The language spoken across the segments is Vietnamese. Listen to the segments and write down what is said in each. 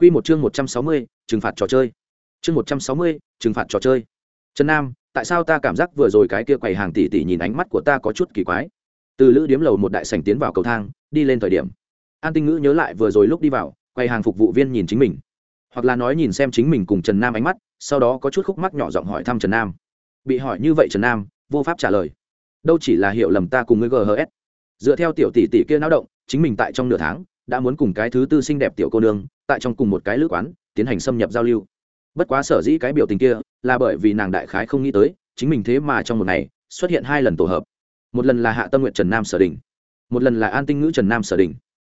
Quy một chương 160, trừng phạt trò chơi. Chương 160, trừng phạt trò chơi. Trần Nam, tại sao ta cảm giác vừa rồi cái kia quầy hàng tỷ tỷ nhìn ánh mắt của ta có chút kỳ quái? Từ lữ điếm lầu một đại sảnh tiến vào cầu thang, đi lên thời điểm. An Tinh Ngữ nhớ lại vừa rồi lúc đi vào, quầy hàng phục vụ viên nhìn chính mình, hoặc là nói nhìn xem chính mình cùng Trần Nam ánh mắt, sau đó có chút khúc mắc nhỏ giọng hỏi thăm Trần Nam. Bị hỏi như vậy Trần Nam, vô pháp trả lời. Đâu chỉ là hiểu lầm ta cùng ngươi GHS. Dựa theo tiểu tỷ tỷ kia náo động, chính mình tại trong nửa tháng đã muốn cùng cái thứ tư xinh đẹp tiểu cô nương tại trong cùng một cái lữ quán, tiến hành xâm nhập giao lưu. Bất quá sở dĩ cái biểu tình kia là bởi vì nàng đại khái không nghĩ tới, chính mình thế mà trong một ngày xuất hiện hai lần tổ hợp. Một lần là hạ tâm nguyện trần nam sở đình, một lần là an tinh ngữ trần nam sở đình.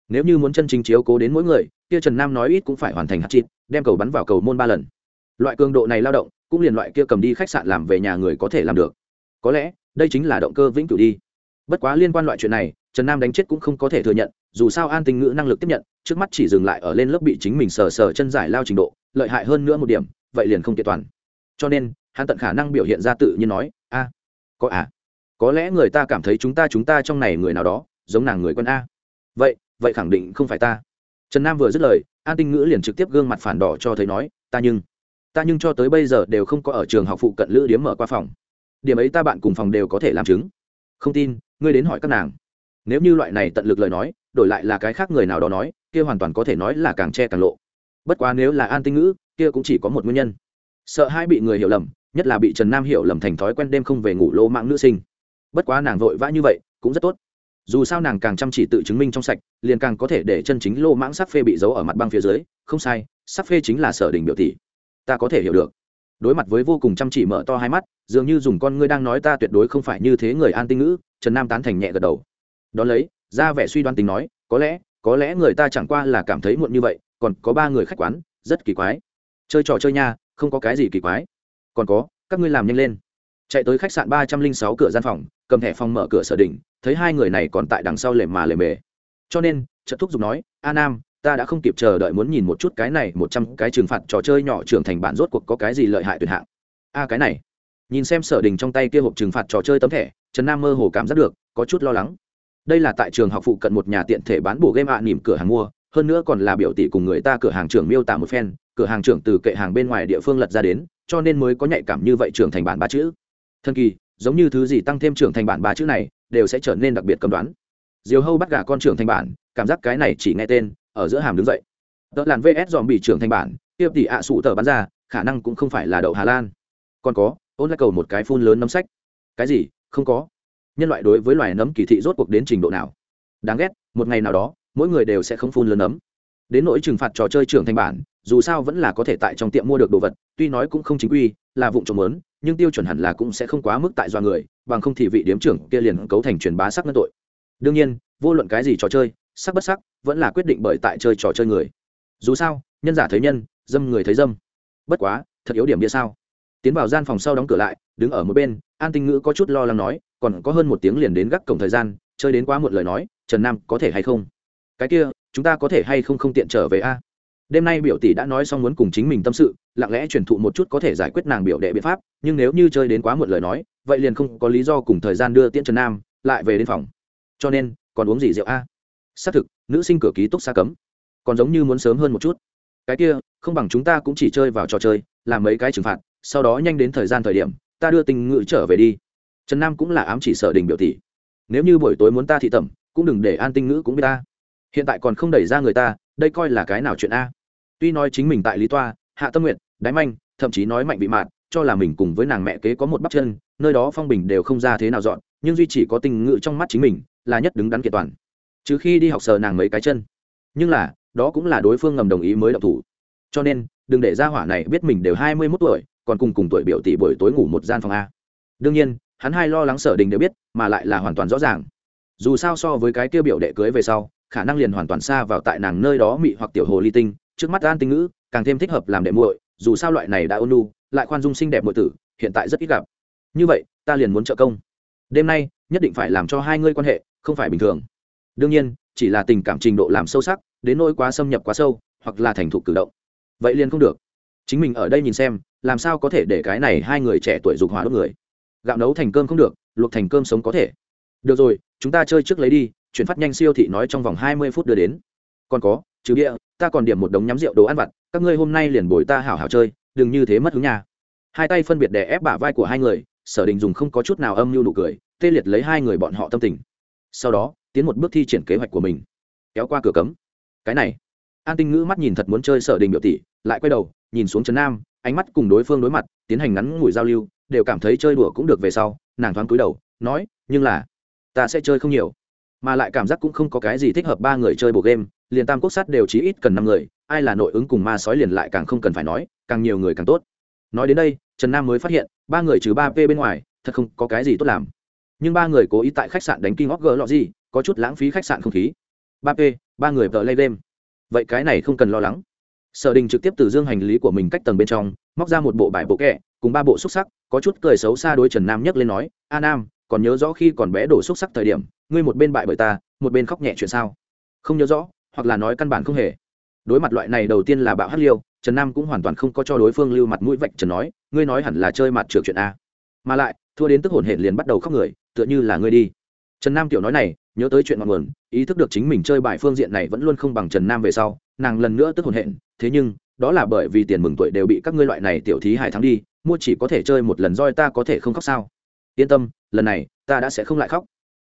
Nếu như muốn chân chính chiếu cố đến mỗi người, kia trần nam nói ít cũng phải hoàn thành hạt chịt, đem cầu bắn vào cầu môn ba lần. Loại cường độ này lao động, cũng liền loại kia cầm đi khách sạn làm về nhà người có thể làm được. Có lẽ, đây chính là động cơ vĩnh cửu đi. Bất quá liên quan loại chuyện này, trần nam đánh chết cũng không có thể thừa nhận dù sao an tinh ngữ năng lực tiếp nhận, trước mắt chỉ dừng lại ở lên lớp bị chính mình sờ sờ chân giải lao trình độ, lợi hại hơn nữa một điểm, vậy liền không kiện toàn. Cho nên, hắn tận khả năng biểu hiện ra tự nhiên nói, a, có à có lẽ người ta cảm thấy chúng ta chúng ta trong này người nào đó, giống nàng người quân a. Vậy vậy khẳng định không phải ta. Trần nam vừa dứt lời, an tinh ngữ liền trực tiếp gương mặt phản đỏ cho thấy nói, ta nhưng ta nhưng cho tới bây giờ đều không có ở trường học phụ cận lữ điếm mở qua phòng. Điểm ấy ta bạn cùng phòng đều có thể làm chứng. Không tin, ngươi đến hỏi các nàng nếu như loại này tận lực lời nói, đổi lại là cái khác người nào đó nói, kia hoàn toàn có thể nói là càng che càng lộ. Bất quá nếu là an tinh ngữ, kia cũng chỉ có một nguyên nhân. Sợ hai bị người hiểu lầm, nhất là bị trần nam hiểu lầm thành thói quen đêm không về ngủ lô mạng nữ sinh. Bất quá nàng vội vã như vậy, cũng rất tốt. Dù sao nàng càng chăm chỉ tự chứng minh trong sạch, liền càng có thể để chân chính lô mãng sắc phê bị giấu ở mặt băng phía dưới. Không sai, sắc phê chính là sở đình biểu tỷ. Ta có thể hiểu được. Đối mặt với vô cùng chăm chỉ mở to hai mắt, dường như dùng con ngươi đang nói ta tuyệt đối không phải như thế người an tinh ngữ, trần nam tán thành nhẹ gật đầu đón lấy, ra vẻ suy đoán tính nói, có lẽ có lẽ người ta chẳng qua là cảm thấy muộn như vậy, còn có ba người khách quán, rất kỳ quái. Chơi trò chơi nha, không có cái gì kỳ quái. Còn có, các ngươi làm nhanh lên. Chạy tới khách sạn ba trăm linh sáu cửa gian phòng, cầm thẻ phòng mở cửa sở đình thấy hai người này còn tại đằng sau lề mà lề mề. Cho nên trận thúc giục nói, a nam, ta đã không kịp chờ đợi muốn nhìn một chút cái này một trăm cái trừng phạt trò chơi nhỏ trưởng thành bản rốt cuộc có cái gì lợi hại tuyệt hạng. A, cái này. Nhìn xem sở đình trong tay kia hộp trừng phạt trò chơi tấm thẻ, trần nam mơ hồ cảm giác được, có chút lo lắng đây là tại trường học phụ cận một nhà tiện thể bán bổ game ạ à nỉm cửa hàng mua. Hơn nữa còn là biểu tỷ cùng người ta cửa hàng trưởng miêu tả một phen, cửa hàng trưởng từ kệ hàng bên ngoài địa phương lật ra đến, cho nên mới có nhạy cảm như vậy trưởng thành bản ba chữ. Thân kỳ, giống như thứ gì tăng thêm trưởng thành bản ba chữ này, đều sẽ trở nên đặc biệt cầm đoán. Diều hâu bắt gà con trưởng thành bản, cảm giác cái này chỉ nghe tên, ở giữa hàm đứng dậy. Đỡ làn vs dòm bị trưởng thành bản, tiếp tỷ ạ à sụ tờ bán ra, khả năng cũng không phải là đậu hà lan. Còn có, ôn lại cầu một cái phun lớn nấm sách. Cái gì? Không có nhân loại đối với loài nấm kỳ thị rốt cuộc đến trình độ nào? Đáng ghét, một ngày nào đó, mỗi người đều sẽ không phun lớn nấm. Đến nỗi trừng phạt trò chơi trưởng thành bản, dù sao vẫn là có thể tại trong tiệm mua được đồ vật, tuy nói cũng không chính quy, là vụ trộm lớn, nhưng tiêu chuẩn hẳn là cũng sẽ không quá mức tại do người, bằng không thì vị điếm trưởng kia liền cấu thành truyền bá sắc ngân tội. Đương nhiên, vô luận cái gì trò chơi, sắc bất sắc, vẫn là quyết định bởi tại chơi trò chơi người. Dù sao, nhân giả thấy nhân, dâm người thấy dâm. Bất quá, thật yếu điểm bia sao? Tiến vào gian phòng sau đóng cửa lại, đứng ở một bên, an tinh ngữ có chút lo lắng nói còn có hơn một tiếng liền đến gác cổng thời gian, chơi đến quá muộn lời nói, trần nam có thể hay không? Cái kia, chúng ta có thể hay không không tiện trở về a? Đêm nay biểu tỷ đã nói xong muốn cùng chính mình tâm sự, lặng lẽ truyền thụ một chút có thể giải quyết nàng biểu đệ biện pháp, nhưng nếu như chơi đến quá muộn lời nói, vậy liền không có lý do cùng thời gian đưa tiễn trần nam lại về đến phòng. Cho nên, còn uống gì rượu a? Xác thực, nữ sinh cửa ký túc xa cấm. Còn giống như muốn sớm hơn một chút. Cái kia, không bằng chúng ta cũng chỉ chơi vào trò chơi, làm mấy cái trừng phạt, sau đó nhanh đến thời gian thời điểm, ta đưa tình ngữ trở về đi trần nam cũng là ám chỉ sở đình biểu tỷ. Nếu như buổi tối muốn ta thị tẩm, cũng đừng để an tinh ngữ cũng biết ta. Hiện tại còn không đẩy ra người ta, đây coi là cái nào chuyện a? Tuy nói chính mình tại lý toa, hạ tâm nguyện đáy manh, thậm chí nói mạnh bị mạt, cho là mình cùng với nàng mẹ kế có một bắp chân, nơi đó phong bình đều không ra thế nào dọn, nhưng duy chỉ có tình ngự trong mắt chính mình, là nhất đứng đắn kiện toàn. Trừ khi đi học sờ nàng mấy cái chân. Nhưng là, đó cũng là đối phương ngầm đồng ý mới động thủ. Cho nên, đừng để ra hỏa này biết mình đều hai mươi mốt tuổi, còn cùng cùng tuổi biểu tỷ buổi tối ngủ một gian phòng a. Đương nhiên hắn hai lo lắng sở đình đều biết, mà lại là hoàn toàn rõ ràng. Dù sao so với cái tiêu biểu đệ cưới về sau, khả năng liền hoàn toàn xa vào tại nàng nơi đó mị hoặc tiểu hồ ly tinh, trước mắt an tinh ngữ, càng thêm thích hợp làm đệ muội, dù sao loại này đã ôn lu lại khoan dung xinh đẹp muội tử, hiện tại rất ít gặp. Như vậy, ta liền muốn trợ công. Đêm nay, nhất định phải làm cho hai ngươi quan hệ, không phải bình thường. Đương nhiên, chỉ là tình cảm trình độ làm sâu sắc, đến nỗi quá xâm nhập quá sâu, hoặc là thành thục cử động. Vậy liền không được. Chính mình ở đây nhìn xem, làm sao có thể để cái này hai người trẻ tuổi dục hỏa đốt người gạo nấu thành cơm không được, luộc thành cơm sống có thể. Được rồi, chúng ta chơi trước lấy đi, chuyển phát nhanh siêu thị nói trong vòng hai mươi phút đưa đến. Còn có, trừ địa ta còn điểm một đống nhắm rượu đồ ăn vặt, các ngươi hôm nay liền bồi ta hảo hảo chơi, đừng như thế mất hứng nhà. hai tay phân biệt đè ép bả vai của hai người, sở đình dùng không có chút nào âm mưu nụ cười, tê liệt lấy hai người bọn họ tâm tình. Sau đó, tiến một bước thi triển kế hoạch của mình. Kéo qua cửa cấm. Cái này. An tinh ngữ mắt nhìn thật muốn chơi sở đình biểu tỷ, lại quay đầu, nhìn xuống trấn nam, ánh mắt cùng đối phương đối mặt, tiến hành ngắn ngủi giao lưu đều cảm thấy chơi đùa cũng được về sau, nàng thoáng cúi đầu, nói, nhưng là, ta sẽ chơi không nhiều. Mà lại cảm giác cũng không có cái gì thích hợp ba người chơi bộ game, liền tam quốc sát đều chí ít cần năm người, ai là nội ứng cùng ma sói liền lại càng không cần phải nói, càng nhiều người càng tốt. Nói đến đây, trần nam mới phát hiện, ba người trừ ba p bên ngoài, thật không có cái gì tốt làm. Nhưng ba người cố ý tại khách sạn đánh kinh óc gỡ lọ gì, có chút lãng phí khách sạn không khí. Ba p ba người vợ lay đêm vậy cái này không cần lo lắng sở đình trực tiếp từ dương hành lý của mình cách tầng bên trong, móc ra một bộ bài bộ kẹ, cùng ba bộ xúc sắc, có chút cười xấu xa đối trần nam nhấc lên nói, a nam, còn nhớ rõ khi còn bé đổ xúc sắc thời điểm, ngươi một bên bại bởi ta, một bên khóc nhẹ chuyện sao? Không nhớ rõ, hoặc là nói căn bản không hề. Đối mặt loại này đầu tiên là bạo hắc liêu, trần nam cũng hoàn toàn không có cho đối phương lưu mặt mũi vạch trần nói, ngươi nói hẳn là chơi mặt trượt chuyện a. Mà lại, thua đến tức hồn hển liền bắt đầu khóc người, tựa như là ngươi đi. Trần nam tiểu nói này nhớ tới chuyện ngọn nguồn, ý thức được chính mình chơi bài phương diện này vẫn luôn không bằng trần nam về sau, nàng lần nữa tức hồn hển thế nhưng, đó là bởi vì tiền mừng tuổi đều bị các ngươi loại này tiểu thí hải thắng đi, mua chỉ có thể chơi một lần roi ta có thể không khóc sao? Yên tâm, lần này, ta đã sẽ không lại khóc.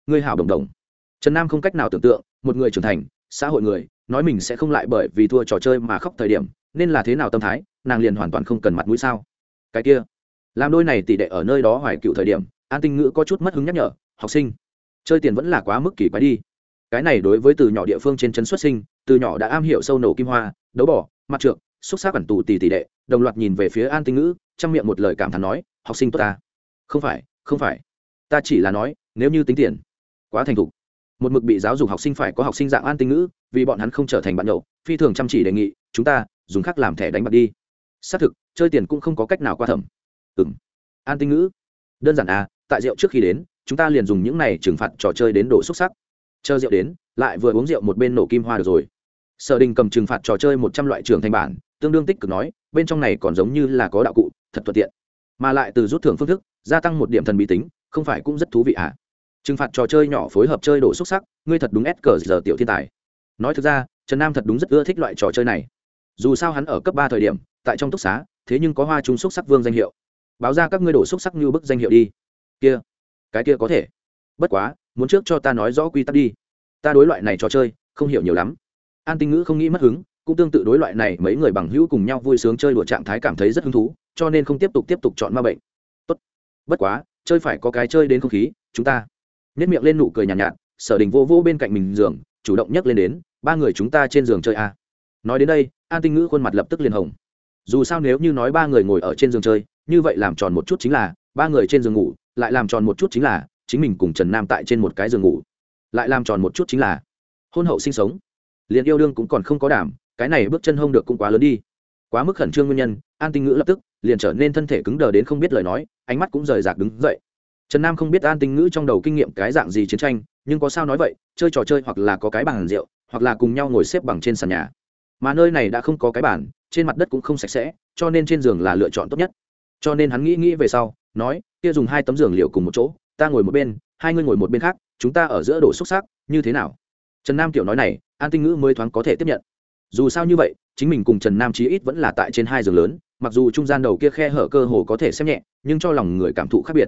Ngươi hảo đồng đồng. Trần nam không cách nào tưởng tượng, một người trưởng thành, xã hội người, nói mình sẽ không lại bởi vì thua trò chơi mà khóc thời điểm, nên là thế nào tâm thái, nàng liền hoàn toàn không cần mặt mũi sao? Cái kia, làm đôi này tỷ đệ ở nơi đó hoài cựu thời điểm, an tinh ngữ có chút mất hứng nhắc nhở, học sinh chơi tiền vẫn là quá mức kỳ quái đi. Cái này đối với từ nhỏ địa phương trên trấn xuất sinh, từ nhỏ đã am hiểu sâu nổ kim hoa, đấu bỏ mặt trượng, xúc xác bản tù tỷ tỷ đệ, đồng loạt nhìn về phía an tinh ngữ, trong miệng một lời cảm thán nói, học sinh tốt ta. Không phải không phải. Ta chỉ là nói, nếu như tính tiền, quá thành thục. Một mực bị giáo dục học sinh phải có học sinh dạng an tinh ngữ, vì bọn hắn không trở thành bạn nhậu, phi thường chăm chỉ đề nghị, chúng ta, dùng khác làm thẻ đánh bạc đi. Xác thực, chơi tiền cũng không có cách nào qua thẩm. Ừ m an tinh ngữ, đơn giản à tại rượu trước khi đến chúng ta liền dùng những này trừng phạt trò chơi đến đổ xúc sắc. Chờ rượu đến, lại vừa uống rượu một bên nổ kim hoa được rồi. Sở đình cầm trừng phạt trò chơi một trăm loại trường thành bản, tương đương tích cực nói, bên trong này còn giống như là có đạo cụ, thật thuận tiện. Mà lại từ rút thưởng phương thức, gia tăng một điểm thần bí tính, không phải cũng rất thú vị à? Trừng phạt trò chơi nhỏ phối hợp chơi đổ xúc sắc, ngươi thật đúng ép cờ giờ tiểu thiên tài. Nói thực ra, trần nam thật đúng rất ưa thích loại trò chơi này. Dù sao hắn ở cấp ba thời điểm, tại trong túc xá, thế nhưng có hoa trung xúc sắc vương danh hiệu. Báo ra các ngươi đổ xúc sắc như bức danh hiệu đi. Kia cái kia có thể. Bất quá muốn trước cho ta nói rõ quy tắc đi. Ta đối loại này trò chơi không hiểu nhiều lắm. An tinh ngữ không nghĩ mất hứng cũng tương tự đối loại này mấy người bằng hữu cùng nhau vui sướng chơi đùa trạng thái cảm thấy rất hứng thú cho nên không tiếp tục tiếp tục chọn ma bệnh. Tốt. Bất quá chơi phải có cái chơi đến không khí chúng ta. Nhét miệng lên nụ cười nhàn nhạt, nhạt sở đình vô vô bên cạnh mình giường chủ động nhấc lên đến ba người chúng ta trên giường chơi a à. nói đến đây an tinh ngữ khuôn mặt lập tức liền hồng. Dù sao nếu như nói ba người ngồi ở trên giường chơi như vậy làm tròn một chút chính là ba người trên giường ngủ lại làm tròn một chút chính là, chính mình cùng trần nam tại trên một cái giường ngủ. Lại làm tròn một chút chính là, hôn hậu sinh sống. Liền yêu đương cũng còn không có đảm, cái này bước chân hông được cũng quá lớn đi. Quá mức khẩn trương nguyên nhân, an tinh ngữ lập tức, liền trở nên thân thể cứng đờ đến không biết lời nói, ánh mắt cũng rời rạc đứng dậy. Trần nam không biết an tinh ngữ trong đầu kinh nghiệm cái dạng gì chiến tranh, nhưng có sao nói vậy, chơi trò chơi hoặc là có cái bàn rượu, hoặc là cùng nhau ngồi xếp bằng trên sàn nhà. Mà nơi này đã không có cái bàn, trên mặt đất cũng không sạch sẽ, cho nên trên giường là lựa chọn tốt nhất. Cho nên hắn nghĩ nghĩ về sau, nói kia dùng hai tấm giường liệu cùng một chỗ, ta ngồi một bên, hai người ngồi một bên khác, chúng ta ở giữa đổ xúc xác như thế nào? Trần nam kiểu nói này, an tinh ngữ mới thoáng có thể tiếp nhận. Dù sao như vậy, chính mình cùng trần nam chí ít vẫn là tại trên hai giường lớn, mặc dù trung gian đầu kia khe hở cơ hồ có thể xem nhẹ, nhưng cho lòng người cảm thụ khác biệt.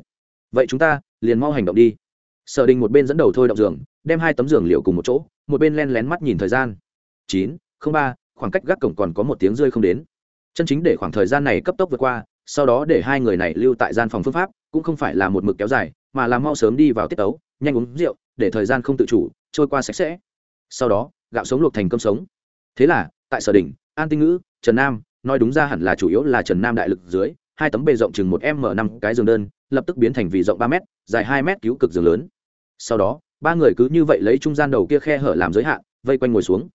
Vậy chúng ta, liền mau hành động đi. Sở đình một bên dẫn đầu thôi động giường, đem hai tấm giường liệu cùng một chỗ, một bên len lén mắt nhìn thời gian. Chín, không ba, khoảng cách gác cổng còn có một tiếng rơi không đến. Chân chính để khoảng thời gian này cấp tốc vượt qua, sau đó để hai người này lưu tại gian phòng phương pháp cũng không phải là một mực kéo dài, mà là mau sớm đi vào tiết tấu, nhanh uống rượu, để thời gian không tự chủ, trôi qua sạch sẽ. Sau đó, gạo sống luộc thành cơm sống. Thế là, tại sở đình an tinh ngữ, trần nam, nói đúng ra hẳn là chủ yếu là trần nam đại lực dưới, hai tấm bề rộng chừng một m năm cái giường đơn, lập tức biến thành vì rộng ba m dài hai m cứu cực giường lớn. Sau đó, ba người cứ như vậy lấy trung gian đầu kia khe hở làm giới hạn, vây quanh ngồi xuống.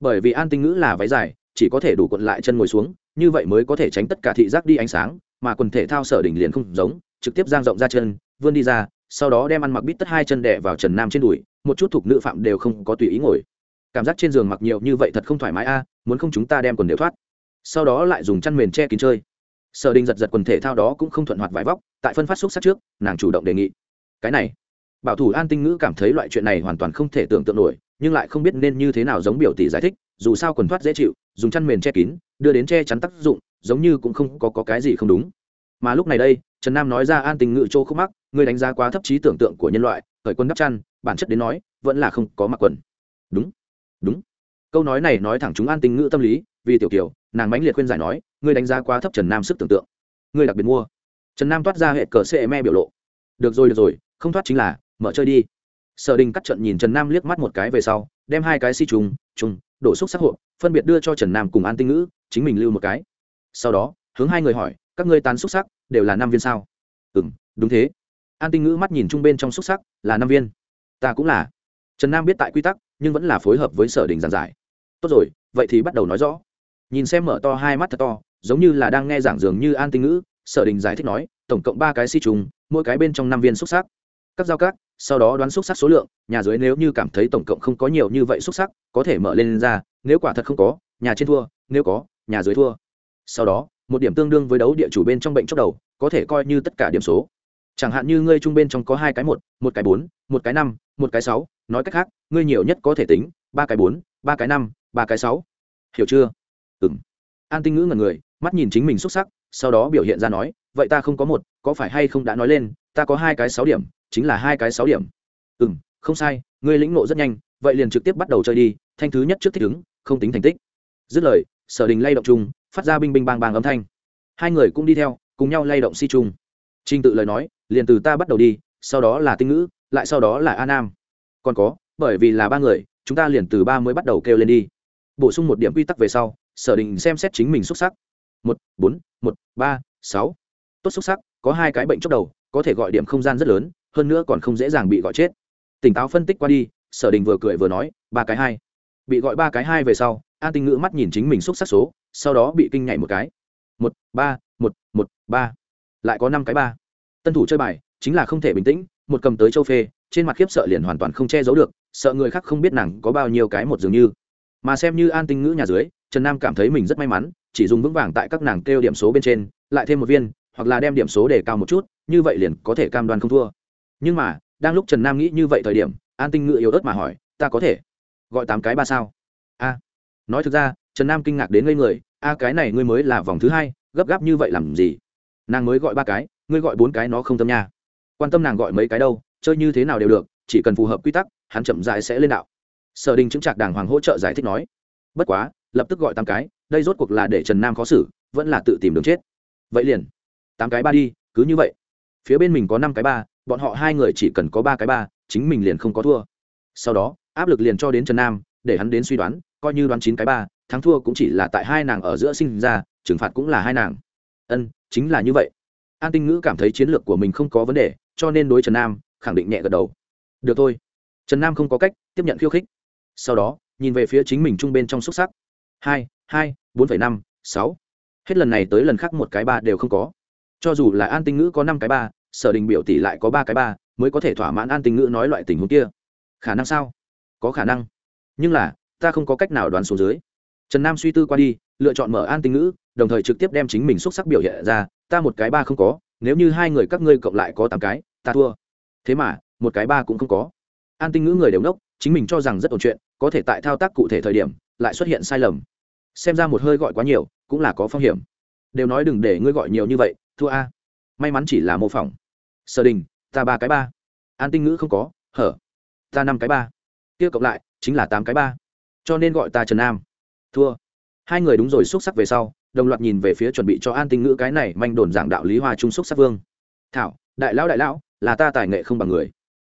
Bởi vì an tinh ngữ là váy dài, chỉ có thể đủ cuộn lại chân ngồi xuống, như vậy mới có thể tránh tất cả thị giác đi ánh sáng, mà quần thể thao sở đỉnh liền không giống trực tiếp giang rộng ra chân vươn đi ra sau đó đem ăn mặc bít tất hai chân đẻ vào trần nam trên đùi một chút thuộc nữ phạm đều không có tùy ý ngồi. Cảm giác trên giường mặc nhiều như vậy thật không thoải mái a à, muốn không chúng ta đem quần đều thoát. Sau đó lại dùng chăn mền che kín chơi. Sở đình giật giật quần thể thao đó cũng không thuận hoạt vải vóc tại phân phát xúc sắc trước nàng chủ động đề nghị. Cái này bảo thủ an tinh ngữ cảm thấy loại chuyện này hoàn toàn không thể tưởng tượng nổi nhưng lại không biết nên như thế nào giống biểu tỷ giải thích dù sao quần thoát dễ chịu dùng chăn mền che kín đưa đến che chắn tác dụng giống như cũng không có, có cái gì không đúng. Mà lúc này đây trần nam nói ra an tình ngự chỗ không mắc, người đánh giá quá thấp trí tưởng tượng của nhân loại, khởi quân đắp chăn, bản chất đến nói, vẫn là không có mặc quần. Đúng đúng. Câu nói này nói thẳng chúng an tình ngữ tâm lý, vì tiểu kiều, nàng mãnh liệt khuyên giải nói ngươi đánh giá quá thấp trần nam sức tưởng tượng. Ngươi đặc biệt mua. Trần nam toát ra hệ cờ cme biểu lộ. Được rồi được rồi, không thoát chính là, mở chơi đi. Sở đình cắt trận nhìn trần nam liếc mắt một cái về sau, đem hai cái si trùng trùng, đổ xúc sắc hộ phân biệt đưa cho trần nam cùng an tinh ngữ chính mình lưu một cái. Sau đó, hướng hai người hỏi các ngươi tán xúc sắc, đều là năm viên sao? Ừ m đúng thế. An tinh ngữ mắt nhìn chung bên trong xúc sắc, là năm viên. Ta cũng là. Trần nam biết tại quy tắc, nhưng vẫn là phối hợp với sở đình giảng giải. Tốt rồi, vậy thì bắt đầu nói rõ. Nhìn xem mở to hai mắt thật to, giống như là đang nghe giảng dường như an tinh ngữ, sở đình giải thích nói, tổng cộng ba cái si trùng, mỗi cái bên trong năm viên xúc sắc. Các giao cát sau đó đoán xúc sắc số lượng, nhà dưới nếu như cảm thấy tổng cộng không có nhiều như vậy xúc sắc, có thể mở lên ra, nếu quả thật không có, nhà trên thua, nếu có, nhà dưới thua. Sau đó một điểm tương đương với đấu địa chủ bên trong bệnh chốc đầu, có thể coi như tất cả điểm số. Chẳng hạn như ngươi trung bên trong có hai cái một một cái bốn, một cái năm, một cái sáu, nói cách khác, ngươi nhiều nhất có thể tính ba cái bốn, ba cái năm, ba cái sáu. Hiểu chưa? Ừ m an tinh ngữ ngần người, mắt nhìn chính mình xuất sắc, sau đó biểu hiện ra nói, vậy ta không có một, có phải hay không đã nói lên, ta có hai cái sáu điểm, chính là hai cái sáu điểm. Ừ m không sai, ngươi lĩnh nộ rất nhanh, vậy liền trực tiếp bắt đầu chơi đi, thanh thứ nhất trước thích ứng, không tính thành tích. Dứt lời, sở đình lay động chung phát ra binh binh bang bang âm thanh. Hai người cũng đi theo, cùng nhau lay động si trùng trinh tự lời nói, liền từ ta bắt đầu đi, sau đó là tinh ngữ, lại sau đó là a nam. Còn có, bởi vì là ba người, chúng ta liền từ ba mới bắt đầu kêu lên đi. Bổ sung một điểm quy tắc về sau, sở đình xem xét chính mình xuất sắc. Một, bốn, một, ba, sáu. Tốt xuất sắc, có hai cái bệnh chốc đầu, có thể gọi điểm không gian rất lớn, hơn nữa còn không dễ dàng bị gọi chết. Tỉnh táo phân tích qua đi, sở đình vừa cười vừa nói, ba cái hai. Bị gọi ba cái hai về sau an tinh ngữ mắt nhìn chính mình xúc sắc số sau đó bị kinh nhảy một cái. Một, ba, một một, ba. Lại có năm cái ba. Tân thủ chơi bài, chính là không thể bình tĩnh, một cầm tới châu phê, trên mặt khiếp sợ liền hoàn toàn không che giấu được, sợ người khác không biết nàng có bao nhiêu cái một dường như. Mà xem như an tinh ngữ nhà dưới, trần nam cảm thấy mình rất may mắn, chỉ dùng vững vàng tại các nàng kêu điểm số bên trên, lại thêm một viên, hoặc là đem điểm số để cao một chút, như vậy liền có thể cam đoan không thua. Nhưng mà, đang lúc trần nam nghĩ như vậy thời điểm, an tinh ngữ yếu ớt mà hỏi, ta có thể gọi tám cái ba sao? A. Nói thực ra trần nam kinh ngạc đến ngây người, a, cái này ngươi mới là vòng thứ hai, gấp gáp như vậy làm gì? Nàng mới gọi ba cái, ngươi gọi bốn cái nó không tâm nha. Quan tâm nàng gọi mấy cái đâu, chơi như thế nào đều được, chỉ cần phù hợp quy tắc, hắn chậm dại sẽ lên đạo. Sở đình chứng trạc đàng hoàng hỗ trợ giải thích nói, bất quá, lập tức gọi tám cái, đây rốt cuộc là để trần nam khó xử, vẫn là tự tìm đường chết. Vậy liền, tám cái ba đi, cứ như vậy. Phía bên mình có năm cái ba, bọn họ hai người chỉ cần có ba cái ba, chính mình liền không có thua. Sau đó, áp lực liền cho đến trần nam, để hắn đến suy đoán, coi như đoán chín cái ba thắng thua cũng chỉ là tại hai nàng ở giữa sinh ra, trừng phạt cũng là hai nàng. Ân, chính là như vậy. An tinh ngữ cảm thấy chiến lược của mình không có vấn đề, cho nên đối trần nam khẳng định nhẹ gật đầu. Được thôi. Trần nam không có cách tiếp nhận khiêu khích. Sau đó, nhìn về phía chính mình trung bên trong xúc sắc. Hai hai, bốn phẩy năm, sáu. Hết lần này tới lần khác một cái ba đều không có. Cho dù là an tinh ngữ có năm cái ba, sở đình biểu tỷ lại có ba cái ba, mới có thể thỏa mãn an tinh ngữ nói loại tình huống kia. Khả năng sao? Có khả năng. Nhưng là, ta không có cách nào đoán số dưới trần nam suy tư qua đi, lựa chọn mở an tinh ngữ, đồng thời trực tiếp đem chính mình xuất sắc biểu hiện ra, ta một cái ba không có, nếu như hai người các ngươi cộng lại có tám cái, ta thua. Thế mà, một cái ba cũng không có. An tinh ngữ người đều nốc, chính mình cho rằng rất ổn chuyện, có thể tại thao tác cụ thể thời điểm, lại xuất hiện sai lầm. Xem ra một hơi gọi quá nhiều, cũng là có phong hiểm. Đều nói đừng để ngươi gọi nhiều như vậy, thua a. May mắn chỉ là mô phỏng. Sở đình, ta ba cái ba. An tinh ngữ không có, hở. Ta năm cái ba. Kia cộng lại, chính là tám cái ba. Cho nên gọi ta trần nam thua. Hai người đúng rồi, xúc sắc về sau, đồng loạt nhìn về phía chuẩn bị cho an tinh ngữ cái này manh đồn giảng đạo lý hoa trung xúc sắc vương. Thảo, đại lão đại lão, là ta tài nghệ không bằng người.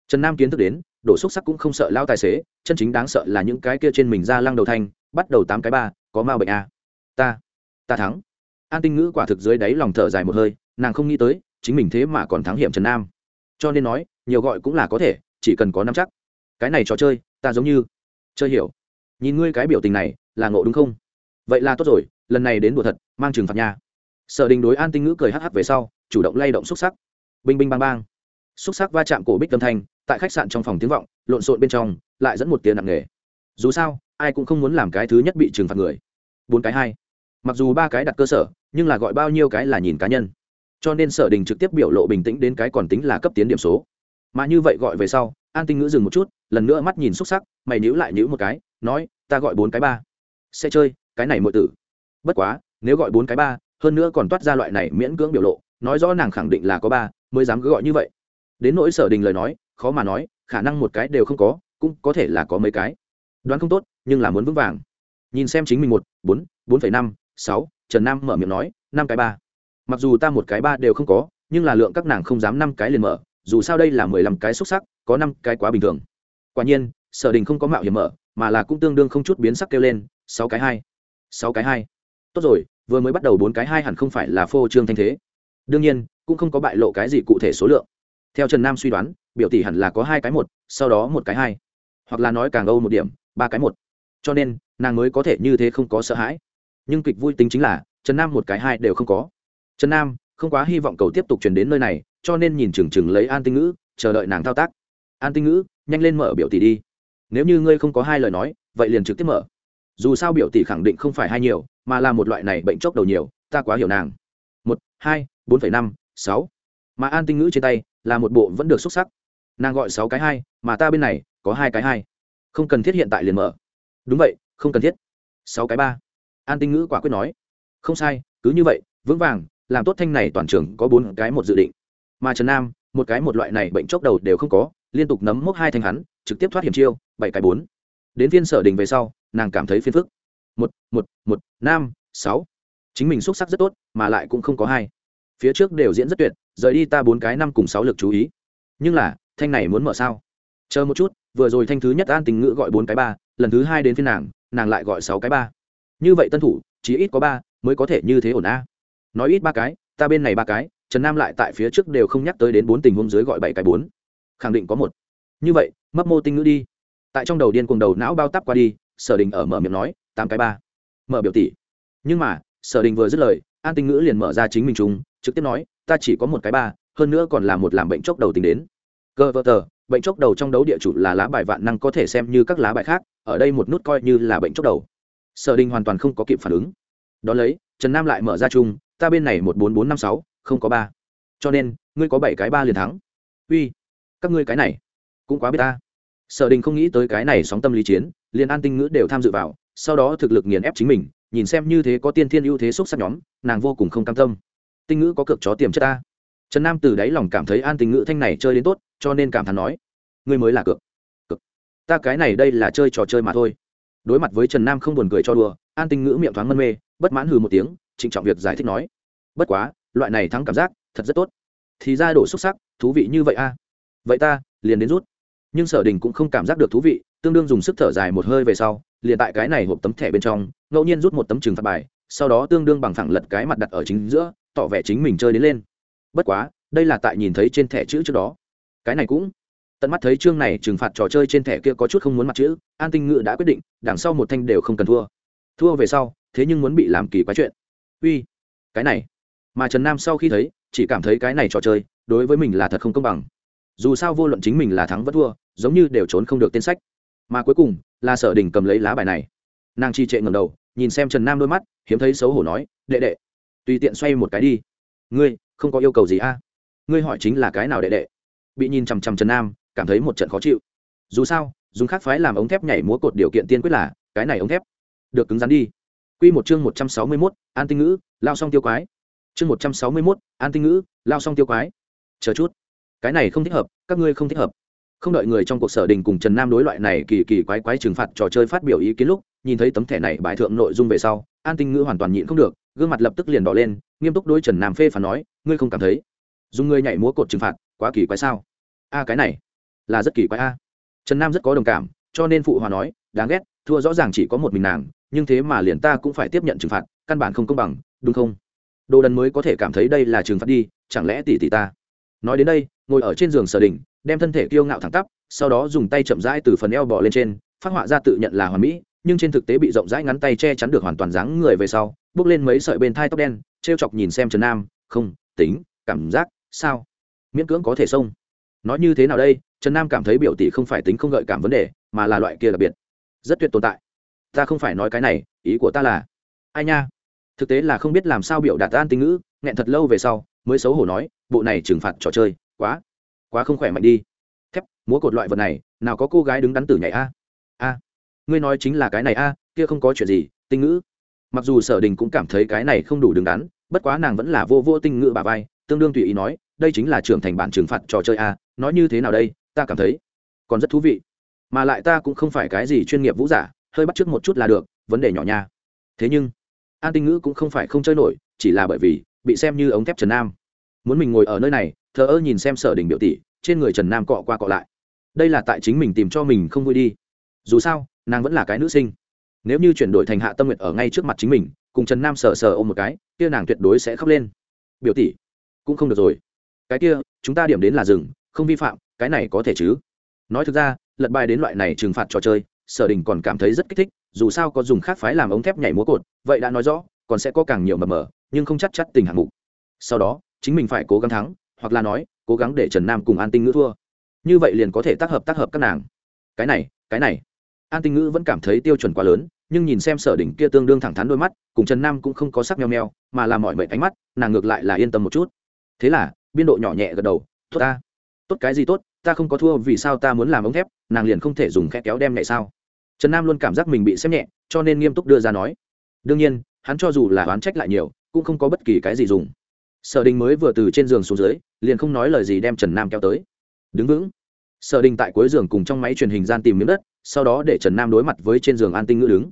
Trần nam kiến thức đến, đổ xúc sắc cũng không sợ lao tài xế, chân chính đáng sợ là những cái kia trên mình ra lăng đầu thanh bắt đầu tám cái ba, có ma bệnh a à. ta ta thắng. An tinh ngữ quả thực dưới đáy lòng thở dài một hơi, nàng không nghĩ tới, chính mình thế mà còn thắng hiểm trần nam. Cho nên nói, nhiều gọi cũng là có thể, chỉ cần có nắm chắc. Cái này trò chơi, ta giống như, chơi hiểu. Nhìn ngươi cái biểu tình này là ngộ đúng không? Vậy là tốt rồi, lần này đến đùa thật, mang trừng phạt nhà sở đình đối an tinh ngữ cười hh về sau, chủ động lay động xúc sắc. Binh binh bang bang. Xúc sắc va chạm cổ bích tâm thanh, tại khách sạn trong phòng tiếng vọng, lộn xộn bên trong, lại dẫn một tiền nặng nghề dù sao, ai cũng không muốn làm cái thứ nhất bị trừng phạt người. Bốn cái hai. Mặc dù ba cái đặt cơ sở, nhưng là gọi bao nhiêu cái là nhìn cá nhân. Cho nên sở đình trực tiếp biểu lộ bình tĩnh đến cái còn tính là cấp tiến điểm số. Mà như vậy gọi về sau, an tinh ngữ dừng một chút, lần nữa mắt nhìn xúc sắc, mày nhữ lại nhữ một cái, nói, ta gọi bốn cái ba sẽ chơi, cái này mọi tử. Bất quá, nếu gọi bốn cái ba, hơn nữa còn toát ra loại này miễn cưỡng biểu lộ, nói rõ nàng khẳng định là có ba, mới dám cứ gọi như vậy. Đến nỗi sở đình lời nói, khó mà nói, khả năng một cái đều không có, cũng có thể là có mấy cái. Đoán không tốt, nhưng là muốn vững vàng. Nhìn xem chính mình một, bốn bốn phẩy năm, sáu, trần nam mở miệng nói, năm cái ba. Mặc dù ta một cái ba đều không có, nhưng là lượng các nàng không dám năm cái liền mở, dù sao đây là mười lăm cái xuất sắc, có năm cái quá bình thường. Quả nhiên, sở đình không có mạo hiểm mở, mà là cũng tương đương không chút biến sắc kêu lên sáu cái hai. Sáu cái hai. Tốt rồi, vừa mới bắt đầu bốn cái hai hẳn không phải là phô trương thanh thế. Đương nhiên, cũng không có bại lộ cái gì cụ thể số lượng. Theo trần nam suy đoán, biểu tỷ hẳn là có hai cái một, sau đó một cái hai. Hoặc là nói càng âu một điểm, ba cái một. Cho nên, nàng mới có thể như thế không có sợ hãi. Nhưng kịch vui tính chính là, trần nam một cái hai đều không có. Trần nam, không quá hy vọng cầu tiếp tục chuyển đến nơi này, cho nên nhìn chừng chừng lấy an tinh ngữ, chờ đợi nàng thao tác. An tinh ngữ, nhanh lên mở biểu tỷ đi. Nếu như ngươi không có hai lời nói, vậy liền trực tiếp mở dù sao biểu tỷ khẳng định không phải hai nhiều, mà là một loại này bệnh chốc đầu nhiều, ta quá hiểu nàng. Một, hai, bốn phẩy năm, sáu. Mà an tinh ngữ trên tay là một bộ vẫn được xuất sắc. Nàng gọi sáu cái hai, mà ta bên này có hai cái hai. Không cần thiết hiện tại liền mở. Đúng vậy, không cần thiết. Sáu cái ba. An tinh ngữ quả quyết nói. Không sai, cứ như vậy, vững vàng, làm tốt thanh này toàn trường có bốn cái một dự định. Mà trần nam, một cái một loại này bệnh chốc đầu đều không có, liên tục nấm mốc hai thanh hắn, trực tiếp thoát hiểm chiêu, bảy cái bốn. Đến phiên sở đình về sau nàng cảm thấy phiền phức. Một một một, năm, sáu. Chính mình xuất sắc rất tốt, mà lại cũng không có hai. Phía trước đều diễn rất tuyệt, rời đi ta bốn cái năm cùng sáu lực chú ý. Nhưng là, thanh này muốn mở sao? Chờ một chút, vừa rồi thanh thứ nhất an tình ngữ gọi bốn cái ba, lần thứ hai đến phiên nàng nàng lại gọi sáu cái ba. Như vậy tân thủ chỉ ít có ba, mới có thể như thế ổn a. Nói ít ba cái, ta bên này ba cái, trần nam lại tại phía trước đều không nhắc tới đến bốn tình huống dưới gọi bảy cái bốn. Khẳng định có một. Như vậy, mấp mô tinh ngữ đi. Tại trong đầu điên cuồng đầu não bao tắp qua đi sở đình ở mở miệng nói, tám cái ba. Mở biểu tỷ. Nhưng mà, sở đình vừa dứt lời, an tinh ngữ liền mở ra chính mình chúng trực tiếp nói, ta chỉ có một cái ba, hơn nữa còn là một làm bệnh chốc đầu tính đến. Cơ vợ tờ, bệnh chốc đầu trong đấu địa chủ là lá bài vạn năng có thể xem như các lá bài khác, ở đây một nút coi như là bệnh chốc đầu. Sở đình hoàn toàn không có kịp phản ứng. Đón lấy, trần nam lại mở ra chung, ta bên này một bốn bốn năm sáu, không có ba. Cho nên, ngươi có bảy cái ba liền thắng. Uy, các ngươi cái này cũng quá biết ta sở đình không nghĩ tới cái này sóng tâm lý chiến, liền an tinh ngữ đều tham dự vào, sau đó thực lực nghiền ép chính mình, nhìn xem như thế có tiên thiên ưu thế xúc sắc nhóm, nàng vô cùng không cam tâm. Tinh ngữ có cực chó tiềm chất ta. Trần nam từ đáy lòng cảm thấy an tinh ngữ thanh này chơi đến tốt, cho nên cảm thán nói, ngươi mới là cực cực ta cái này đây là chơi trò chơi mà thôi. Đối mặt với trần nam không buồn cười cho đùa, an tinh ngữ miệng thoáng mân mê, bất mãn hừ một tiếng, trịnh trọng việc giải thích nói, bất quá, loại này thắng cảm giác, thật rất tốt. Thì ra đổ xúc sắc, thú vị như vậy a. Vậy ta liền đến rút nhưng sở đình cũng không cảm giác được thú vị, tương đương dùng sức thở dài một hơi về sau, liền tại cái này hộp tấm thẻ bên trong, ngẫu nhiên rút một tấm trừng phạt bài, sau đó tương đương bằng phẳng lật cái mặt đặt ở chính giữa, tỏ vẻ chính mình chơi đến lên. Bất quá, đây là tại nhìn thấy trên thẻ chữ trước đó. Cái này cũng, tận mắt thấy chương này trừng phạt trò chơi trên thẻ kia có chút không muốn mặt chữ, an tinh ngự đã quyết định, đằng sau một thanh đều không cần thua. Thua về sau, thế nhưng muốn bị làm kỳ quá chuyện. Uy, cái này. Mà trần nam sau khi thấy, chỉ cảm thấy cái này trò chơi, đối với mình là thật không công bằng dù sao vô luận chính mình là thắng vẫn thua giống như đều trốn không được tên sách. Mà cuối cùng là sở đình cầm lấy lá bài này. Nàng chi trệ ngầm đầu nhìn xem trần nam đôi mắt hiếm thấy xấu hổ nói đệ đệ tùy tiện xoay một cái đi. Ngươi không có yêu cầu gì a? Ngươi hỏi chính là cái nào đệ đệ? Bị nhìn chằm chằm trần nam cảm thấy một trận khó chịu. Dù sao dùng khác phái làm ống thép nhảy múa cột điều kiện tiên quyết là cái này ống thép. Được cứng rắn đi. Quy một chương một trăm sáu mươi 161, An Tinh Ngữ, lao xong tiêu quái. Chương một trăm sáu mươi 161, An Tinh Ngữ, lao xong tiêu quái. Chờ chút, cái này không thích hợp, các ngươi không thích hợp. Không đợi người trong cuộc sở đình cùng Trần Nam đối loại này kỳ kỳ quái quái trừng phạt trò chơi phát biểu ý kiến lúc, nhìn thấy tấm thẻ này bài thượng nội dung về sau, An Tinh Ngữ hoàn toàn nhịn không được, gương mặt lập tức liền đỏ lên, nghiêm túc đối Trần Nam phê phán nói, ngươi không cảm thấy dùng ngươi nhảy múa cột trừng phạt, quá kỳ quái sao? A cái này, là rất kỳ quái a. Trần Nam rất có đồng cảm, cho nên phụ hòa nói, đáng ghét, thua rõ ràng chỉ có một mình nàng, nhưng thế mà liền ta cũng phải tiếp nhận trừng phạt căn bản không công bằng đúng không đồ đần mới có thể cảm thấy đây là trừng phạt đi chẳng lẽ tỷ tỷ ta nói đến đây, ngồi ở trên giường sở đỉnh, đem thân thể kiêu ngạo thẳng tắp, sau đó dùng tay chậm rãi từ phần eo bỏ lên trên, phát họa ra tự nhận là hoàn mỹ, nhưng trên thực tế bị rộng rãi ngắn tay che chắn được hoàn toàn dáng người về sau, bước lên mấy sợi bên thai tóc đen t chọc nhìn xem trần nam, không, tính, cảm giác, sao? Miễn cưỡng có thể xông. Nói như thế nào đây? Trần nam cảm thấy biểu tỷ không phải tính không gợi cảm vấn đề, mà là loại kia đặc biệt. Rất tuyệt tồn tại. Ta không phải nói cái này, ý của ta là, ai nha. Thực tế là không biết làm sao biểu đạt an tinh ngữ, nghẹn thật lâu về sau mới xấu hổ nói, bộ này trừng phạt trò chơi, quá quá không khỏe mạnh đi. Thép, múa cột loại vật này, nào có cô gái đứng đắn tử nhảy a? A, ngươi nói chính là cái này a, kia không có chuyện gì, tinh ngữ. Mặc dù sở đình cũng cảm thấy cái này không đủ đứng đắn, bất quá nàng vẫn là vô vô tinh ngữ bà vai, tương đương tùy ý nói, đây chính là trưởng thành bản trừng phạt trò chơi a, nói như thế nào đây, ta cảm thấy còn rất thú vị. Mà lại ta cũng không phải cái gì chuyên nghiệp vũ giả, hơi bắt chước một chút là được, vấn đề nhỏ nha. Thế nhưng, an tinh ngữ cũng không phải không chơi nổi, chỉ là bởi vì bị xem như ống thép trần nam. Muốn mình ngồi ở nơi này, thờ ơ nhìn xem sở đình biểu tỷ, trên người trần nam cọ qua cọ lại. Đây là tại chính mình tìm cho mình không vui đi. Dù sao, nàng vẫn là cái nữ sinh. Nếu như chuyển đổi thành hạ tâm nguyện ở ngay trước mặt chính mình, cùng trần nam sờ sờ ôm một cái, kia nàng tuyệt đối sẽ khóc lên. Biểu tỷ, cũng không được rồi. Cái kia, chúng ta điểm đến là rừng không vi phạm, cái này có thể chứ? Nói thực ra, lật bài đến loại này trừng phạt trò chơi, sở đình còn cảm thấy rất kích thích, dù sao có dùng khác phái làm ống thép nhảy múa cột, vậy đã nói rõ, còn sẽ có càng nhiều mờ mờ nhưng không chắc chắn tình hạng mục. Sau đó, chính mình phải cố gắng thắng, hoặc là nói, cố gắng để trần nam cùng an tinh ngữ thua. Như vậy liền có thể tác hợp tác hợp các nàng. Cái này cái này. An tinh ngữ vẫn cảm thấy tiêu chuẩn quá lớn, nhưng nhìn xem sở đỉnh kia tương đương thẳng thắn đôi mắt, cùng trần nam cũng không có sắc meo meo, mà làm mọi mệnh ánh mắt, nàng ngược lại là yên tâm một chút. Thế là, biên độ nhỏ nhẹ gật đầu, tốt ta. Tốt cái gì tốt, ta không có thua vì sao ta muốn làm ống thép, nàng liền không thể dùng khe kéo đem nhẹ sao? Trần nam luôn cảm giác mình bị xem nhẹ, cho nên nghiêm túc đưa ra nói. Đương nhiên, hắn cho dù là oán trách lại nhiều cũng không có bất kỳ cái gì dùng. Sở đình mới vừa từ trên giường xuống dưới, liền không nói lời gì đem trần nam kéo tới. Đứng vững. Sở đình tại cuối giường cùng trong máy truyền hình gian tìm miếng đất, sau đó để trần nam đối mặt với trên giường an tinh ngữ đứng.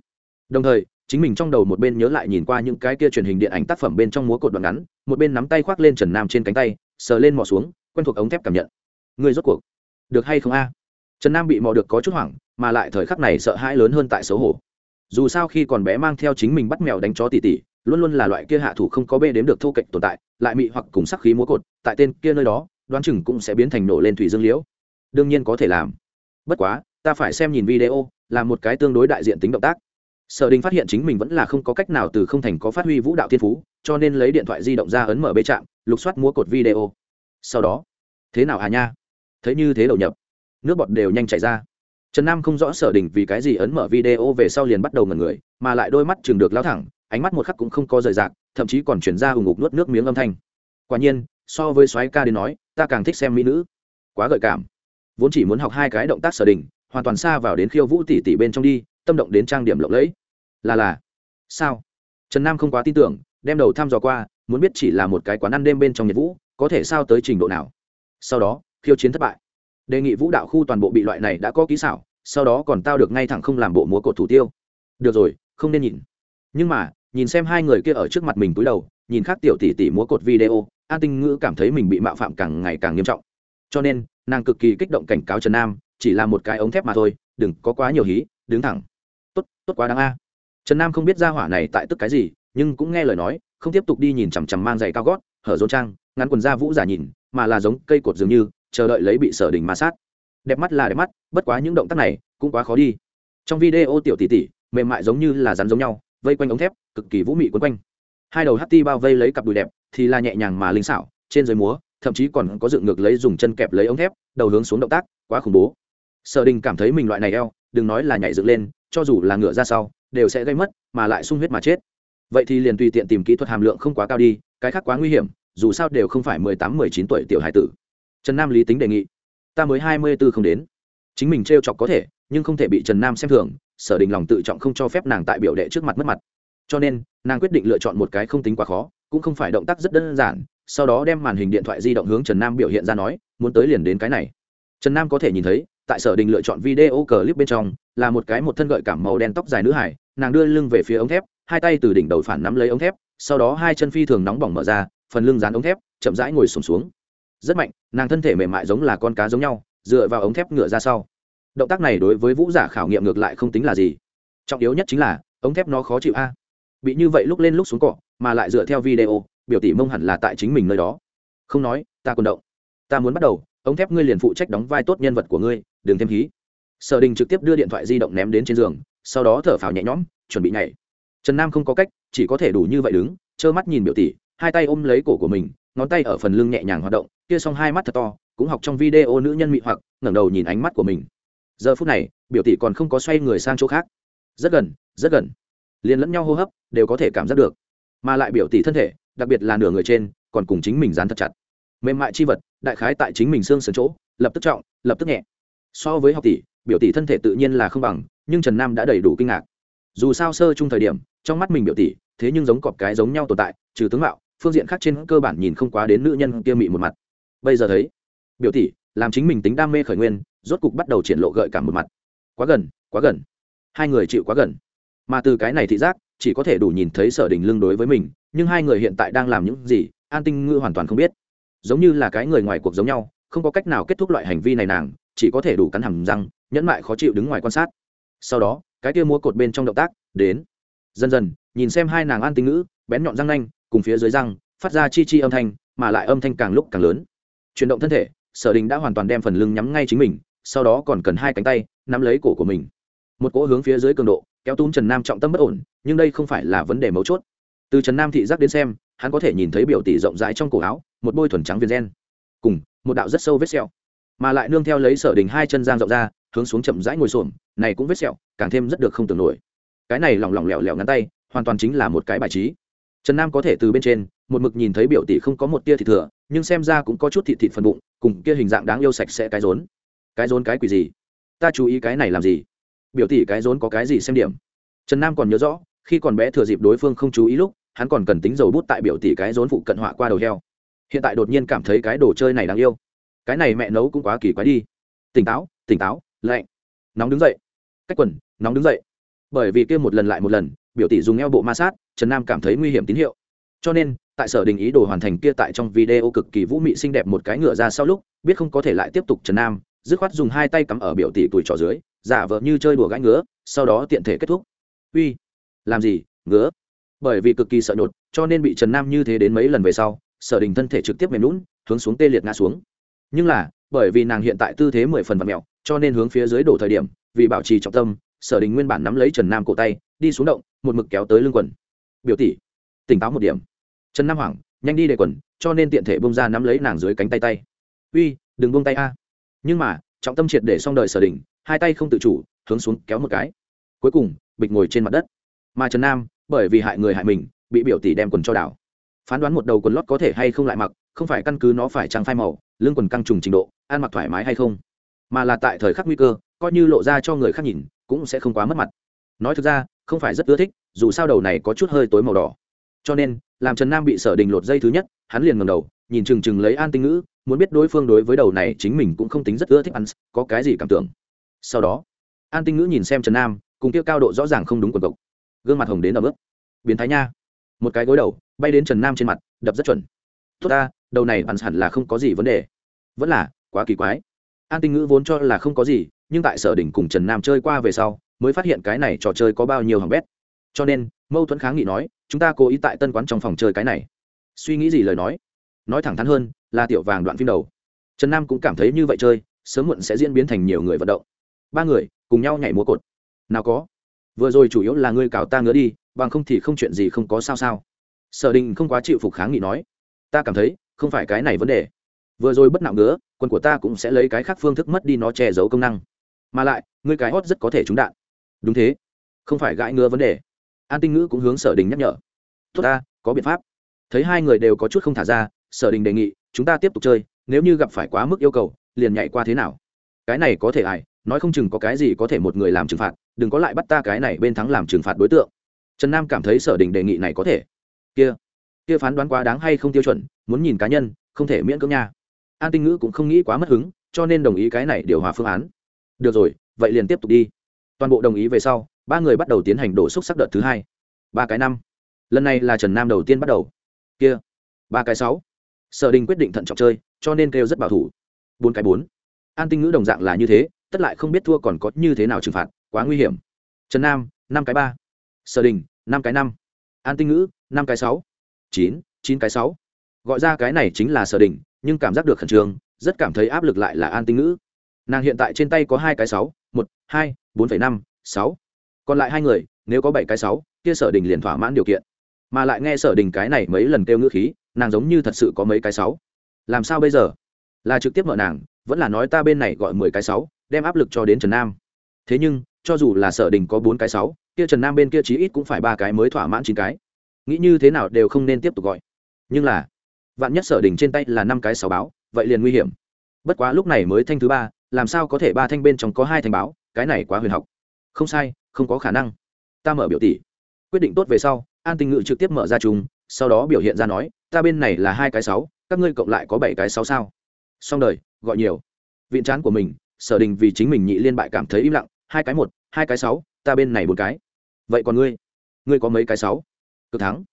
Đồng thời, chính mình trong đầu một bên nhớ lại nhìn qua những cái kia truyền hình điện ảnh tác phẩm bên trong múa cột đoạn ngắn, một bên nắm tay khoác lên trần nam trên cánh tay, sờ lên mò xuống, quen thuộc ống thép cảm nhận. Người rốt cuộc, được hay không a? Trần nam bị mò được có chút hoảng, mà lại thời khắc này sợ hãi lớn hơn tại xấu hổ. Dù sao khi còn bé mang theo chính mình bắt mèo đánh chó tỉ tỉ luôn luôn là loại kia hạ thủ không có bê đếm được thô kệch tồn tại, lại mị hoặc cùng sắc khí múa cột, tại tên kia nơi đó, đoán chừng cũng sẽ biến thành nổ lên thủy dương liễu. Đương nhiên có thể làm. Bất quá, ta phải xem nhìn video, là một cái tương đối đại diện tính động tác. Sở đình phát hiện chính mình vẫn là không có cách nào từ không thành có phát huy vũ đạo thiên phú, cho nên lấy điện thoại di động ra ấn mở bê trạm lục soát múa cột video. Sau đó, thế nào hà nha? Thấy như thế đầu nhập, nước bọt đều nhanh chảy ra. Trần nam không rõ sở đình vì cái gì ấn mở video về sau liền bắt đầu ngần người, mà lại đôi mắt chừng được lao thẳng ánh mắt một khắc cũng không có rời rạc, thậm chí còn chuyển ra hùng ngục nuốt nước miếng âm thanh. Quả nhiên, so với soái ca đến nói, ta càng thích xem mỹ nữ. Quá gợi cảm. Vốn chỉ muốn học hai cái động tác sở đình hoàn toàn xa vào đến khiêu vũ tỉ tỉ bên trong đi, tâm động đến trang điểm lộng lẫy. Là là. Sao? Trần nam không quá tin tưởng, đem đầu thăm dò qua, muốn biết chỉ là một cái quán ăn đêm bên trong nhiệt vũ, có thể sao tới trình độ nào. Sau đó, khiêu chiến thất bại. Đề nghị vũ đạo khu toàn bộ bị loại này đã có kỹ xảo, sau đó còn tao được ngay thẳng không làm bộ múa cột thủ tiêu. Được rồi, không nên nhìn. Nhưng mà nhìn xem hai người kia ở trước mặt mình túi đầu, nhìn khác tiểu tỷ tỷ múa cột video an tinh ngữ cảm thấy mình bị mạo phạm càng ngày càng nghiêm trọng. Cho nên, nàng cực kỳ kích động cảnh cáo trần nam, chỉ là một cái ống thép mà thôi, đừng có quá nhiều hí, đứng thẳng. Tốt tốt quá đáng a. Trần nam không biết ra hỏa này tại tức cái gì, nhưng cũng nghe lời nói, không tiếp tục đi nhìn chằm chằm mang giày cao gót, hở rốn trang, ngắn quần da vũ giả nhìn, mà là giống cây cột dường như, chờ đợi lấy bị sở đình ma sát. Đẹp mắt là đẹp mắt, bất quá những động tác này cũng quá khó đi. Trong video tiểu tỷ tỷ, mềm mại giống như là rắn giống nhau vây quanh ống thép, cực kỳ vũ mị quấn quanh. Hai đầu hát ti bao vây lấy cặp đùi đẹp, thì là nhẹ nhàng mà linh xảo, trên dưới múa, thậm chí còn có dựng ngược lấy dùng chân kẹp lấy ống thép, đầu hướng xuống động tác, quá khủng bố. Sở đình cảm thấy mình loại này eo, đừng nói là nhảy dựng lên, cho dù là ngựa ra sau, đều sẽ gây mất, mà lại sung huyết mà chết. Vậy thì liền tùy tiện tìm kỹ thuật hàm lượng không quá cao đi, cái khác quá nguy hiểm, dù sao đều không phải mười tám, mười chín tuổi tiểu hải tử. Trần nam lý tính đề nghị, ta mới hai mươi b ố không đến. Chính mình t r e o chọc có thể nhưng không thể bị trần nam xem thường sở đình lòng tự trọng không cho phép nàng tại biểu đệ trước mặt mất mặt. Cho nên nàng quyết định lựa chọn một cái không tính quá khó cũng không phải động tác rất đơn giản sau đó đem màn hình điện thoại di động hướng trần nam biểu hiện ra nói muốn tới liền đến cái này. Trần nam có thể nhìn thấy tại sở đình lựa chọn video clip bên trong là một cái một thân gợi cảm màu đen tóc dài nữ hải nàng đưa lưng về phía ống thép hai tay từ đỉnh đầu phản nắm lấy ống thép sau đó hai chân phi thường nóng bỏng mở ra phần lưng dán ống thép chậm rãi ngồi sùng xuống, xuống. Rất mạnh nàng thân thể mềm mại giống là con cá giống nhau dựa vào ống thép ngựa ra sau động tác này đối với vũ giả khảo nghiệm ngược lại không tính là gì. Trọng yếu nhất chính là, ống thép nó khó chịu a. Bị như vậy lúc lên lúc xuống cọ mà lại dựa theo video, biểu tỷ mông hẳn là tại chính mình nơi đó. Không nói, ta còn động. Ta muốn bắt đầu, ống thép ngươi liền phụ trách đóng vai tốt nhân vật của ngươi, đừng thêm khí. sở đình trực tiếp đưa điện thoại di động ném đến trên giường, sau đó thở phào nhẹ nhõm, chuẩn bị nhảy. Trần nam không có cách, chỉ có thể đủ như vậy đứng, trơ mắt nhìn biểu tỷ, hai tay ôm lấy cổ của mình, ngón tay ở phần lưng nhẹ nhàng hoạt động, kia xong hai mắt thật to, cũng học trong video nữ nhân mị hoặc, ngẩng đầu nhìn ánh mắt của mình giờ phút này, biểu tỷ còn không có xoay người sang chỗ khác. Rất gần rất gần. Liền lẫn nhau hô hấp, đều có thể cảm giác được. Mà lại biểu tỷ thân thể, đặc biệt là nửa người trên, còn cùng chính mình dán thật chặt. Mềm mại chi vật, đại khái tại chính mình xương sườn chỗ, lập tức trọng, lập tức nhẹ. So với học tỷ, biểu tỷ thân thể tự nhiên là không bằng, nhưng trần nam đã đầy đủ kinh ngạc. Dù sao sơ chung thời điểm, trong mắt mình biểu tỷ, thế nhưng giống cọp cái giống nhau tồn tại, trừ tướng mạo, phương diện khác trên cơ bản nhìn không quá đến nữ nhân kia mị một mặt. Bây giờ thấy, biểu tỷ, làm chính mình tính đam mê khởi nguyên rốt cục bắt đầu triển lộ gợi cảm một mặt. Quá gần quá gần. Hai người chịu quá gần. Mà từ cái này thị giác, chỉ có thể đủ nhìn thấy sở đình lưng đối với mình, nhưng hai người hiện tại đang làm những gì, an tinh ngư hoàn toàn không biết. Giống như là cái người ngoài cuộc giống nhau, không có cách nào kết thúc loại hành vi này nàng, chỉ có thể đủ cắn hầm răng, nhẫn mại khó chịu đứng ngoài quan sát. Sau đó, cái kia múa cột bên trong động tác, đến. Dần dần, nhìn xem hai nàng an tinh ngữ bén nhọn răng nanh, cùng phía dưới răng, phát ra chi chi âm thanh, mà lại âm thanh càng lúc càng lớn. Chuyển động thân thể, sở đình đã hoàn toàn đem phần lưng nhắm ngay chính mình sau đó còn cần hai cánh tay, nắm lấy cổ của mình. Một cỗ hướng phía dưới cường độ, kéo túm trần nam trọng tâm bất ổn, nhưng đây không phải là vấn đề mấu chốt. Từ trần nam thị giác đến xem, hắn có thể nhìn thấy biểu tỷ rộng rãi trong cổ áo, một bôi thuần trắng viên gen. Cùng, một đạo rất sâu vết sẹo. Mà lại nương theo lấy sở đình hai chân giang rộng ra, hướng xuống chậm rãi ngồi xổm, này cũng vết sẹo, càng thêm rất được không tưởng nổi. Cái này lỏng lỏng lẻo lẻo ngắn tay, hoàn toàn chính là một cái bài trí. Trần nam có thể từ bên trên, một mực nhìn thấy biểu tỷ không có một tia thịt thừa, nhưng xem ra cũng có chút thịt thịt phần bụng, cùng kia hình dạng đáng yêu sạch sẽ cái rốn cái rốn cái quỷ gì? Ta chú ý cái này làm gì? Biểu tỷ cái rốn có cái gì xem điểm? Trần nam còn nhớ rõ, khi còn bé thừa dịp đối phương không chú ý lúc, hắn còn cần tính dầu bút tại biểu tỷ cái rốn phụ cận họa qua đầu heo. Hiện tại đột nhiên cảm thấy cái đồ chơi này đáng yêu. Cái này mẹ nấu cũng quá kỳ quái đi. Tỉnh táo tỉnh táo, lạnh. Nóng đứng dậy. Cách quần, nóng đứng dậy. Bởi vì kia một lần lại một lần, biểu tỷ dùng eo bộ ma sát, trần nam cảm thấy nguy hiểm tín hiệu. Cho nên, tại sở đình ý đồ hoàn thành kia tại trong video cực kỳ vũ mị xinh đẹp một cái ngựa ra sau lúc, biết không có thể lại tiếp tục trần nam dứt khoát dùng hai tay cắm ở biểu tỷ tuổi trò dưới, giả vờ như chơi đùa gãi ngứa, sau đó tiện thể kết thúc. Uy, làm gì, ngứa? Bởi vì cực kỳ sợ nhột, cho nên bị trần nam như thế đến mấy lần về sau, sở đình thân thể trực tiếp mềm lún hướng xuống tê liệt ngã xuống. Nhưng là, bởi vì nàng hiện tại tư thế mười phần vật mẹo, cho nên hướng phía dưới đổ thời điểm, vì bảo trì trọng tâm, sở đình nguyên bản nắm lấy trần nam cổ tay, đi xuống động, một mực kéo tới lưng quần. Biểu tỷ, tỉnh táo một điểm. Trần nam hoảng, nhanh đi để quần, cho nên tiện thể bông ra nắm lấy nàng dưới cánh tay tay. Uy, đừng bông tay a nhưng mà, trọng tâm triệt để xong đời sở đình hai tay không tự chủ, hướng xuống kéo một cái. Cuối cùng, bịch ngồi trên mặt đất. Mà trần nam, bởi vì hại người hại mình, bị biểu tỷ đem quần cho đảo. Phán đoán một đầu quần lót có thể hay không lại mặc, không phải căn cứ nó phải trăng phai màu, lưng quần căng trùng trình độ, ăn mặc thoải mái hay không. Mà là tại thời khắc nguy cơ, coi như lộ ra cho người khác nhìn, cũng sẽ không quá mất mặt. Nói thực ra, không phải rất ưa thích, dù sao đầu này có chút hơi tối màu đỏ. Cho nên, làm trần nam bị sở đình lột dây thứ nhất, hắn liền ngầm đầu nhìn chừng chừng lấy an tinh ngữ, muốn biết đối phương đối với đầu này chính mình cũng không tính rất ưa thích ăn, có cái gì cảm tưởng. Sau đó, an tinh ngữ nhìn xem trần nam, cùng kia cao độ rõ ràng không đúng quần cộc gương mặt hồng đến ở bước biến thái nha. Một cái gối đầu, bay đến trần nam trên mặt, đập rất chuẩn. Tốt ta, đầu này ăn hẳn là không có gì vấn đề. Vẫn là, quá kỳ quái. An tinh ngữ vốn cho là không có gì, nhưng tại sở đỉnh cùng trần nam chơi qua về sau, mới phát hiện cái này trò chơi có bao nhiêu hỏng bét. Cho nên, mâu thuẫn kháng nghị nói, chúng ta cố ý tại tân quán trong phòng chơi cái này. Suy nghĩ gì lời nói? Nói thẳng thắn hơn, là tiểu vàng đoạn phim đầu. Trần nam cũng cảm thấy như vậy chơi, sớm muộn sẽ diễn biến thành nhiều người vận động. Ba người, cùng nhau nhảy múa cột. Nào có. Vừa rồi chủ yếu là ngươi cào ta ngứa đi, bằng không thì không chuyện gì không có sao sao. Sở đình không quá chịu phục kháng nghị nói. Ta cảm thấy, không phải cái này vấn đề. Vừa rồi bất nạo ngứa quân của ta cũng sẽ lấy cái khác phương thức mất đi nó che giấu công năng. Mà lại, ngươi cái hót rất có thể trúng đạn. Đúng thế. Không phải gãi ngứa vấn đề. An tinh ngữ cũng hướng sở đình nhắc nhở. Tốt ta, có biện pháp. Thấy hai người đều có chút không thả ra sở đình đề nghị, chúng ta tiếp tục chơi, nếu như gặp phải quá mức yêu cầu, liền nhảy qua thế nào? Cái này có thể ai, nói không chừng có cái gì có thể một người làm trừng phạt, đừng có lại bắt ta cái này bên thắng làm trừng phạt đối tượng. Trần nam cảm thấy sở đình đề nghị này có thể. Kia kia phán đoán quá đáng hay không tiêu chuẩn, muốn nhìn cá nhân, không thể miễn cưỡng nha. An tinh ngữ cũng không nghĩ quá mất hứng, cho nên đồng ý cái này điều hòa phương án. Được rồi, vậy liền tiếp tục đi. Toàn bộ đồng ý về sau, ba người bắt đầu tiến hành đổ xúc sắc đợt thứ hai. Ba cái năm. Lần này là trần nam đầu tiên bắt đầu. Kia, ba cái sáu sở đình quyết định thận trọng chơi, cho nên kêu rất bảo thủ. Bốn cái bốn. An tinh ngữ đồng dạng là như thế, tất lại không biết thua còn có như thế nào trừng phạt, quá nguy hiểm. Trần nam, năm cái ba. Sở đình, năm cái năm. An tinh ngữ, năm cái sáu. Chín chín cái sáu. Gọi ra cái này chính là sở đình, nhưng cảm giác được khẩn trương, rất cảm thấy áp lực lại là an tinh ngữ. Nàng hiện tại trên tay có hai cái sáu, một, hai, bốn phẩy năm, sáu. Còn lại hai người, nếu có bảy cái sáu, kia sở đình liền thỏa mãn điều kiện. Mà lại nghe sở đình cái này mấy lần kêu ngữ khí nàng giống như thật sự có mấy cái sáu. Làm sao bây giờ? Là trực tiếp mở nàng, vẫn là nói ta bên này gọi mười cái sáu, đem áp lực cho đến trần nam. Thế nhưng, cho dù là sở đình có bốn cái sáu, kia trần nam bên kia chí ít cũng phải ba cái mới thỏa mãn chín cái. Nghĩ như thế nào đều không nên tiếp tục gọi. Nhưng là, vạn nhất sở đình trên tay là năm cái sáu báo, vậy liền nguy hiểm. Bất quá lúc này mới thanh thứ ba, làm sao có thể ba thanh bên trong có hai thanh báo, cái này quá huyền học. Không sai, không có khả năng. Ta mở biểu tỷ. Quyết định tốt về sau, an tình ngự trực tiếp mở ra chúng sau đó biểu hiện ra nói, ta bên này là hai cái sáu, các ngươi cộng lại có bảy cái sáu sao? Xong đời, gọi nhiều. Viện trán của mình, sở đình vì chính mình nhị liên bại cảm thấy im lặng, hai cái một, hai cái sáu, ta bên này một cái. Vậy còn ngươi? Ngươi có mấy cái sáu? Cực thắng.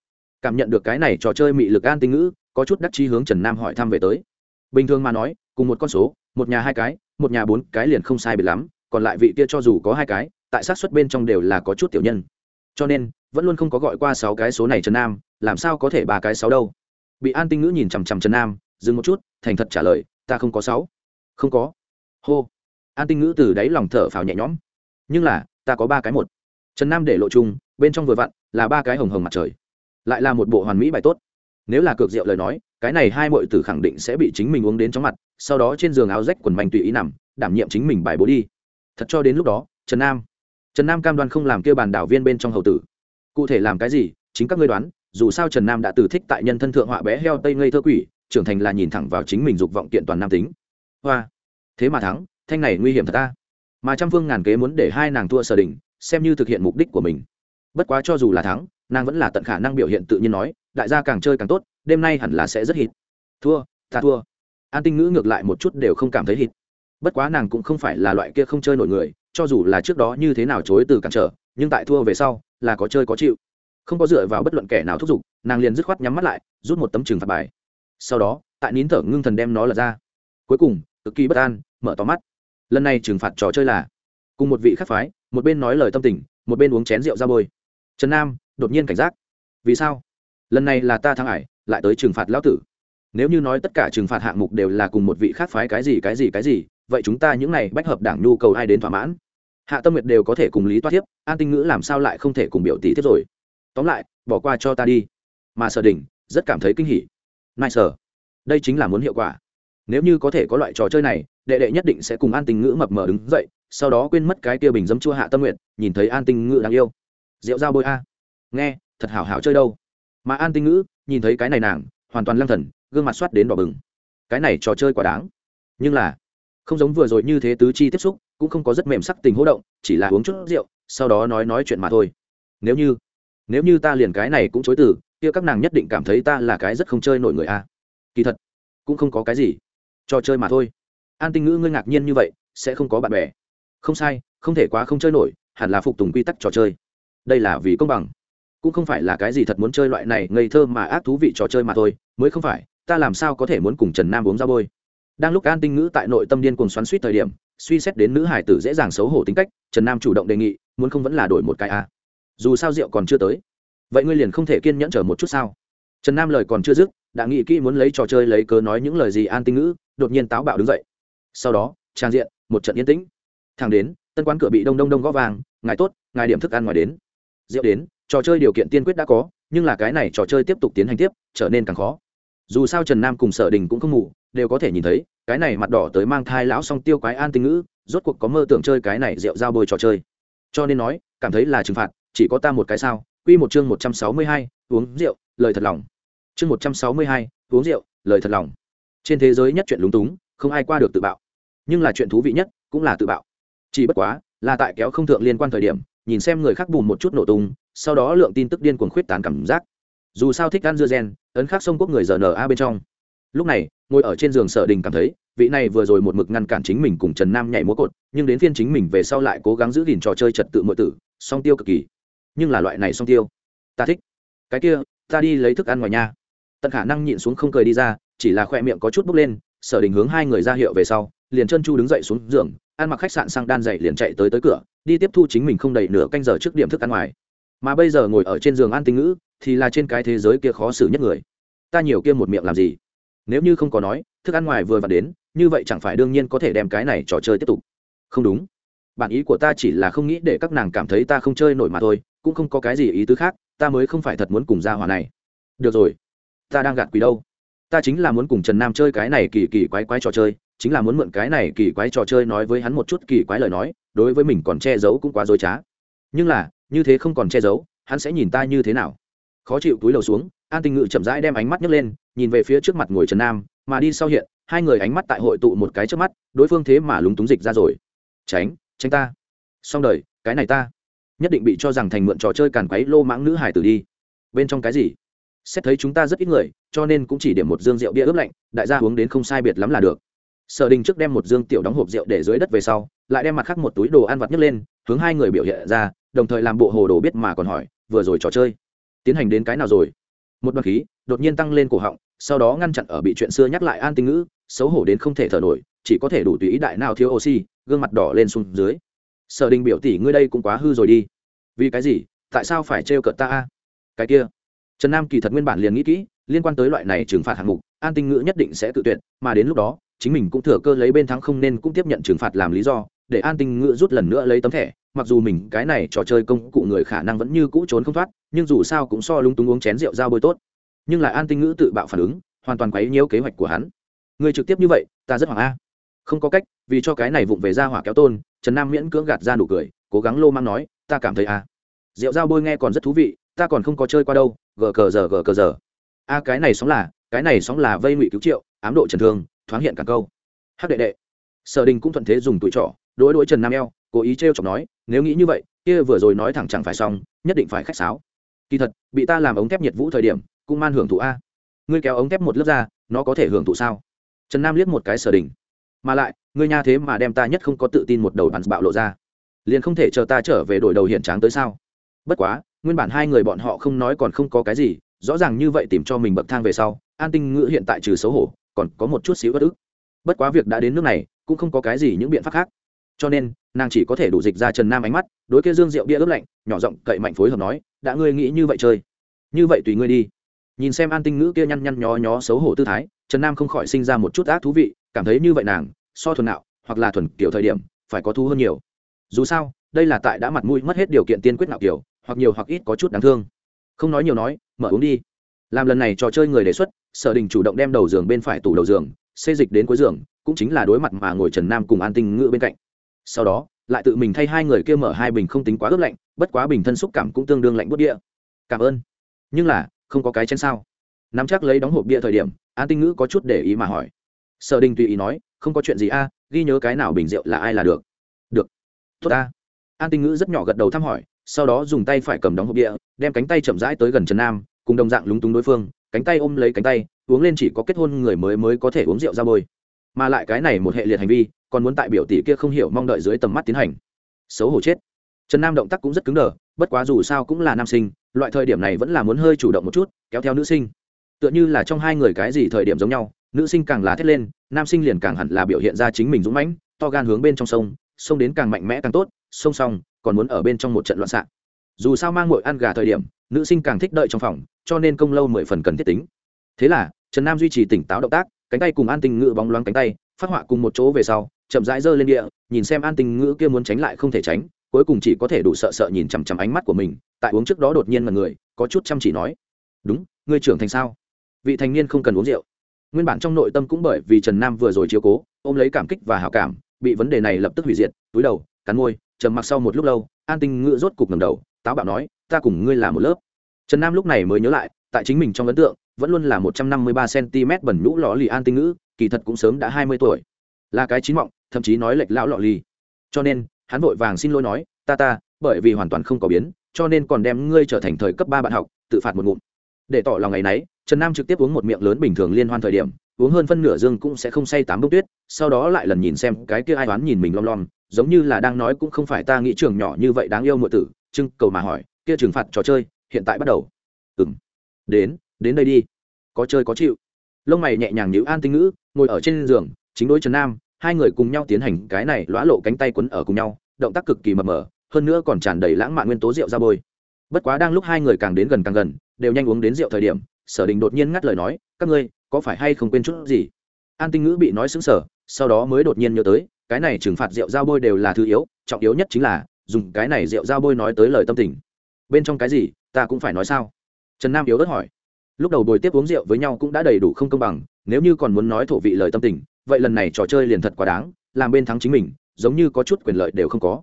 Cảm nhận được cái này trò chơi mị lực an tinh ngữ, có chút đắc chí hướng trần nam hỏi thăm về tới. Bình thường mà nói, cùng một con số, một nhà hai cái, một nhà bốn cái liền không sai biệt lắm, còn lại vị kia cho dù có hai cái, tại sát xuất bên trong đều là có chút tiểu nhân. Cho nên, vẫn luôn không có gọi qua sáu cái số này trần nam làm sao có thể ba cái sáu đâu? Bị an tinh ngữ nhìn chằm chằm trần nam, dừng một chút, thành thật trả lời, ta không có sáu. Không có. Hô. An tinh ngữ từ đáy lòng thở phào nhẹ nhõm. Nhưng là, ta có ba cái một. Trần nam để lộ chung, bên trong vừa vặn là ba cái hồng hồng mặt trời. Lại là một bộ hoàn mỹ bài tốt. Nếu là cược rượu lời nói, cái này hai mọi tử khẳng định sẽ bị chính mình uống đến chóng mặt, sau đó trên giường áo rách quần manh tùy ý nằm, đảm nhiệm chính mình bài bố đi. Thật cho đến lúc đó, trần nam trần nam cam đoan không làm kêu bàn đảo viên bên trong hầu tử. Cụ thể làm cái gì, chính các ngươi đoán dù sao trần nam đã từ thích tại nhân thân thượng họa bé heo tây ngây thơ quỷ, trưởng thành là nhìn thẳng vào chính mình dục vọng kiện toàn nam tính. Hoa, thế mà thắng, thanh này nguy hiểm thật ta. Mà trăm phương ngàn kế muốn để hai nàng thua sở đình xem như thực hiện mục đích của mình. Bất quá cho dù là thắng, nàng vẫn là tận khả năng biểu hiện tự nhiên nói, đại gia càng chơi càng tốt, đêm nay hẳn là sẽ rất hít. Thua, ta thua. An tinh ngữ ngược lại một chút đều không cảm thấy hít. Bất quá nàng cũng không phải là loại kia không chơi nổi người, cho dù là trước đó như thế nào chối từ cản trở, nhưng tại thua về sau, là có chơi có chịu không có dựa vào bất luận kẻ nào thúc giục, nàng liền dứt khoát nhắm mắt lại, rút một tấm trừng phạt bài. Sau đó, tại nín thở ngưng thần đem nó lật ra. Cuối cùng, cực kỳ bất an, mở to mắt. Lần này trừng phạt trò chơi là, cùng một vị khắc phái, một bên nói lời tâm tình, một bên uống chén rượu ra bôi. Trần nam, đột nhiên cảnh giác. Vì sao? Lần này là ta thăng ải, lại tới trừng phạt lão tử. Nếu như nói tất cả trừng phạt hạng mục đều là cùng một vị khác phái cái gì cái gì cái gì, vậy chúng ta những này bách hợp đảng nhu cầu ai đến thỏa mãn? Hạ tâm nguyệt đều có thể cùng lý toát thiếp, an tinh ngữ làm sao lại không thể cùng biểu tỷ thiếp rồi? Tóm lại, bỏ qua cho ta đi. Mà sở đình rất cảm thấy kinh hỉ. Nai sở đây chính là muốn hiệu quả. Nếu như có thể có loại trò chơi này, đệ đệ nhất định sẽ cùng an tinh ngữ mập mờ đứng dậy, sau đó quên mất cái kia bình dấm chua hạ tâm nguyện nhìn thấy an tinh ngữ đáng yêu. Rượu dao bôi a. Nghe, thật hảo hảo chơi đâu. Mà an tinh ngữ, nhìn thấy cái này nàng, hoàn toàn lăng thần, gương mặt soát đến đỏ bừng. Cái này trò chơi quả đáng. Nhưng là, không giống vừa rồi như thế tứ chi tiếp xúc, cũng không có rất mềm sắc tình hỗ động, chỉ là uống chút rượu, sau đó nói nói chuyện mà thôi. Nếu như nếu như ta liền cái này cũng chối từ, kia các nàng nhất định cảm thấy ta là cái rất không chơi nổi người a. Kỳ thật, cũng không có cái gì. Trò chơi mà thôi. An tinh ngữ ngươi ngạc nhiên như vậy, sẽ không có bạn bè. Không sai, không thể quá không chơi nổi, hẳn là phục tùng quy tắc trò chơi. Đây là vì công bằng. Cũng không phải là cái gì thật muốn chơi loại này ngây thơ mà ác thú vị trò chơi mà thôi, mới không phải, ta làm sao có thể muốn cùng trần nam uống ra bôi. Đang lúc an tinh ngữ tại nội tâm điên cuồng xoắn suýt thời điểm, suy xét đến nữ hải tử dễ dàng xấu hổ tính cách, trần nam chủ động đề nghị, muốn không vẫn là đổi một cái a. à dù sao rượu còn chưa tới. Vậy ngươi liền không thể kiên nhẫn chờ một chút sao? Trần nam lời còn chưa dứt, đã nghĩ kỹ muốn lấy trò chơi lấy cớ nói những lời gì an tinh ngữ, đột nhiên táo bạo đứng dậy. Sau đó, trang diện, một trận yên tĩnh. Thang đến, tân quán cửa bị đông đông đông gõ vàng, ngài tốt, ngài điểm thức ăn ngoài đến. Rượu đến, trò chơi điều kiện tiên quyết đã có, nhưng là cái này trò chơi tiếp tục tiến hành tiếp, trở nên càng khó. Dù sao trần nam cùng sở đình cũng không ngủ, đều có thể nhìn thấy, cái này mặt đỏ tới mang thai lão song tiêu quái an tinh ngữ, rốt cuộc có mơ tưởng chơi cái này rượu dao bôi trò chơi. Cho nên nói, cảm thấy là trừng phạt chỉ có ta một cái sao? Quy một chương một trăm sáu mươi hai, uống rượu, lời thật lòng. Chương một trăm sáu mươi hai, uống rượu, lời thật lòng. Trên thế giới nhất chuyện lúng túng, không ai qua được tự bạo. Nhưng là chuyện thú vị nhất, cũng là tự bạo. Chỉ bất quá, là tại kéo không thượng liên quan thời điểm, nhìn xem người khác bùn một chút nổ tung, sau đó lượng tin tức điên cuồng khuyết tán cảm giác. Dù sao thích ăn dưa gen, ấn khác sông quốc người giờ a bên trong. Lúc này, ngồi ở trên giường sở đình cảm thấy, vị này vừa rồi một mực ngăn cản chính mình cùng trần nam nhảy múa cột, nhưng đến phiên chính mình về sau lại cố gắng giữ gìn trò chơi trật tự mọi tử, song tiêu cực kỳ nhưng là loại này song tiêu. Ta thích. Cái kia, ta đi lấy thức ăn ngoài nhà. Tận khả năng nhịn xuống không cười đi ra, chỉ là khoe miệng có chút bốc lên, sở đình hướng hai người ra hiệu về sau, liền chân chu đứng dậy xuống giường, ăn mặc khách sạn sang đan dậy liền chạy tới tới cửa, đi tiếp thu chính mình không đầy nửa canh giờ trước điểm thức ăn ngoài. Mà bây giờ ngồi ở trên giường ăn tinh ngữ, thì là trên cái thế giới kia khó xử nhất người. Ta nhiều kia một miệng làm gì? Nếu như không có nói, thức ăn ngoài vừa vặn đến, như vậy chẳng phải đương nhiên có thể đem cái này trò chơi tiếp tục. Không đúng. Bản ý của ta chỉ là không nghĩ để các nàng cảm thấy ta không chơi nổi mà thôi cũng không có cái gì ý tứ khác, ta mới không phải thật muốn cùng ra hòa này. Được rồi, ta đang gạt quỷ đâu? Ta chính là muốn cùng trần nam chơi cái này kỳ kỳ quái quái trò chơi, chính là muốn mượn cái này kỳ quái trò chơi nói với hắn một chút kỳ quái lời nói, đối với mình còn che giấu cũng quá dối trá. Nhưng là, như thế không còn che giấu, hắn sẽ nhìn ta như thế nào? Khó chịu túi lầu xuống, an tình ngự chậm rãi đem ánh mắt nhấc lên, nhìn về phía trước mặt ngồi trần nam, mà đi sau hiện, hai người ánh mắt tại hội tụ một cái trước mắt, đối phương thế mà lúng túng dịch ra rồi. Tránh tránh ta. Xong đời, cái này ta nhất định bị cho rằng thành mượn trò chơi càn quấy lô mãng nữ hải tử đi. Bên trong cái gì? Xét thấy chúng ta rất ít người, cho nên cũng chỉ điểm một dương rượu bia ướp lạnh, đại gia uống đến không sai biệt lắm là được. Sở đình trước đem một dương tiểu đóng hộp rượu để dưới đất về sau, lại đem mặt khác một túi đồ ăn vặt nhấc lên, hướng hai người biểu hiện ra, đồng thời làm bộ hồ đồ biết mà còn hỏi, vừa rồi trò chơi, tiến hành đến cái nào rồi? Một đoàn khí đột nhiên tăng lên cổ họng, sau đó ngăn chặn ở bị chuyện xưa nhắc lại an tinh ngữ, xấu hổ đến không thể thở nổi, chỉ có thể đủ tùy ý đại nào thiếu oxy, gương mặt đỏ lên xuống dưới sở đình biểu tỷ ngươi đây cũng quá hư rồi đi. Vì cái gì? Tại sao phải trêu cợt ta a? Cái kia. Trần nam kỳ thật nguyên bản liền nghĩ kỹ, liên quan tới loại này trừng phạt hạng mục, an tinh ngữ nhất định sẽ tự tuyệt, mà đến lúc đó, chính mình cũng thừa cơ lấy bên thắng không nên cũng tiếp nhận trừng phạt làm lý do, để an tinh ngữ rút lần nữa lấy tấm thẻ. Mặc dù mình cái này trò chơi công cụ người khả năng vẫn như cũ trốn không thoát, nhưng dù sao cũng so lung túng uống chén rượu dao bôi tốt. Nhưng lại an tinh ngữ tự bạo phản ứng, hoàn toàn quấy nhiễu kế hoạch của hắn. Người trực tiếp như vậy, ta rất hoảng a. Không có cách, vì cho cái này vụng về ra hỏa kéo tôn trần nam miễn cưỡng gạt ra nụ cười, cố gắng lô mang nói, ta cảm thấy a rượu dao bôi nghe còn rất thú vị, ta còn không có chơi qua đâu, gờ cờ giờ, gờ cờ giờ. A, cái này sóng là, cái này sóng là vây ngụy cứu triệu, ám độ trần thương, thoáng hiện cả câu. Hắc đệ đệ. Sở đình cũng thuận thế dùng tuổi trọ đối đối trần nam eo, cố ý t chọc nói, nếu nghĩ như vậy, kia vừa rồi nói thẳng chẳng phải xong, nhất định phải khách sáo. Kỳ thật, bị ta làm ống thép nhiệt vũ thời điểm, cũng man hưởng thụ a. Ngươi kéo ống thép một lớp ra, nó có thể hưởng thụ sao? Trần nam liếc một cái sở đình, mà lại ngươi nha thế mà đem ta nhất không có tự tin một đầu bắn bạo lộ ra. Liền không thể chờ ta trở về đổi đầu hiện tráng tới sao? Bất quá, nguyên bản hai người bọn họ không nói còn không có cái gì, rõ ràng như vậy tìm cho mình bậc thang về sau, an tinh ngữ hiện tại trừ xấu hổ, còn có một chút xíu bất ức. Bất quá việc đã đến nước này, cũng không có cái gì những biện pháp khác. Cho nên, nàng chỉ có thể đủ dịch ra trần nam ánh mắt, đối kia dương rượu bia ướp lạnh, nhỏ giọng cậy mạnh phối hợp nói, đã ngươi nghĩ như vậy chơi. Như vậy tùy ngươi đi. Nhìn xem an tinh ngữ kia nhăn nhăn nhó nhó xấu hổ tư thái, trần nam không khỏi sinh ra một chút ác thú vị, cảm thấy như vậy nàng so thuần nạo hoặc là thuần kiểu thời điểm, phải có thu hơn nhiều. Dù sao, đây là tại đã mặt mũi mất hết điều kiện tiên quyết nạo kiểu, hoặc nhiều hoặc ít có chút đáng thương. Không nói nhiều nói, mở uống đi. Làm lần này trò chơi người đề xuất, sở đình chủ động đem đầu giường bên phải tủ đầu giường, xê dịch đến cuối giường, cũng chính là đối mặt mà ngồi trần nam cùng an tinh ngự bên cạnh. Sau đó, lại tự mình thay hai người kia mở hai bình không tính quá ướp lạnh, bất quá bình thân xúc cảm cũng tương đương lạnh bút địa. Cảm ơn. Nhưng là, không có cái chén sao. Nắm chắc lấy đóng hộp bia thời điểm, an tinh ngữ có chút để ý mà hỏi. Sở đình tùy ý nói không có chuyện gì a, ghi nhớ cái nào bình rượu là ai là được. Được. Tốt a an tinh ngữ rất nhỏ gật đầu thăm hỏi, sau đó dùng tay phải cầm đóng hộp bia đem cánh tay chậm rãi tới gần trần nam, cùng đồng dạng lúng túng đối phương, cánh tay ôm lấy cánh tay, uống lên chỉ có kết hôn người mới mới có thể uống rượu ra bôi. Mà lại cái này một hệ liệt hành vi, còn muốn tại biểu tỷ kia không hiểu mong đợi dưới tầm mắt tiến hành. Xấu hổ chết. Trần nam động tác cũng rất cứng đờ, bất quá dù sao cũng là nam sinh, loại thời điểm này vẫn là muốn hơi chủ động một chút, kéo theo nữ sinh. Tựa như là trong hai người cái gì thời điểm giống nhau, nữ sinh càng là thét lên nam sinh liền càng hẳn là biểu hiện ra chính mình dũng mãnh, to gan hướng bên trong sông sông đến càng mạnh mẽ càng tốt, sông xong, còn muốn ở bên trong một trận loạn xạ. Dù sao mang mội ăn gà thời điểm, nữ sinh càng thích đợi trong phòng, cho nên công lâu mười phần cần thiết tính. Thế là, trần nam duy trì tỉnh táo động tác, cánh tay cùng an tình ngữ bóng loáng cánh tay, phát họa cùng một chỗ về sau, chậm rãi giơ lên địa, nhìn xem an tình ngữ kia muốn tránh lại không thể tránh, cuối cùng chỉ có thể đủ sợ sợ nhìn chằm chằm ánh mắt của mình, tại uống trước đó đột nhiên mà người, có chút chăm chỉ nói, đúng, ngươi trưởng thành sao? Vị thành niên không cần uống rượu nguyên bản trong nội tâm cũng bởi vì trần nam vừa rồi chiếu cố, ôm lấy cảm kích và hảo cảm, bị vấn đề này lập tức hủy diệt, túi đầu, cắn môi, trầm mặc sau một lúc lâu, an tinh Ngựa rốt cục ngầm đầu, táo bạo nói, ta cùng ngươi là một lớp. Trần nam lúc này mới nhớ lại, tại chính mình trong ấn tượng, vẫn luôn là một trăm năm mươi ba cm bẩn nhũ lò lì an tinh ngữ, kỳ thật cũng sớm đã hai mươi tuổi. Là cái chín mọng, thậm chí nói lệch lão lọ lì. Cho nên, hắn vội vàng xin lỗi nói, ta ta, bởi vì hoàn toàn không có biến, cho nên còn đem ngươi trở thành thời cấp ba bạn học, tự phạt một ngụm. Để tỏ lòng ngày nấy trần nam trực tiếp uống một miệng lớn bình thường liên hoan thời điểm, uống hơn phân nửa dương cũng sẽ không say tám bông tuyết, sau đó lại lần nhìn xem cái kia ai toán nhìn mình lom lom, giống như là đang nói cũng không phải ta nghĩ trường nhỏ như vậy đáng yêu muội tử, trưng cầu mà hỏi, kia trừng phạt trò chơi, hiện tại bắt đầu. Ừng đến đến đây đi, có chơi có chịu. Lông mày nhẹ nhàng nhíu an tinh ngữ, ngồi ở trên giường, chính đối trần nam, hai người cùng nhau tiến hành cái này lõa lộ cánh tay quấn ở cùng nhau, động tác cực kỳ mập mờ, hơn nữa còn tràn đầy lãng mạn nguyên tố rượu ra bôi. Bất quá đang lúc hai người càng đến gần càng gần, đều nhanh uống đến rượu thời điểm sở đình đột nhiên ngắt lời nói, các ngươi, có phải hay không quên chút gì? An tinh ngữ bị nói xứng sở sau đó mới đột nhiên nhớ tới, cái này trừng phạt rượu dao bôi đều là thứ yếu, trọng yếu nhất chính là dùng cái này rượu dao bôi nói tới lời tâm tình. Bên trong cái gì, ta cũng phải nói sao? Trần nam yếu ớt hỏi. Lúc đầu bồi tiếp uống rượu với nhau cũng đã đầy đủ không công bằng, nếu như còn muốn nói thổ vị lời tâm tình, vậy lần này trò chơi liền thật quá đáng, làm bên thắng chính mình, giống như có chút quyền lợi đều không có.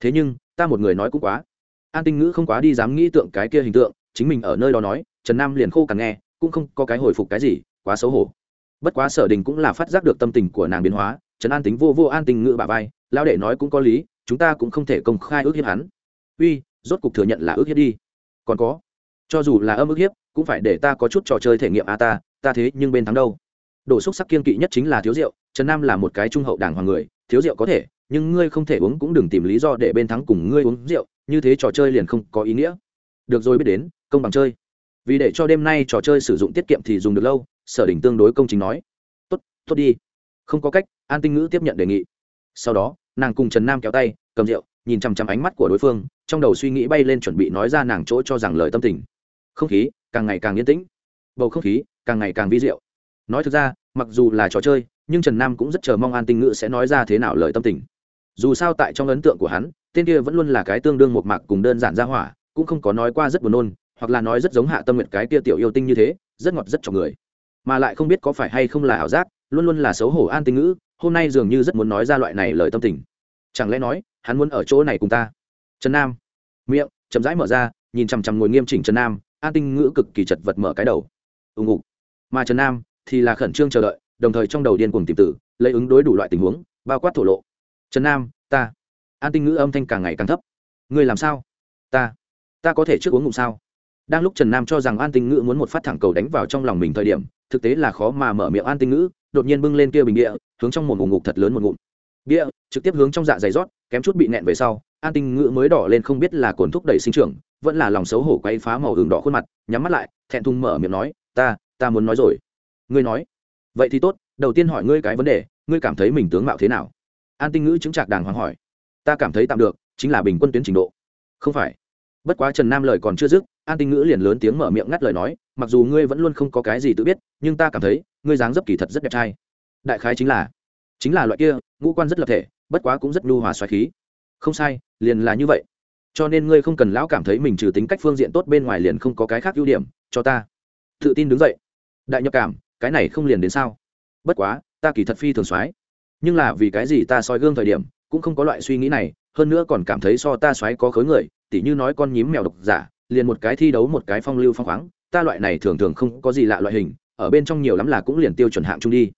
Thế nhưng, ta một người nói cũng quá. An tinh ngữ không quá đi dám nghĩ tượng cái kia hình tượng chính mình ở nơi đó nói, trần nam liền khô càng nghe, cũng không có cái hồi phục cái gì, quá xấu hổ. Bất quá sở đình cũng là phát giác được tâm tình của nàng biến hóa, trần an tính vô vô an tình ngự bà vai lao đệ nói cũng có lý, chúng ta cũng không thể công khai ước hiếp hắn. Uy, rốt cục thừa nhận là ước hiếp đi. Còn có, cho dù là âm ước hiếp, cũng phải để ta có chút trò chơi thể nghiệm a ta ta thế nhưng bên thắng đâu. Đồ xúc sắc kiên kỵ nhất chính là thiếu rượu trần nam là một cái trung hậu đảng hoàng người, thiếu rượu có thể, nhưng ngươi không thể uống cũng đừng tìm lý do để bên thắng cùng ngươi uống rượu, như thế trò chơi liền không có ý nghĩa. Được rồi, biết đến công bằng chơi. Vì để cho đêm nay trò chơi sử dụng tiết kiệm thì dùng được lâu, sở đỉnh tương đối công chính nói. Tốt tốt đi. Không có cách, an tinh ngữ tiếp nhận đề nghị. Sau đó, nàng cùng trần nam kéo tay, cầm rượu, nhìn chằm chằm ánh mắt của đối phương, trong đầu suy nghĩ bay lên chuẩn bị nói ra nàng chỗ cho rằng lời tâm tình. Không khí, càng ngày càng yên tĩnh. Bầu không khí, càng ngày càng vi diệu. Nói thực ra, mặc dù là trò chơi, nhưng trần nam cũng rất chờ mong an tinh ngữ sẽ nói ra thế nào lời tâm tình. Dù sao tại trong ấn tượng của hắn, tên kia vẫn luôn là cái tương đương một mạc cùng đơn giản ra hỏa, cũng không có nói qua rất buồn nôn hoặc là nói rất giống hạ tâm nguyện cái kia tiểu yêu tinh như thế, rất ngọt, rất cho người. Mà lại không biết có phải hay không là ảo giác, luôn luôn là xấu hổ an tinh ngữ, hôm nay dường như rất muốn nói ra loại này lời tâm tình. Chẳng lẽ nói, hắn muốn ở chỗ này cùng ta? Trần nam. Miệng, chậm rãi mở ra, nhìn chằm chằm ngồi nghiêm chỉnh trần nam, an tinh ngữ cực kỳ chật vật mở cái đầu. Ùng ục. Mà trần nam thì là khẩn trương chờ đợi, đồng thời trong đầu điên cuồng tìm tử, lấy ứng đối đủ loại tình huống, bao quát thổ lộ. Trần nam, ta. An tinh ngữ âm thanh càng ngày càng thấp. Ngươi làm sao? Ta. Ta có thể trước uống ngụm sao? Đang lúc trần nam cho rằng an tinh ngữ muốn một phát thẳng cầu đánh vào trong lòng mình thời điểm, thực tế là khó mà mở miệng an tinh ngữ, đột nhiên bưng lên kia bình địa hướng trong một ngủ ngục thật lớn một ngụm. Bia, trực tiếp hướng trong dạ dày rót, kém chút bị nẹn về sau, an tinh ngữ mới đỏ lên không biết là cồn thúc đẩy sinh trưởng, vẫn là lòng xấu hổ quay phá màu hừng đỏ khuôn mặt, nhắm mắt lại, thẹn thùng mở miệng nói, ta ta muốn nói rồi. Ngươi nói. Vậy thì tốt, đầu tiên hỏi ngươi cái vấn đề, ngươi cảm thấy mình tướng mạo thế nào? An tinh ngữ chứng trạc đàng hoàng hỏi. Ta cảm thấy tạm được, chính là bình quân tuyến trình độ. Không phải bất quá trần nam lời còn chưa dứt, an tinh ngữ liền lớn tiếng mở miệng ngắt lời nói, mặc dù ngươi vẫn luôn không có cái gì tự biết, nhưng ta cảm thấy, ngươi dáng dấp kỳ thật rất đẹp trai. Đại khái chính là chính là loại kia, ngũ quan rất lập thể, bất quá cũng rất lưu hòa xoáy khí. Không sai, liền là như vậy. Cho nên ngươi không cần lão cảm thấy mình trừ tính cách phương diện tốt bên ngoài liền không có cái khác ưu điểm, cho ta. Tự tin đứng dậy. Đại nhập cảm, cái này không liền đến sao? Bất quá, ta kỳ thật phi thường soái nhưng là vì cái gì ta soi gương thời điểm, cũng không có loại suy nghĩ này, hơn nữa còn cảm thấy so ta xoáy có khối người tỉ như nói con nhím mèo độc giả, liền một cái thi đấu một cái phong lưu phong khoáng, ta loại này thường thường không có gì lạ loại hình, ở bên trong nhiều lắm là cũng liền tiêu chuẩn hạng trung đi.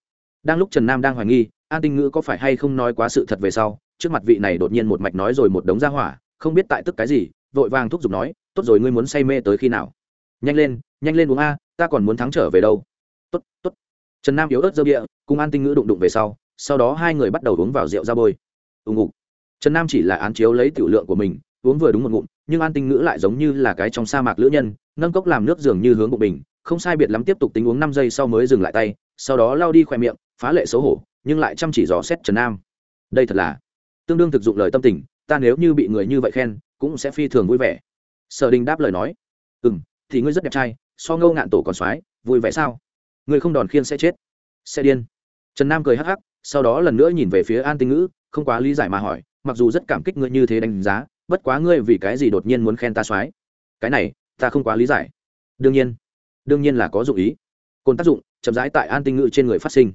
Đang lúc trần nam đang hoài nghi, an tinh ngữ có phải hay không nói quá sự thật về sau, trước mặt vị này đột nhiên một mạch nói rồi một đống ra hỏa, không biết tại tức cái gì, vội vàng thúc giục nói, tốt rồi, ngươi muốn say mê tới khi nào? Nhanh lên nhanh lên uống a, ta còn muốn thắng trở về đâu. Tốt tốt. Trần nam yếu ớt dơ địa cùng an tinh ngữ đụng đụng về sau sau đó hai người bắt đầu uống vào rượu ra bôi. Ùng ục. Trần nam chỉ là án chiếu lấy tiểu lượng của mình uống vừa đúng một ngụm, nhưng an tinh ngữ lại giống như là cái trong sa mạc lữ nhân, nâng cốc làm nước dường như hướng bụng bình, không sai biệt lắm tiếp tục tính uống năm giây sau mới dừng lại tay, sau đó lao đi khoe miệng, phá lệ xấu hổ, nhưng lại chăm chỉ dò xét trần nam. Đây thật là tương đương thực dụng lời tâm tình, ta nếu như bị người như vậy khen, cũng sẽ phi thường vui vẻ. Sở đình đáp lời nói ừ m thì ngươi rất đẹp trai, so ngâu ngạn tổ còn soái, vui vẻ sao? Ngươi không đòn khiên sẽ chết. Sẽ điên. Trần nam cười hắc hắc, sau đó lần nữa nhìn về phía an tinh ngữ, không quá lý giải mà hỏi, mặc dù rất cảm kích ngươi như thế đánh giá bất quá ngươi vì cái gì đột nhiên muốn khen ta soái? Cái này, ta không quá lý giải. Đương nhiên đương nhiên là có dụng ý. Cồn tác dụng, chậm rãi tại an tinh ngự trên người phát sinh.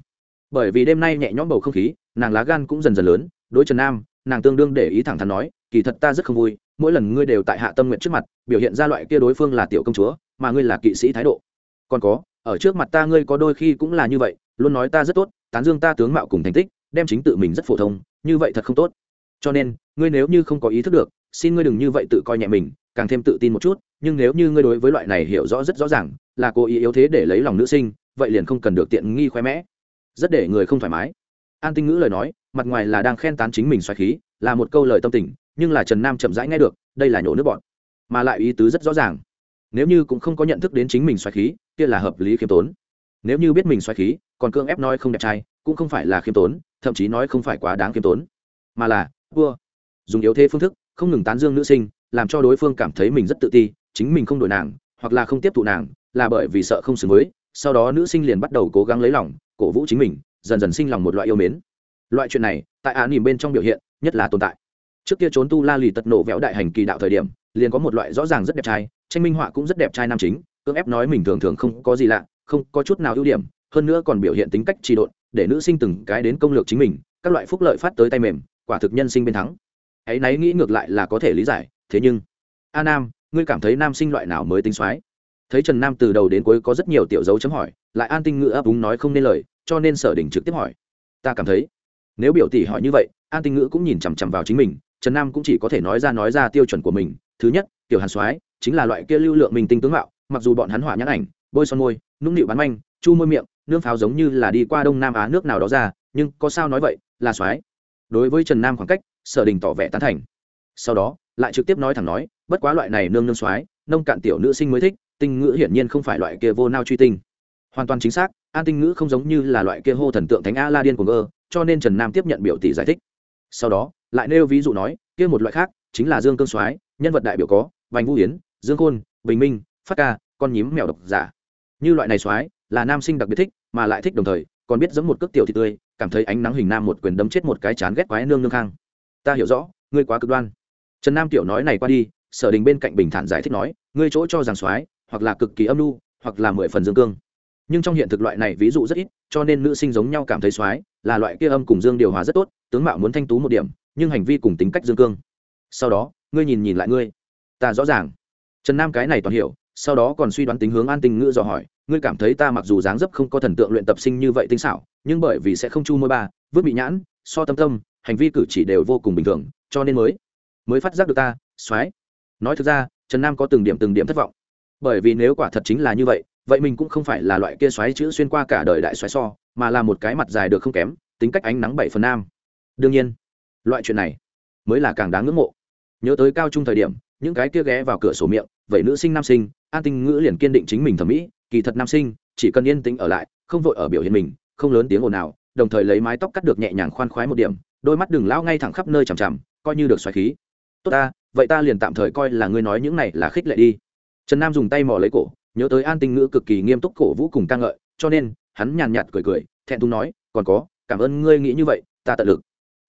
Bởi vì đêm nay nhẹ nhõm bầu không khí, nàng lá gan cũng dần dần lớn, đối trần nam, nàng tương đương để ý thẳng thắn nói, kỳ thật ta rất không vui, mỗi lần ngươi đều tại hạ tâm nguyện trước mặt, biểu hiện ra loại kia đối phương là tiểu công chúa, mà ngươi là kỵ sĩ thái độ. Còn có, ở trước mặt ta ngươi có đôi khi cũng là như vậy, luôn nói ta rất tốt, tán dương ta tướng mạo cùng thành tích, đem chính tự mình rất phổ thông, như vậy thật không tốt. Cho nên, ngươi nếu như không có ý thức được xin ngươi đừng như vậy tự coi nhẹ mình, càng thêm tự tin một chút, nhưng nếu như ngươi đối với loại này hiểu rõ rất rõ ràng, là cố ý yếu thế để lấy lòng nữ sinh, vậy liền không cần được tiện nghi khoe mẽ. Rất để người không thoải mái. An tinh ngữ lời nói, mặt ngoài là đang khen tán chính mình xoáy khí, là một câu lời tâm tình, nhưng là trần nam chậm rãi nghe được, đây là nhổ nước bọn mà lại ý tứ rất rõ ràng. Nếu như cũng không có nhận thức đến chính mình xoáy khí, kia là hợp lý khiêm tốn. Nếu như biết mình xoáy khí, còn cương ép nói không đẹp trai, cũng không phải là khiêm tốn, thậm chí nói không phải quá đáng khiêm tốn. Mà là, vua. Dùng yếu thế phương thức không ngừng tán dương nữ sinh, làm cho đối phương cảm thấy mình rất tự ti, chính mình không đổi nàng, hoặc là không tiếp thụ nàng, là bởi vì sợ không xứng với, sau đó nữ sinh liền bắt đầu cố gắng lấy lòng, cổ vũ chính mình, dần dần sinh lòng một loại yêu mến. Loại chuyện này, tại án nhìn bên trong biểu hiện, nhất là tồn tại. Trước kia trốn tu la lì tật nổ vẽo đại hành kỳ đạo thời điểm, liền có một loại rõ ràng rất đẹp trai, tranh minh họa cũng rất đẹp trai nam chính, cưỡng ép nói mình thường thường không có gì lạ, không có chút nào ưu điểm, hơn nữa còn biểu hiện tính cách trì độn, để nữ sinh từng cái đến công lược chính mình, các loại phúc lợi phát tới tay mềm, quả thực nhân sinh bên thắng hãy náy nghĩ ngược lại là có thể lý giải, thế nhưng, a nam, ngươi cảm thấy nam sinh loại nào mới tính soái? Thấy trần nam từ đầu đến cuối có rất nhiều tiểu dấu chấm hỏi, lại an tinh ngữ ấp úng nói không nên lời, cho nên sở đình trực tiếp hỏi. Ta cảm thấy, nếu biểu tỷ hỏi như vậy, an tinh ngữ cũng nhìn chằm chằm vào chính mình, trần nam cũng chỉ có thể nói ra nói ra tiêu chuẩn của mình. Thứ nhất, tiểu hàn soái, chính là loại kia lưu lượng mình tinh tướng mạo, mặc dù bọn hắn hỏa nhãn ảnh, bôi son môi, nũng nịu bán manh, chu môi miệng, nương pháo giống như là đi qua đông nam á nước nào đó ra, nhưng có sao nói vậy, là soái. Đối với trần nam khoảng cách sở đình tỏ vẻ tán thành. Sau đó lại trực tiếp nói thẳng nói bất quá loại này nương nương soái nông cạn tiểu nữ sinh mới thích tinh ngữ hiển nhiên không phải loại kia vô nao truy tinh. Hoàn toàn chính xác an tinh ngữ không giống như là loại kia hô thần tượng thánh a la điên của ngơ cho nên trần nam tiếp nhận biểu tỷ giải thích. Sau đó lại nêu ví dụ nói kia một loại khác chính là dương cương soái nhân vật đại biểu có vành vũ yến, dương khôn bình minh phát ca con nhím mèo độc giả. Như loại này soái là nam sinh đặc biệt thích mà lại thích đồng thời còn biết giống một cước tiểu thị tươi cảm thấy ánh nắng hình nam một quyền đấm chết một cái chán ghét quái nương nương khang ta hiểu rõ, ngươi quá cực đoan. Trần nam tiểu nói này qua đi, sở đình bên cạnh bình thản giải thích nói, ngươi chỗ cho rằng soái, hoặc là cực kỳ âm lưu hoặc là mười phần dương cương. Nhưng trong hiện thực loại này ví dụ rất ít, cho nên nữ sinh giống nhau cảm thấy soái là loại kia âm cùng dương điều hòa rất tốt, tướng mạo muốn thanh tú một điểm, nhưng hành vi cùng tính cách dương cương. Sau đó, ngươi nhìn nhìn lại ngươi. Ta rõ ràng. Trần nam cái này toàn hiểu, sau đó còn suy đoán tính hướng an tình ngữ dò hỏi, ngươi cảm thấy ta mặc dù dáng dấp không có thần tượng luyện tập sinh như vậy tinh xảo, nhưng bởi vì sẽ không chu môi ba, vứt bị nhãn, so tâm tâm hành vi cử chỉ đều vô cùng bình thường, cho nên mới mới phát giác được ta, soái. Nói thực ra, trần nam có từng điểm từng điểm thất vọng. Bởi vì nếu quả thật chính là như vậy vậy mình cũng không phải là loại kia xoáy chữ xuyên qua cả đời đại xoáy so, mà là một cái mặt dài được không kém, tính cách ánh nắng bảy phần nam. Đương nhiên, loại chuyện này mới là càng đáng ngưỡng mộ. Nhớ tới cao trung thời điểm, những cái kia ghé vào cửa sổ miệng, vậy nữ sinh nam sinh, an tinh ngữ liền kiên định chính mình thẩm mỹ, kỳ thật nam sinh, chỉ cần yên tĩnh ở lại, không vội ở biểu hiện mình, không lớn tiếng ồn nào đồng thời lấy mái tóc cắt được nhẹ nhàng khoan khoái một điểm đôi mắt đừng lao ngay thẳng khắp nơi chằm chằm, coi như được xoáy khí. Tốt ta, vậy ta liền tạm thời coi là ngươi nói những này là khích lệ đi. Trần nam dùng tay mò lấy cổ, nhớ tới an tinh ngữ cực kỳ nghiêm túc cổ vũ cùng ca ngợi, cho nên, hắn nhàn nhạt cười cười, thẹn thùng nói, còn có, cảm ơn ngươi nghĩ như vậy, ta tận lực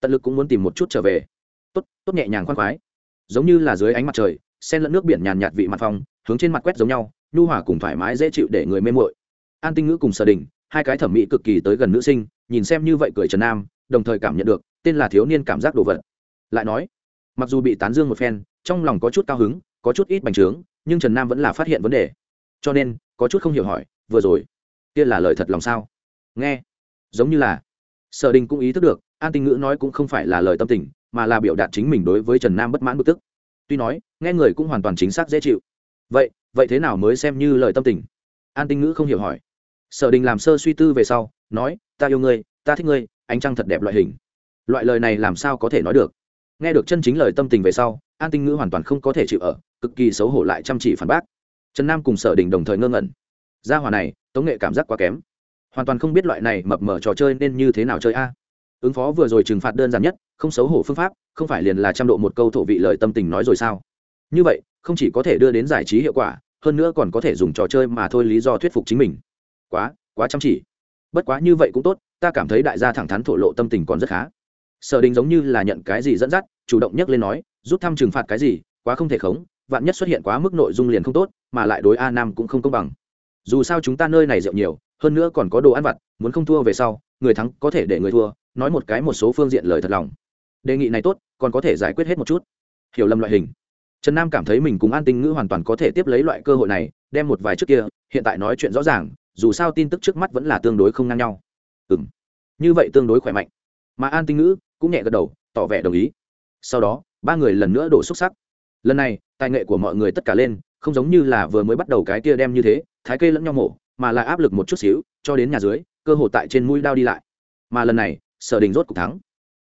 tận lực cũng muốn tìm một chút trở về. Tốt tốt nhẹ nhàng khoan khoái. Giống như là dưới ánh mặt trời, sen lẫn nước biển nhàn nhạt vị mặt phong, hướng trên mặt quét giống nhau, nhu hòa cùng thoải mái dễ chịu để người mê muội. An tinh ngữ cùng sở đình, hai cái thẩm mỹ cực kỳ tới gần nữ sinh, nhìn xem như vậy cười trần nam đồng thời cảm nhận được tên là thiếu niên cảm giác đồ vật. Lại nói, mặc dù bị tán dương một phen, trong lòng có chút cao hứng, có chút ít bành trướng, nhưng trần nam vẫn là phát hiện vấn đề. Cho nên, có chút không hiểu hỏi, vừa rồi, kia là lời thật lòng sao? Nghe, giống như là, sở đình cũng ý thức được, an tinh ngữ nói cũng không phải là lời tâm tình, mà là biểu đạt chính mình đối với trần nam bất mãn bực tức. Tuy nói, nghe người cũng hoàn toàn chính xác dễ chịu. Vậy vậy thế nào mới xem như lời tâm tình? An tinh ngữ không hiểu hỏi. Sở đình làm sơ suy tư về sau, nói, ta yêu ngươi, ta thích ngươi ánh trăng thật đẹp loại hình. Loại lời này làm sao có thể nói được? Nghe được chân chính lời tâm tình về sau, an tinh ngữ hoàn toàn không có thể chịu ở, cực kỳ xấu hổ lại chăm chỉ phản bác. Trần nam cùng sở đình đồng thời ngơ ngẩn. Gia hòa này, tống nghệ cảm giác quá kém. Hoàn toàn không biết loại này mập mờ trò chơi nên như thế nào chơi a. Ứng phó vừa rồi trừng phạt đơn giản nhất, không xấu hổ phương pháp, không phải liền là trăm độ một câu thổ vị lời tâm tình nói rồi sao? Như vậy, không chỉ có thể đưa đến giải trí hiệu quả, hơn nữa còn có thể dùng trò chơi mà thôi lý do thuyết phục chính mình. Quá quá chăm chỉ. Bất quá như vậy cũng tốt ta cảm thấy đại gia thẳng thắn thổ lộ tâm tình còn rất khá. Sở đình giống như là nhận cái gì dẫn dắt, chủ động nhắc lên nói, rút thăm trừng phạt cái gì, quá không thể khống, vạn nhất xuất hiện quá mức nội dung liền không tốt, mà lại đối a nam cũng không công bằng. Dù sao chúng ta nơi này rượu nhiều, hơn nữa còn có đồ ăn vặt, muốn không thua về sau, người thắng có thể để người thua, nói một cái một số phương diện lời thật lòng. Đề nghị này tốt, còn có thể giải quyết hết một chút. Hiểu lầm loại hình. Trần nam cảm thấy mình cùng an tinh ngữ hoàn toàn có thể tiếp lấy loại cơ hội này, đem một vài trước kia, hiện tại nói chuyện rõ ràng, dù sao tin tức trước mắt vẫn là tương đối không ngang nhau ừ m như vậy tương đối khỏe mạnh. Mà an tinh ngữ cũng nhẹ gật đầu, tỏ vẻ đồng ý. Sau đó, ba người lần nữa đổ xúc sắc. Lần này, tài nghệ của mọi người tất cả lên, không giống như là vừa mới bắt đầu cái kia đem như thế, thái kê lẫn nhau mổ, mà lại áp lực một chút xíu, cho đến nhà dưới, cơ hội tại trên mũi đao đi lại. Mà lần này, sở đình rốt cục thắng.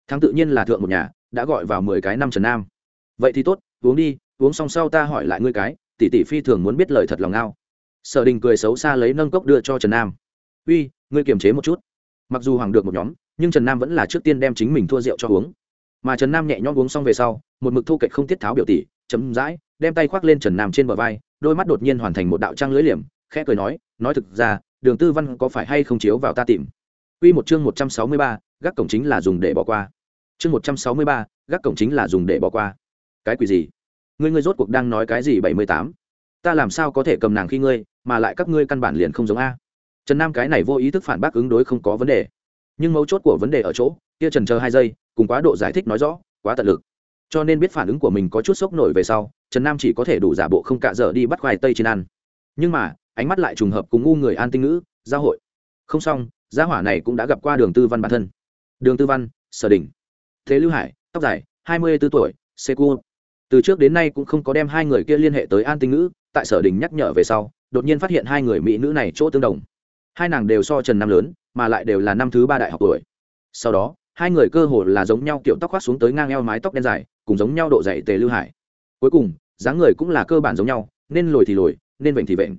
Thắng tự nhiên là thượng một nhà, đã gọi vào mười cái năm trần nam. Vậy thì tốt, uống đi, uống xong sau ta hỏi lại ngươi cái, tỷ tỷ phi thường muốn biết lời thật lòng ngao sở đình cười xấu xa lấy nâng cốc đưa cho trần nam. Uy, ngươi kiềm chế một chút mặc dù hoàng được một nhóm nhưng trần nam vẫn là trước tiên đem chính mình thua rượu cho uống mà trần nam nhẹ nhõm uống xong về sau một mực thu kệch không tiết tháo biểu tỷ chấm dãi đem tay khoác lên trần nam trên bờ vai đôi mắt đột nhiên hoàn thành một đạo trang lưỡi liềm khẽ cười nói nói thực ra đường tư văn có phải hay không chiếu vào ta tìm Quy một chương một trăm sáu mươi ba, gác cổng chính là dùng để bỏ qua. Chương một trăm sáu mươi ba, gác cổng chính là dùng để bỏ qua. Cái quỷ gì? Ngươi ngươi rốt cuộc đang nói cái gì bảy mươi tám? Ta làm sao có thể cầm nàng khi ngươi, mà lại các ngươi căn bản liền không giống a. Trần Nam cái này vô ý thức phản bác ứng đối không có vấn đề. Nhưng mấu chốt của vấn đề ở chỗ, kia trần chờ hai giây, cùng quá độ giải thích nói rõ, quá tận lực. Cho nên biết phản ứng của mình có chút sốc nổi về sau trần nam chỉ có thể đủ giả bộ không cạ dở đi bắt khoai tây trên ăn. Nhưng mà ánh mắt lại trùng hợp cùng ngu người an tinh ngữ giao hội. Không xong gia hỏa này cũng đã gặp qua đường tư văn bản thân. Đường tư văn sở đình. Thế lưu hải tóc dài hai mươi b ố tuổi secu từ trước đến nay cũng không có đem hai người kia liên hệ tới an tinh ngữ tại sở đình nhắc nhở về sau đột nhiên phát hiện hai người mỹ nữ này chỗ tương đồng hai nàng đều so trần năm lớn, mà lại đều là năm thứ ba đại học tuổi. Sau đó, hai người cơ hồ là giống nhau kiểu tóc khoác xuống tới ngang eo mái tóc đen dài, cùng giống nhau độ dày tề lưu hải. Cuối cùng, dáng người cũng là cơ bản giống nhau, nên lồi thì lồi, nên vệnh thì vệnh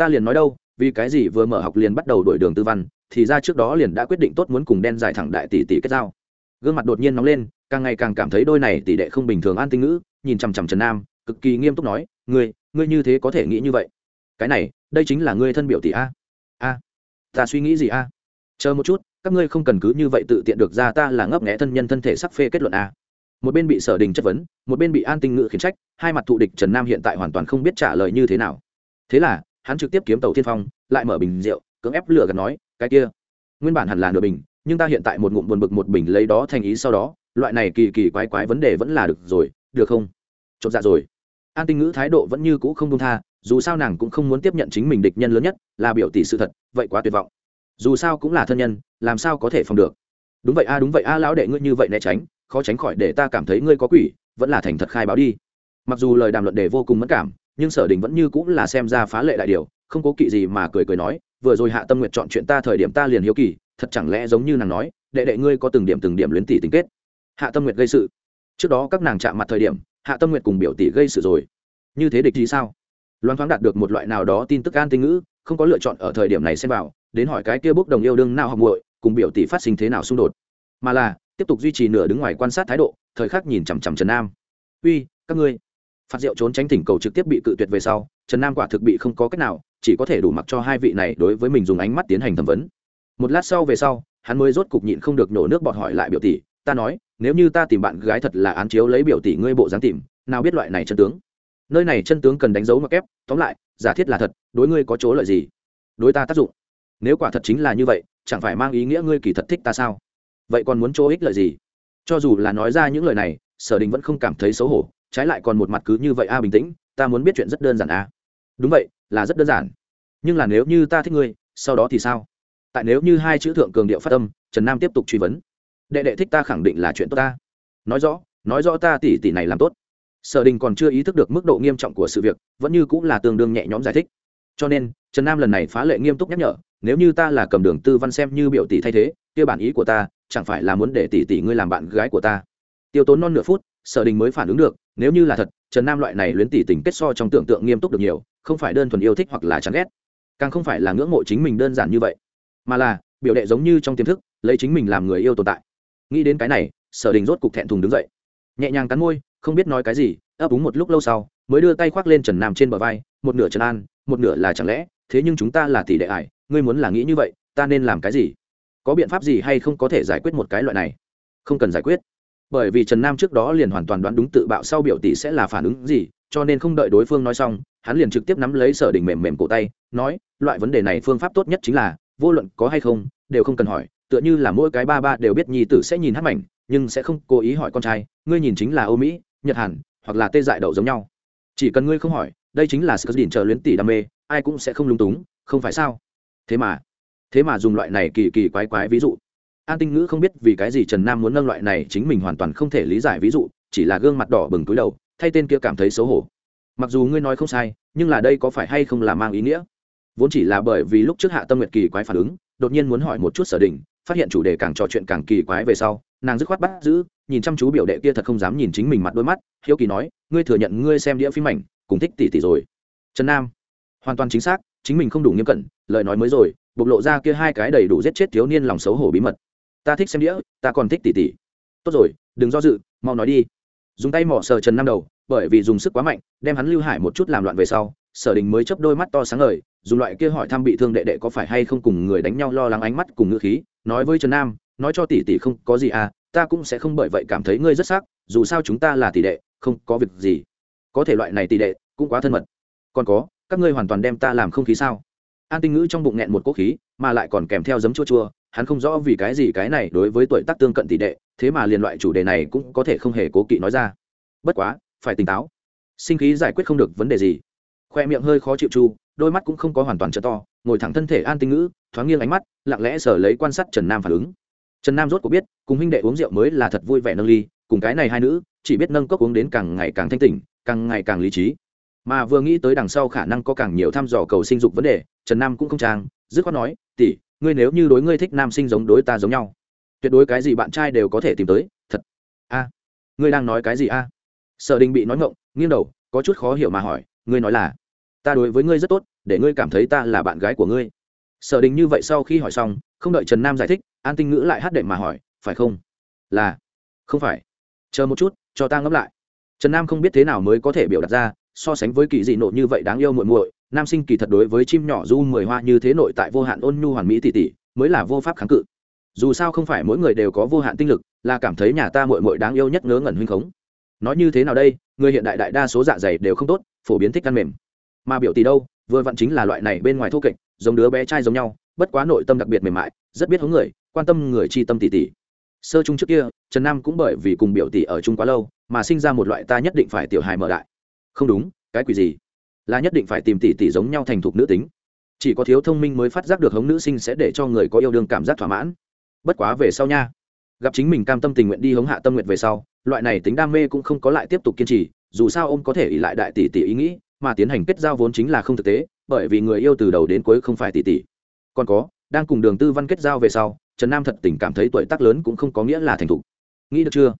ta liền nói đâu, vì cái gì vừa mở học liền bắt đầu đổi đường tư văn, thì ra trước đó liền đã quyết định tốt muốn cùng đen dài thẳng đại tỷ tỷ kết giao. Gương mặt đột nhiên nóng lên, càng ngày càng cảm thấy đôi này tỷ đệ không bình thường an tinh ngữ, nhìn chằm chằm trần nam, cực kỳ nghiêm túc nói, ngươi ngươi như thế có thể nghĩ như vậy? Cái này, đây chính là ngươi thân biểu tỷ a a ta suy nghĩ gì a? Chờ một chút, các ngươi không cần cứ như vậy tự tiện được ra ta là ngấp nghẽ thân nhân thân thể sắc phê kết luận a. Một bên bị sở đình chất vấn, một bên bị an tinh ngự khiển trách, hai mặt thụ địch trần nam hiện tại hoàn toàn không biết trả lời như thế nào. Thế là, hắn trực tiếp kiếm tàu thiên phong, lại mở bình rượu, cưỡng ép lửa gần nói, cái kia, nguyên bản hẳn là nửa bình, nhưng ta hiện tại một ngụm buồn bực một bình lấy đó thành ý sau đó, loại này kỳ kỳ quái quái vấn đề vẫn là được rồi, được không? Chột dạ rồi. An tinh ngữ thái độ vẫn như cũ không đông tha dù sao nàng cũng không muốn tiếp nhận chính mình địch nhân lớn nhất, là biểu tỷ sự thật, vậy quá tuyệt vọng. Dù sao cũng là thân nhân, làm sao có thể phòng được? Đúng vậy a, đúng vậy a, lão đệ ngươi như vậy né tránh, khó tránh khỏi để ta cảm thấy ngươi có quỷ, vẫn là thành thật khai báo đi. Mặc dù lời đàm luận đề vô cùng mất cảm, nhưng sở đình vẫn như cũng là xem ra phá lệ đại điều, không cố kỵ gì mà cười cười nói, vừa rồi hạ tâm nguyện chọn chuyện ta thời điểm ta liền hiếu kỳ, thật chẳng lẽ giống như nàng nói, đệ đệ ngươi có từng điểm từng điểm luyến tỷ tính kết? Hạ tâm nguyện gây sự. Trước đó các nàng chạm mặt thời điểm, hạ tâm nguyện cùng biểu tỷ gây sự rồi. Như thế địch gì sao? Loan thoáng đạt được một loại nào đó tin tức an tinh ngữ, không có lựa chọn ở thời điểm này xem vào, đến hỏi cái kia bốc đồng yêu đương nào học muội, cùng biểu tỷ phát sinh thế nào xung đột. Mà là, tiếp tục duy trì nửa đứng ngoài quan sát thái độ, thời khắc nhìn chằm chằm trần nam. Uy, các ngươi. Phát diệu trốn tránh thỉnh cầu trực tiếp bị cự tuyệt về sau, trần nam quả thực bị không có cách nào, chỉ có thể đủ mặc cho hai vị này đối với mình dùng ánh mắt tiến hành thẩm vấn. Một lát sau về sau, hắn mới rốt cục nhịn không được nổ nước bọt hỏi lại biểu tỷ, ta nói, nếu như ta tìm bạn gái thật là án chiếu lấy biểu tỷ ngươi bộ dáng tìm, nào biết loại này chân tướng? Nơi này chân tướng cần đánh dấu mặc ép tóm lại, giả thiết là thật, đối ngươi có chỗ lợi gì? Đối ta tác dụng. Nếu quả thật chính là như vậy, chẳng phải mang ý nghĩa ngươi kỳ thật thích ta sao? Vậy còn muốn chỗ ích lợi gì? Cho dù là nói ra những lời này, sở đình vẫn không cảm thấy xấu hổ, trái lại còn một mặt cứ như vậy a à bình tĩnh, ta muốn biết chuyện rất đơn giản a. Đúng vậy, là rất đơn giản. Nhưng là nếu như ta thích ngươi, sau đó thì sao? Tại nếu như hai chữ thượng cường điệu phát âm, trần nam tiếp tục truy vấn. Đệ đệ thích ta khẳng định là chuyện tốt ta. Nói rõ nói rõ ta tỷ tỷ này làm tốt sở đình còn chưa ý thức được mức độ nghiêm trọng của sự việc, vẫn như cũng là tương đương nhẹ nhõm giải thích. Cho nên, trần nam lần này phá lệ nghiêm túc nhắc nhở, nếu như ta là cầm đường tư văn xem như biểu tỷ thay thế, kia bản ý của ta, chẳng phải là muốn để tỷ tỷ ngươi làm bạn gái của ta. Tiêu tốn non nửa phút, sở đình mới phản ứng được, nếu như là thật, trần nam loại này luyến tỷ tình kết so trong tưởng tượng nghiêm túc được nhiều, không phải đơn thuần yêu thích hoặc là chán ghét, càng không phải là ngưỡng mộ chính mình đơn giản như vậy, mà là, biểu đệ giống như trong tiềm thức, lấy chính mình làm người yêu tồn tại. Nghĩ đến cái này, sở đình rốt cục thẹn thùng đứng dậy, nhẹ nhàng cắn môi không biết nói cái gì, ấp úng một lúc lâu sau, mới đưa tay khoác lên trần nam trên bờ vai, một nửa trần an, một nửa là chẳng lẽ, thế nhưng chúng ta là tỷ đệ ải, ngươi muốn là nghĩ như vậy, ta nên làm cái gì? Có biện pháp gì hay không có thể giải quyết một cái loại này? Không cần giải quyết. Bởi vì trần nam trước đó liền hoàn toàn đoán đúng tự bạo sau biểu tỷ sẽ là phản ứng gì, cho nên không đợi đối phương nói xong, hắn liền trực tiếp nắm lấy sở đình mềm mềm cổ tay, nói, loại vấn đề này phương pháp tốt nhất chính là, vô luận có hay không, đều không cần hỏi, tựa như là mỗi cái ba ba đều biết nhi tử sẽ nhìn hát mảnh, nhưng sẽ không cố ý hỏi con trai, ngươi nhìn chính là âu mỹ nhật hàn hoặc là tê dại đậu giống nhau. Chỉ cần ngươi không hỏi, đây chính là sự đỉnh chờ luyến tỷ đam mê, ai cũng sẽ không lung túng, không phải sao? Thế mà thế mà dùng loại này kỳ kỳ quái quái ví dụ. An tinh ngữ không biết vì cái gì trần nam muốn nâng loại này chính mình hoàn toàn không thể lý giải ví dụ, chỉ là gương mặt đỏ bừng túi đầu, thay tên kia cảm thấy xấu hổ. Mặc dù ngươi nói không sai, nhưng là đây có phải hay không là mang ý nghĩa? Vốn chỉ là bởi vì lúc trước hạ tâm nguyệt kỳ quái phản ứng, đột nhiên muốn hỏi một chút sở đình phát hiện chủ đề càng trò chuyện càng kỳ quái về sau, nàng dứt khoát bắt giữ, nhìn chăm chú biểu đệ kia thật không dám nhìn chính mình mặt đôi mắt, hiếu kỳ nói, ngươi thừa nhận ngươi xem đĩa phim ảnh, cùng thích tỷ tỷ rồi. Trần nam. Hoàn toàn chính xác, chính mình không đủ nghiêm cẩn, lời nói mới rồi, bộc lộ ra kia hai cái đầy đủ giết chết thiếu niên lòng xấu hổ bí mật. Ta thích xem đĩa, ta còn thích tỷ tỷ. Tốt rồi, đừng do dự, mau nói đi. Dùng tay mỏ sờ trần nam đầu, bởi vì dùng sức quá mạnh, đem hắn lưu hải một chút làm loạn về sau, sở đình mới chấp đôi mắt to sáng ngời, dùng loại kia hỏi thăm bị thương đệ đệ có phải hay không cùng người đánh nhau lo lắng ánh mắt cùng ngữ khí nói với trần nam, nói cho tỷ tỷ không có gì à ta cũng sẽ không bởi vậy cảm thấy ngươi rất sắc, dù sao chúng ta là tỷ đệ, không có việc gì. Có thể loại này tỷ đệ, cũng quá thân mật. Còn có, các ngươi hoàn toàn đem ta làm không khí sao? An tinh ngữ trong bụng nghẹn một cỗ khí, mà lại còn kèm theo giấm chua chua, hắn không rõ vì cái gì cái này đối với tuổi tác tương cận tỷ đệ, thế mà liền loại chủ đề này cũng có thể không hề cố kỵ nói ra. Bất quá, phải tỉnh táo. Sinh khí giải quyết không được vấn đề gì. Khoe miệng hơi khó chịu chu đôi mắt cũng không có hoàn toàn trợ to, ngồi thẳng thân thể an tinh ngữ, thoáng nghiêng ánh mắt, lặng lẽ sở lấy quan sát trần nam phản ứng. Trần nam rốt cuộc biết, cùng huynh đệ uống rượu mới là thật vui vẻ nâng ly, cùng cái này hai nữ, chỉ biết nâng cốc uống đến càng ngày càng thanh tỉnh càng ngày càng lý trí. Mà vừa nghĩ tới đằng sau khả năng có càng nhiều thăm dò cầu sinh dục vấn đề, trần nam cũng không trang, dứt khoát nói, tỷ, ngươi nếu như đối ngươi thích nam sinh giống đối ta giống nhau, tuyệt đối cái gì bạn trai đều có thể tìm tới, thật. A, ngươi đang nói cái gì a? Sở đình bị nói ngộng, nghiêng đầu, có chút khó hiểu mà hỏi, ngươi nói là, ta đối với ngươi rất tốt để ngươi cảm thấy ta là bạn gái của ngươi. Sở đình như vậy sau khi hỏi xong, không đợi trần nam giải thích, an tinh ngữ lại hát đệm mà hỏi, phải không? Là. Không phải. Chờ một chút, cho ta ngẫm lại. Trần nam không biết thế nào mới có thể biểu đạt ra, so sánh với kỳ dị nộ như vậy đáng yêu muội muội, nam sinh kỳ thật đối với chim nhỏ du mười hoa như thế nội tại vô hạn ôn nhu hoàn mỹ tỷ tỷ mới là vô pháp kháng cự. Dù sao không phải mỗi người đều có vô hạn tinh lực, là cảm thấy nhà ta muội muội đáng yêu nhất ngớ ngẩn huynh khống. Nói như thế nào đây, người hiện đại đại đa số dạ dày đều không tốt, phổ biến thích ăn mềm. Mà biểu tỷ đâu vừa vặn chính là loại này bên ngoài thô kệch, giống đứa bé trai giống nhau, bất quá nội tâm đặc biệt mềm mại, rất biết hướng người, quan tâm người chi tâm tỷ tỷ sơ chung trước kia, trần nam cũng bởi vì cùng biểu tỷ ở chung quá lâu, mà sinh ra một loại ta nhất định phải tiểu hài mở đại. Không đúng, cái quỷ gì? Là nhất định phải tìm tỷ tỷ giống nhau thành thục nữ tính. Chỉ có thiếu thông minh mới phát giác được hống nữ sinh sẽ để cho người có yêu đương cảm giác thỏa mãn. Bất quá về sau nha. Gặp chính mình cam tâm tình nguyện đi hống hạ tâm nguyện về sau, loại này tính đam mê cũng không có lại tiếp tục kiên trì, dù sao ông có thể ỉ lại đại tỷ tỷ ý nghĩ mà tiến hành kết giao vốn chính là không thực tế, bởi vì người yêu từ đầu đến cuối không phải tỷ tỷ. Còn có, đang cùng đường tư văn kết giao về sau, trần nam thật tình cảm thấy tuổi tác lớn cũng không có nghĩa là thành thục. Nghĩ được chưa?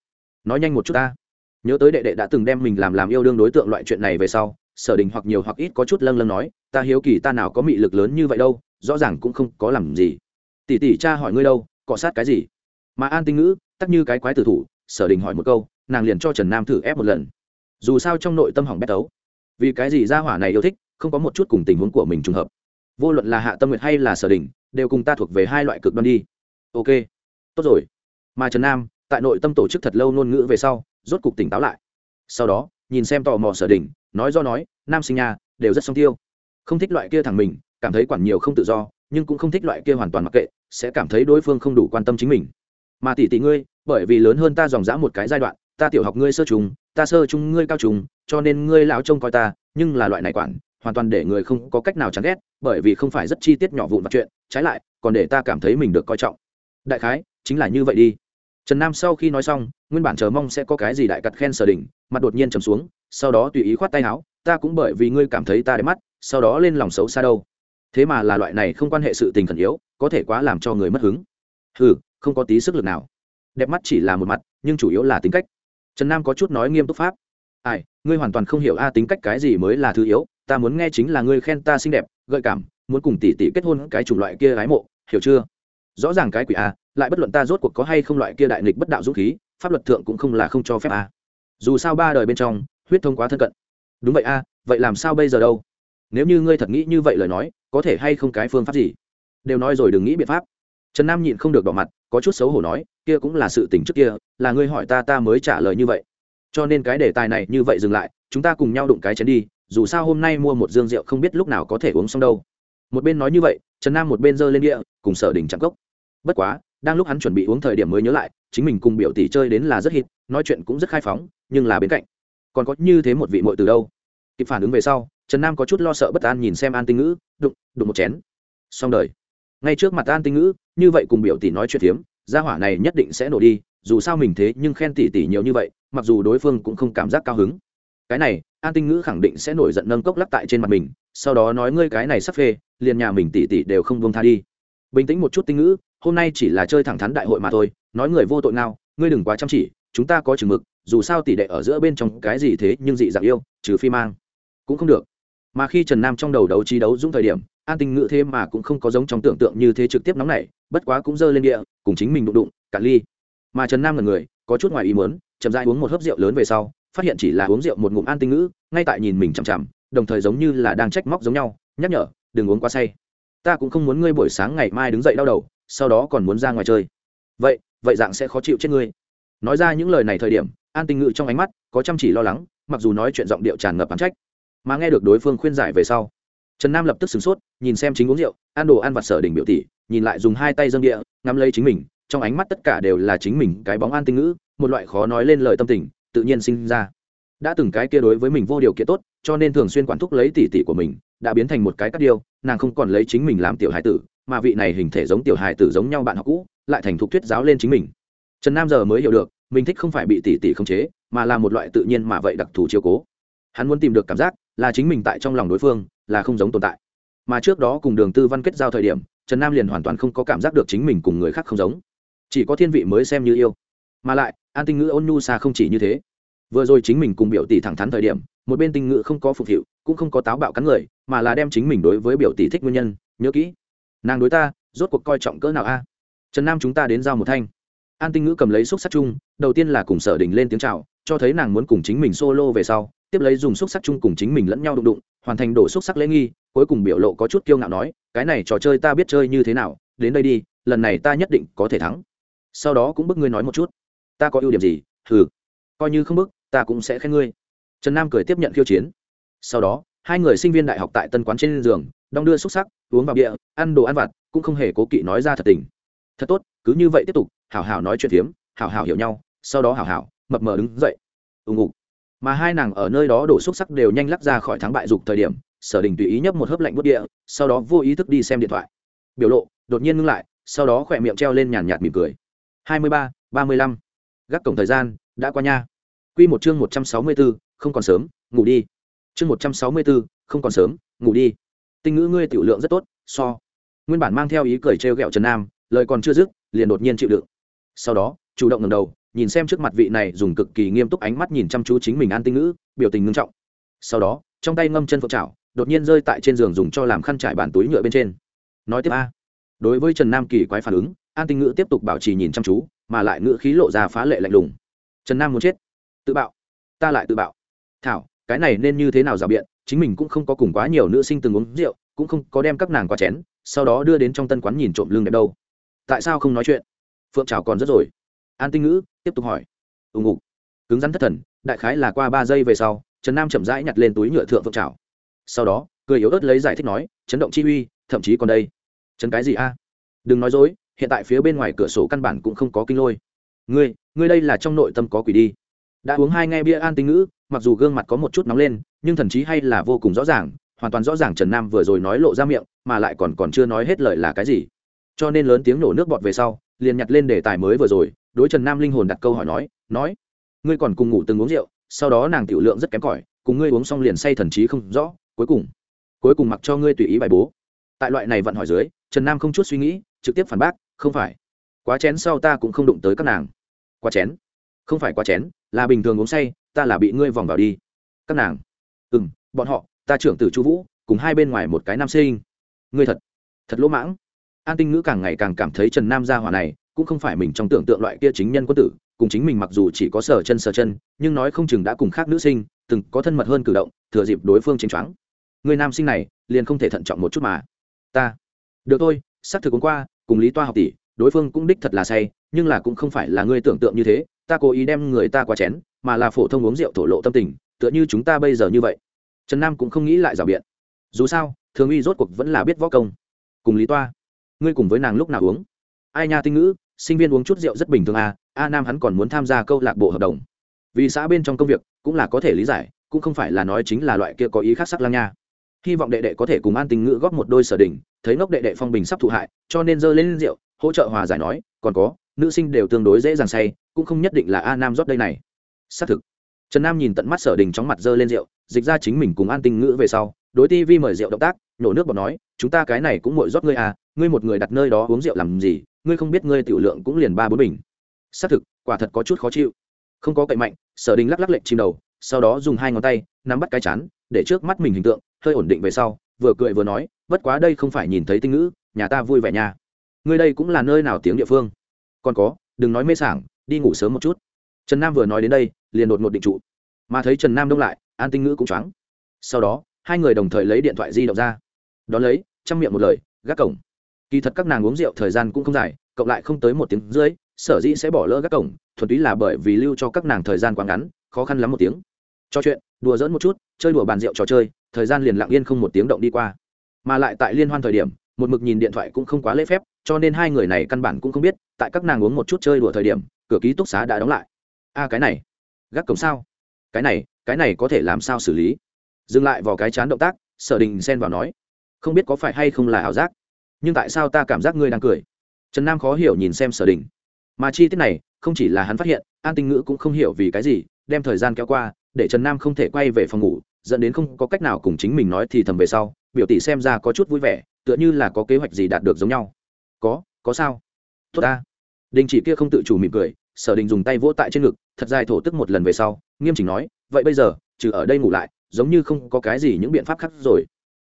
Nói nhanh một chút ta. Nhớ tới đệ đệ đã từng đem mình làm làm yêu đương đối tượng loại chuyện này về sau, sở đình hoặc nhiều hoặc ít có chút lâng lâng nói, ta hiếu kỳ ta nào có mị lực lớn như vậy đâu, rõ ràng cũng không có làm gì. Tỷ tỷ, cha hỏi ngươi đâu, cọ sát cái gì? Mà an tinh ngữ, tắc như cái quái tử thủ, sở đình hỏi một câu, nàng liền cho trần nam thử ép một lần. Dù sao trong nội tâm hỏng bét tấu vì cái gì gia hỏa này yêu thích, không có một chút cùng tình huống của mình trùng hợp. Vô luận là hạ tâm nguyệt hay là sở đình, đều cùng ta thuộc về hai loại cực đoan đi. Ok, tốt rồi. Mà trần nam, tại nội tâm tổ chức thật lâu ngôn ngữ về sau, rốt cục tỉnh táo lại. Sau đó, nhìn xem tò mò sở đình, nói do nói, nam sinh nhà, đều rất song tiêu. Không thích loại kia thẳng mình, cảm thấy quản nhiều không tự do, nhưng cũng không thích loại kia hoàn toàn mặc kệ, sẽ cảm thấy đối phương không đủ quan tâm chính mình. Mà tỷ tỷ ngươi, bởi vì lớn hơn ta dòng dã một cái giai đoạn, ta tiểu học ngươi sơ trùng ta sơ chung ngươi cao trùng, cho nên ngươi lão trông coi ta, nhưng là loại này quản, hoàn toàn để người không có cách nào chán ghét, bởi vì không phải rất chi tiết nhỏ vụn vặt chuyện, trái lại, còn để ta cảm thấy mình được coi trọng. Đại khái, chính là như vậy đi. Trần nam sau khi nói xong, nguyên bản chờ mong sẽ có cái gì đại cặt khen sở đỉnh, mặt đột nhiên trầm xuống, sau đó tùy ý khoát tay áo, ta cũng bởi vì ngươi cảm thấy ta đẹp mắt, sau đó lên lòng xấu xa đâu. Thế mà là loại này không quan hệ sự tình khẩn yếu, có thể quá làm cho người mất hứng. Ừ không có tí sức lực nào. Đẹp mắt chỉ là một mặt, nhưng chủ yếu là tính cách trần nam có chút nói nghiêm túc pháp. Ai, ngươi hoàn toàn không hiểu a tính cách cái gì mới là thứ yếu, ta muốn nghe chính là ngươi khen ta xinh đẹp, gợi cảm, muốn cùng tỷ tỷ kết hôn cái chủng loại kia gái mộ, hiểu chưa? Rõ ràng cái quỷ a, lại bất luận ta rốt cuộc có hay không loại kia đại nghịch bất đạo dũng khí, pháp luật thượng cũng không là không cho phép a. Dù sao ba đời bên trong, huyết thông quá thân cận. Đúng vậy a, vậy làm sao bây giờ đâu? Nếu như ngươi thật nghĩ như vậy lời nói, có thể hay không cái phương pháp gì? Đều nói rồi đừng nghĩ biện pháp. Trần nam nhịn không được đỏ mặt có chút xấu hổ nói, kia cũng là sự tình trước kia, là ngươi hỏi ta ta mới trả lời như vậy. Cho nên cái đề tài này như vậy dừng lại, chúng ta cùng nhau đụng cái chén đi, dù sao hôm nay mua một dương rượu không biết lúc nào có thể uống xong đâu. Một bên nói như vậy, trần nam một bên giơ lên địa cùng sở đình chạm cốc. Bất quá, đang lúc hắn chuẩn bị uống thời điểm mới nhớ lại, chính mình cùng biểu tỷ chơi đến là rất hít, nói chuyện cũng rất khai phóng, nhưng là bên cạnh, còn có như thế một vị mội từ đâu? Kịp phản ứng về sau, trần nam có chút lo sợ bất an nhìn xem an tinh ngữ, đụng đụng một chén. Xong đời. Ngay trước mặt an tinh ngữ như vậy cùng biểu tỷ nói chuyện thiếm gia hỏa này nhất định sẽ nổ đi, dù sao mình thế nhưng khen tỷ tỷ nhiều như vậy, mặc dù đối phương cũng không cảm giác cao hứng. Cái này, an tinh ngữ khẳng định sẽ nổi giận nâng cốc lắc tại trên mặt mình, sau đó nói ngươi cái này sắp phê, liền nhà mình tỷ tỷ đều không buông tha đi. Bình tĩnh một chút tinh ngữ, hôm nay chỉ là chơi thẳng thắn đại hội mà thôi, nói người vô tội nào, ngươi đừng quá chăm chỉ, chúng ta có chừng mực, dù sao tỷ đệ ở giữa bên trong cái gì thế nhưng dị dạng yêu, trừ phi mang. Cũng không được. Mà khi trần nam trong đầu đấu trí đấu dũng thời điểm an tình ngự thế mà cũng không có giống trong tưởng tượng như thế trực tiếp nóng nảy, bất quá cũng giơ lên địa, cùng chính mình đụng đụng, cạn ly. Mà trần nam là người, có chút ngoài ý muốn, chậm rãi uống một hớp rượu lớn về sau, phát hiện chỉ là uống rượu một ngụm an tinh ngữ, ngay tại nhìn mình chằm chằm, đồng thời giống như là đang trách móc giống nhau, nhắc nhở, đừng uống quá say. Ta cũng không muốn ngươi buổi sáng ngày mai đứng dậy đau đầu, sau đó còn muốn ra ngoài chơi. Vậy vậy dạng sẽ khó chịu chết ngươi. Nói ra những lời này thời điểm, an tinh ngữ trong ánh mắt có chăm chỉ lo lắng, mặc dù nói chuyện giọng điệu tràn ngập ám trách, mà nghe được đối phương khuyên giải về sau trần nam lập tức sửng sốt, nhìn xem chính uống rượu, ăn đồ ăn vặt sở đỉnh biểu tỷ, nhìn lại dùng hai tay dâng địa, ngắm lấy chính mình, trong ánh mắt tất cả đều là chính mình cái bóng an tinh ngữ, một loại khó nói lên lời tâm tình, tự nhiên sinh ra. Đã từng cái kia đối với mình vô điều kiện tốt, cho nên thường xuyên quản thúc lấy tỷ tỷ của mình, đã biến thành một cái cắt điêu, nàng không còn lấy chính mình làm tiểu hải tử, mà vị này hình thể giống tiểu hải tử giống nhau bạn học cũ, lại thành thục thuyết giáo lên chính mình. Trần nam giờ mới hiểu được, mình thích không phải bị tỷ tỷ khống chế, mà là một loại tự nhiên mà vậy đặc thù chiếu cố. Hắn muốn tìm được cảm giác là chính mình tại trong lòng đối phương là không giống tồn tại. Mà trước đó cùng đường tư văn kết giao thời điểm, trần nam liền hoàn toàn không có cảm giác được chính mình cùng người khác không giống. Chỉ có thiên vị mới xem như yêu. Mà lại, an tinh ngữ ôn nhu xa không chỉ như thế. Vừa rồi chính mình cùng biểu tỷ thẳng thắn thời điểm, một bên tinh ngữ không có phục hiệu, cũng không có táo bạo cắn người, mà là đem chính mình đối với biểu tỷ thích nguyên nhân, nhớ kỹ. Nàng đối ta, rốt cuộc coi trọng cỡ nào a? Trần nam chúng ta đến giao một thanh. An tinh ngữ cầm lấy xúc sắc chung, đầu tiên là cùng sở đình lên tiếng c h à o cho thấy nàng muốn cùng chính mình solo về sau tiếp lấy dùng xúc sắc chung cùng chính mình lẫn nhau đụng đụng, hoàn thành đổ xúc sắc lễ nghi, cuối cùng biểu lộ có chút kiêu ngạo nói, cái này trò chơi ta biết chơi như thế nào, đến đây đi, lần này ta nhất định có thể thắng. Sau đó cũng bức ngươi nói một chút. Ta có ưu điểm gì? Ừ coi như không bức, ta cũng sẽ khen ngươi. Trần nam cười tiếp nhận khiêu chiến. Sau đó, hai người sinh viên đại học tại tân quán trên giường, đong đưa xúc sắc, uống vào bia, ăn đồ ăn vặt, cũng không hề cố kỵ nói ra thật tình. Thật tốt, cứ như vậy tiếp tục, hảo hảo nói chuyện phiếm, hảo hảo hiểu nhau, sau đó hảo hảo, mập mờ đứng dậy. Ùng ục mà hai nàng ở nơi đó đổ xúc sắc đều nhanh lắc ra khỏi thắng bại dục thời điểm, sở đình tùy ý nhấp một hớp lạnh bút địa, sau đó vô ý thức đi xem điện thoại. Biểu lộ, đột nhiên ngưng lại, sau đó khỏe miệng treo lên nhàn nhạt mỉm cười. Hai mươi ba ba mươi lăm. Gác cổng thời gian, đã qua nha. Q một chương một trăm sáu mươi bốn không còn sớm, ngủ đi. Chương một trăm sáu mươi bốn không còn sớm, ngủ đi. Tinh ngữ ngươi tiểu lượng rất tốt, so. Nguyên bản mang theo ý cười treo gẹo trần nam, lời còn chưa dứt, liền đột nhiên chịu đựng. Sau đó, chủ động ngầm đầu nhìn xem trước mặt vị này dùng cực kỳ nghiêm túc ánh mắt nhìn chăm chú chính mình an tinh ngữ, biểu tình ngưng trọng. Sau đó, trong tay ngâm chân phượng trào đột nhiên rơi tại trên giường dùng cho làm khăn trải bàn túi nhựa bên trên. Nói tiếp a. Đối với trần nam kỳ quái phản ứng, an tinh ngữ tiếp tục bảo trì nhìn chăm chú, mà lại ngữ khí lộ ra phá lệ lạnh lùng. Trần nam muốn chết. Tự bạo. Ta lại tự bạo. Thảo, cái này nên như thế nào rào biện? Chính mình cũng không có cùng quá nhiều nữ sinh từng uống rượu, cũng không có đem các nàng qua chén, sau đó đưa đến trong tân quán nhìn trộm lưng đẹp đâu. Tại sao không nói chuyện? Phượng trào còn rất rồi an tinh ngữ tiếp tục hỏi. Ùng ục cứng rắn thất thần, đại khái là qua ba giây về sau, trần nam chậm rãi nhặt lên túi nhựa thượng phượng trào sau đó, cười yếu ớt lấy giải thích nói, chấn động chi uy, thậm chí còn đây. Chấn cái gì a? Đừng nói dối, hiện tại phía bên ngoài cửa sổ căn bản cũng không có kinh lôi. Ngươi ngươi đây là trong nội tâm có quỷ đi. Đã uống hai nghe bia an tinh ngữ, mặc dù gương mặt có một chút nóng lên, nhưng thần chí hay là vô cùng rõ ràng, hoàn toàn rõ ràng trần nam vừa rồi nói lộ ra miệng, mà lại còn còn chưa nói hết lời là cái gì. Cho nên lớn tiếng nổ nước bọt về sau, liền nhặt lên đề tài mới vừa rồi đối trần nam linh hồn đặt câu hỏi nói nói, ngươi còn cùng ngủ từng uống rượu, sau đó nàng tiểu lượng rất kém cỏi, cùng ngươi uống xong liền say thần trí không rõ, cuối cùng cuối cùng mặc cho ngươi tùy ý bài bố. Tại loại này vận hỏi dưới, trần nam không chút suy nghĩ, trực tiếp phản bác, không phải. Quá chén sau ta cũng không đụng tới các nàng. Quá chén? Không phải quá chén, là bình thường uống say, ta là bị ngươi vòng vào đi. Các nàng? Ừ m bọn họ, ta trưởng tử chu vũ, cùng hai bên ngoài một cái nam sinh. Ngươi thật thật lỗ mãng. An tinh ngữ càng ngày càng cảm thấy trần nam gia hỏa này cũng không phải mình trong tưởng tượng loại kia chính nhân quân tử, cùng chính mình mặc dù chỉ có sở chân sở chân, nhưng nói không chừng đã cùng khác nữ sinh, từng có thân mật hơn cử động, thừa dịp đối phương chính choáng. Người nam sinh này, liền không thể thận trọng một chút mà. Ta, được thôi xác thực hôm qua, cùng lý toa học tỷ, đối phương cũng đích thật là say, nhưng là cũng không phải là ngươi tưởng tượng như thế, ta cố ý đem người ta qua chén, mà là phổ thông uống rượu thổ lộ tâm tình, tựa như chúng ta bây giờ như vậy. Trần nam cũng không nghĩ lại rào biện. Dù sao, thường uy rốt cuộc vẫn là biết võ công. Cùng lý toa, ngươi cùng với nàng lúc nào uống? Ai nha tinh ngữ sinh viên uống chút rượu rất bình thường à a nam hắn còn muốn tham gia câu lạc bộ hợp đồng. Vì xã bên trong công việc cũng là có thể lý giải cũng không phải là nói chính là loại kia có ý khác sắc lang nha. Hy vọng đệ đệ có thể cùng an tình ngữ góp một đôi sở đình, thấy ngốc đệ đệ phong bình sắp thụ hại cho nên dơ lên rượu hỗ trợ hòa giải nói còn có nữ sinh đều tương đối dễ dàng say cũng không nhất định là a nam rót đây này. Xác thực. Trần nam nhìn tận mắt sở đình chóng mặt dơ lên rượu dịch ra chính mình cùng an tình ngữ về sau đối ti vi mời rượu động tác nhổ nước bọt nói chúng ta cái này cũng mội rót ngươi à ngươi một người đặt nơi đó uống rượu làm gì ngươi không biết ngươi tiểu lượng cũng liền ba bốn bình. Xác thực, quả thật có chút khó chịu. Không có cậy mạnh, sở đình lắc lắc lệnh chìm đầu, sau đó dùng hai ngón tay nắm bắt cái chán, để trước mắt mình hình tượng, hơi ổn định về sau, vừa cười vừa nói, bất quá đây không phải nhìn thấy tinh ngữ, nhà ta vui vẻ nha. Ngươi đây cũng là nơi nào tiếng địa phương? Còn có, đừng nói mê sảng, đi ngủ sớm một chút. Trần nam vừa nói đến đây, liền đột ngột định trụ. Mà thấy trần nam đông lại, an tinh ngữ cũng choáng. Sau đó, hai người đồng thời lấy điện thoại di động ra. Đón lấy chăm miệng một lời, gác cổng kỳ thật các nàng uống rượu thời gian cũng không dài, cộng lại không tới một tiếng rưỡi, sở dĩ sẽ bỏ lỡ các cổng, thuần túy là bởi vì lưu cho các nàng thời gian quá ngắn, khó khăn lắm một tiếng. Cho chuyện, đùa dỡn một chút, chơi đùa bàn rượu trò chơi, thời gian liền lặng yên không một tiếng động đi qua. Mà lại tại liên hoan thời điểm, một mực nhìn điện thoại cũng không quá lễ phép, cho nên hai người này căn bản cũng không biết, tại các nàng uống một chút chơi đùa thời điểm, cửa ký túc xá đã đóng lại. A cái này, gác cổng sao? Cái này cái này có thể làm sao xử lý? Dừng lại vào cái chán động tác, sở đình xen vào nói. Không biết có phải hay không là ảo giác nhưng tại sao ta cảm giác ngươi đang cười? Trần nam khó hiểu nhìn xem sở đình. Mà chi tiết này, không chỉ là hắn phát hiện, an tinh ngữ cũng không hiểu vì cái gì, đem thời gian kéo qua, để trần nam không thể quay về phòng ngủ, dẫn đến không có cách nào cùng chính mình nói thì thầm về sau, biểu tỷ xem ra có chút vui vẻ, tựa như là có kế hoạch gì đạt được giống nhau. Có có sao? Tốt ta. Đình chỉ kia không tự chủ mỉm cười, sở đình dùng tay vỗ tại trên ngực, thật dài thổ tức một lần về sau, nghiêm chỉnh nói, vậy bây giờ, trừ ở đây ngủ lại, giống như không có cái gì những biện pháp khác rồi.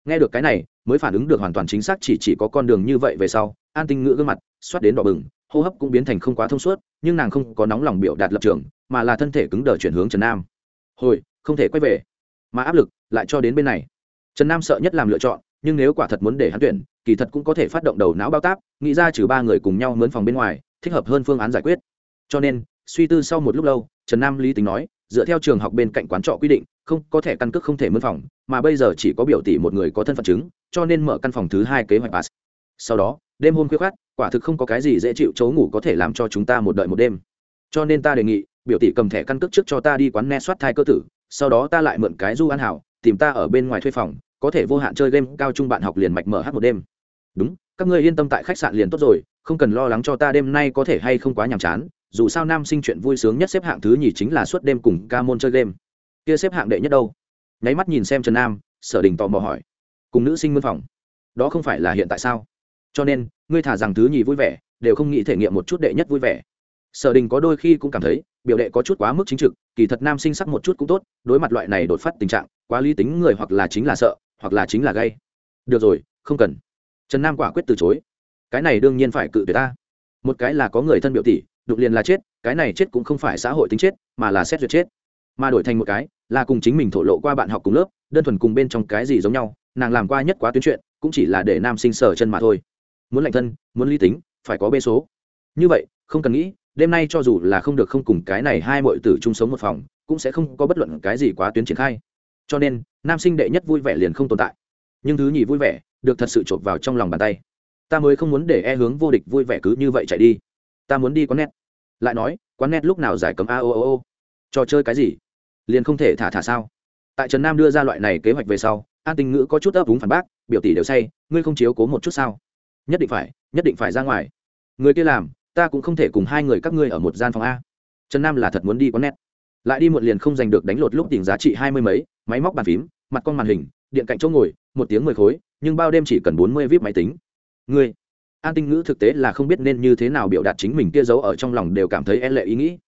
Nghe được cái này mới phản ứng được hoàn toàn chính xác chỉ chỉ có con đường như vậy về sau, an tinh ngữ gương mặt xoát đến đỏ bừng, hô hấp cũng biến thành không quá thông suốt, nhưng nàng không có nóng lòng biểu đạt lập trường, mà là thân thể cứng đờ chuyển hướng trần nam. Hồi, không thể quay về. Mà áp lực lại cho đến bên này. Trần nam sợ nhất làm lựa chọn, nhưng nếu quả thật muốn để hắn tuyển, kỳ thật cũng có thể phát động đầu não bao táp, nghĩ ra trừ ba người cùng nhau mướn phòng bên ngoài, thích hợp hơn phương án giải quyết. Cho nên, suy tư sau một lúc lâu, trần nam lý tính nói, dựa theo trường học bên cạnh quán trọ quy định, không có thẻ căn cước không thể mướn phòng, mà bây giờ chỉ có biểu tỷ một người có thân phận chứng cho nên mở căn phòng thứ hai kế hoạch pass sau đó, đêm hôm khuya khoát quả thực không có cái gì dễ chịu chấu ngủ có thể làm cho chúng ta một đợi một đêm. Cho nên ta đề nghị, biểu tỷ cầm thẻ căn cước trước cho ta đi quán ne soát thai cơ tử, sau đó ta lại mượn cái du an hảo, tìm ta ở bên ngoài thuê phòng, có thể vô hạn chơi game, cao trung bạn học liền mạch mở hát một đêm. Đúng, các ngươi yên tâm tại khách sạn liền tốt rồi, không cần lo lắng cho ta đêm nay có thể hay không quá nhàm chán, dù sao nam sinh chuyện vui sướng nhất xếp hạng thứ nhì chính là suốt đêm cùng ca môn chơi game. Kia xếp hạng đệ nhất đâu? Nháy mắt nhìn xem trần nam, sở đình tò mò hỏi cùng nữ sinh mân phòng. Đó không phải là hiện tại sao? Cho nên, ngươi thả rằng thứ nhì vui vẻ, đều không nghĩ thể nghiệm một chút đệ nhất vui vẻ. Sở đình có đôi khi cũng cảm thấy, biểu đệ có chút quá mức chính trực, kỳ thật nam sinh sắc một chút cũng tốt, đối mặt loại này đột phát tình trạng, quá lý tính người hoặc là chính là sợ, hoặc là chính là gay. Được rồi, không cần. Trần nam quả quyết từ chối. Cái này đương nhiên phải cự tuyệt ta. Một cái là có người thân biểu tỷ đục liền là chết, cái này chết cũng không phải xã hội tính chết, mà là xét duyệt chết. Mà đổi thành một cái, là cùng chính mình thổ lộ qua bạn học cùng lớp, đơn thuần cùng bên trong cái gì giống nhau nàng làm qua nhất quá tuyến chuyện, cũng chỉ là để nam sinh sở chân mà thôi. Muốn lạnh thân, muốn lý tính, phải có bê số. Như vậy, không cần nghĩ, đêm nay cho dù là không được không cùng cái này hai mọi tử chung sống một phòng, cũng sẽ không có bất luận cái gì quá tuyến triển khai. Cho nên, nam sinh đệ nhất vui vẻ liền không tồn tại. Nhưng thứ nhì vui vẻ, được thật sự chộp vào trong lòng bàn tay. Ta mới không muốn để e hướng vô địch vui vẻ cứ như vậy chạy đi. Ta muốn đi quán nét lại nói, quán nét lúc nào giải cấm a o o o? Trò chơi cái gì? Liền không thể thả thả sao? Tại trần nam đưa ra loại này kế hoạch về sau an tình ngữ có chút ấp úng phản bác, biểu tỷ đều say, ngươi không chiếu cố một chút sao? Nhất định phải, nhất định phải ra ngoài. Người kia làm, ta cũng không thể cùng hai người các ngươi ở một gian phòng a. Trần nam là thật muốn đi có nét lại đi muộn liền không giành được đánh lột lúc tiền giá trị hai mươi mấy, máy móc bàn phím, mặt con màn hình, điện cạnh chỗ ngồi, một tiếng mười khối, nhưng bao đêm chỉ cần bốn mươi vip máy tính. Ngươi? An tinh ngữ thực tế là không biết nên như thế nào biểu đạt chính mình kia giấu ở trong lòng đều cảm thấy e lệ ý nghĩ.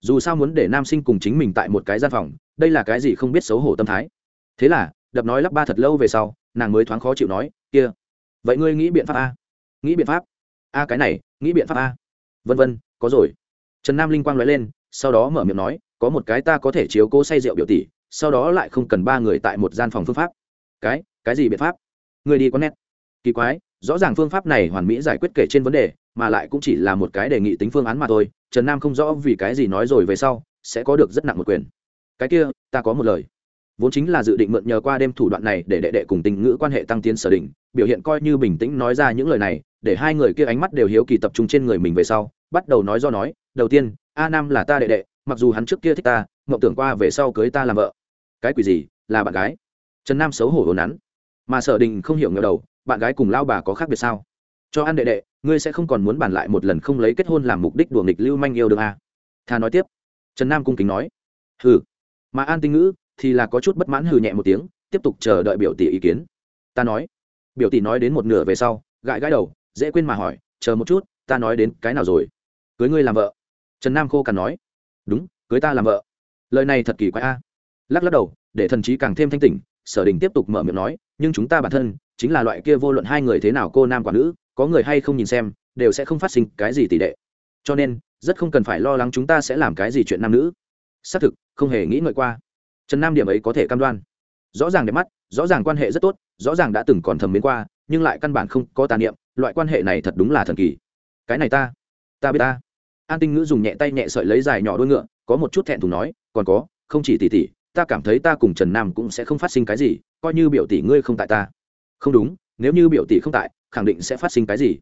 Dù sao muốn để nam sinh cùng chính mình tại một cái gian phòng, đây là cái gì không biết xấu hổ tâm thái. Thế là đập nói lắp ba thật lâu về sau, nàng mới thoáng khó chịu nói, kia, vậy ngươi nghĩ biện pháp a? Nghĩ biện pháp? A cái này, nghĩ biện pháp a? Vân vân, có rồi. Trần nam linh quang nói lên, sau đó mở miệng nói, có một cái ta có thể chiếu cố say rượu biểu tỷ, sau đó lại không cần ba người tại một gian phòng phương pháp. Cái cái gì biện pháp? Người đi có nét. Kỳ quái, rõ ràng phương pháp này hoàn mỹ giải quyết kể trên vấn đề, mà lại cũng chỉ là một cái đề nghị tính phương án mà thôi. Trần nam không rõ vì cái gì nói rồi về sau, sẽ có được rất nặng một quyền. Cái kia, ta có một lời vốn chính là dự định mượn nhờ qua đêm thủ đoạn này để đệ đệ cùng tình ngữ quan hệ tăng tiến sở đỉnh. biểu hiện coi như bình tĩnh nói ra những lời này, để hai người kia ánh mắt đều hiếu kỳ tập trung trên người mình về sau, bắt đầu nói do nói, đầu tiên, a nam là ta đệ đệ, mặc dù hắn trước kia thích ta, mộng tưởng qua về sau cưới ta làm vợ. Cái quỷ gì? Là bạn gái? Trần nam xấu hổ hồn nắn. Mà sở đình không hiểu ngờ đầu, bạn gái cùng lao bà có khác biệt sao? Cho ăn đệ đệ, ngươi sẽ không còn muốn bàn lại một lần không lấy kết hôn làm mục đích đùa nghịch lưu manh yêu được à? thà nói tiếp. Trần nam cung kính nói. Hừ, mà an tinh ngữ thì là có chút bất mãn hừ nhẹ một tiếng, tiếp tục chờ đợi biểu tỷ ý kiến. Ta nói. Biểu tỷ nói đến một nửa về sau, gãi gãi đầu, dễ quên mà hỏi, chờ một chút, ta nói đến cái nào rồi? Cưới ngươi làm vợ. Trần nam khô cằn nói. Đúng, cưới ta làm vợ. Lời này thật kỳ quái a. Lắc lắc đầu, để thần trí càng thêm thanh tỉnh, sở đình tiếp tục mở miệng nói, nhưng chúng ta bản thân, chính là loại kia vô luận hai người thế nào cô nam quả nữ, có người hay không nhìn xem, đều sẽ không phát sinh cái gì tỷ đ ệ cho nên, rất không cần phải lo lắng chúng ta sẽ làm cái gì chuyện nam nữ. Xác thực, không hề nghĩ ngợi qua trần nam điểm ấy có thể cam đoan. Rõ ràng đẹp mắt, rõ ràng quan hệ rất tốt, rõ ràng đã từng còn thầm mến qua, nhưng lại căn bản không có tà niệm, loại quan hệ này thật đúng là thần kỳ. Cái này ta ta biết ta. An tinh ngữ dùng nhẹ tay nhẹ sợi lấy dài nhỏ đôi ngựa, có một chút thẹn thùng nói, còn có, không chỉ tỷ tỷ, ta cảm thấy ta cùng trần nam cũng sẽ không phát sinh cái gì, coi như biểu tỷ ngươi không tại ta. Không đúng, nếu như biểu tỷ không tại, khẳng định sẽ phát sinh cái gì?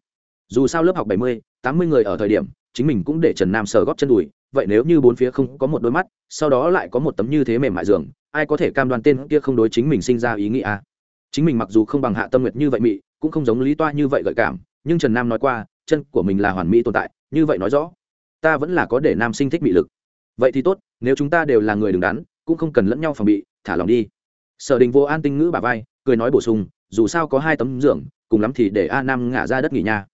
Dù sao lớp học bảy mươi, tám mươi người ở thời điểm, chính mình cũng để trần nam sờ góp chân đùi vậy nếu như bốn phía không có một đôi mắt, sau đó lại có một tấm như thế mềm mại giường, ai có thể cam đoan tên kia không đối chính mình sinh ra ý nghĩ à? chính mình mặc dù không bằng hạ tâm nguyệt như vậy mị, cũng không giống lý toa như vậy gợi cảm, nhưng trần nam nói qua, chân của mình là hoàn mỹ tồn tại, như vậy nói rõ, ta vẫn là có để nam sinh thích bị lực. Vậy thì tốt, nếu chúng ta đều là người đứng đắn, cũng không cần lẫn nhau phòng bị, thả lòng đi. Sở đình vô an tinh ngữ bà vai, cười nói bổ sung, dù sao có hai tấm giường, cùng lắm thì để a nam ngả ra đất nghỉ nha.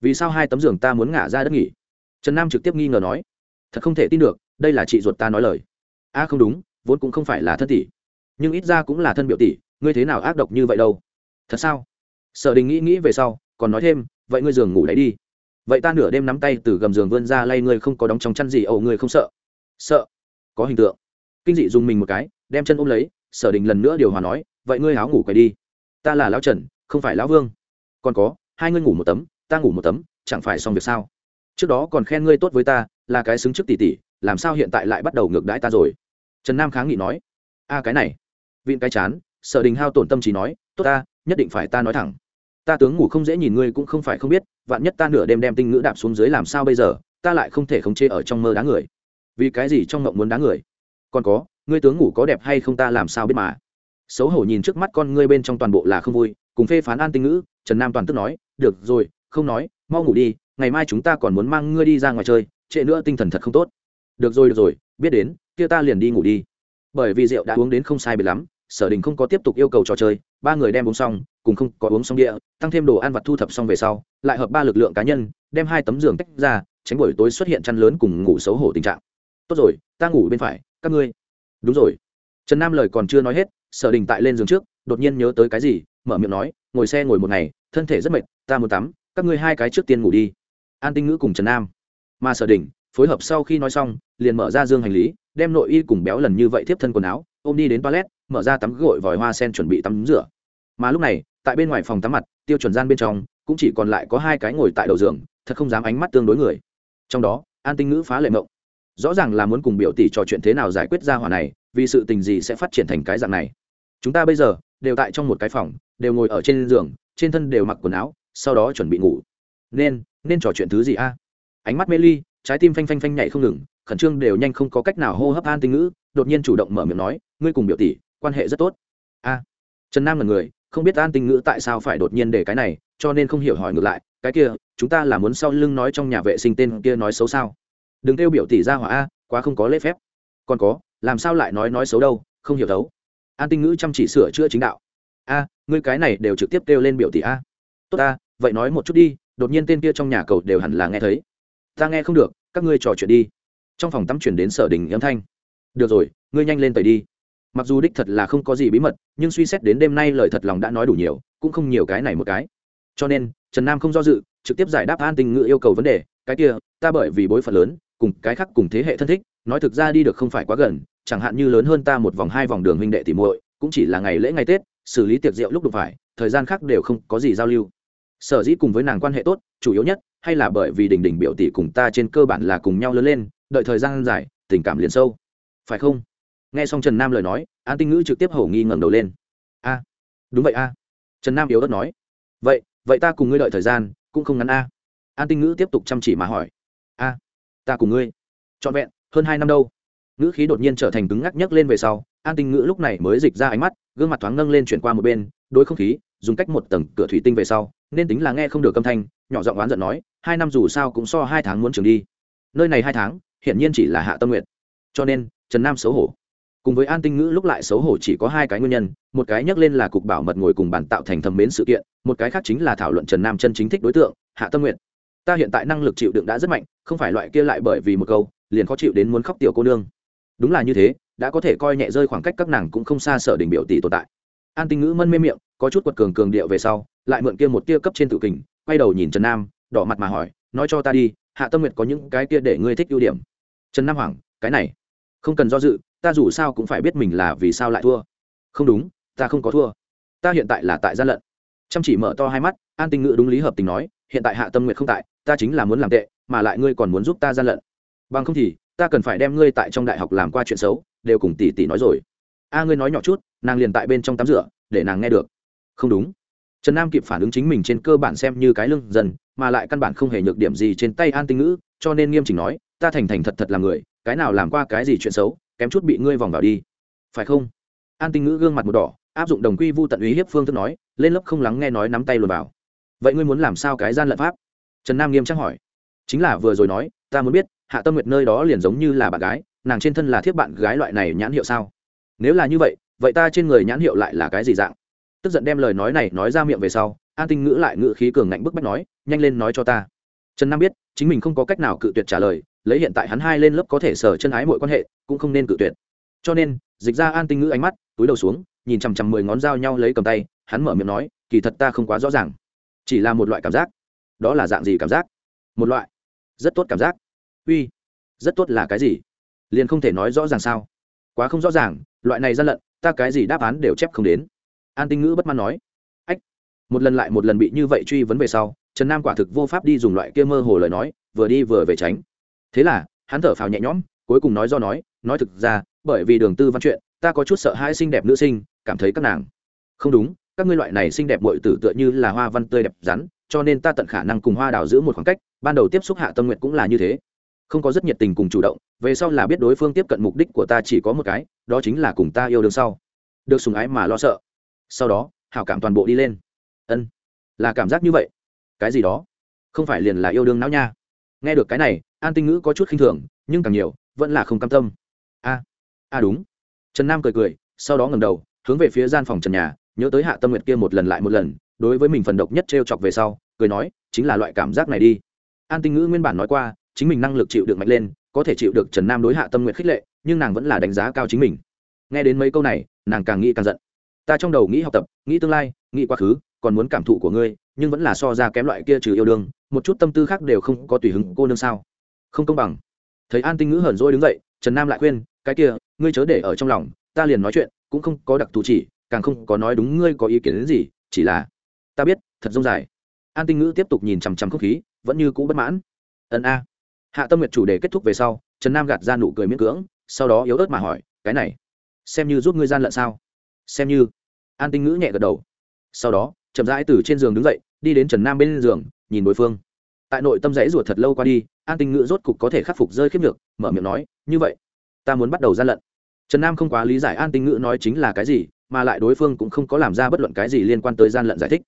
Vì sao hai tấm giường ta muốn ngả ra đất nghỉ? Trần nam trực tiếp nghi ngờ nói thật không thể tin được, đây là chị ruột ta nói lời. A không đúng, vốn cũng không phải là thân tỷ. Nhưng ít ra cũng là thân biểu tỷ, ngươi thế nào ác độc như vậy đâu? Thật sao? Sở đình nghĩ nghĩ về sau, còn nói thêm, vậy ngươi giường ngủ đấy đi. Vậy ta nửa đêm nắm tay từ gầm giường vươn ra lay ngươi không có đóng trong chăn gì ẩu ngươi không sợ. Sợ? Có hình tượng. Kinh dị dùng mình một cái, đem chân ôm lấy, sở đình lần nữa điều hòa nói, vậy ngươi áo ngủ quay đi. Ta là lão trần, không phải lão vương. Còn có, hai ngươi ngủ một tấm, ta ngủ một tấm, chẳng phải xong việc sao? Trước đó còn khen ngươi tốt với ta là cái xứng trước tỷ tỷ làm sao hiện tại lại bắt đầu ngược đãi ta rồi? Trần nam kháng nghị nói. A, cái này. Vịn cái chán sở đình hao tổn tâm trí nói, tốt ta, nhất định phải ta nói thẳng. Ta tướng ngủ không dễ nhìn ngươi cũng không phải không biết, vạn nhất ta nửa đêm đem tinh ngữ đạp xuống dưới làm sao bây giờ, ta lại không thể khống chế ở trong mơ đá người. Vì cái gì trong mộng muốn đá người? Còn có, ngươi tướng ngủ có đẹp hay không ta làm sao biết mà. Xấu hổ nhìn trước mắt con ngươi bên trong toàn bộ là không vui, cùng phê phán an tinh ngữ, trần nam toàn tức nói, được rồi, không nói, mau ngủ đi, ngày mai chúng ta còn muốn mang ngươi đi ra ngoài chơi trễ nữa tinh thần thật không tốt. Được rồi được rồi, biết đến, kia ta liền đi ngủ đi. Bởi vì rượu đã uống đến không sai biệt lắm, sở đình không có tiếp tục yêu cầu trò chơi, ba người đem uống xong, cùng không có uống xong địa tăng thêm đồ ăn vặt thu thập xong về sau, lại hợp ba lực lượng cá nhân, đem hai tấm giường tách ra, tránh buổi tối xuất hiện chăn lớn cùng ngủ xấu hổ tình trạng. Tốt rồi, ta ngủ bên phải, các ngươi. Đúng rồi. Trần nam lời còn chưa nói hết, sở đình tại lên giường trước, đột nhiên nhớ tới cái gì, mở miệng nói, ngồi xe ngồi một ngày, thân thể rất mệt, ta muốn tắm, các ngươi hai cái trước tiên ngủ đi. An tinh ngữ cùng trần nam mà sở đình phối hợp sau khi nói xong, liền mở ra dương hành lý, đem nội y cùng béo lần như vậy tiếp thân quần áo, ôm đi đến toilet, mở ra tắm gội vòi hoa sen chuẩn bị tắm rửa. Mà lúc này, tại bên ngoài phòng tắm mặt, tiêu chuẩn gian bên trong, cũng chỉ còn lại có hai cái ngồi tại đầu giường, thật không dám ánh mắt tương đối người. Trong đó, an tinh ngữ phá lệ mộng. Rõ ràng là muốn cùng biểu tỷ trò chuyện thế nào giải quyết ra hỏa này, vì sự tình gì sẽ phát triển thành cái dạng này. Chúng ta bây giờ, đều tại trong một cái phòng, đều ngồi ở trên giường, trên thân đều mặc quần áo, sau đó chuẩn bị ngủ. Nên nên trò chuyện thứ gì a? Ánh mắt mê ly, trái tim phanh phanh phanh nhảy không ngừng, khẩn trương đều nhanh không có cách nào hô hấp an tinh ngữ, đột nhiên chủ động mở miệng nói, ngươi cùng biểu tỷ, quan hệ rất tốt. A. Trần nam là người, không biết an tinh ngữ tại sao phải đột nhiên để cái này, cho nên không hiểu hỏi ngược lại, cái kia, chúng ta là muốn sau lưng nói trong nhà vệ sinh tên kia nói xấu sao? Đừng kêu biểu tỷ ra hỏa a, quá không có lễ phép. Còn có, làm sao lại nói nói xấu đâu, không hiểu thấu. An tinh ngữ chăm chỉ sửa chữa chính đạo. A, ngươi cái này đều trực tiếp kêu lên biểu tỷ a. Tốt a, vậy nói một chút đi, đột nhiên tên kia trong nhà cầu đều hẳn là nghe thấy ta nghe không được, các ngươi trò chuyện đi. Trong phòng tắm chuyển đến sở đình âm thanh. Được rồi, ngươi nhanh lên tẩy đi. Mặc dù đích thật là không có gì bí mật, nhưng suy xét đến đêm nay lời thật lòng đã nói đủ nhiều, cũng không nhiều cái này một cái. Cho nên, trần nam không do dự, trực tiếp giải đáp an tình ngự yêu cầu vấn đề. Cái kia, ta bởi vì bối phận lớn, cùng cái khác cùng thế hệ thân thích, nói thực ra đi được không phải quá gần, chẳng hạn như lớn hơn ta một vòng hai vòng đường huynh đệ tỉ muội, cũng chỉ là ngày lễ ngày tết, xử lý tiệc rượu lúc đụng phải, thời gian khác đều không có gì giao lưu. Sở dĩ cùng với nàng quan hệ tốt, chủ yếu nhất hay là bởi vì đình đình biểu tỷ cùng ta trên cơ bản là cùng nhau lớn lên, đợi thời gian dài, tình cảm liền sâu. Phải không? Nghe xong trần nam lời nói, an tinh ngữ trực tiếp hầu nghi ngẩng đầu lên. A, đúng vậy a. Trần nam yếu ớt nói. Vậy vậy ta cùng ngươi đợi thời gian, cũng không ngắn a. An tinh ngữ tiếp tục chăm chỉ mà hỏi. A, ta cùng ngươi. Trọn vẹn, hơn hai năm đâu. Ngữ khí đột nhiên trở thành cứng ngắc nhấc lên về sau, an tinh ngữ lúc này mới dịch ra ánh mắt, gương mặt thoáng nâng lên chuyển qua một bên, đối không khí, dùng cách một tầng cửa thủy tinh về sau, nên tính là nghe không được âm thanh nhỏ giọng oán giận nói, hai năm dù sao cũng so hai tháng muốn trường đi. Nơi này hai tháng, hiển nhiên chỉ là hạ tâm nguyện cho nên, trần nam xấu hổ. Cùng với an tinh ngữ lúc lại xấu hổ chỉ có hai cái nguyên nhân, một cái nhắc lên là cục bảo mật ngồi cùng bàn tạo thành thầm mến sự kiện, một cái khác chính là thảo luận trần nam chân chính thích đối tượng, hạ tâm nguyện ta hiện tại năng lực chịu đựng đã rất mạnh, không phải loại kia lại bởi vì một câu, liền khó chịu đến muốn khóc tiểu cô nương. Đúng là như thế, đã có thể coi nhẹ rơi khoảng cách các nàng cũng không xa sở đình biểu tỷ tồn tại. An tinh ngữ mân mê miệng, có chút quật cường cường điệu về sau, lại mượn kia một tia cấp trên tự kình quay đầu nhìn trần nam đỏ mặt mà hỏi nói cho ta đi hạ tâm nguyệt có những cái kia để ngươi thích ưu điểm? Trần nam hoảng, cái này không cần do dự ta dù sao cũng phải biết mình là vì sao lại thua. Không đúng ta không có thua. Ta hiện tại là tại gian lận. Chăm chỉ mở to hai mắt an tinh ngữ đúng lý hợp tình nói hiện tại hạ tâm nguyệt không tại ta chính là muốn làm tệ mà lại ngươi còn muốn giúp ta gian lận. Bằng không thì ta cần phải đem ngươi tại trong đại học làm qua chuyện xấu đều cùng tỷ tỷ nói rồi. A ngươi nói nhỏ chút nàng liền tại bên trong tắm rửa để nàng nghe được. Không đúng trần nam kịp phản ứng chính mình trên cơ bản xem như cái lưng dần, mà lại căn bản không hề nhược điểm gì trên tay an tinh ngữ, cho nên nghiêm chỉnh nói, ta thành thành thật thật là người, cái nào làm qua cái gì chuyện xấu, kém chút bị ngươi vòng vào đi. Phải không? An tinh ngữ gương mặt một đỏ, áp dụng đồng quy vu tận ý hiếp phương thức nói, lên lớp không lắng nghe nói nắm tay luồn vào. Vậy ngươi muốn làm sao cái gian lận pháp? Trần nam nghiêm trang hỏi. Chính là vừa rồi nói, ta muốn biết, hạ tâm nguyệt nơi đó liền giống như là bạn gái, nàng trên thân là thiếp bạn gái loại này nhãn hiệu sao? Nếu là như vậy vậy ta trên người nhãn hiệu lại là cái gì dạng? Tức giận đem lời nói này nói ra miệng về sau, an tinh ngữ lại ngữ khí cường ngạnh bức bách nói, nhanh lên nói cho ta. Trần nam biết, chính mình không có cách nào cự tuyệt trả lời, lấy hiện tại hắn hai lên lớp có thể sở chân ái mọi quan hệ, cũng không nên cự tuyệt. Cho nên, dịch ra an tinh ngữ ánh mắt, túi đầu xuống, nhìn chằm chằm mười ngón dao nhau lấy cầm tay, hắn mở miệng nói, kỳ thật ta không quá rõ ràng. Chỉ là một loại cảm giác. Đó là dạng gì cảm giác? Một loại. Rất tốt cảm giác. Uy. Rất tốt là cái gì? Liền không thể nói rõ ràng sao? Quá không rõ ràng, loại này gian lận, ta cái gì đáp án đều chép không đến an tinh ngữ bất mãn nói, ách, một lần lại một lần bị như vậy truy vấn về sau, trần nam quả thực vô pháp đi dùng loại kia mơ hồ lời nói, vừa đi vừa về tránh. Thế là, hắn thở phào nhẹ nhõm, cuối cùng nói do nói nói thực ra, bởi vì đường tư văn chuyện, ta có chút sợ hãi xinh đẹp nữ sinh, cảm thấy các nàng không đúng, các ngươi loại này xinh đẹp bội tử tựa như là hoa văn tươi đẹp rắn, cho nên ta tận khả năng cùng hoa đào giữ một khoảng cách, ban đầu tiếp xúc hạ tâm nguyện cũng là như thế. Không có rất nhiệt tình cùng chủ động, về sau là biết đối phương tiếp cận mục đích của ta chỉ có một cái, đó chính là cùng ta yêu đương sau. Được sùng ái mà lo sợ sau đó, hảo cảm toàn bộ đi lên. Ân, là cảm giác như vậy. Cái gì đó? Không phải liền là yêu đương não nha. Nghe được cái này, an tinh ngữ có chút khinh thường, nhưng càng nhiều, vẫn là không cam tâm. A a đúng. Trần nam cười cười, sau đó ngầm đầu, hướng về phía gian phòng trần nhà, nhớ tới hạ tâm nguyệt kia một lần lại một lần, đối với mình phần độc nhất t r e o chọc về sau, cười nói, chính là loại cảm giác này đi. An tinh ngữ nguyên bản nói qua, chính mình năng lực chịu được mạnh lên, có thể chịu được trần nam đối hạ tâm nguyệt khích lệ, nhưng nàng vẫn là đánh giá cao chính mình. Nghe đến mấy câu này, nàng càng nghĩ càng giận ta trong đầu nghĩ học tập, nghĩ tương lai, nghĩ quá khứ, còn muốn cảm thụ của ngươi, nhưng vẫn là so ra kém loại kia trừ yêu đương, một chút tâm tư khác đều không có tùy hứng cô nương sao. Không công bằng. Thấy an tinh ngữ hờn dỗi đứng dậy, trần nam lại khuyên, cái kia, ngươi chớ để ở trong lòng, ta liền nói chuyện, cũng không có đặc thù chỉ, càng không có nói đúng ngươi có ý kiến đến gì, chỉ là ta biết, thật rông dài. An tinh ngữ tiếp tục nhìn chằm chằm không khí, vẫn như cũ bất mãn. Ân a. Hạ tâm nguyệt chủ đề kết thúc về sau, trần nam gạt ra nụ cười miễn cưỡng, sau đó yếu ớt mà hỏi, cái này, xem như giúp ngươi gian lận sao? Xem như. An tinh ngữ nhẹ gật đầu. Sau đó, chậm rãi từ trên giường đứng dậy, đi đến trần nam bên giường, nhìn đối phương. Tại nội tâm rẫy ruột thật lâu qua đi, an tinh ngữ rốt cục có thể khắc phục rơi khiếp được mở miệng nói, như vậy, ta muốn bắt đầu gian lận. Trần nam không quá lý giải an tinh ngữ nói chính là cái gì, mà lại đối phương cũng không có làm ra bất luận cái gì liên quan tới gian lận giải thích.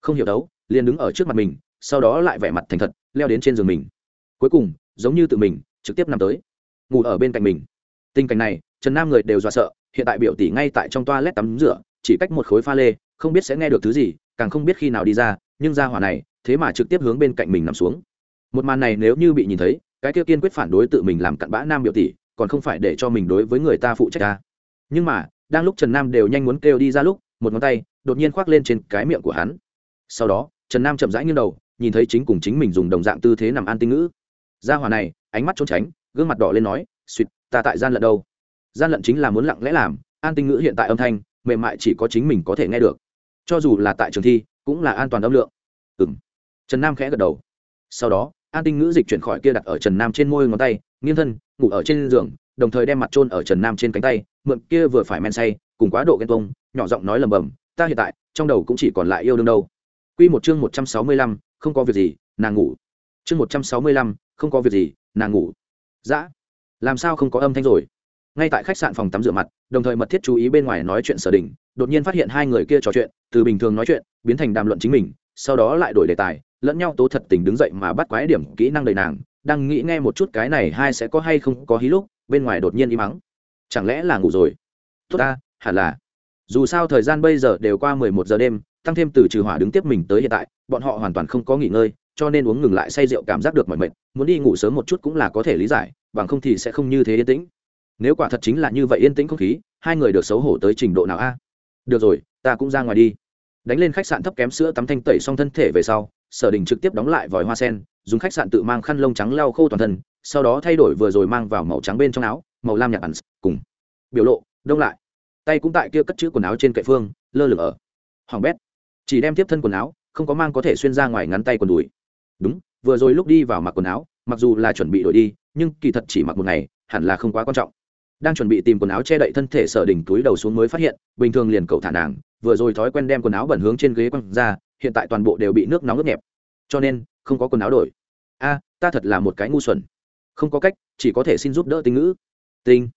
Không hiểu đấu, liền đứng ở trước mặt mình, sau đó lại vẻ mặt thành thật, leo đến trên giường mình. Cuối cùng, giống như tự mình, trực tiếp nằm tới, ngủ ở bên cạnh mình. Tình cảnh này, trần nam người đều dọa sợ hiện tại biểu tỷ ngay tại trong toa lét tắm rửa, chỉ cách một khối pha lê, không biết sẽ nghe được thứ gì, càng không biết khi nào đi ra, nhưng ra hỏa này, thế mà trực tiếp hướng bên cạnh mình nằm xuống. Một màn này nếu như bị nhìn thấy, cái kia kiên quyết phản đối tự mình làm cặn bã nam biểu tỷ, còn không phải để cho mình đối với người ta phụ trách ta nhưng mà, đang lúc trần nam đều nhanh muốn kêu đi ra lúc, một ngón tay, đột nhiên khoác lên trên cái miệng của hắn. Sau đó, trần nam chậm rãi nghiêng đầu, nhìn thấy chính cùng chính mình dùng đồng dạng tư thế nằm an tinh ngữ. Gia hỏa này, ánh mắt trốn tránh, gương mặt đỏ lên nói suýt ta tại gian lận đâu? Gian lận chính là muốn lặng lẽ làm, an tinh ngữ hiện tại âm thanh, mềm mại chỉ có chính mình có thể nghe được. Cho dù là tại trường thi, cũng là an toàn âm lượng. Ừ m trần nam khẽ gật đầu. Sau đó, an tinh ngữ dịch chuyển khỏi kia đặt ở trần nam trên môi ngón tay, nghiêng thân, ngủ ở trên giường, đồng thời đem mặt trôn ở trần nam trên cánh tay, mượn kia vừa phải men say, cùng quá độ ghen tông nhỏ giọng nói lầm bầm, ta hiện tại, trong đầu cũng chỉ còn lại yêu đương đâu. Q một chương một trăm sáu mươi lăm, không có việc gì, nàng ngủ. Chương một trăm sáu mươi lăm, không có việc gì, nàng ngủ. Dã làm sao không có âm thanh rồi? Ngay tại khách sạn phòng tắm rửa mặt, đồng thời mật thiết chú ý bên ngoài nói chuyện sở đình, đột nhiên phát hiện hai người kia trò chuyện, từ bình thường nói chuyện, biến thành đàm luận chính mình, sau đó lại đổi đề tài, lẫn nhau tố thật tình đứng dậy mà bắt quái điểm kỹ năng đầy nàng, đang nghĩ nghe một chút cái này hai sẽ có hay không có hí lúc, bên ngoài đột nhiên im mắng chẳng lẽ là ngủ rồi? Tốt ta, hẳn là. Dù sao thời gian bây giờ đều qua mười một giờ đêm, tăng thêm từ trừ hỏa đứng tiếp mình tới hiện tại, bọn họ hoàn toàn không có nghỉ ngơi, cho nên uống ngừng lại say rượu cảm giác được mỏi mệt, muốn đi ngủ sớm một chút cũng là có thể lý giải, bằng không thì sẽ không như thế yên tĩnh nếu quả thật chính là như vậy yên tĩnh không khí, hai người được xấu hổ tới trình độ nào a? Được rồi, ta cũng ra ngoài đi. Đánh lên khách sạn thấp kém sữa tắm thanh tẩy xong thân thể về sau, sở đình trực tiếp đóng lại vòi hoa sen, dùng khách sạn tự mang khăn lông trắng lau khô toàn thân, sau đó thay đổi vừa rồi mang vào màu trắng bên trong áo, màu lam nhạt ẩn cùng. Biểu lộ, đông lại. Tay cũng tại kia cất chữ quần áo trên kệ phương, lơ lửng ở. Hoàng bét. Chỉ đem tiếp thân quần áo, không có mang có thể xuyên ra ngoài ngắn tay quần đùi. Đúng, vừa rồi lúc đi vào mặc quần áo, mặc dù là chuẩn bị đổi đi, nhưng kỳ thật chỉ mặc một ngày, hẳn là không quá quan trọng đang chuẩn bị tìm quần áo che đậy thân thể sở đỉnh túi đầu xuống mới phát hiện, bình thường liền cậu thả nàng, vừa rồi thói quen đem quần áo bẩn hướng trên ghế quăng ra, hiện tại toàn bộ đều bị nước nóng ướt nhẹp. Cho nên, không có quần áo đổi. A, ta thật là một cái ngu xuẩn. Không có cách, chỉ có thể xin giúp đỡ tinh ngữ. Tinh.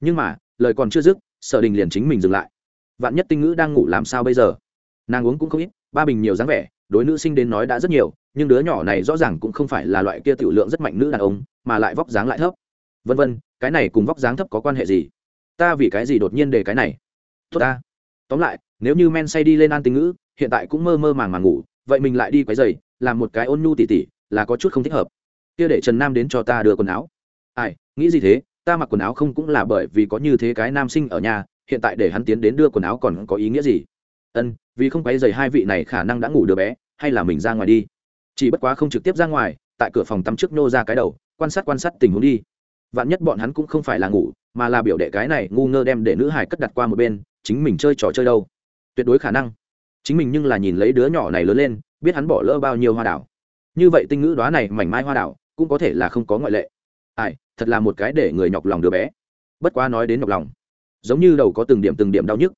Nhưng mà, lời còn chưa dứt, sở đình liền chính mình dừng lại. Vạn nhất tinh ngữ đang ngủ làm sao bây giờ? Nàng uống cũng không ít, ba bình nhiều dáng vẻ, đối nữ sinh đến nói đã rất nhiều, nhưng đứa nhỏ này rõ ràng cũng không phải là loại kia tiểu lượng rất mạnh nữ đàn ông, mà lại vóc dáng lại thấp vân vân, cái này cùng vóc dáng thấp có quan hệ gì? Ta vì cái gì đột nhiên để cái này? Tốt ta. Tóm lại, nếu như men say đi lên an tình ngữ, hiện tại cũng mơ mơ màng màng ngủ, vậy mình lại đi quấy giày làm một cái ôn nhu tỉ tỉ, là có chút không thích hợp. Kia để trần nam đến cho ta đưa quần áo. Ai, nghĩ gì thế? Ta mặc quần áo không cũng là bởi vì có như thế cái nam sinh ở nhà, hiện tại để hắn tiến đến đưa quần áo còn có ý nghĩa gì? Ân, vì không quấy dày hai vị này khả năng đã ngủ đứa bé, hay là mình ra ngoài đi? Chỉ bất quá không trực tiếp ra ngoài, tại cửa phòng tắm trước nô ra cái đầu, quan sát quan sát tình huống đi vạn nhất bọn hắn cũng không phải là ngủ, mà là biểu đệ cái này ngu ngơ đem để nữ hải cất đặt qua một bên, chính mình chơi trò chơi đâu? Tuyệt đối khả năng. Chính mình nhưng là nhìn lấy đứa nhỏ này lớn lên, biết hắn bỏ lỡ bao nhiêu hoa đảo. Như vậy tinh ngữ đoá này mảnh mai hoa đảo, cũng có thể là không có ngoại lệ. Ai, thật là một cái để người nhọc lòng đứa bé. Bất quá nói đến nhọc lòng, giống như đầu có từng điểm từng điểm đau nhức.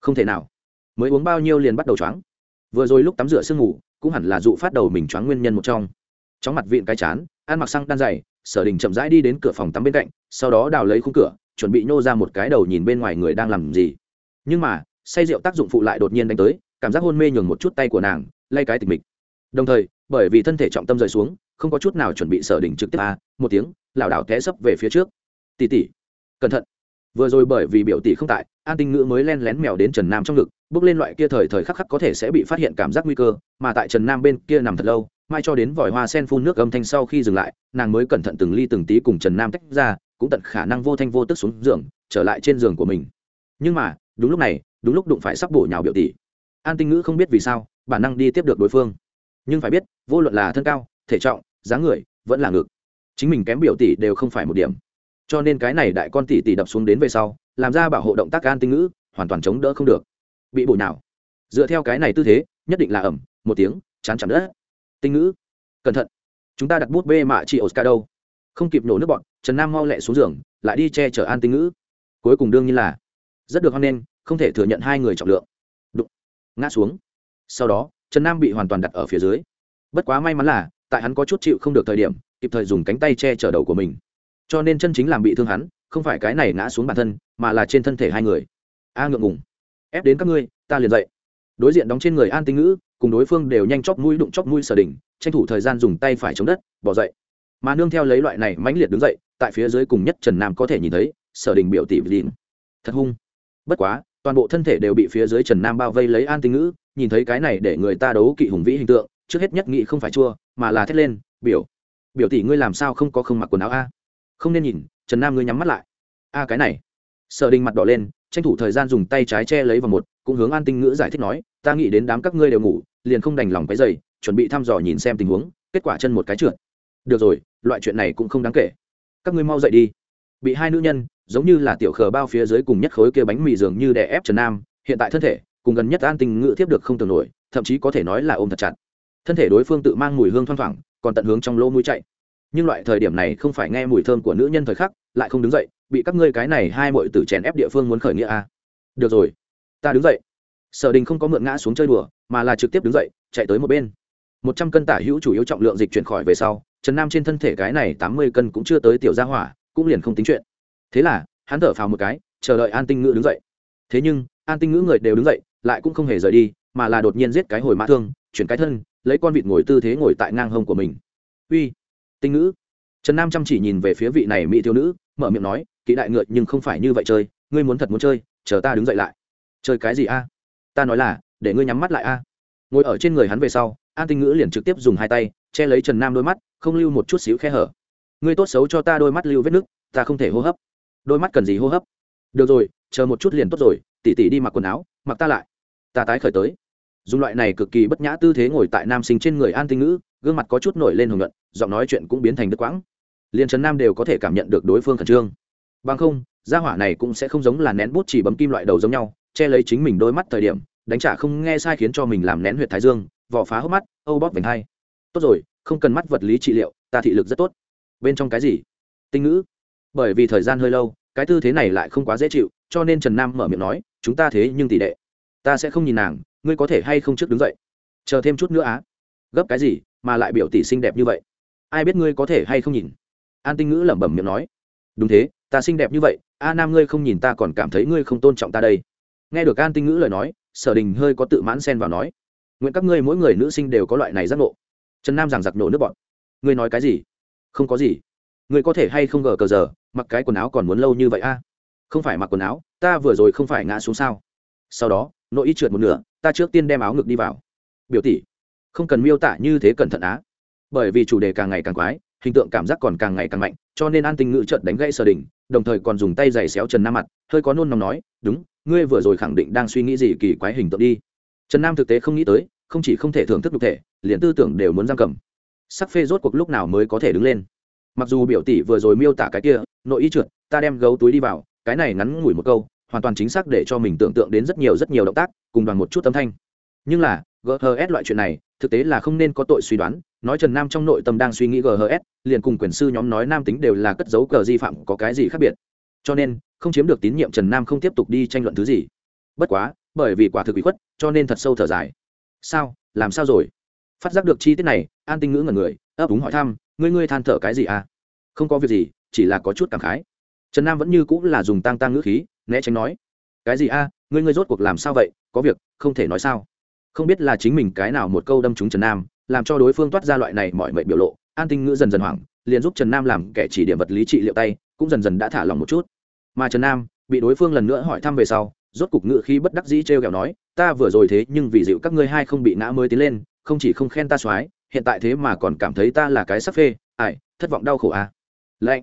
Không thể nào. Mới uống bao nhiêu liền bắt đầu choáng. Vừa rồi lúc tắm rửa sương ngủ, cũng hẳn là dụ phát đầu mình choáng nguyên nhân một trong. Chóng mặt vịn cái chán, ăn mặc xăng đan dày sở đình chậm rãi đi đến cửa phòng tắm bên cạnh, sau đó đào lấy khung cửa, chuẩn bị nhô ra một cái đầu nhìn bên ngoài người đang làm gì. Nhưng mà, say rượu tác dụng phụ lại đột nhiên đánh tới, cảm giác hôn mê nhường một chút tay của nàng, lay cái tịch mịch. Đồng thời, bởi vì thân thể trọng tâm rời xuống, không có chút nào chuẩn bị sở đỉnh trực tiếp a, một tiếng, lảo đảo té sấp về phía trước. Tỉ tỉ cẩn thận. Vừa rồi bởi vì biểu tỷ không tại, an tinh ngữ mới len lén mèo đến trần nam trong ngực, bước lên loại kia thời thời khắc khắc có thể sẽ bị phát hiện cảm giác nguy cơ, mà tại trần nam bên kia nằm thật lâu mai cho đến vòi hoa sen phun nước âm thanh sau khi dừng lại, nàng mới cẩn thận từng ly từng tí cùng trần nam tách ra, cũng tận khả năng vô thanh vô tức xuống giường, trở lại trên giường của mình. Nhưng mà, đúng lúc này, đúng lúc đụng phải sắp bổ nhào biểu tỷ. An tinh ngữ không biết vì sao, bản năng đi tiếp được đối phương. Nhưng phải biết, vô luận là thân cao, thể trọng, dáng người, vẫn là ngực, chính mình kém biểu tỷ đều không phải một điểm. Cho nên cái này đại con tỷ tỷ đập xuống đến về sau, làm ra bảo hộ động tác an tinh ngữ, hoàn toàn chống đỡ không được. Bị bổ nào dựa theo cái này tư thế, nhất định là ẩm, một tiếng, chán chạm đất tinh ngữ. Cẩn thận. Chúng ta đặt bút bê mạ chị oscar đâu? Không kịp nổ nước bọn, trần nam mau lẹ xuống giường, lại đi che chở an tinh ngữ. Cuối cùng đương nhiên là, rất được hoan nghênh, không thể thừa nhận hai người trọng lượng. Đụng. Ngã xuống. Sau đó, trần nam bị hoàn toàn đặt ở phía dưới. Bất quá may mắn là, tại hắn có chút chịu không được thời điểm, kịp thời dùng cánh tay che chở đầu của mình. Cho nên chân chính làm bị thương hắn, không phải cái này ngã xuống bản thân, mà là trên thân thể hai người. A ngượng ngùng. Ép đến các ngươi, ta liền dậy. Đối diện đóng trên người an tinh ngữ cùng đối phương đều nhanh chóc mũi đụng chóc mũi sở đỉnh, tranh thủ thời gian dùng tay phải chống đất, bỏ dậy. Mà nương theo lấy loại này mãnh liệt đứng dậy, tại phía dưới cùng nhất trần nam có thể nhìn thấy, sở đình biểu tỷ đình. Thật hung. Bất quá, toàn bộ thân thể đều bị phía dưới trần nam bao vây lấy an tinh ngữ, nhìn thấy cái này để người ta đấu kỵ hùng vĩ hình tượng, trước hết nhất nghị không phải chua, mà là thét lên, biểu biểu tỷ ngươi làm sao không có không mặc quần áo a? Không nên nhìn, trần nam ngươi nhắm mắt lại. A, cái này. Sở đình mặt đỏ lên tranh thủ thời gian dùng tay trái che lấy vào một, cũng hướng an tinh ngữ giải thích nói, ta nghĩ đến đám các ngươi đều ngủ, liền không đành lòng cái dày chuẩn bị thăm dò nhìn xem tình huống, kết quả chân một cái trượt. Được rồi, loại chuyện này cũng không đáng kể. Các ngươi mau dậy đi. Bị hai nữ nhân, giống như là tiểu khờ bao phía dưới cùng nhất khối kia bánh mì dường như đè ép trần nam, hiện tại thân thể, cùng gần nhất an tinh ngữ tiếp được không tưởng nổi, thậm chí có thể nói là ôm thật chặt. Thân thể đối phương tự mang mùi hương thoang thoảng, còn tận hướng trong lỗ mũi chạy. Nhưng loại thời điểm này không phải nghe mùi thơm của nữ nhân thời khắc, lại không đứng dậy bị các ngươi cái này hai mọi tử chèn ép địa phương muốn khởi nghĩa à. được rồi, ta đứng dậy. Sở đình không có mượn ngã xuống chơi đùa, mà là trực tiếp đứng dậy, chạy tới một bên. Một trăm cân tả hữu chủ yếu trọng lượng dịch chuyển khỏi về sau, trần nam trên thân thể cái này tám mươi cân cũng chưa tới tiểu gia hỏa, cũng liền không tính chuyện. Thế là, hắn thở phào một cái, chờ đợi an tinh ngữ đứng dậy. Thế nhưng, an tinh ngữ người đều đứng dậy, lại cũng không hề rời đi, mà là đột nhiên giết cái hồi mã thương, chuyển cái thân, lấy con vịt ngồi tư thế ngồi tại ngang hông của mình. Uy, tinh ngữ. Trần nam chăm chỉ nhìn về phía vị này mỹ thiếu nữ, mở miệng nói kỵ đại ngựa nhưng không phải như vậy chơi, ngươi muốn thật muốn chơi, chờ ta đứng dậy lại. Chơi cái gì a? Ta nói là, để ngươi nhắm mắt lại a. Ngồi ở trên người hắn về sau, an tinh ngữ liền trực tiếp dùng hai tay, che lấy trần nam đôi mắt, không lưu một chút xíu khe hở. Ngươi tốt xấu cho ta đôi mắt lưu vết nước, ta không thể hô hấp. Đôi mắt cần gì hô hấp? Được rồi, chờ một chút liền tốt rồi tỉ tỉ đi mặc quần áo, mặc ta lại. Ta tái khởi tới. Dùng loại này cực kỳ bất nhã tư thế ngồi tại nam sinh trên người an tinh ngữ, gương mặt có chút nổi lên hồng luận giọng nói chuyện cũng biến thành đứt quãng. Liền trần nam đều có thể cảm nhận được đối phương khẩn trương bằng không, gia hỏa này cũng sẽ không giống là nén bút chỉ bấm kim loại đầu giống nhau, che lấy chính mình đôi mắt thời điểm, đánh trả không nghe sai khiến cho mình làm nén huyệt thái dương vỏ phá hốc mắt, âu bóp vành hai. Tốt rồi, không cần mắt vật lý trị liệu, ta thị lực rất tốt. Bên trong cái gì? Tinh ngữ. Bởi vì thời gian hơi lâu, cái tư thế này lại không quá dễ chịu, cho nên trần nam mở miệng nói, chúng ta thế nhưng tỷ đệ. Ta sẽ không nhìn nàng, ngươi có thể hay không trước đứng dậy? Chờ thêm chút nữa á. Gấp cái gì, mà lại biểu tỷ xinh đẹp như vậy? Ai biết ngươi có thể hay không nhìn? An tinh ngữ lẩm bẩm miệng nói. Đúng thế ta xinh đẹp như vậy, a nam ngươi không nhìn ta còn cảm thấy ngươi không tôn trọng ta đây. Nghe được an tinh ngữ lời nói, sở đình hơi có tự mãn xen vào nói, nguyện các ngươi mỗi người nữ sinh đều có loại này giác ngộ. Trần nam giảng giặc nổ nước bọn. Ngươi nói cái gì? Không có gì. Ngươi có thể hay không gờ cờ giờ, mặc cái quần áo còn muốn lâu như vậy a? Không phải mặc quần áo, ta vừa rồi không phải ngã xuống sao? Sau đó, nội y trượt một nửa, ta trước tiên đem áo ngực đi vào. Biểu tỷ, không cần miêu tả như thế cẩn thận á. Bởi vì chủ đề càng ngày càng quái, hình tượng cảm giác còn càng ngày càng mạnh, cho nên an tinh ngữ trợt đánh gãy sở đình đồng thời còn dùng tay giày xéo trần nam mặt, hơi có nôn nóng nói, đúng, ngươi vừa rồi khẳng định đang suy nghĩ gì kỳ quái hình tượng đi. Trần nam thực tế không nghĩ tới, không chỉ không thể thưởng thức được thể, liền tư tưởng đều muốn giam cầm. Sắc phê rốt cuộc lúc nào mới có thể đứng lên? Mặc dù biểu tỷ vừa rồi miêu tả cái kia, nội y trượt, ta đem gấu túi đi vào, cái này ngắn ngủi một câu, hoàn toàn chính xác để cho mình tưởng tượng đến rất nhiều rất nhiều động tác, cùng đoàn một chút âm thanh. Nhưng là ghs loại chuyện này, thực tế là không nên có tội suy đoán nói trần nam trong nội tâm đang suy nghĩ ghs liền cùng quyền sư nhóm nói nam tính đều là cất dấu cờ di phạm, có cái gì khác biệt? Cho nên, không chiếm được tín nhiệm trần nam không tiếp tục đi tranh luận thứ gì. Bất quá, bởi vì quả thực bị khuất, cho nên thật sâu thở dài. Sao? Làm sao rồi? Phát giác được chi tiết này, an tinh ngữ ngần người, ấp úng hỏi thăm, ngươi ngươi than thở cái gì à? Không có việc gì, chỉ là có chút cảm khái. Trần nam vẫn như cũng là dùng tang tang ngữ khí, né tránh nói, cái gì a ngươi ngươi rốt cuộc làm sao vậy? Có việc, không thể nói sao. Không biết là chính mình cái nào một câu đâm trúng trần nam làm cho đối phương toát ra loại này mọi mệnh biểu lộ, an tinh ngữ dần dần hoảng, liền giúp trần nam làm kẻ chỉ điểm vật lý trị liệu tay, cũng dần dần đã thả lòng một chút. Mà trần nam bị đối phương lần nữa hỏi thăm về sau, rốt cục ngự khí bất đắc dĩ trêu kẹo nói, ta vừa rồi thế nhưng vì dịu các ngươi hai không bị ngã mới tiến lên, không chỉ không khen ta soái, hiện tại thế mà còn cảm thấy ta là cái sắc phê, ai, thất vọng đau khổ à. lạnh.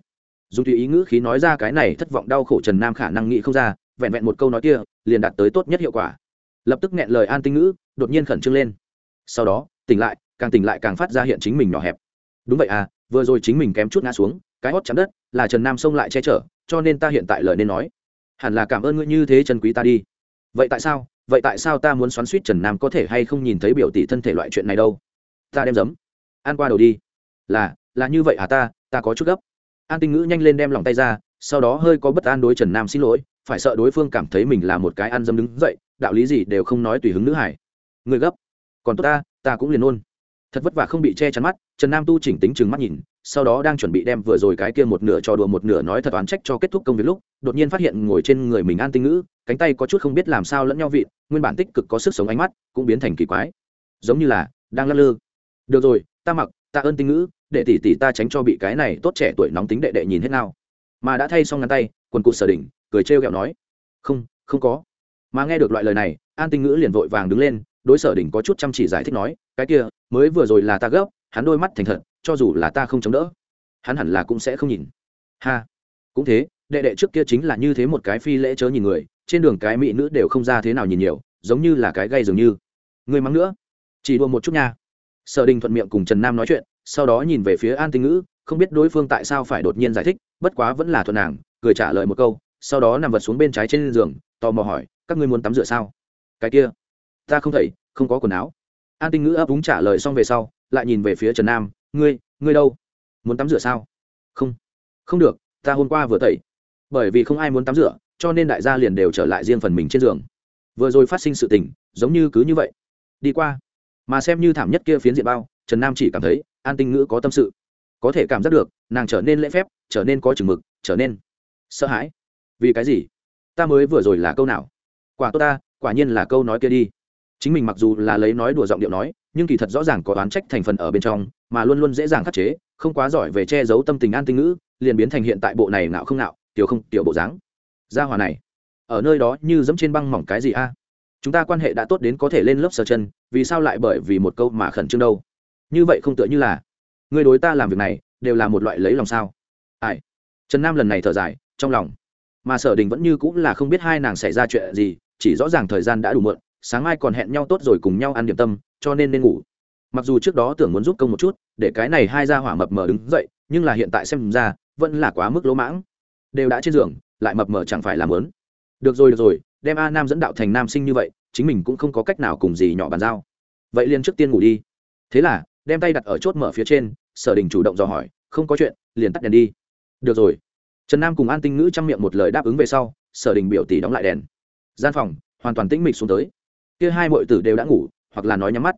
Dùng tùy ý ngữ khí nói ra cái này thất vọng đau khổ trần nam khả năng nghĩ không ra, vẹn vẹn một câu nói kia, liền đạt tới tốt nhất hiệu quả. Lập tức nghẹn lời an tinh ngữ, đột nhiên khẩn trương lên. Sau đó, tỉnh lại càng tỉnh lại càng phát ra hiện chính mình nhỏ hẹp. Đúng vậy à vừa rồi chính mình kém chút ngã xuống, cái hót chạm đất là trần nam xông lại che chở, cho nên ta hiện tại lời nên nói. Hẳn là cảm ơn ngươi như thế trần quý ta đi. Vậy tại sao, vậy tại sao ta muốn xoắn suýt trần nam có thể hay không nhìn thấy biểu tỷ thân thể loại chuyện này đâu? Ta đem giấm. Ăn qua đầu đi. Là là như vậy à ta ta có chút gấp. An tinh ngữ nhanh lên đem lòng tay ra, sau đó hơi có bất an đối trần nam xin lỗi, phải sợ đối phương cảm thấy mình là một cái ăn dâm đứng dậy, đạo lý gì đều không nói tùy hứng nữ hải. Người gấp. Còn tốt ta ta cũng liền ôn thật vất vả không bị che chắn mắt, trần nam tu chỉnh tính chừng mắt nhìn, sau đó đang chuẩn bị đem vừa rồi cái kia một nửa trò đùa một nửa nói thật oán trách cho kết thúc công việc lúc, đột nhiên phát hiện ngồi trên người mình an tinh ngữ, cánh tay có chút không biết làm sao lẫn nhau vị nguyên bản tích cực có sức sống ánh mắt, cũng biến thành kỳ quái. Giống như là, đang lắc lư. Được rồi, ta mặc, ta ơn tinh ngữ, để tỷ tỷ ta tránh cho bị cái này tốt trẻ tuổi nóng tính đệ đệ nhìn hết nào. Mà đã thay xong ngăn tay, quần cụt sở đỉnh, cười trêu ghẹo nói, không không có. Mà nghe được loại lời này, an tinh ngữ liền vội vàng đứng lên, đối sở đỉnh có chút chăm chỉ giải thích nói cái kia, mới vừa rồi là ta gấp, hắn đôi mắt thành thật, cho dù là ta không chống đỡ, hắn hẳn là cũng sẽ không nhìn. Ha, cũng thế, đệ đệ trước kia chính là như thế một cái phi lễ chớ nhìn người, trên đường cái mỹ nữ đều không ra thế nào nhìn nhiều, giống như là cái gây dường như. Người mắng nữa, chỉ đua một chút nha. Sở đình thuận miệng cùng trần nam nói chuyện, sau đó nhìn về phía an tinh ngữ, không biết đối phương tại sao phải đột nhiên giải thích, bất quá vẫn là thuận nàng, cười trả lời một câu, sau đó nằm vật xuống bên trái trên giường, tò mò hỏi, các ngươi muốn tắm rửa sao? Cái kia, ta không thấy, không có quần áo an tinh ngữ ấp úng trả lời xong về sau, lại nhìn về phía trần nam, ngươi ngươi đâu? Muốn tắm rửa sao? Không không được, ta hôm qua vừa tẩy. Bởi vì không ai muốn tắm rửa, cho nên đại gia liền đều trở lại riêng phần mình trên giường. Vừa rồi phát sinh sự tình, giống như cứ như vậy. Đi qua. Mà xem như thảm nhất kia phiến diện bao, trần nam chỉ cảm thấy an tinh ngữ có tâm sự. Có thể cảm giác được, nàng trở nên lễ phép, trở nên có chừng mực, trở nên sợ hãi. Vì cái gì? Ta mới vừa rồi là câu nào? Quả tốt ta, quả nhiên là câu nói kia đi chính mình mặc dù là lấy nói đùa giọng điệu nói, nhưng kỳ thật rõ ràng có oán trách thành phần ở bên trong, mà luôn luôn dễ dàng khắc chế, không quá giỏi về che giấu tâm tình an tinh ngữ, liền biến thành hiện tại bộ này ngạo không ngạo, tiểu không, tiểu bộ dáng. Gia hòa này, ở nơi đó như dẫm trên băng mỏng cái gì a? Chúng ta quan hệ đã tốt đến có thể lên lớp sờ chân, vì sao lại bởi vì một câu mà khẩn trương đâu? Như vậy không tựa như là, người đối ta làm việc này, đều là một loại lấy lòng sao? Ai? Trần nam lần này thở dài, trong lòng. Mà sở đình vẫn như cũng là không biết hai nàng xảy ra chuyện gì, chỉ rõ ràng thời gian đã đủ muộn sáng mai còn hẹn nhau tốt rồi cùng nhau ăn điểm tâm, cho nên nên ngủ. Mặc dù trước đó tưởng muốn giúp công một chút, để cái này hai ra hỏa mập mờ đứng dậy, nhưng là hiện tại xem ra, vẫn là quá mức lỗ mãng. Đều đã trên giường, lại mập mờ chẳng phải làm lớn được rồi được rồi, đem a nam dẫn đạo thành nam sinh như vậy, chính mình cũng không có cách nào cùng gì nhỏ bàn giao. Vậy liền trước tiên ngủ đi. Thế là, đem tay đặt ở chốt mở phía trên, sở đình chủ động dò hỏi, không có chuyện, liền tắt đèn đi. Được rồi. Trần nam cùng an tinh ngữ chăm miệng một lời đáp ứng về sau, sở đình biểu tỷ đóng lại đèn. Gian phòng, hoàn toàn tĩnh mịch xuống tới kia hai mọi tử đều đã ngủ, hoặc là nói nhắm mắt.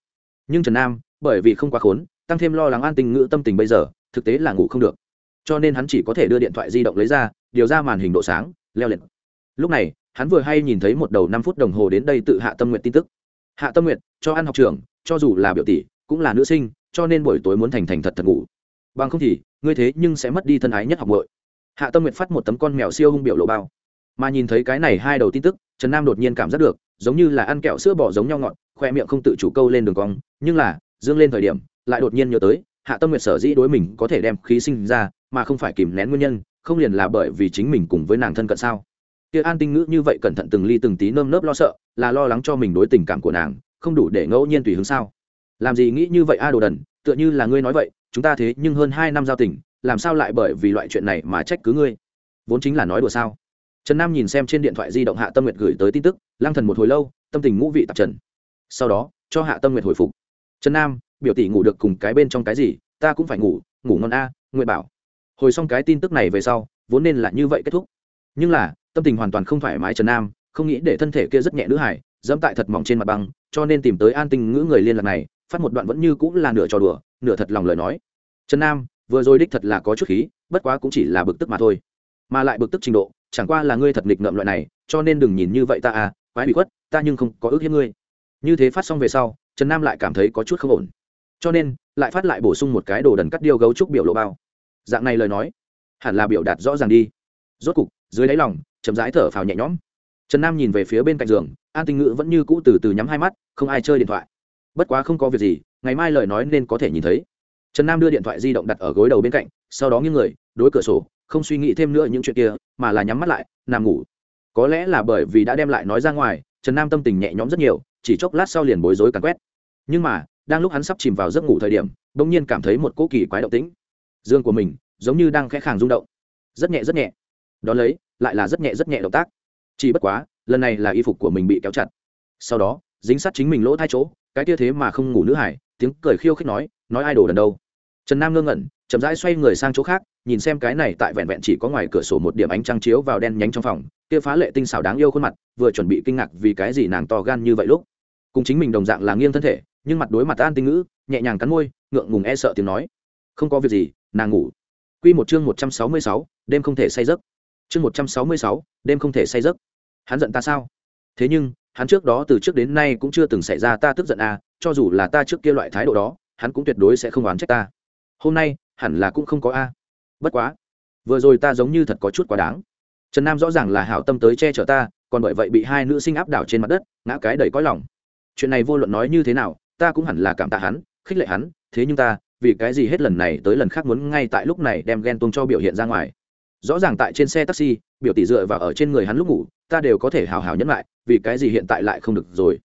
Nhưng trần nam, bởi vì không quá khốn, tăng thêm lo lắng an tinh ngữ tâm tình bây giờ, thực tế là ngủ không được. Cho nên hắn chỉ có thể đưa điện thoại di động lấy ra, điều ra màn hình độ sáng, leo lên. Lúc này, hắn vừa hay nhìn thấy một đầu năm phút đồng hồ đến đây tự hạ tâm nguyện tin tức. Hạ tâm nguyện cho ăn học trường, cho dù là biểu tỷ, cũng là nữ sinh, cho nên buổi tối muốn thành thành thật thật ngủ. Bằng không thì, ngươi thế nhưng sẽ mất đi thân ái nhất học bội hạ tâm nguyện phát một tấm con mèo siêu hung biểu lộ bao mà nhìn thấy cái này hai đầu tin tức, trần nam đột nhiên cảm giác được, giống như là ăn kẹo sữa bỏ giống nhau ngọt khoe miệng không tự chủ câu lên đường cong, nhưng là, dương lên thời điểm, lại đột nhiên nhớ tới, hạ tâm nguyệt sở dĩ đối mình có thể đem khí sinh ra, mà không phải kìm nén nguyên nhân, không liền là bởi vì chính mình cùng với nàng thân cận sao? Kia an tinh ngữ như vậy cẩn thận từng ly từng tí nơm nớp lo sợ, là lo lắng cho mình đối tình cảm của nàng, không đủ để ngẫu nhiên tùy hứng sao? Làm gì nghĩ như vậy a đồ đần, tựa như là ngươi nói vậy, chúng ta thế nhưng hơn hai năm giao tình, làm sao lại bởi vì loại chuyện này mà trách cứ ngươi? Vốn chính là nói đùa sao? Trần nam nhìn xem trên điện thoại di động hạ tâm nguyệt gửi tới tin tức lang thần một hồi lâu, tâm tình ngũ vị tạp trần. Sau đó, cho hạ tâm nguyệt hồi phục. Trần nam, biểu tỷ ngủ được cùng cái bên trong cái gì, ta cũng phải ngủ ngủ ngon a nguyện bảo. Hồi xong cái tin tức này về sau, vốn nên là như vậy kết thúc. Nhưng là, tâm tình hoàn toàn không thoải mái trần nam, không nghĩ để thân thể kia rất nhẹ nữ hải dẫm tại thật mỏng trên mặt băng, cho nên tìm tới an tinh ngữ người liên lạc này, phát một đoạn vẫn như cũng là nửa trò đùa, nửa thật lòng lời nói. Trần nam, vừa rồi đích thật là có chút khí, bất quá cũng chỉ là bực tức mà thôi. Mà lại bực tức trình độ chẳng qua là ngươi thật nghịch ngợm loại này, cho nên đừng nhìn như vậy ta à quái bị khuất ta nhưng không có ước hiếp ngươi. Như thế phát xong về sau, trần nam lại cảm thấy có chút không ổn. Cho nên, lại phát lại bổ sung một cái đồ đần cắt điêu gấu trúc biểu lộ bao. Dạng này lời nói, hẳn là biểu đạt rõ ràng đi. Rốt cục, dưới đáy lòng, chậm rãi thở phào nhẹ nhõm. Trần nam nhìn về phía bên cạnh giường, an tinh ngữ vẫn như cũ từ từ nhắm hai mắt, không ai chơi điện thoại. Bất quá không có việc gì, ngày mai lời nói nên có thể nhìn thấy. Trần nam đưa điện thoại di động đặt ở gối đầu bên cạnh, sau đó nghiêng người, đối cửa sổ không suy nghĩ thêm nữa những chuyện kia, mà là nhắm mắt lại, nằm ngủ. Có lẽ là bởi vì đã đem lại nói ra ngoài, trần nam tâm tình nhẹ nhõm rất nhiều, chỉ chốc lát sau liền bối rối càn quét. Nhưng mà, đang lúc hắn sắp chìm vào giấc ngủ thời điểm, bỗng nhiên cảm thấy một cỗ kỳ quái động tĩnh. Dương của mình giống như đang khẽ khàng rung động. Rất nhẹ rất nhẹ. Đón lấy, lại là rất nhẹ rất nhẹ động tác. Chỉ bất quá, lần này là y phục của mình bị kéo chặt. Sau đó, dính sát chính mình lỗ thai chỗ, cái tia thế mà không ngủ nữ hải, tiếng cười khiêu khích nói nói ai đồ đần đâu? Trần nam ngơ ngẩn, chậm rãi xoay người sang chỗ khác nhìn xem cái này tại vẹn vẹn chỉ có ngoài cửa sổ một điểm ánh trăng chiếu vào đen nhánh trong phòng, kia phá lệ tinh xảo đáng yêu khuôn mặt, vừa chuẩn bị kinh ngạc vì cái gì nàng to gan như vậy lúc. Cùng chính mình đồng dạng là nghiêng thân thể, nhưng mặt đối mặt an tinh ngữ, nhẹ nhàng cắn môi, ngượng ngùng e sợ tiếng nói. Không có việc gì, nàng ngủ. Q một chương một trăm sáu mươi sáu, đêm không thể say giấc. Chương một trăm sáu mươi sáu, đêm không thể say giấc. Hắn giận ta sao? Thế nhưng, hắn trước đó từ trước đến nay cũng chưa từng xảy ra ta tức giận à cho dù là ta trước kia loại thái độ đó, hắn cũng tuyệt đối sẽ không oán trách ta. Hôm nay, hẳn là cũng không có a bất quá, vừa rồi ta giống như thật có chút quá đáng. Trần nam rõ ràng là hảo tâm tới che chở ta, còn bởi vậy bị hai nữ sinh áp đảo trên mặt đất, ngã cái đầy cõi lòng. Chuyện này vô luận nói như thế nào, ta cũng hẳn là cảm tạ hắn, khích lệ hắn, thế nhưng ta, vì cái gì hết lần này tới lần khác muốn ngay tại lúc này đem ghen tuông cho biểu hiện ra ngoài? Rõ ràng tại trên xe taxi, biểu tỷ dựa vào ở trên người hắn lúc ngủ, ta đều có thể hào hào nhẫn lại, vì cái gì hiện tại lại không được rồi?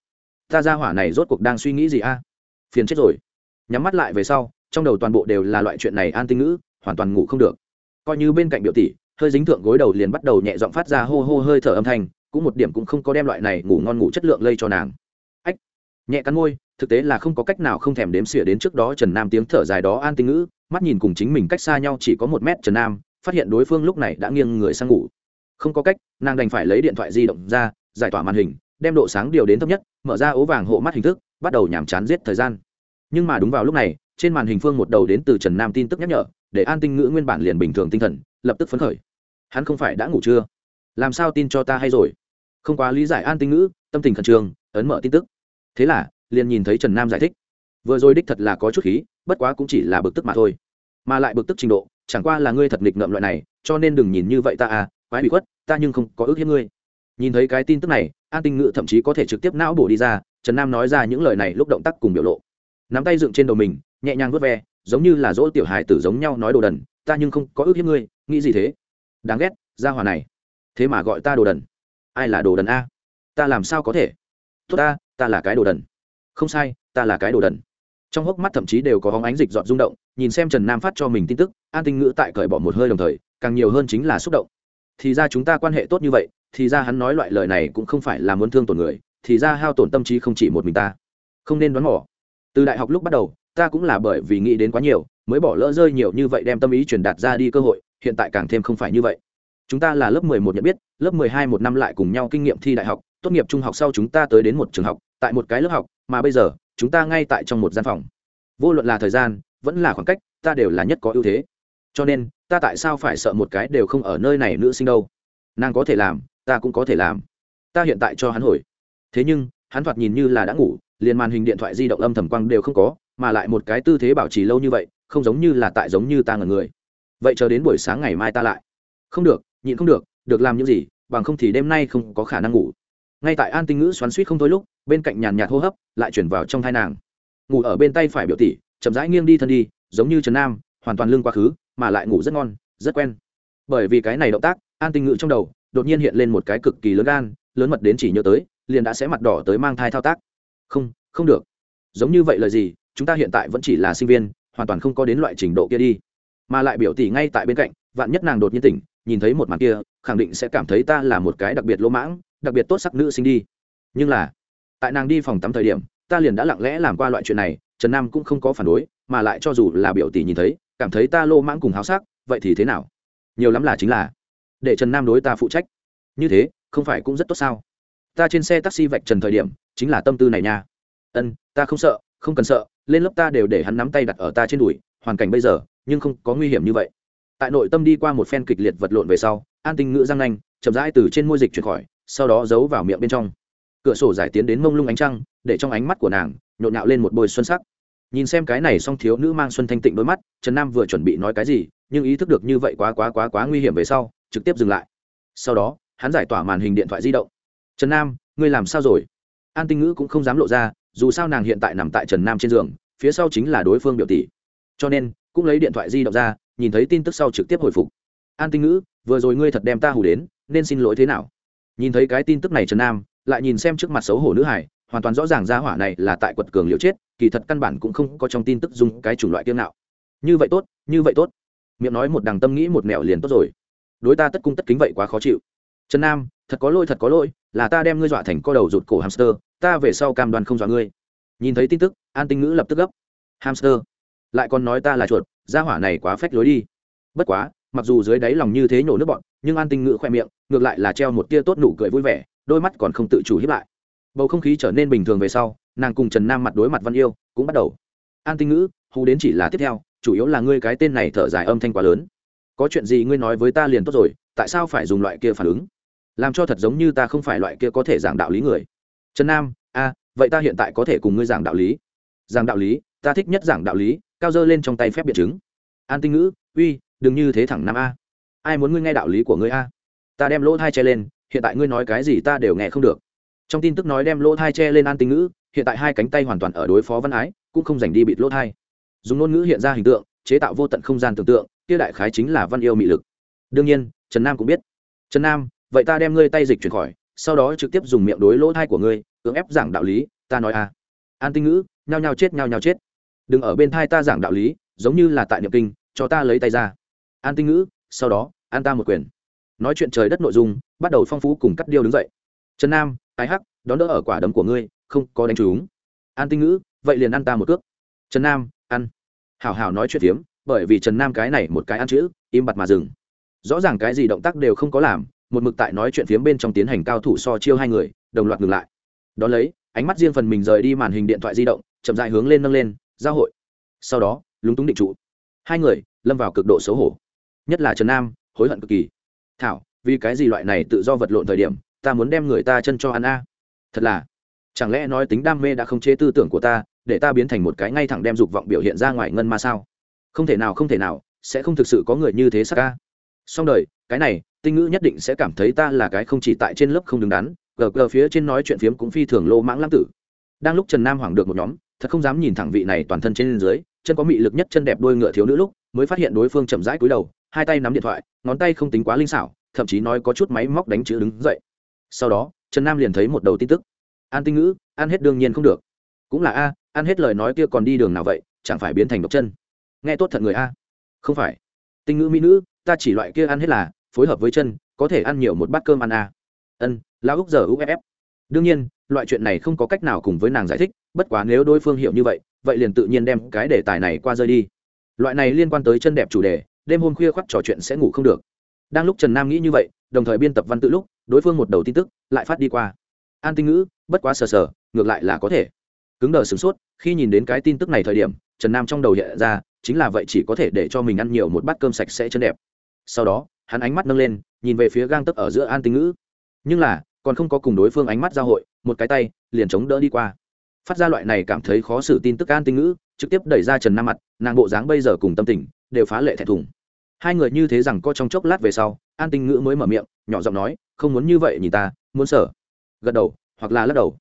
Ta ra hỏa này rốt cuộc đang suy nghĩ gì a? Phiền chết rồi. Nhắm mắt lại về sau, trong đầu toàn bộ đều là loại chuyện này an tinh ngữ hoàn toàn ngủ không được. Coi như bên cạnh biểu tỷ, hơi dính thượng gối đầu liền bắt đầu nhẹ giọng phát ra hô hô hơi thở âm thanh, cũng một điểm cũng không có đem loại này ngủ ngon ngủ chất lượng lây cho nàng. Ách, nhẹ cắn môi, thực tế là không có cách nào không thèm đếm xỉa đến trước đó trần nam tiếng thở dài đó an tinh ngữ, mắt nhìn cùng chính mình cách xa nhau chỉ có một mét trần nam, phát hiện đối phương lúc này đã nghiêng người sang ngủ. Không có cách, nàng đành phải lấy điện thoại di động ra, giải tỏa màn hình, đem độ sáng điều đến thấp nhất, mở ra ố vàng hộ mắt hình thức, bắt đầu nhàm chán giết thời gian. Nhưng mà đúng vào lúc này, trên màn hình phương một đầu đến từ trần nam tin tức nhắc nhở để an tinh ngữ nguyên bản liền bình thường tinh thần, lập tức phấn khởi. Hắn không phải đã ngủ chưa? Làm sao tin cho ta hay rồi? Không quá lý giải an tinh ngữ, tâm tình khẩn trương, ấn mở tin tức. Thế là, liền nhìn thấy trần nam giải thích. Vừa rồi đích thật là có chút khí, bất quá cũng chỉ là bực tức mà thôi. Mà lại bực tức trình độ, chẳng qua là ngươi thật nghịch ngợm loại này, cho nên đừng nhìn như vậy ta à quái bị khuất, ta nhưng không có ước hiếp ngươi. Nhìn thấy cái tin tức này, an tinh ngữ thậm chí có thể trực tiếp não bổ đi ra, trần nam nói ra những lời này lúc động tác cùng biểu lộ. Nắm tay dựng trên đầu mình, nhẹ nhàng vớt ve giống như là dỗ tiểu hài tử giống nhau nói đồ đần, ta nhưng không có ước hiếp ngươi, nghĩ gì thế? Đáng ghét ra hòa này. Thế mà gọi ta đồ đần. Ai là đồ đần a? Ta làm sao có thể? Tốt ta ta là cái đồ đần. Không sai, ta là cái đồ đần. Trong hốc mắt thậm chí đều có hóng ánh dịch dọn rung động, nhìn xem trần nam phát cho mình tin tức, an tinh ngữ tại cởi bỏ một hơi đồng thời, càng nhiều hơn chính là xúc động. Thì ra chúng ta quan hệ tốt như vậy, thì ra hắn nói loại lời này cũng không phải là muốn thương tổn người, thì ra hao tổn tâm trí không chỉ một mình ta. Không nên đoán mỏ từ đại học lúc bắt đầu ta cũng là bởi vì nghĩ đến quá nhiều, mới bỏ lỡ rơi nhiều như vậy đem tâm ý truyền đạt ra đi cơ hội, hiện tại càng thêm không phải như vậy. Chúng ta là lớp mười một nhận biết, lớp mười hai một năm lại cùng nhau kinh nghiệm thi đại học, tốt nghiệp trung học sau chúng ta tới đến một trường học, tại một cái lớp học, mà bây giờ, chúng ta ngay tại trong một gian phòng. Vô luận là thời gian, vẫn là khoảng cách, ta đều là nhất có ưu thế. Cho nên, ta tại sao phải sợ một cái đều không ở nơi này nữ sinh đâu? Nàng có thể làm, ta cũng có thể làm. Ta hiện tại cho hắn hồi. Thế nhưng, hắn thoạt nhìn như là đã ngủ, liền màn hình điện thoại di động âm thầm quang đều không có mà lại một cái tư thế bảo trì lâu như vậy, không giống như là tại giống như ta ngần người. Vậy chờ đến buổi sáng ngày mai ta lại. Không được, nhịn không được được làm những gì, bằng không thì đêm nay không có khả năng ngủ. Ngay tại an tinh ngữ xoắn suýt không thôi lúc, bên cạnh nhàn nhạt hô hấp lại chuyển vào trong thai nàng. Ngủ ở bên tay phải biểu tỷ, chậm rãi nghiêng đi thân đi, giống như trần nam, hoàn toàn lưng quá khứ, mà lại ngủ rất ngon, rất quen. Bởi vì cái này động tác, an tinh ngữ trong đầu, đột nhiên hiện lên một cái cực kỳ lớn gan, lớn mật đến chỉ nhớ tới, liền đã sẽ mặt đỏ tới mang thai thao tác. Không không được. Giống như vậy là gì? Chúng ta hiện tại vẫn chỉ là sinh viên, hoàn toàn không có đến loại trình độ kia đi. Mà lại biểu tỷ ngay tại bên cạnh, vạn nhất nàng đột nhiên tỉnh, nhìn thấy một màn kia, khẳng định sẽ cảm thấy ta là một cái đặc biệt lỗ mãng, đặc biệt tốt sắc nữ sinh đi. Nhưng là, tại nàng đi phòng tắm thời điểm, ta liền đã lặng lẽ làm qua loại chuyện này, trần nam cũng không có phản đối, mà lại cho dù là biểu tỷ nhìn thấy, cảm thấy ta lô mãng cùng háo sắc, vậy thì thế nào? Nhiều lắm là chính là, để trần nam đối ta phụ trách. Như thế, không phải cũng rất tốt sao? Ta trên xe taxi vạch trần thời điểm, chính là tâm tư này nha. Ân, ta không sợ, không cần sợ lên lớp ta đều để hắn nắm tay đặt ở ta trên đùi, hoàn cảnh bây giờ, nhưng không có nguy hiểm như vậy. Tại nội tâm đi qua một phen kịch liệt vật lộn về sau, an tinh ngữ răng nanh, chậm rãi từ trên môi dịch chuyển khỏi, sau đó giấu vào miệng bên trong. Cửa sổ giải tiến đến mông lung ánh trăng, để trong ánh mắt của nàng, nhộn nhạo lên một bôi xuân sắc. Nhìn xem cái này song thiếu nữ mang xuân thanh tịnh đôi mắt, trần nam vừa chuẩn bị nói cái gì, nhưng ý thức được như vậy quá quá quá quá nguy hiểm về sau, trực tiếp dừng lại. Sau đó, hắn giải tỏa màn hình điện thoại di động. Trần nam, ngươi làm sao rồi? An tinh ngữ cũng không dám lộ ra dù sao nàng hiện tại nằm tại trần nam trên giường, phía sau chính là đối phương biểu tỷ. Cho nên, cũng lấy điện thoại di động ra, nhìn thấy tin tức sau trực tiếp hồi phục. An tinh ngữ, vừa rồi ngươi thật đem ta hù đến, nên xin lỗi thế nào? Nhìn thấy cái tin tức này trần nam, lại nhìn xem trước mặt xấu hổ nữ hải, hoàn toàn rõ ràng ra hỏa này là tại quật cường liệu chết, kỳ thật căn bản cũng không có trong tin tức dùng cái chủng loại kiêng nào như vậy tốt, như vậy tốt. Miệng nói một đằng tâm nghĩ một mẹo liền tốt rồi. Đối ta tất cung tất kính vậy quá khó chịu. Trần nam, thật có lỗi, thật có lỗi, là ta đem ngươi dọa thành co đầu rụt cổ hamster ta về sau cam đoan không dọa ngươi. Nhìn thấy tin tức, an tinh ngữ lập tức gấp. Hamster, lại còn nói ta là chuột, gia hỏa này quá phách lối đi. Bất quá, mặc dù dưới đáy lòng như thế nhổ nước bọn, nhưng an tinh ngữ khoe miệng, ngược lại là treo một tia tốt nụ cười vui vẻ, đôi mắt còn không tự chủ hiếp lại. Bầu không khí trở nên bình thường về sau, nàng cùng trần nam mặt đối mặt văn yêu cũng bắt đầu. An tinh ngữ hù đến chỉ là tiếp theo, chủ yếu là ngươi cái tên này thở dài âm thanh quá lớn. Có chuyện gì ngươi nói với ta liền tốt rồi, tại sao phải dùng loại kia phản ứng? Làm cho thật giống như ta không phải loại kia có thể giảng đạo lý người trần nam, a, vậy ta hiện tại có thể cùng ngươi giảng đạo lý. Giảng đạo lý, ta thích nhất giảng đạo lý, cao dơ lên trong tay phép biện chứng. An tinh ngữ, uy, đừng như thế thẳng nam a. Ai muốn ngươi nghe đạo lý của ngươi a? Ta đem lỗ thai che lên, hiện tại ngươi nói cái gì ta đều nghe không được. Trong tin tức nói đem lỗ thai che lên an tinh ngữ, hiện tại hai cánh tay hoàn toàn ở đối phó văn ái, cũng không dành đi bịt lỗ thai. Dùng ngôn ngữ hiện ra hình tượng, chế tạo vô tận không gian tưởng tượng, kia đại khái chính là văn yêu mị lực. Đương nhiên, trần nam cũng biết. Trần nam, vậy ta đem ngươi tay dịch chuyển khỏi sau đó trực tiếp dùng miệng đối lỗ thai của ngươi, cưỡng ép giảng đạo lý, ta nói à. An tinh ngữ, nhao nhao chết, nhao nhao chết. Đừng ở bên thai ta giảng đạo lý, giống như là tại niệm kinh, cho ta lấy tay ra. An tinh ngữ, sau đó, an ta một quyền. Nói chuyện trời đất nội dung, bắt đầu phong phú cùng cắt điêu đứng dậy. Trần nam ái hắc, đón đỡ ở quả đấm của ngươi, không có đánh trúng. An tinh ngữ, vậy liền ăn ta một cước. Trần nam, ăn. Hảo hảo nói chuyện tiếm bởi vì trần nam cái này một cái ăn chữ, im bặt mà dừng. Rõ ràng cái gì động tác đều không có làm một mực tại nói chuyện phiếm bên trong tiến hành cao thủ so chiêu hai người, đồng loạt ngừng lại. Đón lấy, ánh mắt riêng phần mình rời đi màn hình điện thoại di động, chậm dại hướng lên nâng lên, giao hội. Sau đó, lúng túng định trụ. Hai người, lâm vào cực độ xấu hổ. Nhất là trần nam, hối hận cực kỳ. Thảo, vì cái gì loại này tự do vật lộn thời điểm, ta muốn đem người ta chân cho ăn a? Thật là, chẳng lẽ nói tính đam mê đã không chế tư tưởng của ta, để ta biến thành một cái ngay thẳng đem dục vọng biểu hiện ra ngoài ngân ma sao? Không thể nào, không thể nào, sẽ không thực sự có người như thế sắc ca xong đời, cái này, tinh ngữ nhất định sẽ cảm thấy ta là cái không chỉ tại trên lớp không đứng đắn, gờ gờ phía trên nói chuyện phiếm cũng phi thường lô mãng lãng tử. Đang lúc trần nam hoảng được một nhóm, thật không dám nhìn thẳng vị này toàn thân trên dưới, chân có mị lực nhất chân đẹp đôi ngựa thiếu nữ lúc, mới phát hiện đối phương chậm rãi cúi đầu, hai tay nắm điện thoại, ngón tay không tính quá linh xảo, thậm chí nói có chút máy móc đánh chữ đứng dậy. Sau đó, trần nam liền thấy một đầu tin tức. An tinh ngữ, ăn hết đương nhiên không được. Cũng là a, ăn hết lời nói kia còn đi đường nào vậy, chẳng phải biến thành độc chân. Nghe tốt thật người a. Không phải tinh ngữ mỹ nữ, ta chỉ loại kia ăn hết là, phối hợp với chân, có thể ăn nhiều một bát cơm ăn à. ân lão úc giờ uff đương nhiên, loại chuyện này không có cách nào cùng với nàng giải thích, bất quá nếu đối phương hiểu như vậy vậy liền tự nhiên đem cái đề tài này qua rơi đi. Loại này liên quan tới chân đẹp chủ đề, đêm hôm khuya khoác trò chuyện sẽ ngủ không được. Đang lúc trần nam nghĩ như vậy, đồng thời biên tập văn tự lúc, đối phương một đầu tin tức, lại phát đi qua. An tinh ngữ, bất quá sờ sờ, ngược lại là có thể. Cứng đờ sửng sốt, khi nhìn đến cái tin tức này thời điểm trần nam trong đầu hiện ra, chính là vậy chỉ có thể để cho mình ăn nhiều một bát cơm sạch sẽ chân đẹp. Sau đó, hắn ánh mắt nâng lên, nhìn về phía gang tấc ở giữa an tinh ngữ. Nhưng là, còn không có cùng đối phương ánh mắt giao hội, một cái tay liền chống đỡ đi qua. Phát ra loại này cảm thấy khó xử tin tức an tinh ngữ, trực tiếp đẩy ra trần nam mặt, nàng bộ dáng bây giờ cùng tâm tình đều phá lệ thẹn thùng. Hai người như thế rằng co trong chốc lát về sau, an tinh ngữ mới mở miệng, nhỏ giọng nói, không muốn như vậy nhìn ta, muốn sở gật đầu, hoặc là lắc đầu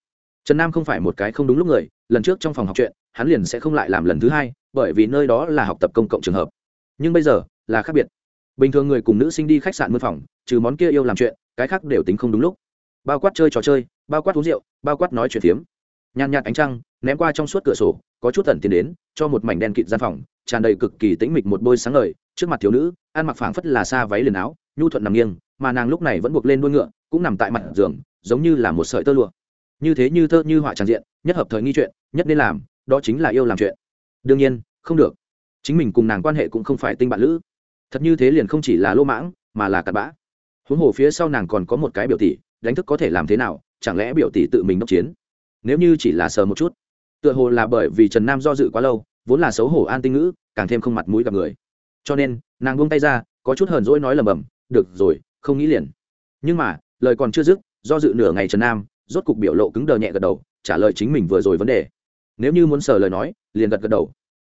trần nam không phải một cái không đúng lúc người, lần trước trong phòng học chuyện, hắn liền sẽ không lại làm lần thứ hai, bởi vì nơi đó là học tập công cộng trường hợp. Nhưng bây giờ, là khác biệt. Bình thường người cùng nữ sinh đi khách sạn mượn phòng, trừ món kia yêu làm chuyện, cái khác đều tính không đúng lúc. Bao quát chơi trò chơi, bao quát uống rượu, bao quát nói chuyện phiếm. Nhàn nhạt ánh trăng, ném qua trong suốt cửa sổ, có chút tẩn tiến đến, cho một mảnh đen kịt gian phòng, tràn đầy cực kỳ tĩnh mịch một bôi sáng ngời, trước mặt thiếu nữ, ăn mặc phảng phất là xa váy liền áo, nhu thuận nằm nghiêng, mà nàng lúc này vẫn buộc lên đuôi ngựa, cũng nằm tại mặt giường, giống như là một sợi tơ lụa như thế như thơ như họa tràn diện, nhất hợp thời nghi chuyện, nhất nên làm, đó chính là yêu làm chuyện. Đương nhiên, không được. Chính mình cùng nàng quan hệ cũng không phải tinh bạn lữ. Thật như thế liền không chỉ là lô mãng, mà là cặn bã. Huống hồ phía sau nàng còn có một cái biểu tỷ, đánh thức có thể làm thế nào, chẳng lẽ biểu tỷ tự mình đốc chiến? Nếu như chỉ là sờ một chút. Tựa hồ là bởi vì trần nam do dự quá lâu, vốn là xấu hổ an tinh ngữ, càng thêm không mặt mũi gặp người. Cho nên, nàng buông tay ra, có chút hờn dỗi nói lầm bầm, được rồi, không nghĩ liền. Nhưng mà, lời còn chưa dứt, do dự nửa ngày trần nam rốt cục biểu lộ cứng đờ nhẹ gật đầu, trả lời chính mình vừa rồi vấn đề. Nếu như muốn sờ lời nói, liền gật gật đầu.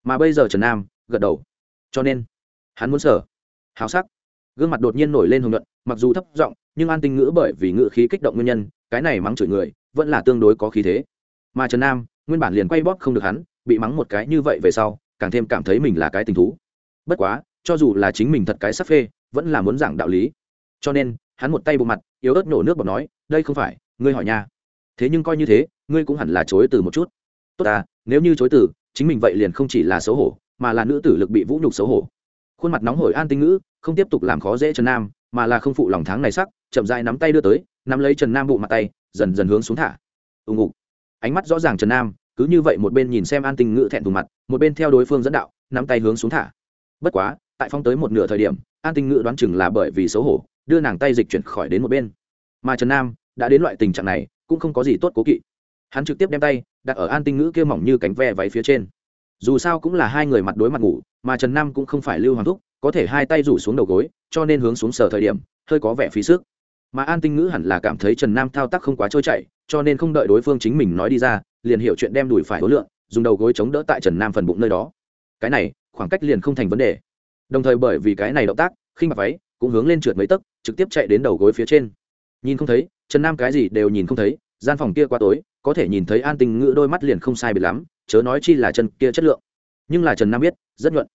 Mà bây giờ trần nam gật đầu. Cho nên, hắn muốn sờ. Háo sắc. Gương mặt đột nhiên nổi lên hồng luận mặc dù thấp giọng, nhưng an tinh ngữ bởi vì ngữ khí kích động nguyên nhân, cái này mắng chửi người, vẫn là tương đối có khí thế. Mà trần nam, nguyên bản liền quay bóp không được hắn, bị mắng một cái như vậy về sau, càng thêm cảm thấy mình là cái tình thú. Bất quá, cho dù là chính mình thật cái sắp phê, vẫn là muốn giảng đạo lý. Cho nên, hắn một tay bộ mặt, yếu ớt nổ nước bọt nói, đây không phải ngươi hỏi nha. Thế nhưng coi như thế, ngươi cũng hẳn là chối từ một chút. Tốt à nếu như chối từ, chính mình vậy liền không chỉ là xấu hổ, mà là nữ tử lực bị vũ nhục xấu hổ. Khuôn mặt nóng hổi an tinh ngữ, không tiếp tục làm khó dễ trần nam, mà là không phụ lòng tháng này sắc, chậm dại nắm tay đưa tới, nắm lấy trần nam bụng mặt tay, dần dần hướng xuống thả. Ù ngục. Ánh mắt rõ ràng trần nam, cứ như vậy một bên nhìn xem an tinh ngữ thẹn thùng mặt, một bên theo đối phương dẫn đạo, nắm tay hướng xuống thả. Bất quá, tại phong tới một nửa thời điểm, an tinh ngữ đoán chừng là bởi vì xấu hổ, đưa nàng tay dịch chuyển khỏi đến một bên. Mà trần nam đã đến loại tình trạng này, cũng không có gì tốt cố kỵ. Hắn trực tiếp đem tay, đặt ở an tinh ngữ kia mỏng như cánh ve váy phía trên. Dù sao cũng là hai người mặt đối mặt ngủ, mà trần nam cũng không phải lưu hoàng thúc, có thể hai tay rủ xuống đầu gối, cho nên hướng xuống sở thời điểm, hơi có vẻ phí sức. Mà an tinh ngữ hẳn là cảm thấy trần nam thao tác không quá trôi chảy, cho nên không đợi đối phương chính mình nói đi ra, liền hiểu chuyện đem đùi phải hối lượng, dùng đầu gối chống đỡ tại trần nam phần bụng nơi đó. Cái này, khoảng cách liền không thành vấn đề. Đồng thời bởi vì cái này động tác khi mặc váy, cũng hướng lên trượt mấy tấc, trực tiếp chạy đến đầu gối phía trên. Nhìn không thấy trần nam cái gì đều nhìn không thấy, gian phòng kia quá tối, có thể nhìn thấy an tình ngữ đôi mắt liền không sai biệt lắm, chớ nói chi là chân kia chất lượng. Nhưng là trần nam biết, rất nhuận.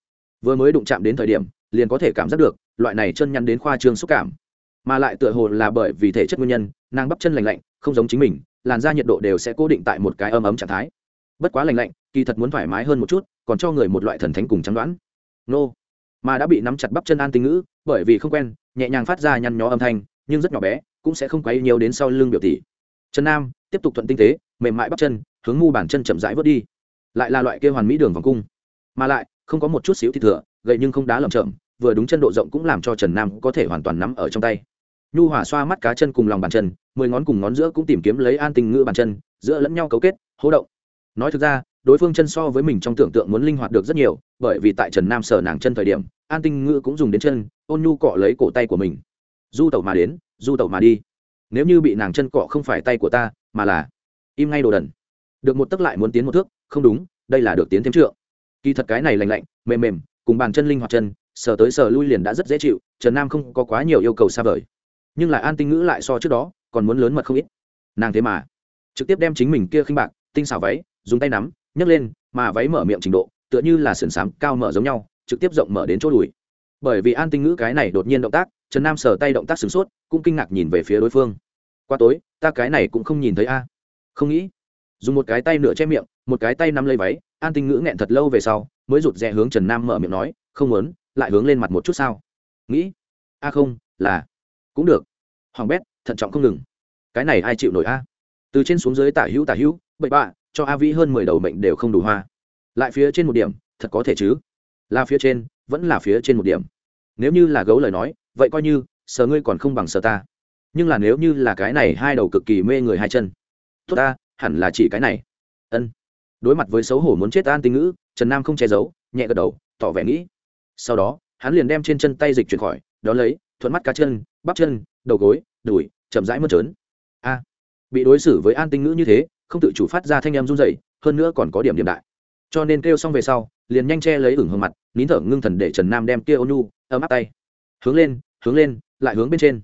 Vừa mới đụng chạm đến thời điểm, liền có thể cảm giác được, loại này chân nhăn đến khoa trương xúc cảm. Mà lại tựa hồ là bởi vì thể chất nguyên nhân, nàng bắp chân lành lạnh, không giống chính mình, làn da nhiệt độ đều sẽ cố định tại một cái ấm ấm trạng thái. Bất quá lành lạnh, kỳ thật muốn thoải mái hơn một chút, còn cho người một loại thần thánh cùng trắng đoán. Nô. Mà đã bị nắm chặt bắp chân an tinh ngữ, bởi vì không quen, nhẹ nhàng phát ra nhăn nhó âm thanh, nhưng rất nhỏ bé cũng sẽ không quấy nhiều đến sau lưng biểu tỷ. Trần nam tiếp tục thuận tinh tế, mềm mại bắp chân, hướng mu bàn chân chậm rãi vớt đi. Lại là loại kia hoàn mỹ đường vòng cung. Mà lại, không có một chút xíu thịt thừa, gậy nhưng không đá lầm chậm vừa đúng chân độ rộng cũng làm cho trần nam có thể hoàn toàn nắm ở trong tay. Nhu hỏa xoa mắt cá chân cùng lòng bàn chân, mười ngón cùng ngón giữa cũng tìm kiếm lấy an tình ngữ bàn chân, giữa lẫn nhau cấu kết hỗ động. Nói thực ra, đối phương chân so với mình trong tưởng tượng muốn linh hoạt được rất nhiều, bởi vì tại trần nam sờ nàng chân thời điểm, an tinh ngữ cũng dùng đến chân, ôn nhu cọ lấy cổ tay của mình du tẩu mà đến, du tẩu mà đi. Nếu như bị nàng chân cọ không phải tay của ta, mà là im ngay đồ đần. Được một tấc lại muốn tiến một thước, không đúng, đây là được tiến thêm trượng. Kỳ thật cái này lành lạnh, mềm mềm, cùng bàn chân linh hoạt chân, sờ tới sờ lui liền đã rất dễ chịu, trần nam không có quá nhiều yêu cầu xa vời. Nhưng lại an tinh ngữ lại so trước đó, còn muốn lớn mật không ít. Nàng thế mà trực tiếp đem chính mình kia khinh bạc, tinh xảo váy, dùng tay nắm, nhấc lên, mà váy mở miệng trình độ, tựa như là sườn xám cao mở giống nhau, trực tiếp rộng mở đến chỗ đùi. Bởi vì an tinh ngữ cái này đột nhiên động tác trần nam sờ tay động tác sửng sốt, cũng kinh ngạc nhìn về phía đối phương. Qua tối, ta cái này cũng không nhìn thấy a. Không nghĩ. Dùng một cái tay nửa che miệng, một cái tay nắm lấy váy, an tinh ngữ nghẹn thật lâu về sau, mới rụt rè hướng trần nam mở miệng nói, không muốn, lại hướng lên mặt một chút sao? Nghĩ. A không, là. Cũng được. Hoàng bét, thận trọng không ngừng. Cái này ai chịu nổi a? Từ trên xuống dưới tả hữu tả hữu, bậy bạ, cho a vĩ hơn mười đầu mệnh đều không đủ hoa. Lại phía trên một điểm, thật có thể chứ? Là phía trên, vẫn là phía trên một điểm. Nếu như là gấu lời nói vậy coi như, sờ ngươi còn không bằng sờ ta. Nhưng là nếu như là cái này hai đầu cực kỳ mê người hai chân, tốt ta, hẳn là chỉ cái này. Ân. Đối mặt với xấu hổ muốn chết an tinh ngữ, trần nam không che giấu, nhẹ gật đầu, tỏ vẻ nghĩ. Sau đó, hắn liền đem trên chân tay dịch chuyển khỏi đó lấy, thuận mắt cá chân, bắp chân, đầu gối, đùi, chậm rãi mơn trớn. A. Bị đối xử với an tinh ngữ như thế, không tự chủ phát ra thanh em run dậy hơn nữa còn có điểm điểm đại. Cho nên kêu xong về sau, liền nhanh che lấy ửng hương mặt, nín thở ngưng thần để trần nam đem kia ô nhu ấm áp tay hướng lên hướng lên, lại hướng bên trên.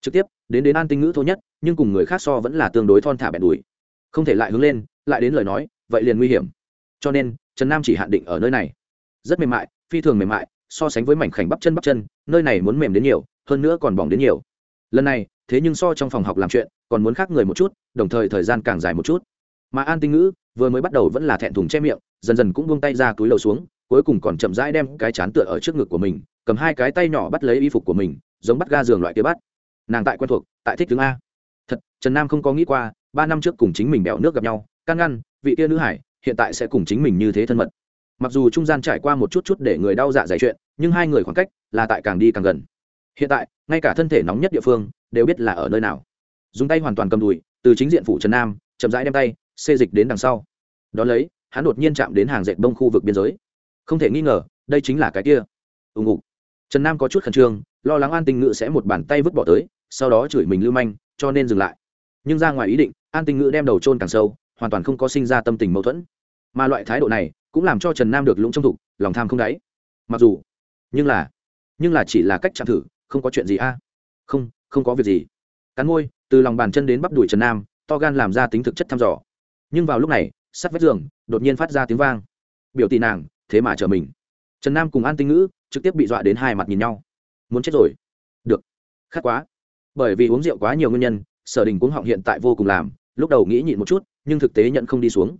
Trực tiếp, đến đến an tinh ngữ thô nhất, nhưng cùng người khác so vẫn là tương đối thon thả bẹn đùi. Không thể lại hướng lên, lại đến lời nói, vậy liền nguy hiểm. Cho nên, trần nam chỉ hạn định ở nơi này. Rất mềm mại, phi thường mềm mại, so sánh với mảnh khảnh bắp chân bắp chân, nơi này muốn mềm đến nhiều, hơn nữa còn bỏng đến nhiều. Lần này, thế nhưng so trong phòng học làm chuyện, còn muốn khác người một chút, đồng thời thời gian càng dài một chút. Mà an tinh ngữ, vừa mới bắt đầu vẫn là thẹn thùng che miệng, dần dần cũng buông tay ra túi lầu xuống, cuối cùng còn chậm rãi đem cái chán tựa ở trước ngực của mình cầm hai cái tay nhỏ bắt lấy y phục của mình, giống bắt ga giường loại kia bắt. Nàng tại quen thuộc, tại thích thứ a. Thật, trần nam không có nghĩ qua, ba năm trước cùng chính mình bèo nước gặp nhau, can ngăn, vị kia nữ hải, hiện tại sẽ cùng chính mình như thế thân mật. Mặc dù trung gian trải qua một chút chút để người đau dạ dày chuyện, nhưng hai người khoảng cách là tại càng đi càng gần. Hiện tại, ngay cả thân thể nóng nhất địa phương đều biết là ở nơi nào. Dùng tay hoàn toàn cầm đùi, từ chính diện phủ trần nam, chậm rãi đem tay, xê dịch đến đằng sau. Đón lấy, hắn đột nhiên chạm đến hàng dệt bông khu vực biên giới. Không thể nghi ngờ, đây chính là cái kia. Ùng ục trần nam có chút khẩn trương, lo lắng an tinh ngữ sẽ một bàn tay vứt bỏ tới, sau đó chửi mình lưu manh, cho nên dừng lại. Nhưng ra ngoài ý định, an tinh ngữ đem đầu trôn càng sâu, hoàn toàn không có sinh ra tâm tình mâu thuẫn. Mà loại thái độ này, cũng làm cho trần nam được lũng trong thục, lòng tham không đáy. Mặc dù, nhưng là nhưng là chỉ là cách chạm thử, không có chuyện gì a. Không không có việc gì. Cắn môi, từ lòng bàn chân đến bắp đùi trần nam, to gan làm ra tính thực chất thăm dò. Nhưng vào lúc này, sắt vách giường, đột nhiên phát ra tiếng vang. Biểu tị nàng, thế mà chở mình trần nam cùng an tinh ngữ trực tiếp bị dọa đến hai mặt nhìn nhau. Muốn chết rồi. Được. Khát quá. Bởi vì uống rượu quá nhiều nguyên nhân, sở đình cuống họng hiện tại vô cùng làm, lúc đầu nghĩ nhịn một chút, nhưng thực tế nhận không đi xuống.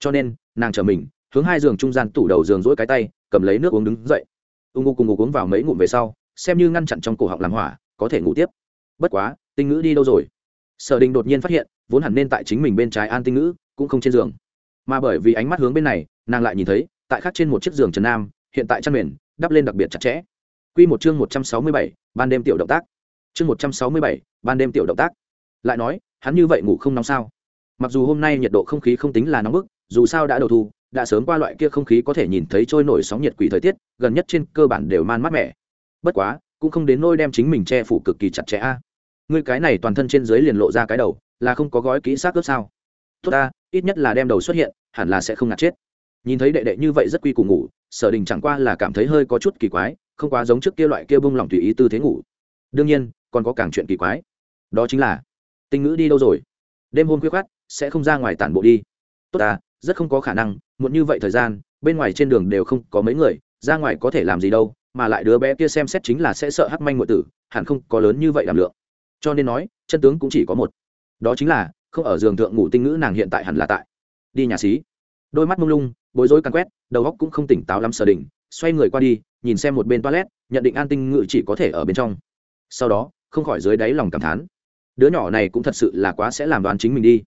Cho nên, nàng chở mình, hướng hai giường trung gian tủ đầu giường rỗi cái tay, cầm lấy nước uống đứng dậy. Ung ngô cùng ngủ uống vào mấy ngụm về sau, xem như ngăn chặn trong cổ họng làm hỏa, có thể ngủ tiếp. Bất quá, tinh ngữ đi đâu rồi? Sở đình đột nhiên phát hiện, vốn hẳn nên tại chính mình bên trái an tinh ngữ, cũng không trên giường. Mà bởi vì ánh mắt hướng bên này, nàng lại nhìn thấy, tại khác trên một chiếc giường trần nam hiện tại chăn mền, đắp lên đặc biệt chặt chẽ. Q một chương một trăm sáu mươi bảy, ban đêm tiểu động tác. Chương một trăm sáu mươi bảy, ban đêm tiểu động tác. Lại nói, hắn như vậy ngủ không nóng sao? Mặc dù hôm nay nhiệt độ không khí không tính là nóng bức, dù sao đã đầu thu, đã sớm qua loại kia không khí có thể nhìn thấy trôi nổi sóng nhiệt quỷ thời tiết, gần nhất trên cơ bản đều man mát mẻ. Bất quá, cũng không đến nôi đem chính mình che phủ cực kỳ chặt chẽ a. Ngươi cái này toàn thân trên dưới liền lộ ra cái đầu, là không có gói kỹ xác ướp sao? Tốt ta, ít nhất là đem đầu xuất hiện, hẳn là sẽ không ngạt chết nhìn thấy đệ đệ như vậy rất quy củ ngủ, sở đình chẳng qua là cảm thấy hơi có chút kỳ quái, không quá giống trước kia loại kia bung lòng tùy ý tư thế ngủ. Đương nhiên, còn có càng chuyện kỳ quái. Đó chính là, tinh ngữ đi đâu rồi? Đêm hôm khuya khoát sẽ không ra ngoài tản bộ đi. Tốt à rất không có khả năng, muộn như vậy thời gian, bên ngoài trên đường đều không có mấy người, ra ngoài có thể làm gì đâu, mà lại đứa bé kia xem xét chính là sẽ sợ hắc manh ngụy tử, hẳn không có lớn như vậy đảm lượng. Cho nên nói, chân tướng cũng chỉ có một. Đó chính là, không ở giường thượng ngủ tinh ngữ nàng hiện tại hẳn là tại. Đi nhà xí đôi mắt mông lung, bối rối càn quét, đầu óc cũng không tỉnh táo lắm sở đỉnh xoay người qua đi, nhìn xem một bên toilet, nhận định an tinh ngự chỉ có thể ở bên trong. Sau đó, không khỏi dưới đáy lòng cảm thán. Đứa nhỏ này cũng thật sự là quá sẽ làm đoán chính mình đi.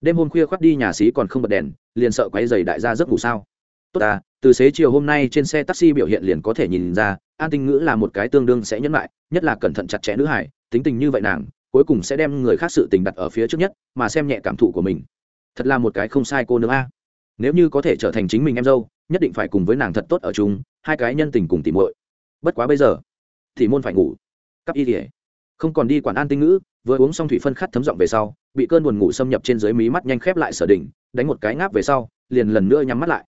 Đêm hôm khuya khoác đi nhà xí còn không bật đèn, liền sợ quấy giày đại gia giấc ngủ sao. Tốt à từ xế chiều hôm nay trên xe taxi biểu hiện liền có thể nhìn ra, an tinh ngữ là một cái tương đương sẽ nhẫn lại nhất là cẩn thận chặt chẽ nữ hải tính tình như vậy nàng, cuối cùng sẽ đem người khác sự tình đặt ở phía trước nhất, mà xem nhẹ cảm thụ của mình. Thật là một cái không sai cô nữa a nếu như có thể trở thành chính mình em dâu, nhất định phải cùng với nàng thật tốt ở chung, hai cái nhân tình cùng tìm muội. Bất quá bây giờ, thì môn phải ngủ. Cắp y tỉa không còn đi quản an tinh ngữ, vừa uống xong thủy phân khát thấm giọng về sau, bị cơn buồn ngủ xâm nhập trên dưới mí mắt nhanh khép lại sở đỉnh, đánh một cái ngáp về sau, liền lần nữa nhắm mắt lại.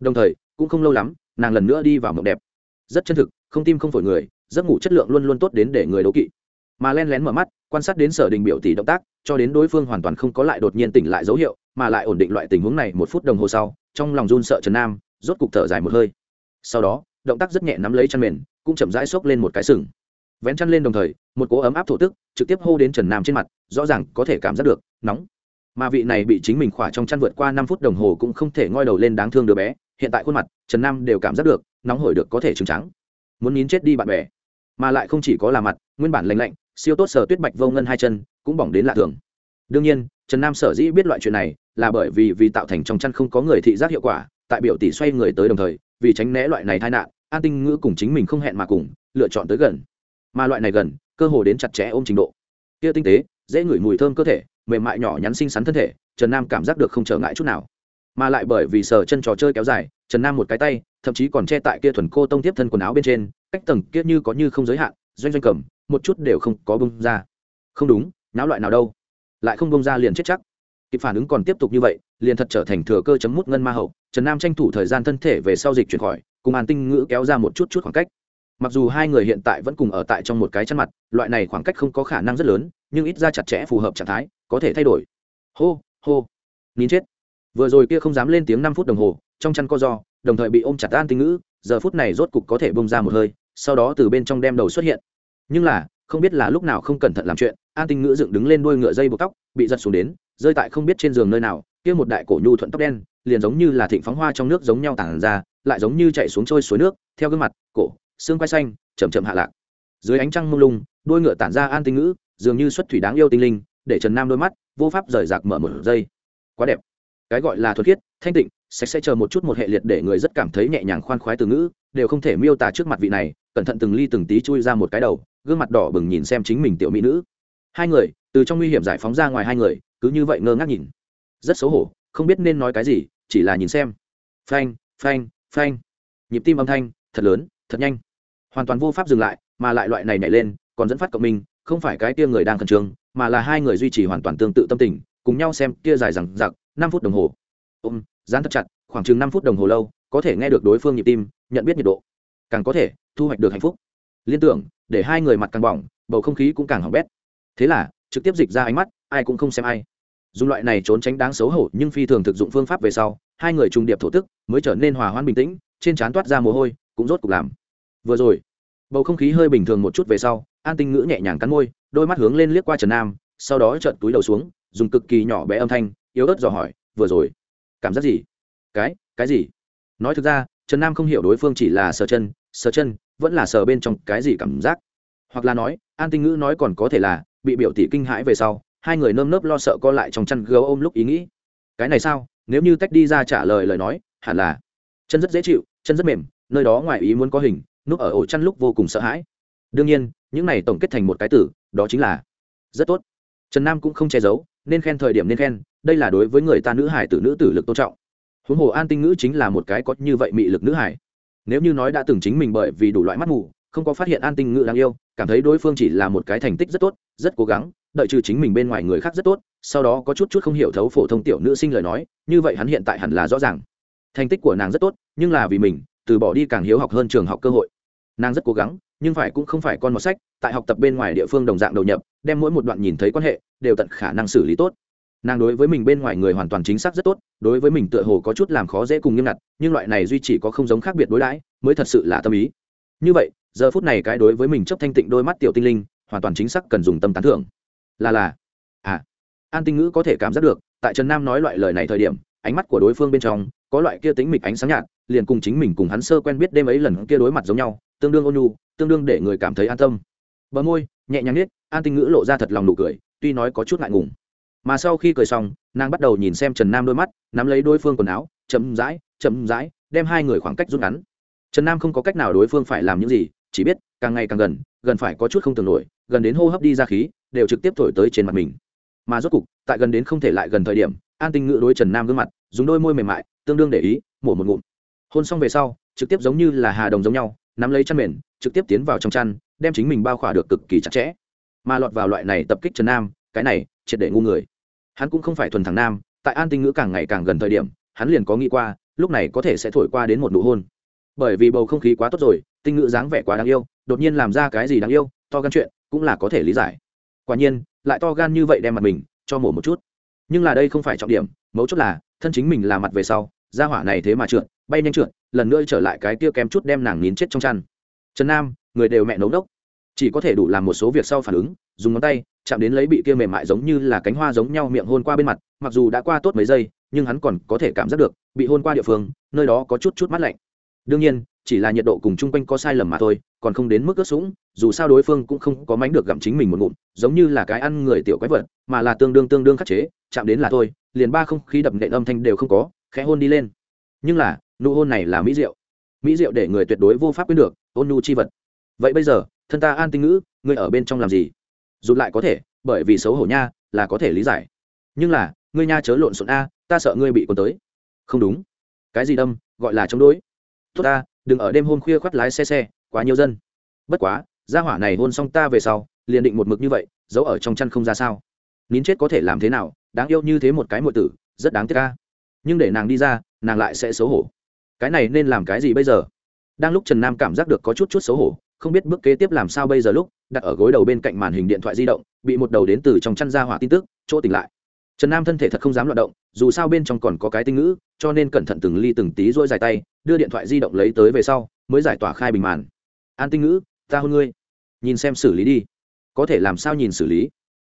Đồng thời, cũng không lâu lắm, nàng lần nữa đi vào mộng đẹp. Rất chân thực, không tim không phổi người, giấc ngủ chất lượng luôn luôn tốt đến để người đố kỵ. Mà len lén mở mắt quan sát đến sở đình biểu tỷ động tác, cho đến đối phương hoàn toàn không có lại đột nhiên tỉnh lại dấu hiệu, mà lại ổn định loại tình huống này một phút đồng hồ sau, trong lòng run sợ trần nam, rốt cục thở dài một hơi. Sau đó, động tác rất nhẹ nắm lấy chăn mền, cũng chậm rãi xốc lên một cái sừng. Vén chăn lên đồng thời, một cỗ ấm áp thổ tức trực tiếp hô đến trần nam trên mặt, rõ ràng có thể cảm giác được, nóng. Mà vị này bị chính mình khỏa trong chăn vượt qua năm phút đồng hồ cũng không thể ngoi đầu lên đáng thương đứa bé, hiện tại khuôn mặt, trần nam đều cảm giác được, nóng hổi được có thể trứng trắng. Muốn nín chết đi bạn bè. Mà lại không chỉ có là mặt, nguyên bản lành lạnh siêu tốt sở tuyết bạch vô ngân hai chân, cũng bỏng đến lạ thường. Đương nhiên, trần nam sở dĩ biết loại chuyện này là bởi vì vì tạo thành trong chăn không có người thị giác hiệu quả, tại biểu tỷ xoay người tới đồng thời, vì tránh né loại này tai nạn, an tinh ngữ cùng chính mình không hẹn mà cùng, lựa chọn tới gần. Mà loại này gần, cơ hồ đến chặt chẽ ôm trình độ. Kia tinh tế, dễ ngửi mùi thơm cơ thể, mềm mại nhỏ nhắn xinh xắn thân thể, trần nam cảm giác được không trở ngại chút nào. Mà lại bởi vì sờ chân trò chơi kéo dài, trần nam một cái tay, thậm chí còn che tại kia thuần cô tông tiếp thân quần áo bên trên, cách tầng kia như có như không giới hạn, doanh doanh cầm một chút đều không có bông ra. Không đúng náo loại nào đâu. Lại không bông ra liền chết chắc. Kịp phản ứng còn tiếp tục như vậy, liền thật trở thành thừa cơ chấm mút ngân ma hậu. Trần nam tranh thủ thời gian thân thể về sau dịch chuyển khỏi, cùng an tinh ngữ kéo ra một chút chút khoảng cách. Mặc dù hai người hiện tại vẫn cùng ở tại trong một cái chăn mặt, loại này khoảng cách không có khả năng rất lớn, nhưng ít ra chặt chẽ phù hợp trạng thái, có thể thay đổi. Hô hô. Nín chết. Vừa rồi kia không dám lên tiếng năm phút đồng hồ, trong chăn co do đồng thời bị ôm chặt an tinh ngữ, giờ phút này rốt cục có thể bông ra một hơi, sau đó từ bên trong đem đầu xuất hiện nhưng là, không biết là lúc nào không cẩn thận làm chuyện, an tinh ngữ dựng đứng lên đuôi ngựa dây buộc tóc, bị giật xuống đến, rơi tại không biết trên giường nơi nào, kia một đại cổ nhu thuận tóc đen, liền giống như là thịnh phóng hoa trong nước giống nhau tản ra, lại giống như chạy xuống trôi suối nước, theo gương mặt, cổ, xương quay xanh chầm chậm hạ lạc. Dưới ánh trăng mông lung, đuôi ngựa tản ra an tinh ngữ, dường như xuất thủy đáng yêu tinh linh, để trần nam đôi mắt vô pháp rời rạc mở một giây. Quá đẹp. Cái gọi là thuật khiết, thanh tịnh sạch sẽ chờ một chút một hệ liệt để người rất cảm thấy nhẹ nhàng khoan khoái từ ngữ, đều không thể miêu tả trước mặt vị này, cẩn thận từng ly từng tí chui ra một cái đầu gương mặt đỏ bừng nhìn xem chính mình tiểu mỹ nữ. Hai người, từ trong nguy hiểm giải phóng ra ngoài hai người, cứ như vậy ngơ ngác nhìn. Rất xấu hổ, không biết nên nói cái gì, chỉ là nhìn xem. Phanh phanh phanh. Nhịp tim âm thanh, thật lớn, thật nhanh. Hoàn toàn vô pháp dừng lại, mà lại loại này nhảy lên, còn dẫn phát cộng minh, không phải cái tia người đang khẩn trương, mà là hai người duy trì hoàn toàn tương tự tâm tình, cùng nhau xem tia dài rằng giặc năm phút đồng hồ. Ôm, dán thật chặt, khoảng chừng năm phút đồng hồ lâu, có thể nghe được đối phương nhịp tim, nhận biết nhiệt độ. Càng có thể, thu hoạch được hạnh phúc liên tưởng, để hai người mặt càng bỏng, bầu không khí cũng càng hỏng bét. Thế là, trực tiếp dịch ra ánh mắt, ai cũng không xem ai. Dùng loại này trốn tránh đáng xấu hổ nhưng phi thường thực dụng phương pháp về sau, hai người trùng điệp thổ tức, mới trở nên hòa hoãn bình tĩnh, trên trán toát ra mồ hôi, cũng rốt cục làm. Vừa rồi, bầu không khí hơi bình thường một chút về sau, an tinh ngữ nhẹ nhàng cắn môi, đôi mắt hướng lên liếc qua trần nam, sau đó trợn túi đầu xuống, dùng cực kỳ nhỏ bé âm thanh, yếu ớt dò hỏi, vừa rồi, cảm giác gì? Cái cái gì? Nói thực ra, trần nam không hiểu đối phương chỉ là sờ chân sờ chân, vẫn là sờ bên trong cái gì cảm giác. Hoặc là nói, an tinh ngữ nói còn có thể là, bị biểu tỷ kinh hãi về sau, hai người nơm nớp lo sợ co lại trong chăn gấu ôm lúc ý nghĩ. Cái này sao? Nếu như tách đi ra trả lời lời nói, hẳn là chân rất dễ chịu, chân rất mềm, nơi đó ngoài ý muốn có hình, núp ở ổ chăn lúc vô cùng sợ hãi. Đương nhiên, những này tổng kết thành một cái tử, đó chính là rất tốt. Trần nam cũng không che giấu, nên khen thời điểm nên khen, đây là đối với người ta nữ hải tử nữ tử lực tôn trọng. Huống hồ an tinh ngữ chính là một cái có như vậy mị lực nữ hải nếu như nói đã từng chính mình bởi vì đủ loại mắt mù, không có phát hiện an tinh ngự đáng yêu, cảm thấy đối phương chỉ là một cái thành tích rất tốt, rất cố gắng, đợi trừ chính mình bên ngoài người khác rất tốt, sau đó có chút chút không hiểu thấu phổ thông tiểu nữ sinh lời nói, như vậy hắn hiện tại hẳn là rõ ràng. Thành tích của nàng rất tốt, nhưng là vì mình, từ bỏ đi càng hiếu học hơn trường học cơ hội. Nàng rất cố gắng, nhưng phải cũng không phải con một sách, tại học tập bên ngoài địa phương đồng dạng đầu nhập, đem mỗi một đoạn nhìn thấy quan hệ, đều tận khả năng xử lý tốt nàng đối với mình bên ngoài người hoàn toàn chính xác rất tốt, đối với mình tựa hồ có chút làm khó dễ cùng nghiêm ngặt, nhưng loại này duy chỉ có không giống khác biệt đối đãi, mới thật sự là tâm ý. Như vậy, giờ phút này cái đối với mình chấp thanh tịnh đôi mắt tiểu tinh linh, hoàn toàn chính xác cần dùng tâm tán thưởng. Là là. À. An tinh ngữ có thể cảm giác được, tại trần nam nói loại lời này thời điểm, ánh mắt của đối phương bên trong, có loại kia tính mịch ánh sáng nhạt, liền cùng chính mình cùng hắn sơ quen biết đêm ấy lần kia đối mặt giống nhau, tương đương ôn nhu, tương đương để người cảm thấy an tâm. Bờ môi, nhẹ nhàng nết an tinh ngữ lộ ra thật lòng nụ cười, tuy nói có chút ngại ngùng mà sau khi cười xong, nàng bắt đầu nhìn xem trần nam đôi mắt, nắm lấy đối phương quần áo, chậm rãi chậm rãi, đem hai người khoảng cách rút ngắn. Trần nam không có cách nào đối phương phải làm những gì, chỉ biết càng ngày càng gần gần phải có chút không tưởng nổi, gần đến hô hấp đi ra khí, đều trực tiếp thổi tới trên mặt mình. Mà rốt cục, tại gần đến không thể lại gần thời điểm, an tinh ngữ đối trần nam gương mặt, dùng đôi môi mềm mại, tương đương để ý, mổ một ngụm. Hôn xong về sau, trực tiếp giống như là hà đồng giống nhau, nắm lấy chăn mền, trực tiếp tiến vào trong chăn, đem chính mình bao khỏa được cực kỳ chặt chẽ. Mà lọt vào loại này tập kích trần nam, cái này, triệt để ngu người hắn cũng không phải thuần thằng nam, tại an tinh ngữ càng ngày càng gần thời điểm, hắn liền có nghĩ qua, lúc này có thể sẽ thổi qua đến một nụ hôn. Bởi vì bầu không khí quá tốt rồi, tinh ngữ dáng vẻ quá đáng yêu, đột nhiên làm ra cái gì đáng yêu, to gan chuyện, cũng là có thể lý giải. Quả nhiên, lại to gan như vậy đem mặt mình cho mổ một chút. Nhưng là đây không phải trọng điểm, mấu chốt là, thân chính mình là mặt về sau ra hỏa này thế mà trượt, bay nhanh trượt, lần nữa trở lại cái kia kém chút đem nàng nín chết trong chăn. Trần nam, người đều mẹ nấu đốc chỉ có thể đủ làm một số việc sau phản ứng, dùng ngón tay chạm đến lấy bị kia mềm mại giống như là cánh hoa giống nhau miệng hôn qua bên mặt, mặc dù đã qua tốt mấy giây, nhưng hắn còn có thể cảm giác được, bị hôn qua địa phương, nơi đó có chút chút mát lạnh. Đương nhiên, chỉ là nhiệt độ cùng chung quanh có sai lầm mà thôi, còn không đến mức ướt sũng, dù sao đối phương cũng không có mánh được gặm chính mình một ngụm, giống như là cái ăn người tiểu quái vật, mà là tương đương tương đương khắc chế, chạm đến là thôi, liền ba không khí đập nện âm thanh đều không có, khẽ hôn đi lên. Nhưng là, nụ hôn này là mỹ rượu mỹ rượu để người tuyệt đối vô pháp quên được, ôn nhu chi vật. Vậy bây giờ, thân ta an tinh ngữ, ngươi ở bên trong làm gì? Dù lại có thể, bởi vì xấu hổ nha, là có thể lý giải. Nhưng là, ngươi nha chớ lộn xộn a, ta sợ ngươi bị cuốn tới. Không đúng. Cái gì đâm, gọi là chống đối. Tốt ta, đừng ở đêm hôm khuya khoắt lái xe xe, quá nhiều dân. Bất quá, gia hỏa này hôn xong ta về sau, liền định một mực như vậy, giấu ở trong chăn không ra sao. Nín chết có thể làm thế nào, đáng yêu như thế một cái mọi tử, rất đáng tiếc ca nhưng để nàng đi ra, nàng lại sẽ xấu hổ. Cái này nên làm cái gì bây giờ? Đang lúc trần nam cảm giác được có chút chút xấu hổ không biết bước kế tiếp làm sao bây giờ lúc, đặt ở gối đầu bên cạnh màn hình điện thoại di động, bị một đầu đến từ trong chăn ra hỏa tin tức, chỗ tỉnh lại. Trần nam thân thể thật không dám loạt động, dù sao bên trong còn có cái tinh ngữ, cho nên cẩn thận từng ly từng tí rỗi dài tay, đưa điện thoại di động lấy tới về sau, mới giải tỏa khai bình màn. An tinh ngữ, ta hôn ngươi. Nhìn xem xử lý đi. Có thể làm sao nhìn xử lý?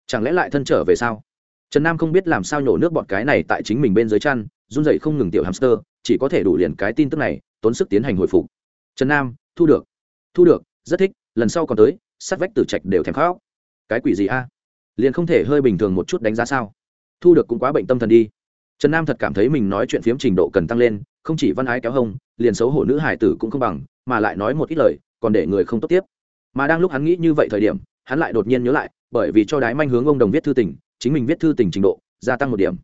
Chẳng lẽ lại thân trở về sao? Trần nam không biết làm sao nhổ nước bọt cái này tại chính mình bên dưới chăn, run dậy không ngừng tiểu hamster, chỉ có thể đủ liền cái tin tức này, tốn sức tiến hành hồi phục. Trần nam, thu được. Thu được rất thích, lần sau còn tới sát vách tử trạch đều thèm khóc. Cái quỷ gì a? Liền không thể hơi bình thường một chút đánh giá sao? Thu được cũng quá bệnh tâm thần đi. Trần nam thật cảm thấy mình nói chuyện phiếm trình độ cần tăng lên, không chỉ văn ái kéo hông, liền xấu hổ nữ hải tử cũng không bằng, mà lại nói một ít lời, còn để người không tốt tiếp. Mà đang lúc hắn nghĩ như vậy thời điểm, hắn lại đột nhiên nhớ lại, bởi vì cho đái manh hướng ông đồng viết thư tình, chính mình viết thư tình trình độ, gia tăng một điểm.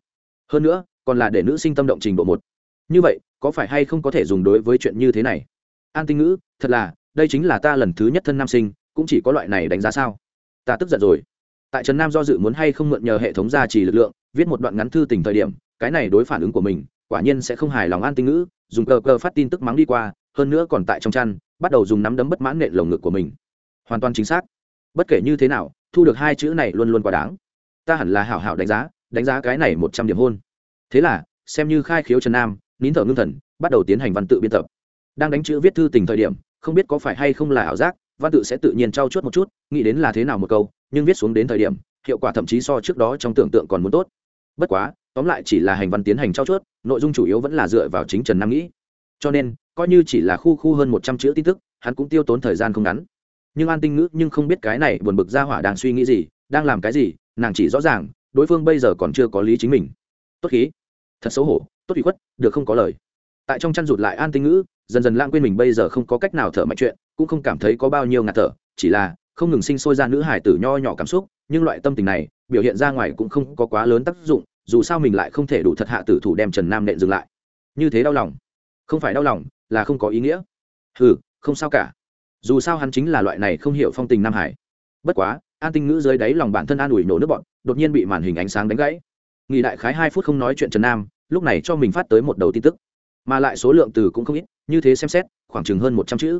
Hơn nữa, còn là để nữ sinh tâm động trình độ một. Như vậy, có phải hay không có thể dùng đối với chuyện như thế này? An tinh ngữ, thật là đây chính là ta lần thứ nhất thân nam sinh, cũng chỉ có loại này đánh giá sao? Ta tức giận rồi. Tại trần nam do dự muốn hay không mượn nhờ hệ thống gia trì lực lượng, viết một đoạn ngắn thư tình thời điểm, cái này đối phản ứng của mình, quả nhiên sẽ không hài lòng an tinh ngữ, dùng cờ cờ phát tin tức mắng đi qua, hơn nữa còn tại trong chăn, bắt đầu dùng nắm đấm bất mãn nện lồng ngực của mình. Hoàn toàn chính xác. Bất kể như thế nào, thu được hai chữ này luôn luôn quá đáng. Ta hẳn là hảo hảo đánh giá đánh giá cái này một trăm điểm hôn. Thế là, xem như khai khiếu trần nam, nín thở ngưng thần, bắt đầu tiến hành văn tự biên tập. Đang đánh chữ viết thư tình thời điểm không biết có phải hay không là ảo giác, văn tự sẽ tự nhiên trau chuốt một chút, nghĩ đến là thế nào một câu, nhưng viết xuống đến thời điểm, hiệu quả thậm chí so trước đó trong tưởng tượng còn muốn tốt. Bất quá, tóm lại chỉ là hành văn tiến hành trao chuốt, nội dung chủ yếu vẫn là dựa vào chính trần nam nghĩ. Cho nên, coi như chỉ là khu khu hơn một trăm chữ tin tức, hắn cũng tiêu tốn thời gian không ngắn. Nhưng an tinh ngữ nhưng không biết cái này buồn bực ra hỏa đang suy nghĩ gì, đang làm cái gì, nàng chỉ rõ ràng, đối phương bây giờ còn chưa có lý chính mình. Tốt khí. Thật xấu hổ. Tốt bị khuất. Được không có lời. Tại trong chăn rụt lại an tinh ngữ dần dần lãng quên mình bây giờ không có cách nào thở mạnh chuyện, cũng không cảm thấy có bao nhiêu ngạt thở, chỉ là không ngừng sinh sôi ra nữ hải tử nho nhỏ cảm xúc, nhưng loại tâm tình này, biểu hiện ra ngoài cũng không có quá lớn tác dụng, dù sao mình lại không thể đủ thật hạ tử thủ đem trần nam nện dừng lại. Như thế đau lòng. Không phải đau lòng, là không có ý nghĩa. Ừ không sao cả. Dù sao hắn chính là loại này không hiểu phong tình nam hải bất quá, an tinh ngữ dưới đáy lòng bản thân an ủi nổ nước bọn, đột nhiên bị màn hình ánh sáng đánh gãy. Nghỉ đại khái hai phút không nói chuyện trần nam, lúc này cho mình phát tới một đầu tin tức. Mà lại số lượng từ cũng không ít như thế xem xét, khoảng chừng hơn một trăm chữ.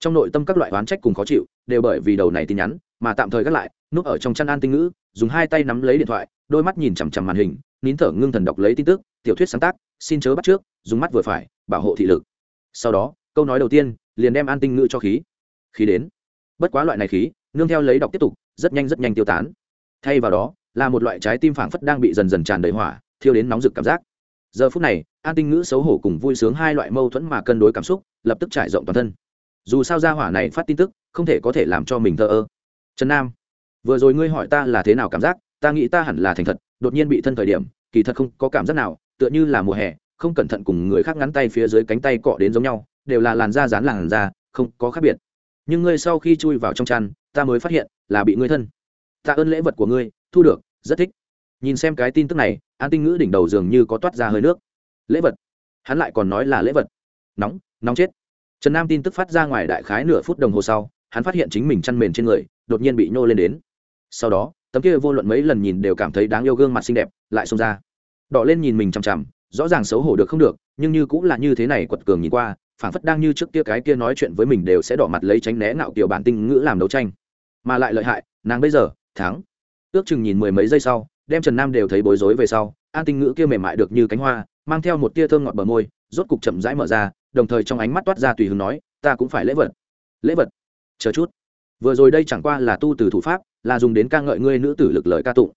Trong nội tâm các loại oán trách cùng khó chịu, đều bởi vì đầu này tin nhắn, mà tạm thời gác lại, núp ở trong chăn an tinh ngữ, dùng hai tay nắm lấy điện thoại, đôi mắt nhìn chằm chằm màn hình, nín thở ngưng thần đọc lấy tin tức, tiểu thuyết sáng tác, xin chớ bắt trước, dùng mắt vừa phải, bảo hộ thị lực. Sau đó, câu nói đầu tiên, liền đem an tinh ngữ cho khí. Khí đến. Bất quá loại này khí, nương theo lấy đọc tiếp tục, rất nhanh rất nhanh tiêu tán. Thay vào đó, là một loại trái tim phảng phất đang bị dần dần tràn đầy hỏa, thiêu đến nóng rực cảm giác giờ phút này, an tinh ngữ xấu hổ cùng vui sướng hai loại mâu thuẫn mà cân đối cảm xúc, lập tức trải rộng toàn thân. Dù sao ra hỏa này phát tin tức, không thể có thể làm cho mình thờ ơ. Trần nam, vừa rồi ngươi hỏi ta là thế nào cảm giác, ta nghĩ ta hẳn là thành thật, đột nhiên bị thân thời điểm, kỳ thật không có cảm giác nào, tựa như là mùa hè, không cẩn thận cùng người khác ngắn tay phía dưới cánh tay cọ đến giống nhau, đều là làn da dán làn da, không có khác biệt. Nhưng ngươi sau khi chui vào trong chăn, ta mới phát hiện là bị ngươi thân. Tạ ơn lễ vật của ngươi, thu được, rất thích. Nhìn xem cái tin tức này an tinh ngữ đỉnh đầu dường như có toát ra hơi nước. Lễ vật. Hắn lại còn nói là lễ vật. Nóng nóng chết. Trần nam tin tức phát ra ngoài đại khái nửa phút đồng hồ sau, hắn phát hiện chính mình chăn mền trên người đột nhiên bị nhô lên đến. Sau đó, tấm kia vô luận mấy lần nhìn đều cảm thấy đáng yêu gương mặt xinh đẹp lại xông ra. Đỏ lên nhìn mình chằm chằm, rõ ràng xấu hổ được không được, nhưng như cũng là như thế này quật cường nhìn qua, phảng phất đang như trước kia cái kia nói chuyện với mình đều sẽ đỏ mặt lấy tránh né ngạo kiểu bản tinh ngữ làm đấu tranh. Mà lại lợi hại, nàng bây giờ, thắng. Ước chừng nhìn mười mấy giây sau đem trần nam đều thấy bối rối về sau, an tinh ngữ kia mềm mại được như cánh hoa, mang theo một tia thơm ngọt bờ môi, rốt cục chậm rãi mở ra, đồng thời trong ánh mắt toát ra tùy hứng nói, ta cũng phải lễ vật. Lễ vật? Chờ chút. Vừa rồi đây chẳng qua là tu từ thủ pháp, là dùng đến ca ngợi ngươi nữ tử lực lợi ca tụng.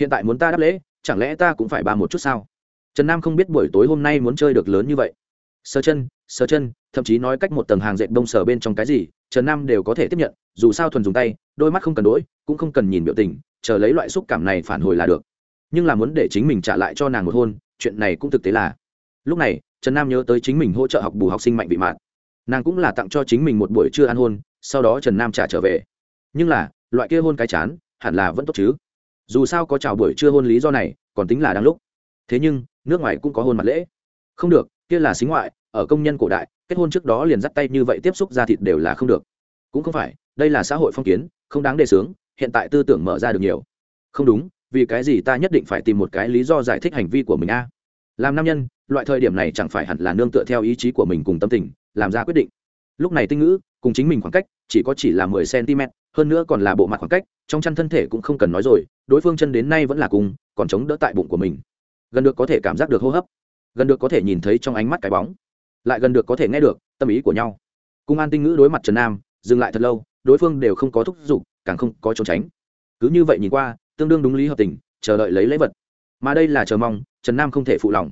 Hiện tại muốn ta đáp lễ, chẳng lẽ ta cũng phải ba một chút sao? Trần nam không biết buổi tối hôm nay muốn chơi được lớn như vậy. Sơ chân sơ chân. Thậm chí nói cách một tầng hàng dệt đông sờ bên trong cái gì, trần nam đều có thể tiếp nhận, dù sao thuần dùng tay, đôi mắt không cần đỗi cũng không cần nhìn biểu tình chờ lấy loại xúc cảm này phản hồi là được. Nhưng là muốn để chính mình trả lại cho nàng một hôn, chuyện này cũng thực tế là. Lúc này, trần nam nhớ tới chính mình hỗ trợ học bù học sinh mạnh vị mạn nàng cũng là tặng cho chính mình một buổi trưa ăn hôn, sau đó trần nam trả trở về. Nhưng là, loại kia hôn cái chán, hẳn là vẫn tốt chứ. Dù sao có chào buổi trưa hôn lý do này, còn tính là đáng lúc. Thế nhưng, nước ngoài cũng có hôn mặt lễ. Không được, kia là xính ngoại, ở công nhân cổ đại, kết hôn trước đó liền dắt tay như vậy tiếp xúc ra thịt đều là không được. Cũng không phải, đây là xã hội phong kiến, không đáng đề xướng hiện tại tư tưởng mở ra được nhiều. Không đúng, vì cái gì ta nhất định phải tìm một cái lý do giải thích hành vi của mình a? Làm nam nhân, loại thời điểm này chẳng phải hẳn là nương tựa theo ý chí của mình cùng tâm tình, làm ra quyết định. Lúc này tinh ngữ, cùng chính mình khoảng cách, chỉ có chỉ là mười cm, hơn nữa còn là bộ mặt khoảng cách, trong chăn thân thể cũng không cần nói rồi, đối phương chân đến nay vẫn là cùng, còn chống đỡ tại bụng của mình. Gần được có thể cảm giác được hô hấp, gần được có thể nhìn thấy trong ánh mắt cái bóng, lại gần được có thể nghe được tâm ý của nhau. Cung an tinh ngữ đối mặt trần nam, dừng lại thật lâu, đối phương đều không có thúc giục càng không có trốn tránh. Cứ như vậy nhìn qua, tương đương đúng lý hợp tình, chờ đợi lấy lễ vật. Mà đây là chờ mong, trần nam không thể phụ lòng.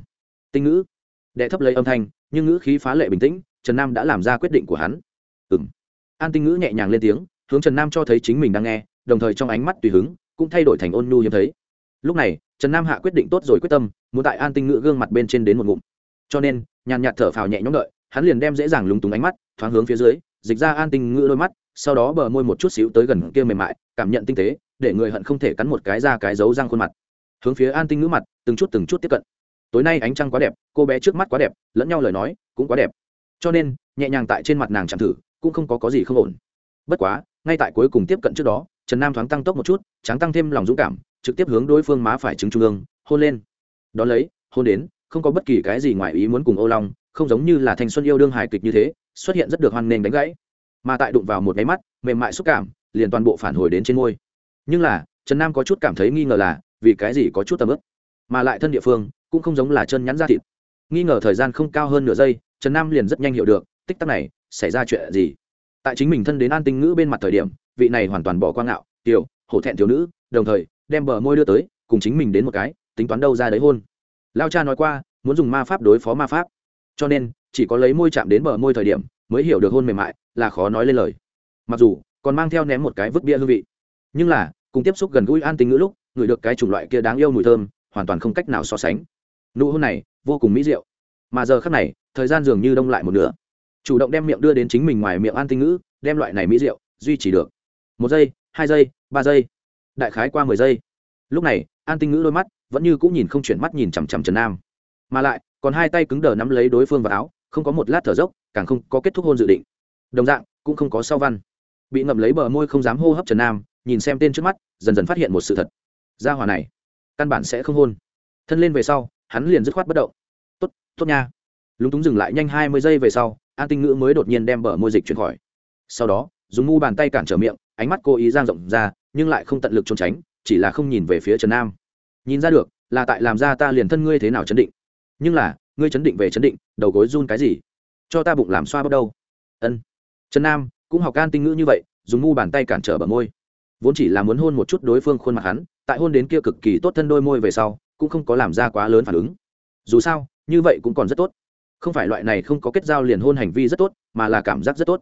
Tinh ngữ. Đệ thấp lấy âm thanh, nhưng ngữ khí phá lệ bình tĩnh, trần nam đã làm ra quyết định của hắn. Ừ m an tinh ngữ nhẹ nhàng lên tiếng, hướng trần nam cho thấy chính mình đang nghe, đồng thời trong ánh mắt tùy hứng, cũng thay đổi thành ôn nhu hiếm thấy. Lúc này, trần nam hạ quyết định tốt rồi quyết tâm, muốn tại an tinh ngữ gương mặt bên trên đến một ngụm. Cho nên, nhàn nhạt thở phào nhẹ nhõm đợi, hắn liền đem dễ dàng lúng túng ánh mắt, thoáng hướng phía dưới, dịch ra an tinh ngữ đôi mắt sau đó bờ môi một chút xíu tới gần kia mềm mại cảm nhận tinh tế để người hận không thể cắn một cái ra cái dấu răng khuôn mặt. Hướng phía an tinh ngữ mặt từng chút từng chút tiếp cận. Tối nay ánh trăng quá đẹp cô bé trước mắt quá đẹp lẫn nhau lời nói cũng quá đẹp. Cho nên nhẹ nhàng tại trên mặt nàng chạm thử cũng không có, có gì không ổn. Bất quá ngay tại cuối cùng tiếp cận trước đó trần nam thoáng tăng tốc một chút tráng tăng thêm lòng dũng cảm trực tiếp hướng đối phương má phải chứng trung ương hôn lên. Đón lấy hôn đến không có bất kỳ cái gì ngoài ý muốn cùng ô long không giống như là thanh xuân yêu đương hài kịch như thế xuất hiện rất được hoan nghênh đánh gãy mà tại đụng vào một máy mắt, mềm mại xúc cảm, liền toàn bộ phản hồi đến trên môi. Nhưng là, trần nam có chút cảm thấy nghi ngờ là, vì cái gì có chút tầm ướp mà lại thân địa phương, cũng không giống là chân nhắn ra thịt. Nghi ngờ thời gian không cao hơn nửa giây, trần nam liền rất nhanh hiểu được, tích tắc này, xảy ra chuyện gì? Tại chính mình thân đến an tinh ngữ bên mặt thời điểm, vị này hoàn toàn bỏ quang ngạo, tiểu, hổ thẹn thiếu nữ, đồng thời, đem bờ môi đưa tới, cùng chính mình đến một cái, tính toán đâu ra đấy hôn. Lao cha nói qua, muốn dùng ma pháp đối phó ma pháp. Cho nên, chỉ có lấy môi chạm đến bờ môi thời điểm mới hiểu được hôn mềm mại là khó nói lên lời. Mặc dù còn mang theo ném một cái vứt bia hương vị, nhưng là cùng tiếp xúc gần gũi an tính ngữ lúc, ngửi được cái chủng loại kia đáng yêu mùi thơm, hoàn toàn không cách nào so sánh. Nụ hôn này vô cùng mỹ diệu, mà giờ khác này, thời gian dường như đông lại một nửa. Chủ động đem miệng đưa đến chính mình ngoài miệng an tinh ngữ, đem loại này mỹ diệu duy trì được. Một giây, hai giây, ba giây, đại khái qua mười giây. Lúc này, an tinh ngữ đôi mắt vẫn như cũng nhìn không chuyển mắt nhìn chằm chằm trần nam. Mà lại, còn hai tay cứng đờ nắm lấy đối phương vào áo không có một lát thở dốc, càng không có kết thúc hôn dự định. Đồng dạng, cũng không có sau văn. Bị ngậm lấy bờ môi không dám hô hấp trần nam, nhìn xem tên trước mắt, dần dần phát hiện một sự thật. Gia hòa này, căn bản sẽ không hôn. Thân lên về sau, hắn liền dứt khoát bất động. Tốt tốt nha. Lúng túng dừng lại nhanh hai mươi giây về sau, an tinh ngữ mới đột nhiên đem bờ môi dịch chuyển khỏi. Sau đó, dùng ngu bàn tay cản trở miệng, ánh mắt cô ý giang rộng ra, nhưng lại không tận lực trốn tránh, chỉ là không nhìn về phía trần nam. Nhìn ra được, là tại làm ra ta liền thân ngươi thế nào chấn định. Nhưng là ngươi chấn định về chấn định, đầu gối run cái gì? Cho ta bụng làm xoa bắt đầu ân. Trần nam cũng học can tinh ngữ như vậy, dùng ngu bàn tay cản trở bờ môi. Vốn chỉ là muốn hôn một chút đối phương khuôn mặt hắn, tại hôn đến kia cực kỳ tốt thân đôi môi về sau, cũng không có làm ra quá lớn phản ứng. Dù sao, như vậy cũng còn rất tốt. Không phải loại này không có kết giao liền hôn hành vi rất tốt, mà là cảm giác rất tốt.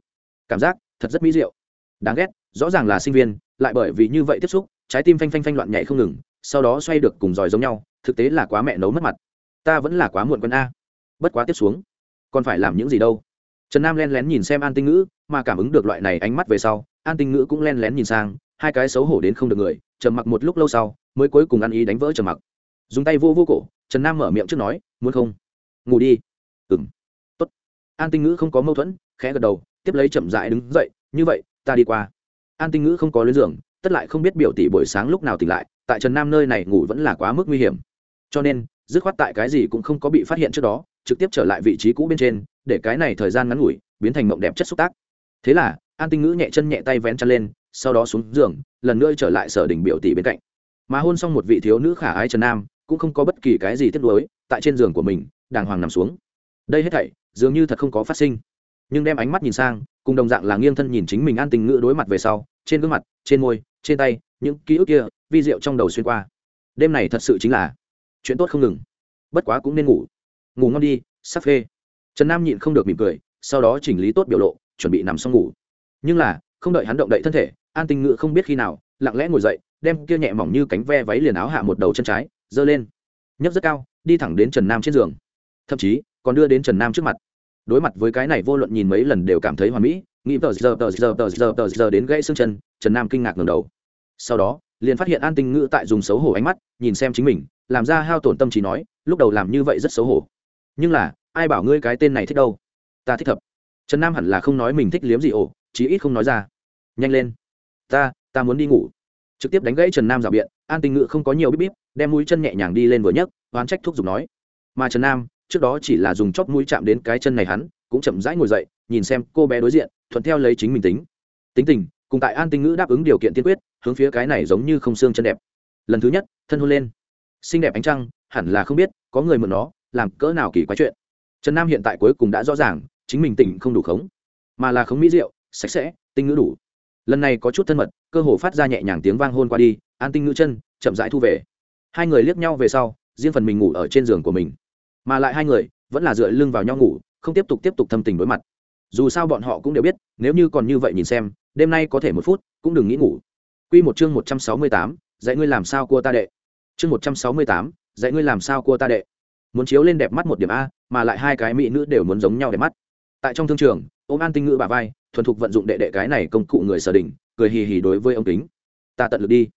Cảm giác, thật rất mỹ diệu. Đáng ghét, rõ ràng là sinh viên, lại bởi vì như vậy tiếp xúc, trái tim phanh phanh phanh loạn nhảy không ngừng, sau đó xoay được cùng giỏi giống nhau, thực tế là quá mẹ nấu mất mặt ta vẫn là quá muộn quân a. Bất quá tiếp xuống, còn phải làm những gì đâu? Trần nam len lén nhìn xem an tinh ngữ, mà cảm ứng được loại này ánh mắt về sau, an tinh ngữ cũng len lén nhìn sang, hai cái xấu hổ đến không được người, trầm mặc một lúc lâu sau, mới cuối cùng ăn ý đánh vỡ trầm mặc. Dùng tay vô vô cổ, trần nam mở miệng trước nói, muốn không? Ngủ đi. Ừng tốt. An tinh ngữ không có mâu thuẫn, khẽ gật đầu, tiếp lấy chậm dại đứng dậy, như vậy, ta đi qua. An tinh ngữ không có lên giường, tất lại không biết biểu tỷ buổi sáng lúc nào tỉnh lại, tại trần nam nơi này ngủ vẫn là quá mức nguy hiểm. Cho nên dứt khoát tại cái gì cũng không có bị phát hiện trước đó, trực tiếp trở lại vị trí cũ bên trên, để cái này thời gian ngắn ngủi, biến thành mộng đẹp chất xúc tác. Thế là, an tinh ngữ nhẹ chân nhẹ tay vén chân lên, sau đó xuống giường, lần nữa trở lại sở đỉnh biểu tỷ bên cạnh. Mà hôn xong một vị thiếu nữ khả ái trần nam, cũng không có bất kỳ cái gì tiếc nuối, tại trên giường của mình, đàng hoàng nằm xuống. Đây hết thảy, dường như thật không có phát sinh. Nhưng đem ánh mắt nhìn sang, cùng đồng dạng là nghiêng thân nhìn chính mình an tình ngữ đối mặt về sau, trên gương mặt, trên môi, trên tay, những ký ức kia, vi diệu trong đầu xuyên qua. Đêm này thật sự chính là chuyện tốt không ngừng. Bất quá cũng nên ngủ. Ngủ ngon đi, sắp phê. Trần nam nhịn không được mỉm cười, sau đó chỉnh lý tốt biểu lộ, chuẩn bị nằm xong ngủ. Nhưng là, không đợi hắn động đậy thân thể, an tinh ngự không biết khi nào, lặng lẽ ngồi dậy, đem kia nhẹ mỏng như cánh ve váy liền áo hạ một đầu chân trái, giơ lên. Nhấc rất cao, đi thẳng đến trần nam trên giường. Thậm chí, còn đưa đến trần nam trước mặt. Đối mặt với cái này vô luận nhìn mấy lần đều cảm thấy hoàn mỹ, nghĩ tờ giờ tờ giờ tờ giờ tờ giờ đến gãy xương chân, trần nam kinh ngạc ngầm đầu. Sau đó, liền phát hiện an tinh ngữ tại dùng xấu hổ ánh mắt, nhìn xem chính mình làm ra hao tổn tâm trí nói, lúc đầu làm như vậy rất xấu hổ. Nhưng là, ai bảo ngươi cái tên này thích đâu? Ta thích thập. Trần nam hẳn là không nói mình thích liếm gì ổ, chí ít không nói ra. Nhanh lên. Ta ta muốn đi ngủ. Trực tiếp đánh gãy trần nam rào biện, an tinh ngự không có nhiều bíp bíp, đem mũi chân nhẹ nhàng đi lên vừa nhấc, oán trách thuốc giục nói. Mà trần nam, trước đó chỉ là dùng chóp mũi chạm đến cái chân này hắn, cũng chậm rãi ngồi dậy, nhìn xem cô bé đối diện, thuận theo lấy chính mình tính. Tính tình, cùng tại an tinh ngữ đáp ứng điều kiện tiên quyết, hướng phía cái này giống như không xương chân đẹp. Lần thứ nhất, thân hôn lên xinh đẹp ánh trăng hẳn là không biết có người mượn nó làm cỡ nào kỳ quái chuyện. Trần nam hiện tại cuối cùng đã rõ ràng chính mình tỉnh không đủ khống mà là khống mỹ rượu sạch sẽ tinh ngữ đủ. Lần này có chút thân mật cơ hồ phát ra nhẹ nhàng tiếng vang hôn qua đi an tinh ngữ chân chậm rãi thu về. Hai người liếc nhau về sau riêng phần mình ngủ ở trên giường của mình. Mà lại hai người vẫn là dựa lưng vào nhau ngủ không tiếp tục tiếp tục thâm tình đối mặt. Dù sao bọn họ cũng đều biết nếu như còn như vậy nhìn xem đêm nay có thể một phút cũng đừng nghĩ ngủ. Quy một chương một trăm sáu mươi tám, dạy ngươi làm sao cua ta đệ. Chương một trăm sáu mươi tám, dạy ngươi làm sao cua ta đệ. Muốn chiếu lên đẹp mắt một điểm a, mà lại hai cái mỹ nữ đều muốn giống nhau đẹp mắt. Tại trong thương trường, ôm An Tinh Ngữ bà vai, thuần thục vận dụng đệ đệ cái này công cụ người sở đỉnh, cười hì hì đối với ông kính. Ta tận lực đi.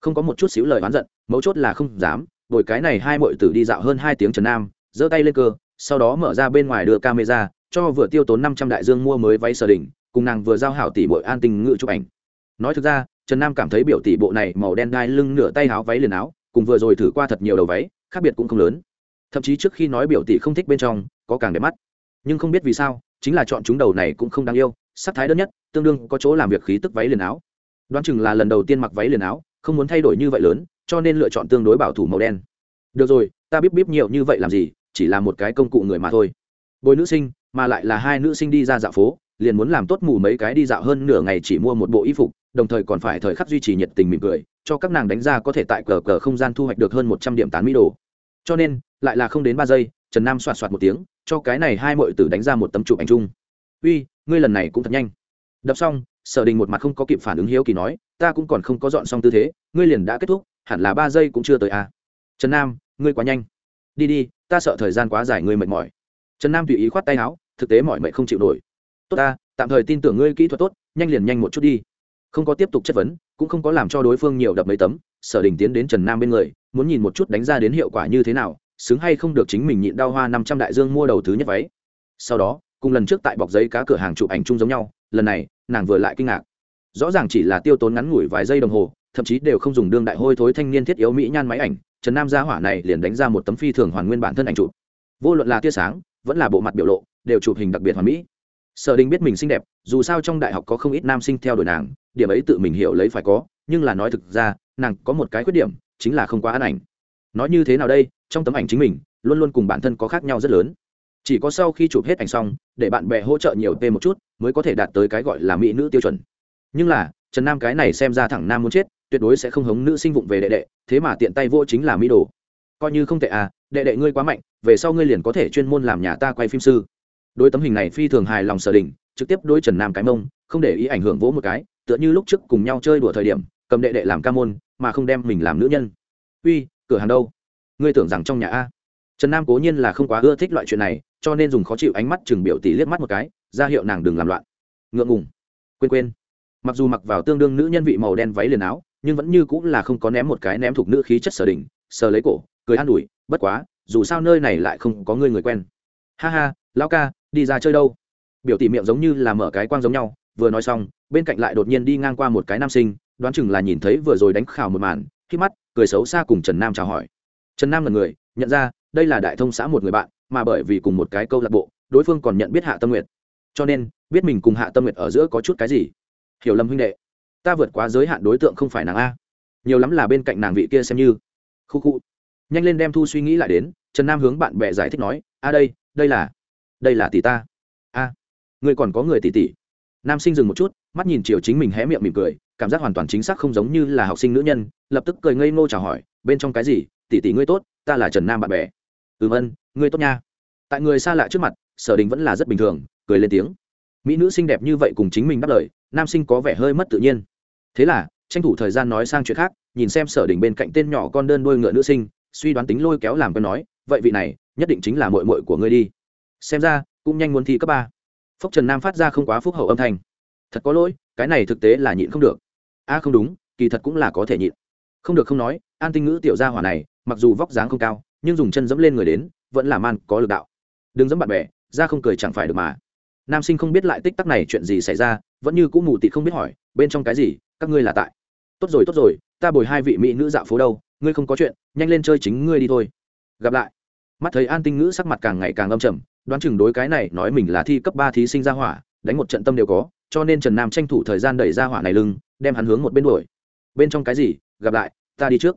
Không có một chút xíu lời oán giận, mấu chốt là không dám, bồi cái này hai muội tử đi dạo hơn hai tiếng trần nam, giơ tay lên cơ, sau đó mở ra bên ngoài đưa camera, cho vừa tiêu tốn năm trăm đại dương mua mới váy sở đỉnh, cùng nàng vừa giao hảo tỷ bội An Tinh Ngữ chụp ảnh. Nói thực ra, trần nam cảm thấy biểu tỷ bộ này màu đen đai lưng nửa tay áo váy liền áo cùng vừa rồi thử qua thật nhiều đầu váy, khác biệt cũng không lớn. Thậm chí trước khi nói biểu tỷ không thích bên trong, có càng đẹp mắt. Nhưng không biết vì sao, chính là chọn chúng đầu này cũng không đáng yêu, sắc thái đơn nhất, tương đương có chỗ làm việc khí tức váy liền áo. Đoán chừng là lần đầu tiên mặc váy liền áo, không muốn thay đổi như vậy lớn, cho nên lựa chọn tương đối bảo thủ màu đen. Được rồi, ta biết biết nhiều như vậy làm gì, chỉ là một cái công cụ người mà thôi. Bồi nữ sinh, mà lại là hai nữ sinh đi ra dạo phố, liền muốn làm tốt mù mấy cái đi dạo hơn nửa ngày chỉ mua một bộ y phục đồng thời còn phải thời khắc duy trì nhiệt tình mỉm cười, cho các nàng đánh ra có thể tại cờ cờ không gian thu hoạch được hơn một trăm điểm tán mỹ đồ. Cho nên, lại là không đến ba giây, trần nam soạt soạt một tiếng, cho cái này hai mọi tử đánh ra một tấm chụp ảnh chung. Uy, ngươi lần này cũng thật nhanh. Đập xong, sở đình một mặt không có kịp phản ứng hiếu kỳ nói, ta cũng còn không có dọn xong tư thế, ngươi liền đã kết thúc, hẳn là ba giây cũng chưa tới à. trần nam, ngươi quá nhanh. Đi đi, ta sợ thời gian quá dài ngươi mệt mỏi. Trần nam tùy ý khoát tay áo, thực tế mọi mệt không chịu nổi. Tốt ta, tạm thời tin tưởng ngươi kỹ thuật tốt, nhanh liền nhanh một chút đi không có tiếp tục chất vấn, cũng không có làm cho đối phương nhiều đập mấy tấm, sở đình tiến đến trần nam bên người, muốn nhìn một chút đánh ra đến hiệu quả như thế nào, xứng hay không được chính mình nhịn đau hoa năm trăm đại dương mua đầu thứ nhất váy. Sau đó, cùng lần trước tại bọc giấy cá cửa hàng chụp ảnh chung giống nhau, lần này, nàng vừa lại kinh ngạc. Rõ ràng chỉ là tiêu tốn ngắn ngủi vài giây đồng hồ, thậm chí đều không dùng đương đại hôi thối thanh niên thiết yếu mỹ nhan máy ảnh, trần nam gia hỏa này liền đánh ra một tấm phi thường hoàn nguyên bản thân ảnh chụp. Vô luận là tia sáng, vẫn là bộ mặt biểu lộ, đều chụp hình đặc biệt hoàn mỹ sở đình biết mình xinh đẹp, dù sao trong đại học có không ít nam sinh theo đuổi nàng, điểm ấy tự mình hiểu lấy phải có, nhưng là nói thực ra, nàng có một cái khuyết điểm, chính là không quá ăn ảnh. Nói như thế nào đây, trong tấm ảnh chính mình, luôn luôn cùng bản thân có khác nhau rất lớn. Chỉ có sau khi chụp hết ảnh xong, để bạn bè hỗ trợ nhiều p một chút, mới có thể đạt tới cái gọi là mỹ nữ tiêu chuẩn. Nhưng là, trần nam cái này xem ra thẳng nam muốn chết, tuyệt đối sẽ không hống nữ sinh vụng về đệ đệ, thế mà tiện tay vô chính là mỹ đồ. Coi như không tệ à đệ đệ ngươi quá mạnh, về sau ngươi liền có thể chuyên môn làm nhà ta quay phim sư đối tấm hình này phi thường hài lòng sở đình, trực tiếp đối trần nam cái mông, không để ý ảnh hưởng vỗ một cái, tựa như lúc trước cùng nhau chơi đùa thời điểm, cầm đệ đệ làm ca môn, mà không đem mình làm nữ nhân. Uy, cửa hàng đâu? Ngươi tưởng rằng trong nhà a? Trần nam cố nhiên là không quá ưa thích loại chuyện này, cho nên dùng khó chịu ánh mắt chừng biểu tỷ liếc mắt một cái, ra hiệu nàng đừng làm loạn. Ngượng ngùng. Quên quên. Mặc dù mặc vào tương đương nữ nhân vị màu đen váy liền áo, nhưng vẫn như cũng là không có ném một cái ném thuộc nữ khí chất sở đỉnh sờ lấy cổ, cười an ủi, bất quá, dù sao nơi này lại không có người người quen. Ha ha, lão ca đi ra chơi đâu. Biểu tỷ miệng giống như là mở cái quang giống nhau, vừa nói xong, bên cạnh lại đột nhiên đi ngang qua một cái nam sinh, đoán chừng là nhìn thấy vừa rồi đánh khảo một màn, khi mắt, cười xấu xa cùng trần nam chào hỏi. Trần nam là người, nhận ra, đây là đại thông xã một người bạn, mà bởi vì cùng một cái câu lạc bộ, đối phương còn nhận biết hạ tâm nguyệt. Cho nên, biết mình cùng hạ tâm nguyệt ở giữa có chút cái gì. Hiểu lầm huynh đệ, ta vượt quá giới hạn đối tượng không phải nàng a. Nhiều lắm là bên cạnh nàng vị kia xem như. Khu khu. Nhanh lên đem thu suy nghĩ lại đến, trần nam hướng bạn bè giải thích nói, a đây đây là đây là tỷ ta. A, ngươi còn có người tỷ tỷ. Nam sinh dừng một chút, mắt nhìn chiều chính mình hé miệng mỉm cười, cảm giác hoàn toàn chính xác không giống như là học sinh nữ nhân, lập tức cười ngây ngô chào hỏi, bên trong cái gì, tỷ tỷ ngươi tốt, ta là trần nam bạn bè. Ừm ân, ngươi tốt nha. Tại người xa lạ trước mặt, sở đình vẫn là rất bình thường, cười lên tiếng. Mỹ nữ xinh đẹp như vậy cùng chính mình đáp lời, nam sinh có vẻ hơi mất tự nhiên. Thế là, tranh thủ thời gian nói sang chuyện khác, nhìn xem sở đình bên cạnh tên nhỏ con đơn đuôi ngựa nữ sinh, suy đoán tính lôi kéo làm quen nói, vậy vị này, nhất định chính là mội mội của ngươi đi xem ra, cũng nhanh muốn thi cấp ba. Phúc trần nam phát ra không quá phúc hậu âm thanh. Thật có lỗi, cái này thực tế là nhịn không được. A, không đúng, kỳ thật cũng là có thể nhịn. Không được không nói, an tinh ngữ tiểu gia hỏa này, mặc dù vóc dáng không cao, nhưng dùng chân dẫm lên người đến, vẫn là man, có lực đạo. Đừng dẫm bạn bè ra không cười chẳng phải được mà. Nam sinh không biết lại tích tắc này chuyện gì xảy ra, vẫn như cũng mù tịt không biết hỏi, bên trong cái gì, các ngươi là tại. Tốt rồi tốt rồi, ta bồi hai vị mỹ nữ dạo phố đâu, ngươi không có chuyện, nhanh lên chơi chính ngươi đi thôi. Gặp lại. Mắt thấy an tinh ngữ sắc mặt càng ngày càng âm trầm đoán chừng đối cái này nói mình là thi cấp ba thí sinh ra hỏa, đánh một trận tâm đều có, cho nên trần nam tranh thủ thời gian đẩy ra hỏa này lưng, đem hắn hướng một bên đuổi. Bên trong cái gì? Gặp lại, ta đi trước.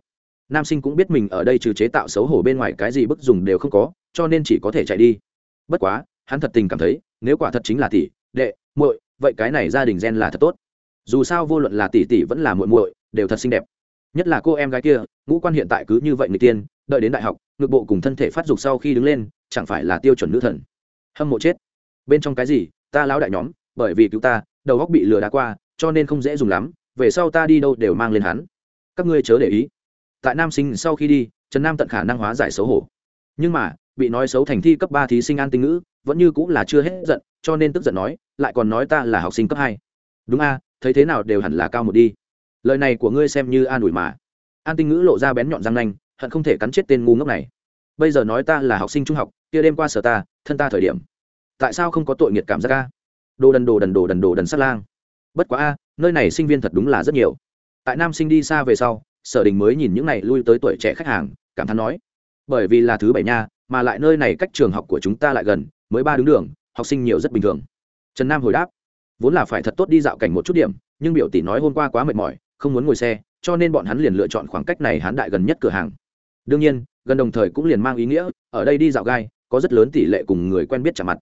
Nam sinh cũng biết mình ở đây trừ chế tạo xấu hổ bên ngoài cái gì bức dùng đều không có, cho nên chỉ có thể chạy đi. Bất quá, hắn thật tình cảm thấy, nếu quả thật chính là tỷ, đệ, muội, vậy cái này gia đình gen là thật tốt. Dù sao vô luận là tỷ tỷ vẫn là muội muội, đều thật xinh đẹp nhất là cô em gái kia, ngũ quan hiện tại cứ như vậy người tiên, đợi đến đại học, ngực bộ cùng thân thể phát dục sau khi đứng lên, chẳng phải là tiêu chuẩn nữ thần. Hâm mộ chết. Bên trong cái gì, ta lão đại nhóm, bởi vì cứu ta, đầu góc bị lừa đá qua, cho nên không dễ dùng lắm, về sau ta đi đâu đều mang lên hắn. Các ngươi chớ để ý. Tại nam sinh sau khi đi, trần nam tận khả năng hóa giải xấu hổ. Nhưng mà, bị nói xấu thành thi cấp ba thí sinh an tinh ngữ, vẫn như cũng là chưa hết giận, cho nên tức giận nói, lại còn nói ta là học sinh cấp hai. Đúng a, thấy thế nào đều hẳn là cao một đi lời này của ngươi xem như an ủi mà. An tinh ngữ lộ ra bén nhọn răng nanh, hận không thể cắn chết tên ngu ngốc này. Bây giờ nói ta là học sinh trung học, kia đêm qua sở ta, thân ta thời điểm. Tại sao không có tội nghiệt cảm giác ca đồ đần đồ đần đồ đần đồ đần sát lang. Bất quá a, nơi này sinh viên thật đúng là rất nhiều. Tại nam sinh đi xa về sau, sở đình mới nhìn những này lui tới tuổi trẻ khách hàng, cảm thán nói, bởi vì là thứ bảy nha, mà lại nơi này cách trường học của chúng ta lại gần, mới ba đứng đường, học sinh nhiều rất bình thường. Trần nam hồi đáp, vốn là phải thật tốt đi dạo cảnh một chút điểm, nhưng biểu tỷ nói hôm qua quá mệt mỏi không muốn ngồi xe, cho nên bọn hắn liền lựa chọn khoảng cách này hắn đại gần nhất cửa hàng. Đương nhiên, gần đồng thời cũng liền mang ý nghĩa, ở đây đi dạo gai, có rất lớn tỷ lệ cùng người quen biết trả mặt.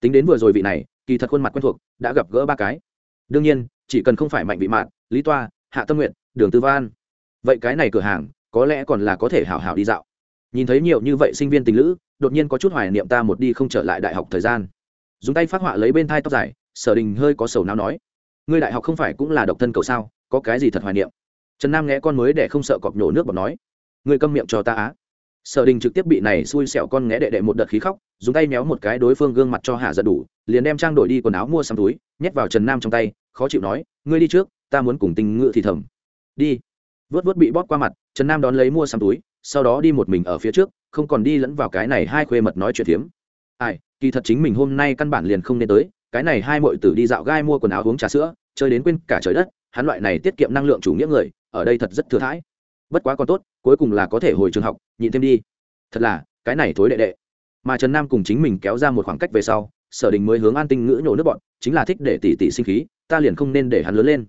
Tính đến vừa rồi vị này, kỳ thật khuôn mặt quen thuộc, đã gặp gỡ ba cái. Đương nhiên, chỉ cần không phải mạnh vị mạn, lý toa, hạ tâm nguyện đường tư văn. Vậy cái này cửa hàng, có lẽ còn là có thể hào hào đi dạo. Nhìn thấy nhiều như vậy sinh viên tình lữ, đột nhiên có chút hoài niệm ta một đi không trở lại đại học thời gian. Dùng tay phát họa lấy bên thai tóc dài, sở đình hơi có sầu não nói. Ngươi đại học không phải cũng là độc thân cậu sao? Có cái gì thật hoài niệm? Trần nam nghe con mới để không sợ cọp nhổ nước bọt nói, ngươi câm miệng cho ta á. Sở đình trực tiếp bị này xui xẻo con nghé đệ đệ một đợt khí khóc, dùng tay méo một cái đối phương gương mặt cho hạ giật đủ, liền đem trang đổi đi quần áo mua xăm túi, nhét vào trần nam trong tay, khó chịu nói, ngươi đi trước, ta muốn cùng tình ngự thì thầm. Đi. Vớt vớt bị bóp qua mặt, trần nam đón lấy mua xăm túi, sau đó đi một mình ở phía trước, không còn đi lẫn vào cái này hai khuê mật nói chuyện thiếm ai, kỳ thật chính mình hôm nay căn bản liền không nên tới, cái này hai mội tử đi dạo gai mua quần áo uống trà sữa, chơi đến quên cả trời đất hắn loại này tiết kiệm năng lượng chủ nghĩa người, ở đây thật rất thừa thãi. Bất quá còn tốt, cuối cùng là có thể hồi trường học, nhịn thêm đi. Thật là, cái này thối đệ đệ. Mà trần nam cùng chính mình kéo ra một khoảng cách về sau, sở đình mới hướng an tinh ngữ nhổ nước bọn, chính là thích để tỷ tỷ sinh khí, ta liền không nên để hắn lớn lên.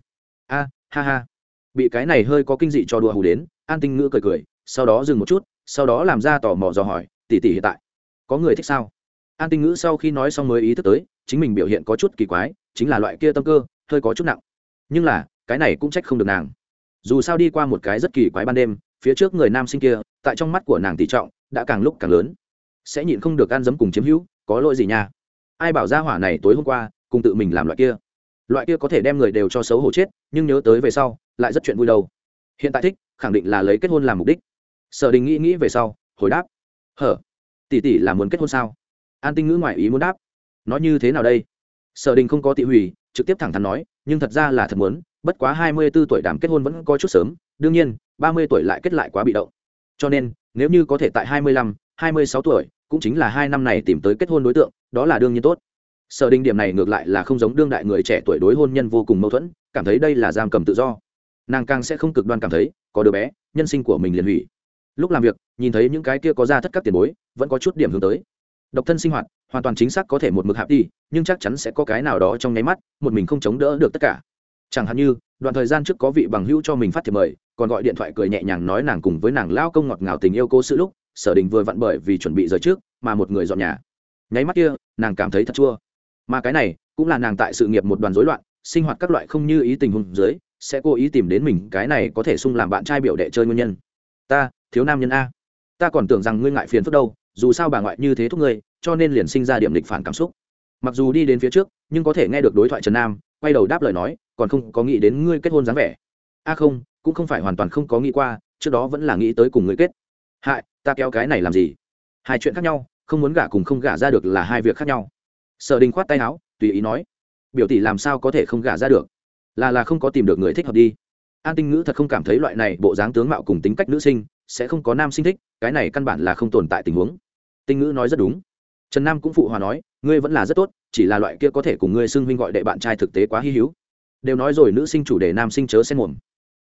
A, ha ha. Bị cái này hơi có kinh dị cho đùa hù đến, an tinh ngữ cười cười, sau đó dừng một chút, sau đó làm ra tò mò dò hỏi tỷ tỷ hiện tại, có người thích sao? An tinh ngữ sau khi nói xong mới ý thức tới, chính mình biểu hiện có chút kỳ quái, chính là loại kia tâm cơ, hơi có chút nặng nhưng là, cái này cũng trách không được nàng. Dù sao đi qua một cái rất kỳ quái ban đêm, phía trước người nam sinh kia, tại trong mắt của nàng tỷ trọng, đã càng lúc càng lớn. Sẽ nhịn không được ăn dấm cùng chiếm hữu, có lỗi gì nha? Ai bảo ra hỏa này tối hôm qua, cùng tự mình làm loại kia? Loại kia có thể đem người đều cho xấu hổ chết, nhưng nhớ tới về sau, lại rất chuyện vui đâu. Hiện tại thích, khẳng định là lấy kết hôn làm mục đích. Sở đình nghĩ nghĩ về sau, hồi đáp. Hở? Tỷ tỷ là muốn kết hôn sao? An tinh ngữ ngoại ý muốn đáp. Nói như thế nào đây? Sở đình không có tị hủy, trực tiếp thẳng thắn nói nhưng thật ra là thật muốn, bất quá hai mươi b ố tuổi đàm kết hôn vẫn có chút sớm, đương nhiên, ba mươi tuổi lại kết lại quá bị động. Cho nên, nếu như có thể tại hai mươi lăm, hai mươi sáu tuổi, cũng chính là hai năm này tìm tới kết hôn đối tượng, đó là đương nhiên tốt. Sở đình điểm này ngược lại là không giống đương đại người trẻ tuổi đối hôn nhân vô cùng mâu thuẫn, cảm thấy đây là giam cầm tự do. Nàng càng sẽ không cực đoan cảm thấy, có đứa bé, nhân sinh của mình liền hủy. Lúc làm việc, nhìn thấy những cái kia có ra thất các tiền bối, vẫn có chút điểm hướng tới độc thân sinh hoạt, hoàn toàn chính xác có thể một mực hạp đi, nhưng chắc chắn sẽ có cái nào đó trong nháy mắt, một mình không chống đỡ được tất cả. Chẳng hạn như, đoạn thời gian trước có vị bằng hữu cho mình phát thiệp mời, còn gọi điện thoại cười nhẹ nhàng nói nàng cùng với nàng lao công ngọt ngào tình yêu cô sự lúc, sở đình vừa vặn bởi vì chuẩn bị rời trước, mà một người dọn nhà. Nháy mắt kia, nàng cảm thấy thật chua. Mà cái này, cũng là nàng tại sự nghiệp một đoàn rối loạn, sinh hoạt các loại không như ý tình huống dưới, sẽ cố ý tìm đến mình, cái này có thể sung làm bạn trai biểu đệ chơi nguyên nhân. Ta, thiếu nam nhân a. Ta còn tưởng rằng ngươi ngại phiền phức đâu dù sao bà ngoại như thế thúc ngươi, cho nên liền sinh ra điểm địch phản cảm xúc. Mặc dù đi đến phía trước, nhưng có thể nghe được đối thoại trần nam, quay đầu đáp lời nói, còn không có nghĩ đến ngươi kết hôn dáng vẻ. A không, cũng không phải hoàn toàn không có nghĩ qua, trước đó vẫn là nghĩ tới cùng ngươi kết. Hại, ta kéo cái này làm gì? Hai chuyện khác nhau, không muốn gả cùng không gả ra được là hai việc khác nhau. Sở đình khoát tay áo, tùy ý nói, biểu tỷ làm sao có thể không gả ra được? Là là không có tìm được người thích hợp đi. An tinh ngữ thật không cảm thấy loại này bộ dáng tướng mạo cùng tính cách nữ sinh sẽ không có nam sinh thích, cái này căn bản là không tồn tại tình huống. Tinh ngữ nói rất đúng. Trần nam cũng phụ hòa nói, ngươi vẫn là rất tốt, chỉ là loại kia có thể cùng ngươi xưng huynh gọi đệ bạn trai thực tế quá hy hi hữu. Đều nói rồi nữ sinh chủ đề nam sinh chớ xen mồm.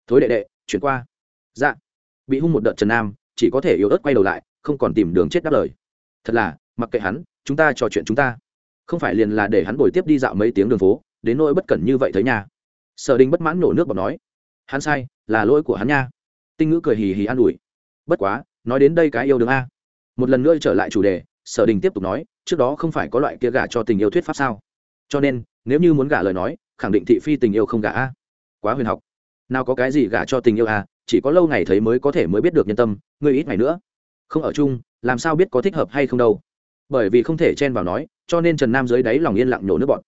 Thối đệ đệ, chuyển qua. Dạ. Bị hung một đợt trần nam, chỉ có thể yếu ớt quay đầu lại, không còn tìm đường chết đáp lời. Thật là, mặc kệ hắn, chúng ta trò chuyện chúng ta. Không phải liền là để hắn bồi tiếp đi dạo mấy tiếng đường phố, đến nỗi bất cẩn như vậy thấy nhà sở đình bất mãn nổ nước bọc nói, hắn sai, là lỗi của hắn nha. Tinh ngữ cười hì hì an ủi bất quá, nói đến đây cái yêu đương a. Một lần nữa trở lại chủ đề, sở đình tiếp tục nói, trước đó không phải có loại kia gả cho tình yêu thuyết pháp sao? Cho nên, nếu như muốn gả lời nói, khẳng định thị phi tình yêu không gả a. Quá huyền học. Nào có cái gì gả cho tình yêu a, chỉ có lâu ngày thấy mới có thể mới biết được nhân tâm, ngươi ít ngày nữa. Không ở chung, làm sao biết có thích hợp hay không đâu. Bởi vì không thể chen vào nói, cho nên trần nam dưới đáy lòng yên lặng nhổ nước bọn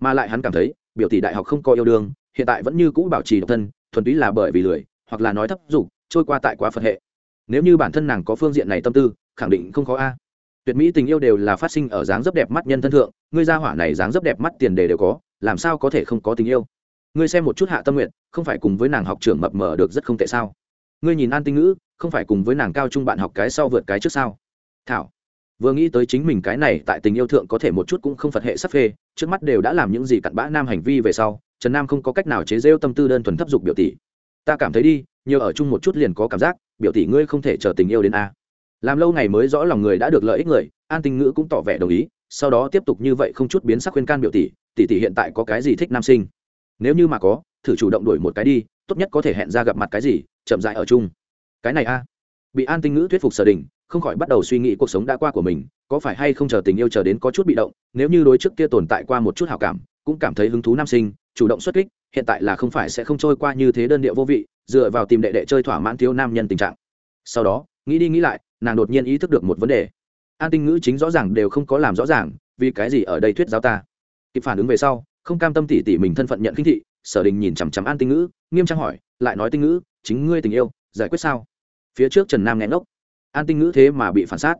mà lại hắn cảm thấy, biểu tỷ đại học không có yêu đương, hiện tại vẫn như cũ bảo trì độc thân, thuần túy là bởi vì lười, hoặc là nói thấp dục, trôi qua tại quá phật hệ nếu như bản thân nàng có phương diện này tâm tư, khẳng định không khó a. Tuyệt mỹ tình yêu đều là phát sinh ở dáng dấp đẹp mắt nhân thân thượng, ngươi gia hỏa này dáng dấp đẹp mắt tiền đề đều có, làm sao có thể không có tình yêu? Ngươi xem một chút hạ tâm nguyện không phải cùng với nàng học trưởng mập mờ được rất không tệ sao? Ngươi nhìn an tinh ngữ, không phải cùng với nàng cao trung bạn học cái sau vượt cái trước sao? Thảo, vừa nghĩ tới chính mình cái này tại tình yêu thượng có thể một chút cũng không phật hệ sắp phê, trước mắt đều đã làm những gì cặn bã nam hành vi về sau, trần nam không có cách nào chế rêu tâm tư đơn thuần thấp dục biểu tỷ. Ta cảm thấy đi nhiều ở chung một chút liền có cảm giác, biểu tỷ ngươi không thể chờ tình yêu đến a. Làm lâu ngày mới rõ lòng người đã được lợi ích người, an tinh ngữ cũng tỏ vẻ đồng ý, sau đó tiếp tục như vậy không chút biến sắc khuyên can biểu tỷ tỷ tỷ hiện tại có cái gì thích nam sinh? Nếu như mà có, thử chủ động đổi một cái đi, tốt nhất có thể hẹn ra gặp mặt cái gì, chậm dại ở chung. Cái này a. Bị an tinh ngữ thuyết phục sở đình, không khỏi bắt đầu suy nghĩ cuộc sống đã qua của mình, có phải hay không chờ tình yêu chờ đến có chút bị động, nếu như đối trước kia tồn tại qua một chút hào cảm, cũng cảm thấy hứng thú nam sinh, chủ động xuất kích hiện tại là không phải sẽ không trôi qua như thế đơn điệu vô vị, dựa vào tìm đệ đệ chơi thỏa mãn thiếu nam nhân tình trạng. Sau đó, nghĩ đi nghĩ lại, nàng đột nhiên ý thức được một vấn đề. An tinh ngữ chính rõ ràng đều không có làm rõ ràng, vì cái gì ở đây thuyết giáo ta. Kịp phản ứng về sau, không cam tâm tỉ tỉ mình thân phận nhận khinh thị, sở đình nhìn chằm chằm an tinh ngữ, nghiêm trang hỏi, lại nói tinh ngữ, chính ngươi tình yêu, giải quyết sao? Phía trước trần nam nghe ngốc. An tinh ngữ thế mà bị phản sát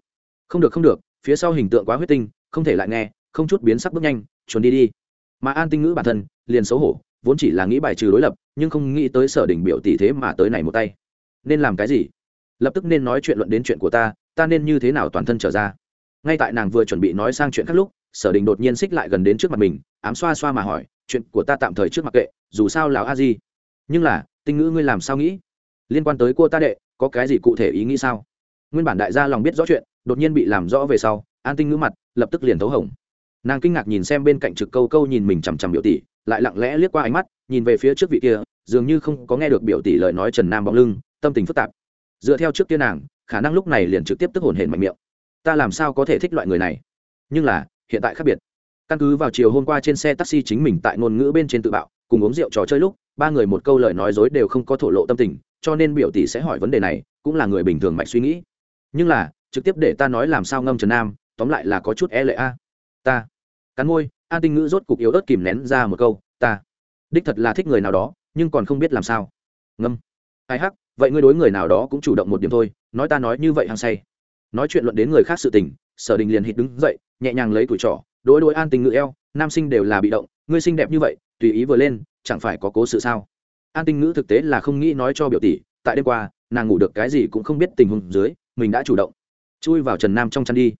không được không được, phía sau hình tượng quá huyết tinh, không thể lại nghe, không chút biến sắc bước nhanh chuồn đi đi. Mà an tinh ngữ bản thân, liền xấu hổ vốn chỉ là nghĩ bài trừ đối lập, nhưng không nghĩ tới sở đình biểu tỷ thế mà tới này một tay. Nên làm cái gì? Lập tức nên nói chuyện luận đến chuyện của ta ta nên như thế nào toàn thân trở ra? Ngay tại nàng vừa chuẩn bị nói sang chuyện khác lúc, sở đình đột nhiên xích lại gần đến trước mặt mình, ám xoa xoa mà hỏi, chuyện của ta tạm thời trước mặt kệ, dù sao lào a di. Nhưng là, tinh ngữ ngươi làm sao nghĩ? Liên quan tới cô ta đệ, có cái gì cụ thể ý nghĩ sao? Nguyên bản đại gia lòng biết rõ chuyện, đột nhiên bị làm rõ về sau, an tinh ngữ mặt lập tức liền thấu hồng. Nàng kinh ngạc nhìn xem bên cạnh trực câu câu nhìn mình chằm chằm biểu tỷ lại lặng lẽ liếc qua ánh mắt, nhìn về phía trước vị kia, dường như không có nghe được biểu tỷ lời nói trần nam bóng lưng, tâm tình phức tạp. Dựa theo trước kia nàng, khả năng lúc này liền trực tiếp tức hồn hển mạnh miệng. Ta làm sao có thể thích loại người này? Nhưng là, hiện tại khác biệt. Căn cứ vào chiều hôm qua trên xe taxi chính mình tại ngôn ngữ bên trên tự bạo, cùng uống rượu trò chơi lúc, ba người một câu lời nói dối đều không có thổ lộ tâm tình, cho nên biểu tỷ sẽ hỏi vấn đề này, cũng là người bình thường mạch suy nghĩ. Nhưng là, trực tiếp để ta nói làm sao ngâm trần nam, tóm lại là có chút e lệ a. Ta, cắn môi an tinh ngữ rốt cục yếu ớt kìm nén ra một câu, ta, đích thật là thích người nào đó, nhưng còn không biết làm sao. Ngâm. Ai hắc, vậy ngươi đối người nào đó cũng chủ động một điểm thôi, nói ta nói như vậy hăng say. Nói chuyện luận đến người khác sự tình, sở đình liền hít đứng dậy, nhẹ nhàng lấy tuổi trỏ đối đối an tình ngữ eo, nam sinh đều là bị động, ngươi xinh đẹp như vậy, tùy ý vừa lên, chẳng phải có cố sự sao? An tinh ngữ thực tế là không nghĩ nói cho biểu tỷ, tại đêm qua, nàng ngủ được cái gì cũng không biết tình huống dưới, mình đã chủ động. Chui vào trần nam trong chăn đi.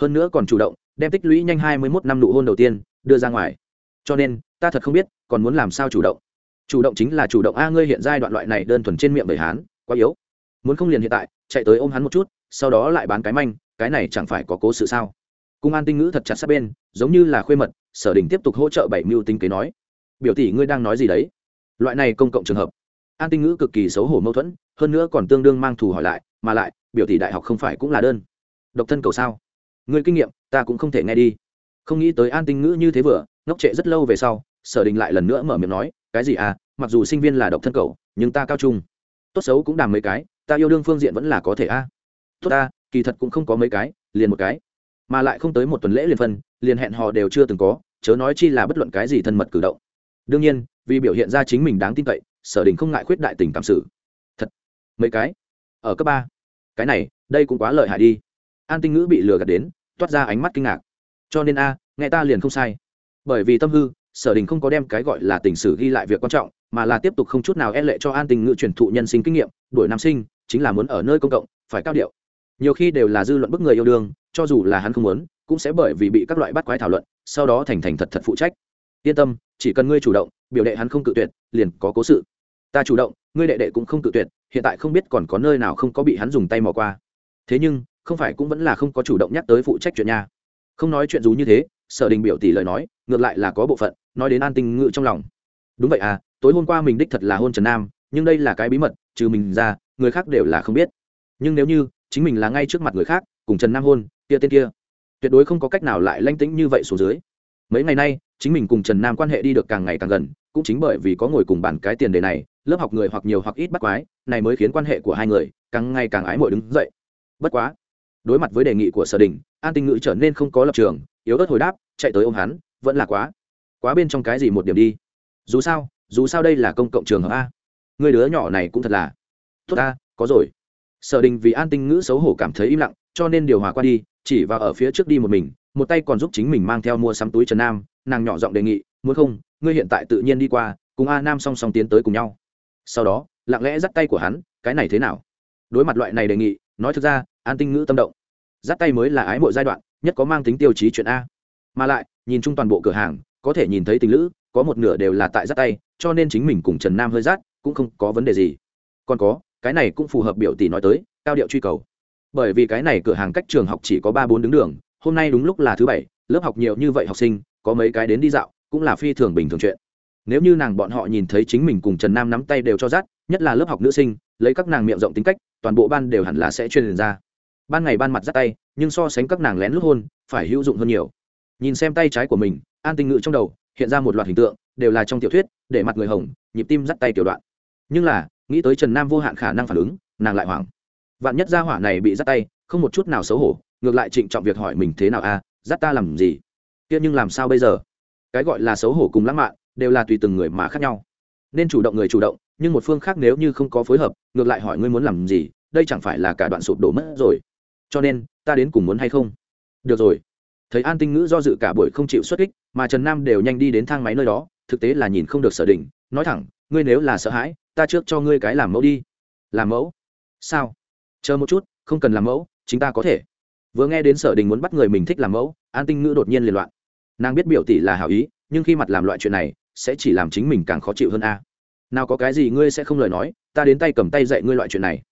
Hơn nữa còn chủ động, đem tích lũy nhanh hai mươi mốt năm nụ hôn đầu tiên đưa ra ngoài. Cho nên, ta thật không biết, còn muốn làm sao chủ động. Chủ động chính là chủ động, a, ngươi hiện giai đoạn loại này đơn thuần trên miệng bởi hán, quá yếu. Muốn không liền hiện tại, chạy tới ôm hắn một chút, sau đó lại bán cái manh, cái này chẳng phải có cố sự sao? Cung an tinh ngữ thật chặt sát bên, giống như là khuê mật, sở đình tiếp tục hỗ trợ bảy mưu tinh kế nói, biểu tỷ ngươi đang nói gì đấy? Loại này công cộng trường hợp. An tinh ngữ cực kỳ xấu hổ mâu thuẫn, hơn nữa còn tương đương mang thù hỏi lại, mà lại, biểu tỷ đại học không phải cũng là đơn. Độc thân cầu sao? Người kinh nghiệm, ta cũng không thể nghe đi không nghĩ tới an tinh ngữ như thế vừa, ngốc trệ rất lâu về sau, sở đình lại lần nữa mở miệng nói, cái gì à mặc dù sinh viên là độc thân cầu nhưng ta cao trung. Tốt xấu cũng đàm mấy cái, ta yêu đương phương diện vẫn là có thể a. À. tốt ta, kỳ thật cũng không có mấy cái, liền một cái. Mà lại không tới một tuần lễ liền phân, liền hẹn họ đều chưa từng có, chớ nói chi là bất luận cái gì thân mật cử động. Đương nhiên, vì biểu hiện ra chính mình đáng tin cậy, sở đình không ngại khuyết đại tình cảm sự. Thật, mấy cái? Ở cấp ba? Cái này, đây cũng quá lợi hại đi. An tinh ngữ bị lừa gạt đến, toát ra ánh mắt kinh ngạc cho nên a, nghe ta liền không sai. Bởi vì tâm hư, sở đình không có đem cái gọi là tình sử ghi lại việc quan trọng, mà là tiếp tục không chút nào e lệ cho an tình ngự truyền thụ nhân sinh kinh nghiệm, đuổi nam sinh, chính là muốn ở nơi công cộng, phải cao điệu. Nhiều khi đều là dư luận bức người yêu đương, cho dù là hắn không muốn, cũng sẽ bởi vì bị các loại bắt quái thảo luận, sau đó thành thành thật thật phụ trách. Yên tâm, chỉ cần ngươi chủ động, biểu đệ hắn không cự tuyệt, liền có cố sự. Ta chủ động, ngươi đệ đệ cũng không cự tuyệt, hiện tại không biết còn có nơi nào không có bị hắn dùng tay mò qua. Thế nhưng, không phải cũng vẫn là không có chủ động nhắc tới phụ trách chuyện nha không nói chuyện dù như thế, sở đình biểu tỷ lời nói, ngược lại là có bộ phận, nói đến an tinh ngự trong lòng. Đúng vậy à tối hôm qua mình đích thật là hôn trần nam, nhưng đây là cái bí mật, trừ mình ra, người khác đều là không biết. Nhưng nếu như, chính mình là ngay trước mặt người khác, cùng trần nam hôn, kia tên kia, tuyệt đối không có cách nào lại lanh tĩnh như vậy xuống dưới. Mấy ngày nay, chính mình cùng trần nam quan hệ đi được càng ngày càng gần, cũng chính bởi vì có ngồi cùng bàn cái tiền đề này, lớp học người hoặc nhiều hoặc ít bắt quái, này mới khiến quan hệ của hai người càng ngày càng ái mội đứng dậy. Bất quá, đối mặt với đề nghị của sở đình an tinh ngữ trở nên không có lập trường, yếu ớt hồi đáp, chạy tới ô m hắn, vẫn là quá. Quá bên trong cái gì một điểm đi. Dù sao dù sao đây là công cộng trường hợp a. Người đứa nhỏ này cũng thật là. Tốt ta, có rồi. Sở đình vì an tinh ngữ xấu hổ cảm thấy im lặng, cho nên điều hòa qua đi, chỉ vào ở phía trước đi một mình, một tay còn giúp chính mình mang theo mua sắm túi trần nam, nàng nhỏ giọng đề nghị, muốn không, ngươi hiện tại tự nhiên đi qua, cùng a nam song song tiến tới cùng nhau. Sau đó, lặng lẽ dắt tay của hắn, cái này thế nào? Đối mặt loại này đề nghị, nói thực ra, an tinh ngữ tâm động dắt tay mới là ái mộ giai đoạn, nhất có mang tính tiêu chí chuyện a. Mà lại, nhìn chung toàn bộ cửa hàng, có thể nhìn thấy tình lữ, có một nửa đều là tại dắt tay, cho nên chính mình cùng trần nam hơi rát cũng không có vấn đề gì. Còn có, cái này cũng phù hợp biểu tỷ nói tới, cao điệu truy cầu. Bởi vì cái này cửa hàng cách trường học chỉ có ba bốn đứng đường, hôm nay đúng lúc là thứ bảy, lớp học nhiều như vậy học sinh, có mấy cái đến đi dạo, cũng là phi thường bình thường chuyện. Nếu như nàng bọn họ nhìn thấy chính mình cùng trần nam nắm tay đều cho rát, nhất là lớp học nữ sinh, lấy các nàng miệng rộng tính cách, toàn bộ ban đều hẳn là sẽ truyền ra ban ngày ban mặt dắt tay nhưng so sánh các nàng lén lút hôn phải hữu dụng hơn nhiều. Nhìn xem tay trái của mình an tinh ngự trong đầu hiện ra một loạt hình tượng đều là trong tiểu thuyết để mặt người hồng nhịp tim dắt tay tiểu đoạn. Nhưng là nghĩ tới trần nam vô hạn khả năng phản ứng nàng lại hoảng. Vạn nhất gia hỏa này bị dắt tay không một chút nào xấu hổ ngược lại trịnh trọng việc hỏi mình thế nào a à, dắt ta làm gì? Kia nhưng làm sao bây giờ? Cái gọi là xấu hổ cùng lãng mạn đều là tùy từng người mà khác nhau. Nên chủ động người chủ động nhưng một phương khác nếu như không có phối hợp ngược lại hỏi ngươi muốn làm gì đây chẳng phải là cả đoạn sụp đổ mất rồi cho nên, ta đến cùng muốn hay không? Được rồi. Thấy an tinh ngữ do dự cả buổi không chịu xuất kích, mà trần nam đều nhanh đi đến thang máy nơi đó, thực tế là nhìn không được sở Đình. nói thẳng, ngươi nếu là sợ hãi, ta trước cho ngươi cái làm mẫu đi. Làm mẫu? Sao? Chờ một chút, không cần làm mẫu, chính ta có thể. Vừa nghe đến sở đình muốn bắt người mình thích làm mẫu, an tinh ngữ đột nhiên liền loạn. Nàng biết biểu tỷ là hảo ý, nhưng khi mặt làm loại chuyện này, sẽ chỉ làm chính mình càng khó chịu hơn a. Nào có cái gì ngươi sẽ không lời nói, ta đến tay cầm tay dạy ngươi loại chuyện này.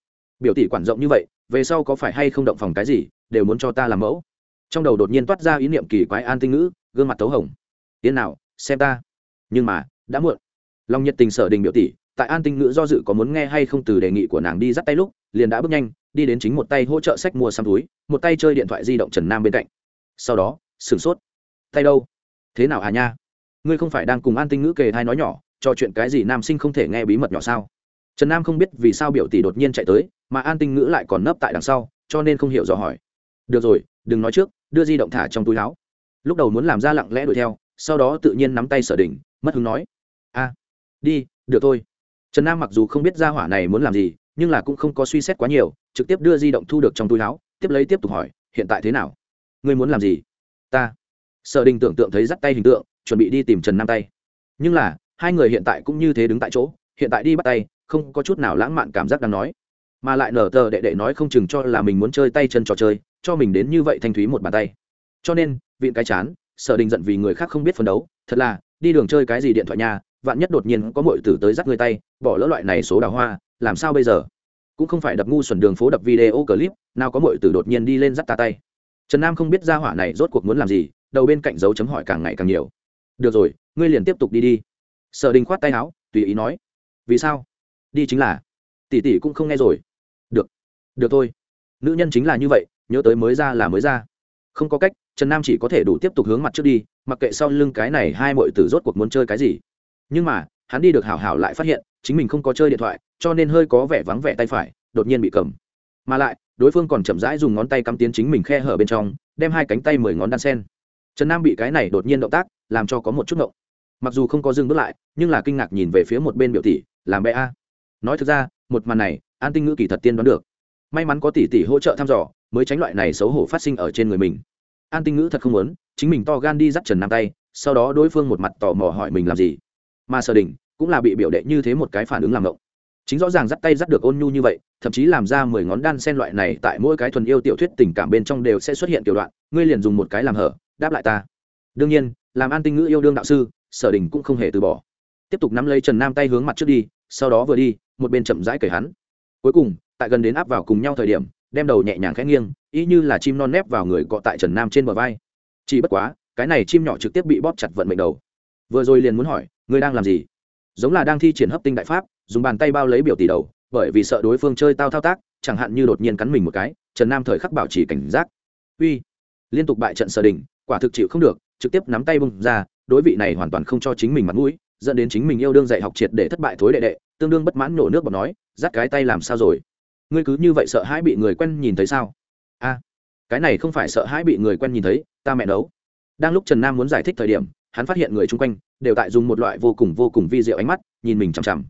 Biểu tỷ quản rộng như vậy về sau có phải hay không động phòng cái gì, đều muốn cho ta làm mẫu. Trong đầu đột nhiên toát ra ý niệm kỳ quái an tinh ngữ, gương mặt tấu hồng. Tiến nào, xem ta. Nhưng mà, đã muộn. Lòng nhiệt tình sở đình biểu tỷ, tại an tinh ngữ do dự có muốn nghe hay không từ đề nghị của nàng đi dắt tay lúc, liền đã bước nhanh, đi đến chính một tay hỗ trợ sách mua xăm túi, một tay chơi điện thoại di động trần nam bên cạnh. Sau đó, sửng sốt. Tay đâu? Thế nào hà nha? Ngươi không phải đang cùng an tinh ngữ kề thai nói nhỏ, trò chuyện cái gì nam sinh không thể nghe bí mật nhỏ sao? Trần nam không biết vì sao biểu tỷ đột nhiên chạy tới mà an tinh ngữ lại còn nấp tại đằng sau cho nên không hiểu rõ hỏi. Được rồi đừng nói trước đưa di động thả trong túi áo. Lúc đầu muốn làm ra lặng lẽ đuổi theo sau đó tự nhiên nắm tay sở Đình, mất hứng nói. A đi được thôi. Trần nam mặc dù không biết ra hỏa này muốn làm gì nhưng là cũng không có suy xét quá nhiều trực tiếp đưa di động thu được trong túi áo tiếp lấy tiếp tục hỏi hiện tại thế nào? Ngươi muốn làm gì? Ta. Sở đình tưởng tượng thấy dắt tay hình tượng chuẩn bị đi tìm trần nam tay. Nhưng là hai người hiện tại cũng như thế đứng tại chỗ hiện tại đi bắt tay không có chút nào lãng mạn cảm giác đang nói mà lại nở tờ đệ đệ nói không chừng cho là mình muốn chơi tay chân trò chơi, cho mình đến như vậy thanh thúy một bàn tay. Cho nên viện cái chán, sở đình giận vì người khác không biết phấn đấu, thật là, đi đường chơi cái gì điện thoại nhà vạn nhất đột nhiên có mọi tử tới dắt người tay, bỏ lỡ loại này số đào hoa, làm sao bây giờ? Cũng không phải đập ngu xuẩn đường phố đập video clip, nào có mọi tử đột nhiên đi lên dắt ta tay. Trần nam không biết ra hỏa này rốt cuộc muốn làm gì, đầu bên cạnh dấu chấm hỏi càng ngày càng nhiều. Được rồi, ngươi liền tiếp tục đi đi. Sở đình khoát tay áo, tùy ý nói. Vì sao? Đi chính là. Tỷ tỷ cũng không nghe rồi được thôi. Nữ nhân chính là như vậy, nhớ tới mới ra là mới ra. Không có cách, trần nam chỉ có thể đủ tiếp tục hướng mặt trước đi, mặc kệ sau lưng cái này hai mọi tử rốt cuộc muốn chơi cái gì. Nhưng mà, hắn đi được hảo hảo lại phát hiện, chính mình không có chơi điện thoại, cho nên hơi có vẻ vắng vẻ tay phải, đột nhiên bị cầm. Mà lại, đối phương còn chậm rãi dùng ngón tay cắm tiến chính mình khe hở bên trong, đem hai cánh tay mười ngón đan sen. Trần nam bị cái này đột nhiên động tác, làm cho có một chút ngộng. Mặc dù không có dừng bước lại, nhưng là kinh ngạc nhìn về phía một bên biểu tỷ, làm bé a. Nói thực ra, một màn này, an tinh ngữ kỳ thật tiên đoán được may mắn có tỷ tỷ hỗ trợ thăm dò, mới tránh loại này xấu hổ phát sinh ở trên người mình. An tinh ngữ thật không muốn, chính mình to gan đi dắt trần nam tay, sau đó đối phương một mặt tò mò hỏi mình làm gì. Mà sở đình cũng là bị biểu đệ như thế một cái phản ứng làm động chính rõ ràng dắt tay dắt được ôn nhu như vậy, thậm chí làm ra mười ngón đan sen loại này tại mỗi cái thuần yêu tiểu thuyết tình cảm bên trong đều sẽ xuất hiện tiểu đoạn, ngươi liền dùng một cái làm hở, đáp lại ta. Đương nhiên, làm an tinh ngữ yêu đương đạo sư, sở đình cũng không hề từ bỏ. Tiếp tục nắm lấy trần nam tay hướng mặt trước đi, sau đó vừa đi, một bên chậm rãi cởi hắn. Cuối cùng tại gần đến áp vào cùng nhau thời điểm, đem đầu nhẹ nhàng khẽ nghiêng, ý như là chim non nép vào người cọ tại trần nam trên bờ vai. Chỉ bất quá, cái này chim nhỏ trực tiếp bị bóp chặt vận mệnh đầu. Vừa rồi liền muốn hỏi ngươi đang làm gì? Giống là đang thi triển hấp tinh đại pháp, dùng bàn tay bao lấy biểu tỷ đầu, bởi vì sợ đối phương chơi tao thao tác, chẳng hạn như đột nhiên cắn mình một cái, trần nam thời khắc bảo trì cảnh giác. Uy! Liên tục bại trận sở đình quả thực chịu không được, trực tiếp nắm tay bung ra, đối vị này hoàn toàn không cho chính mình mặt mũi, dẫn đến chính mình yêu đương dạy học triệt để thất bại thối đệ đệ, tương đương bất mãn nổ nước bọt nói dắt cái tay làm sao rồi? Ngươi cứ như vậy sợ hãi bị người quen nhìn thấy sao? A, cái này không phải sợ hãi bị người quen nhìn thấy, ta mẹ đấu đang lúc trần nam muốn giải thích thời điểm, hắn phát hiện người chung quanh đều tại dùng một loại vô cùng vô cùng vi diệu ánh mắt, nhìn mình chằm chằm.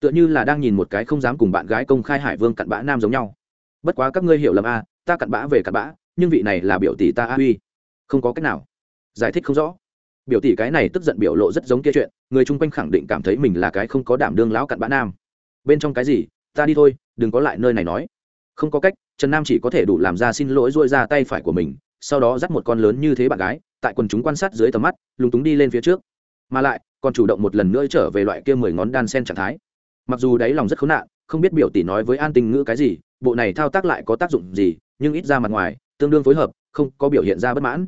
Tựa như là đang nhìn một cái không dám cùng bạn gái công khai hải vương cặn bã nam giống nhau. Bất quá các ngươi hiểu lầm a, ta cặn bã về cặn bã, nhưng vị này là biểu tỷ ta a uy không có cách nào. Giải thích không rõ. Biểu tỷ cái này tức giận biểu lộ rất giống kia chuyện, người chung quanh khẳng định cảm thấy mình là cái không có đảm đương lão cặn bã nam. Bên trong cái gì? Ta đi thôi đừng có lại nơi này nói. Không có cách, trần nam chỉ có thể đủ làm ra xin lỗi dôi ra tay phải của mình, sau đó dắt một con lớn như thế bạn gái, tại quần chúng quan sát dưới tầm mắt, lúng túng đi lên phía trước. Mà lại, còn chủ động một lần nữa trở về loại kia mười ngón đan sen trạng thái. Mặc dù đáy lòng rất khốn nạn, không biết biểu tỷ nói với an tình ngữ cái gì, bộ này thao tác lại có tác dụng gì, nhưng ít ra mặt ngoài, tương đương phối hợp, không có biểu hiện ra bất mãn.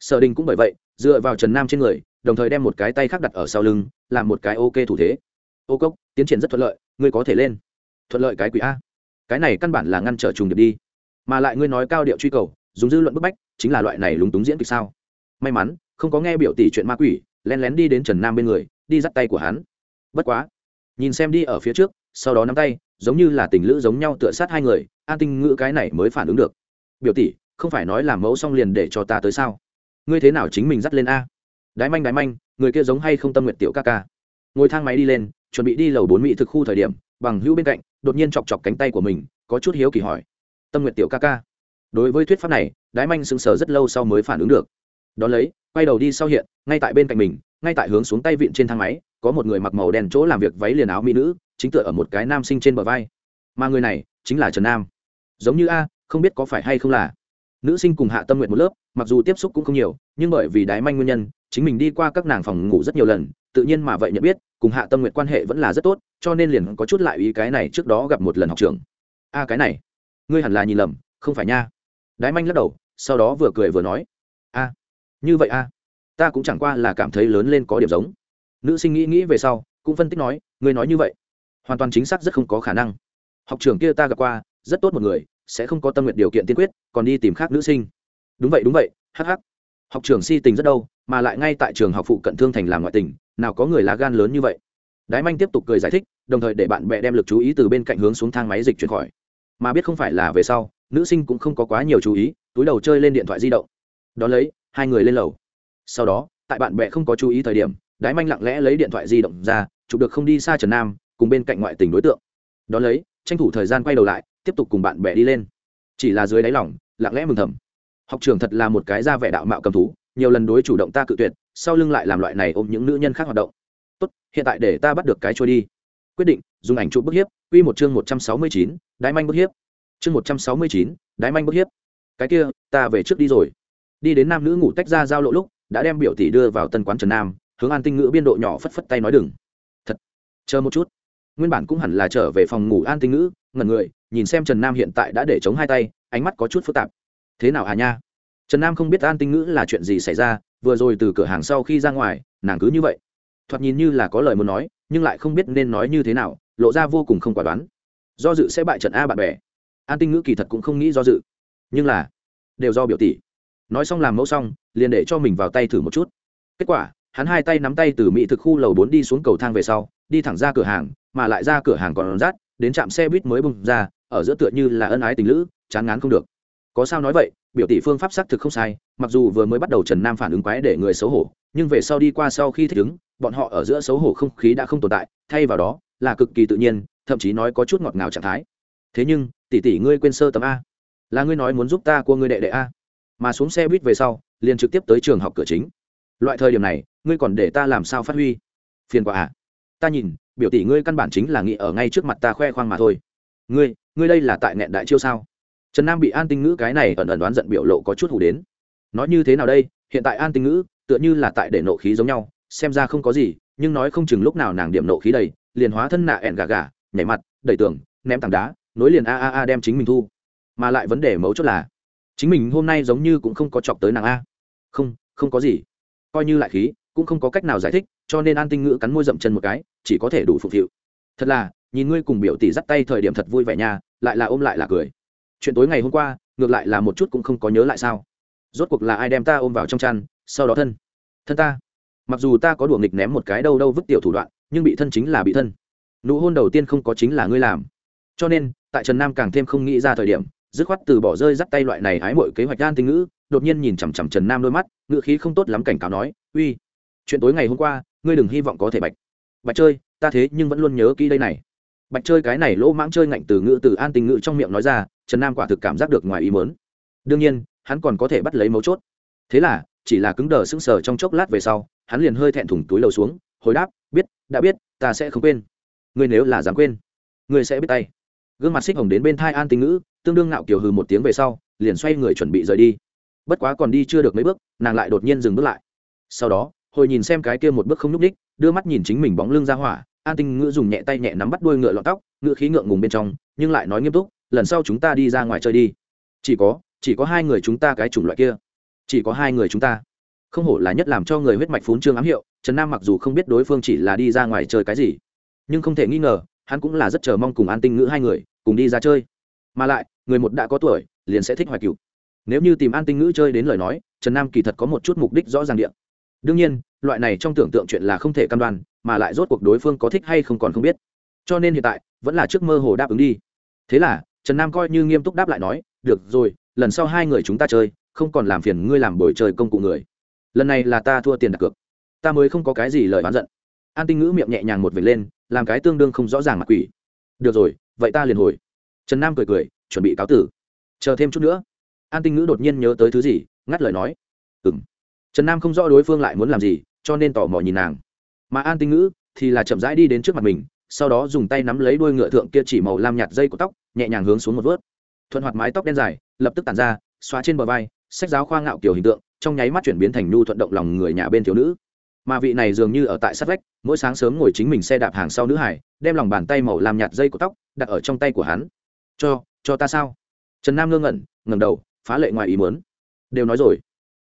Sở đình cũng bởi vậy, dựa vào trần nam trên người, đồng thời đem một cái tay khác đặt ở sau lưng, làm một cái ok thủ thế. Ô cốc, tiến triển rất thuận lợi, ngươi có thể lên thuận lợi cái quỷ a. Cái này căn bản là ngăn trở trùng điệp đi. Mà lại ngươi nói cao điệu truy cầu, dùng dư luận bức bách, chính là loại này lúng túng diễn kịch sao? May mắn, không có nghe biểu tỷ chuyện ma quỷ len lén đi đến trần nam bên người, đi dắt tay của hắn. Bất quá, nhìn xem đi ở phía trước, sau đó nắm tay, giống như là tình lữ giống nhau tựa sát hai người, an tinh ngữ cái này mới phản ứng được. Biểu tỷ, không phải nói làm mẫu xong liền để cho ta tới sao? Ngươi thế nào chính mình dắt lên a? Đái manh đái manh, người kia giống hay không tâm nguyện tiểu ca ca? Ngồi thang máy đi lên, chuẩn bị đi lầu bốn mỹ thực khu thời điểm, bằng hữu bên cạnh đột nhiên chọc chọc cánh tay của mình, có chút hiếu kỳ hỏi. Tâm nguyện tiểu ca ca. Đối với thuyết pháp này, đái manh sững sờ rất lâu sau mới phản ứng được. Đón lấy, quay đầu đi sau hiện, ngay tại bên cạnh mình, ngay tại hướng xuống tay vịn trên thang máy, có một người mặc màu đen chỗ làm việc váy liền áo mỹ nữ, chính tựa ở một cái nam sinh trên bờ vai. Mà người này, chính là trần nam. Giống như a, không biết có phải hay không là. Nữ sinh cùng hạ tâm nguyện một lớp, mặc dù tiếp xúc cũng không nhiều, nhưng bởi vì đái manh nguyên nhân, chính mình đi qua các nàng phòng ngủ rất nhiều lần, tự nhiên mà vậy nhận biết cùng hạ tâm nguyện quan hệ vẫn là rất tốt, cho nên liền có chút lại ý cái này trước đó gặp một lần học trường a, cái này, ngươi hẳn là nhìn lầm, không phải nha. Đái manh lắc đầu, sau đó vừa cười vừa nói, a, như vậy a, ta cũng chẳng qua là cảm thấy lớn lên có điểm giống. Nữ sinh nghĩ nghĩ về sau, cũng phân tích nói, ngươi nói như vậy, hoàn toàn chính xác rất không có khả năng. Học trường kia ta gặp qua, rất tốt một người, sẽ không có tâm nguyện điều kiện tiên quyết, còn đi tìm khác nữ sinh. Đúng vậy đúng vậy hh học trường si tình rất đâu, mà lại ngay tại trường học phụ cận thương thành làm ngoại tình nào có người lá gan lớn như vậy? Đái manh tiếp tục cười giải thích, đồng thời để bạn bè đem lực chú ý từ bên cạnh hướng xuống thang máy dịch chuyển khỏi. Mà biết không phải là về sau, nữ sinh cũng không có quá nhiều chú ý, túi đầu chơi lên điện thoại di động. Đón lấy, hai người lên lầu. Sau đó, tại bạn bè không có chú ý thời điểm, đái manh lặng lẽ lấy điện thoại di động ra, chụp được không đi xa trần nam, cùng bên cạnh ngoại tình đối tượng. Đón lấy, tranh thủ thời gian quay đầu lại, tiếp tục cùng bạn bè đi lên. Chỉ là dưới đáy lỏng lặng lẽ mừng thầm. Học trường thật là một cái ra vẻ đạo mạo cầm thú, nhiều lần đối chủ động ta cự tuyệt sau lưng lại làm loại này ôm những nữ nhân khác hoạt động. Tốt, hiện tại để ta bắt được cái trôi đi. Quyết định, dùng ảnh chụp bức hiếp, quy một chương một trăm sáu mươi chín, đái manh bức hiếp. Chương một trăm sáu mươi chín, đái manh bức hiếp. Cái kia, ta về trước đi rồi. Đi đến nam nữ ngủ tách ra giao lộ lúc, đã đem biểu tỷ đưa vào tân quán trần nam, hướng an tinh ngữ biên độ nhỏ phất phất tay nói đừng. Thật, chờ một chút. Nguyên bản cũng hẳn là trở về phòng ngủ an tinh ngữ, ngẩn người, nhìn xem trần nam hiện tại đã để chống hai tay, ánh mắt có chút phức tạp. Thế nào hà nha? Trần nam không biết an tinh ngữ là chuyện gì xảy ra vừa rồi từ cửa hàng sau khi ra ngoài, nàng cứ như vậy. Thoạt nhìn như là có lời muốn nói, nhưng lại không biết nên nói như thế nào, lộ ra vô cùng không quả đoán. Do dự sẽ bại trận a bạn bè. An tinh ngữ kỳ thật cũng không nghĩ do dự. Nhưng là, đều do biểu tỷ. Nói xong làm mẫu xong, liền để cho mình vào tay thử một chút. Kết quả, hắn hai tay nắm tay từ mỹ thực khu lầu bốn đi xuống cầu thang về sau, đi thẳng ra cửa hàng, mà lại ra cửa hàng còn rát, đến trạm xe buýt mới bung ra, ở giữa tựa như là ân ái tình lữ, chán ngán không được. Có sao nói vậy? Biểu tỷ phương pháp xác thực không sai, mặc dù vừa mới bắt đầu trần nam phản ứng quái để người xấu hổ, nhưng về sau đi qua sau khi thích ứng, bọn họ ở giữa xấu hổ không khí đã không tồn tại, thay vào đó là cực kỳ tự nhiên, thậm chí nói có chút ngọt ngào trạng thái. Thế nhưng, tỷ tỷ ngươi quên sơ tấm a. Là ngươi nói muốn giúp ta của ngươi đệ đệ a. Mà xuống xe buýt về sau, liền trực tiếp tới trường học cửa chính. Loại thời điểm này, ngươi còn để ta làm sao phát huy? Phiền quả à. Ta nhìn, biểu tỷ ngươi căn bản chính là nghĩ ở ngay trước mặt ta khoe khoang mà thôi. Ngươi ngươi đây là tại nghẹn đại chiêu sao? Trần nam bị an tinh ngữ cái này ẩn ẩn đoán giận biểu lộ có chút hủ đến. Nói như thế nào đây? Hiện tại an tinh ngữ tựa như là tại để nộ khí giống nhau, xem ra không có gì, nhưng nói không chừng lúc nào nàng điểm nộ khí đầy, liền hóa thân nạ ẹn gà gà, nhảy mặt, đẩy tường, ném tảng đá, nối liền a a a đem chính mình thu. Mà lại vấn đề mấu chốt là, chính mình hôm nay giống như cũng không có chọc tới nàng a. Không không có gì. Coi như lại khí, cũng không có cách nào giải thích, cho nên an tinh ngữ cắn môi dậm chân một cái, chỉ có thể đủ phục vụ thật là, nhìn ngươi cùng biểu tỷ dắt tay thời điểm thật vui vẻ nha, lại là ôm lại là cười chuyện tối ngày hôm qua, ngược lại là một chút cũng không có nhớ lại sao. Rốt cuộc là ai đem ta ôm vào trong chăn, sau đó thân? Thân ta. Mặc dù ta có đùa nghịch ném một cái đâu đâu vứt tiểu thủ đoạn, nhưng bị thân chính là bị thân. Nụ hôn đầu tiên không có chính là ngươi làm. Cho nên, tại trần nam càng thêm không nghĩ ra thời điểm, dứt khoát từ bỏ rơi dắt tay loại này hái mọi kế hoạch gan tinh ngữ, đột nhiên nhìn chằm chằm trần nam đôi mắt, ngữ khí không tốt lắm cảnh cáo nói, uy, chuyện tối ngày hôm qua, ngươi đừng hy vọng có thể bạch. Bạch chơi, ta thế nhưng vẫn luôn nhớ kỹ đây này. Bạch chơi cái này lỗ mãng chơi ngạnh từ ngữ từ an tình ngữ trong miệng nói ra trần nam quả thực cảm giác được ngoài ý mớn đương nhiên, hắn còn có thể bắt lấy mấu chốt. Thế là, chỉ là cứng đờ sững sờ trong chốc lát về sau, hắn liền hơi thẹn thùng túi lầu xuống, hồi đáp, biết, đã biết, ta sẽ không quên. Ngươi nếu là dám quên, ngươi sẽ biết tay. Gương mặt xích hồng đến bên thai an Tinh ngữ, tương đương ngạo kiều hừ một tiếng về sau, liền xoay người chuẩn bị rời đi. Bất quá còn đi chưa được mấy bước, nàng lại đột nhiên dừng bước lại. Sau đó, hồi nhìn xem cái kia một bước không n ú c ních đưa mắt nhìn chính mình bóng lưng ra hỏa, an tinh ngữ dùng nhẹ tay nhẹ nắm bắt đuôi ngựa lọt tóc, ngựa khí ngượng ngùng bên trong, nhưng lại nói nghiêm túc lần sau chúng ta đi ra ngoài chơi đi. Chỉ có chỉ có hai người chúng ta cái chủng loại kia. Chỉ có hai người chúng ta. Không hổ là nhất làm cho người huyết mạch phún trương ám hiệu, trần nam mặc dù không biết đối phương chỉ là đi ra ngoài chơi cái gì, nhưng không thể nghi ngờ, hắn cũng là rất chờ mong cùng an tinh ngữ hai người cùng đi ra chơi. Mà lại, người một đã có tuổi, liền sẽ thích hoài cựu nếu như tìm an tinh ngữ chơi đến lời nói, trần nam kỳ thật có một chút mục đích rõ ràng điện đương nhiên, loại này trong tưởng tượng chuyện là không thể cam đoan, mà lại rốt cuộc đối phương có thích hay không còn không biết. Cho nên hiện tại, vẫn là trước mơ hồ đáp ứng đi. Thế là trần nam coi như nghiêm túc đáp lại nói, được rồi, lần sau hai người chúng ta chơi, không còn làm phiền ngươi làm bồi chơi công cụ người. Lần này là ta thua tiền đặt cược. Ta mới không có cái gì lời oán giận. An tinh ngữ miệng nhẹ nhàng một vệt lên, làm cái tương đương không rõ ràng mặt quỷ. Được rồi, vậy ta liền hồi. Trần nam cười cười, chuẩn bị cáo tử. Chờ thêm chút nữa. An tinh ngữ đột nhiên nhớ tới thứ gì, ngắt lời nói. Ừng trần nam không rõ đối phương lại muốn làm gì, cho nên tò mò nhìn nàng. Mà an tinh ngữ thì là chậm rãi đi đến trước mặt mình, sau đó dùng tay nắm lấy đuôi ngựa thượng kia chỉ màu lam nhạt dây của tóc nhẹ nhàng hướng xuống một vớt. Thuận hoạt mái tóc đen dài, lập tức tản ra, xóa trên bờ vai, sách giáo khoa ngạo kiểu hình tượng, trong nháy mắt chuyển biến thành nhu thuận động lòng người nhà bên thiếu nữ. Mà vị này dường như ở tại sát vách, mỗi sáng sớm ngồi chính mình xe đạp hàng sau nữ hải, đem lòng bàn tay màu làm nhạt dây của tóc, đặt ở trong tay của hắn. Cho cho ta sao? Trần nam ngơ ngẩn, ngẩng đầu, phá lệ ngoài ý mớn đều nói rồi,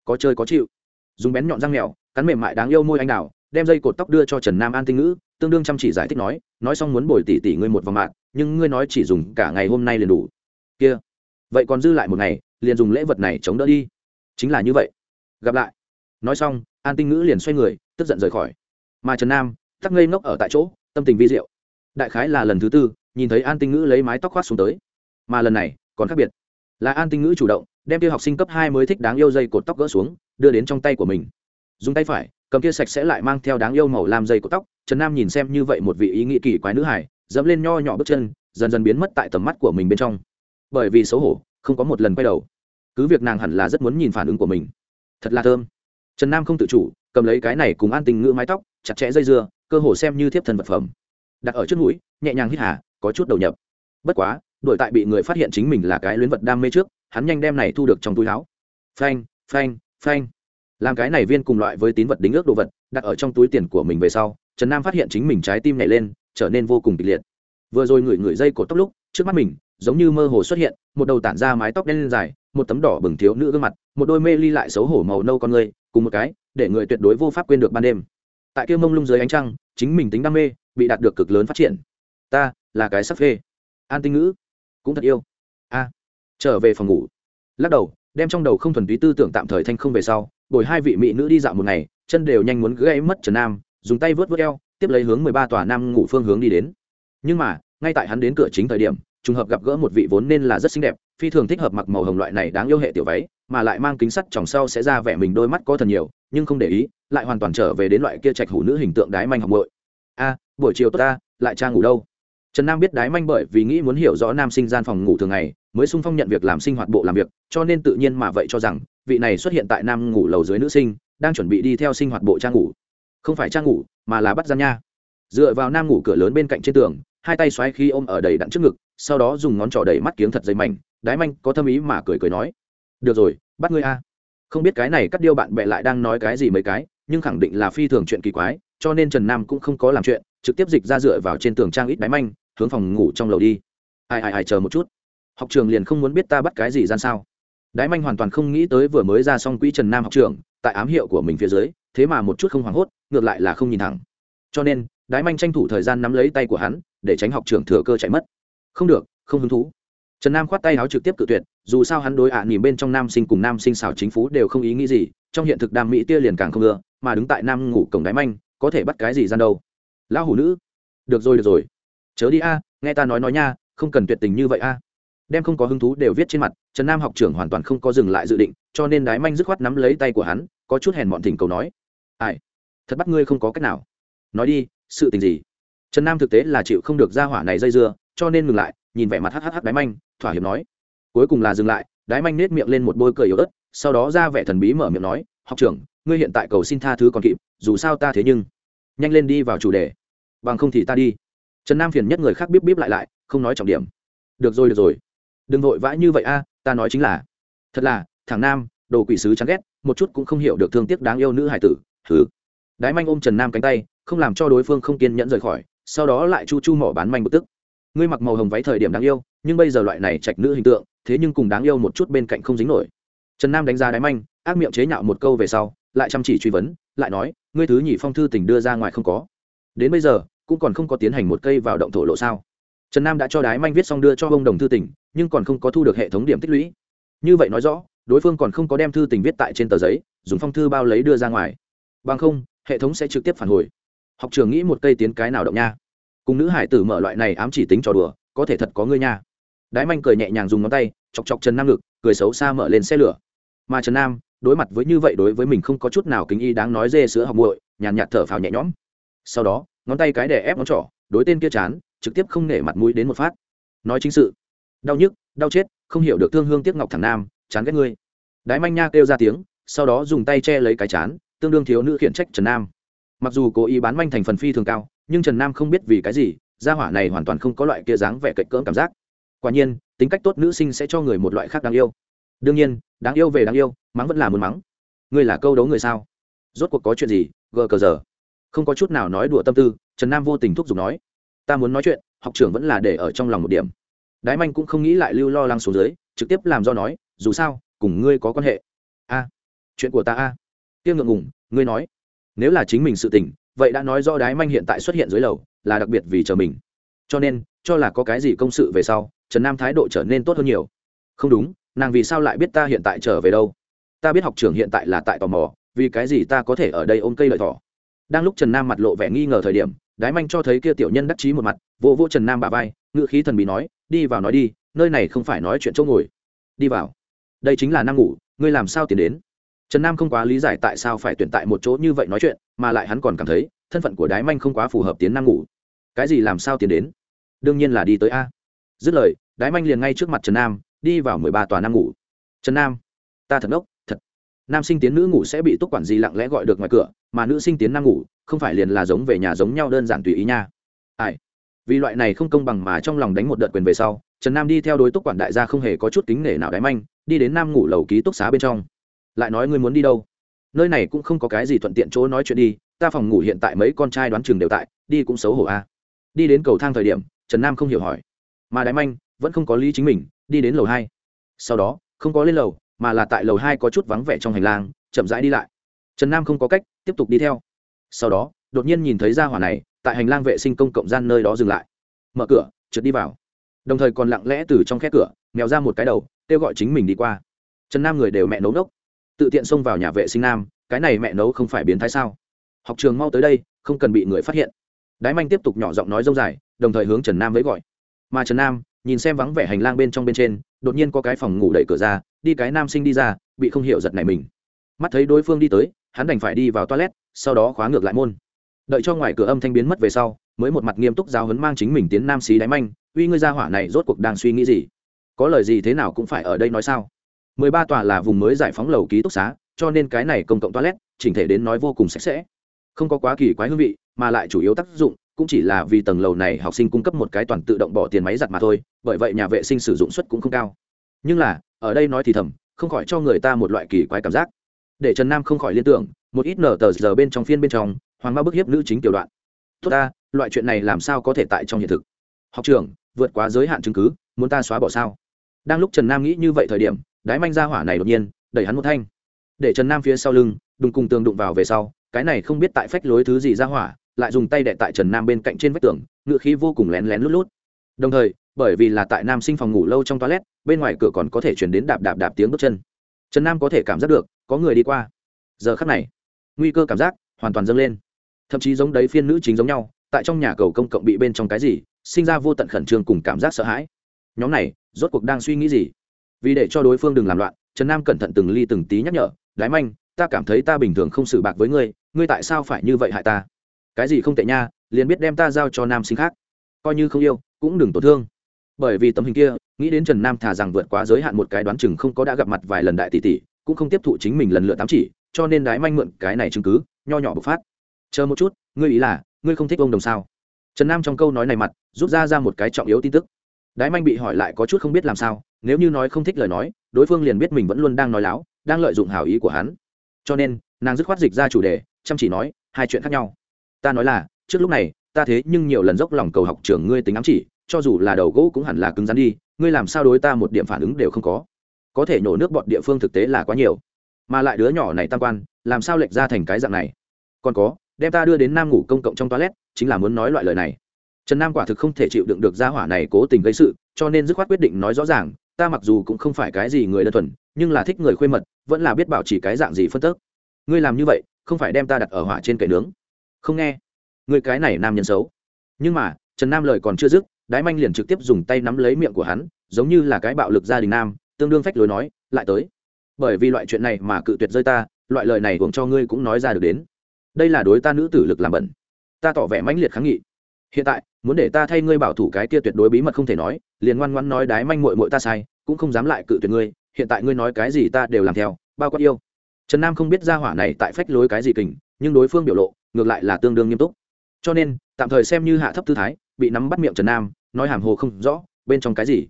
có chơi có chịu. Dùng bén nhọn răng mèo, cắn mềm mại đáng yêu môi anh đào, đem dây cột tóc đưa cho trần nam an tinh ngữ tương đương chăm chỉ giải thích nói nói xong muốn bồi tỷ tỷ ngươi một vòng mạng, nhưng ngươi nói chỉ dùng cả ngày hôm nay liền đủ. Kia, vậy còn dư lại một ngày, liền dùng lễ vật này chống đỡ đi. Chính là như vậy. Gặp lại. Nói xong, an tinh ngữ liền xoay người, tức giận rời khỏi. Mà trần nam, tắc ngây ngốc ở tại chỗ, tâm tình vi diệu. Đại khái là lần thứ tư, nhìn thấy an tinh ngữ lấy mái tóc khoát xuống tới. Mà lần này, còn khác biệt. Là an tinh ngữ chủ động, đem tiêu học sinh cấp hai mới thích đáng yêu dây cột tóc gỡ xuống, đưa đến trong tay của mình. Dùng tay phải, cầm kia sạch sẽ lại mang theo đáng yêu màu làm dây cột tóc trần nam nhìn xem như vậy một vị ý nghĩ kỳ quái nữ hải dẫm lên nho nhỏ bước chân, dần dần biến mất tại tầm mắt của mình bên trong. Bởi vì xấu hổ, không có một lần quay đầu. Cứ việc nàng hẳn là rất muốn nhìn phản ứng của mình. Thật là thơm. Trần nam không tự chủ, cầm lấy cái này cùng an tình ngữ mái tóc, chặt chẽ dây dưa, cơ hồ xem như thiếp thân vật phẩm. Đặt ở trước mũi, nhẹ nhàng hít hà, có chút đầu nhập. Bất quá đội tại bị người phát hiện chính mình là cái luyến vật đam mê trước, hắn nhanh đem này thu được trong túi áo. Phanh phanh phanh. Làm cái này viên cùng loại với tín vật đính ước đồ vật, đặt ở trong túi tiền của mình về sau trần nam phát hiện chính mình trái tim nhảy lên, trở nên vô cùng kịch liệt. Vừa rồi ngửi ngửi dây cột tóc lúc, trước mắt mình, giống như mơ hồ xuất hiện, một đầu tản ra mái tóc đen lên dài, một tấm đỏ bừng thiếu nữ gương mặt, một đôi mê ly lại xấu hổ màu nâu con người, cùng một cái, để người tuyệt đối vô pháp quên được ban đêm. Tại kia mông lung dưới ánh trăng, chính mình tính đam mê, bị đạt được cực lớn phát triển. Ta, là cái sắc phê. An tinh ngữ, cũng thật yêu. A. Trở về phòng ngủ. Lắc đầu, đem trong đầu không thuần túy tư tưởng tạm thời thanh không về sau, bồi hai vị mỹ nữ đi dạo một ngày, chân đều nhanh muốn gãy mất trần nam dùng tay vớt vớt eo, tiếp lấy hướng mười ba tòa nam ngủ phương hướng đi đến. Nhưng mà, ngay tại hắn đến cửa chính thời điểm, trùng hợp gặp gỡ một vị vốn nên là rất xinh đẹp, phi thường thích hợp mặc màu hồng loại này đáng yêu hệ tiểu váy, mà lại mang kính sắt tròng sau sẽ ra vẻ mình đôi mắt có thần nhiều, nhưng không để ý, lại hoàn toàn trở về đến loại kia trạch hủ nữ hình tượng đái manh học bội a, buổi chiều tốt ta, lại cha ngủ đâu? Trần nam biết đái manh bởi vì nghĩ muốn hiểu rõ nam sinh gian phòng ngủ thường ngày, mới sung phong nhận việc làm sinh hoạt bộ làm việc, cho nên tự nhiên mà vậy cho rằng, vị này xuất hiện tại nam ngủ lầu dưới nữ sinh, đang chuẩn bị đi theo sinh hoạt bộ trang ngủ không phải trang ngủ, mà là bắt gian nha. Dựa vào nam ngủ cửa lớn bên cạnh trên tường, hai tay xoáy khi ôm ở đầy đặn trước ngực, sau đó dùng ngón trỏ đầy mắt kiếng thật dày mảnh, đái manh có thâm ý mà cười cười nói, được rồi, bắt ngươi a. Không biết cái này cắt điêu bạn bè lại đang nói cái gì mấy cái, nhưng khẳng định là phi thường chuyện kỳ quái, cho nên trần nam cũng không có làm chuyện, trực tiếp dịch ra dựa vào trên tường trang ít đáy manh, hướng phòng ngủ trong lầu đi. Ai ai ai, chờ một chút. Học trường liền không muốn biết ta bắt cái gì gian sao. Đái manh hoàn toàn không nghĩ tới vừa mới ra xong quỹ trần nam học trường, tại ám hiệu của mình phía dưới thế mà một chút không hoảng hốt, ngược lại là không nhìn thẳng. Cho nên, đái manh tranh thủ thời gian nắm lấy tay của hắn, để tránh học trưởng thừa cơ chạy mất. Không được, không hứng thú. Trần nam khoát tay áo trực tiếp cự tuyệt, dù sao hắn đối ạ à nhìn bên trong nam sinh cùng nam sinh xảo chính phú đều không ý nghĩ gì, trong hiện thực đam mỹ tia liền càng không ưa, mà đứng tại nam ngủ cổng đái manh, có thể bắt cái gì gian đâu. Lão hủ nữ. Được rồi được rồi. Chớ đi a, nghe ta nói nói nha, không cần tuyệt tình như vậy a. Đem không có hứng thú đều viết trên mặt, trần nam học trưởng hoàn toàn không có dừng lại dự định, cho nên đái manh dứt khoát nắm lấy tay của hắn, có chút hèn mọn thỉnh cầu nói ai? Thật bắt ngươi không có cách nào. Nói đi, sự tình gì? Trần nam thực tế là chịu không được ra hỏa này dây dưa, cho nên ngừng lại, nhìn vẻ mặt hhh đái manh, thỏa hiệp nói. Cuối cùng là dừng lại, đái manh nết miệng lên một bôi cười yếu ớt, sau đó ra vẻ thần bí mở miệng nói, học trưởng, ngươi hiện tại cầu xin tha thứ còn kịp, dù sao ta thế nhưng nhanh lên đi vào chủ đề. Bằng không thì ta đi. Trần nam phiền nhất người khác bíp bíp lại lại, không nói trọng điểm. Được rồi được rồi. Đừng vội vã như vậy a, ta nói chính là, thật là, thằng nam, đồ quỷ sứ chán ghét, một chút cũng không hiểu được thương tiếc đáng yêu nữ hải tử thứ đái manh ôm trần nam cánh tay, không làm cho đối phương không kiên nhẫn rời khỏi, sau đó lại chu chu mỏ bán manh bực tức. Ngươi mặc màu hồng váy thời điểm đáng yêu, nhưng bây giờ loại này trạch nữ hình tượng, thế nhưng cùng đáng yêu một chút bên cạnh không dính nổi. Trần nam đánh giá đái manh, ác miệng chế nhạo một câu về sau, lại chăm chỉ truy vấn, lại nói, ngươi thứ nhị phong thư tình đưa ra ngoài không có. Đến bây giờ, cũng còn không có tiến hành một cây vào động thổ lộ sao? Trần nam đã cho đái manh viết xong đưa cho ông đồng thư tình, nhưng còn không có thu được hệ thống điểm tích lũy. Như vậy nói rõ, đối phương còn không có đem thư tình viết tại trên tờ giấy, dùng phong thư bao lấy đưa ra ngoài bằng không, hệ thống sẽ trực tiếp phản hồi. Học trường nghĩ một cây tiến cái nào động nha. Cùng nữ hải tử mở loại này ám chỉ tính trò đùa, có thể thật có ngươi nha. Đái manh cười nhẹ nhàng dùng ngón tay, chọc chọc trần nam ngực, cười xấu xa mở lên xe lửa. Mà trần nam, đối mặt với như vậy đối với mình không có chút nào kính y đáng nói dê sữa học muội, nhàn nhạt thở phào nhẹ nhõm. Sau đó, ngón tay cái đè ép ngón trỏ, đối tên kia chán, trực tiếp không nể mặt mũi đến một phát. Nói chính sự. Đau nhức, đau chết, không hiểu được thương hương tiếc ngọc thằng nam, chán ghét ngươi. Đái manh nha kêu ra tiếng, sau đó dùng tay che lấy cái chán tương đương thiếu nữ khiển trách trần nam. Mặc dù cố ý bán manh thành phần phi thường cao, nhưng trần nam không biết vì cái gì, gia hỏa này hoàn toàn không có loại kia dáng vẻ cậy cỡm cảm giác. Quả nhiên, tính cách tốt nữ sinh sẽ cho người một loại khác đáng yêu. Đương nhiên, đáng yêu về đáng yêu, mắng vẫn là muốn mắng. Ngươi là câu đấu người sao? Rốt cuộc có chuyện gì? Gờ cờ giờ. Không có chút nào nói đùa tâm tư, trần nam vô tình thúc giục nói. Ta muốn nói chuyện, học trưởng vẫn là để ở trong lòng một điểm. Đái manh cũng không nghĩ lại lưu lo lắng xuống dưới, trực tiếp làm do nói, dù sao, cùng ngươi có quan hệ. A, chuyện của ta a. à kia ngượng ngùng, ngươi nói, nếu là chính mình sự tình, vậy đã nói do đái manh hiện tại xuất hiện dưới lầu, là đặc biệt vì chờ mình. Cho nên, cho là có cái gì công sự về sau, trần nam thái độ trở nên tốt hơn nhiều. Không đúng, nàng vì sao lại biết ta hiện tại trở về đâu? Ta biết học trưởng hiện tại là tại tò mò, vì cái gì ta có thể ở đây ôm cây lợi thỏ? Đang lúc trần nam mặt lộ vẻ nghi ngờ thời điểm, đái manh cho thấy kia tiểu nhân đắc chí một mặt vô vô trần nam bà vai ngự khí thần bị nói, đi vào nói đi, nơi này không phải nói chuyện chỗ ngồi. Đi vào. Đây chính là năng ngủ, ngươi làm sao tiến đến? Trần nam không quá lý giải tại sao phải tuyển tại một chỗ như vậy nói chuyện, mà lại hắn còn cảm thấy, thân phận của đái manh không quá phù hợp tiến nam ngủ. Cái gì làm sao tiến đến? Đương nhiên là đi tới a. Dứt lời, đái manh liền ngay trước mặt trần nam, đi vào mười ba tòa nam ngủ. Trần nam, ta thật ngốc, thật. Nam sinh tiến nữ ngủ sẽ bị túc quản gì lặng lẽ gọi được ngoài cửa, mà nữ sinh tiến nam ngủ, không phải liền là giống về nhà giống nhau đơn giản tùy ý nha. Ai? Vì loại này không công bằng mà trong lòng đánh một đợt quyền về sau, trần nam đi theo đối túc quản đại gia không hề có chút kính nể nào đáy manh, đi đến nam ngủ lầu ký túc xá bên trong lại nói ngươi muốn đi đâu? Nơi này cũng không có cái gì thuận tiện chỗ nói chuyện đi, ta phòng ngủ hiện tại mấy con trai đoán chừng đều tại, đi cũng xấu hổ a. Đi đến cầu thang thời điểm, trần nam không hiểu hỏi. Mà Đái manh vẫn không có lý chính mình, đi đến lầu hai. Sau đó, không có lên lầu, mà là tại lầu hai có chút vắng vẻ trong hành lang, chậm rãi đi lại. Trần nam không có cách, tiếp tục đi theo. Sau đó, đột nhiên nhìn thấy ra hỏa này, tại hành lang vệ sinh công cộng gian nơi đó dừng lại. Mở cửa trượt đi vào. Đồng thời còn lặng lẽ từ trong khe cửa, mèo ra một cái đầu, kêu gọi chính mình đi qua. Trần nam người đều mẹ nấu nốc tự tiện xông vào nhà vệ sinh nam, cái này mẹ nấu không phải biến thái sao? Học trường mau tới đây, không cần bị người phát hiện. Đái manh tiếp tục nhỏ giọng nói dông dài, đồng thời hướng trần nam với gọi. Mà trần nam, nhìn xem vắng vẻ hành lang bên trong bên trên, đột nhiên có cái phòng ngủ đẩy cửa ra, đi cái nam sinh đi ra, bị không hiểu giật này mình. Mắt thấy đối phương đi tới, hắn đành phải đi vào toilet, sau đó khóa ngược lại môn. Đợi cho ngoài cửa âm thanh biến mất về sau, mới một mặt nghiêm túc giáo hấn mang chính mình tiến nam xí đáy manh, uy ngươi ra hỏa này rốt cuộc đang suy nghĩ gì? Có lời gì thế nào cũng phải ở đây nói sao? Mười ba tòa là vùng mới giải phóng lầu ký túc xá, cho nên cái này công cộng toilet, chỉnh thể đến nói vô cùng sạch sẽ. Không có quá kỳ quái hương vị, mà lại chủ yếu tác dụng cũng chỉ là vì tầng lầu này học sinh cung cấp một cái toàn tự động bỏ tiền máy giặt mà thôi, bởi vậy nhà vệ sinh sử dụng suất cũng không cao. Nhưng là, ở đây nói thì thầm, không khỏi cho người ta một loại kỳ quái cảm giác. Để trần nam không khỏi liên tưởng, một ít nở tờ giờ bên trong phiên bên trong, hoàng ma bức hiếp nữ chính tiểu đoạn. Tốt ta, loại chuyện này làm sao có thể tại trong hiện thực? Học trường vượt quá giới hạn chứng cứ, muốn ta xóa bỏ sao? Đang lúc trần nam nghĩ như vậy thời điểm đái manh ra hỏa này đột nhiên, đẩy hắn một thanh. Để trần nam phía sau lưng, đùng cùng tường đụng vào về sau, cái này không biết tại phách lối thứ gì ra hỏa, lại dùng tay đệ tại trần nam bên cạnh trên vách tường, ngựa khí vô cùng lén lén lút lút. Đồng thời, bởi vì là tại nam sinh phòng ngủ lâu trong toilet, bên ngoài cửa còn có thể chuyển đến đạp đạp đạp tiếng bước chân. Trần nam có thể cảm giác được, có người đi qua. Giờ khắc này, nguy cơ cảm giác hoàn toàn dâng lên. Thậm chí giống đấy phiên nữ chính giống nhau, tại trong nhà cầu công cộng bị bên trong cái gì, sinh ra vô tận khẩn trương cùng cảm giác sợ hãi. Nhóm này, rốt cuộc đang suy nghĩ gì? Vì để cho đối phương đừng làm loạn, trần nam cẩn thận từng ly từng tí nhắc nhở, đái manh, ta cảm thấy ta bình thường không xử bạc với ngươi ngươi tại sao phải như vậy hại ta? Cái gì không tệ nha, liền biết đem ta giao cho nam sinh khác, coi như không yêu, cũng đừng tổn thương. Bởi vì tấm hình kia, nghĩ đến trần nam thà rằng vượt quá giới hạn một cái đoán chừng không có đã gặp mặt vài lần đại tỷ tỷ, cũng không tiếp thụ chính mình lần lượt tám chỉ, cho nên đái manh mượn cái này chứng cứ, nho nhỏ bộc phát. Chờ một chút, ngươi ý là, ngươi không thích ông đồng sao? Trần nam trong câu nói này mặt, rút ra ra một cái trọng yếu tin tức. Đái manh bị hỏi lại có chút không biết làm sao nếu như nói không thích lời nói, đối phương liền biết mình vẫn luôn đang nói láo, đang lợi dụng hảo ý của hắn. Cho nên, nàng dứt khoát dịch ra chủ đề, chăm chỉ nói hai chuyện khác nhau. Ta nói là, trước lúc này, ta thế nhưng nhiều lần dốc lòng cầu học trưởng ngươi tính ám chỉ, cho dù là đầu gỗ cũng hẳn là cứng rắn đi, ngươi làm sao đối ta một điểm phản ứng đều không có. Có thể nổ nước bọn địa phương thực tế là quá nhiều. Mà lại đứa nhỏ này tam quan, làm sao lệch ra thành cái dạng này? Còn có, đem ta đưa đến nam ngủ công cộng trong toilet, chính là muốn nói loại lời này. Trần nam quả thực không thể chịu đựng được gia hỏa này cố tình gây sự, cho nên dứt khoát quyết định nói rõ ràng ta mặc dù cũng không phải cái gì người đơn thuần, nhưng là thích người khuê mật, vẫn là biết bảo chỉ cái dạng gì phân tức. Ngươi làm như vậy, không phải đem ta đặt ở hỏa trên cậy nướng. Không nghe. Ngươi cái này nam nhân xấu. Nhưng mà, trần nam lời còn chưa dứt, đái manh liền trực tiếp dùng tay nắm lấy miệng của hắn, giống như là cái bạo lực gia đình nam, tương đương phách lối nói, lại tới. Bởi vì loại chuyện này mà cự tuyệt rơi ta, loại lời này uống cho ngươi cũng nói ra được đến. Đây là đối ta nữ tử lực làm bẩn. Ta tỏ vẻ mãnh liệt kháng nghị hiện tại, muốn để ta thay ngươi bảo thủ cái kia tuyệt đối bí mật không thể nói, liền ngoan ngoan nói đái manh mội mội ta sai, cũng không dám lại cự tuyệt ngươi, hiện tại ngươi nói cái gì ta đều làm theo, bao quát yêu. Trần nam không biết ra hỏa này tại phách lối cái gì kình, nhưng đối phương biểu lộ, ngược lại là tương đương nghiêm túc. Cho nên, tạm thời xem như hạ thấp tư thái, bị nắm bắt miệng trần nam, nói hàm hồ không rõ, bên trong cái gì.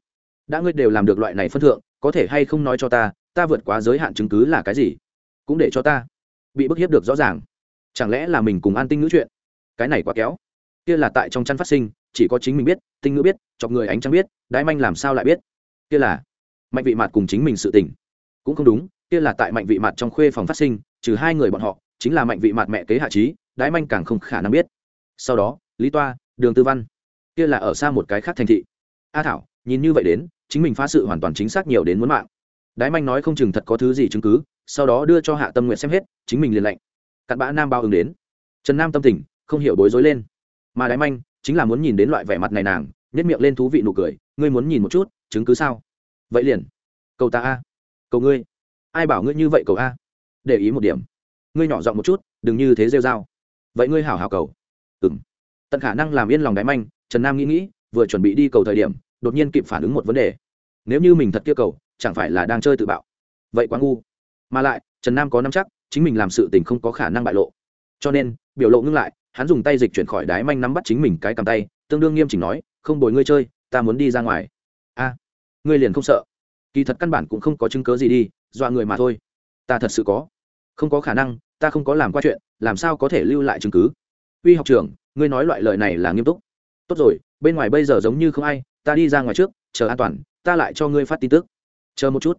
Đã ngươi đều làm được loại này phân thượng, có thể hay không nói cho ta ta vượt quá giới hạn chứng cứ là cái gì? Cũng để cho ta. Bị bức hiếp được rõ ràng. Chẳng lẽ là mình cùng an tinh ngữ chuyện? Cái này quá kéo kia là tại trong chăn phát sinh, chỉ có chính mình biết, tinh ngữ biết, chọc người ánh trăng biết, đái manh làm sao lại biết. Kia là mạnh vị mặt cùng chính mình sự tình. Cũng không đúng, kia là tại mạnh vị mặt trong khuê phòng phát sinh, trừ hai người bọn họ, chính là mạnh vị mặt mẹ kế hạ trí, đái manh càng không khả năng biết. Sau đó, lý toa, đường tư văn, kia là ở xa một cái khác thành thị. A thảo, nhìn như vậy đến, chính mình phá sự hoàn toàn chính xác nhiều đến muốn mạng. Đái manh nói không chừng thật có thứ gì chứng cứ, sau đó đưa cho hạ tâm nguyện xem hết, chính mình liền lệnh. Cặn bã nam bao ứng đến. Trần nam tâm tình, không hiểu bối rối lên mà đái manh chính là muốn nhìn đến loại vẻ mặt này nàng nhất miệng lên thú vị nụ cười, ngươi muốn nhìn một chút, chứng cứ sao? Vậy liền. Cầu ta a. Cầu ngươi. Ai bảo ngươi như vậy cầu a? Để ý một điểm. Ngươi nhỏ giọng một chút, đừng như thế rêu dao vậy ngươi hảo hảo cầu. Ừ m tận khả năng làm yên lòng đáy manh, trần nam nghĩ nghĩ, vừa chuẩn bị đi cầu thời điểm, đột nhiên kịp phản ứng một vấn đề. Nếu như mình thật kia cầu, chẳng phải là đang chơi tự bạo? Vậy quá ngu. Mà lại, trần nam có năm chắc, chính mình làm sự tình không có khả năng bại lộ. Cho nên, biểu lộ ngưng lại hắn dùng tay dịch chuyển khỏi đái manh nắm bắt chính mình cái cầm tay, tương đương nghiêm chỉnh nói, không bồi ngươi chơi, ta muốn đi ra ngoài. A, ngươi liền không sợ? Kỳ thật căn bản cũng không có chứng cớ gì đi, dọa người mà thôi. Ta thật sự có. Không có khả năng, ta không có làm qua chuyện, làm sao có thể lưu lại chứng cứ? Uy học trưởng, ngươi nói loại lời này là nghiêm túc. Tốt rồi, bên ngoài bây giờ giống như không ai, ta đi ra ngoài trước, chờ an toàn, ta lại cho ngươi phát tin tức. Chờ một chút.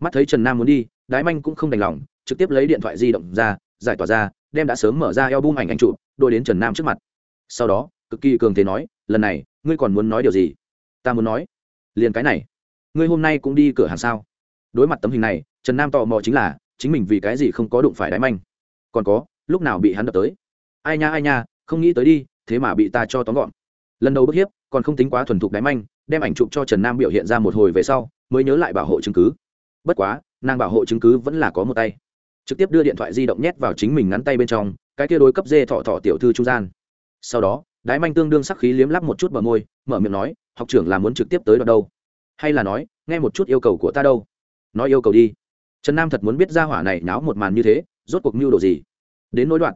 Mắt thấy trần nam muốn đi, đái manh cũng không đành lòng, trực tiếp lấy điện thoại di động ra, giải tỏa ra đem đã sớm mở ra eo bung ảnh anh trụ đôi đến trần nam trước mặt. Sau đó, cực kỳ cường thế nói, lần này, ngươi còn muốn nói điều gì? Ta muốn nói, liền cái này. Ngươi hôm nay cũng đi cửa hàng sao? Đối mặt tấm hình này, trần nam tò mò chính là, chính mình vì cái gì không có đụng phải đáy manh? Còn có, lúc nào bị hắn đập tới? Ai nha ai nha, không nghĩ tới đi, thế mà bị ta cho tóm gọn. Lần đầu bức hiếp, còn không tính quá thuần thục đáy manh, đem ảnh chụp cho trần nam biểu hiện ra một hồi về sau, mới nhớ lại bảo hộ chứng cứ. Bất quá, nàng bảo hộ chứng cứ vẫn là có một tay trực tiếp đưa điện thoại di động nhét vào chính mình ngắn tay bên trong, cái kia đối cấp dê thọ thọ tiểu thư trung gian. Sau đó, đái manh tương đương sắc khí liếm lắp một chút bờ môi, mở miệng nói, học trưởng là muốn trực tiếp tới đoạn đâu? Hay là nói, nghe một chút yêu cầu của ta đâu? Nói yêu cầu đi. Trần nam thật muốn biết ra hỏa này náo một màn như thế, rốt cuộc mưu đồ gì? Đến nối đoạn,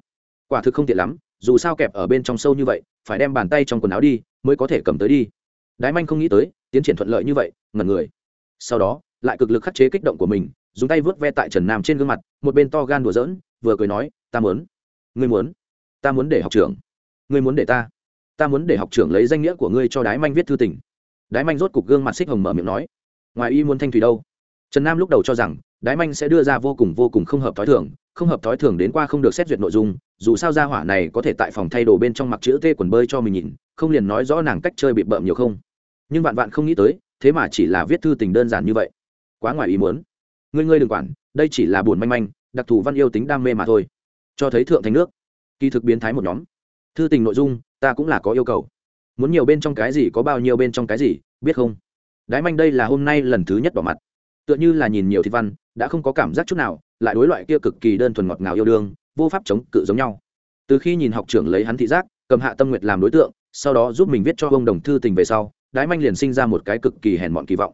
quả thực không tiện lắm, dù sao kẹp ở bên trong sâu như vậy, phải đem bàn tay trong quần áo đi, mới có thể cầm tới đi. Đái manh không nghĩ tới, tiến triển thuận lợi như vậy, ngẩn người. Sau đó, lại cực lực khắc chế kích động của mình dùng tay vớt ve tại trần nam trên gương mặt, một bên to gan đùa giỡn, vừa cười nói, ta muốn, ngươi muốn, ta muốn để học trưởng, ngươi muốn để ta ta muốn để học trưởng lấy danh nghĩa của ngươi cho đái manh viết thư tình. Đái manh rốt cục gương mặt xích hồng mở miệng nói, ngoài y muốn thanh thủy đâu? Trần nam lúc đầu cho rằng, đái manh sẽ đưa ra vô cùng vô cùng không hợp t h ó i thường, không hợp t h ó i thường đến qua không được xét duyệt nội dung, dù sao ra hỏa này có thể tại phòng thay đồ bên trong mặc chữ tê quần bơi cho mình nhìn, không liền nói rõ nàng cách chơi bị bợm nhiều không? Nhưng vạn vạn không nghĩ tới, thế mà chỉ là viết thư tình đơn giản như vậy. Quá ngoài ý muốn ngươi ngươi đừng quản, đây chỉ là buồn manh manh, đặc thù văn yêu tính đam mê mà thôi. Cho thấy thượng thành nước. Kỳ thực biến thái một nhóm. Thư tình nội dung, ta cũng là có yêu cầu. Muốn nhiều bên trong cái gì có bao nhiêu bên trong cái gì, biết không? Đái manh đây là hôm nay lần thứ nhất bỏ mặt. Tựa như là nhìn nhiều thị văn, đã không có cảm giác chút nào, lại đối loại kia cực kỳ đơn thuần ngọt ngào yêu đương, vô pháp chống cự giống nhau. Từ khi nhìn học trưởng lấy hắn thị giác, cầm hạ tâm nguyệt làm đối tượng, sau đó giúp mình viết cho ông đồng thư tình về sau, đái manh liền sinh ra một cái cực kỳ hèn mọn kỳ vọng.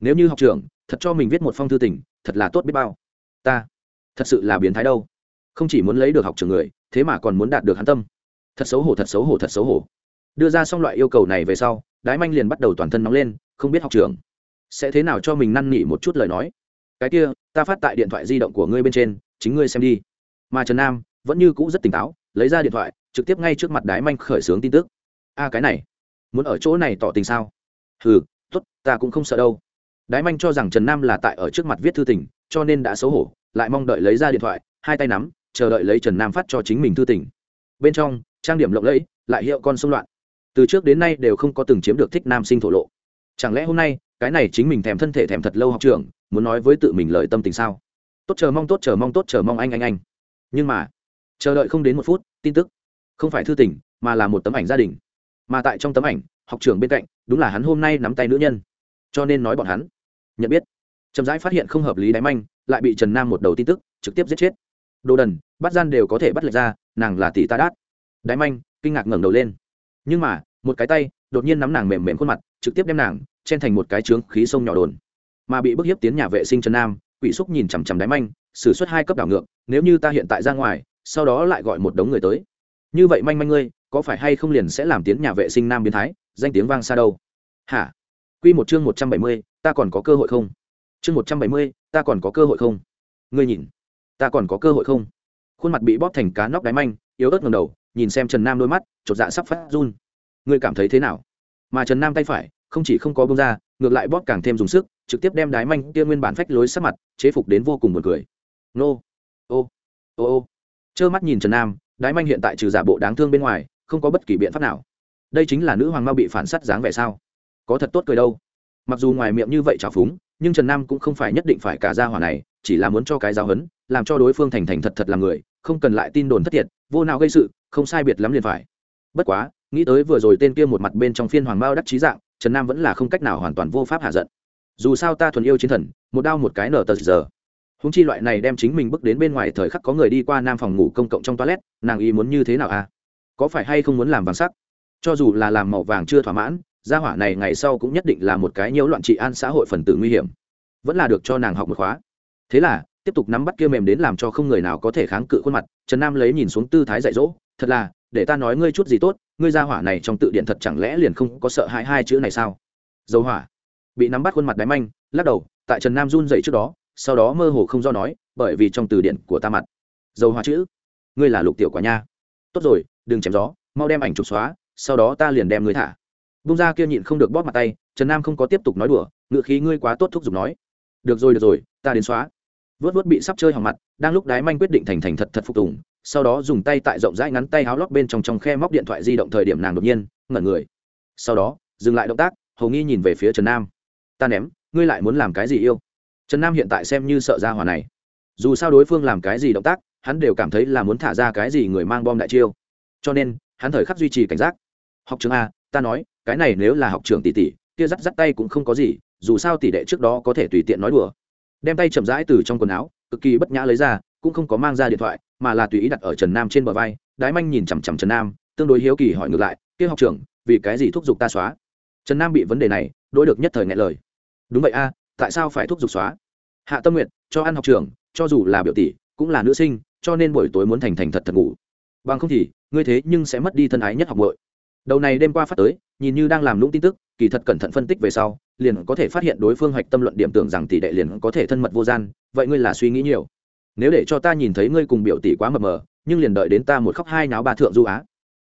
Nếu như học trưởng thật cho mình viết một phong thư tình, thật là tốt biết bao. Ta, thật sự là biến thái đâu. Không chỉ muốn lấy được học trưởng người, thế mà còn muốn đạt được hắn tâm. Thật xấu hổ, thật xấu hổ, thật xấu hổ. Đưa ra xong loại yêu cầu này về sau, đái manh liền bắt đầu toàn thân nóng lên, không biết học trưởng sẽ thế nào cho mình năn nỉ một chút lời nói. Cái kia, ta phát tại điện thoại di động của ngươi bên trên, chính ngươi xem đi. Mà trần nam vẫn như cũ rất tỉnh táo, lấy ra điện thoại, trực tiếp ngay trước mặt đái manh khởi xướng tin tức. A, cái này, muốn ở chỗ này tỏ tình sao? Ừ t ố t ta cũng không sợ đâu đái manh cho rằng trần nam là tại ở trước mặt viết thư tình, cho nên đã xấu hổ, lại mong đợi lấy ra điện thoại, hai tay nắm, chờ đợi lấy trần nam phát cho chính mình thư tình. Bên trong, trang điểm lộng lẫy, lại hiệu con xung loạn. Từ trước đến nay đều không có từng chiếm được thích nam sinh thổ lộ. Chẳng lẽ hôm nay, cái này chính mình thèm thân thể thèm thật lâu học trường, muốn nói với tự mình lời tâm tình sao? Tốt chờ mong tốt chờ mong tốt chờ mong anh anh anh. Nhưng mà, chờ đợi không đến một phút, tin tức. Không phải thư tình, mà là một tấm ảnh gia đình. Mà tại trong tấm ảnh, học trường bên cạnh, đúng là hắn hôm nay nắm tay nữ nhân cho nên nói bọn hắn. Nhận biết. Trầm rãi phát hiện không hợp lý đáy manh, lại bị trần nam một đầu tin tức, trực tiếp giết chết. Đồ đần, bắt gian đều có thể bắt lệch ra, nàng là tỷ ta đát. Đáy manh, kinh ngạc ngẩng đầu lên. Nhưng mà, một cái tay, đột nhiên nắm nàng mềm mềm khuôn mặt, trực tiếp đem nàng, chen thành một cái trướng khí sông nhỏ đồn. Mà bị bức hiếp tiến nhà vệ sinh trần nam, quỷ xúc nhìn chằm chằm đáy manh xử suất hai cấp đảo ngược, nếu như ta hiện tại ra ngoài, sau đó lại gọi một đống người tới. Như vậy manh manh ngươi, có phải hay không liền sẽ làm tiến nhà vệ sinh nam biến thái, danh tiếng vang xa đâu? Hả? Quy một chương một trăm bảy mươi, ta còn có cơ hội không? Chương một trăm bảy mươi, ta còn có cơ hội không? Ngươi nhìn, ta còn có cơ hội không? Khuôn mặt bị bóp thành cá nóc đáy manh, yếu ớt ngẩng đầu, nhìn xem trần nam đôi mắt, chột dạ sắp phát run. Ngươi cảm thấy thế nào? Mà trần nam tay phải, không chỉ không có bông ra, ngược lại bóp càng thêm dùng sức, trực tiếp đem đái manh kia nguyên bản phách lối sắc mặt, chế phục đến vô cùng buồn cười. Nô, ô ô ô. Trơ mắt nhìn trần nam đái manh hiện tại trừ giả bộ đáng thương bên ngoài, không có bất kỳ biện pháp nào. Đây chính là nữ hoàng ma bị phản sát dáng vẻ sao? Có thật tốt cười đâu. Mặc dù ngoài miệng như vậy trào phúng, nhưng trần nam cũng không phải nhất định phải cả ra hỏa này, chỉ là muốn cho cái giáo hấn, làm cho đối phương thành thành thật thật làm người, không cần lại tin đồn thất thiệt, vô nào gây sự, không sai biệt lắm liền phải. Bất quá, nghĩ tới vừa rồi tên kia một mặt bên trong phiên hoàng mao đắc trí dạng, trần nam vẫn là không cách nào hoàn toàn vô pháp hạ giận. Dù sao ta thuần yêu chiến thần, một đao một cái nở tờ giờ. Húng chi loại này đem chính mình bước đến bên ngoài thời khắc có người đi qua nam phòng ngủ công cộng trong toilet, nàng ý muốn như thế nào à? Có phải hay không muốn làm vàng sắc? Cho dù là làm màu vàng chưa thỏa mãn gia hỏa này ngày sau cũng nhất định là một cái nhiễu loạn trị an xã hội phần tử nguy hiểm. Vẫn là được cho nàng học một khóa. Thế là, tiếp tục nắm bắt kia mềm đến làm cho không người nào có thể kháng cự khuôn mặt, trần nam lấy nhìn xuống tư thái dạy dỗ, thật là, để ta nói ngươi chút gì tốt, ngươi ra hỏa này trong tự điện thật chẳng lẽ liền không có sợ hãi hai chữ này sao? Dầu hỏa bị nắm bắt khuôn mặt đáy manh, lắc đầu, tại trần nam run dậy trước đó, sau đó mơ hồ không do nói, bởi vì trong từ điện của ta mặt dầu hỏa chữ, ngươi là lục tiểu quả nha. Tốt rồi, đừng chém gió, mau đem ảnh trục xóa, sau đó ta liền đem ngươi thả bung ra kia nhịn không được bóp mặt tay, trần nam không có tiếp tục nói đùa, ngựa khí ngươi quá tốt thúc giục nói. Được rồi được rồi, ta đến xóa. Vớt vớt bị sắp chơi hỏng mặt, đang lúc đái manh quyết định thành thành thật thật phục tùng, sau đó dùng tay tại rộng rãi ngắn tay háo lót bên trong trong khe móc điện thoại di động thời điểm nàng đột nhiên, ngẩn người. Sau đó, dừng lại động tác, hầu nghi nhìn về phía trần nam. Ta ném, ngươi lại muốn làm cái gì yêu? Trần nam hiện tại xem như sợ ra hỏa này. Dù sao đối phương làm cái gì động tác, hắn đều cảm thấy là muốn thả ra cái gì người mang bom đại chiêu. Cho nên, hắn thời khắc duy trì cảnh giác. Học trường a, ta nói cái này nếu là học trưởng tỷ tỷ, kia dắt dắt tay cũng không có gì, dù sao tỷ đệ trước đó có thể tùy tiện nói đùa. Đem tay chậm rãi từ trong quần áo, cực kỳ bất nhã lấy ra, cũng không có mang ra điện thoại, mà là tùy ý đặt ở trần nam trên bờ vai, đái manh nhìn chằm chằm trần nam, tương đối hiếu kỳ hỏi ngược lại, kia học trưởng, vì cái gì thúc giục ta xóa? Trần nam bị vấn đề này, đối được nhất thời ngại lời. Đúng vậy a, tại sao phải thúc giục xóa? Hạ tâm nguyện cho ăn học trưởng, cho dù là biểu tỷ, cũng là nữ sinh, cho nên buổi tối muốn thành thành thật thật ngủ. Bằng không thì, ngươi thế nhưng sẽ mất đi thân ái nhất học bội đầu này đêm qua phát tới nhìn như đang làm lũng tin tức, kỳ thật cẩn thận phân tích về sau, liền có thể phát hiện đối phương hoạch tâm luận điểm tưởng rằng tỷ đệ liền có thể thân mật vô gian, vậy ngươi là suy nghĩ nhiều. Nếu để cho ta nhìn thấy ngươi cùng biểu tỷ quá mờ mờ, nhưng liền đợi đến ta một khóc hai náo ba thượng du á.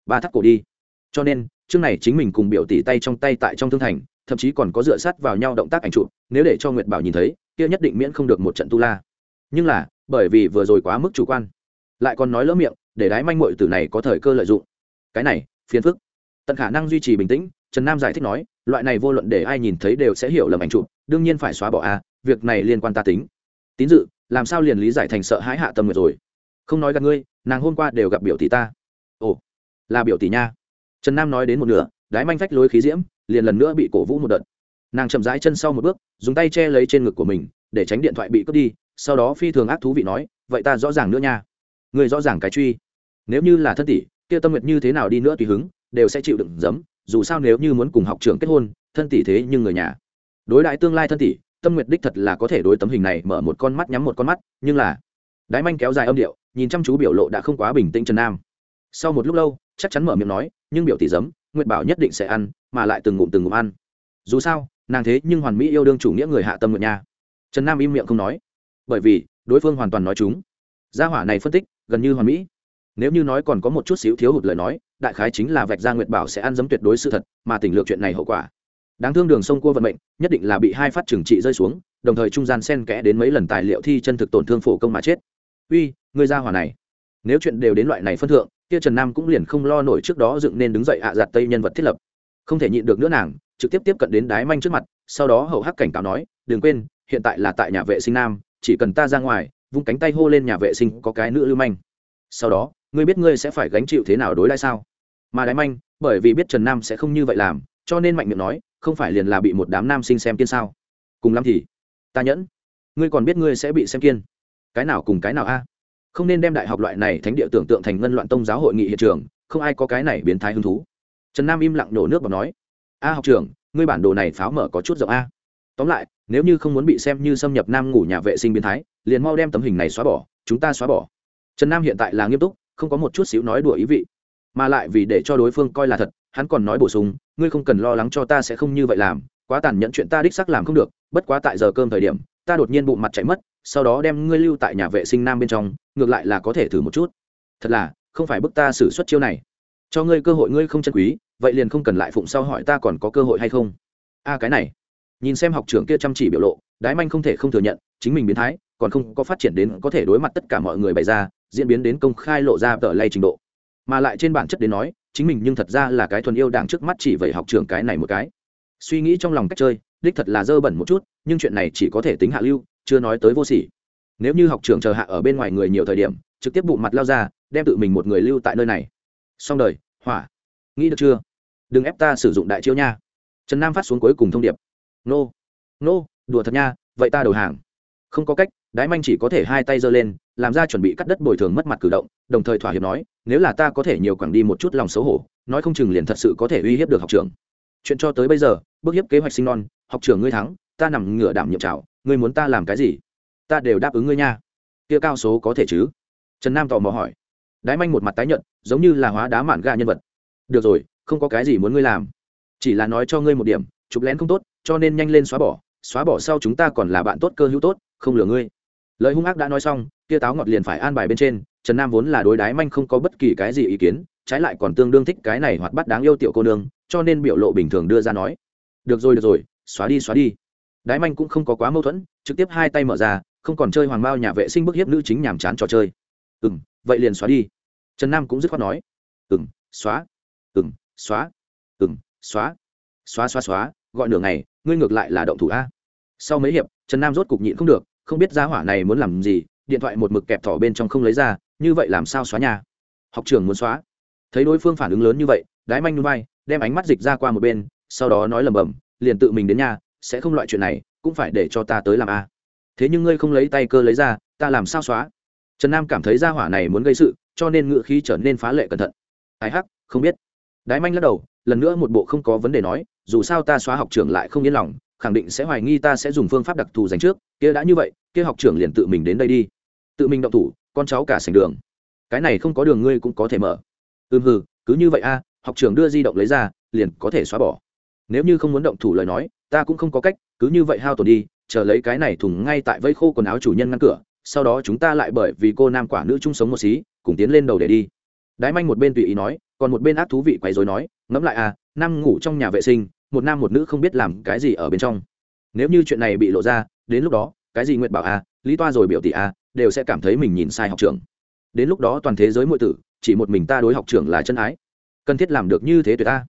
Ba thắt cổ đi. Cho nên, chương này chính mình cùng biểu tỷ tay trong tay tại trong thương thành, thậm chí còn có dựa sát vào nhau động tác ảnh chụp, nếu để cho nguyệt bảo nhìn thấy, kia nhất định miễn không được một trận tu la. Nhưng là, bởi vì vừa rồi quá mức chủ quan, lại còn nói lỡ miệng, để đái manh mội từ này có thời cơ lợi dụng. Cái này, phiền phức tận khả năng duy trì bình tĩnh, trần nam giải thích nói, loại này vô luận để ai nhìn thấy đều sẽ hiểu lầm ảnh chụp, đương nhiên phải xóa bỏ a, việc này liên quan ta tính. Tín dự, làm sao liền lý giải thành sợ hãi hạ tâm nguyệt rồi? Không nói gặp ngươi, nàng hôm qua đều gặp biểu tỷ ta. Ồ, là biểu tỷ nha. Trần nam nói đến một nửa, đái manh phách lối khí diễm, liền lần nữa bị cổ vũ một đợt. Nàng chậm rãi chân sau một bước, dùng tay che lấy trên ngực của mình, để tránh điện thoại bị cướp đi, sau đó phi thường ác thú vị nói, vậy ta rõ ràng nữa nha. Người rõ ràng cái truy. Nếu như là thân tỷ, kia tâm nguyệt như thế nào đi nữa tùy hứng đều sẽ chịu đựng giấm, dù sao nếu như muốn cùng học trưởng kết hôn, thân tỷ thế nhưng người nhà. Đối đại tương lai thân tỷ, tâm nguyệt đích thật là có thể đối tấm hình này mở một con mắt nhắm một con mắt, nhưng là, đái manh kéo dài âm điệu, nhìn chăm chú biểu lộ đã không quá bình tĩnh trần nam. Sau một lúc lâu, chắc chắn mở miệng nói, nhưng biểu tỷ giấm, nguyệt bảo nhất định sẽ ăn, mà lại từng ngụm từng ngụm ăn. Dù sao, nàng thế nhưng hoàn mỹ yêu đương chủ nghĩa người hạ tâm nguyệt nha. Trần nam im miệng không nói, bởi vì, đối phương hoàn toàn nói chúng. Gia hỏa này phân tích, gần như hoàn mỹ. Nếu như nói còn có một chút xíu thiếu hụt lời nói đại khái chính là vạch ra nguyệt bảo sẽ ăn dấm tuyệt đối sự thật, mà tỉnh lược chuyện này hậu quả. Đáng thương đường sông cua vận mệnh, nhất định là bị hai phát trừng trị rơi xuống, đồng thời trung gian xen kẽ đến mấy lần tài liệu thi chân thực tổn thương phổ công mà chết. Uy, người gia hỏa này. Nếu chuyện đều đến loại này phân thượng, kia trần nam cũng liền không lo nổi trước đó dựng nên đứng dậy ạ à giặt tây nhân vật thiết lập. Không thể nhịn được nữa nàng, trực tiếp tiếp cận đến đái manh trước mặt, sau đó hậu hắc cảnh cáo nói, đừng quên, hiện tại là tại nhà vệ sinh nam, chỉ cần ta ra ngoài, vung cánh tay hô lên nhà vệ sinh có cái nữ lưu manh. Sau đó ngươi biết ngươi sẽ phải gánh chịu thế nào đối lại sao? Mà đái manh, bởi vì biết trần nam sẽ không như vậy làm, cho nên mạnh miệng nói, không phải liền là bị một đám nam sinh xem kiên sao? Cùng lắm thì, ta nhẫn, ngươi còn biết ngươi sẽ bị xem kiên. Cái nào cùng cái nào a? À? Không nên đem đại học loại này thánh địa tưởng tượng thành ngân loạn tông giáo hội nghị hiện trường, không ai có cái này biến thái hứng thú. Trần nam im lặng nổ nước và nói, a học trưởng, ngươi bản đồ này pháo mở có chút rộng a. Tóm lại, nếu như không muốn bị xem như xâm nhập nam ngủ nhà vệ sinh biến thái, liền mau đem tấm hình này xóa bỏ, chúng ta xóa bỏ. Trần nam hiện tại là nghiêm túc không có một chút xíu nói đùa ý vị. Mà lại vì để cho đối phương coi là thật, hắn còn nói bổ sung, ngươi không cần lo lắng cho ta sẽ không như vậy làm, quá tàn nhẫn chuyện ta đích sắc làm không được, bất quá tại giờ cơm thời điểm, ta đột nhiên bụng mặt chạy mất, sau đó đem ngươi lưu tại nhà vệ sinh nam bên trong, ngược lại là có thể thử một chút. Thật là, không phải bức ta xử suất chiêu này. Cho ngươi cơ hội ngươi không chân quý, vậy liền không cần lại phụng sau hỏi ta còn có cơ hội hay không? A, cái này. Nhìn xem học trưởng kia chăm chỉ biểu lộ, đái manh không thể không thừa nhận, chính mình biến thái, còn không có phát triển đến có thể đối mặt tất cả mọi người bày ra diễn biến đến công khai lộ ra tờ lay trình độ. Mà lại trên bản chất đến nói, chính mình nhưng thật ra là cái thuần yêu đảng trước mắt chỉ vậy học trưởng cái này một cái. Suy nghĩ trong lòng cách chơi, đích thật là dơ bẩn một chút, nhưng chuyện này chỉ có thể tính hạ lưu, chưa nói tới vô sỉ. Nếu như học trưởng chờ hạ ở bên ngoài người nhiều thời điểm, trực tiếp bụng mặt lao ra, đem tự mình một người lưu tại nơi này. Xong đời, hỏa. Nghĩ được chưa? Đừng ép ta sử dụng đại chiêu nha. Trần nam phát xuống cuối cùng thông điệp. Nô. Nô, đùa thật nha, vậy ta đầu hàng. Không có cách đái manh chỉ có thể hai tay giơ lên, làm ra chuẩn bị cắt đất bồi thường mất mặt cử động, đồng thời thỏa hiệp nói, nếu là ta có thể nhiều quẳng đi một chút lòng xấu hổ, nói không chừng liền thật sự có thể uy hiếp được học trường chuyện cho tới bây giờ, bước hiếp kế hoạch sinh non, học trường ngươi thắng, ta nằm ngửa đảm nhiệm trào ngươi muốn ta làm cái gì? Ta đều đáp ứng ngươi nha. Kia cao số có thể chứ? Trần nam tò mò hỏi. Đái manh một mặt tái nhận giống như là hóa đá mạn ga nhân vật. Được rồi, không có cái gì muốn ngươi làm. Chỉ là nói cho ngươi một điểm, chụp lén không tốt, cho nên nhanh lên xóa bỏ xóa bỏ sau chúng ta còn là bạn tốt cơ hữu tốt, không lừa ngươi lời hung ác đã nói xong, kia táo ngọt liền phải an bài bên trên, trần nam vốn là đối đái manh không có bất kỳ cái gì ý kiến, trái lại còn tương đương thích cái này hoặc bắt đáng yêu tiểu cô nương, cho nên biểu lộ bình thường đưa ra nói, được rồi được rồi, xóa đi xóa đi. Đái manh cũng không có quá mâu thuẫn, trực tiếp hai tay mở ra, không còn chơi hoàng bao nhà vệ sinh bức hiếp nữ chính nhàm chán trò chơi. Ừ m vậy liền xóa đi. Trần nam cũng dứt khoát nói ừ m xóa ừ m xóa ừ m xóa xóa xóa xóa, gọi nửa ngày, ngươi ngược lại là động thủ a. Sau mấy hiệp, trần nam rốt cục nhịn không được không biết gia hỏa này muốn làm gì, điện thoại một mực kẹp thỏ bên trong không lấy ra, như vậy làm sao xóa nhà? Học trường muốn xóa. Thấy đối phương phản ứng lớn như vậy, đái manh núi bay đem ánh mắt dịch ra qua một bên, sau đó nói lầm bầm liền tự mình đến nhà, sẽ không loại chuyện này, cũng phải để cho ta tới làm a thế nhưng ngươi không lấy tay cơ lấy ra, ta làm sao xóa? Trần nam cảm thấy gia hỏa này muốn gây sự, cho nên ngựa khí trở nên phá lệ cẩn thận. Ai hắc, không biết. Đái manh lắc đầu, lần nữa một bộ không có vấn đề nói, dù sao ta xóa học trưởng lại không yên lòng khẳng định sẽ hoài nghi ta sẽ dùng phương pháp đặc thù dành trước. Kia đã như vậy, kia học trưởng liền tự mình đến đây đi. Tự mình động thủ, con cháu cả sành đường. Cái này không có đường ngươi cũng có thể mở. Ừm hừ, cứ như vậy a, học trưởng đưa di động lấy ra, liền có thể xóa bỏ. Nếu như không muốn động thủ lời nói, ta cũng không có cách, cứ như vậy hao tổn đi, chờ lấy cái này thùng ngay tại vây khô quần áo chủ nhân ngăn cửa, sau đó chúng ta lại bởi vì cô nam quả nữ chung sống một xí, cùng tiến lên đầu để đi. Đái manh một bên tùy ý nói, còn một bên ác thú vị quấy dối nói, ngẫm lại à nam ngủ trong nhà vệ sinh một nam một nữ không biết làm cái gì ở bên trong. Nếu như chuyện này bị lộ ra, đến lúc đó, cái gì nguyệt bảo a, lý toa rồi biểu tỷ a, đều sẽ cảm thấy mình nhìn sai học trưởng. Đến lúc đó toàn thế giới mọi tử, chỉ một mình ta đối học trưởng là chân ái. Cần thiết làm được như thế tuyệt ta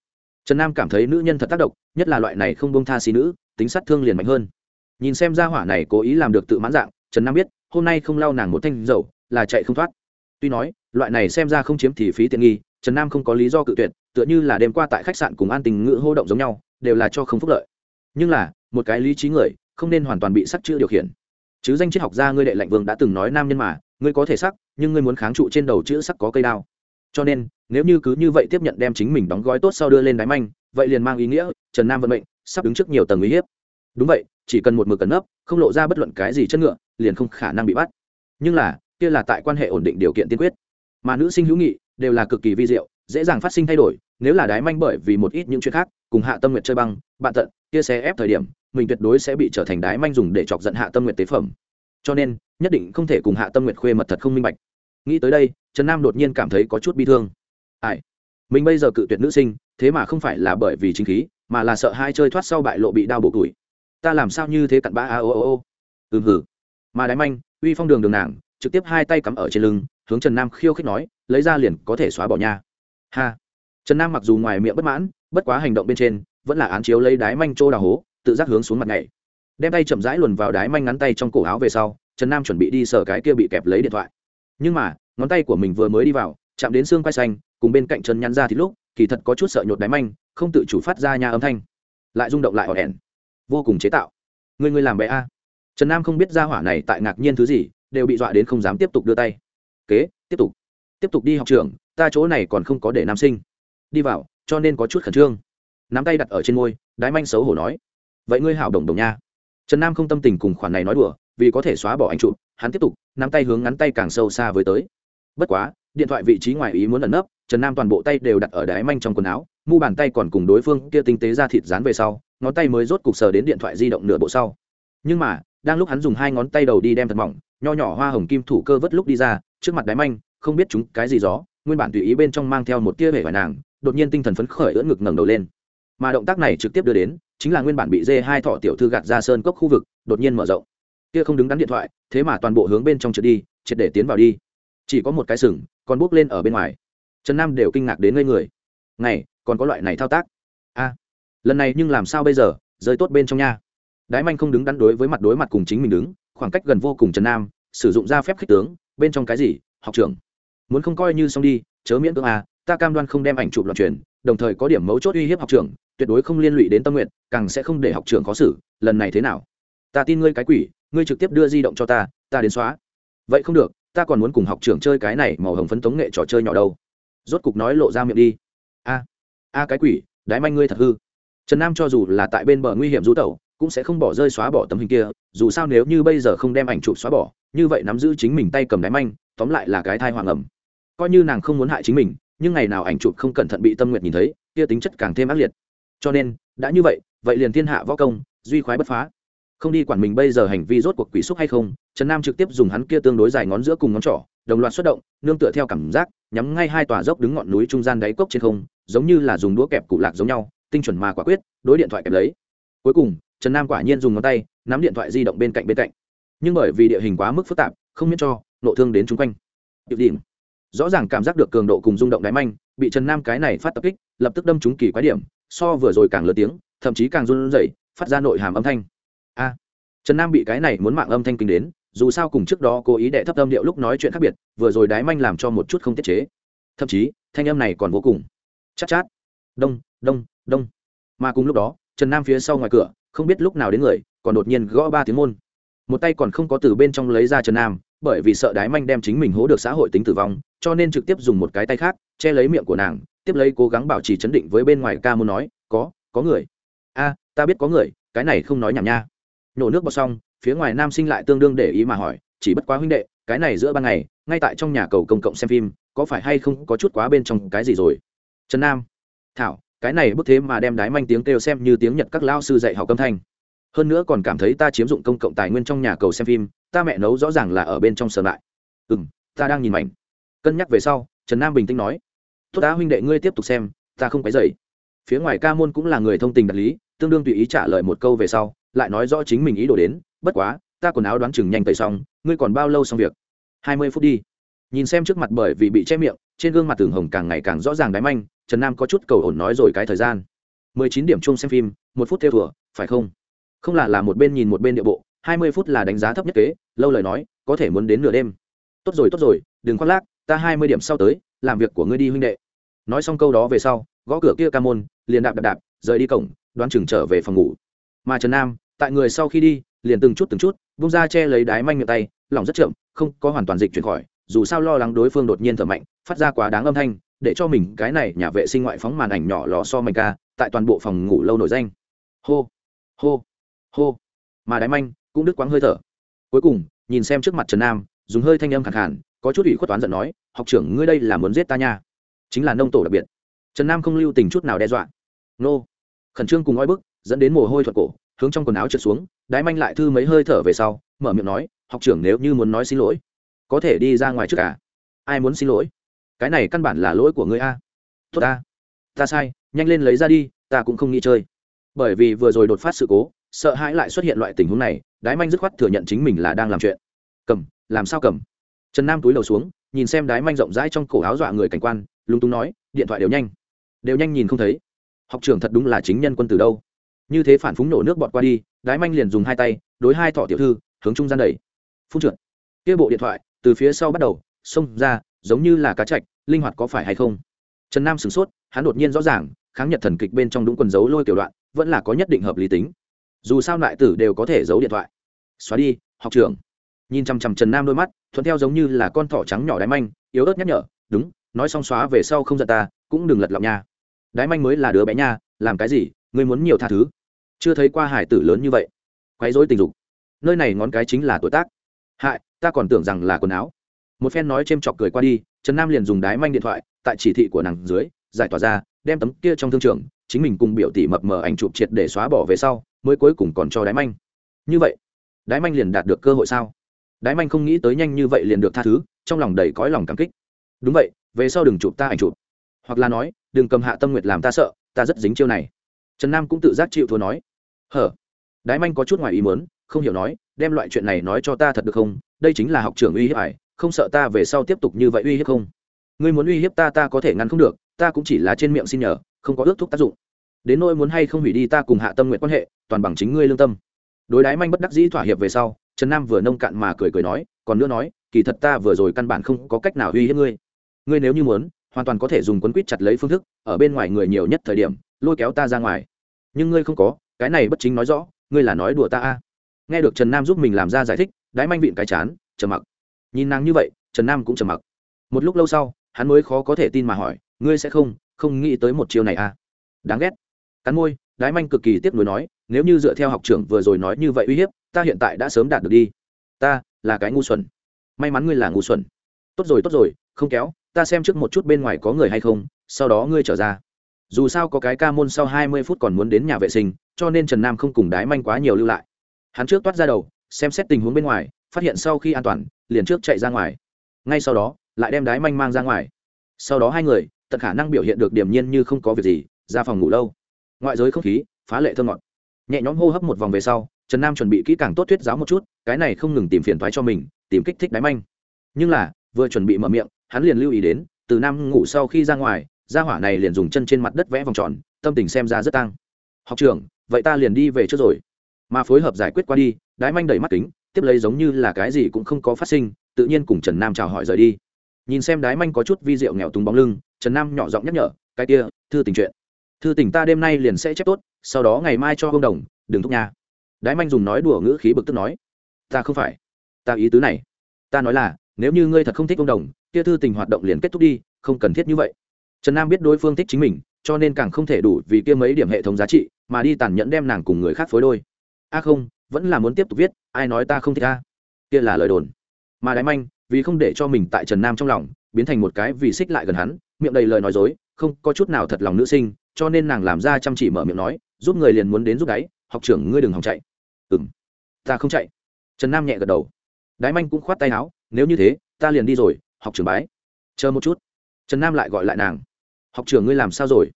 trần nam cảm thấy nữ nhân thật tác động, nhất là loại này không bông tha xí nữ, tính sát thương liền mạnh hơn. Nhìn xem ra hỏa này cố ý làm được tự mãn dạng, trần nam biết, hôm nay không lau nàng một thanh dầu, là chạy không thoát. Tuy nói, loại này xem ra không chiếm thì phí tiện nghi, trần nam không có lý do cự tuyệt, tựa như là đêm qua tại khách sạn cùng an tình ngữ hô động giống nhau đều là cho không phúc lợi. Nhưng là, một cái lý trí người, không nên hoàn toàn bị sắc chữ điều khiển. Chứ danh triết học gia ngươi đệ lệnh vương đã từng nói nam nhân mà, ngươi có thể sắc, nhưng ngươi muốn kháng trụ trên đầu chữ sắc có cây đao. Cho nên, nếu như cứ như vậy tiếp nhận đem chính mình đóng gói tốt sau đưa lên đáy manh, vậy liền mang ý nghĩa, trần nam vận mệnh, sắp đứng trước nhiều tầng uy hiếp. Đúng vậy, chỉ cần một mực cẩn nấp, không lộ ra bất luận cái gì chất ngựa, liền không khả năng bị bắt. Nhưng là, kia là tại quan hệ ổn định điều kiện tiên quyết. Mà nữ sinh hữu nghị, đều là cực kỳ vi diệu, dễ dàng phát sinh thay đổi, nếu là đái manh bởi vì một ít những chuyện khác cùng hạ tâm Nguyệt chơi băng, bạn tận, kia sẽ ép thời điểm, mình tuyệt đối sẽ bị trở thành đái manh dùng để chọc giận hạ tâm Nguyệt tế phẩm. Cho nên, nhất định không thể cùng hạ tâm Nguyệt khuê mật thật không minh bạch. Nghĩ tới đây, trần nam đột nhiên cảm thấy có chút bi thương. Ai? Mình bây giờ cự tuyệt nữ sinh, thế mà không phải là bởi vì chính khí, mà là sợ hai chơi thoát sau bại lộ bị đau bổ tuổi ta làm sao như thế cặn bã a ô ô ô ừm hử mà đái manh, uy phong đường đường nàng, trực tiếp hai tay cắm ở trên lưng, hướng trần nam khiêu khích nói, lấy ra liền có thể xóa bỏ nha. Ha. Trần nam mặc dù ngoài miệng bất mãn bất quá hành động bên trên, vẫn là án chiếu lấy đái manh trô đào hố, tự giác hướng xuống mặt nhảy. Đem tay chậm rãi luồn vào đái manh ngắn tay trong cổ áo về sau, trần nam chuẩn bị đi sờ cái kia bị kẹp lấy điện thoại. Nhưng mà, ngón tay của mình vừa mới đi vào, chạm đến xương quay xanh, cùng bên cạnh chân nhăn ra thì lúc, kỳ thật có chút sợ nhột đáy manh, không tự chủ phát ra nhà âm thanh. Lại rung động lại ỏn ẻn. Vô cùng chế tạo. Người người làm bé a. Trần nam không biết ra hỏa này tại ngạc nhiên thứ gì, đều bị dọa đến không dám tiếp tục đưa tay. Kế, tiếp tục. Tiếp tục đi học trường, ta chỗ này còn không có để nam sinh. Đi vào cho nên có chút khẩn trương. Nắm tay đặt ở trên môi, đái manh xấu hổ nói, vậy ngươi hảo đồng đồng nha. Trần nam không tâm tình cùng khoản này nói đùa, vì có thể xóa bỏ anh chụp, hắn tiếp tục nắm tay hướng ngắn tay càng sâu xa với tới. Bất quá, điện thoại vị trí ngoài ý muốn ẩn nấp, trần nam toàn bộ tay đều đặt ở đáy manh trong quần áo, mu bàn tay còn cùng đối phương kia tinh tế ra thịt dán về sau, ngón tay mới rốt cục sờ đến điện thoại di động nửa bộ sau. Nhưng mà, đang lúc hắn dùng hai ngón tay đầu đi đem thật mỏng, nho nhỏ hoa hồng kim thủ cơ vất lúc đi ra, trước mặt đáy manh, không biết chúng cái gì gió, nguyên bản tùy ý bên trong mang theo một tia vẻ vải nàng đột nhiên tinh thần phấn khởi ưỡn ngực ngẩng đầu lên. Mà động tác này trực tiếp đưa đến, chính là nguyên bản bị dê hai thọ tiểu thư gạt ra sơn cốc khu vực, đột nhiên mở rộng. Kia không đứng đắn điện thoại, thế mà toàn bộ hướng bên trong trượt đi, triệt để tiến vào đi. Chỉ có một cái sừng, còn bước lên ở bên ngoài. Trần nam đều kinh ngạc đến ngây người. Này, còn có loại này thao tác. A, lần này nhưng làm sao bây giờ, rơi tốt bên trong nha. Đái manh không đứng đắn đối với mặt đối mặt cùng chính mình đứng, khoảng cách gần vô cùng trần nam, sử dụng ra phép khích tướng, bên trong cái gì, học trưởng. Muốn không coi như xong đi, chớ miễn cưỡng à ta cam đoan không đem ảnh chụp loạn truyền, đồng thời có điểm mấu chốt uy hiếp học trưởng, tuyệt đối không liên lụy đến tâm nguyện, càng sẽ không để học trưởng khó xử, lần này thế nào? Ta tin ngươi cái quỷ, ngươi trực tiếp đưa di động cho ta ta đến xóa. Vậy không được, ta còn muốn cùng học trưởng chơi cái này màu hồng phấn tống nghệ trò chơi nhỏ đâu. Rốt cục nói lộ ra miệng đi. A a cái quỷ, đái manh ngươi thật hư. Trần nam cho dù là tại bên bờ nguy hiểm rú tẩu, cũng sẽ không bỏ rơi xóa bỏ tấm hình kia, dù sao nếu như bây giờ không đem ảnh chụp xóa bỏ, như vậy nắm giữ chính mình tay cầm đáy manh, tóm lại là cái thai hoàng ẩm coi như nàng không muốn hại chính mình nhưng ngày nào ảnh chụp không cẩn thận bị tâm nguyệt nhìn thấy, kia tính chất càng thêm ác liệt. Cho nên, đã như vậy vậy liền thiên hạ võ công, duy khoái bất phá. Không đi quản mình bây giờ hành vi rốt cuộc quỷ xúc hay không, trần nam trực tiếp dùng hắn kia tương đối dài ngón giữa cùng ngón trỏ, đồng loạt xuất động, nương tựa theo cảm giác, nhắm ngay hai tòa dốc đứng ngọn núi trung gian đáy cốc trên không, giống như là dùng đũa kẹp cụ lạc giống nhau, tinh chuẩn mà quả quyết, đối điện thoại kẹp lấy. Cuối cùng, trần nam quả nhiên dùng ngón tay, nắm điện thoại di động bên cạnh bên cạnh. Nhưng bởi vì địa hình quá mức phức tạp, không miễn cho, nộ thương đến chung quanh. Điệu điểm rõ ràng cảm giác được cường độ cùng rung động đáy manh, bị trần nam cái này phát tập kích, lập tức đâm trúng kỳ quái điểm, so vừa rồi càng lớn tiếng, thậm chí càng run rẩy, phát ra nội hàm âm thanh. A! Trần nam bị cái này muốn mạng âm thanh kinh đến, dù sao cùng trước đó cố ý đệ thấp âm điệu lúc nói chuyện khác biệt, vừa rồi đái manh làm cho một chút không tiết chế. Thậm chí, thanh âm này còn vô cùng. Chát chát. Đông đông đông. Mà cùng lúc đó, trần nam phía sau ngoài cửa, không biết lúc nào đến người, còn đột nhiên gõ ba tiếng môn. Một tay còn không có từ bên trong lấy ra trần nam, bởi vì sợ đái manh đem chính mình hố được xã hội tính tử vong cho nên trực tiếp dùng một cái tay khác, che lấy miệng của nàng, tiếp lấy cố gắng bảo trì chấn định với bên ngoài ca muốn nói, có có người. A, ta biết có người, cái này không nói nhảm nha. Nhổ nước bọt xong, phía ngoài nam sinh lại tương đương để ý mà hỏi, chỉ bất quá huynh đệ, cái này giữa ban ngày, ngay tại trong nhà cầu công cộng xem phim, có phải hay không có chút quá bên trong cái gì rồi? Trần nam, thảo, cái này bức thế mà đem đái manh tiếng kêu xem như tiếng nhật các lao sư dạy học âm thanh. Hơn nữa còn cảm thấy ta chiếm dụng công cộng tài nguyên trong nhà cầu xem phim, ta mẹ nấu rõ ràng là ở bên trong sở lại. Ừ m ta đang nhìn mảnh cân nhắc về sau, trần nam bình tĩnh nói, tốt đã, huynh đệ ngươi tiếp tục xem, ta không quấy dậy phía ngoài ca môn cũng là người thông tình đạt lý, tương đương tùy ý trả lời một câu về sau, lại nói rõ chính mình ý đồ đến, bất quá, ta quần áo đoán chừng nhanh tẩy xong, ngươi còn bao lâu xong việc? Hai mươi phút đi. Nhìn xem trước mặt bởi vì bị che miệng, trên gương mặt tường hồng càng ngày càng rõ ràng đáy manh, trần nam có chút cầu ổn nói rồi cái thời gian. mười chín điểm chung xem phim, một phút theo thừa phải không? Không là là một bên nhìn một bên địa bộ, hai mươi phút là đánh giá thấp nhất kế, lâu lời nói, có thể muốn đến nửa đêm. Tốt rồi tốt rồi, đừng khoác lác ta hai mươi điểm sau tới, làm việc của ngươi đi huynh đệ. Nói xong câu đó về sau, gõ cửa kia ca môn, liền đạp đạp đạp, rời đi cổng, đoán chừng trở về phòng ngủ. Mà trần nam, tại người sau khi đi, liền từng chút từng chút vung ra che lấy đái manh miệng tay, lòng rất chậm, không có hoàn toàn dịch chuyển khỏi, dù sao lo lắng đối phương đột nhiên thở mạnh, phát ra quá đáng âm thanh, để cho mình cái này nhà vệ sinh ngoại phóng màn ảnh nhỏ lò so manh ca, tại toàn bộ phòng ngủ lâu nổi danh. Hô hô hô. Mà đái manh cũng đứt quãng hơi thở. Cuối cùng, nhìn xem trước mặt trần nam, dùng hơi thanh âm khẳng hẳn có chút ủy khuất toán giận nói, học trưởng, ngươi đây là muốn giết ta nha. Chính là nông tổ đặc biệt. Trần nam không lưu tình chút nào đe dọa. Nô. Khẩn trương cùng oi bức, dẫn đến mồ hôi thuật cổ, hướng trong quần áo trượt xuống, đái manh lại thư mấy hơi thở về sau, mở miệng nói, học trưởng, nếu như muốn nói xin lỗi, có thể đi ra ngoài trước cả ai muốn xin lỗi? Cái này căn bản là lỗi của ngươi a. Tốt ta. Ta sai, nhanh lên lấy ra đi, ta cũng không nghĩ chơi. Bởi vì vừa rồi đột phát sự cố, sợ hãi lại xuất hiện loại tình huống này, đái manh dứt khoát thừa nhận chính mình là đang làm chuyện. Cầm, làm sao cầm? Trần nam túi đầu xuống, nhìn xem đái manh rộng rãi trong cổ áo dọa người cảnh quan, lúng túng nói, điện thoại đều nhanh. Đều nhanh nhìn không thấy. Học trưởng thật đúng là chính nhân quân từ đâu. Như thế phản phúng nổ nước bọt qua đi, đái manh liền dùng hai tay, đối hai thọ tiểu thư, hướng trung gian đẩy. Phun trượt kia bộ điện thoại, từ phía sau bắt đầu, xông ra, giống như là cá chạch, linh hoạt có phải hay không? Trần nam sửng sốt, hắn đột nhiên rõ ràng, kháng nhật thần kịch bên trong đúng quần dấu lôi kiểu đoạn, vẫn là có nhất định hợp lý tính. Dù sao lại tử đều có thể giấu điện thoại. Xóa đi, học trưởng nhìn chằm chằm trần nam đôi mắt, thuận theo giống như là con thỏ trắng nhỏ đáy manh, yếu ớt nhắc nhở, đúng, nói xong xóa về sau không giận ta, cũng đừng lật lọng nha. Đái manh mới là đứa bé nha, làm cái gì, ngươi muốn nhiều tha thứ. Chưa thấy qua hải tử lớn như vậy. Quấy rối tình dục. Nơi này ngón cái chính là tuổi tác. Hại, ta còn tưởng rằng là quần áo. Một phen nói c h ê m chọc cười qua đi, trần nam liền dùng đái manh điện thoại, tại chỉ thị của nàng dưới, giải tỏa ra, đem tấm kia trong thương trường, chính mình cùng biểu tỷ mập mờ ảnh chụp triệt để xóa bỏ về sau, mới cuối cùng còn cho đái manh. Như vậy, đái manh liền đạt được cơ hội sao? Đái manh không nghĩ tới nhanh như vậy liền được tha thứ, trong lòng đầy cõi lòng cảm kích. Đúng vậy, về sau đừng chụp ta ảnh chụp. Hoặc là nói, đừng cầm hạ tâm nguyệt làm ta sợ, ta rất dính chiêu này. Trần nam cũng tự giác chịu thua nói. Hở? Đái manh có chút ngoài ý mớn không hiểu nói, đem loại chuyện này nói cho ta thật được không? Đây chính là học trưởng uy hiếp ải không sợ ta về sau tiếp tục như vậy uy hiếp không? Ngươi muốn uy hiếp ta ta có thể ngăn không được, ta cũng chỉ là trên miệng xin nhờ, không có ước thúc tác dụng. Đến nỗi muốn hay không hủy đi ta cùng hạ tâm nguyện quan hệ, toàn bằng chính ngươi lương tâm. Đối đái manh bất đắc dĩ thỏa hiệp về sau trần nam vừa nông cạn mà cười cười nói, còn nữa nói, kỳ thật ta vừa rồi căn bản không có cách nào uy hiếp ngươi. Ngươi nếu như muốn, hoàn toàn có thể dùng quấn quýt chặt lấy phương thức, ở bên ngoài người nhiều nhất thời điểm, lôi kéo ta ra ngoài. Nhưng ngươi không có, cái này bất chính nói rõ, ngươi là nói đùa ta a. Nghe được trần nam giúp mình làm ra giải thích, đái manh vịn cái chán, trầm mặc. Nhìn nàng như vậy, trần nam cũng trầm mặc. Một lúc lâu sau, hắn mới khó có thể tin mà hỏi, ngươi sẽ không không nghĩ tới một chiều này à? Đáng ghét. Cắn môi, đái manh cực kỳ tiếc nuối nói, nếu như dựa theo học trưởng vừa rồi nói như vậy uy hiếp ta hiện tại đã sớm đạt được đi. Ta là cái ngu xuẩn. May mắn ngươi là ngu xuẩn. Tốt rồi tốt rồi, không kéo, ta xem trước một chút bên ngoài có người hay không, sau đó ngươi trở ra. Dù sao có cái ca môn sau hai mươi phút còn muốn đến nhà vệ sinh, cho nên trần nam không cùng đái manh quá nhiều lưu lại. Hắn trước toát ra đầu, xem xét tình huống bên ngoài, phát hiện sau khi an toàn, liền trước chạy ra ngoài. Ngay sau đó, lại đem đái manh mang ra ngoài. Sau đó hai người, tận khả năng biểu hiện được điềm nhiên như không có việc gì, ra phòng ngủ lâu. Ngoại giới không khí, phá lệ thơ ngọt. Nhẹ nhõm hô hấp một vòng về sau trần nam chuẩn bị kỹ càng tốt thuyết giáo một chút, cái này không ngừng tìm phiền thoái cho mình, tìm kích thích đáy manh. Nhưng là, vừa chuẩn bị mở miệng, hắn liền lưu ý đến, từ nam ngủ sau khi ra ngoài, gia hỏa này liền dùng chân trên mặt đất vẽ vòng tròn, tâm tình xem ra rất tăng học trưởng, vậy ta liền đi về trước rồi. Mà phối hợp giải quyết qua đi đái manh đẩy mắt kính, tiếp lấy giống như là cái gì cũng không có phát sinh, tự nhiên cùng trần nam chào hỏi rời đi. Nhìn xem đái manh có chút vi rượu nghèo túng bóng lưng, trần nam nhỏ giọng nhắc nhở, cái kia, thư tình chuyện. Thư tình ta đêm nay liền sẽ chép tốt, sau đó ngày mai cho hương đồng, đừng thúc nhà đái manh dùng nói đùa ngữ khí bực tức nói, ta không phải. Ta ý tứ này, ta nói là, nếu như ngươi thật không thích ông đồng, kia thư tình hoạt động liền kết thúc đi, không cần thiết như vậy. Trần nam biết đối phương thích chính mình, cho nên càng không thể đủ vì kia mấy điểm hệ thống giá trị, mà đi tàn nhẫn đem nàng cùng người khác phối đôi. A không, vẫn là muốn tiếp tục viết, ai nói ta không thích a kia là lời đồn. Mà đái manh, vì không để cho mình tại trần nam trong lòng, biến thành một cái vì xích lại gần hắn, miệng đầy lời nói dối, không có chút nào thật lòng nữ sinh, cho nên nàng làm ra chăm chỉ mở miệng nói, giúp người liền muốn đến giúp đáy học trưởng, ngươi đừng hòng chạy. Ừ m ta không chạy. Trần nam nhẹ gật đầu. Đái manh cũng khoát tay áo, nếu như thế, ta liền đi rồi, học trưởng bái. Chờ một chút. Trần nam lại gọi lại nàng. Học trưởng, ngươi làm sao rồi?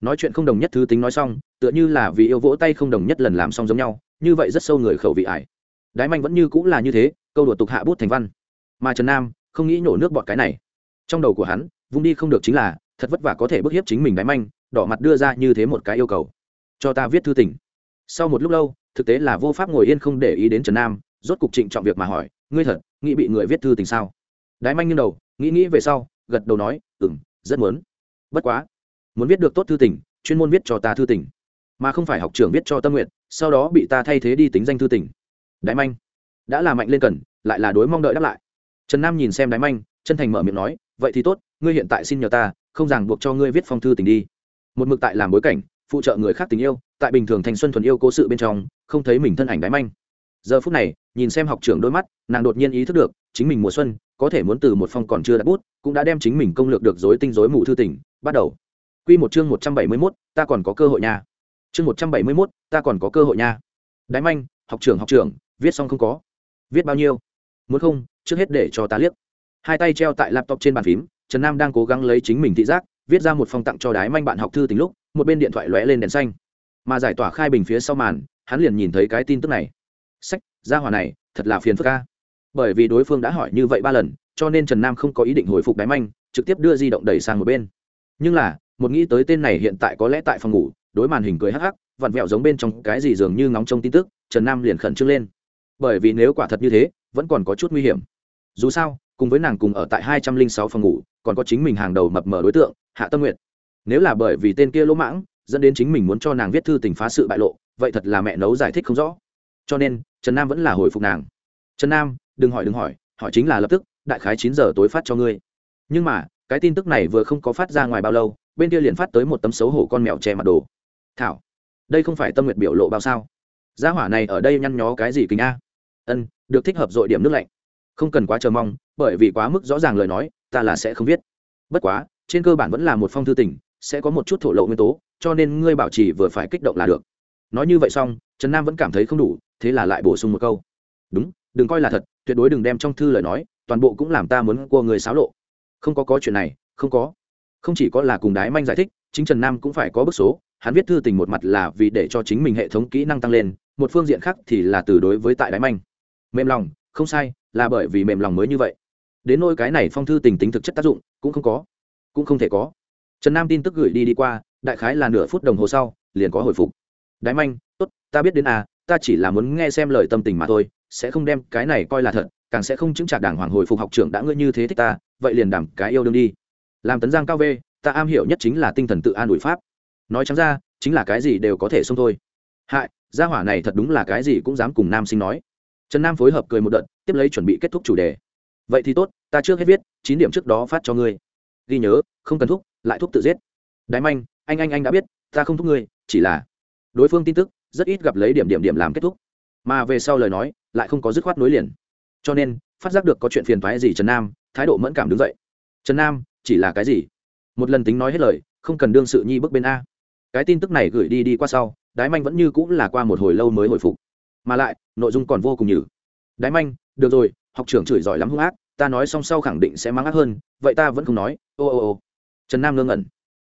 Nói chuyện không đồng nhất thứ tính nói xong, tựa như là vì yêu vỗ tay không đồng nhất lần làm xong giống nhau, như vậy rất sâu người khẩu vị ải. Đái manh vẫn như cũng là như thế, câu đùa tục hạ bút thành văn. Mà trần nam không nghĩ nổ nước bọt cái này. Trong đầu của hắn, vung đi không được chính là, thật vất vả có thể bức hiếp chính mình đái manh, đỏ mặt đưa ra như thế một cái yêu cầu. Cho ta viết thư tình sau một lúc lâu, thực tế là vô pháp ngồi yên không để ý đến trần nam, rốt cục trịnh trọng việc mà hỏi, ngươi thật, nghĩ bị người viết thư tình sao? Đái manh nghiêng đầu, nghĩ nghĩ về sau, gật đầu nói ừ m rất muốn. Bất quá, muốn viết được tốt thư tình, chuyên môn viết cho ta thư tình, mà không phải học trưởng viết cho tâm nguyện sau đó bị ta thay thế đi tính danh thư tình. Đái manh đã là mạnh lên cần, lại là đối mong đợi đáp lại. Trần nam nhìn xem đái manh, chân thành mở miệng nói, vậy thì tốt, ngươi hiện tại xin nhờ ta, không ràng buộc cho ngươi viết phong thư tình đi. Một mực tại làm bối cảnh, phụ trợ người khác tình yêu tại bình thường thanh xuân thuần yêu cố sự bên trong, không thấy mình thân ảnh đái manh. Giờ phút này, nhìn xem học trưởng đôi mắt, nàng đột nhiên ý thức được, chính mình mùa xuân, có thể muốn từ một phong còn chưa đặt bút, cũng đã đem chính mình công lược được dối tinh dối mù thư tỉnh. bắt đầu. Q một chương một trăm bảy mươi mốt, ta còn có cơ hội nha. Chương một trăm bảy mươi mốt, ta còn có cơ hội nha. Đái manh, học trưởng học trưởng, viết xong không có? Viết bao nhiêu? Muốn không, trước hết để cho ta liếc. Hai tay treo tại laptop trên bàn phím, trần nam đang cố gắng lấy chính mình thị giác, viết ra một phong tặng cho đái manh bạn học thư tính lúc, một bên điện thoại lóe lên đèn xanh mà giải tỏa khai bình phía sau màn, hắn liền nhìn thấy cái tin tức này. Sách, gia hỏa này, thật là phiền phức ca bởi vì đối phương đã hỏi như vậy ba lần, cho nên trần nam không có ý định hồi phục đáy manh, trực tiếp đưa di động đẩy sang một bên. Nhưng là, một nghĩ tới tên này hiện tại có lẽ tại phòng ngủ, đối màn hình cười hắc hắc, vặn vẹo giống bên trong cái gì dường như ngóng trong tin tức, trần nam liền khẩn trương lên. Bởi vì nếu quả thật như thế, vẫn còn có chút nguy hiểm. Dù sao, cùng với nàng cùng ở tại hai trăm linh sáu phòng ngủ, còn có chính mình hàng đầu mập mờ đối tượng, hạ tâm nguyện nếu là bởi vì tên kia lỗ mãng dẫn đến chính mình muốn cho nàng viết thư tình phá sự bại lộ, vậy thật là mẹ nấu giải thích không rõ. Cho nên, trần nam vẫn là hồi phục nàng. Trần nam, đừng hỏi đừng hỏi hỏi chính là lập tức, đại khái chín giờ tối phát cho ngươi. Nhưng mà, cái tin tức này vừa không có phát ra ngoài bao lâu, bên kia liền phát tới một tấm xấu hổ con mèo che mặt đồ. Thảo, đây không phải tâm nguyện biểu lộ bao sao? Gia hỏa này ở đây nhăn nhó cái gì kính a? Ân, được thích hợp dội điểm nước lạnh. Không cần quá chờ mong, bởi vì quá mức rõ ràng lời nói, ta là sẽ không viết. Bất quá, trên cơ bản vẫn là một phong thư tình sẽ có một chút thổ lộ nguyên tố, cho nên ngươi bảo trì vừa phải kích động là được. Nói như vậy xong, trần nam vẫn cảm thấy không đủ, thế là lại bổ sung một câu. Đúng, đừng coi là thật, tuyệt đối đừng đem trong thư lời nói, toàn bộ cũng làm ta muốn cua người xáo lộ. Không có có chuyện này, không có. Không chỉ có là cùng đái manh giải thích, chính trần nam cũng phải có bức số, hắn viết thư tình một mặt là vì để cho chính mình hệ thống kỹ năng tăng lên, một phương diện khác thì là từ đối với tại đái manh. Mềm lòng, không sai, là bởi vì mềm lòng mới như vậy. Đến nôi cái này phong thư tình tính thực chất tác dụng, cũng không có, cũng không thể có trần nam tin tức gửi đi đi qua, đại khái là nửa phút đồng hồ sau, liền có hồi phục. Đái manh, tốt, ta biết đến à ta chỉ là muốn nghe xem lời tâm tình mà thôi, sẽ không đem cái này coi là thật, càng sẽ không chứng trả đảng hoàng hồi phục học trưởng đã ngươi như thế thích ta, vậy liền đảm cái yêu đương đi. Làm tấn giang cao v, ta am hiểu nhất chính là tinh thần tự an ủi pháp. Nói chẳng ra, chính là cái gì đều có thể xông thôi. Hại, gia hỏa này thật đúng là cái gì cũng dám cùng nam sinh nói. Trần nam phối hợp cười một đợt, tiếp lấy chuẩn bị kết thúc chủ đề. Vậy thì tốt, ta trước hết viết, chín điểm trước đó phát cho ngươi. Ghi nhớ, không cần thúc lại thúc tự giết. Đái manh, anh anh anh đã biết, ta không thúc ngươi, chỉ là đối phương tin tức, rất ít gặp lấy điểm điểm điểm làm kết thúc. Mà về sau lời nói, lại không có dứt khoát nối liền. Cho nên, phát giác được có chuyện phiền thoái gì trần nam, thái độ mẫn cảm đứng dậy. Trần nam, chỉ là cái gì? Một lần tính nói hết lời, không cần đương sự nhi bước bên a. Cái tin tức này gửi đi đi qua sau, đái manh vẫn như cũng là qua một hồi lâu mới hồi phục. Mà lại, nội dung còn vô cùng nhử đái manh, được rồi, học trưởng chửi giỏi lắm hung ác, ta nói xong sau khẳng định sẽ mang ác hơn, vậy ta vẫn không nói. Ô ô ô trần nam ngơ ngẩn.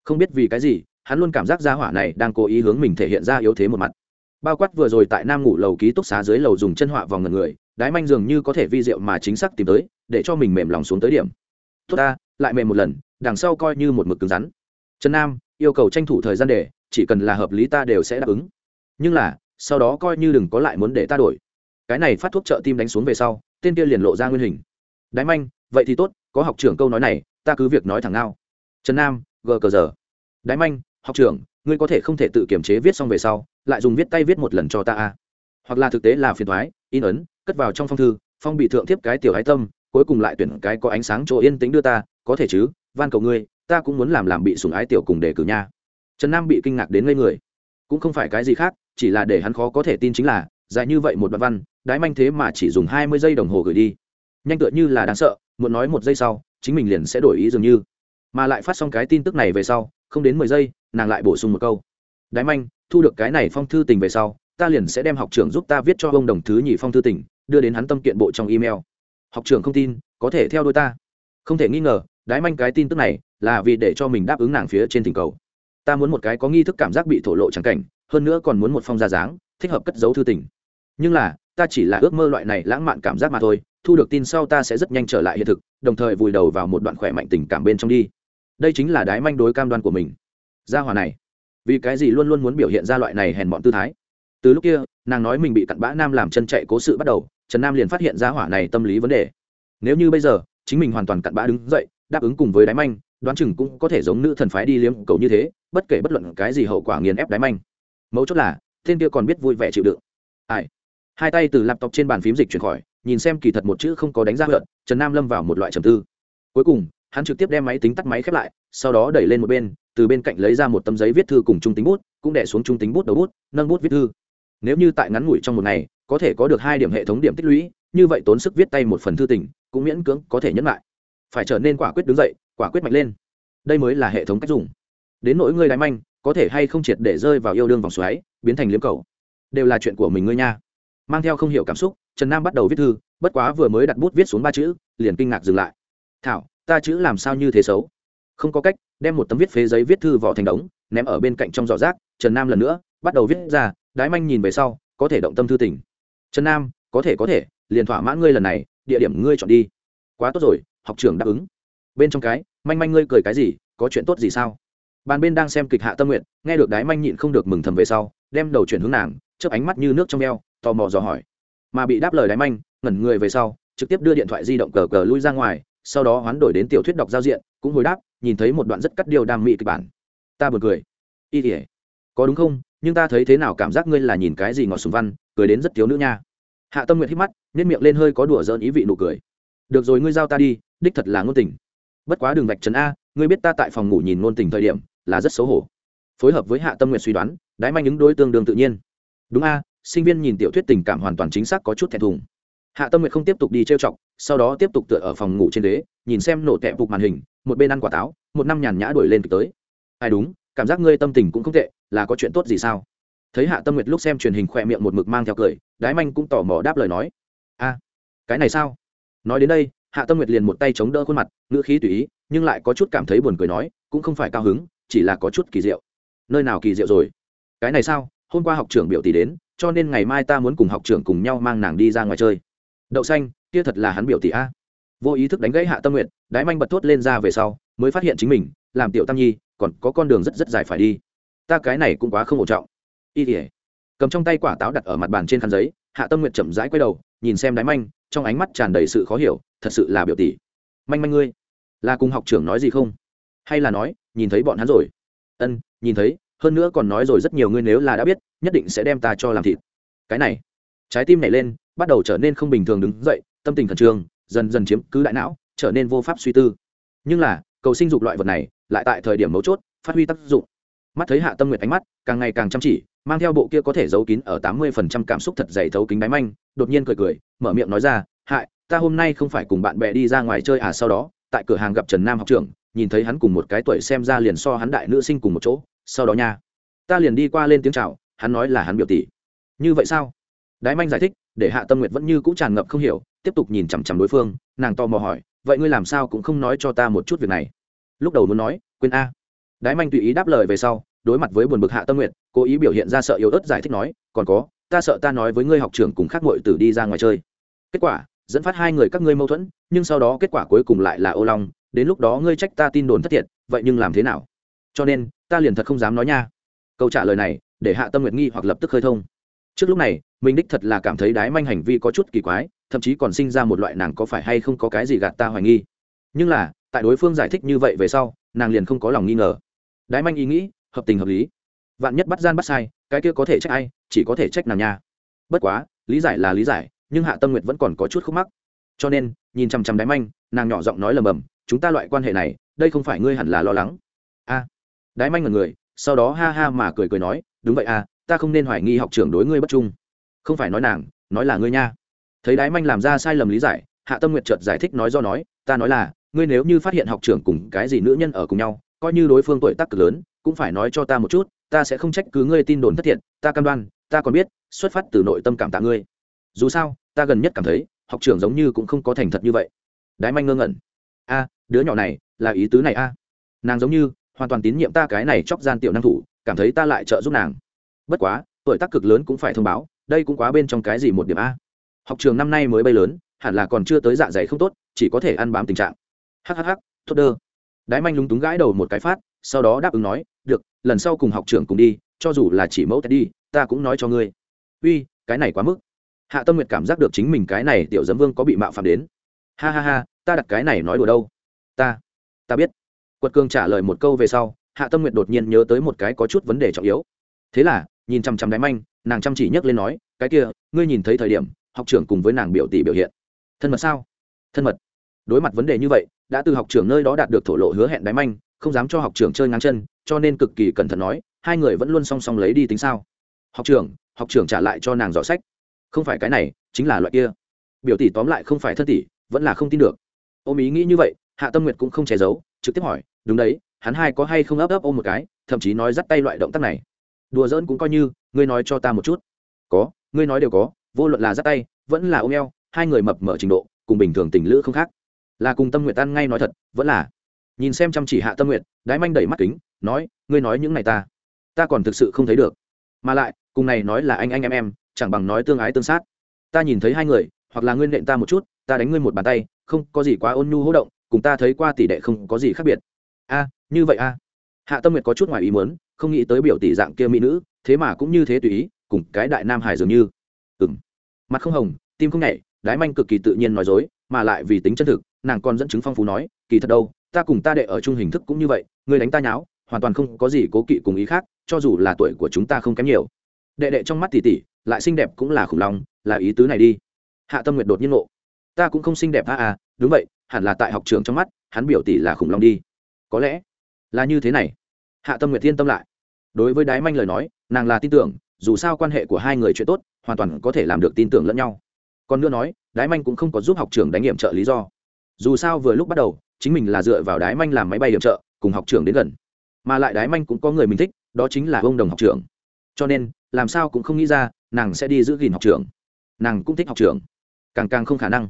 Không biết vì cái gì, hắn luôn cảm giác gia hỏa này đang cố ý hướng mình thể hiện ra yếu thế một mặt. Bao quát vừa rồi tại nam ngủ lầu ký túc xá dưới lầu dùng chân họa vào ngần người, đái manh dường như có thể vi diệu mà chính xác tìm tới, để cho mình mềm lòng xuống tới điểm. Tốt ta, lại mềm một lần, đằng sau coi như một mực cứng rắn. Trần nam, yêu cầu tranh thủ thời gian để, chỉ cần là hợp lý ta đều sẽ đáp ứng. Nhưng là, sau đó coi như đừng có lại muốn để ta đổi. Cái này phát thuốc trợ tim đánh xuống về sau, tên kia liền lộ ra nguyên hình. Đái manh, vậy thì tốt, có học trưởng câu nói này, ta cứ việc nói thẳng ngao trần nam gờ cờ giờ đái manh, học trưởng, ngươi có thể không thể tự kiểm chế viết xong về sau, lại dùng viết tay viết một lần cho ta a hoặc là thực tế là phiền thoái, in ấn, cất vào trong phong thư, phong bị thượng tiếp cái tiểu hái tâm, cuối cùng lại tuyển cái có ánh sáng chỗ yên tĩnh đưa ta, có thể chứ? Van cầu ngươi, ta cũng muốn làm làm bị sùng ái tiểu cùng đề cử nha. Trần nam bị kinh ngạc đến ngây người. Cũng không phải cái gì khác, chỉ là để hắn khó có thể tin chính là, dài như vậy một đoạn văn đái manh thế mà chỉ dùng hai mươi giây đồng hồ gửi đi. Nhanh tựa như là đáng sợ, muốn nói một giây sau, chính mình liền sẽ đổi ý dường như mà lại phát xong cái tin tức này về sau, không đến mười giây, nàng lại bổ sung một câu. Đái manh, thu được cái này phong thư tình về sau, ta liền sẽ đem học trưởng giúp ta viết cho ông đồng thứ nhì phong thư tình, đưa đến hắn tâm kiện bộ trong email. Học trưởng không tin, có thể theo đôi ta. Không thể nghi ngờ, đái manh cái tin tức này là vì để cho mình đáp ứng nàng phía trên tình cầu. Ta muốn một cái có nghi thức cảm giác bị thổ lộ trắng cảnh, hơn nữa còn muốn một phong gia dáng, thích hợp cất giấu thư tình. Nhưng là, ta chỉ là ước mơ loại này lãng mạn cảm giác mà thôi, thu được tin sau ta sẽ rất nhanh trở lại hiện thực, đồng thời vùi đầu vào một đoạn khỏe mạnh tình cảm bên trong đi đây chính là đái manh đối cam đoan của mình. Gia hòa này, vì cái gì luôn luôn muốn biểu hiện ra loại này hèn bọn tư thái? Từ lúc kia, nàng nói mình bị cặn bã nam làm chân chạy cố sự bắt đầu, trần nam liền phát hiện ra hỏa này tâm lý vấn đề. Nếu như bây giờ, chính mình hoàn toàn cặn bã đứng dậy, đáp ứng cùng với đái manh, đoán chừng cũng có thể giống nữ thần phái đi liếm cầu như thế, bất kể bất luận cái gì hậu quả nghiền ép đái manh. Mấu chốt là tên kia còn biết vui vẻ chịu đựng. Ai? Hai tay từ laptop trên bàn phím dịch chuyển khỏi, nhìn xem kỳ thật một chữ không có đánh ra hợn trần nam lâm vào một loại trầm tư. Cuối cùng hắn trực tiếp đem máy tính tắt máy khép lại, sau đó đẩy lên một bên, từ bên cạnh lấy ra một tấm giấy viết thư cùng trung tính bút, cũng đẻ xuống trung tính bút đầu bút, nâng bút viết thư. Nếu như tại ngắn ngủi trong một ngày, có thể có được hai điểm hệ thống điểm tích lũy, như vậy tốn sức viết tay một phần thư tình, cũng miễn cưỡng có thể nhẫn lại. Phải trở nên quả quyết đứng dậy, quả quyết mạnh lên. Đây mới là hệ thống cách dùng. Đến nỗi ngươi đái manh, có thể hay không triệt để rơi vào yêu đương vòng xoáy, biến thành liếm cầu. Đều là chuyện của mình ngươi nha. Mang theo không hiểu cảm xúc, trần nam bắt đầu viết thư, bất quá vừa mới đặt bút viết xuống ba chữ, liền kinh ngạc dừng lại. Thảo ta chữ làm sao như thế xấu? Không có cách, đem một tấm viết phế giấy viết thư vỏ thành đống, ném ở bên cạnh trong giỏ rác, trần nam lần nữa, bắt đầu viết ra, đái manh nhìn về sau, có thể động tâm thư tỉnh trần nam, có thể có thể, liền thỏa mãn ngươi lần này, địa điểm ngươi chọn đi. Quá tốt rồi, học trưởng đáp ứng. Bên trong cái, manh manh ngươi cười cái gì, có chuyện tốt gì sao? Bàn bên đang xem kịch hạ tâm nguyện nghe được đái manh nhịn không được mừng thầm về sau, đem đầu chuyển hướng nàng, chớp ánh mắt như nước trong veo tò mò dò hỏi. Mà bị đáp lời đái manh, ngẩn người về sau, trực tiếp đưa điện thoại di động cờ cờ lui ra ngoài sau đó hoán đổi đến tiểu thuyết đọc giao diện, cũng hồi đáp, nhìn thấy một đoạn rất cắt điều đam mị kịch bản. Ta buồn cười. Y tỉa có đúng không? Nhưng ta thấy thế nào cảm giác ngươi là nhìn cái gì ngọt sùng văn, cười đến rất thiếu nữ nha. Hạ tâm nguyện hít mắt nếp miệng lên hơi có đùa dơn ý vị nụ cười. Được rồi, ngươi giao ta đi, đích thật là ngôn tình. Bất quá đường vạch trần a, ngươi biết ta tại phòng ngủ nhìn ngôn tình thời điểm, là rất xấu hổ. Phối hợp với hạ tâm nguyện suy đoán, đái manh ứng đối tương đương tự nhiên. Đúng a, sinh viên nhìn tiểu thuyết tình cảm hoàn toàn chính xác có chút thẹn thùng. Hạ tâm nguyện không tiếp tục đi trêu chọc sau đó tiếp tục tựa ở phòng ngủ trên đế nhìn xem nổ tẹp phục màn hình, một bên ăn quả táo, một năm nhàn nhã đuổi lên tới. Ai đúng, cảm giác ngươi tâm tình cũng không tệ, là có chuyện tốt gì sao? Thấy hạ tâm nguyệt lúc xem truyền hình khỏe miệng một mực mang theo cười, đái manh cũng tò mò đáp lời nói. A, cái này sao? Nói đến đây, hạ tâm nguyệt liền một tay chống đỡ khuôn mặt, ngữ khí tùy ý, nhưng lại có chút cảm thấy buồn cười nói, cũng không phải cao hứng, chỉ là có chút kỳ diệu. Nơi nào kỳ diệu rồi? Cái này sao? Hôm qua học trưởng biểu tỷ đến, cho nên ngày mai ta muốn cùng học trưởng cùng nhau mang nàng đi ra ngoài chơi. Đậu xanh kia thật là hắn biểu tỷ a. Vô ý thức đánh gãy hạ tâm nguyện đái manh bật thốt lên ra về sau, mới phát hiện chính mình, làm tiểu tam nhi, còn có con đường rất rất dài phải đi. Ta cái này cũng quá không ổn trọng. Y tỉa cầm trong tay quả táo đặt ở mặt bàn trên khăn giấy, hạ tâm nguyện chậm rãi quay đầu, nhìn xem đái manh, trong ánh mắt tràn đầy sự khó hiểu, thật sự là biểu tỷ. Manh manh ngươi, là cùng học trưởng nói gì không? Hay là nói, nhìn thấy bọn hắn rồi? Ân, nhìn thấy, hơn nữa còn nói rồi rất nhiều ngươi nếu là đã biết, nhất định sẽ đem ta cho làm thịt. Cái này, trái tim nảy lên, bắt đầu trở nên không bình thường đứng dậy tâm tình khẩn trương, dần dần chiếm cứ đại não, trở nên vô pháp suy tư. Nhưng là, cầu sinh dục loại vật này lại tại thời điểm mấu chốt, phát huy tác dụng. Mắt thấy hạ tâm nguyệt ánh mắt càng ngày càng chăm chỉ, mang theo bộ kia có thể giấu kín ở tám mươi phần trăm cảm xúc thật dày thấu kính đáy manh, đột nhiên cười cười, mở miệng nói ra, hại, ta hôm nay không phải cùng bạn bè đi ra ngoài chơi à sau đó, tại cửa hàng gặp trần nam học trưởng, nhìn thấy hắn cùng một cái tuổi xem ra liền so hắn đại nữ sinh cùng một chỗ, sau đó nha, ta liền đi qua lên tiếng chào, hắn nói là hắn biểu tỷ. Như vậy sao? Đái manh giải thích, để hạ tâm nguyệt vẫn như cũ tràn ngập không hiểu tiếp tục nhìn chằm chằm đối phương, nàng to mò hỏi, vậy ngươi làm sao cũng không nói cho ta một chút việc này? Lúc đầu muốn nói, quên a. Đái manh tùy ý đáp lời về sau, đối mặt với buồn bực hạ tâm nguyện cố ý biểu hiện ra sợ yếu ớt giải thích nói, còn có, ta sợ ta nói với ngươi học trưởng cùng khác mội tử đi ra ngoài chơi. Kết quả, dẫn phát hai người các ngươi mâu thuẫn, nhưng sau đó kết quả cuối cùng lại là ô long, đến lúc đó ngươi trách ta tin đồn thất thiệt, vậy nhưng làm thế nào? Cho nên, ta liền thật không dám nói nha. Câu trả lời này, để hạ tâm nguyện nghi hoặc lập tức khơi thông. Trước lúc này, mình đích thật là cảm thấy đái manh hành vi có chút kỳ quái thậm chí còn sinh ra một loại nàng có phải hay không có cái gì gạt ta hoài nghi. Nhưng là tại đối phương giải thích như vậy về sau nàng liền không có lòng nghi ngờ. Đái manh ý nghĩ hợp tình hợp lý. Vạn nhất bắt gian bắt sai cái kia có thể trách ai chỉ có thể trách nàng nha. Bất quá lý giải là lý giải nhưng hạ tâm nguyệt vẫn còn có chút khúc mắc. Cho nên nhìn chằm chằm Đái manh nàng nhỏ giọng nói lầm bầm chúng ta loại quan hệ này đây không phải ngươi hẳn là lo lắng. A. À, manh là người sau đó ha ha mà cười cười nói đúng vậy à ta không nên hoài nghi học trưởng đối ngươi bất trung. Không phải nói nàng nói là ngươi nha thấy đái manh làm ra sai lầm lý giải, hạ tâm nguyệt chợt giải thích nói do nói, ta nói là, ngươi nếu như phát hiện học trưởng cùng cái gì nữ nhân ở cùng nhau, coi như đối phương tuổi tác cực lớn, cũng phải nói cho ta một chút, ta sẽ không trách cứ ngươi tin đồn thất thiệt, ta cam đoan, ta còn biết, xuất phát từ nội tâm cảm tạ ngươi. Dù sao, ta gần nhất cảm thấy, học trưởng giống như cũng không có thành thật như vậy. Đái manh ngơ ngẩn. A, đứa nhỏ này, là ý tứ này a. Nàng giống như, hoàn toàn tín nhiệm ta cái này chóc gian tiểu năng thủ, cảm thấy ta lại trợ giúp nàng. Bất quá, tuổi tác cực lớn cũng phải thông báo, đây cũng quá bên trong cái gì một điểm a học trường năm nay mới bay lớn, hẳn là còn chưa tới dạ dày không tốt, chỉ có thể ăn bám tình trạng. Hhh tốt đơ. Đái manh lúng túng gãi đầu một cái phát, sau đó đáp ứng nói, được, lần sau cùng học trưởng cùng đi, cho dù là chỉ mẫu tết đi, ta cũng nói cho ngươi. Uy, cái này quá mức. Hạ tâm nguyệt cảm giác được chính mình cái này tiểu dấm vương có bị mạo phạm đến. Ha ha ha, ta đặt cái này nói đùa đâu? Ta ta biết. Quật cường trả lời một câu về sau, hạ tâm nguyệt đột nhiên nhớ tới một cái có chút vấn đề trọng yếu. Thế là, nhìn chăm chăm đáy manh, nàng chăm chỉ nhấc lên nói, cái kia, ngươi nhìn thấy thời điểm học trưởng cùng với nàng biểu tỷ biểu hiện. Thân mật sao? Thân mật. Đối mặt vấn đề như vậy, đã từ học trưởng nơi đó đạt được thổ lộ hứa hẹn đáy manh, không dám cho học trưởng chơi ngang chân, cho nên cực kỳ cẩn thận nói, hai người vẫn luôn song song lấy đi tính sao? Học trưởng học trưởng trả lại cho nàng dõi sách. Không phải cái này, chính là loại kia. Biểu tỷ tóm lại không phải thân tỷ, vẫn là không tin được. Ôm ý nghĩ như vậy, hạ tâm nguyệt cũng không che giấu, trực tiếp hỏi, đúng đấy, hắn hai có hay không ấp ấp ôm một cái? Thậm chí nói dắt tay loại động tác này. Đùa giỡn cũng coi như, ngươi nói cho ta một chút. Có, ngươi nói đều có vô luận là dắt tay, vẫn là ôm eo, hai người mập mở trình độ, cùng bình thường tình lữ không khác. Là cùng tâm nguyện tan ngay nói thật, vẫn là. Nhìn xem chăm chỉ hạ tâm nguyện đái manh đẩy mắt kính, nói, ngươi nói những này ta ta còn thực sự không thấy được. Mà lại, cùng này nói là anh anh em em, chẳng bằng nói tương ái tương sát. Ta nhìn thấy hai người, hoặc là ngươi nện ta một chút, ta đánh ngươi một bàn tay, không có gì quá ôn nhu hỗ động, cùng ta thấy qua tỷ đệ không có gì khác biệt. A, như vậy a. Hạ tâm nguyệt có chút ngoài ý muốn, không nghĩ tới biểu tỷ dạng kia mỹ nữ, thế mà cũng như thế tùy ý, cùng cái đại nam hải dường như mặt không hồng, tim không nhảy, đái manh cực kỳ tự nhiên nói dối, mà lại vì tính chân thực, nàng còn dẫn chứng phong phú nói, kỳ thật đâu, ta cùng ta đệ ở chung hình thức cũng như vậy người đánh ta nháo, hoàn toàn không có gì cố kỵ cùng ý khác, cho dù là tuổi của chúng ta không kém nhiều. Đệ đệ trong mắt tỷ tỷ lại xinh đẹp cũng là khủng long, là ý tứ này đi. Hạ tâm nguyệt đột nhiên ngộ. Ta cũng không xinh đẹp a à đúng vậy, hẳn là tại học trường trong mắt, hắn biểu tỷ là khủng long đi. Có lẽ là như thế này. Hạ tâm nguyệt thiên tâm lại. Đối với đái manh lời nói, nàng là tin tưởng, dù sao quan hệ của hai người chuyện tốt hoàn toàn có thể làm được tin tưởng lẫn nhau. Còn nữa nói đái manh cũng không có giúp học trưởng đánh nghiệm trợ lý do. Dù sao vừa lúc bắt đầu chính mình là dựa vào đái manh làm máy bay điểm trợ cùng học trưởng đến gần. Mà lại đái manh cũng có người mình thích đó chính là ông đồng học trưởng. cho nên làm sao cũng không nghĩ ra nàng sẽ đi giữ gìn học trưởng. nàng cũng thích học trưởng, càng càng không khả năng.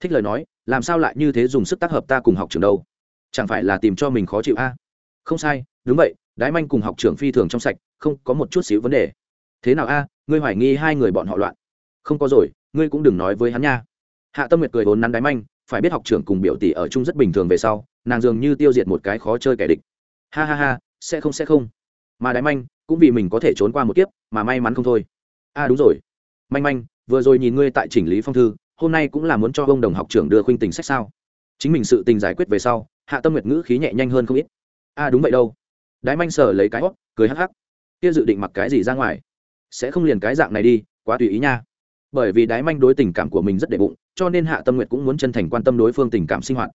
Thích lời nói làm sao lại như thế dùng sức tác hợp ta cùng học trưởng đâu? Chẳng phải là tìm cho mình khó chịu a? Không sai đúng vậy đái manh cùng học trưởng phi thường trong sạch không có một chút xíu vấn đề thế nào a, ngươi hoài nghi hai người bọn họ loạn? Không có rồi, ngươi cũng đừng nói với hắn nha. Hạ tâm nguyệt cười vốn nắn đái manh, phải biết học trưởng cùng biểu tỷ ở chung rất bình thường về sau, nàng dường như tiêu diệt một cái khó chơi kẻ địch. Ha ha ha, sẽ không sẽ không. Mà đái manh, cũng vì mình có thể trốn qua một kiếp, mà may mắn không thôi. A đúng rồi. Manh manh, vừa rồi nhìn ngươi tại chỉnh lý phong thư, hôm nay cũng là muốn cho ông đồng học trưởng đưa khuynh tình sách sao? Chính mình sự tình giải quyết về sau, hạ tâm nguyệt ngữ khí nhẹ nhanh hơn không ít. A đúng vậy đâu. Đái manh sờ lấy cái hót cười hắc hắc. Kia dự định mặc cái gì ra ngoài? Sẽ không liền cái dạng này đi, quá tùy ý nha. Bởi vì đái manh đối tình cảm của mình rất đệ bụng, cho nên hạ tâm nguyệt cũng muốn chân thành quan tâm đối phương tình cảm sinh hoạt.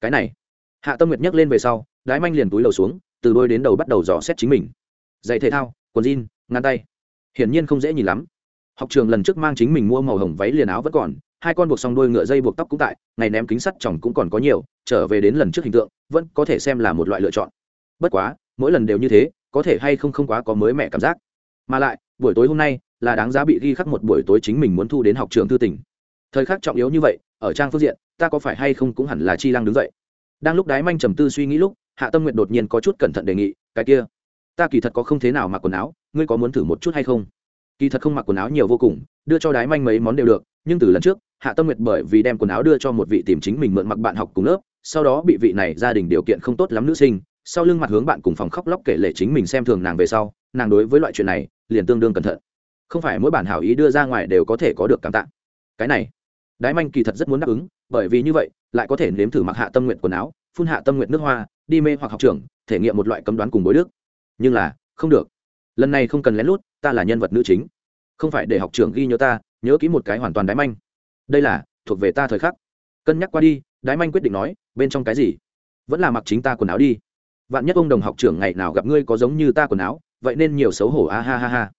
Cái này, hạ tâm nguyệt nhắc lên về sau, đái manh liền túi lầu xuống, từ đôi đến đầu bắt đầu dò xét chính mình. Giày thể thao, quần jean, ngăn tay. Hiển nhiên không dễ nhìn lắm. Học trường lần trước mang chính mình mua màu hồng váy liền áo vẫn còn, hai con buộc xong đôi ngựa dây buộc tóc cũng tại, ngày ném kính sắt chồng cũng còn có nhiều, trở về đến lần trước hình tượng, vẫn có thể xem là một loại lựa chọn. Bất quá, mỗi lần đều như thế, có thể hay không không quá có mới mẻ cảm giác mà lại, buổi tối hôm nay là đáng giá bị ghi khắc một buổi tối chính mình muốn thu đến học trường thư tỉnh thời khắc trọng yếu như vậy, ở trang phương diện, ta có phải hay không cũng hẳn là chi lăng đứng dậy. Đang lúc đái manh trầm tư suy nghĩ lúc, hạ tâm nguyện đột nhiên có chút cẩn thận đề nghị, cái kia, ta kỳ thật có không thế nào mặc quần áo, ngươi có muốn thử một chút hay không? Kỳ thật không mặc quần áo nhiều vô cùng, đưa cho đái manh mấy món đều được, nhưng từ lần trước, hạ tâm nguyệt bởi vì đem quần áo đưa cho một vị tìm chính mình mượn mặc bạn học cùng lớp, sau đó bị vị này gia đình điều kiện không tốt lắm nữ sinh sau lưng mặt hướng bạn cùng phòng khóc lóc kể lệ chính mình xem thường nàng về sau, nàng đối với loại chuyện này liền tương đương cẩn thận. Không phải mỗi bản hảo ý đưa ra ngoài đều có thể có được cảm tạ. Cái này, đái manh kỳ thật rất muốn đáp ứng, bởi vì như vậy, lại có thể nếm thử mặc hạ tâm nguyện quần áo, phun hạ tâm nguyện nước hoa, đi mê hoặc học trường, thể nghiệm một loại cấm đoán cùng bối đức. Nhưng là, không được. Lần này không cần lén lút, ta là nhân vật nữ chính. Không phải để học trưởng ghi nhớ ta, nhớ kỹ một cái hoàn toàn đái manh. Đây là, thuộc về ta thời khắc. Cân nhắc qua đi, đái manh quyết định nói, bên trong cái gì? Vẫn là mặc chính ta quần áo đi vạn nhất ông đồng học trưởng ngày nào gặp ngươi có giống như ta quần áo, vậy nên nhiều xấu hổ, a, ha ha ha.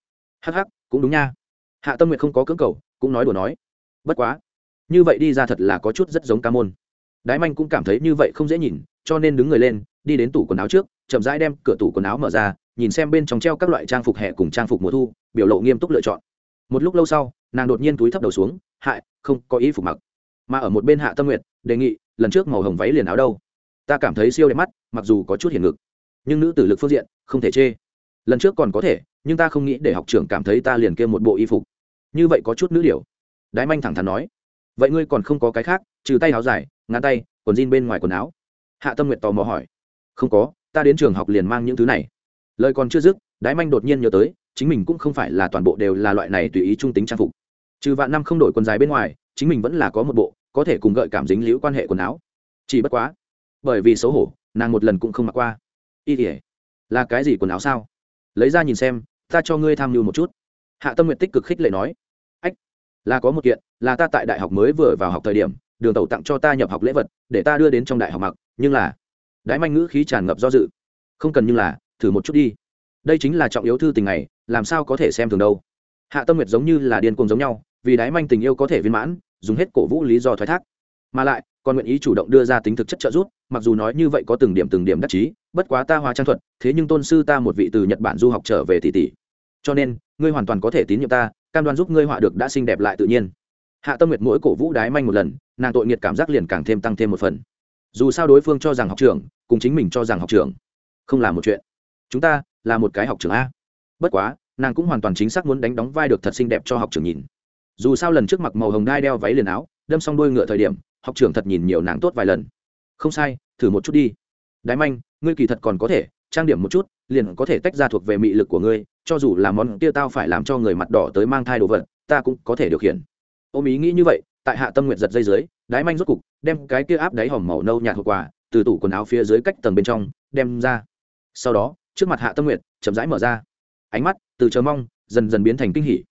Hắc hắc, cũng đúng nha. Hạ tâm nguyện không có cưỡng cầu, cũng nói đùa nói. Bất quá, như vậy đi ra thật là có chút rất giống ca môn. Đái manh cũng cảm thấy như vậy không dễ nhìn, cho nên đứng người lên, đi đến tủ quần áo trước, chậm rãi đem cửa tủ quần áo mở ra, nhìn xem bên trong treo các loại trang phục hè cùng trang phục mùa thu, biểu lộ nghiêm túc lựa chọn. Một lúc lâu sau, nàng đột nhiên túi thấp đầu xuống, hại, không có ý phục mặc. Mà ở một bên hạ tâm nguyện đề nghị, lần trước màu hồng váy liền áo đâu? Ta cảm thấy siêu đẹp mắt, mặc dù có chút hiền ngực, nhưng nữ tử lực phương diện không thể chê. Lần trước còn có thể, nhưng ta không nghĩ để học trưởng cảm thấy ta liền kê một bộ y phục. Như vậy có chút nữ điều đái manh thẳng thắn nói. Vậy ngươi còn không có cái khác, trừ tay áo dài ngã tay, quần jean bên ngoài quần áo. Hạ tâm nguyện tò mò hỏi. Không có, ta đến trường học liền mang những thứ này. Lời còn chưa dứt, đái manh đột nhiên nhớ tới, chính mình cũng không phải là toàn bộ đều là loại này tùy ý trung tính trang phục. Trừ vạn năm không đổi quần dài bên ngoài, chính mình vẫn là có một bộ, có thể cùng gợi cảm dính liễu quan hệ quần áo. Chỉ bất quá bởi vì xấu hổ, nàng một lần cũng không mặc qua. Y tỉa là cái gì quần áo sao? Lấy ra nhìn xem, ta cho ngươi tham mưu một chút. Hạ tâm nguyện tích cực khích lệ nói, ách, là có một kiện, là ta tại đại học mới vừa vào học thời điểm, đường tẩu tặng cho ta nhập học lễ vật, để ta đưa đến trong đại học mặc, nhưng là đái manh ngữ khí tràn ngập do dự. Không cần nhưng là, thử một chút đi. Đây chính là trọng yếu thư tình này, làm sao có thể xem thường đâu. Hạ tâm nguyệt giống như là điên cuồng giống nhau, vì đái manh tình yêu có thể viên mãn, dùng hết cổ vũ lý do thoái thác. Mà lại còn nguyện ý chủ động đưa ra tính thực chất trợ giúp, mặc dù nói như vậy có từng điểm từng điểm đắc chí, bất quá ta hóa trang thuật, thế nhưng tôn sư ta một vị từ nhật bản du học trở về tỷ tỷ. Cho nên, ngươi hoàn toàn có thể tín nhiệm ta, cam đoan giúp ngươi họa được đã xinh đẹp lại tự nhiên. Hạ tâm nguyệt mỗi cổ vũ đái manh một lần, nàng tội nghiệt cảm giác liền càng thêm tăng thêm một phần. Dù sao đối phương cho rằng học trường cùng chính mình cho rằng học trường không là một chuyện. Chúng ta là một cái học trường a. Bất quá, nàng cũng hoàn toàn chính xác muốn đánh đóng vai được thật xinh đẹp cho học trường nhìn. Dù sao lần trước mặc màu hồng đai đeo váy liền áo, đâm xong đôi ngựa thời điểm học trưởng thật nhìn nhiều nàng tốt vài lần. Không sai, thử một chút đi. Đái manh, ngươi kỳ thật còn có thể, trang điểm một chút, liền có thể tách ra thuộc về mị lực của ngươi, cho dù là món kia tao phải làm cho người mặt đỏ tới mang thai đồ vật, ta cũng có thể điều khiển. Ôm ý nghĩ như vậy, tại hạ tâm nguyện giật dây dưới, đái manh rốt cục đem cái kia áp đáy hòm màu nâu nhạt hộp quà, từ tủ quần áo phía dưới cách tầng bên trong, đem ra. Sau đó, trước mặt hạ tâm nguyện chậm rãi mở ra. Ánh mắt từ chờ mong, dần dần biến thành kinh hỉ.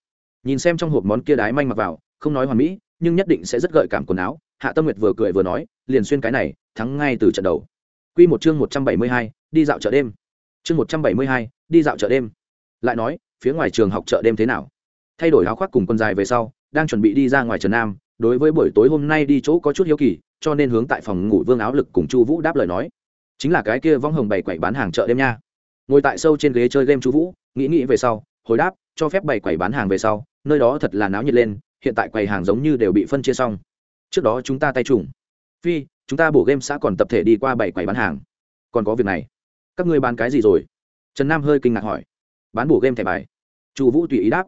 Nhìn xem trong hộp món kia đái manh mặc vào, không nói hoàn mỹ, nhưng nhất định sẽ rất gợi cảm quần áo hạ tâm nguyệt vừa cười vừa nói, liền xuyên cái này, thắng ngay từ trận đầu. Q một chương một trăm bảy mươi hai, đi dạo chợ đêm. Chương một trăm bảy mươi hai, đi dạo chợ đêm. Lại nói, phía ngoài trường học chợ đêm thế nào? Thay đổi áo khoác cùng quần dài về sau, đang chuẩn bị đi ra ngoài trần nam, đối với buổi tối hôm nay đi chỗ có chút hiếu kỳ, cho nên hướng tại phòng ngủ vương áo lực cùng chu vũ đáp lời nói. Chính là cái kia vong hồng bày quẩy bán hàng chợ đêm nha. Ngồi tại sâu trên ghế chơi game chu vũ, nghĩ nghĩ về sau, hồi đáp, cho phép bày quầy bán hàng về sau, nơi đó thật là náo nhiệt lên, hiện tại quầy hàng giống như đều bị phân chia xong trước đó chúng ta tay trùng. Phi, chúng ta bổ game xã còn tập thể đi qua bảy quầy bán hàng. Còn có việc này. Các ngươi bán cái gì rồi? Trần nam hơi kinh ngạc hỏi. Bán bổ game thẻ bài. Chu vũ tùy ý đáp.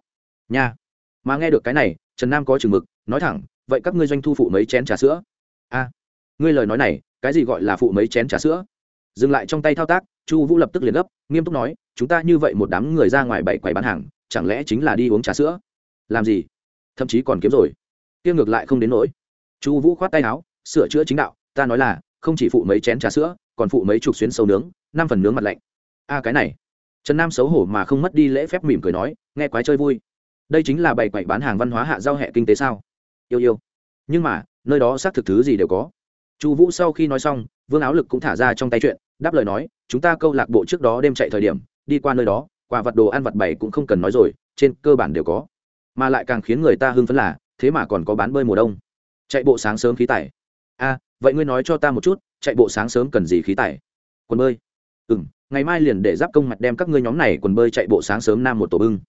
Nha. Mà nghe được cái này, trần nam có chừng mực, nói thẳng, vậy các ngươi doanh thu phụ mấy chén trà sữa? A, ngươi lời nói này, cái gì gọi là phụ mấy chén trà sữa? Dừng lại trong tay thao tác, chu vũ lập tức liền gấp, nghiêm túc nói, chúng ta như vậy một đám người ra ngoài bảy quầy bán hàng, chẳng lẽ chính là đi uống trà sữa? Làm gì? Thậm chí còn kiếm rồi. Kia ngược lại không đến nỗi chu vũ khoát tay áo, sửa chữa chính đạo, ta nói là, không chỉ phụ mấy chén trà sữa, còn phụ mấy chục xuyến sâu nướng, năm phần nướng mặt lạnh. A, cái này. Trần nam xấu hổ mà không mất đi lễ phép mỉm cười nói, nghe quái chơi vui. Đây chính là bày quầy bán hàng văn hóa hạ giao hệ kinh tế sao? Yêu yêu. Nhưng mà, nơi đó xác thực thứ gì đều có. Chu vũ sau khi nói xong, vương áo lực cũng thả ra trong tay chuyện, đáp lời nói, chúng ta câu lạc bộ trước đó đêm chạy thời điểm, đi qua nơi đó quả vật đồ ăn vặt bày cũng không cần nói rồi, trên cơ bản đều có. Mà lại càng khiến người ta hưng phấn là, thế mà còn có bán bơi mùa đông chạy bộ sáng sớm khí tải. A, vậy ngươi nói cho ta một chút, chạy bộ sáng sớm cần gì khí tải? Quần bơi. Ừ m ngày mai liền để giáp công mặt đem các ngươi nhóm này quần bơi chạy bộ sáng sớm nam một tổ bưng.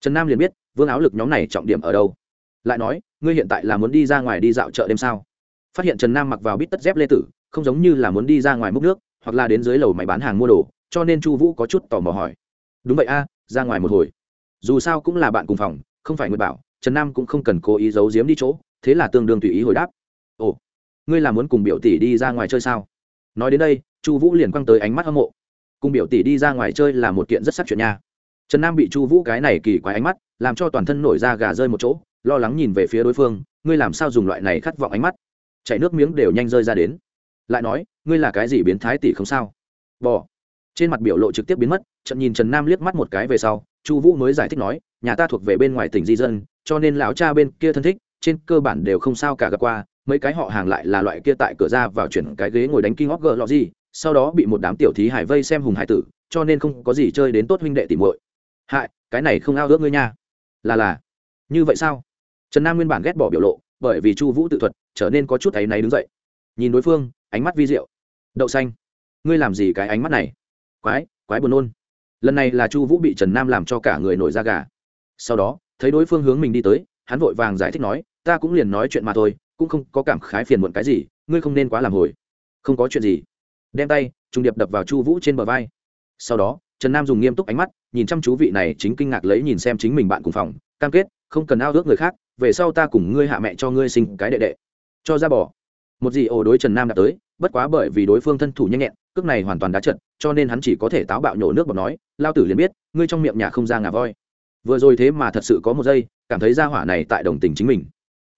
Trần nam liền biết, vương áo lực nhóm này trọng điểm ở đâu. Lại nói, ngươi hiện tại là muốn đi ra ngoài đi dạo chợ đêm sao? Phát hiện trần nam mặc vào bít tất dép lê tử, không giống như là muốn đi ra ngoài múc nước, hoặc là đến dưới lầu máy bán hàng mua đồ, cho nên chu vũ có chút tò mò hỏi. Đúng vậy a, ra ngoài một hồi. Dù sao cũng là bạn cùng phòng, không phải nguyệt bảo, trần nam cũng không cần cố ý giấu giếm đi chỗ thế là tương đương tùy ý hồi đáp. Ồ, ngươi là muốn cùng biểu tỷ đi ra ngoài chơi sao? Nói đến đây, chu vũ liền quăng tới ánh mắt hâm mộ. Cùng biểu tỷ đi ra ngoài chơi là một kiện rất sắc chuyện nha. Trần nam bị chu vũ cái này kỳ quái ánh mắt, làm cho toàn thân nổi da gà rơi một chỗ, lo lắng nhìn về phía đối phương, ngươi làm sao dùng loại này khát vọng ánh mắt? Chảy nước miếng đều nhanh rơi ra đến. Lại nói, ngươi là cái gì biến thái tỷ không sao? Bỏ trên mặt biểu lộ trực tiếp biến mất trận nhìn trần nam liếc mắt một cái về sau, chu vũ mới giải thích nói, nhà ta thuộc về bên ngoài tỉnh di dân, cho nên lão cha bên kia thân thích trên cơ bản đều không sao cả gặp qua, mấy cái họ hàng lại là loại kia tại cửa ra vào chuyển cái ghế ngồi đánh kinh hóc gờ lọ gì, sau đó bị một đám tiểu thí hải vây xem hùng hải tử, cho nên không có gì chơi đến tốt huynh đệ tìm muội. Hại, cái này không ao ước ngươi nha. Là là. Như vậy sao? Trần nam nguyên bản ghét bỏ biểu lộ, bởi vì chu vũ tự thuật, trở nên có chút áy náy đứng dậy. Nhìn đối phương, ánh mắt vi diệu. Đậu xanh. Ngươi làm gì cái ánh mắt này? Quái quái buồn nôn. Lần này là chu vũ bị trần nam làm cho cả người nổi da gà. Sau đó, thấy đối phương hướng mình đi tới, hắn vội vàng giải thích nói ta cũng liền nói chuyện mà thôi, cũng không có cảm khái phiền muộn cái gì, ngươi không nên quá làm hồi. Không có chuyện gì. Đem tay, trung điệp đập vào chu vũ trên bờ vai. Sau đó, trần nam dùng nghiêm túc ánh mắt, nhìn chăm chú vị này chính kinh ngạc lấy nhìn xem chính mình bạn cùng phòng, cam kết, không cần ao ước người khác, về sau ta cùng ngươi hạ mẹ cho ngươi sinh cái đệ đệ. Cho ra bỏ. Một gì ồ đối trần nam đã tới, bất quá bởi vì đối phương thân thủ nhanh nhẹn, cước này hoàn toàn đá trận cho nên hắn chỉ có thể táo bạo nhổ nước bọt nói, lao tử liền biết, ngươi trong miệng nhà không ra ngà voi. Vừa rồi thế mà thật sự có một giây, cảm thấy ra hỏa này tại đồng tình chính mình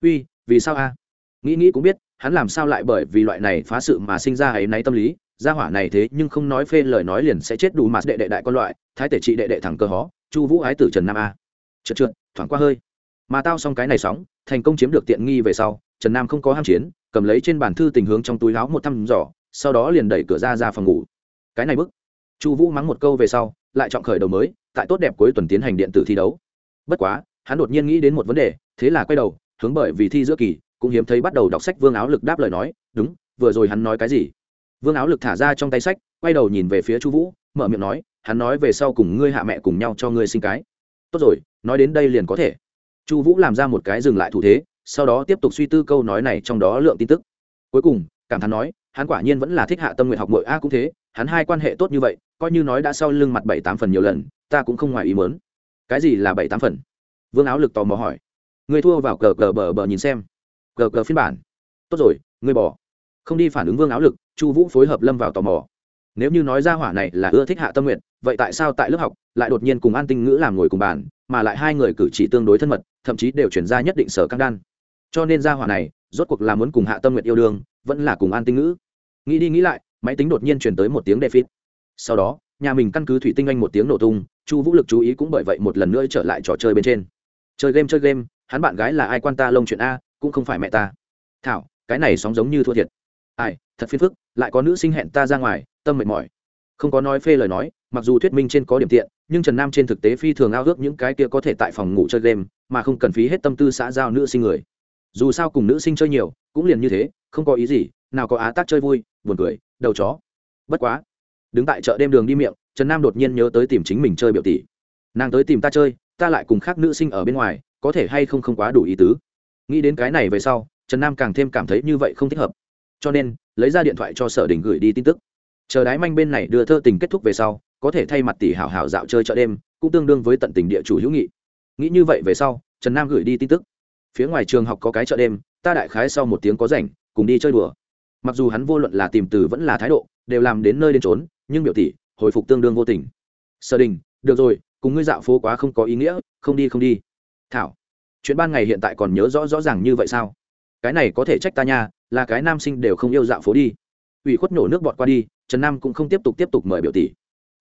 uy, vì sao a? Nghĩ nghĩ cũng biết, hắn làm sao lại bởi vì loại này phá sự mà sinh ra ấy náy tâm lý. Gia hỏa này thế nhưng không nói phê lời nói liền sẽ chết đủ mà đệ đệ đại con loại, thái tể trị đệ đệ thẳng cơ hó, chu vũ ái tử trần nam a. Trượt trượt, thoảng qua hơi. Mà tao xong cái này sóng, thành công chiếm được tiện nghi về sau, trần nam không có ham chiến, cầm lấy trên bàn thư tình hướng trong túi láo một thăm giỏ sau đó liền đẩy cửa ra ra phòng ngủ. Cái này bức. Chu vũ mắng một câu về sau, lại chọn khởi đầu mới, tại tốt đẹp cuối tuần tiến hành điện tử thi đấu. Bất quá, hắn đột nhiên nghĩ đến một vấn đề, thế là quay đầu hướng bởi vì thi giữa kỳ, cũng hiếm thấy bắt đầu đọc sách vương áo lực đáp lời nói, đúng, vừa rồi hắn nói cái gì? Vương áo lực thả ra trong tay sách, quay đầu nhìn về phía chu vũ, mở miệng nói, hắn nói về sau cùng ngươi hạ mẹ cùng nhau cho ngươi sinh cái. Tốt rồi, nói đến đây liền có thể. Chu vũ làm ra một cái dừng lại thủ thế, sau đó tiếp tục suy tư câu nói này trong đó lượng tin tức. Cuối cùng, cảm thán nói, hắn quả nhiên vẫn là thích hạ tâm nguyện học mội a cũng thế, hắn hai quan hệ tốt như vậy, coi như nói đã sau lưng mặt bảy tám phần nhiều lần, ta cũng không ngoài ý mớn cái gì là bảy tám phần? Vương áo lực tò mò hỏi người thua vào cờ cờ bờ bờ nhìn xem. Cờ cờ phiên bản. Tốt rồi, ngươi bỏ. Không đi phản ứng vương áo lực, chu vũ phối hợp lâm vào tò mò. Nếu như nói ra hỏa này là ưa thích hạ tâm nguyện vậy tại sao tại lớp học lại đột nhiên cùng an tinh ngữ làm ngồi cùng bàn, mà lại hai người cử chỉ tương đối thân mật, thậm chí đều chuyển ra nhất định sở căng đan? Cho nên ra hỏa này, rốt cuộc là muốn cùng hạ tâm nguyện yêu đương, vẫn là cùng an tinh ngữ. Nghĩ đi nghĩ lại, máy tính đột nhiên chuyển tới một tiếng đề phít sau đó, nhà mình căn cứ thủy tinh anh một tiếng nổ tung, chu vũ lực chú ý cũng bởi vậy một lần nữa trở lại trò chơi bên trên. Chơi game chơi game hắn bạn gái là ai quan ta lông chuyện a, cũng không phải mẹ ta. Thảo, cái này sóng giống như thua thiệt. Ai, thật phiền phức, lại có nữ sinh hẹn ta ra ngoài, tâm mệt mỏi. Không có nói phê lời nói, mặc dù thuyết minh trên có điểm tiện, nhưng trần nam trên thực tế phi thường ao ước những cái kia có thể tại phòng ngủ chơi game, mà không cần phí hết tâm tư xã giao nữ sinh người. Dù sao cùng nữ sinh chơi nhiều, cũng liền như thế, không có ý gì, nào có á tác chơi vui, buồn cười, đầu chó. Bất quá, đứng tại chợ đêm đường đi miệng, trần nam đột nhiên nhớ tới tìm chính mình chơi biểu tỷ. Nàng tới tìm ta chơi, ta lại cùng khác nữ sinh ở bên ngoài có thể hay không không quá đủ ý tứ. Nghĩ đến cái này về sau, trần nam càng thêm cảm thấy như vậy không thích hợp. Cho nên, lấy ra điện thoại cho sở đình gửi đi tin tức. Chờ đái manh bên này đưa thơ tình kết thúc về sau, có thể thay mặt tỷ hảo hảo dạo chơi chợ đêm, cũng tương đương với tận tình địa chủ hữu nghị. Nghĩ như vậy về sau, trần nam gửi đi tin tức. Phía ngoài trường học có cái chợ đêm, ta đại khái sau một tiếng có rảnh, cùng đi chơi đùa. Mặc dù hắn vô luận là tìm từ vẫn là thái độ, đều làm đến nơi đến trốn nhưng biểu tỷ, hồi phục tương đương vô tình. Sở đình, được rồi, cùng ngươi dạo phố quá không có ý nghĩa, không đi không đi thảo, chuyện ban ngày hiện tại còn nhớ rõ rõ ràng như vậy sao? Cái này có thể trách ta nha, là cái nam sinh đều không yêu dạo phố đi. Ủy khuất nổ nước bọt qua đi, trần nam cũng không tiếp tục tiếp tục mời biểu tỷ,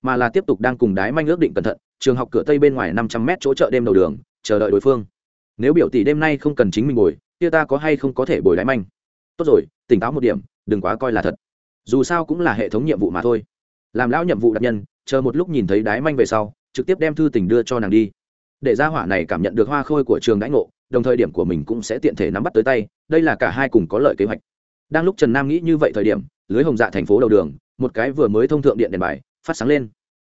mà là tiếp tục đang cùng đái manh ước định cẩn thận, trường học cửa tây bên ngoài năm trăm mét chỗ chợ đêm đầu đường, chờ đợi đối phương. Nếu biểu tỷ đêm nay không cần chính mình bồi, kia ta có hay không có thể bồi đái manh? Tốt rồi, tỉnh táo một điểm, đừng quá coi là thật. Dù sao cũng là hệ thống nhiệm vụ mà thôi. Làm lão nhiệm vụ đặc nhân, chờ một lúc nhìn thấy đái manh về sau, trực tiếp đem thư tình đưa cho nàng đi để gia hỏa này cảm nhận được hoa khôi của trường đãi ngộ, đồng thời điểm của mình cũng sẽ tiện thể nắm bắt tới tay, đây là cả hai cùng có lợi kế hoạch. Đang lúc trần nam nghĩ như vậy thời điểm, lưới hồng dạ thành phố đầu đường, một cái vừa mới thông thượng điện đèn bài, phát sáng lên.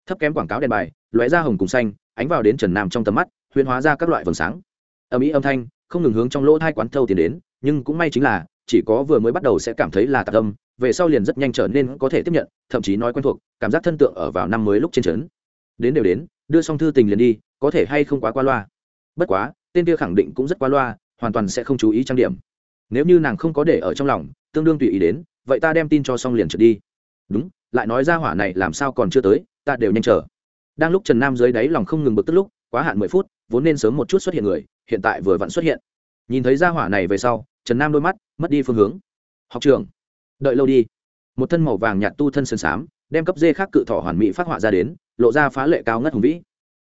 Thấp kém quảng cáo đèn bài, lóe ra hồng cùng xanh, ánh vào đến trần nam trong tầm mắt huyền hóa ra các loại vầng sáng. Âm ý âm thanh, không ngừng hướng trong lỗ hai quán thâu tiền đến, nhưng cũng may chính là, chỉ có vừa mới bắt đầu sẽ cảm thấy là tạc âm, về sau liền rất nhanh trở nên có thể tiếp nhận, thậm chí nói quen thuộc, cảm giác thân tượng ở vào năm mới lúc trên trấn. Đến đều đến, đưa xong thư tình liền đi có thể hay không quá qua loa. Bất quá, tên kia khẳng định cũng rất qua loa, hoàn toàn sẽ không chú ý trang điểm. Nếu như nàng không có để ở trong lòng, tương đương tùy ý đến, vậy ta đem tin cho xong liền trượt đi. Đúng, lại nói ra hỏa này làm sao còn chưa tới, ta đều nhanh chờ. Đang lúc trần nam dưới đáy lòng không ngừng bực tức lúc, quá hạn mười phút, vốn nên sớm một chút xuất hiện người, hiện tại vừa vặn xuất hiện. Nhìn thấy ra hỏa này về sau, trần nam đôi mắt mất đi phương hướng. Học trường đợi lâu đi. Một thân màu vàng nhạt tu thân sơn m đem cấp dê khác cự thỏ hoàn mỹ phát họa ra đến, lộ ra phá lệ cao ngất hùng vĩ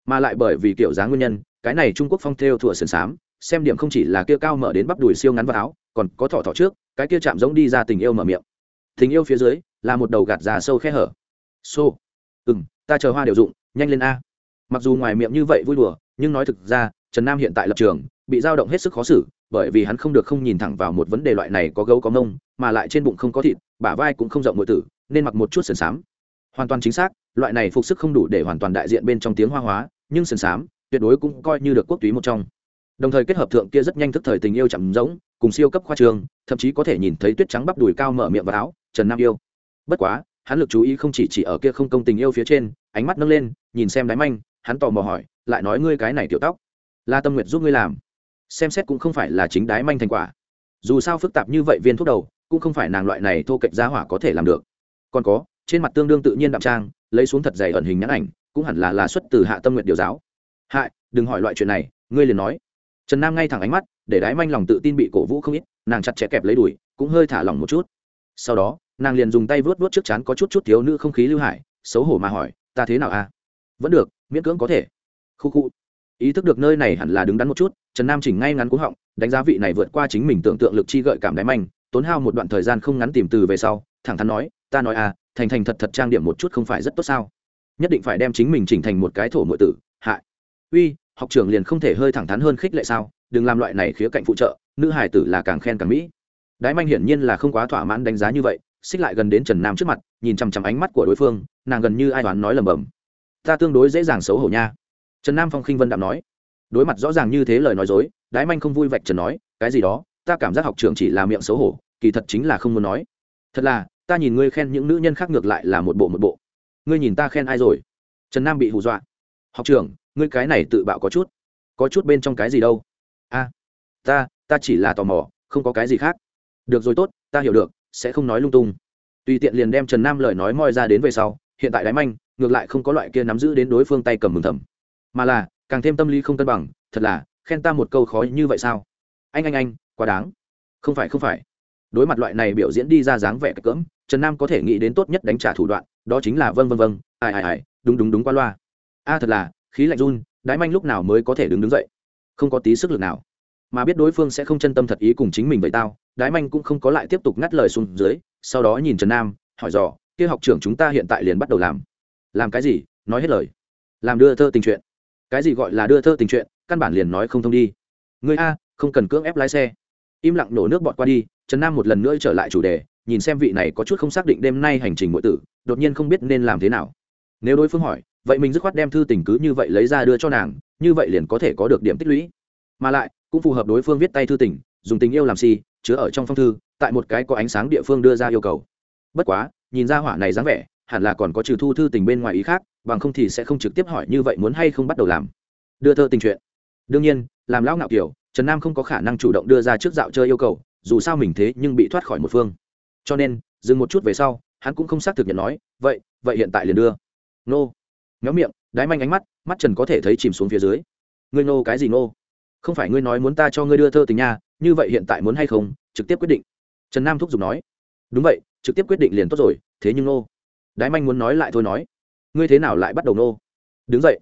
mà lại bởi vì kiểu dáng nguyên nhân, cái này trung quốc phong theo thủa sườn xám xem điểm không chỉ là kia cao mở đến bắp đùi siêu ngắn vào áo, còn có thỏ thỏ trước, cái kia chạm giống đi ra tình yêu mở miệng. Tình yêu phía dưới, là một đầu gạt già sâu khe hở. Xô. Ừ m ta chờ hoa đều dụng, nhanh lên a. Mặc dù ngoài miệng như vậy vui đùa, nhưng nói thực ra, trần nam hiện tại lập trường, bị dao động hết sức khó xử, bởi vì hắn không được không nhìn thẳng vào một vấn đề loại này có gấu có mông, mà lại trên bụng không có thịt, bả vai cũng không rộng ngội tử, nên mặc một chút sườn xám hoàn toàn chính xác, loại này phục sức không đủ để hoàn toàn đại diện bên trong tiếng hoa hóa nhưng sườn xám tuyệt đối cũng coi như được quốc túy một trong. Đồng thời kết hợp thượng kia rất nhanh thức thời tình yêu chậm rỗng, cùng siêu cấp khoa trường, thậm chí có thể nhìn thấy tuyết trắng bắp đùi cao mở miệng vào áo, trần nam yêu. Bất quá, hắn lực chú ý không chỉ chỉ ở kia không công tình yêu phía trên, ánh mắt nâng lên, nhìn xem đái manh, hắn tò mò hỏi, lại nói ngươi cái này tiểu tóc, La tâm nguyện giúp ngươi làm. Xem xét cũng không phải là chính đái manh thành quả. Dù sao phức tạp như vậy viên thuốc đầu, cũng không phải nàng loại này thô kệch giá hỏa có thể làm được. Còn có, trên mặt tương đương tự nhiên đạm trang, lấy xuống thật dày ẩn hình nhãn ảnh cũng hẳn là là xuất từ hạ tâm nguyện điều giáo. Hại, đừng hỏi loại chuyện này, ngươi liền nói. Trần nam ngay thẳng ánh mắt, để đái manh lòng tự tin bị cổ vũ không ít, nàng chặt chẽ kẹp lấy đùi, cũng hơi thả lỏng một chút. Sau đó, nàng liền dùng tay vớt vớt trước chán có chút chút thiếu nữ không khí lưu hải, xấu hổ mà hỏi, ta thế nào a à? vẫn được, miễn cưỡng có thể. Khu khu. Ý thức được nơi này hẳn là đứng đắn một chút, trần nam chỉnh ngay ngắn cúng họng, đánh giá vị này vượt qua chính mình tưởng tượng lực chi gợi cảm đáy manh, tốn hao một đoạn thời gian không ngắn tìm từ về sau, thẳng thắn nói, ta nói à thành thành thật thật trang điểm một chút không phải rất tốt sao? Nhất định phải đem chính mình chỉnh thành một cái thổ mượn tử, hại. Uy, học trưởng liền không thể hơi thẳng thắn hơn khích lệ sao? Đừng làm loại này khía cạnh phụ trợ, nữ hải tử là càng khen càng mỹ. Đái manh hiển nhiên là không quá thỏa mãn đánh giá như vậy, xích lại gần đến trần nam trước mặt, nhìn chằm chằm ánh mắt của đối phương, nàng gần như ai đoán nói lầm bầm ta tương đối dễ dàng xấu hổ nha. Trần nam phong khinh vân đạm nói. Đối mặt rõ ràng như thế lời nói dối, đái manh không vui vạch trần nói, cái gì đó, ta cảm giác học trưởng chỉ là miệng xấu hổ, kỳ thật chính là không muốn nói. Thật là, ta nhìn ngươi khen những nữ nhân khác ngược lại là một bộ một bộ ngươi nhìn ta khen ai rồi? Trần nam bị hù dọa. Học trưởng, ngươi cái này tự bạo có chút. Có chút bên trong cái gì đâu? A, ta ta chỉ là tò mò, không có cái gì khác. Được rồi tốt, ta hiểu được, sẽ không nói lung tung. Tùy tiện liền đem trần nam lời nói moi ra đến về sau, hiện tại đáy manh, ngược lại không có loại kia nắm giữ đến đối phương tay cầm mừng thầm. Mà là, càng thêm tâm lý không cân bằng, thật là, khen ta một câu khó như vậy sao? Anh anh anh, quá đáng. Không phải không phải. Đối mặt loại này biểu diễn đi ra dáng vẻ cỡm trần nam có thể nghĩ đến tốt nhất đánh trả thủ đoạn đó chính là vâng vâng vâng ai ai ai, đúng đúng đúng qua loa. A thật là, khí lạnh run, đái manh lúc nào mới có thể đứng đứng dậy? Không có tí sức lực nào. Mà biết đối phương sẽ không chân tâm thật ý cùng chính mình vậy tao, đái manh cũng không có lại tiếp tục ngắt lời xuống dưới, sau đó nhìn trần nam, hỏi dò, kia học trưởng chúng ta hiện tại liền bắt đầu làm. Làm cái gì? Nói hết lời. Làm đưa thơ tình chuyện. Cái gì gọi là đưa thơ tình chuyện? Căn bản liền nói không thông đi. Người a, không cần cưỡng ép lái xe. Im lặng nổ nước bọt qua đi, trần nam một lần nữa trở lại chủ đề, nhìn xem vị này có chút không xác định đêm nay hành trình ngụy tử đột nhiên không biết nên làm thế nào. Nếu đối phương hỏi, vậy mình dứt khoát đem thư tình cứ như vậy lấy ra đưa cho nàng, như vậy liền có thể có được điểm tích lũy. Mà lại, cũng phù hợp đối phương viết tay thư tình, dùng tình yêu làm si chứa ở trong phong thư, tại một cái có ánh sáng địa phương đưa ra yêu cầu. Bất quá, nhìn ra hỏa này dáng vẻ, hẳn là còn có trừ thu thư tình bên ngoài ý khác, bằng không thì sẽ không trực tiếp hỏi như vậy muốn hay không bắt đầu làm. Đưa thơ tình chuyện. Đương nhiên, làm lão ngạo kiểu, trần nam không có khả năng chủ động đưa ra trước dạo chơi yêu cầu, dù sao mình thế nhưng bị thoát khỏi một phương. Cho nên, dừng một chút về sau hắn cũng không xác thực nhận nói, vậy vậy hiện tại liền đưa. Nô. Méo miệng, đái manh ánh mắt mắt trần có thể thấy chìm xuống phía dưới. Ngươi nô cái gì nô? Không phải ngươi nói muốn ta cho ngươi đưa thơ tình nha, như vậy hiện tại muốn hay không, trực tiếp quyết định. Trần nam thúc giục nói. Đúng vậy, trực tiếp quyết định liền tốt rồi, thế nhưng nô. Đái manh muốn nói lại thôi nói. Ngươi thế nào lại bắt đầu nô? Đứng dậy.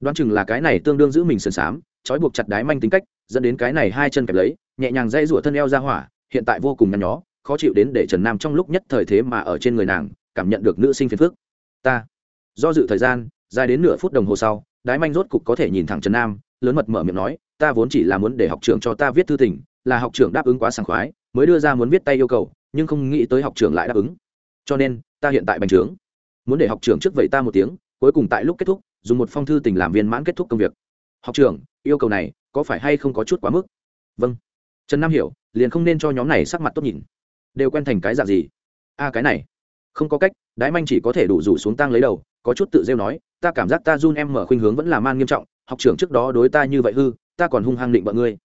Đoán chừng là cái này tương đương giữ mình sườn xám trói buộc chặt đái manh tính cách, dẫn đến cái này hai chân kẹp lấy, nhẹ nhàng dây rủa thân eo ra hỏa, hiện tại vô cùng nhăn nhó khó chịu đến để trần nam trong lúc nhất thời thế mà ở trên người nàng, cảm nhận được nữ sinh phiền phức. ta. Do dự thời gian, dài đến nửa phút đồng hồ sau, đái manh rốt cục có thể nhìn thẳng trần nam, lớn mật mở miệng nói, ta vốn chỉ là muốn để học trưởng cho ta viết thư tình, là học trưởng đáp ứng quá sảng khoái, mới đưa ra muốn viết tay yêu cầu, nhưng không nghĩ tới học trưởng lại đáp ứng. Cho nên, ta hiện tại bành trướng. Muốn để học trưởng trước vậy ta một tiếng, cuối cùng tại lúc kết thúc, dùng một phong thư tình làm viên mãn kết thúc công việc. Học trưởng, yêu cầu này có phải hay không có chút quá mức? Vâng. Trần nam hiểu, liền không nên cho nhóm này sắc mặt tốt nhìn đều quen thành cái dạng gì? A cái này, không có cách, đái manh chỉ có thể đủ rủ xuống tăng lấy đầu, có chút tự rêu nói, ta cảm giác ta run em mở khuynh hướng vẫn là man nghiêm trọng, học trưởng trước đó đối ta như vậy hư, ta còn hung hăng định bợ ngươi.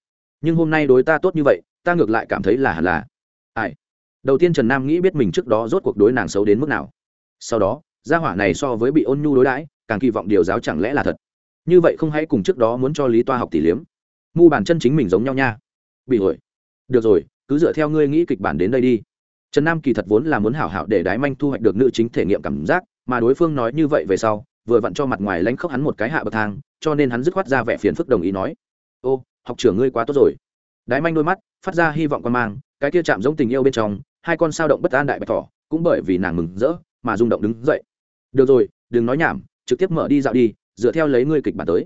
Nhưng hôm nay đối ta tốt như vậy, ta ngược lại cảm thấy là hẳn là ai? Đầu tiên trần nam nghĩ biết mình trước đó rốt cuộc đối nàng xấu đến mức nào. Sau đó, gia hỏa này so với bị ôn nhu đối đãi, càng kỳ vọng điều giáo chẳng lẽ là thật. Như vậy không hãy cùng trước đó muốn cho lý toa học tỷ liếm. Mu bản chân chính mình giống nhau nha. Bị ổi. Được rồi cứ dựa theo ngươi nghĩ kịch bản đến đây đi. Trần nam kỳ thật vốn là muốn hảo hảo để đái manh thu hoạch được nữ chính thể nghiệm cảm giác, mà đối phương nói như vậy về sau, vừa vặn cho mặt ngoài lánh khóc hắn một cái hạ bậc thang, cho nên hắn dứt khoát ra vẻ phiền phức đồng ý nói, ô, học trưởng ngươi quá tốt rồi. Đái manh đôi mắt phát ra hy vọng quan mang, cái kia chạm giống tình yêu bên trong, hai con sao động bất an đại bạch thỏ, cũng bởi vì nàng mừng rỡ mà rung động đứng dậy. Được rồi, đừng nói nhảm, trực tiếp mở đi dạo đi, dựa theo lấy ngươi kịch bản tới.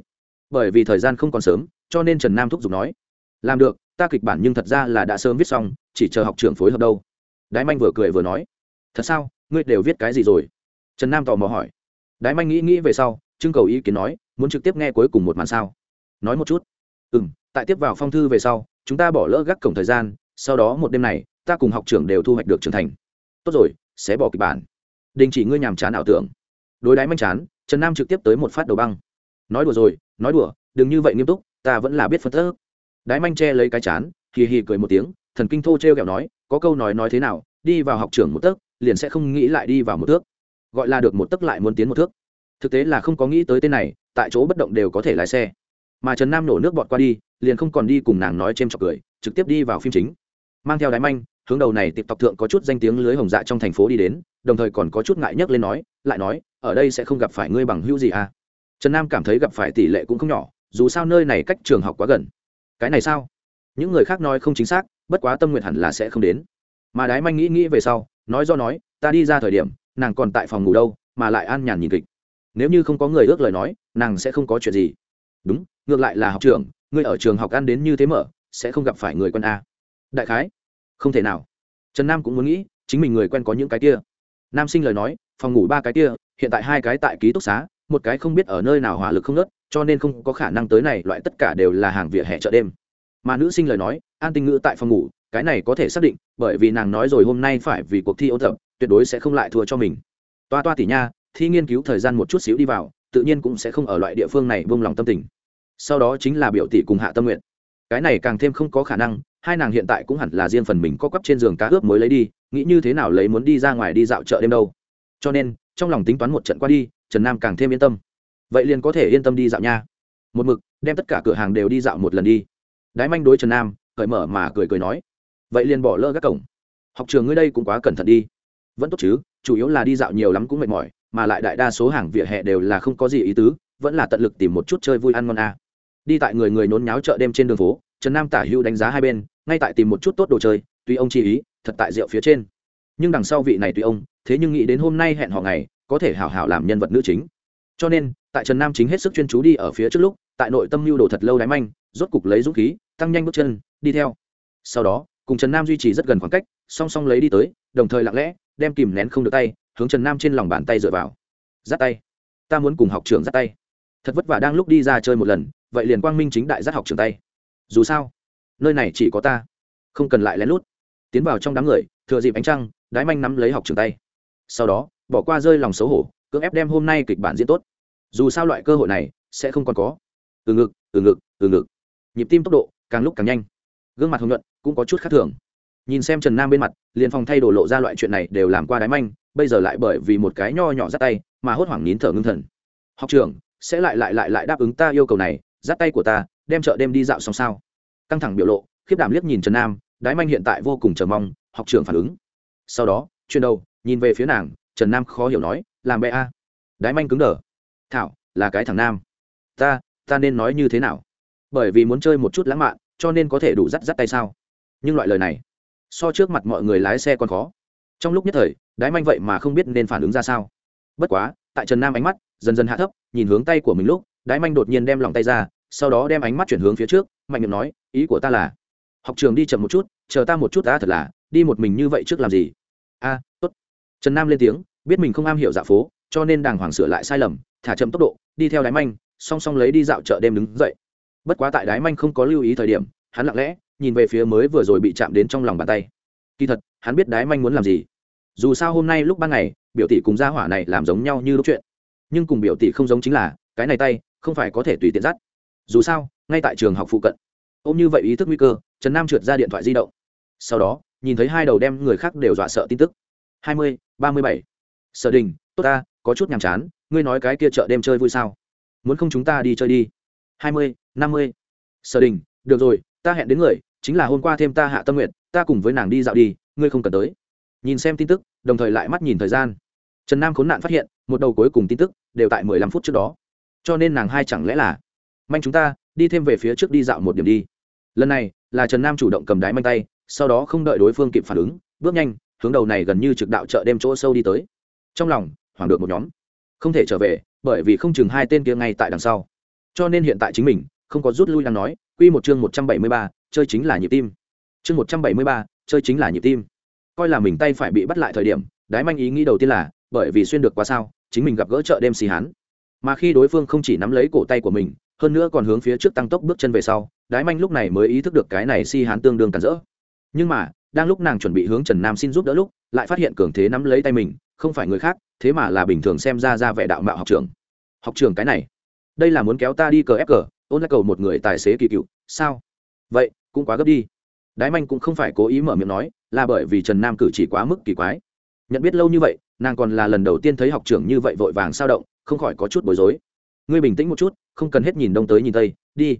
Bởi vì thời gian không còn sớm, cho nên trần nam thúc giục nói, làm được ta kịch bản nhưng thật ra là đã sớm viết xong, chỉ chờ học trưởng phối hợp đâu. Đái manh vừa cười vừa nói, thật sao? Ngươi đều viết cái gì rồi? Trần nam tò mò hỏi. Đái manh nghĩ nghĩ về sau, trưng cầu ý kiến nói, muốn trực tiếp nghe cuối cùng một màn sao? Nói một chút. Ừ m tại tiếp vào phong thư về sau, chúng ta bỏ lỡ gác cổng thời gian, sau đó một đêm này, ta cùng học trưởng đều thu hoạch được trưởng thành. Tốt rồi, sẽ bỏ kịch bản. Đình chỉ ngươi nhàm chán ảo tưởng. Đối Đái manh chán, trần nam trực tiếp tới một phát đầu băng. Nói đùa rồi, nói đùa, đừng như vậy nghiêm túc, ta vẫn là biết phân tức đái manh che lấy cái chán, hì hì cười một tiếng, thần kinh thô t r e o kẹo nói, có câu nói nói thế nào, đi vào học trường một tấc, liền sẽ không nghĩ lại đi vào một thước gọi là được một tấc lại muốn tiến một thước. Thực tế là không có nghĩ tới tên này, tại chỗ bất động đều có thể lái xe. Mà trần nam nổ nước bọt qua đi, liền không còn đi cùng nàng nói c h ê m chọc cười, trực tiếp đi vào phim chính. Mang theo Đái manh, hướng đầu này tiệp tộc thượng có chút danh tiếng lưới hồng dạ trong thành phố đi đến, đồng thời còn có chút ngại nhấc lên nói, lại nói, ở đây sẽ không gặp phải ngươi bằng hữu gì à? Trần nam cảm thấy gặp phải tỷ lệ cũng không nhỏ, dù sao nơi này cách trường học quá gần cái này sao? Những người khác nói không chính xác, bất quá tâm nguyện hẳn là sẽ không đến. Mà đái manh nghĩ nghĩ về sau, nói do nói, ta đi ra thời điểm, nàng còn tại phòng ngủ đâu, mà lại an nhàn nhìn kịch. Nếu như không có người ước lời nói, nàng sẽ không có chuyện gì. Đúng, ngược lại là học trường, ngươi ở trường học ăn đến như thế mở, sẽ không gặp phải người quen a. Đại khái, không thể nào. Trần nam cũng muốn nghĩ, chính mình người quen có những cái kia. Nam sinh lời nói, phòng ngủ ba cái kia, hiện tại hai cái tại ký túc xá, một cái không biết ở nơi nào hỏa lực không nớt cho nên không có khả năng tới này, loại tất cả đều là hàng vỉa hè chợ đêm. Mà nữ sinh lời nói, an tinh ngữ tại phòng ngủ, cái này có thể xác định, bởi vì nàng nói rồi hôm nay phải vì cuộc thi ôn tập, tuyệt đối sẽ không lại thua cho mình. Toa toa tỉ nha, thi nghiên cứu thời gian một chút xíu đi vào, tự nhiên cũng sẽ không ở loại địa phương này vung lòng tâm tình. Sau đó chính là biểu tỷ cùng hạ tâm nguyện cái này càng thêm không có khả năng, hai nàng hiện tại cũng hẳn là riêng phần mình có quắp trên giường cá ướp mới lấy đi, nghĩ như thế nào lấy muốn đi ra ngoài đi dạo chợ đêm đâu. Cho nên, trong lòng tính toán một trận qua đi, trần nam càng thêm yên tâm vậy liền có thể yên tâm đi dạo nha. Một mực, đem tất cả cửa hàng đều đi dạo một lần đi. Đái manh đối trần nam, cởi mở mà cười cười nói, vậy liền bỏ lỡ các cổng. Học trường ngươi đây cũng quá cẩn thận đi. Vẫn tốt chứ, chủ yếu là đi dạo nhiều lắm cũng mệt mỏi, mà lại đại đa số hàng vỉa hè đều là không có gì ý tứ, vẫn là tận lực tìm một chút chơi vui ăn ngon a à. đi tại người người nôn nháo chợ đêm trên đường phố, trần nam tả hưu đánh giá hai bên, ngay tại tìm một chút tốt đồ chơi tuy ông chi ý, thật tại rượu phía trên. Nhưng đằng sau vị này tuy ông, thế nhưng nghĩ đến hôm nay hẹn họ ngày, có thể hảo hảo làm nhân vật nữ chính cho nên, tại trần nam chính hết sức chuyên chú đi ở phía trước lúc, tại nội tâm lưu đồ thật lâu đáy manh, rốt cục lấy dũng khí, tăng nhanh bước chân, đi theo. Sau đó, cùng trần nam duy trì rất gần khoảng cách, song song lấy đi tới, đồng thời lặng lẽ, đem kìm nén không được tay, hướng trần nam trên lòng bàn tay dựa vào. Dắt tay. Ta muốn cùng học trường dắt tay. Thật vất vả đang lúc đi ra chơi một lần, vậy liền quang minh chính đại dắt học trường tay. Dù sao, nơi này chỉ có ta. Không cần lại lén lút. Tiến vào trong đám người, thừa dịp ánh trăng, đái manh nắm lấy học trường tay. Sau đó, bỏ qua rơi lòng xấu hổ cưỡng ép đem hôm nay kịch bản diễn tốt. Dù sao loại cơ hội này sẽ không còn có. Từ ngực từ ngực từ ngực. Nhịp tim tốc độ càng lúc càng nhanh. Gương mặt hồng nhuận cũng có chút khác thường. Nhìn xem trần nam bên mặt, liền phòng thay đổ lộ ra loại chuyện này đều làm qua đáy manh, bây giờ lại bởi vì một cái nho nhỏ dắt tay mà hốt hoảng nín thở ngưng thần. Học trưởng, sẽ lại lại lại lại đáp ứng ta yêu cầu này dắt tay của ta, đem chợ đêm đi dạo xong sao? Căng thẳng biểu lộ, khiếp đảm liếc nhìn trần nam, đái manh hiện tại vô cùng chờ mong, học trưởng phản ứng. Sau đó chuyên đầu, nhìn về phía nàng, trần nam khó hiểu nói làm bệ a. Đái manh cứng đờ. Thảo, là cái thằng nam. Ta ta nên nói như thế nào? Bởi vì muốn chơi một chút lãng mạn, cho nên có thể đủ dắt dắt tay sao? Nhưng loại lời này, so trước mặt mọi người lái xe còn khó. Trong lúc nhất thời, đái manh vậy mà không biết nên phản ứng ra sao. Bất quá, tại trần nam ánh mắt dần dần hạ thấp, nhìn hướng tay của mình lúc, đái manh đột nhiên đem lòng tay ra, sau đó đem ánh mắt chuyển hướng phía trước, mạnh miệng nói, ý của ta là, học trường đi chậm một chút, chờ ta một chút ta thật là, đi một mình như vậy trước làm gì? A, tốt. Trần nam lên tiếng biết mình không am hiểu dạ phố, cho nên đàng hoàng sửa lại sai lầm, thả chậm tốc độ, đi theo đái manh, song song lấy đi dạo chợ đêm đứng dậy. Bất quá tại đái manh không có lưu ý thời điểm, hắn lặng lẽ nhìn về phía mới vừa rồi bị chạm đến trong lòng bàn tay. Kỳ thật, hắn biết đái manh muốn làm gì. Dù sao hôm nay lúc ban ngày, biểu tỷ cùng gia hỏa này làm giống nhau như lúc chuyện. Nhưng cùng biểu tỷ không giống chính là, cái này tay, không phải có thể tùy tiện dắt. Dù sao, ngay tại trường học phụ cận. Ôm như vậy ý thức nguy cơ, trần nam trượt ra điện thoại di động. Sau đó, nhìn thấy hai đầu đem người khác đều dọa sợ tin tức. hai mươi, ba mươi bảy sở đình, tốt ta, có chút nhàm chán, ngươi nói cái kia chợ đêm chơi vui sao? Muốn không chúng ta đi chơi đi? Hai mươi, năm mươi. Sở đình, được rồi, ta hẹn đến người, chính là hôm qua thêm ta hạ tâm nguyện ta cùng với nàng đi dạo đi, ngươi không cần tới. Nhìn xem tin tức, đồng thời lại mắt nhìn thời gian. Trần nam khốn nạn phát hiện, một đầu cuối cùng tin tức đều tại mười lăm phút trước đó. Cho nên nàng hai chẳng lẽ là, manh chúng ta, đi thêm về phía trước đi dạo một điểm đi. Lần này, là trần nam chủ động cầm đái manh tay, sau đó không đợi đối phương kịp phản ứng, bước nhanh, hướng đầu này gần như trực đạo chợ đêm chỗ sâu đi tới trong lòng, hoảng được một nhóm. Không thể trở về, bởi vì không chừng hai tên kia ngay tại đằng sau. Cho nên hiện tại chính mình, không có rút lui đang nói, quy một chương một trăm bảy mươi ba, chơi chính là nhịp tim. Chương một trăm bảy mươi ba, chơi chính là nhịp tim. Coi là mình tay phải bị bắt lại thời điểm, đái manh ý nghĩ đầu tiên là, bởi vì xuyên được quá sao, chính mình gặp gỡ chợ đêm xì hán. Mà khi đối phương không chỉ nắm lấy cổ tay của mình, hơn nữa còn hướng phía trước tăng tốc bước chân về sau, đái manh lúc này mới ý thức được cái này si hán tương đương cản rỡ. Nhưng mà, đang lúc nàng chuẩn bị hướng trần nam xin giúp đỡ lúc, lại phát hiện cường thế nắm lấy tay mình không phải người khác, thế mà là bình thường xem ra ra vẻ đạo mạo học trường học trường cái này, đây là muốn kéo ta đi cờ ép cờ, ôn lại cầu một người tài xế kỳ cựu, sao? Vậy, cũng quá gấp đi. Đái manh cũng không phải cố ý mở miệng nói, là bởi vì trần nam cử chỉ quá mức kỳ quái. Nhận biết lâu như vậy, nàng còn là lần đầu tiên thấy học trưởng như vậy vội vàng sao động, không khỏi có chút bối rối. Ngươi bình tĩnh một chút, không cần hết nhìn đông tới nhìn tây, đi.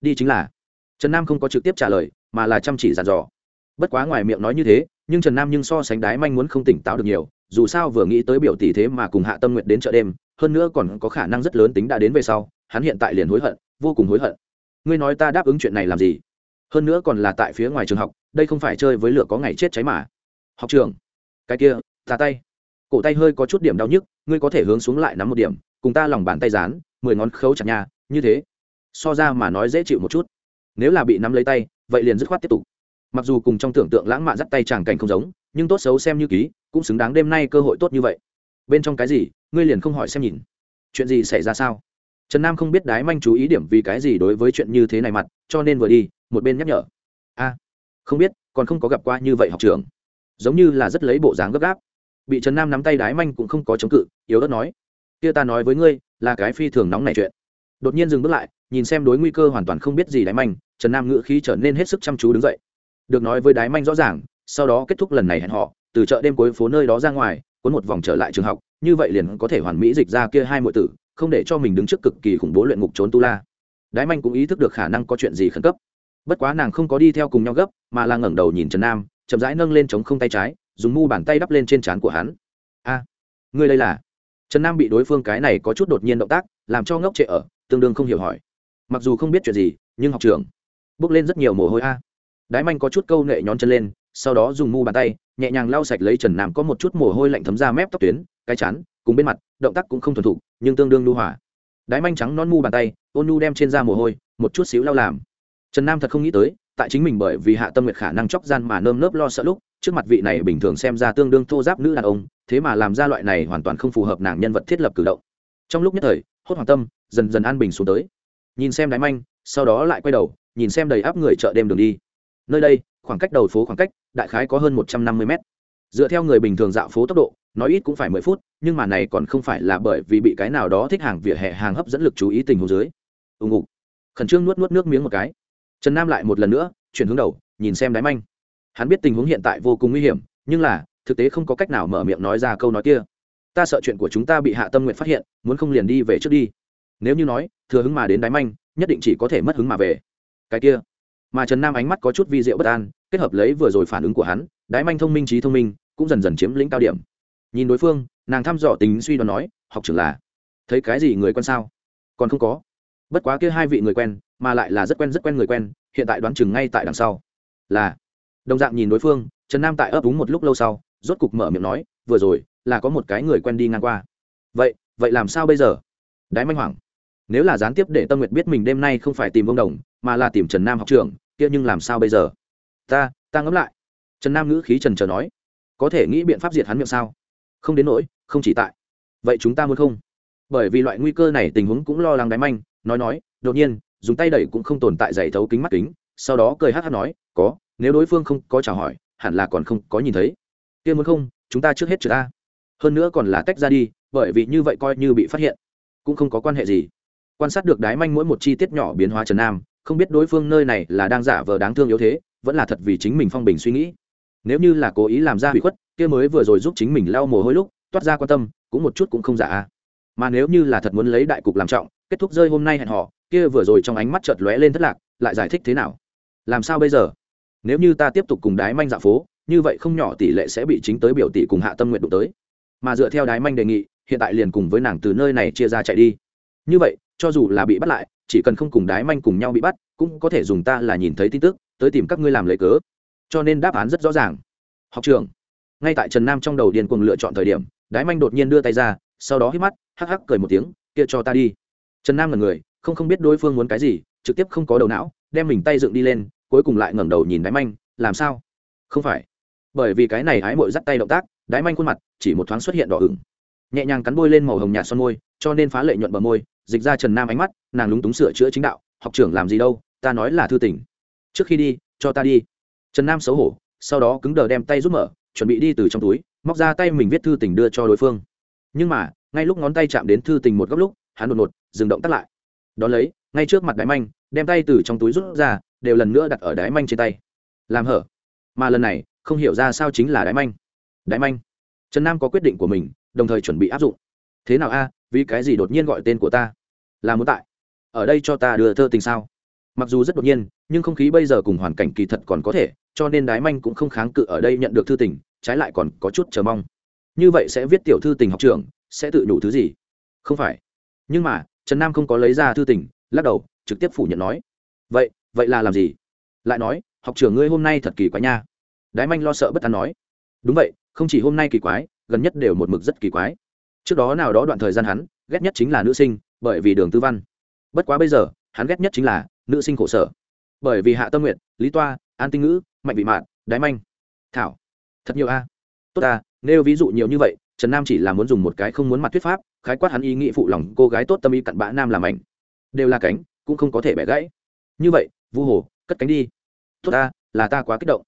Đi chính là. Trần nam không có trực tiếp trả lời, mà là chăm chỉ dàn dò. Bất quá ngoài miệng nói như thế nhưng trần nam nhưng so sánh đái manh muốn không tỉnh táo được nhiều, dù sao vừa nghĩ tới biểu tỷ thế mà cùng hạ tâm nguyện đến chợ đêm, hơn nữa còn có khả năng rất lớn tính đã đến về sau, hắn hiện tại liền hối hận, vô cùng hối hận. Ngươi nói ta đáp ứng chuyện này làm gì? Hơn nữa còn là tại phía ngoài trường học, đây không phải chơi với lửa có ngày chết cháy mà. Học trường cái kia, ta tay. Cổ tay hơi có chút điểm đau nhức, ngươi có thể hướng xuống lại nắm một điểm, cùng ta lòng bàn tay dán, mười ngón khấu chặt nhà như thế. So ra mà nói dễ chịu một chút. Nếu là bị nắm lấy tay, vậy liền dứt khoát tiếp tục mặc dù cùng trong tưởng tượng lãng mạn dắt tay chàng cảnh không giống, nhưng tốt xấu xem như ký, cũng xứng đáng đêm nay cơ hội tốt như vậy. Bên trong cái gì, ngươi liền không hỏi xem nhìn. Chuyện gì xảy ra sao? Trần nam không biết đái manh chú ý điểm vì cái gì đối với chuyện như thế này mặt, cho nên vừa đi, một bên nhắc nhở. A, không biết, còn không có gặp qua như vậy học trường giống như là rất lấy bộ dáng gấp gáp. Bị trần nam nắm tay đái manh cũng không có chống cự, yếu ớt nói. Kia ta nói với ngươi, là cái phi thường nóng này chuyện. Đột nhiên dừng bước lại, nhìn xem đối nguy cơ hoàn toàn không biết gì đái manh, trần nam ngữ khí trở nên hết sức chăm chú đứng dậy được nói với đái manh rõ ràng, sau đó kết thúc lần này hẹn họ từ chợ đêm cuối phố nơi đó ra ngoài, cuốn một vòng trở lại trường học, như vậy liền có thể hoàn mỹ dịch ra kia hai mọi tử, không để cho mình đứng trước cực kỳ khủng bố luyện ngục trốn tu la. Đái manh cũng ý thức được khả năng có chuyện gì khẩn cấp. Bất quá nàng không có đi theo cùng nhau gấp, mà là ngẩng đầu nhìn trần nam, chậm rãi nâng lên chống không tay trái, dùng mu bàn tay đắp lên trên trán của hắn. A, ngươi đây là? Trần nam bị đối phương cái này có chút đột nhiên động tác, làm cho ngốc trệ ở, tương đương không hiểu hỏi. Mặc dù không biết chuyện gì, nhưng học trường. Bước lên rất nhiều mồ hôi a đái manh có chút câu nệ nhón chân lên, sau đó dùng mu bàn tay, nhẹ nhàng lau sạch lấy trần nam có một chút mồ hôi lạnh thấm ra mép tóc tuyến, cái chán, cùng bên mặt, động tác cũng không thuần thục, nhưng tương đương lưu hòa. đái manh trắng non mu bàn tay, ôn nu đem trên da mồ hôi, một chút xíu lau làm. Trần nam thật không nghĩ tới, tại chính mình bởi vì hạ tâm nguyệt khả năng chóc gian mà nơm nớp lo sợ lúc, trước mặt vị này bình thường xem ra tương đương thô giáp nữ đàn ông, thế mà làm ra loại này hoàn toàn không phù hợp nàng nhân vật thiết lập cử động. Trong lúc nhất thời, hốt hoàng tâm dần dần an bình xuống tới. Nhìn xem Đái manh, sau đó lại quay đầu, nhìn xem đầy áp người chợ đêm đường đi nơi đây, khoảng cách đầu phố khoảng cách, đại khái có hơn một trăm năm mươi mét. Dựa theo người bình thường dạo phố tốc độ, nói ít cũng phải mười phút, nhưng mà này còn không phải là bởi vì bị cái nào đó thích hàng vỉa hè hàng hấp dẫn lực chú ý tình hồ dưới. Ùng ục khẩn trương nuốt nuốt nước miếng một cái. Trần nam lại một lần nữa, chuyển hướng đầu, nhìn xem đáy manh. Hắn biết tình huống hiện tại vô cùng nguy hiểm, nhưng là, thực tế không có cách nào mở miệng nói ra câu nói kia. Ta sợ chuyện của chúng ta bị hạ tâm nguyện phát hiện, muốn không liền đi về trước đi. Nếu như nói, thừa hứng mà đến đáy manh, nhất định chỉ có thể mất hứng mà về. Cái kia mà trần nam ánh mắt có chút vi diệu bất an, kết hợp lấy vừa rồi phản ứng của hắn, đái manh thông minh trí thông minh, cũng dần dần chiếm lĩnh cao điểm. Nhìn đối phương, nàng thăm dò tính suy đoán nói, học trưởng là, thấy cái gì người quen sao? Còn không có. Bất quá kia hai vị người quen, mà lại là rất quen rất quen người quen, hiện tại đoán chừng ngay tại đằng sau. Là. Đồng dạng nhìn đối phương, trần nam tại ấp úng một lúc lâu sau, rốt cục mở miệng nói, vừa rồi, là có một cái người quen đi ngang qua. Vậy vậy làm sao bây giờ? Đái manh hoảng. Nếu là gián tiếp để tâm nguyệt biết mình đêm nay không phải tìm ông đồng, mà là tìm trần nam học trưởng kia nhưng làm sao bây giờ? Ta ta ngẫm lại. Trần nam ngữ khí trần trờ nói, có thể nghĩ biện pháp diệt hắn miệng sao? Không đến nỗi, không chỉ tại. Vậy chúng ta muốn không? Bởi vì loại nguy cơ này tình huống cũng lo lắng đáy manh, nói nói, đột nhiên, dùng tay đẩy cũng không tồn tại dày thấu kính mắt kính, sau đó cười hát hát nói, có, nếu đối phương không có chào hỏi, hẳn là còn không có nhìn thấy. Kia muốn không, chúng ta trước hết trừ ta. Hơn nữa còn là tách ra đi, bởi vì như vậy coi như bị phát hiện, cũng không có quan hệ gì. Quan sát được đái manh mỗi một chi tiết nhỏ biến hóa trần nam không biết đối phương nơi này là đang giả vờ đáng thương yếu thế, vẫn là thật vì chính mình phong bình suy nghĩ. Nếu như là cố ý làm ra hủy khuất, kia mới vừa rồi giúp chính mình lau mồ hôi lúc, toát ra quan tâm, cũng một chút cũng không giả. Mà nếu như là thật muốn lấy đại cục làm trọng, kết thúc rơi hôm nay hẹn họ kia vừa rồi trong ánh mắt chợt lóe lên thất lạc, lại giải thích thế nào? Làm sao bây giờ? Nếu như ta tiếp tục cùng đái manh dạ phố, như vậy không nhỏ tỷ lệ sẽ bị chính tới biểu tỷ cùng hạ tâm nguyện đụng tới. Mà dựa theo đái manh đề nghị, hiện tại liền cùng với nàng từ nơi này chia ra chạy đi. Như vậy cho dù là bị bắt lại, chỉ cần không cùng đái manh cùng nhau bị bắt, cũng có thể dùng ta là nhìn thấy tin tức, tới tìm các ngươi làm lấy cớ. Cho nên đáp án rất rõ ràng. Học trường ngay tại trần nam trong đầu điên cuồng lựa chọn thời điểm, đái manh đột nhiên đưa tay ra, sau đó hít mắt, hắc hắc cười một tiếng, kia cho ta đi. Trần nam là người, không không biết đối phương muốn cái gì, trực tiếp không có đầu não, đem mình tay dựng đi lên, cuối cùng lại ngẩng đầu nhìn đái manh, làm sao? Không phải. Bởi vì cái này hái mội dắt tay động tác, đái manh khuôn mặt chỉ một thoáng xuất hiện đỏ ửng. Nhẹ nhàng cắn bôi lên màu hồng nhạt son môi, cho nên phá lệ nhuận bờ môi dịch ra trần nam ánh mắt, nàng lúng túng sửa chữa chính đạo, học trưởng làm gì đâu, ta nói là thư tỉnh. Trước khi đi, cho ta đi. Trần nam xấu hổ, sau đó cứng đờ đem tay rút mở, chuẩn bị đi từ trong túi, móc ra tay mình viết thư tình đưa cho đối phương. Nhưng mà, ngay lúc ngón tay chạm đến thư tình một góc lúc, hắn đột ngột dừng động tắt lại. Đón lấy, ngay trước mặt đáy manh, đem tay từ trong túi rút ra, đều lần nữa đặt ở đáy manh trên tay. Làm hở? Mà lần này, không hiểu ra sao chính là đáy manh. Đáy manh. Trần nam có quyết định của mình, đồng thời chuẩn bị áp dụng thế nào a, vì cái gì đột nhiên gọi tên của ta? Là muốn tại. Ở đây cho ta đưa thơ tình sao? Mặc dù rất đột nhiên, nhưng không khí bây giờ cùng hoàn cảnh kỳ thật còn có thể, cho nên đái manh cũng không kháng cự ở đây nhận được thư tình, trái lại còn có chút chờ mong. Như vậy sẽ viết tiểu thư tình học trường sẽ tự đủ thứ gì? Không phải. Nhưng mà, trần nam không có lấy ra thư tình, lắc đầu, trực tiếp phủ nhận nói. Vậy vậy là làm gì? Lại nói, học trưởng ngươi hôm nay thật kỳ quái nha. Đái manh lo sợ bất an nói. Đúng vậy, không chỉ hôm nay kỳ quái, gần nhất đều một mực rất kỳ quái trước đó nào đó đoạn thời gian hắn, ghét nhất chính là nữ sinh, bởi vì đường tư văn. Bất quá bây giờ, hắn ghét nhất chính là nữ sinh khổ sở. Bởi vì hạ tâm nguyện lý toa, an tinh ngữ, mạnh vị mạn, đái manh, thảo. Thật nhiều a. Tốt ta, nêu ví dụ nhiều như vậy, trần nam chỉ là muốn dùng một cái không muốn mặt thuyết pháp, khái quát hắn ý nghĩ phụ lòng cô gái tốt tâm ý cặn bã nam làm ảnh. Đều là cánh, cũng không có thể bẻ gãy. Như vậy, vu hồ, cất cánh đi. Tốt ta, là ta quá kích động.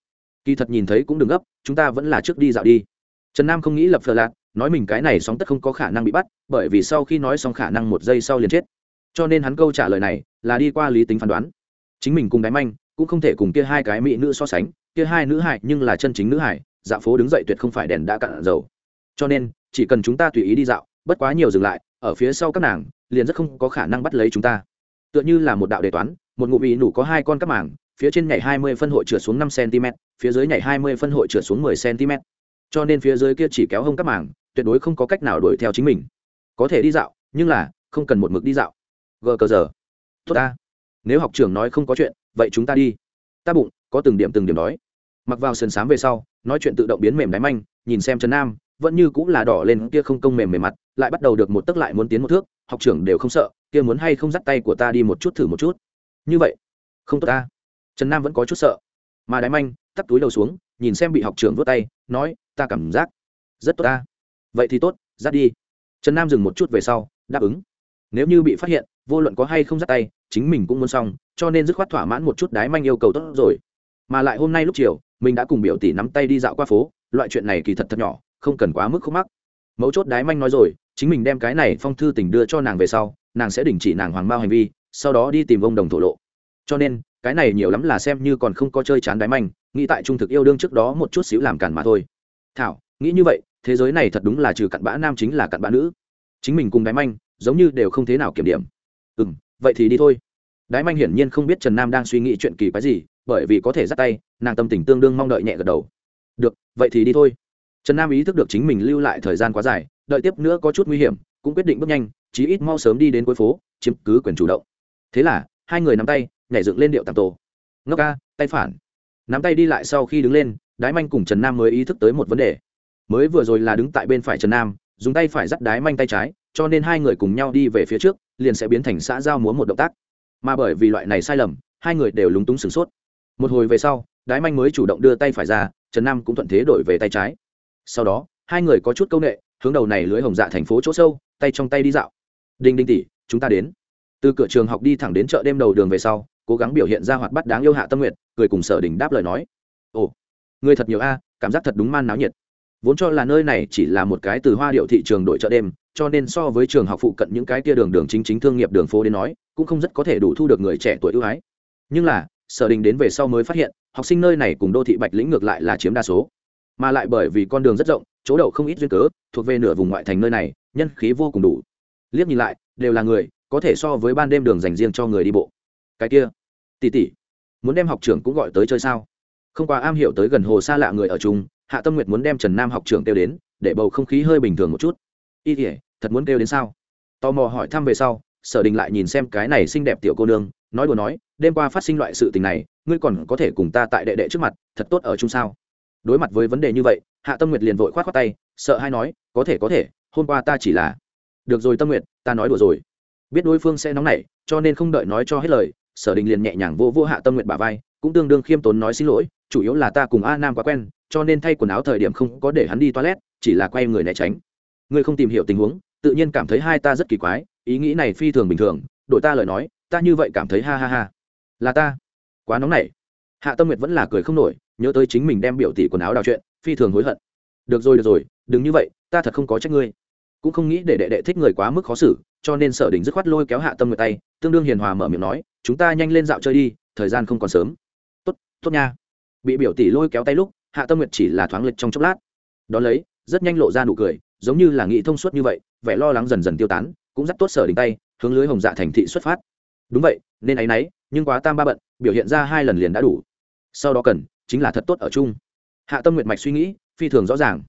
Kỳ thật nhìn thấy cũng đừng gấp, chúng ta vẫn là trước đi dạo đi trần nam không nghĩ lập phờ lạc, nói mình cái này sóng tất không có khả năng bị bắt, bởi vì sau khi nói xong khả năng một giây sau liền chết. Cho nên hắn câu trả lời này là đi qua lý tính phán đoán. Chính mình cùng đáy manh cũng không thể cùng kia hai cái mỹ nữ so sánh, kia hai nữ hải nhưng là chân chính nữ hải dạ phố đứng dậy tuyệt không phải đèn đã cạn dầu. Cho nên, chỉ cần chúng ta tùy ý đi dạo, bất quá nhiều dừng lại, ở phía sau các nàng, liền rất không có khả năng bắt lấy chúng ta. Tựa như là một đạo đề toán, một ngụ ý nủ có hai con các mảng, phía trên nhảy hai mươi phân hội trượt xuống năm cm phía dưới nhảy hai mươi phân hội trượt xuống mười cm cho nên phía dưới kia chỉ kéo hông các mảng, tuyệt đối không có cách nào đuổi theo chính mình. Có thể đi dạo, nhưng là, không cần một mực đi dạo. Gờ cờ giờ. Tốt ta. Nếu học trưởng nói không có chuyện, vậy chúng ta đi. Ta bụng, có từng điểm từng điểm đói. Mặc vào sườn sám về sau, nói chuyện tự động biến mềm đáy manh, nhìn xem trần nam, vẫn như cũng là đỏ lên kia không công mềm mềm mặt, lại bắt đầu được một tấc lại muốn tiến một thước, học trưởng đều không sợ, kia muốn hay không dắt tay của ta đi một chút thử một chút. Như vậy, không tốt ta. Trần nam vẫn có chút sợ. Mà đáy manh tắt túi đầu xuống, nhìn xem bị học trưởng vớt tay, nói ta cảm giác rất tốt ta. Vậy thì tốt, dắt đi. Trần nam dừng một chút về sau, đáp ứng. Nếu như bị phát hiện, vô luận có hay không dắt tay, chính mình cũng muốn xong, cho nên dứt khoát thỏa mãn một chút đái manh yêu cầu tốt rồi. Mà lại hôm nay lúc chiều, mình đã cùng biểu tỷ nắm tay đi dạo qua phố, loại chuyện này kỳ thật thật nhỏ, không cần quá mức khúc mắc. Mấu chốt đái manh nói rồi, chính mình đem cái này phong thư tình đưa cho nàng về sau, nàng sẽ đình chỉ nàng hoàng mao hành vi, sau đó đi tìm ông đồng thổ lộ. Cho nên, cái này nhiều lắm là xem như còn không có chơi chán đái manh, nghĩ tại trung thực yêu đương trước đó một chút xíu làm cản mà thôi thảo, nghĩ như vậy, thế giới này thật đúng là trừ cặn bã nam chính là cặn bã nữ. Chính mình cùng đái manh, giống như đều không thế nào kiểm điểm. Ừ m vậy thì đi thôi. Đái manh hiển nhiên không biết trần nam đang suy nghĩ chuyện kỳ quái gì, bởi vì có thể dắt tay, nàng tâm tình tương đương mong đợi nhẹ gật đầu. Được, vậy thì đi thôi. Trần nam ý thức được chính mình lưu lại thời gian quá dài, đợi tiếp nữa có chút nguy hiểm, cũng quyết định bước nhanh, chí ít mau sớm đi đến cuối phố, chiếm cứ quyền chủ động. Thế là, hai người nắm tay, nhảy dựng lên điệu tạm tổ. Ngốc ca, tay phản. Nắm tay đi lại sau khi đứng lên đái manh cùng trần nam mới ý thức tới một vấn đề. Mới vừa rồi là đứng tại bên phải trần nam, dùng tay phải dắt đái manh tay trái, cho nên hai người cùng nhau đi về phía trước, liền sẽ biến thành xã giao múa một động tác. Mà bởi vì loại này sai lầm, hai người đều lúng túng sửng sốt. Một hồi về sau, đái manh mới chủ động đưa tay phải ra, trần nam cũng thuận thế đổi về tay trái. Sau đó, hai người có chút c â u n ệ hướng đầu này lưới hồng dạ thành phố chỗ sâu, tay trong tay đi dạo. Đinh đinh tỉ chúng ta đến. Từ cửa trường học đi thẳng đến chợ đêm đầu đường về sau, cố gắng biểu hiện ra hoạt bắt đáng yêu hạ tâm nguyện cười cùng sở đình đáp lời nói. Ồ người thật nhiều a, cảm giác thật đúng man náo nhiệt. Vốn cho là nơi này chỉ là một cái từ hoa điệu thị trường đội chợ đêm, cho nên so với trường học phụ cận những cái kia đường đường chính chính thương nghiệp đường phố đến nói, cũng không rất có thể đủ thu được người trẻ tuổi ưu ái. Nhưng là, sở đình đến về sau mới phát hiện, học sinh nơi này cùng đô thị bạch lĩnh ngược lại là chiếm đa số. Mà lại bởi vì con đường rất rộng, chỗ đậu không ít duyên cớ, thuộc về nửa vùng ngoại thành nơi này, nhân khí vô cùng đủ. Liếc nhìn lại, đều là người, có thể so với ban đêm đường dành riêng cho người đi bộ. Cái kia tỉ tỉ muốn đem học trưởng cũng gọi tới chơi sao? Không qua am hiểu tới gần hồ xa lạ người ở chung, hạ tâm nguyệt muốn đem trần nam học trưởng kêu đến, để bầu không khí hơi bình thường một chút. Y tỉa thật muốn kêu đến sao? Tò mò hỏi thăm về sau, sở đình lại nhìn xem cái này xinh đẹp tiểu cô nương, nói đùa nói, đêm qua phát sinh loại sự tình này, ngươi còn có thể cùng ta tại đệ đệ trước mặt, thật tốt ở chung sao? Đối mặt với vấn đề như vậy, hạ tâm nguyệt liền vội k h o á t khoác tay, sợ hay nói, có thể có thể, hôm qua ta chỉ là được rồi tâm nguyệt, ta nói đùa rồi. Biết đối phương sẽ nóng nảy, cho nên không đợi nói cho hết lời, sở đình liền nhẹ nhàng vô vô hạ tâm nguyệt bà vai cũng tương đương khiêm tốn nói xin lỗi, chủ yếu là ta cùng a nam quá quen, cho nên thay quần áo thời điểm không có để hắn đi toilet, chỉ là quay người né tránh. Ngươi không tìm hiểu tình huống, tự nhiên cảm thấy hai ta rất kỳ quái, ý nghĩ này phi thường bình thường đội ta lời nói, ta như vậy cảm thấy ha ha ha. Là ta. Quá nóng nảy. Hạ tâm nguyệt vẫn là cười không nổi, nhớ tới chính mình đem biểu tỷ quần áo đào chuyện, phi thường hối hận. Được rồi được rồi, đừng như vậy, ta thật không có trách ngươi. Cũng không nghĩ để đệ đệ thích người quá mức khó xử, cho nên sở đình dứt khoát lôi kéo hạ tâm nguyệt tay, tương đương hiền hòa mở miệng nói, chúng ta nhanh lên dạo chơi đi, thời gian không còn sớm tốt nha. Bị biểu tỷ lôi kéo tay lúc, hạ tâm nguyệt chỉ là thoáng lịch trong chốc lát. Đón lấy, rất nhanh lộ ra nụ cười, giống như là nghĩ thông suốt như vậy, vẻ lo lắng dần dần tiêu tán, cũng dắt tốt sở đình tay, hướng lưới hồng dạ thành thị xuất phát. Đúng vậy, nên áy náy, nhưng quá tam ba bận, biểu hiện ra hai lần liền đã đủ. Sau đó cần, chính là thật tốt ở chung. Hạ tâm nguyệt mạch suy nghĩ, phi thường rõ ràng.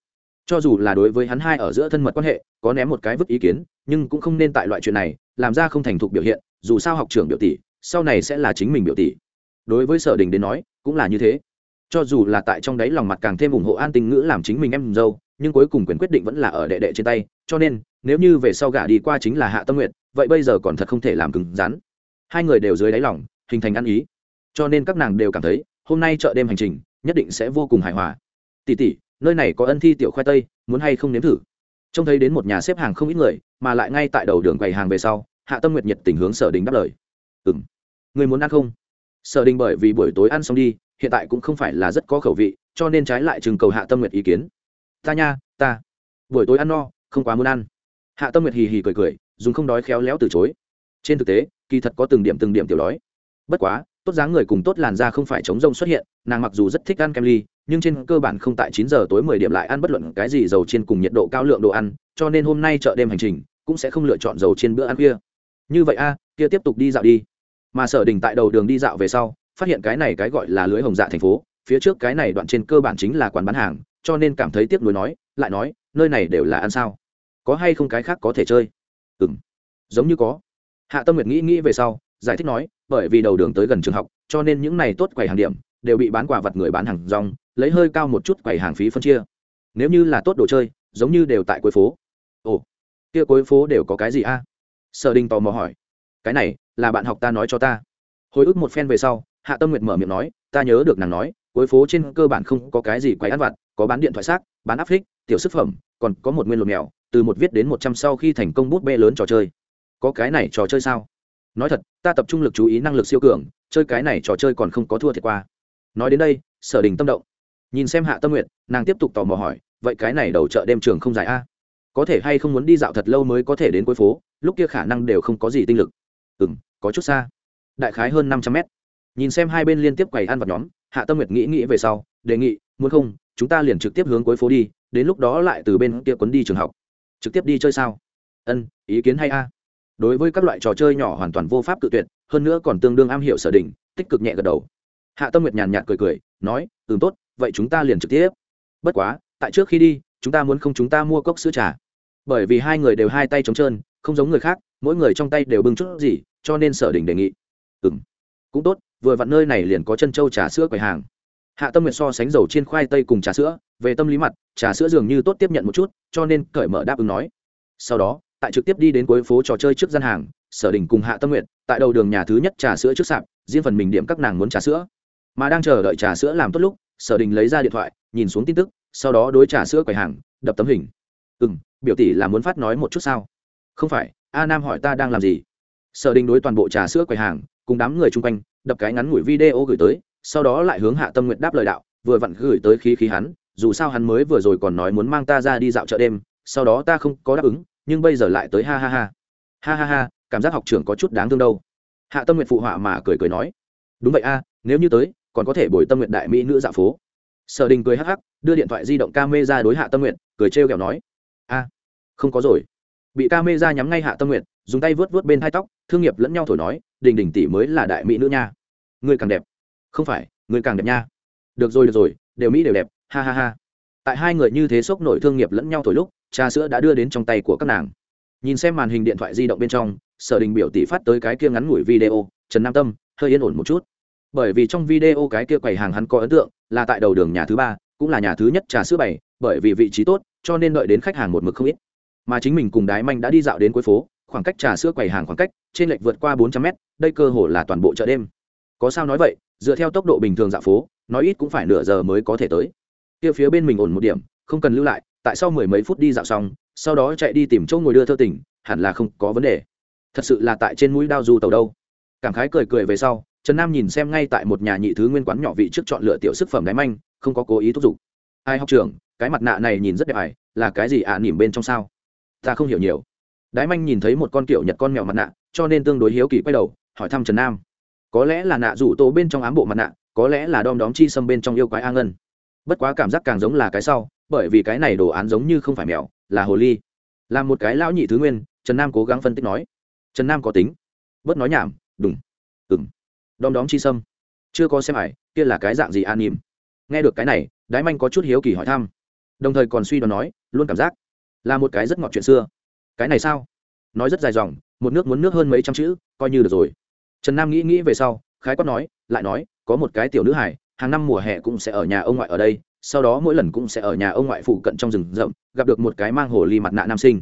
Cho dù là đối với hắn hai ở giữa thân mật quan hệ, có ném một cái vứt ý kiến, nhưng cũng không nên tại loại chuyện này, làm ra không thành thục biểu hiện, dù sao học trưởng biểu tỷ, sau này sẽ là chính mình biểu tỷ đối với sở đình đến nói, cũng là như thế. Cho dù là tại trong đấy lòng mặt càng thêm ủng hộ an tình ngữ làm chính mình em dâu, nhưng cuối cùng quyền quyết định vẫn là ở đệ đệ trên tay, cho nên, nếu như về sau gả đi qua chính là hạ tâm nguyện vậy bây giờ còn thật không thể làm cứng rắn. Hai người đều dưới đáy lòng, hình thành ăn ý. Cho nên các nàng đều cảm thấy, hôm nay chợ đêm hành trình, nhất định sẽ vô cùng hài hòa. Tỉ tỉ nơi này có ân thi tiểu khoai tây, muốn hay không nếm thử? Trông thấy đến một nhà xếp hàng không ít người, mà lại ngay tại đầu đường quầy hàng về sau, hạ tâm nguyệt nhiệt tình hướng sở đình đáp lời. Ừ m người muốn ăn không? Sở đình bởi vì buổi tối ăn xong đi, hiện tại cũng không phải là rất có khẩu vị, cho nên trái lại chừng cầu hạ tâm nguyệt ý kiến. Ta nha, ta. Buổi tối ăn no, không quá muốn ăn. Hạ tâm nguyệt hì hì cười cười, dùng không đói khéo léo từ chối. Trên thực tế, kỳ thật có từng điểm từng điểm tiểu đói. Bất quá, tốt dáng người cùng tốt làn da không phải chống rông xuất hiện, nàng mặc dù rất thích ăn kem ly, nhưng trên cơ bản không tại chín giờ tối mười điểm lại ăn bất luận cái gì dầu trên cùng nhiệt độ cao lượng đồ ăn, cho nên hôm nay chợ đêm hành trình cũng sẽ không lựa chọn dầu trên bữa ăn khuya. Như vậy a, kia tiếp tục đi dạo đi mà sở đình tại đầu đường đi dạo về sau, phát hiện cái này cái gọi là lưới hồng dạ thành phố, phía trước cái này đoạn trên cơ bản chính là quán bán hàng, cho nên cảm thấy tiếc nuối nói, lại nói, nơi này đều là ăn sao? Có hay không cái khác có thể chơi? Ừ m giống như có. Hạ tâm nguyệt nghĩ nghĩ về sau, giải thích nói, bởi vì đầu đường tới gần trường học, cho nên những này tốt quầy hàng điểm, đều bị bán quả vật người bán hàng rong, lấy hơi cao một chút quầy hàng phí phân chia. Nếu như là tốt đồ chơi, giống như đều tại cuối phố. Ồ, kia cuối phố đều có cái gì a? Sở đình tò mò hỏi cái này là bạn học ta nói cho ta. Hồi ức một phen về sau, hạ tâm nguyệt mở miệng nói, ta nhớ được nàng nói, cuối phố trên cơ bản không có cái gì quay ăn vặt, có bán điện thoại xác, bán áp phích, tiểu sức phẩm, còn có một nguyên lùm mèo, từ một viết đến một trăm sau khi thành công bút bê lớn trò chơi. Có cái này trò chơi sao? Nói thật, ta tập trung lực chú ý năng lực siêu cường, chơi cái này trò chơi còn không có thua thiệt qua. Nói đến đây, sở đình tâm động. Nhìn xem hạ tâm nguyện nàng tiếp tục tò mò hỏi, vậy cái này đầu chợ đêm trường không dài a? Có thể hay không muốn đi dạo thật lâu mới có thể đến cuối phố, lúc kia khả năng đều không có gì tinh lực ừ m có chút xa. Đại khái hơn năm trăm mét. Nhìn xem hai bên liên tiếp quầy ăn vặt nhóm, hạ tâm nguyệt nghĩ nghĩ về sau, đề nghị, muốn không, chúng ta liền trực tiếp hướng cuối phố đi, đến lúc đó lại từ bên kia quấn đi trường học. Trực tiếp đi chơi sao? Ân, ý kiến hay a. Đối với các loại trò chơi nhỏ hoàn toàn vô pháp tự tuyệt, hơn nữa còn tương đương am hiểu sở đình tích cực nhẹ gật đầu. Hạ tâm nguyệt nhàn nhạt cười cười, nói ừ tốt, vậy chúng ta liền trực tiếp. Bất quá, tại trước khi đi, chúng ta muốn không chúng ta mua cốc sữa trà. Bởi vì hai người đều hai tay trống trơn, không giống người khác, mỗi người trong tay đều bưng chút gì cho nên sở đình đề nghị. Ừ m cũng tốt, vừa vặn nơi này liền có chân trâu trà sữa quầy hàng. Hạ tâm nguyệt so sánh dầu trên khoai tây cùng trà sữa, về tâm lý mặt, trà sữa dường như tốt tiếp nhận một chút, cho nên cởi mở đáp ứng nói. Sau đó, tại trực tiếp đi đến cuối phố trò chơi trước gian hàng, sở đình cùng hạ tâm nguyện tại đầu đường nhà thứ nhất trà sữa trước sạp, riêng phần mình điểm các nàng muốn trà sữa. Mà đang chờ đợi trà sữa làm tốt lúc, sở đình lấy ra điện thoại, nhìn xuống tin tức, sau đó đối trà sữa quầy hàng, đập tấm hình. Ừ m biểu tỷ là muốn phát nói một chút sao? Không phải, a nam hỏi ta đang làm gì? Sở đình đối toàn bộ trà sữa quầy hàng, cùng đám người chung quanh, đập cái ngắn ngủi video gửi tới, sau đó lại hướng hạ tâm nguyện đáp lời đạo, vừa vặn gửi tới khí khí hắn, dù sao hắn mới vừa rồi còn nói muốn mang ta ra đi dạo chợ đêm, sau đó ta không có đáp ứng, nhưng bây giờ lại tới ha ha ha. Ha ha ha, cảm giác học trưởng có chút đáng thương đâu. Hạ tâm nguyện phụ họa mà cười cười nói. Đúng vậy a, nếu như tới, còn có thể bồi tâm nguyện đại mỹ nữ dạo phố. Sở đình cười hắc hắc, đưa điện thoại di động ca mê ra đối hạ tâm nguyện cười trêu kẹo nói. A, không có rồi bị ca mê ra nhắm ngay hạ tâm nguyện, dùng tay vớt vớt bên hai tóc, thương nghiệp lẫn nhau thổi nói, đình đình tỷ mới là đại mỹ nữ nha. Người càng đẹp. Không phải người càng đẹp nha. Được rồi được rồi, đều mỹ đều đẹp, ha ha ha. Tại hai người như thế sốc nổi thương nghiệp lẫn nhau thổi lúc, trà sữa đã đưa đến trong tay của các nàng. Nhìn xem màn hình điện thoại di động bên trong, sở đình biểu tỷ phát tới cái kia ngắn ngủi video, trần nam tâm, hơi yên ổn một chút. Bởi vì trong video cái kia quầy hàng hắn có ấn tượng, là tại đầu đường nhà thứ ba, cũng là nhà thứ nhất trà sữa bày, bởi vì vị trí tốt, cho nên đợi đến khách hàng một mực không ít mà chính mình cùng đái manh đã đi dạo đến cuối phố khoảng cách trà sữa quầy hàng khoảng cách trên lệch vượt qua bốn trăm mét đây cơ hồ là toàn bộ chợ đêm. Có sao nói vậy dựa theo tốc độ bình thường dạo phố nói ít cũng phải nửa giờ mới có thể tới. Kia phía bên mình ổn một điểm không cần lưu lại tại sau mười mấy phút đi dạo xong sau đó chạy đi tìm chỗ ngồi đưa thơ tỉnh hẳn là không có vấn đề. Thật sự là tại trên mũi đao du tàu đâu. Cảm khái cười cười về sau trần nam nhìn xem ngay tại một nhà nhị thứ nguyên quán nhỏ vị trước chọn lựa tiểu sức phẩm đáy manh không có cố ý thúc giục. Ai học trưởng cái mặt nạ này nhìn rất đẹp ải là cái gì ạ à, nỉm bên trong sao? Ta không hiểu nhiều. Đái manh nhìn thấy một con kiểu nhật con mèo mặt nạ, cho nên tương đối hiếu kỳ quay đầu, hỏi thăm trần nam. Có lẽ là nạ rủ tổ bên trong ám bộ mặt nạ, có lẽ là đom đóm chi xâm bên trong yêu quái a ngân. Bất quá cảm giác càng giống là cái sau, bởi vì cái này đồ án giống như không phải mèo, là hồ ly. Là một cái lão nhị thứ nguyên, trần nam cố gắng phân tích nói. Trần nam có tính. Bớt nói nhảm đúng ừng đom đóm chi sâm. Chưa có xem ải kia là cái dạng gì an nỉm nghe được cái này, đái manh có chút hiếu kỳ hỏi thăm. Đồng thời còn suy đoán nói, luôn cảm giác là một cái rất ngọt chuyện xưa. Cái này sao? Nói rất dài dòng, một nước muốn nước hơn mấy trăm chữ, coi như được rồi. Trần nam nghĩ nghĩ về sau, khái quát nói, lại nói, có một cái tiểu nữ hải hàng năm mùa hè cũng sẽ ở nhà ông ngoại ở đây, sau đó mỗi lần cũng sẽ ở nhà ông ngoại phụ cận trong rừng rậm, gặp được một cái mang hồ ly mặt nạ nam sinh.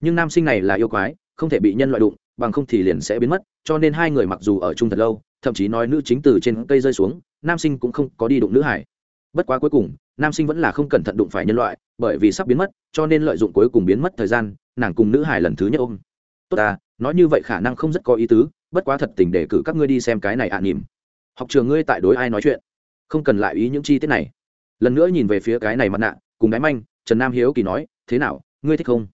Nhưng nam sinh này là yêu quái, không thể bị nhân loại đụng, bằng không thì liền sẽ biến mất, cho nên hai người mặc dù ở chung thật lâu, thậm chí nói nữ chính từ trên cây rơi xuống, nam sinh cũng không có đi đụng nữ hải bất quá cuối cùng, nam sinh vẫn là không cẩn thận đụng phải nhân loại bởi vì sắp biến mất, cho nên lợi dụng cuối cùng biến mất thời gian, nàng cùng nữ hải lần thứ nhất ôm. Tốt à nói như vậy khả năng không rất có ý tứ, bất quá thật tình để cử các ngươi đi xem cái này ạ à nỉm. Học trường ngươi tại đối ai nói chuyện? Không cần lại ý những chi tiết này. Lần nữa nhìn về phía cái này mặt nạ, cùng đáy manh, trần nam hiếu kỳ nói, thế nào, ngươi thích không?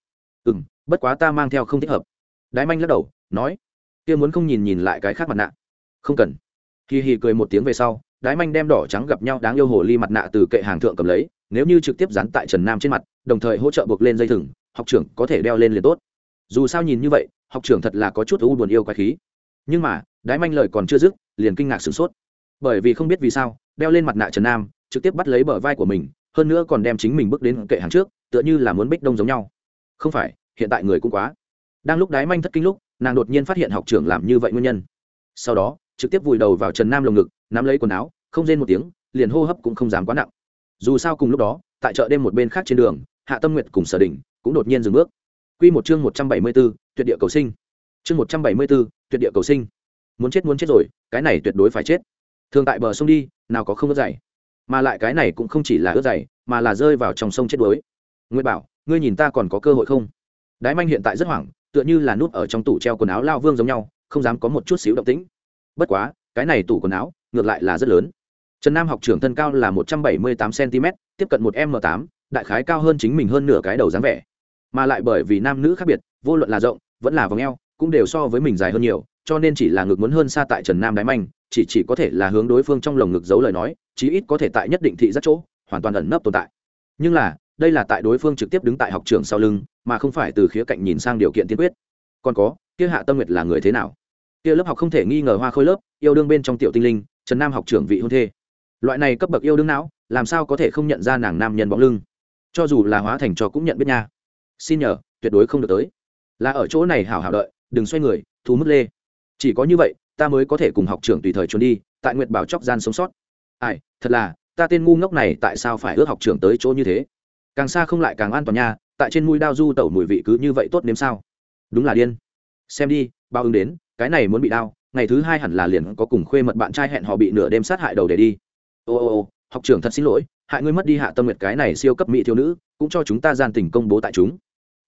Ừ m bất quá ta mang theo không thích hợp. Đáy manh lắc đầu, nói, kia muốn không nhìn nhìn lại cái khác mặt nạ. Không cần. Kỳ hì cười một tiếng về sau đái manh đem đỏ trắng gặp nhau đáng yêu hồ ly mặt nạ từ kệ hàng thượng cầm lấy, nếu như trực tiếp dán tại trần nam trên mặt, đồng thời hỗ trợ buộc lên dây thừng, học trưởng có thể đeo lên liền tốt. Dù sao nhìn như vậy, học trưởng thật là có chút u buồn yêu quái khí. Nhưng mà, đái manh lời còn chưa dứt, liền kinh ngạc sửng sốt. Bởi vì không biết vì sao, đeo lên mặt nạ trần nam, trực tiếp bắt lấy bờ vai của mình, hơn nữa còn đem chính mình bước đến kệ hàng trước, tựa như là muốn bích đông giống nhau. Không phải, hiện tại người cũng quá. Đang lúc đái manh thất kinh lúc, nàng đột nhiên phát hiện học trưởng làm như vậy nguyên nhân. Sau đó, trực tiếp vùi đầu vào trần nam lồng ngực nắm lấy quần áo không rên một tiếng liền hô hấp cũng không dám quá nặng dù sao cùng lúc đó tại chợ đêm một bên khác trên đường hạ tâm nguyệt cùng sở đình cũng đột nhiên dừng bước Quy một chương một trăm bảy mươi 174, tuyệt địa cầu sinh. Chương một trăm bảy mươi 174, tuyệt địa cầu sinh. Muốn chết muốn chết rồi, cái này tuyệt đối phải chết. Thường tại bờ sông đi, nào có không ướt dày. Mà lại cái này cũng không chỉ là ướt dày, mà là rơi vào trong sông chết đuối. Nguyệt bảo, ngươi nhìn ta còn có cơ hội không? Đái Manh hiện tại rất hoảng, tựa như là nút ở trong tủ treo quần áo lao vương giống nhau, không dám có một chút xíu động tĩnh. Bất quá, cái này tủ quần áo, ngược lại là rất lớn. Trần Nam học trưởng thân cao là một trăm bảy mươi tám cm, tiếp cận một m tám, đại khái cao hơn chính mình hơn nửa cái đầu dáng vẻ. Mà lại bởi vì nam nữ khác biệt vô luận là rộng vẫn là vòng eo cũng đều so với mình dài hơn nhiều cho nên chỉ là ngực muốn hơn xa tại trần nam đáy manh chỉ chỉ có thể là hướng đối phương trong lồng ngực giấu lời nói chí ít có thể tại nhất định thị rất chỗ hoàn toàn ẩn nấp tồn tại. Nhưng là đây là tại đối phương trực tiếp đứng tại học trường sau lưng mà không phải từ khía cạnh nhìn sang điều kiện tiên quyết. Còn có kia hạ tâm nguyệt là người thế nào? Kia lớp học không thể nghi ngờ hoa khôi lớp yêu đương bên trong tiểu tinh linh trần nam học trưởng vị hôn thê. Loại này cấp bậc yêu đương não, làm sao có thể không nhận ra nàng nam nhân bóng lưng? Cho dù là hóa thành cho cũng nhận biết nha. Xin nhờ, tuyệt đối không được tới. Là ở chỗ này hảo hảo đợi, đừng xoay người, thu mức lê. Chỉ có như vậy, ta mới có thể cùng học trưởng tùy thời trốn đi, tại nguyệt bảo chóc gian sống sót. Ai, thật là, ta tên ngu ngốc này tại sao phải ước học trưởng tới chỗ như thế? Càng xa không lại càng an toàn nha, tại trên mũi đao du tẩu mùi vị cứ như vậy tốt nếm sao? Đúng là điên. Xem đi, bao ứng đến, cái này muốn bị đau ngày thứ hai hẳn là liền có cùng khuê mật bạn trai hẹn họ bị nửa đêm sát hại đầu để đi. Ô ô ô, học trưởng thật xin lỗi, hại ngươi mất đi hạ tâm nguyệt cái này siêu cấp mỹ thiếu nữ, cũng cho chúng ta gian tình công bố tại chúng.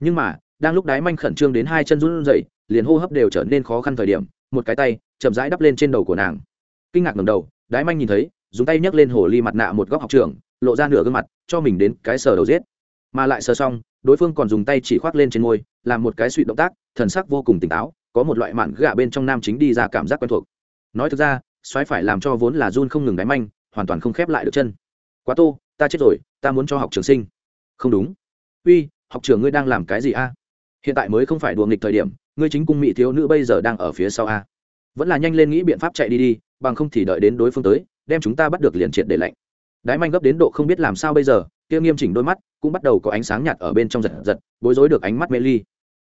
Nhưng mà, đang lúc đái manh khẩn trương đến hai chân run rẩy, liền hô hấp đều trở nên khó khăn thời điểm, một cái tay chậm rãi đắp lên trên đầu của nàng. Kinh ngạc ngầm đầu, đái manh nhìn thấy, dùng tay nhấc lên hồ ly mặt nạ một góc học trường lộ ra nửa gương mặt, cho mình đến cái sờ đầu giết. Mà lại sờ xong, đối phương còn dùng tay chỉ khoác lên trên môi, làm một cái suy động tác, thần sắc vô cùng tỉnh táo có một loại mạn gạ bên trong nam chính đi ra cảm giác quen thuộc. Nói thực ra, xoáy phải làm cho vốn là run không ngừng đánh manh, hoàn toàn không khép lại được chân. Quá tô, ta chết rồi, ta muốn cho học trường sinh. Không đúng. Uy, học trường ngươi đang làm cái gì a? Hiện tại mới không phải đùa nghịch thời điểm, ngươi chính cung mỹ thiếu nữ bây giờ đang ở phía sau a. Vẫn là nhanh lên nghĩ biện pháp chạy đi đi, bằng không thì đợi đến đối phương tới, đem chúng ta bắt được liền triệt để lạnh. Đái manh gấp đến độ không biết làm sao bây giờ, kia nghiêm chỉnh đôi mắt cũng bắt đầu có ánh sáng nhạt ở bên trong giật giật, bối rối được ánh mắt mê ly.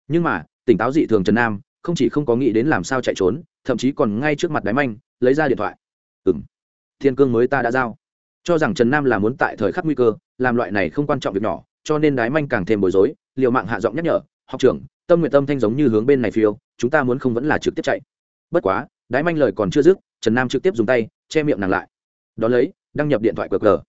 Nhưng mà, tỉnh táo dị thường trần nam không chỉ không có nghĩ đến làm sao chạy trốn, thậm chí còn ngay trước mặt đái manh, lấy ra điện thoại. Ừ m thiên cương mới ta đã giao. Cho rằng trần nam là muốn tại thời khắc nguy cơ, làm loại này không quan trọng việc nhỏ, cho nên đái manh càng thêm bối rối, liều mạng hạ giọng nhắc nhở, học trưởng, tâm nguyện tâm thanh giống như hướng bên này phiêu, chúng ta muốn không vẫn là trực tiếp chạy. Bất quá, đái manh lời còn chưa dứt, trần nam trực tiếp dùng tay, che miệng nàng lại. Đ ó lấy, đăng nhập điện thoại cờ cờ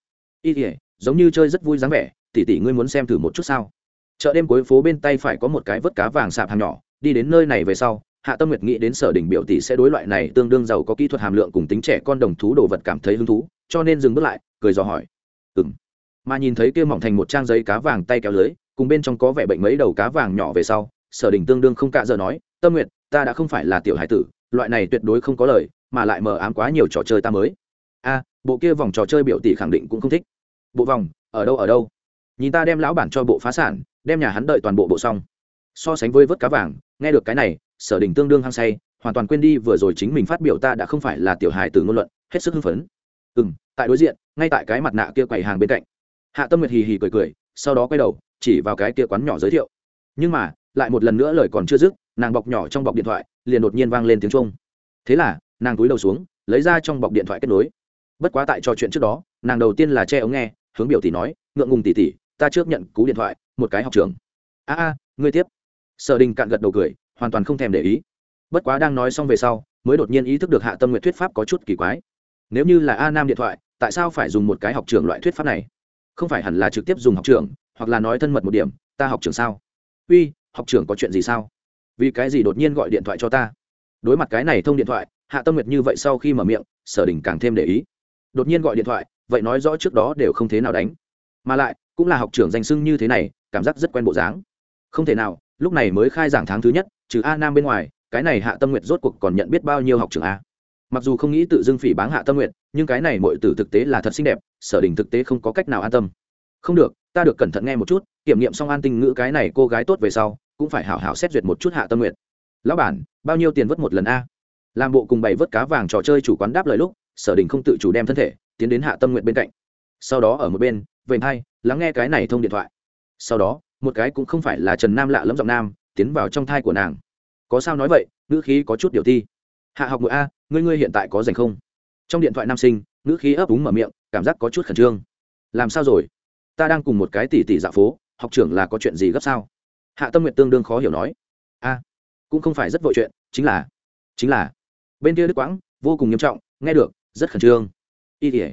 y tỉa giống như chơi rất vui dáng vẻ tỉ tỉ ngươi muốn xem thử một chút sao? Chợ đêm cuối phố bên tay phải có một cái vớt cá vàng sạp hàng nhỏ đi đến nơi này về sau, hạ tâm nguyệt nghĩ đến sở đỉnh biểu tỷ sẽ đối loại này tương đương giàu có kỹ thuật hàm lượng cùng tính trẻ con đồng thú đồ vật cảm thấy hứng thú, cho nên dừng bước lại, cười dò hỏi. Ừ m mà nhìn thấy kia mỏng thành một trang giấy cá vàng tay kéo lưới, cùng bên trong có vẻ bệnh mấy đầu cá vàng nhỏ về sau, sở đình tương đương không cạ giờ nói, tâm nguyện ta đã không phải là tiểu hải tử, loại này tuyệt đối không có lời, mà lại mờ ám quá nhiều trò chơi ta mới. A, bộ kia vòng trò chơi biểu tỷ khẳng định cũng không thích. Bộ vòng, ở đâu ở đâu? Nhìn ta đem lão bản cho bộ phá sản, đem nhà hắn đợi toàn bộ bộ xong. So sánh với vớt cá vàng nghe được cái này, sở đình tương đương hăng say, hoàn toàn quên đi vừa rồi chính mình phát biểu ta đã không phải là tiểu hài từ ngôn luận, hết sức hưng phấn. Ừ m tại đối diện, ngay tại cái mặt nạ kia quầy hàng bên cạnh. Hạ tâm nguyệt hì hì cười cười, sau đó quay đầu, chỉ vào cái kia quán nhỏ giới thiệu. Nhưng mà, lại một lần nữa lời còn chưa dứt, nàng bọc nhỏ trong bọc điện thoại, liền đột nhiên vang lên tiếng trung thế là, nàng túi đầu xuống, lấy ra trong bọc điện thoại kết nối. Bất quá tại trò chuyện trước đó, nàng đầu tiên là che ống nghe, hướng biểu tỷ nói, ngượng ngùng tỷ tỷ ta trước nhận cú điện thoại, một cái học trường. A a, ngươi tiếp sở đình cạn gật đầu cười, hoàn toàn không thèm để ý. Bất quá đang nói xong về sau, mới đột nhiên ý thức được hạ tâm nguyện thuyết pháp có chút kỳ quái. Nếu như là a nam điện thoại, tại sao phải dùng một cái học trường loại thuyết pháp này? Không phải hẳn là trực tiếp dùng học trường hoặc là nói thân mật một điểm, ta học trường sao? Uy, học trường có chuyện gì sao? Vì cái gì đột nhiên gọi điện thoại cho ta? Đối mặt cái này thông điện thoại, hạ tâm nguyệt như vậy sau khi mở miệng, sở đình càng thêm để ý. Đột nhiên gọi điện thoại, vậy nói rõ trước đó đều không thế nào đánh. Mà lại, cũng là học trưởng danh sưng như thế này, cảm giác rất quen bộ dáng. Không thể nào lúc này mới khai giảng tháng thứ nhất, trừ a nam bên ngoài, cái này hạ tâm nguyệt rốt cuộc còn nhận biết bao nhiêu học trường a? Mặc dù không nghĩ tự dưng phỉ báng hạ tâm nguyệt, nhưng cái này mọi tử thực tế là thật xinh đẹp, sở đình thực tế không có cách nào an tâm. Không được, ta được cẩn thận nghe một chút, kiểm nghiệm xong an tinh ngữ cái này cô gái tốt về sau, cũng phải hảo hảo xét duyệt một chút hạ tâm nguyệt. Lão bản, bao nhiêu tiền vớt một lần a? Làm bộ cùng bày vớt cá vàng trò chơi chủ quán đáp lời lúc, sở đình không tự chủ đem thân thể, tiến đến hạ tâm nguyện bên cạnh. Sau đó ở một bên vậy hay lắng nghe cái này thông điện thoại. Sau đó một cái cũng không phải là trần nam lạ lẫm giọng nam, tiến vào trong thai của nàng. Có sao nói vậy, ngữ khí có chút điều thi. Hạ học ngữ a, ngươi ngươi hiện tại có dành không? Trong điện thoại nam sinh, ngữ khí ấp úng mở miệng, cảm giác có chút khẩn trương. Làm sao rồi? Ta đang cùng một cái tỷ tỷ dạo phố, học trưởng là có chuyện gì gấp sao? Hạ tâm nguyện tương đương khó hiểu nói. A, cũng không phải rất vội chuyện, chính là chính là, bên kia đức quãng, vô cùng nghiêm trọng, nghe được, rất khẩn trương. Y tỉa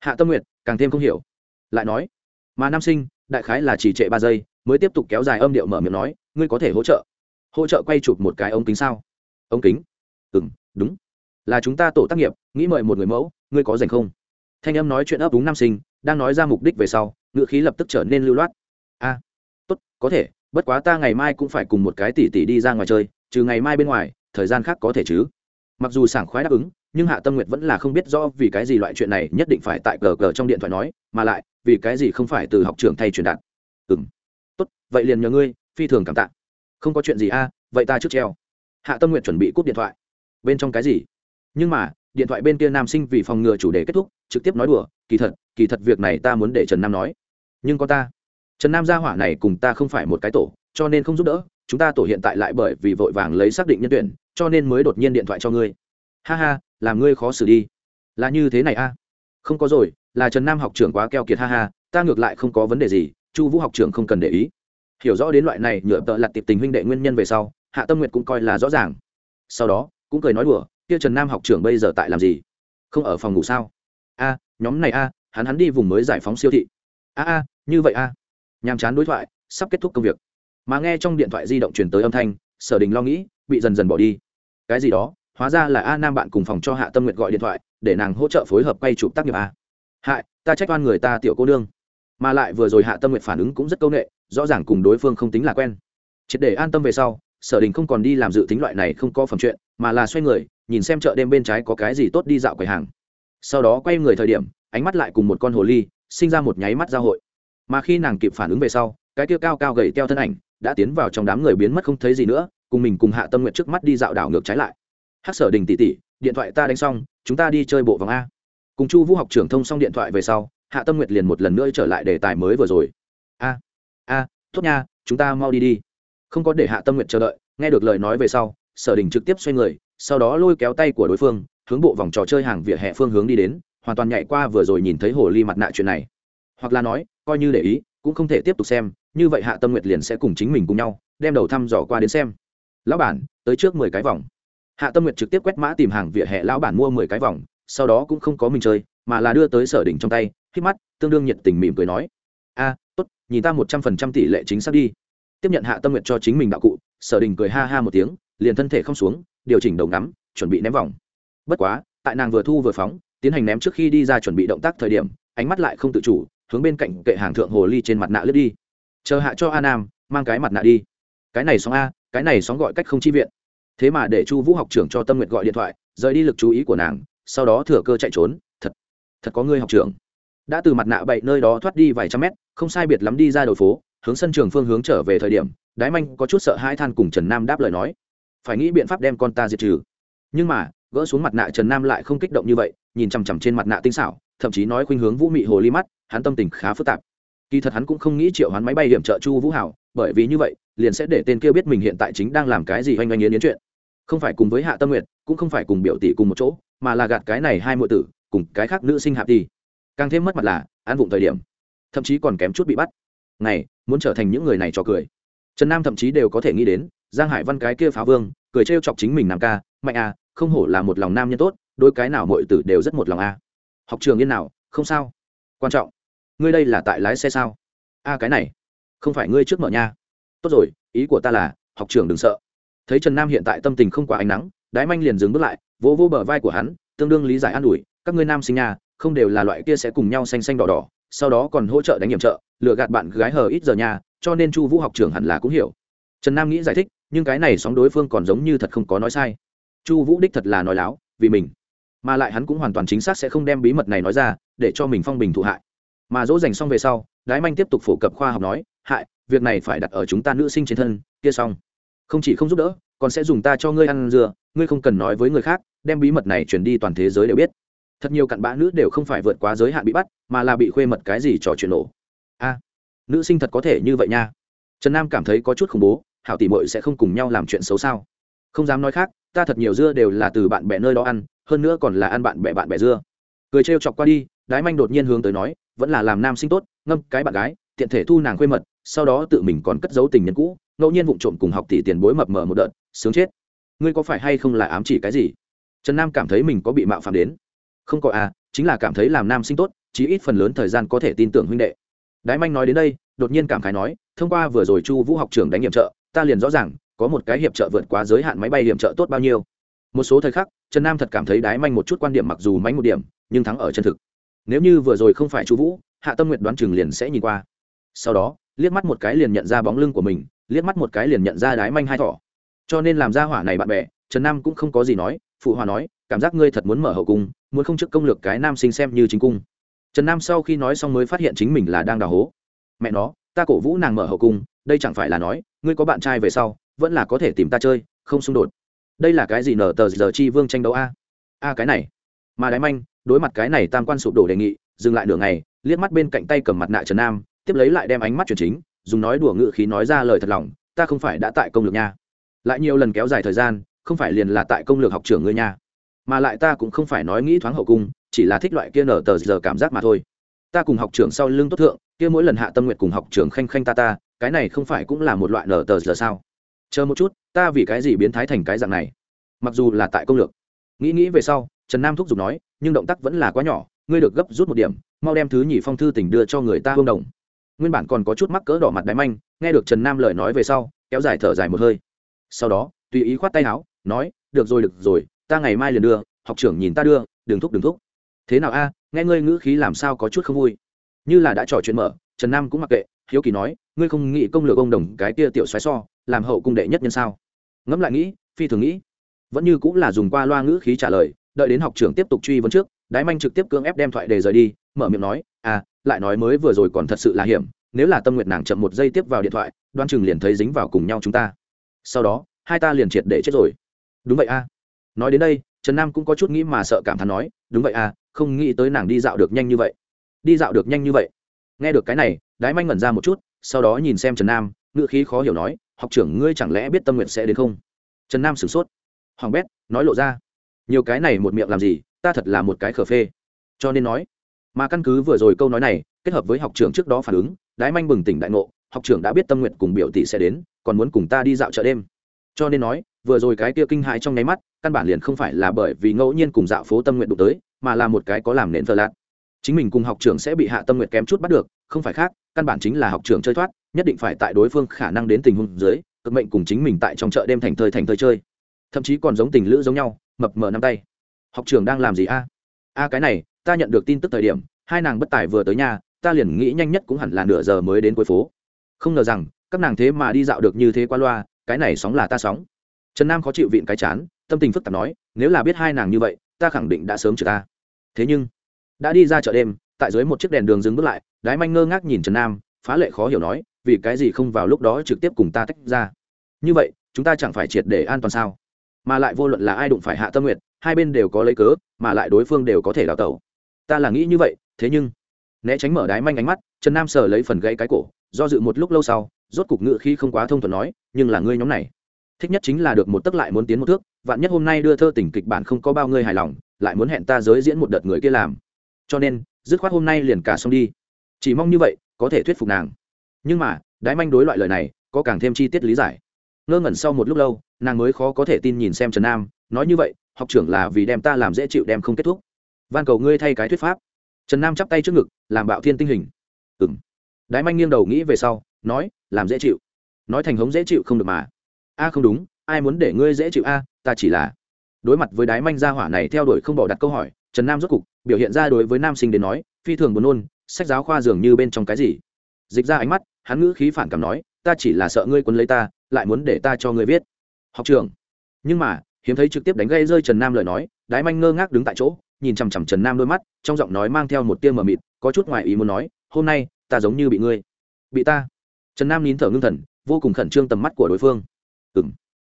hạ tâm nguyện càng thêm không hiểu. Lại nói, mà nam sinh, đại khái là chỉ trệ ba giây mới tiếp tục kéo dài âm điệu mở miệng nói, ngươi có thể hỗ trợ? Hỗ trợ quay chụp một cái ống kính sao? Ống kính? Ừ m đúng. Là chúng ta tổ tác nghiệp, nghĩ mời một người mẫu, ngươi có dành không? Thanh âm nói chuyện ấp đúng nam sinh, đang nói ra mục đích về sau, ngữ khí lập tức trở nên lưu loát. A, tốt, có thể, bất quá ta ngày mai cũng phải cùng một cái tỷ tỷ đi ra ngoài chơi, trừ ngày mai bên ngoài, thời gian khác có thể chứ. Mặc dù sảng khoái đáp ứng, nhưng hạ tâm nguyệt vẫn là không biết rõ vì cái gì loại chuyện này nhất định phải tại cờ cờ trong điện thoại nói, mà lại, vì cái gì không phải từ học trường thay truyền đạt. Ừ m tốt, vậy liền nhờ ngươi, phi thường cảm tạ. Không có chuyện gì a, vậy ta trước treo. Hạ tâm nguyệt chuẩn bị cúp điện thoại. Bên trong cái gì? Nhưng mà, điện thoại bên kia nam sinh vì phòng ngừa chủ đề kết thúc, trực tiếp nói đùa, kỳ thật kỳ thật việc này ta muốn để trần nam nói. Nhưng có ta. Trần nam gia hỏa này cùng ta không phải một cái tổ, cho nên không giúp đỡ, chúng ta tổ hiện tại lại bởi vì vội vàng lấy xác định nhân tuyển, cho nên mới đột nhiên điện thoại cho ngươi. Ha ha, làm ngươi khó xử đi. Là như thế này a. Không có rồi, là trần nam học trưởng quá keo kiệt ha ha, ta ngược lại không có vấn đề gì chu vũ học trưởng không cần để ý. Hiểu rõ đến loại này, nhựa tợ lặt tiệp tình huynh đệ nguyên nhân về sau, hạ tâm nguyệt cũng coi là rõ ràng. Sau đó, cũng cười nói đùa, kia trần nam học trưởng bây giờ tại làm gì? Không ở phòng ngủ sao? A, nhóm này a, hắn hắn đi vùng mới giải phóng siêu thị. A a, như vậy a. Nhàm chán đối thoại, sắp kết thúc công việc. Mà nghe trong điện thoại di động truyền tới âm thanh, sở đình lo nghĩ, bị dần dần bỏ đi. Cái gì đó? Hóa ra là a nam bạn cùng phòng cho hạ tâm Nguyệt gọi điện thoại, để nàng hỗ trợ phối hợp quay chụp tác nghiệp a. Hại, ta trách oan người ta, tiểu cô nương mà lại vừa rồi hạ tâm nguyện phản ứng cũng rất c â u n ệ rõ ràng cùng đối phương không tính là quen. Triệt để an tâm về sau, sở đình không còn đi làm dự tính loại này không có phẩm chuyện, mà là xoay người, nhìn xem chợ đêm bên trái có cái gì tốt đi dạo quầy hàng. Sau đó quay người thời điểm, ánh mắt lại cùng một con hồ ly, sinh ra một nháy mắt giao hội. Mà khi nàng kịp phản ứng về sau, cái kia cao cao gầy teo thân ảnh, đã tiến vào trong đám người biến mất không thấy gì nữa, cùng mình cùng hạ tâm nguyện trước mắt đi dạo đảo ngược trái lại. Hát sở đình tỷ tỷ điện thoại ta đánh xong, chúng ta đi chơi bộ vòng a. Cùng chu vũ học trưởng thông xong điện thoại về sau hạ tâm nguyệt liền một lần nữa trở lại đề tài mới vừa rồi. A a, tốt nha, chúng ta mau đi đi. Không có để hạ tâm nguyệt chờ đợi, nghe được lời nói về sau, sở đình trực tiếp xoay người, sau đó lôi kéo tay của đối phương, hướng bộ vòng trò chơi hàng vỉa hè phương hướng đi đến, hoàn toàn nhảy qua vừa rồi nhìn thấy hồ ly mặt nạ chuyện này. Hoặc là nói, coi như để ý, cũng không thể tiếp tục xem, như vậy hạ tâm nguyệt liền sẽ cùng chính mình cùng nhau, đem đầu thăm dò qua đến xem. Lão bản, tới trước mười cái vòng. Hạ tâm nguyệt trực tiếp quét mã tìm hàng vỉa hè, lão bản mua mười cái vòng sau đó cũng không có mình chơi, mà là đưa tới sở đỉnh trong tay, hít mắt, tương đương nhiệt tình mỉm cười nói, a, tốt, nhìn ta một trăm phần trăm tỷ lệ chính xác đi. Tiếp nhận hạ tâm nguyện cho chính mình đạo cụ, sở đình cười ha ha một tiếng, liền thân thể không xuống, điều chỉnh đầu ngắm, chuẩn bị ném vòng. Bất quá, tại nàng vừa thu vừa phóng, tiến hành ném trước khi đi ra chuẩn bị động tác thời điểm, ánh mắt lại không tự chủ, hướng bên cạnh kệ hàng thượng hồ ly trên mặt nạ lướt đi. Chờ hạ cho a nam, mang cái mặt nạ đi. Cái này sóng a, cái này sóng gọi cách không chi viện. Thế mà để chu vũ học trưởng cho tâm nguyện gọi điện thoại, rời đi lực chú ý của nàng sau đó thừa cơ chạy trốn. Thật thật có ngươi học trưởng. Đã từ mặt nạ bậy nơi đó thoát đi vài trăm mét, không sai biệt lắm đi ra đầu phố, hướng sân trường phương hướng trở về thời điểm, đái manh có chút sợ hai than cùng trần nam đáp lời nói. Phải nghĩ biện pháp đem con ta diệt trừ. Nhưng mà, gỡ xuống mặt nạ trần nam lại không kích động như vậy, nhìn chằm chằm trên mặt nạ tinh xảo, thậm chí nói khuynh hướng vũ mị hồ ly mắt, hắn tâm tình khá phức tạp. Kỳ thật hắn cũng không nghĩ triệu hắn máy bay điểm trợ chu vũ hảo, bởi vì như vậy, liền sẽ để tên kia biết mình hiện tại chính đang làm cái gì oanh oanh yến yến chuyện. Không phải cùng với hạ tâm nguyệt, cũng không phải cùng biểu tỷ cùng một chỗ mà là gạt cái này hai muội tử, cùng cái khác nữ sinh hạp đi. Càng thêm mất mặt là, an vụng thời điểm, thậm chí còn kém chút bị bắt. Này, muốn trở thành những người này cho cười. Trần nam thậm chí đều có thể nghĩ đến, giang hải văn cái kia phá vương, cười trêu chọc chính mình nam ca, mạnh à không hổ là một lòng nam nhân tốt, đôi cái nào mọi tử đều rất một lòng a học trường yên nào, không sao. Quan trọng, ngươi đây là tại lái xe sao? A, cái này, không phải ngươi trước mở nha. Tốt rồi, ý của ta là, học trường đừng sợ. Thấy trần nam hiện tại tâm tình không quá ánh nắng, đái manh liền dừng bước lại vỗ vỗ bờ vai của hắn, tương đương lý giải an ủi, các ngươi nam sinh nhà không đều là loại kia sẽ cùng nhau xanh xanh đỏ đỏ, sau đó còn hỗ trợ đánh nhiệm trợ lựa gạt bạn gái hờ ít giờ nhà cho nên chu vũ học trường hẳn là cũng hiểu. Trần nam nghĩ giải thích, nhưng cái này sóng đối phương còn giống như thật không có nói sai. Chu vũ đích thật là nói láo, vì mình. Mà lại hắn cũng hoàn toàn chính xác sẽ không đem bí mật này nói ra, để cho mình phong bình thụ hại. Mà dỗ dành xong về sau, đái manh tiếp tục phổ cập khoa học nói, hại, việc này phải đặt ở chúng ta nữ sinh trên thân, kia xong. Không chỉ không giúp đỡ còn sẽ dùng ta cho ngươi ăn dừa, ngươi không cần nói với người khác, đem bí mật này truyền đi toàn thế giới đều biết. Thật nhiều cặn bã nữ đều không phải vượt quá giới hạn bị bắt, mà là bị khuê mật cái gì trò chuyện nổ. A, nữ sinh thật có thể như vậy nha. Trần nam cảm thấy có chút khủng bố, hảo tỷ mội sẽ không cùng nhau làm chuyện xấu sao? Không dám nói khác, ta thật nhiều dưa đều là từ bạn bè nơi đó ăn, hơn nữa còn là ăn bạn bè bạn bè dưa. Cười trêu chọc qua đi, đái manh đột nhiên hướng tới nói, vẫn là làm nam sinh tốt, ngâm cái bạn gái, tiện thể thu nàng khuê mật, sau đó tự mình còn cất giấu tình nhân cũ, ngẫu nhiên vụng trộm cùng học tỷ tiền bối mập mờ một đợt sướng chết. Ngươi có phải hay không là ám chỉ cái gì? Trần nam cảm thấy mình có bị mạo phạm đến. Không có à chính là cảm thấy làm nam sinh tốt, chí ít phần lớn thời gian có thể tin tưởng huynh đệ. Đái manh nói đến đây, đột nhiên cảm khái nói, thông qua vừa rồi chu vũ học trường đánh nhiệm trợ, ta liền rõ ràng, có một cái hiệp trợ vượt quá giới hạn máy bay hiểm trợ tốt bao nhiêu. Một số thời khắc, trần nam thật cảm thấy đái manh một chút quan điểm mặc dù mánh một điểm, nhưng thắng ở chân thực. Nếu như vừa rồi không phải chu vũ, hạ tâm nguyệt đoán chừng liền sẽ nhìn qua. Sau đó, liếc mắt một cái liền nhận ra bóng lưng của mình, liếc mắt một cái liền nhận ra đái manh hai thỏ cho nên làm ra hỏa này bạn bè, trần nam cũng không có gì nói, phụ hòa nói, cảm giác ngươi thật muốn mở hậu cung, muốn không trước công lược cái nam sinh xem như chính cung. Trần nam sau khi nói xong mới phát hiện chính mình là đang đào hố. Mẹ nó, ta cổ vũ nàng mở hậu cung, đây chẳng phải là nói, ngươi có bạn trai về sau, vẫn là có thể tìm ta chơi, không xung đột. Đây là cái gì nở tờ giờ chi vương tranh đấu a? A, cái này. Mà đái manh, đối mặt cái này tam quan sụp đổ đề nghị, dừng lại nửa ngày, liếc mắt bên cạnh tay cầm mặt nạ trần nam, tiếp lấy lại đem ánh mắt chuyển chính, dùng nói đùa ngự khí nói ra lời thật lòng, ta không phải đã tại công lược nha lại nhiều lần kéo dài thời gian, không phải liền là tại công lược học trưởng ngươi nha. Mà lại ta cũng không phải nói nghĩ thoáng hậu cung, chỉ là thích loại kia nở tờ giờ cảm giác mà thôi. Ta cùng học trưởng sau lưng tốt thượng, kia mỗi lần hạ tâm nguyện cùng học trưởng khanh khanh ta ta, cái này không phải cũng là một loại nở tờ giờ sao? Chờ một chút, ta vì cái gì biến thái thành cái dạng này? Mặc dù là tại công lược. Nghĩ nghĩ về sau, trần nam thúc giục nói, nhưng động tác vẫn là quá nhỏ, ngươi được gấp rút một điểm, mau đem thứ nhì phong thư tình đưa cho người ta hương đồng. Nguyên bản còn có chút mắc cỡ đỏ mặt đáy manh, nghe được trần nam lời nói về sau, kéo dài thở dài một hơi sau đó, tùy ý khoát tay áo, nói, được rồi được rồi, ta ngày mai liền đưa, học trưởng nhìn ta đưa đừng thúc đừng thúc. Thế nào a, nghe ngươi ngữ khí làm sao có chút không vui? Như là đã trò chuyện mở, trần nam cũng mặc kệ, hiếu kỳ nói, ngươi không nghĩ công lược ông đồng cái kia tiểu xoáy so, làm hậu cung đệ nhất nhân sao? Ngẫm lại nghĩ, phi thường nghĩ, vẫn như cũng là dùng qua loa ngữ khí trả lời, đợi đến học trưởng tiếp tục truy vấn trước, đái manh trực tiếp cưỡng ép đem thoại đề rời đi, mở miệng nói à lại nói mới vừa rồi còn thật sự là hiểm, nếu là tâm nguyện nàng chậm một giây tiếp vào điện thoại đoan chừng liền thấy dính vào cùng nhau chúng ta sau đó, hai ta liền triệt để chết rồi. Đúng vậy a. Nói đến đây, trần nam cũng có chút nghĩ mà sợ cảm thán nói, đúng vậy a, không nghĩ tới nàng đi dạo được nhanh như vậy. Đi dạo được nhanh như vậy. Nghe được cái này, đái manh ngẩn ra một chút, sau đó nhìn xem trần nam, ngữ khí khó hiểu nói, học trưởng, ngươi chẳng lẽ biết tâm nguyện sẽ đến không? Trần nam sửng sốt. Hoàng bét, nói lộ ra, nhiều cái này một miệng làm gì, ta thật là một cái khờ phê. Cho nên nói, mà căn cứ vừa rồi câu nói này, kết hợp với học trưởng trước đó phản ứng, đái manh bừng tỉnh đại ngộ học trưởng đã biết tâm nguyện cùng biểu tỷ sẽ đến, còn muốn cùng ta đi dạo chợ đêm. Cho nên nói, vừa rồi cái kia kinh hãi trong nháy mắt, căn bản liền không phải là bởi vì ngẫu nhiên cùng dạo phố tâm nguyện đụng tới, mà là một cái có làm nền thờ lạc chính mình cùng học trưởng sẽ bị hạ tâm nguyện kém chút bắt được, không phải khác, căn bản chính là học trưởng chơi thoát, nhất định phải tại đối phương khả năng đến tình huống dưới, cực mệnh cùng chính mình tại trong chợ đêm thành thơi thành thơi chơi. Thậm chí còn giống tình lữ giống nhau, mập mờ năm tay. Học trưởng đang làm gì a? À? A, cái này, ta nhận được tin tức thời điểm, hai nàng bất tài vừa tới nhà, ta liền nghĩ nhanh nhất cũng hẳn là nửa giờ mới đến cuối phố không ngờ rằng, các nàng thế mà đi dạo được như thế qua loa, cái này sóng là ta sóng. Trần nam khó chịu vịn cái chán, tâm tình phức tạp nói, nếu là biết hai nàng như vậy, ta khẳng định đã sớm trừ ta. Thế nhưng, đã đi ra chợ đêm, tại dưới một chiếc đèn đường dừng bước lại, đái manh ngơ ngác nhìn trần nam, phá lệ khó hiểu nói, vì cái gì không vào lúc đó trực tiếp cùng ta tách ra? Như vậy, chúng ta chẳng phải triệt để an toàn sao? Mà lại vô luận là ai đụng phải hạ tâm nguyện hai bên đều có lấy cớ, mà lại đối phương đều có thể đào tẩu. Ta là nghĩ như vậy, thế nhưng, né tránh mở đái manh ánh mắt, trần nam sờ lấy phần gãy cái cổ do dự một lúc lâu sau, rốt cục ngự khi không quá thông thuận nói, nhưng là ngươi nhóm này, thích nhất chính là được một tấc lại muốn tiến một thước, vạn nhất hôm nay đưa thơ tình kịch bản không có bao ngươi hài lòng, lại muốn hẹn ta giới diễn một đợt người kia làm. Cho nên, dứt khoát hôm nay liền cả xong đi. Chỉ mong như vậy, có thể thuyết phục nàng. Nhưng mà, đái manh đối loại lời này, có càng thêm chi tiết lý giải. Ngơ ngẩn sau một lúc lâu, nàng mới khó có thể tin nhìn xem trần nam, nói như vậy, học trưởng là vì đem ta làm dễ chịu đem không kết thúc. Van cầu ngươi thay cái thuyết pháp. Trần nam chắp tay trước ngực, làm bạo thiên tinh hình. Ừ m đái manh nghiêng đầu nghĩ về sau, nói, làm dễ chịu. Nói thành hống dễ chịu không được mà. A, không đúng, ai muốn để ngươi dễ chịu a, ta chỉ là đối mặt với đái manh gia hỏa này theo đuổi không bỏ đặt câu hỏi, trần nam rốt cục biểu hiện ra đối với nam sinh đến nói, phi thường buồn nôn, sách giáo khoa dường như bên trong cái gì? Dịch ra ánh mắt, hắn ngữ khí phản cảm nói, ta chỉ là sợ ngươi quấn lấy ta, lại muốn để ta cho ngươi viết. Học trường nhưng mà, hiếm thấy trực tiếp đánh gây rơi trần nam lời nói, đái manh ngơ ngác đứng tại chỗ, nhìn chằm chằm trần nam đôi mắt, trong giọng nói mang theo một tia mờ mịt, có chút ngoài ý muốn nói, hôm nay ta giống như bị ngươi, bị ta. Trần nam nín thở ngưng thần, vô cùng khẩn trương tầm mắt của đối phương. Ừ m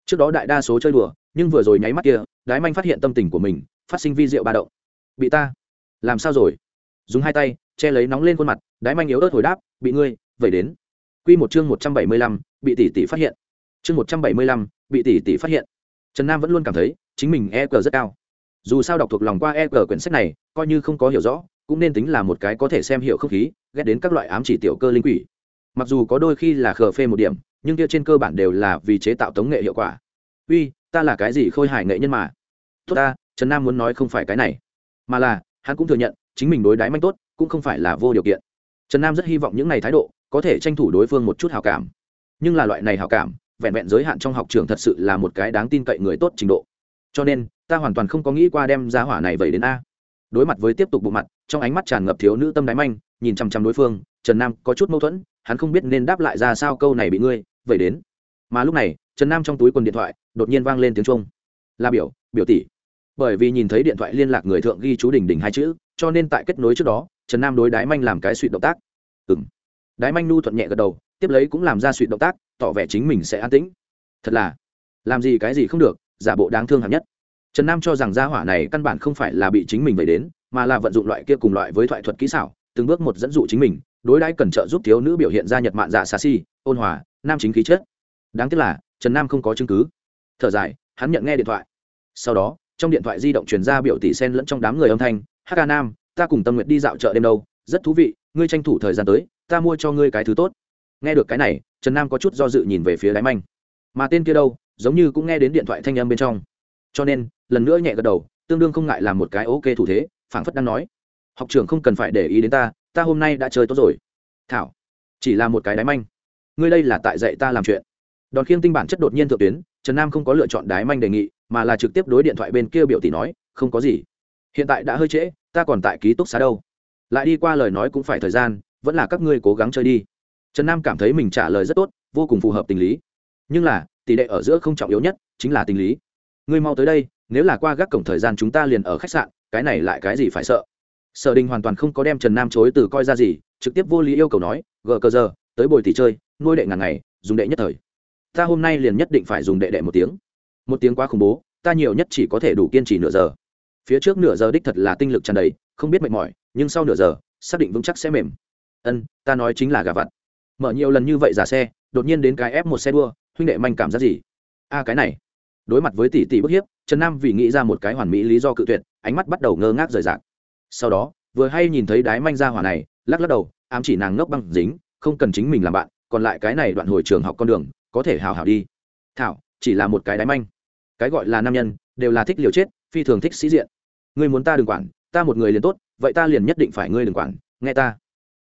trước đó đại đa số chơi đùa, nhưng vừa rồi nháy mắt kia, đái manh phát hiện tâm tình của mình, phát sinh vi rượu ba động. Bị ta? Làm sao rồi? Dùng hai tay, che lấy nóng lên khuôn mặt, đái manh yếu ớt hồi đáp, bị ngươi, vậy đến. Q một chương một trăm bảy mươi lăm, bị tỷ tỷ phát hiện. Chương một trăm bảy mươi lăm, bị tỷ tỷ phát hiện. Trần nam vẫn luôn cảm thấy chính mình e cờ rất cao. Dù sao đọc thuộc lòng qua e cờ quyển sách này, coi như không có hiểu rõ cũng nên tính là một cái có thể xem hiệu không khí, ghét đến các loại ám chỉ tiểu cơ linh quỷ. Mặc dù có đôi khi là khờ phê một điểm, nhưng kia trên cơ bản đều là vì chế tạo tống nghệ hiệu quả. Uy, ta là cái gì khôi hài nghệ nhân mà? Tốt ta, trần nam muốn nói không phải cái này. Mà là, hắn cũng thừa nhận, chính mình đối đái manh tốt, cũng không phải là vô điều kiện. Trần nam rất hy vọng những n à y thái độ, có thể tranh thủ đối phương một chút hào cảm. Nhưng là loại này hào cảm, vẹn vẹn giới hạn trong học trường thật sự là một cái đáng tin cậy người tốt trình độ. Cho nên, ta hoàn toàn không có nghĩ qua đem giá hỏa này vậy đến a đối mặt với tiếp tục bộ mặt, trong ánh mắt tràn ngập thiếu nữ tâm đáy manh, nhìn chằm chằm đối phương, trần nam có chút mâu thuẫn, hắn không biết nên đáp lại ra sao câu này bị ngươi, vậy đến. Mà lúc này, trần nam trong túi quần điện thoại, đột nhiên vang lên tiếng trung là biểu biểu tỷ. Bởi vì nhìn thấy điện thoại liên lạc người thượng ghi chú đỉnh đỉnh hai chữ, cho nên tại kết nối trước đó, trần nam đối đái manh làm cái suy động tác. Ừng đái manh nu thuận nhẹ gật đầu, tiếp lấy cũng làm ra suy động tác, tỏ vẻ chính mình sẽ an tĩnh. Thật là, làm gì cái gì không được, giả bộ đáng thương hạng nhất trần nam cho rằng gia hỏa này căn bản không phải là bị chính mình vẩy đến, mà là vận dụng loại kia cùng loại với thoại thuật kỹ xảo, từng bước một dẫn dụ chính mình, đối đãi cần trợ giúp thiếu nữ biểu hiện ra nhật mạn dạ xa xi ôn hòa, nam chính khí chất. Đáng tiếc là, trần nam không có chứng cứ. Thở dài, hắn nhận nghe điện thoại. Sau đó, trong điện thoại di động truyền ra biểu tỷ sen lẫn trong đám người âm thanh hk nam, ta cùng tâm nguyện đi dạo chợ đêm đâu, rất thú vị, ngươi tranh thủ thời gian tới, ta mua cho ngươi cái thứ tốt. Nghe được cái này, trần nam có chút do dự nhìn về phía đáy manh. Mà tên kia đâu? Giống như cũng nghe đến điện thoại thanh âm bên trong. Cho nên lần nữa nhẹ gật đầu, tương đương không ngại làm một cái ok thủ thế, phảng phất đang nói. Học trưởng không cần phải để ý đến ta ta hôm nay đã chơi tốt rồi. Thảo, chỉ là một cái đáy manh. Ngươi đây là tại dạy ta làm chuyện. Đòn khiêng tinh bản chất đột nhiên thượng tuyến, trần nam không có lựa chọn đái manh đề nghị, mà là trực tiếp đối điện thoại bên kia biểu tỷ nói, không có gì. Hiện tại đã hơi trễ, ta còn tại ký túc xá đâu. Lại đi qua lời nói cũng phải thời gian, vẫn là các ngươi cố gắng chơi đi. Trần nam cảm thấy mình trả lời rất tốt, vô cùng phù hợp tình lý. Nhưng là, tỷ lệ ở giữa không trọng yếu nhất chính là tình lý. Ngươi mau tới đây nếu là qua gác cổng thời gian chúng ta liền ở khách sạn, cái này lại cái gì phải sợ? Sở đình hoàn toàn không có đem trần nam chối từ coi ra gì, trực tiếp vô lý yêu cầu nói, gờ cờ giờ, tới bồi tỷ chơi, nuôi đệ ngàn ngày, dùng đệ nhất thời. Ta hôm nay liền nhất định phải dùng đệ đệ một tiếng. Một tiếng quá khủng bố, ta nhiều nhất chỉ có thể đủ kiên trì nửa giờ. Phía trước nửa giờ đích thật là tinh lực tràn đầy, không biết mệt mỏi, nhưng sau nửa giờ, xác định vững chắc sẽ mềm. Ân, ta nói chính là gà vặt. Mở nhiều lần như vậy giả xe, đột nhiên đến cái ép một xe đua, huynh đệ manh cảm giác gì? A, cái này đối mặt với tỷ tỷ bức hiếp, trần nam vì nghĩ ra một cái hoàn mỹ lý do cự tuyệt, ánh mắt bắt đầu ngơ ngác rời rạc. Sau đó, vừa hay nhìn thấy đái manh ra hỏa này, lắc lắc đầu, ám chỉ nàng ngốc băng dính, không cần chính mình làm bạn, còn lại cái này đoạn hồi trường học con đường, có thể hào hào đi. Thảo, chỉ là một cái đái manh. Cái gọi là nam nhân, đều là thích liều chết, phi thường thích sĩ diện. Ngươi muốn ta đừng quản, ta một người liền tốt, vậy ta liền nhất định phải ngươi đừng quản, nghe ta.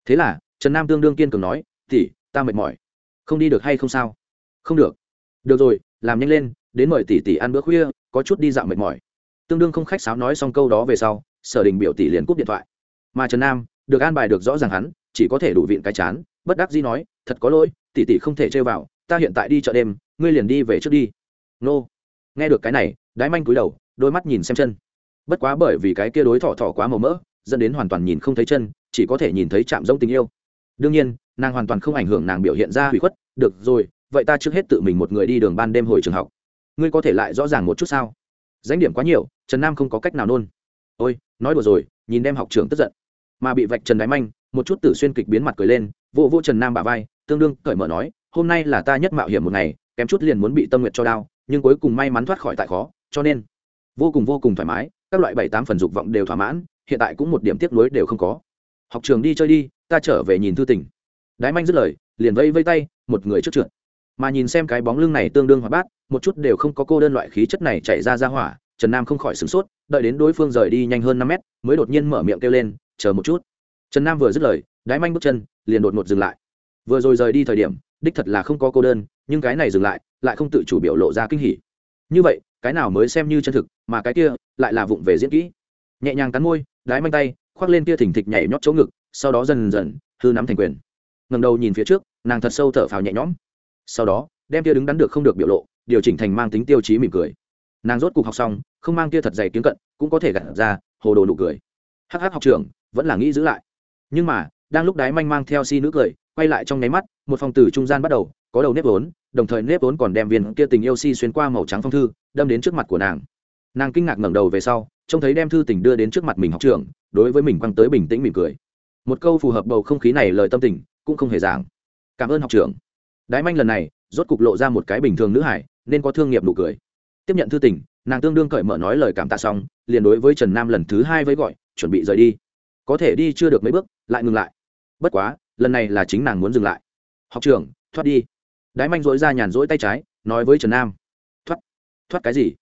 Thế là, trần nam tương đương kiên cường nói tỉ ta mệt mỏi. Không đi được hay không sao? Không được. Được rồi, làm nhanh lên đến mời tỷ tỷ ăn bữa khuya, có chút đi dạo mệt mỏi. Tương đương không khách sáo nói xong câu đó về sau, sở đình biểu tỷ liền cúp điện thoại. Mà trần nam, được an bài được rõ ràng hắn, chỉ có thể đủ viện cái chán, bất đắc dĩ nói, thật có lỗi tỷ tỷ không thể chơi vào, ta hiện tại đi chợ đêm, ngươi liền đi về trước đi. Nô. Nghe được cái này, đái manh cúi đầu, đôi mắt nhìn xem chân. Bất quá bởi vì cái kia đối thỏ thỏ quá màu mỡ, dẫn đến hoàn toàn nhìn không thấy chân, chỉ có thể nhìn thấy chạm rông tình yêu. Đương nhiên, nàng hoàn toàn không ảnh hưởng nàng biểu hiện ra hủy khuất, được rồi, vậy ta trước hết tự mình một người đi đường ban đêm hồi trường học ngươi có thể lại rõ ràng một chút sao? Danh điểm quá nhiều, trần nam không có cách nào nôn. Ôi, nói đùa rồi, nhìn đem học trưởng tức giận. Mà bị vạch trần đáy manh, một chút tử xuyên kịch biến mặt cười lên vô vô trần nam bà vai, tương đương cởi mở nói, hôm nay là ta nhất mạo hiểm một ngày, kém chút liền muốn bị tâm nguyện cho đau, nhưng cuối cùng may mắn thoát khỏi tại khó, cho nên vô cùng vô cùng thoải mái, các loại bảy tám phần dục vọng đều thỏa mãn, hiện tại cũng một điểm tiếc nuối đều không có. Học trường đi chơi đi, ta trở về nhìn thư tình. Đái manh dứt lời, liền vây vây tay, một người trước trượt. Mà nhìn xem cái bóng lưng này tương đương hoạt bát một chút đều không có cô đơn loại khí chất này chạy ra ra hỏa, trần nam không khỏi sửng sốt, đợi đến đối phương rời đi nhanh hơn năm mét, mới đột nhiên mở miệng kêu lên, chờ một chút. Trần nam vừa dứt lời đái manh bước chân liền đột ngột dừng lại. Vừa rồi rời đi thời điểm, đích thật là không có cô đơn, nhưng cái này dừng lại lại không tự chủ biểu lộ ra kinh hỉ. Như vậy, cái nào mới xem như chân thực, mà cái kia lại là vụng về diễn kỹ. Nhẹ nhàng cắn môi đái manh tay, khoác lên kia thỉnh thịch nhảy nhót chỗ ngực, sau đó dần dần hư nắm thành quyền. Ngầm đầu nhìn phía trước, nàng thật sâu thở phào nhẹ nhõm. Sau đó, đem kia đứng đắn được không được biểu lộ điều chỉnh thành mang tính tiêu chí mỉm cười. Nàng rốt cuộc học xong, không mang kia thật dày kiếm cận, cũng có thể gặt ra, hồ đồ nụ cười. Hắc hắc học trường vẫn là nghĩ giữ lại. Nhưng mà, đang lúc đái manh mang theo si nữ cười, quay lại trong nháy mắt, một phòng từ trung gian bắt đầu, có đầu nếp vốn, đồng thời nếp vốn còn đem viên kia tình yêu si xuyên qua màu trắng phong thư, đâm đến trước mặt của nàng. Nàng kinh ngạc ngẩng đầu về sau, trông thấy đem thư tình đưa đến trước mặt mình học trường đối với mình quăng tới bình tĩnh mỉm cười. Một câu phù hợp bầu không khí này lời tâm tình, cũng không hề giảng. Cảm ơn học trưởng. Đái manh lần này, rốt cục lộ ra một cái bình thường nữ hải nên có thương nghiệp nụ cười. Tiếp nhận thư tình, nàng tương đương cởi mở nói lời cảm tạ xong, liền đối với trần nam lần thứ hai với gọi, chuẩn bị rời đi. Có thể đi chưa được mấy bước, lại ngừng lại. Bất quá, lần này là chính nàng muốn dừng lại. Học trưởng, thoát đi. Đái manh dỗi ra nhàn rỗi tay trái, nói với trần nam. Thoát. Thoát cái gì?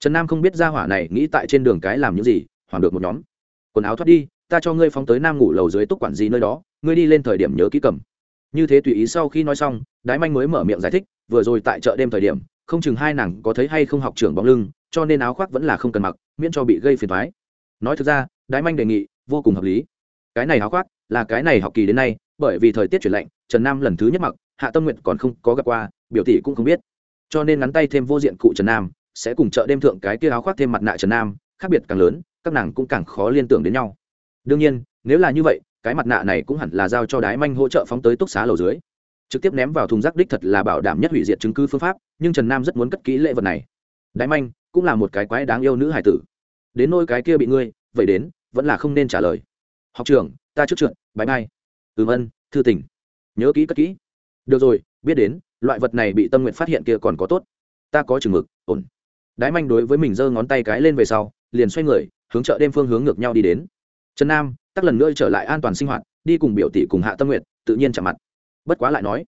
Trần nam không biết ra hỏa này nghĩ tại trên đường cái làm những gì, hoảng được một nhóm. Quần áo thoát đi, ta cho ngươi phóng tới nam ngủ lầu dưới túc quản gì nơi đó, ngươi đi lên thời điểm nhớ kỹ cầm. Như thế tùy ý sau khi nói xong, đái manh mới mở miệng giải thích, vừa rồi tại chợ đêm thời điểm không chừng hai nàng có thấy hay không học trưởng bóng lưng, cho nên áo khoác vẫn là không cần mặc, miễn cho bị gây phiền thoái nói thực ra, đái manh đề nghị, vô cùng hợp lý. Cái này áo khoác là cái này học kỳ đến nay, bởi vì thời tiết chuyển lạnh, trần nam lần thứ nhất mặc, hạ tâm nguyện còn không có gặp qua, biểu tỷ cũng không biết. Cho nên ngắn tay thêm vô diện cụ trần nam, sẽ cùng chợ đêm thượng cái kia áo khoác thêm mặt nạ trần nam, khác biệt càng lớn, các nàng cũng càng khó liên tưởng đến nhau. Đương nhiên, nếu là như vậy, cái mặt nạ này cũng hẳn là giao cho đái manh hỗ trợ phóng tới túc xá lầu dưới trực tiếp ném vào thùng rác đích thật là bảo đảm nhất hủy diệt chứng cứ phương pháp, nhưng trần nam rất muốn cất kỹ lễ vật này. Đái manh cũng là một cái quái đáng yêu nữ hải tử. Đến nôi cái kia bị ngươi, vậy đến, vẫn là không nên trả lời. Học trưởng, ta trước trượt bãi bay ừm ân, thư tỉnh nhớ kỹ cất kỹ. Được rồi, biết đến, loại vật này bị tâm nguyện phát hiện kia còn có tốt. Ta có chừng mực, ổn. Đái manh đối với mình giơ ngón tay cái lên về sau, liền xoay người, hướng chợ đêm phương hướng ngược nhau đi đến. Trần nam, tắc lần nữa trở lại an toàn sinh hoạt, đi cùng biểu tỷ cùng hạ tâm nguyện tự nhiên chạm mặt bất quá lại nói,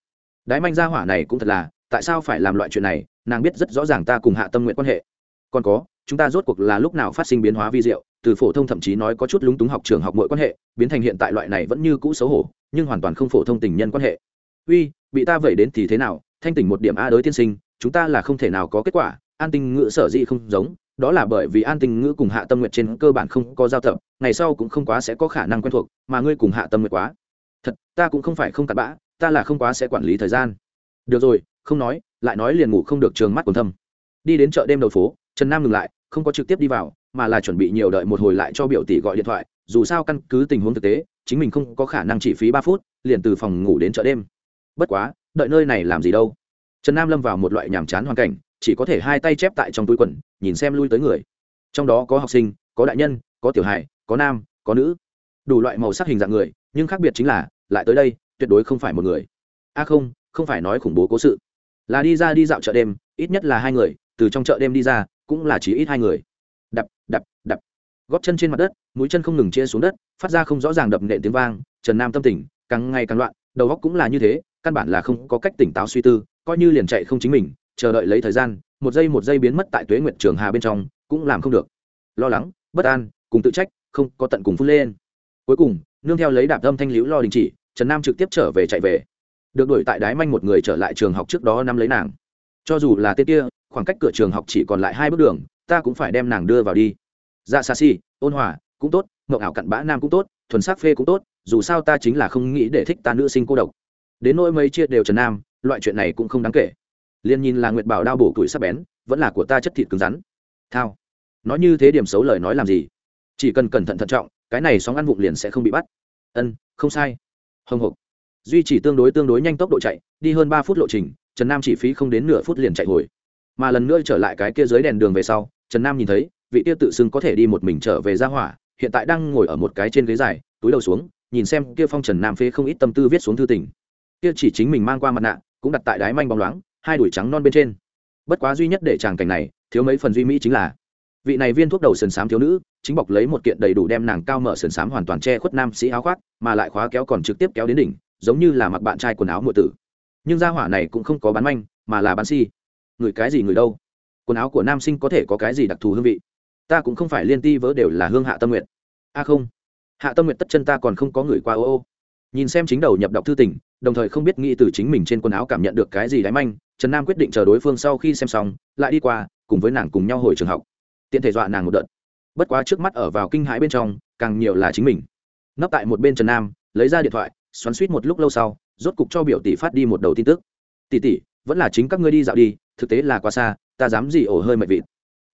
đái manh gia hỏa này cũng thật là, tại sao phải làm loại chuyện này, nàng biết rất rõ ràng ta cùng hạ tâm nguyện quan hệ. Còn có, chúng ta rốt cuộc là lúc nào phát sinh biến hóa vi diệu, từ phổ thông thậm chí nói có chút lúng túng học trường học mọi quan hệ, biến thành hiện tại loại này vẫn như cũ xấu hổ, nhưng hoàn toàn không phổ thông tình nhân quan hệ. Uy, bị ta vẩy đến thì thế nào? Thanh tỉnh một điểm a đối tiên sinh, chúng ta là không thể nào có kết quả, an tinh ngữ sở dĩ không giống, đó là bởi vì an tinh ngữ cùng hạ tâm nguyện trên cơ bản không có giao tập, ngày sau cũng không quá sẽ có khả năng quen thuộc, mà ngươi cùng hạ tâm nguyện quá. Thật, ta cũng không phải không cặn bã ta là không quá sẽ quản lý thời gian. Được rồi, không nói, lại nói liền ngủ không được trường mắt quần thâm. Đi đến chợ đêm đầu phố, trần nam ngừng lại, không có trực tiếp đi vào, mà là chuẩn bị nhiều đợi một hồi lại cho biểu tỷ gọi điện thoại, dù sao căn cứ tình huống thực tế, chính mình không có khả năng chỉ phí ba phút, liền từ phòng ngủ đến chợ đêm. Bất quá, đợi nơi này làm gì đâu. Trần nam lâm vào một loại nhàm chán hoàn cảnh, chỉ có thể hai tay chép tại trong túi quần, nhìn xem lui tới người. Trong đó có học sinh, có đại nhân, có tiểu hài, có nam, có nữ. Đủ loại màu sắc hình dạng người, nhưng khác biệt chính là, lại tới đây tuyệt đối không phải một người. A à không không phải nói khủng bố cố sự. Là đi ra đi dạo chợ đêm, ít nhất là hai người, từ trong chợ đêm đi ra, cũng là chỉ ít hai người. Đập đập đập. Góp chân trên mặt đất, mũi chân không ngừng chia xuống đất, phát ra không rõ ràng đập nện tiếng vang, trần nam tâm tình, càng ngày càng loạn, đầu góc cũng là như thế, căn bản là không có cách tỉnh táo suy tư, coi như liền chạy không chính mình, chờ đợi lấy thời gian, một giây một giây biến mất tại tuế nguyệt trường hà bên trong, cũng làm không được. Lo lắng, bất an, cùng tự trách, không có tận cùng phun lên. Cuối cùng, nương theo lấy đạp âm thanh liễu lo đình chỉ trần nam trực tiếp trở về chạy về. Được đuổi tại đái manh một người trở lại trường học trước đó năm lấy nàng. Cho dù là tên kia, khoảng cách cửa trường học chỉ còn lại hai bước đường, ta cũng phải đem nàng đưa vào đi. Dạ xa xi ôn hòa, cũng tốt mậu ảo cặn bã nam cũng tốt, thuần sắc phê cũng tốt, dù sao ta chính là không nghĩ để thích ta nữ sinh cô độc. Đến nỗi mấy chia đều trần nam, loại chuyện này cũng không đáng kể. Liên nhìn là nguyệt bảo đao bổ tuổi sắc bén, vẫn là của ta chất thịt cứng rắn. Thao. Nói như thế điểm xấu lời nói làm gì? Chỉ cần cẩn thận thận trọng, cái này sóng ăn vụng liền sẽ không bị bắt. Ân, không sai hồng hộc. Duy trì tương đối tương đối nhanh tốc độ chạy, đi hơn ba phút lộ trình, trần nam chỉ phí không đến nửa phút liền chạy hồi. Mà lần nữa trở lại cái kia dưới đèn đường về sau, trần nam nhìn thấy, vị kia tự xưng có thể đi một mình trở về ra hỏa, hiện tại đang ngồi ở một cái trên ghế dài, túi đầu xuống, nhìn xem kia phong trần nam phế không ít tâm tư viết xuống thư tình. Kia chỉ chính mình mang qua mặt nạ, cũng đặt tại đáy manh bóng loáng, hai đuổi trắng non bên trên. Bất quá duy nhất để chàng cảnh này, thiếu mấy phần duy mỹ chính là vị này viên thuốc đầu sườn xám thiếu nữ, chính bọc lấy một kiện đầy đủ đem nàng cao mở sườn xám hoàn toàn che khuất nam sĩ áo khoác, mà lại khóa kéo còn trực tiếp kéo đến đỉnh, giống như là mặc bạn trai quần áo mùa tử. Nhưng gia hỏa này cũng không có bán manh, mà là bán si. Người cái gì người đâu? Quần áo của nam sinh có thể có cái gì đặc thù hương vị? Ta cũng không phải liên ti vớ đều là hương hạ tâm nguyện a không. Hạ tâm nguyện tất chân ta còn không có người qua ô ô. Nhìn xem chính đầu nhập đọc thư tình, đồng thời không biết nghĩ từ chính mình trên quần áo cảm nhận được cái gì đáy manh, trần nam quyết định chờ đối phương sau khi xem xong, lại đi qua, cùng với nàng cùng nhau hồi trường học tiện thể dọa nàng một đợt. Bất quá trước mắt ở vào kinh hãi bên trong, càng nhiều là chính mình. Nấp tại một bên trần nam, lấy ra điện thoại, xoắn suýt một lúc lâu sau, rốt cục cho biểu tỷ phát đi một đầu tin tức. Tỷ tỷ, vẫn là chính các ngươi đi dạo đi, thực tế là quá xa, ta dám gì ổ hơi mệt vịt.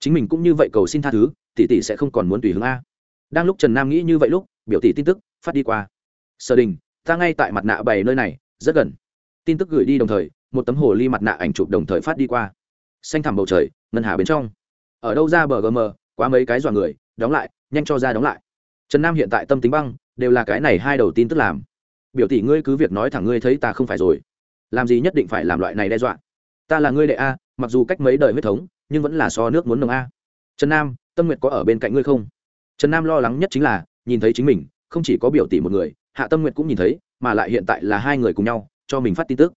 Chính mình cũng như vậy cầu xin tha thứ, tỷ tỷ sẽ không còn muốn tùy hướng a. Đang lúc trần nam nghĩ như vậy lúc, biểu tỷ tin tức phát đi qua. Sở đình, ta ngay tại mặt nạ bày nơi này, rất gần. Tin tức gửi đi đồng thời, một tấm hồ ly mặt nạ ảnh chụp đồng thời phát đi qua. Xanh thẳm bầu trời, ngân hà bên trong ở đâu ra bờ gm quá mấy cái dọa người, đóng lại, nhanh cho ra đóng lại. Trần nam hiện tại tâm tính băng, đều là cái này hai đầu tin tức làm. Biểu tỷ ngươi cứ việc nói thẳng ngươi thấy ta không phải rồi. Làm gì nhất định phải làm loại này đe dọa? Ta là ngươi đệ a, mặc dù cách mấy đời huyết thống, nhưng vẫn là so nước muốn nồng a. Trần nam, tâm nguyệt có ở bên cạnh ngươi không? Trần nam lo lắng nhất chính là, nhìn thấy chính mình, không chỉ có biểu tỷ một người, hạ tâm nguyệt cũng nhìn thấy, mà lại hiện tại là hai người cùng nhau, cho mình phát tin tức.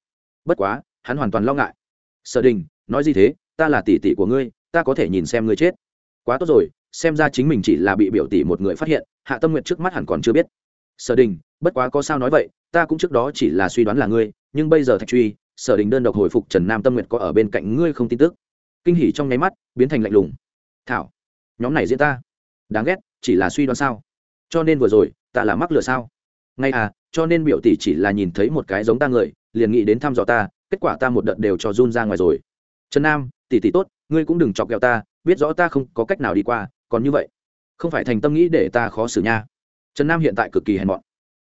Bất quá, hắn hoàn toàn lo ngại. Sở đình, nói gì thế? Ta là tỷ tỷ của ngươi ta có thể nhìn xem ngươi chết. Quá tốt rồi, xem ra chính mình chỉ là bị biểu tỷ một người phát hiện, hạ tâm nguyện trước mắt hẳn còn chưa biết. Sở đình, bất quá có sao nói vậy, ta cũng trước đó chỉ là suy đoán là ngươi, nhưng bây giờ thạch truy, sở đình đơn độc hồi phục trần nam tâm nguyện có ở bên cạnh ngươi không tin tức. Kinh hỉ trong nháy mắt, biến thành lạnh lùng. Thảo, nhóm này diễn ta. Đáng ghét, chỉ là suy đoán sao? Cho nên vừa rồi, ta là mắc lừa sao? Ngay à cho nên biểu tỷ chỉ là nhìn thấy một cái giống ta người, liền nghĩ đến thăm dò ta, kết quả ta một đợt đều cho run ra ngoài rồi. Trần nam tỷ tỷ tốt, ngươi cũng đừng chọc ghẹo ta, biết rõ ta không có cách nào đi qua, còn như vậy, không phải thành tâm nghĩ để ta khó xử nha. Trần nam hiện tại cực kỳ hèn mọn.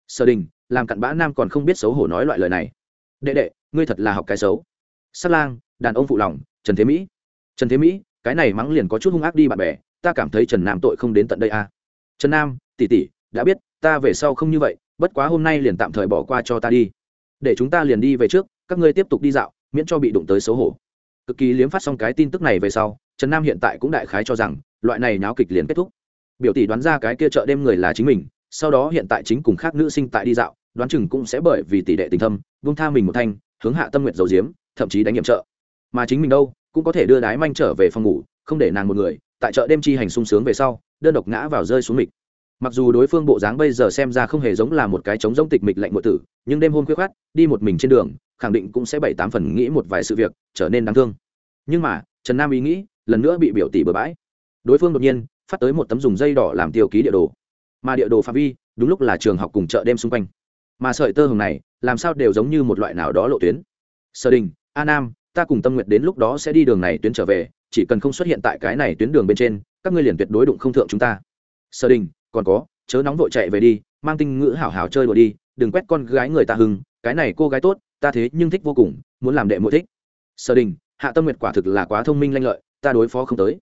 Sở đình, làm cặn bã nam còn không biết xấu hổ nói loại lời này. Đệ đệ, ngươi thật là học cái xấu. Sát lang, đàn ông phụ lòng, trần thế mỹ. Trần thế mỹ, cái này mắng liền có chút hung ác đi bạn bè, ta cảm thấy trần nam tội không đến tận đây à. trần nam, tỷ tỷ, đã biết, ta về sau không như vậy, bất quá hôm nay liền tạm thời bỏ qua cho ta đi. Để chúng ta liền đi về trước, các ngươi tiếp tục đi dạo, miễn cho bị đụng tới xấu hổ cực kỳ liếm phát xong cái tin tức này về sau, trần nam hiện tại cũng đại khái cho rằng, loại này náo kịch liền kết thúc. Biểu tỷ đoán ra cái kia chợ đêm người là chính mình, sau đó hiện tại chính cùng khác nữ sinh tại đi dạo, đoán chừng cũng sẽ bởi vì tỷ đệ tình thâm vung tha mình một thanh, hướng hạ tâm nguyện dầu diếm thậm chí đánh nhiệm trợ. Mà chính mình đâu, cũng có thể đưa đái manh trở về phòng ngủ, không để nàng một người, tại chợ đêm chi hành sung sướng về sau, đơn độc ngã vào rơi xuống mịch mặc dù đối phương bộ dáng bây giờ xem ra không hề giống là một cái trống giống tịch mịch lạnh ngộ tử, nhưng đêm hôm khuya khoát đi một mình trên đường, khẳng định cũng sẽ bảy tám phần nghĩ một vài sự việc, trở nên đáng thương. Nhưng mà, trần nam ý nghĩ, lần nữa bị biểu tỷ bừa bãi. Đối phương đột nhiên, phát tới một tấm dùng dây đỏ làm tiêu ký địa đồ. Mà địa đồ phạm vi, đúng lúc là trường học cùng chợ đêm xung quanh. Mà sợi tơ hồng này, làm sao đều giống như một loại nào đó lộ tuyến. Sở đình, a nam, ta cùng tâm nguyện đến lúc đó sẽ đi đường này tuyến trở về, chỉ cần không xuất hiện tại cái này tuyến đường bên trên, các ngươi liền tuyệt đối đụng không thượng chúng ta. Sở đình còn có, chớ nóng vội chạy về đi, mang tinh ngữ hảo hảo chơi đùa đi, đừng quét con gái người ta hưng, cái này cô gái tốt, ta thế nhưng thích vô cùng, muốn làm đệ muội thích. Sở đình, hạ tâm nguyệt quả thực là quá thông minh lanh lợi, ta đối phó không tới.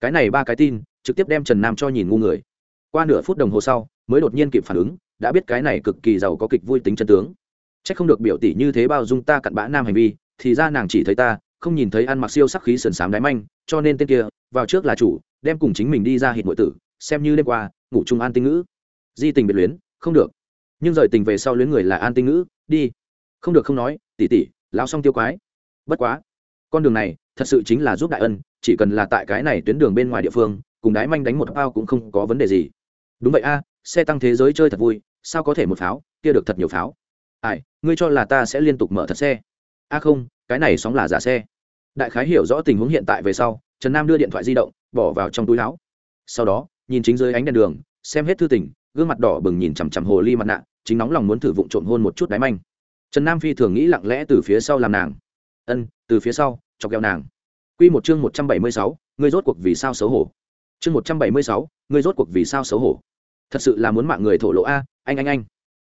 Cái này ba cái tin, trực tiếp đem trần nam cho nhìn ngu người. Qua nửa phút đồng hồ sau, mới đột nhiên kịp phản ứng, đã biết cái này cực kỳ giàu có kịch vui tính chân tướng. C h ắ c không được biểu tỷ như thế bao dung ta cặn bã nam hành vi, thì ra nàng chỉ thấy ta, không nhìn thấy ăn mặc siêu sắc khí sườn s đáy manh, cho nên tên kia, vào trước là chủ, đem cùng chính mình đi ra hít nội tử, xem như đêm qua ngủ chung an tinh ngữ. Di tình biệt luyến, không được. Nhưng rời tình về sau luyến người là an tinh ngữ, đi. Không được không nói, tỉ tỉ lao xong tiêu quái. Bất quá, con đường này thật sự chính là giúp đại ân, chỉ cần là tại cái này tuyến đường bên ngoài địa phương, cùng đái manh đánh một bao cũng không có vấn đề gì. Đúng vậy a, xe tăng thế giới chơi thật vui, sao có thể một pháo, kia được thật nhiều pháo. Ai, ngươi cho là ta sẽ liên tục mở thật xe? A không, cái này sóng là giả xe. Đại khái hiểu rõ tình huống hiện tại về sau, trần nam đưa điện thoại di động, bỏ vào trong túi láo sau đó nhìn chính dưới ánh đèn đường, xem hết thư tình, gương mặt đỏ bừng nhìn chằm chằm hồ ly mặt nạ, chính nóng lòng muốn thử vụng trộm hôn một chút đáy manh. Trần nam phi thường nghĩ lặng lẽ từ phía sau làm nàng. Ân, từ phía sau, chọc ghẹo nàng. Q một chương một trăm bảy mươi sáu, ngươi rốt cuộc vì sao xấu hổ? Chương một trăm bảy mươi sáu, ngươi rốt cuộc vì sao xấu hổ? Thật sự là muốn mạng người thổ lộ a, anh anh anh.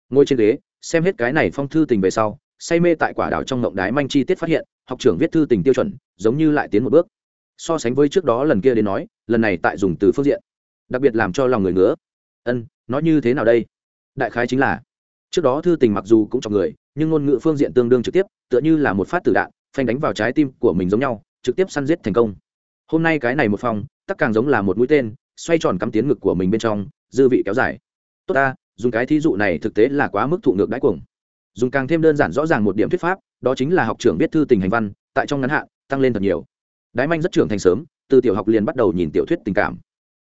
Ngồi trên ghế, xem hết cái này phong thư tình về sau, say mê tại quả đảo trong ngộng đái manh chi tiết phát hiện, học trưởng viết thư tình tiêu chuẩn, giống như lại tiến một bước. So sánh với trước đó lần kia đến nói, lần này tại dùng từ phương diện đặc biệt làm cho lòng người ngứa. Ân nói như thế nào đây? Đại khái chính là, trước đó thư tình mặc dù cũng chọc người, nhưng ngôn ngữ phương diện tương đương trực tiếp, tựa như là một phát tử đạn, phanh đánh vào trái tim của mình giống nhau, trực tiếp săn giết thành công. Hôm nay cái này một phòng, tắc càng giống là một mũi tên, xoay tròn cắm tiến ngực của mình bên trong, dư vị kéo dài. Tốt ta, dùng cái thí dụ này thực tế là quá mức thụ ngược đáy cuồng. Dùng càng thêm đơn giản rõ ràng một điểm thuyết pháp, đó chính là học trưởng viết thư tình hành văn, tại trong ngắn hạn, tăng lên thật nhiều. Đái manh rất trưởng thành sớm, từ tiểu học liền bắt đầu nhìn tiểu thuyết tình cảm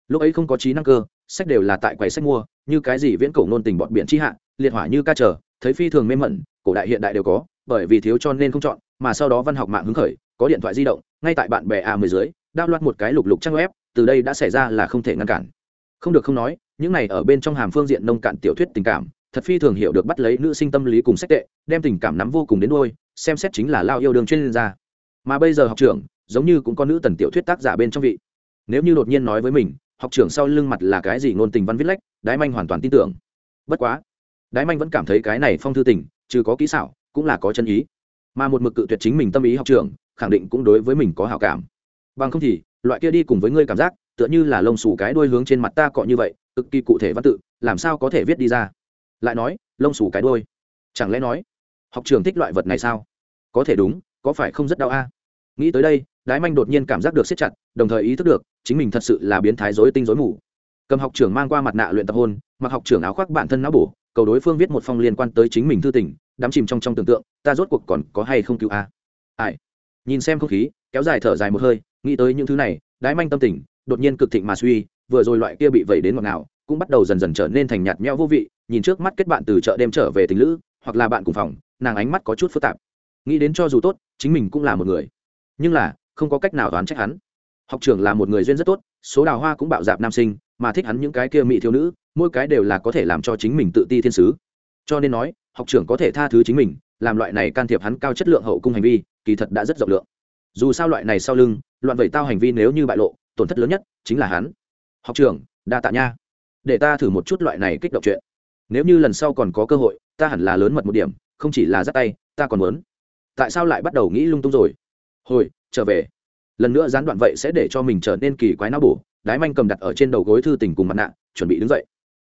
lúc ấy không có trí năng cơ, sách đều là tại quầy sách mua, như cái gì viễn cổ nôn tình bọn biển chi hạ, liệt hỏa như ca trở, thấy phi thường mê mẩn, cổ đại hiện đại đều có, bởi vì thiếu cho nên không chọn, mà sau đó văn học mạng hứng khởi, có điện thoại di động, ngay tại bạn bè a mười dưới, đao loạt một cái lục lục trang web, từ đây đã xảy ra là không thể ngăn cản. Không được không nói, những này ở bên trong hàm phương diện nông cạn tiểu thuyết tình cảm, thật phi thường hiểu được bắt lấy nữ sinh tâm lý cùng sách tệ, đem tình cảm nắm vô cùng đến đôi, xem xét chính là lao yêu đương chuyên gia. Mà bây giờ học trưởng, giống như cũng có nữ tần tiểu thuyết tác giả bên trong vị. Nếu như đột nhiên nói với mình học trưởng sau lưng mặt là cái gì ngôn tình văn viết lách, đái manh hoàn toàn tin tưởng. Bất quá, đái manh vẫn cảm thấy cái này phong thư tình, trừ có kỹ xảo, cũng là có chân ý. Mà một mực cự tuyệt chính mình tâm ý học trưởng, khẳng định cũng đối với mình có hảo cảm. Bằng không thì, loại kia đi cùng với ngươi cảm giác, tựa như là lông xù cái đuôi hướng trên mặt ta cọ như vậy, cực kỳ cụ thể văn tự, làm sao có thể viết đi ra? Lại nói, lông xù cái đuôi. Chẳng lẽ nói, học trường thích loại vật này sao? Có thể đúng, có phải không rất đau a? Nghĩ tới đây đái manh đột nhiên cảm giác được siết chặt, đồng thời ý thức được, chính mình thật sự là biến thái dối tinh dối mù. Cầm học trưởng mang qua mặt nạ luyện tập hôn, mặc học trưởng áo khoác bản thân não bổ, cầu đối phương viết một phong liên quan tới chính mình thư tình, đắm chìm trong trong tưởng tượng, ta rốt cuộc còn có hay không cứu a? Ai? Nhìn xem không khí, kéo dài thở dài một hơi, nghĩ tới những thứ này, đái manh tâm tình, đột nhiên cực thịnh mà suy, vừa rồi loại kia bị vẩy đến ngọt ngào, cũng bắt đầu dần dần trở nên thành nhạt nhẽo vô vị, nhìn trước mắt kết bạn từ chợ đêm trở về tình lữ, hoặc là bạn cùng phòng, nàng ánh mắt có chút phức tạp. Nghĩ đến cho dù tốt, chính mình cũng là một người. Nhưng là không có cách nào đoán trách hắn. Học trưởng là một người duyên rất tốt, số đào hoa cũng bạo dạp nam sinh, mà thích hắn những cái kia mỹ thiếu nữ, mỗi cái đều là có thể làm cho chính mình tự ti thiên sứ. Cho nên nói, học trưởng có thể tha thứ chính mình, làm loại này can thiệp hắn cao chất lượng hậu cung hành vi, kỳ thật đã rất rộng lượng. Dù sao loại này sau lưng, loạn vẩy tao hành vi nếu như bại lộ, tổn thất lớn nhất chính là hắn. Học trưởng, đa tạ nha. Để ta thử một chút loại này kích động chuyện. Nếu như lần sau còn có cơ hội, ta hẳn là lớn mật một điểm, không chỉ là dắt tay, ta còn muốn. Tại sao lại bắt đầu nghĩ lung tung rồi? Hồi trở về. Lần nữa gián đoạn vậy sẽ để cho mình trở nên kỳ quái não bổ, đái manh cầm đặt ở trên đầu gối thư tình cùng mặt nạ, chuẩn bị đứng dậy.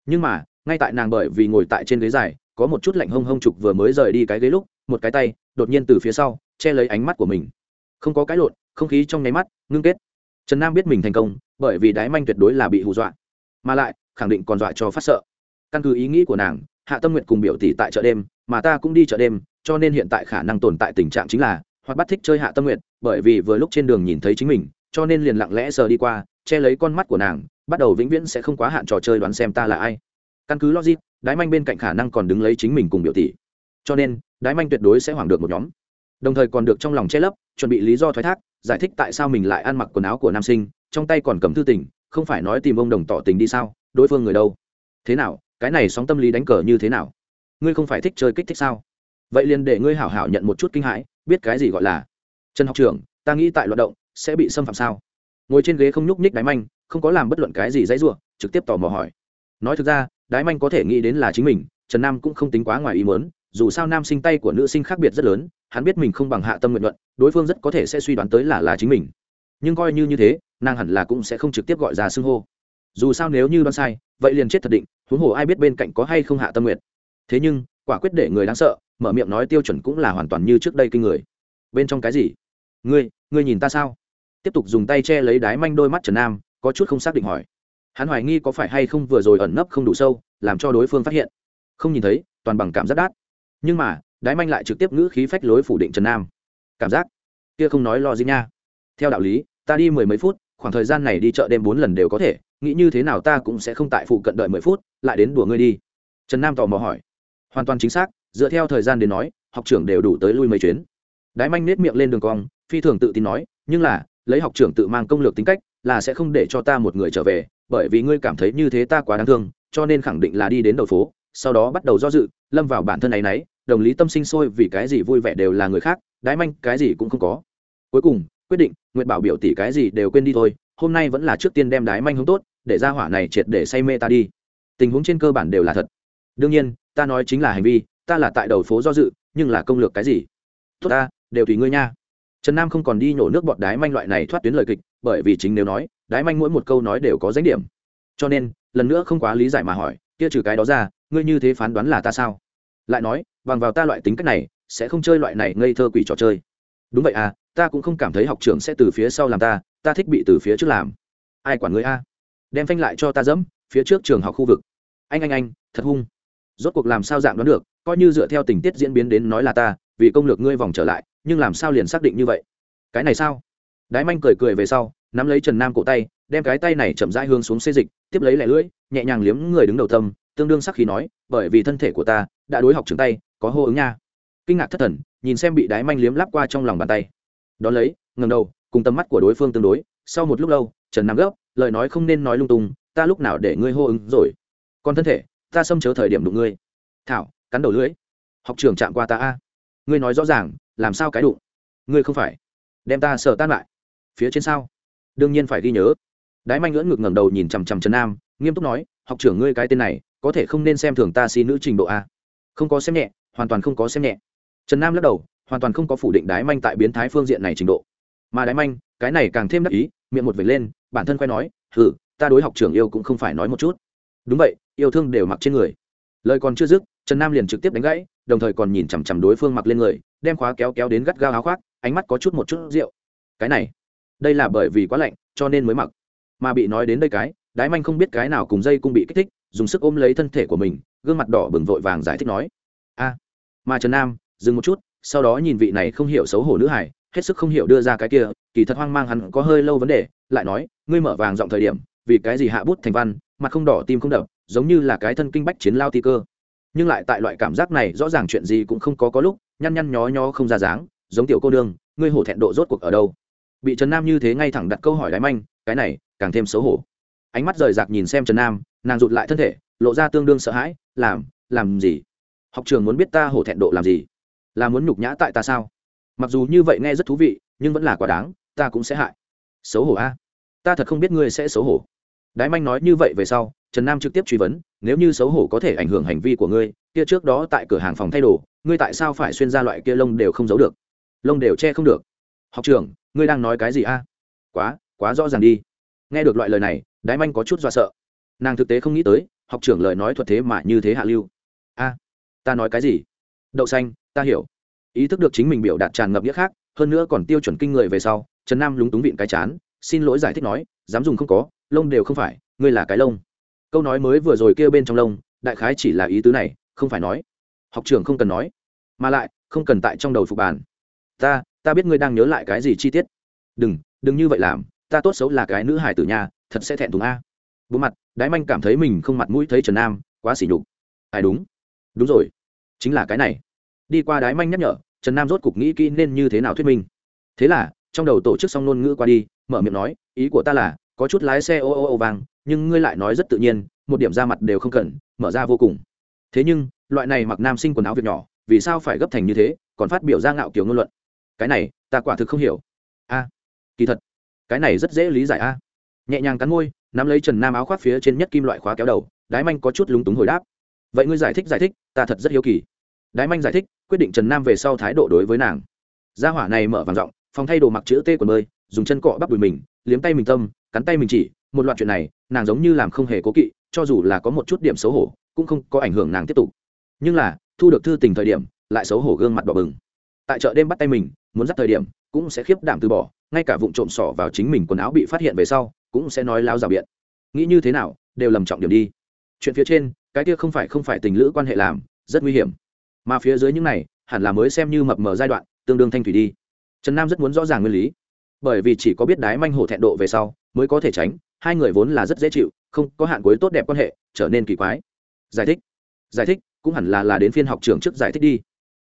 Nhưng mà, ngay tại nàng bởi vì ngồi tại trên ghế dài, có một chút lạnh hông hông trục vừa mới rời đi cái ghế lúc, một cái tay, đột nhiên từ phía sau, che lấy ánh mắt của mình. Không có cái lộn, không khí trong nháy mắt, ngưng kết. Trần nam biết mình thành công, bởi vì đái manh tuyệt đối là bị hù dọa. Mà lại, khẳng định còn dọa cho phát sợ. Căn cứ ý nghĩ của nàng, hạ tâm nguyện cùng biểu tỷ tại chợ đêm, mà ta cũng đi chợ đêm, cho nên hiện tại khả năng tồn tại tình trạng chính là hoặc bắt thích chơi hạ tâm nguyện bởi vì vừa lúc trên đường nhìn thấy chính mình, cho nên liền lặng lẽ sờ đi qua, che lấy con mắt của nàng, bắt đầu vĩnh viễn sẽ không quá hạn trò chơi đoán xem ta là ai. Căn cứ logic, đái manh bên cạnh khả năng còn đứng lấy chính mình cùng biểu tỷ. Cho nên, đái manh tuyệt đối sẽ hoảng được một nhóm. Đồng thời còn được trong lòng che lấp, chuẩn bị lý do thoái thác, giải thích tại sao mình lại ăn mặc quần áo của nam sinh, trong tay còn cầm thư tình, không phải nói tìm ông đồng tỏ tình đi sao, đối phương người đâu. Thế nào, cái này sóng tâm lý đánh cờ như thế nào? Ngươi không phải thích chơi kích thích sao? Vậy liền để ngươi hảo hảo nhận một chút kinh hãi biết cái gì gọi là trần học trưởng, ta nghĩ tại loạt động, sẽ bị xâm phạm sao? Ngồi trên ghế không nhúc nhích đáy manh, không có làm bất luận cái gì dãy ruộng trực tiếp tò mò hỏi. Nói thực ra, đái manh có thể nghĩ đến là chính mình, trần nam cũng không tính quá ngoài ý mớn dù sao nam sinh tay của nữ sinh khác biệt rất lớn, hắn biết mình không bằng hạ tâm nguyện luận, đối phương rất có thể sẽ suy đoán tới là là chính mình. Nhưng coi như như thế, nàng hẳn là cũng sẽ không trực tiếp gọi ra xưng hô. Dù sao nếu như đoán sai, vậy liền chết thật định, huống hồ ai biết bên cạnh có hay không hạ tâm nguyện. Thế nhưng, quả quyết để người đáng sợ mở miệng nói tiêu chuẩn cũng là hoàn toàn như trước đây kinh người. Bên trong cái gì? Ngươi ngươi nhìn ta sao? Tiếp tục dùng tay che lấy đái manh đôi mắt trần nam, có chút không xác định hỏi. Hắn hoài nghi có phải hay không vừa rồi ẩn nấp không đủ sâu, làm cho đối phương phát hiện. Không nhìn thấy, toàn bằng cảm giác đát. Nhưng mà, đái manh lại trực tiếp ngữ khí phách lối phủ định trần nam. Cảm giác? Kia không nói lo gì nha. Theo đạo lý, ta đi mười mấy phút, khoảng thời gian này đi chợ đêm bốn lần đều có thể, nghĩ như thế nào ta cũng sẽ không tại phụ cận đợi mười phút, lại đến đùa ngươi đi. Trần nam tò mò hỏi. Hoàn toàn chính xác dựa theo thời gian đến nói, học trưởng đều đủ tới lui mấy chuyến. Đái manh nết miệng lên đường cong, phi thường tự tin nói, nhưng là, lấy học trưởng tự mang công lược tính cách, là sẽ không để cho ta một người trở về, bởi vì ngươi cảm thấy như thế ta quá đáng thương, cho nên khẳng định là đi đến đầu phố, sau đó bắt đầu do dự, lâm vào bản thân ấ y n ấ y đồng lý tâm sinh sôi vì cái gì vui vẻ đều là người khác, đái manh cái gì cũng không có. Cuối cùng, quyết định, nguyện bảo biểu tỷ cái gì đều quên đi thôi, hôm nay vẫn là trước tiên đem đái manh hướng tốt, để ra hỏa này triệt để say mê ta đi. Tình huống trên cơ bản đều là thật. Đương nhiên, ta nói chính là hành vi ta là tại đầu phố do dự, nhưng là công lược cái gì? Tốt ta, đều tùy ngươi nha. Trần nam không còn đi nhổ nước bọt đái manh loại này thoát tuyến lời kịch, bởi vì chính nếu nói, đái manh mỗi một câu nói đều có danh điểm. Cho nên, lần nữa không quá lý giải mà hỏi, kia trừ cái đó ra, ngươi như thế phán đoán là ta sao? Lại nói, bằng vào ta loại tính cách này, sẽ không chơi loại này ngây thơ quỷ trò chơi. Đúng vậy à ta cũng không cảm thấy học trường sẽ từ phía sau làm ta ta thích bị từ phía trước làm. Ai quản ngươi a? Đem phanh lại cho ta dẫm, phía trước trường học khu vực. Anh anh anh, thật hung rốt cuộc làm sao dạng đoán được, coi như dựa theo tình tiết diễn biến đến nói là ta, vì công lược ngươi vòng trở lại, nhưng làm sao liền xác định như vậy? Cái này sao? Đái manh cười cười về sau, nắm lấy trần nam cổ tay, đem cái tay này chậm rãi hướng xuống xê dịch, tiếp lấy lẻ lưỡi, nhẹ nhàng liếm người đứng đầu tâm, tương đương sắc khí nói, bởi vì thân thể của ta đã đối học trường tay, có hô ứng nha. Kinh ngạc thất thần, nhìn xem bị đái manh liếm lắp qua trong lòng bàn tay. Đón lấy ngầm đầu, cùng tầm mắt của đối phương tương đối, sau một lúc lâu, trần nam gấp, lời nói không nên nói lung tung, ta lúc nào để ngươi hô ứng rồi? Còn thân thể ta xâm chớ thời điểm đụng ngươi. Thảo, cắn đầu lưỡi. Học trường chạm qua ta a. Ngươi nói rõ ràng, làm sao cái đụng? Ngươi không phải. Đem ta sợ tan lại. Phía trên sao? Đương nhiên phải ghi nhớ. Đái manh ngưỡng ngực ngẩng đầu nhìn chằm chằm trần nam, nghiêm túc nói, học trưởng ngươi cái tên này, có thể không nên xem thường ta xin nữ trình độ a? Không có xem nhẹ, hoàn toàn không có xem nhẹ. Trần nam lắc đầu, hoàn toàn không có phủ định đái manh tại biến thái phương diện này trình độ. Mà đái manh, cái này càng thêm đắc ý, miệng một vệt lên, bản thân khoe nói, hừ, ta đối học trưởng yêu cũng không phải nói một chút đúng vậy, yêu thương đều mặc trên người. Lời còn chưa dứt, trần nam liền trực tiếp đánh gãy, đồng thời còn nhìn chằm chằm đối phương mặc lên người, đem khóa kéo kéo đến gắt gao áo khoác, ánh mắt có chút một chút rượu. Cái này, đây là bởi vì quá lạnh, cho nên mới mặc. Mà bị nói đến đây cái, đái manh không biết cái nào cùng dây cung bị kích thích, dùng sức ôm lấy thân thể của mình, gương mặt đỏ bừng vội vàng giải thích nói. A, mà trần nam, dừng một chút, sau đó nhìn vị này không hiểu xấu hổ nữ hải hết sức không hiểu đưa ra cái kia, kỳ thật hoang mang hắn có hơi lâu vấn đề, lại nói, ngươi mở vàng giọng thời điểm, vì cái gì hạ bút thành văn mặt không đỏ tim không đập, giống như là cái thân kinh bách chiến lao ti cơ. Nhưng lại tại loại cảm giác này, rõ ràng chuyện gì cũng không có có lúc, nhăn nhăn nhó nhó không ra dáng, giống tiểu cô đương, ngươi hổ thẹn độ rốt cuộc ở đâu? Bị trần nam như thế ngay thẳng đặt câu hỏi đáy manh, cái này, càng thêm xấu hổ. Ánh mắt rời rạc nhìn xem trần nam, nàng rụt lại thân thể, lộ ra tương đương sợ hãi, làm làm gì? Học trường muốn biết ta hổ thẹn độ làm gì? Là muốn nhục nhã tại ta sao? Mặc dù như vậy nghe rất thú vị, nhưng vẫn là quá đáng, ta cũng sẽ hại. Xấu hổ a. Ta thật không biết ngươi sẽ xấu hổ đái manh nói như vậy về sau, trần nam trực tiếp truy vấn, nếu như xấu hổ có thể ảnh hưởng hành vi của ngươi, kia trước đó tại cửa hàng phòng thay đồ, ngươi tại sao phải xuyên ra loại kia lông đều không giấu được? Lông đều che không được. Học trưởng, ngươi đang nói cái gì a? Quá quá rõ ràng đi. Nghe được loại lời này, đái manh có chút do sợ. Nàng thực tế không nghĩ tới, học trưởng lời nói thuật thế mà như thế hạ lưu. A, ta nói cái gì? Đậu xanh, ta hiểu. Ý thức được chính mình biểu đạt tràn ngập nghĩa khác, hơn nữa còn tiêu chuẩn kinh người về sau, trần nam lúng túng vịn cái chán, xin lỗi giải thích nói, dám dùng không có lông đều không phải, ngươi là cái lông. Câu nói mới vừa rồi kêu bên trong lông, đại khái chỉ là ý tứ này, không phải nói. Học trường không cần nói, mà lại, không cần tại trong đầu phục bàn. Ta ta biết ngươi đang nhớ lại cái gì chi tiết. Đừng đừng như vậy làm, ta tốt xấu là cái nữ hải tử nhà thật sẽ thẹn thùng a. Bố mặt, đái manh cảm thấy mình không mặt mũi thấy trần nam, quá xỉ nhục. Ai đúng? Đúng rồi, chính là cái này. Đi qua đái manh nhắc nhở, trần nam rốt cục nghĩ kỹ nên như thế nào thuyết minh. Thế là, trong đầu tổ chức xong ngôn ngữ qua đi, mở miệng nói, ý của ta là có chút lái xe ô ô ô vàng nhưng ngươi lại nói rất tự nhiên, một điểm ra mặt đều không cần, mở ra vô cùng. Thế nhưng, loại này mặc nam sinh quần áo việc nhỏ, vì sao phải gấp thành như thế, còn phát biểu ra ngạo kiểu ngôn luận? Cái này, ta quả thực không hiểu. A, kỳ thật, cái này rất dễ lý giải a. Nhẹ nhàng cắn môi, nắm lấy trần nam áo khoác phía trên nhất kim loại khóa kéo đầu, đái manh có chút lúng túng hồi đáp. Vậy ngươi giải thích giải thích, ta thật rất hiếu kỳ. Đái manh giải thích, quyết định trần nam về sau thái độ đối với nàng. Gia hỏa này mở vàng rộng phòng thay đồ mặc chữ t của bơi, dùng chân cọ bắp đùi mình, liếm tay mình tâm cắn tay mình chỉ, một loạt chuyện này, nàng giống như làm không hề cố kỵ, cho dù là có một chút điểm xấu hổ, cũng không có ảnh hưởng nàng tiếp tục. Nhưng là, thu được thư tình thời điểm, lại xấu hổ gương mặt đỏ bừng. Tại chợ đêm bắt tay mình, muốn dắt thời điểm, cũng sẽ khiếp đảm từ bỏ, ngay cả vụ trộm sỏ vào chính mình quần áo bị phát hiện về sau, cũng sẽ nói lao rào biện. Nghĩ như thế nào, đều lầm trọng điểm đi. Chuyện phía trên, cái kia không phải không phải tình lữ quan hệ làm, rất nguy hiểm. Mà phía dưới những này, hẳn là mới xem như mập mờ giai đoạn, tương đương thanh thủy đi. Trần nam rất muốn rõ ràng nguyên lý bởi vì chỉ có biết đái manh hổ thẹn độ về sau mới có thể tránh, hai người vốn là rất dễ chịu, không có hạn cuối tốt đẹp quan hệ, trở nên kỳ quái. Giải thích. Giải thích, cũng hẳn là là đến phiên học trường trước giải thích đi.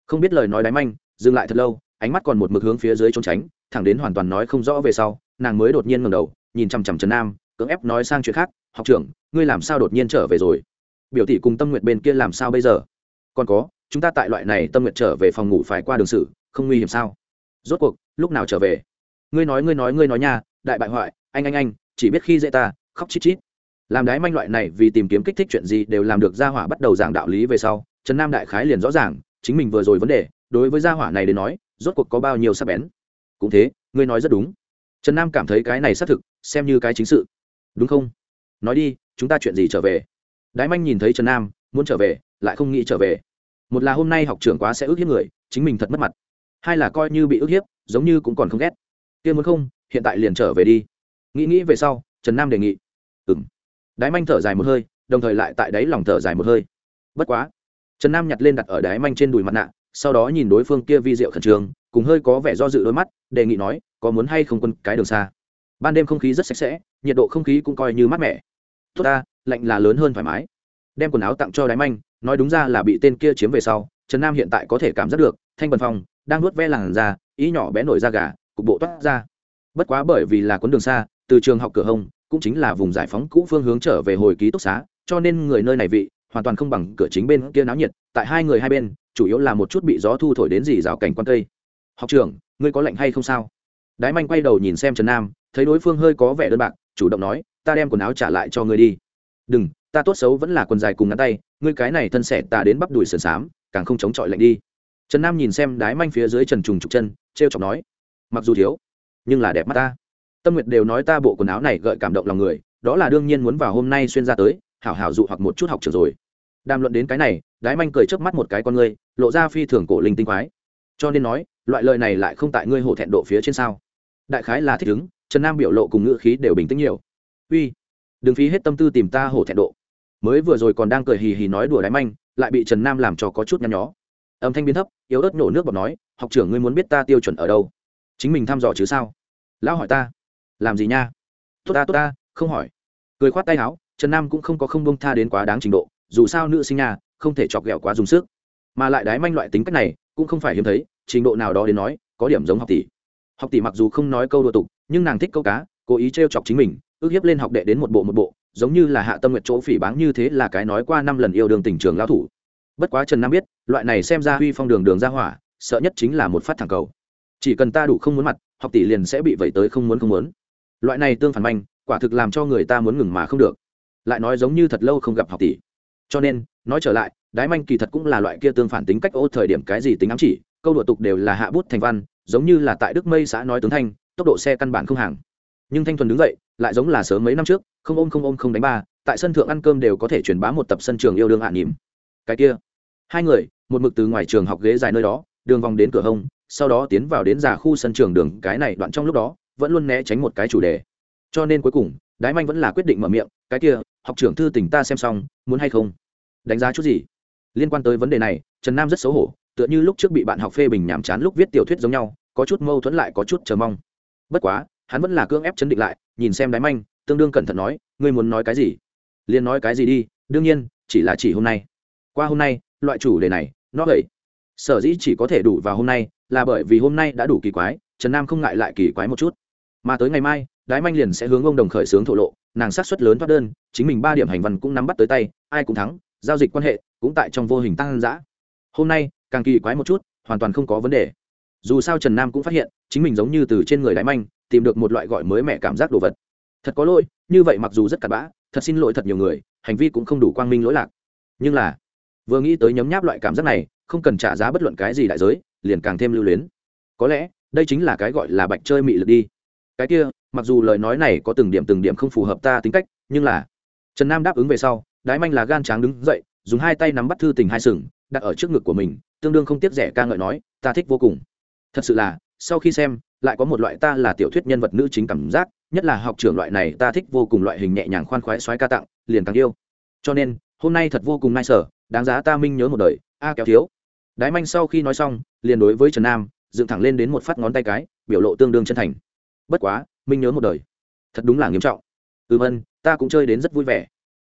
Không biết lời nói đái manh, dừng lại thật lâu, ánh mắt còn một mực hướng phía dưới trốn tránh, thẳng đến hoàn toàn nói không rõ về sau, nàng mới đột nhiên ngầm đầu, nhìn chằm chằm trần nam, cưỡng ép nói sang chuyện khác, học trưởng, ngươi làm sao đột nhiên trở về rồi? Biểu tỷ cùng tâm nguyện bên kia làm sao bây giờ? Còn có, chúng ta tại loại này tâm nguyện trở về phòng ngủ phải qua đường sự, không nguy hiểm sao? Rốt cuộc, lúc nào trở về? Ngươi nói ngươi nói ngươi nói nha, đại bại hoại, anh anh anh, chỉ biết khi dễ ta, khóc chít chít. Làm đái manh loại này vì tìm kiếm kích thích chuyện gì đều làm được gia hỏa bắt đầu giảng đạo lý về sau, trần nam đại khái liền rõ ràng, chính mình vừa rồi vấn đề, đối với gia hỏa này đến nói, rốt cuộc có bao nhiêu sắc bén. Cũng thế, ngươi nói rất đúng. Trần nam cảm thấy cái này xác thực, xem như cái chính sự. Đúng không? Nói đi, chúng ta chuyện gì trở về? Đái manh nhìn thấy trần nam, muốn trở về, lại không nghĩ trở về. Một là hôm nay học trưởng quá sẽ ước hiếp người, chính mình thật mất mặt. Hai là coi như bị ước hiếp, giống như cũng còn không ghét tiên muốn không, hiện tại liền trở về đi. Nghĩ nghĩ về sau, trần nam đề nghị. Ừng đái manh thở dài một hơi, đồng thời lại tại đáy lòng thở dài một hơi. Bất quá. Trần nam nhặt lên đặt ở đái manh trên đùi mặt nạ, sau đó nhìn đối phương kia vi diệu khẩn trương, cùng hơi có vẻ do dự đôi mắt, đề nghị nói, có muốn hay không quân cái đường xa? Ban đêm không khí rất sạch sẽ, nhiệt độ không khí cũng coi như mát mẻ. Tốt ta, lạnh là lớn hơn thoải mái. Đem quần áo tặng cho đái manh, nói đúng ra là bị tên kia chiếm về sau, trần nam hiện tại có thể cảm giác được, thanh bần phong, đang nuốt ve làn da, ý nhỏ bé nổi da gà cục bộ toát ra. Bất quá bởi vì là cuốn đường xa, từ trường học cửa hông, cũng chính là vùng giải phóng cũ phương hướng trở về hồi ký túc xá, cho nên người nơi này vị, hoàn toàn không bằng cửa chính bên kia náo nhiệt, tại hai người hai bên, chủ yếu là một chút bị gió thu thổi đến dì rào cảnh quan cây. Học trưởng, ngươi có lạnh hay không sao? Đái manh quay đầu nhìn xem trần nam, thấy đối phương hơi có vẻ đơn bạc, chủ động nói, ta đem quần áo trả lại cho ngươi đi. Đừng, ta tốt xấu vẫn là quần dài cùng ngắn tay, ngươi cái này thân xẻ ta đến bắp đùi sườn xám, càng không chống chọi lạnh đi. Trần nam nhìn xem đái manh phía dưới trần trùng trục chân t r e o chọc nói mặc dù thiếu, nhưng là đẹp mắt ta. Tâm nguyệt đều nói ta bộ quần áo này gợi cảm động lòng người, đó là đương nhiên muốn vào hôm nay xuyên ra tới, hảo hảo dụ hoặc một chút học trường rồi. Đàm luận đến cái này, đái manh cười trước mắt một cái con ngươi, lộ ra phi thường cổ linh tinh quái cho nên nói, loại lời này lại không tại ngươi hổ thẹn độ phía trên sao? Đại khái là thích ứng, trần nam biểu lộ cùng ngữ khí đều bình tĩnh nhiều. Uy, đừng phí hết tâm tư tìm ta hổ thẹn độ. Mới vừa rồi còn đang cười hì hì nói đùa Đái manh, lại bị trần nam làm cho có chút nhăn nhó. Âm thanh biến thấp, yếu ớt nổ nước bọt nói, học trưởng ngươi muốn biết ta tiêu chuẩn ở đâu? Chính mình thăm dò chứ sao? Lão hỏi ta, làm gì nha? Tốt ta tốt ta, không hỏi. Cười khoát tay áo, trần nam cũng không có không bông tha đến quá đáng trình độ, dù sao nữ sinh nhà, không thể chọc ghẹo quá dùng sức. Mà lại đái manh loại tính cách này, cũng không phải hiếm thấy, trình độ nào đó đến nói, có điểm giống học tỷ. Học tỷ mặc dù không nói câu đùa tục, nhưng nàng thích câu cá, cố ý t chọc chính mình, ước hiếp lên học đệ đến một bộ một bộ, giống như là hạ tâm nguyện chỗ phỉ báng như thế là cái nói qua năm lần yêu đương tỉnh trường lao thủ. Bất quá trần nam biết, loại này xem ra huy phong đường đường ra hỏa, sợ nhất chính là một phát thẳng cầu chỉ cần ta đủ không muốn mặt, học tỷ liền sẽ bị vẩy tới không muốn không muốn. Loại này tương phản manh, quả thực làm cho người ta muốn ngừng mà không được. Lại nói giống như thật lâu không gặp học tỷ. Cho nên, nói trở lại, đái manh kỳ thật cũng là loại kia tương phản tính cách ô thời điểm cái gì tính ám chỉ, câu đùa tục đều là hạ bút thành văn, giống như là tại đức mây xã nói tướng thanh, tốc độ xe căn bản không hàng. Nhưng thanh thuần đứng dậy, lại giống là sớm mấy năm trước, không ôm không ôm không đánh ba, tại sân thượng ăn cơm đều có thể truyền bá một tập sân trường yêu đương hạ nhìm cái kia, hai người, một mực từ ngoài trường học ghế dài nơi đó, đường vòng đến cửa hông sau đó tiến vào đến già khu sân trường đường cái này đoạn trong lúc đó, vẫn luôn né tránh một cái chủ đề. Cho nên cuối cùng, đái manh vẫn là quyết định mở miệng, cái kia, học trưởng thư tỉnh ta xem xong, muốn hay không? Đánh giá chút gì? Liên quan tới vấn đề này, trần nam rất xấu hổ, tựa như lúc trước bị bạn học phê bình nhàm chán lúc viết tiểu thuyết giống nhau, có chút mâu thuẫn lại có chút chờ mong. Bất quá, hắn vẫn là cưỡng ép chấn định lại, nhìn xem Đái manh, tương đương cẩn thận nói, ngươi muốn nói cái gì? Liền nói cái gì đi, đương nhiên, chỉ là chỉ hôm nay. Qua hôm nay, loại chủ đề này, nó vậy sở dĩ chỉ có thể đủ vào hôm nay là bởi vì hôm nay đã đủ kỳ quái, trần nam không ngại lại kỳ quái một chút. Mà tới ngày mai, đái manh liền sẽ hướng ông đồng khởi xướng thổ lộ, nàng sát xuất lớn thoát đơn, chính mình ba điểm hành văn cũng nắm bắt tới tay, ai cũng thắng, giao dịch quan hệ cũng tại trong vô hình tăng giã hôm nay, càng kỳ quái một chút, hoàn toàn không có vấn đề. Dù sao trần nam cũng phát hiện, chính mình giống như từ trên người Đái manh, tìm được một loại gọi mới mẻ cảm giác đồ vật. Thật có lỗi, như vậy mặc dù rất cặn bã, thật xin lỗi thật nhiều người, hành vi cũng không đủ quang minh lỗi lạc. Nhưng là vừa nghĩ tới nhấm nháp loại cảm giác này, không cần trả giá bất luận cái gì đại giới, liền càng thêm lưu luyến. Có lẽ, đây chính là cái gọi là bạch chơi mị lực đi. Cái kia, mặc dù lời nói này có từng điểm từng điểm không phù hợp ta tính cách, nhưng là, trần nam đáp ứng về sau, đái manh là gan tráng đứng dậy, dùng hai tay nắm bắt thư tình hai sừng, đặt ở trước ngực của mình, tương đương không tiếc rẻ ca ngợi nói, ta thích vô cùng. Thật sự là, sau khi xem, lại có một loại ta là tiểu thuyết nhân vật nữ chính cảm giác, nhất là học trưởng loại này ta thích vô cùng loại hình nhẹ nhàng khoan khoái xoáy ca tặng, liền càng yêu. Cho nên, hôm nay thật vô cùng nai sở đáng giá ta minh nhớ một đời, a kéo thiếu. Đái manh sau khi nói xong, liền đối với trần nam, dựng thẳng lên đến một phát ngón tay cái, biểu lộ tương đương chân thành. Bất quá, minh nhớ một đời, thật đúng là nghiêm trọng. Ừ vân ta cũng chơi đến rất vui vẻ.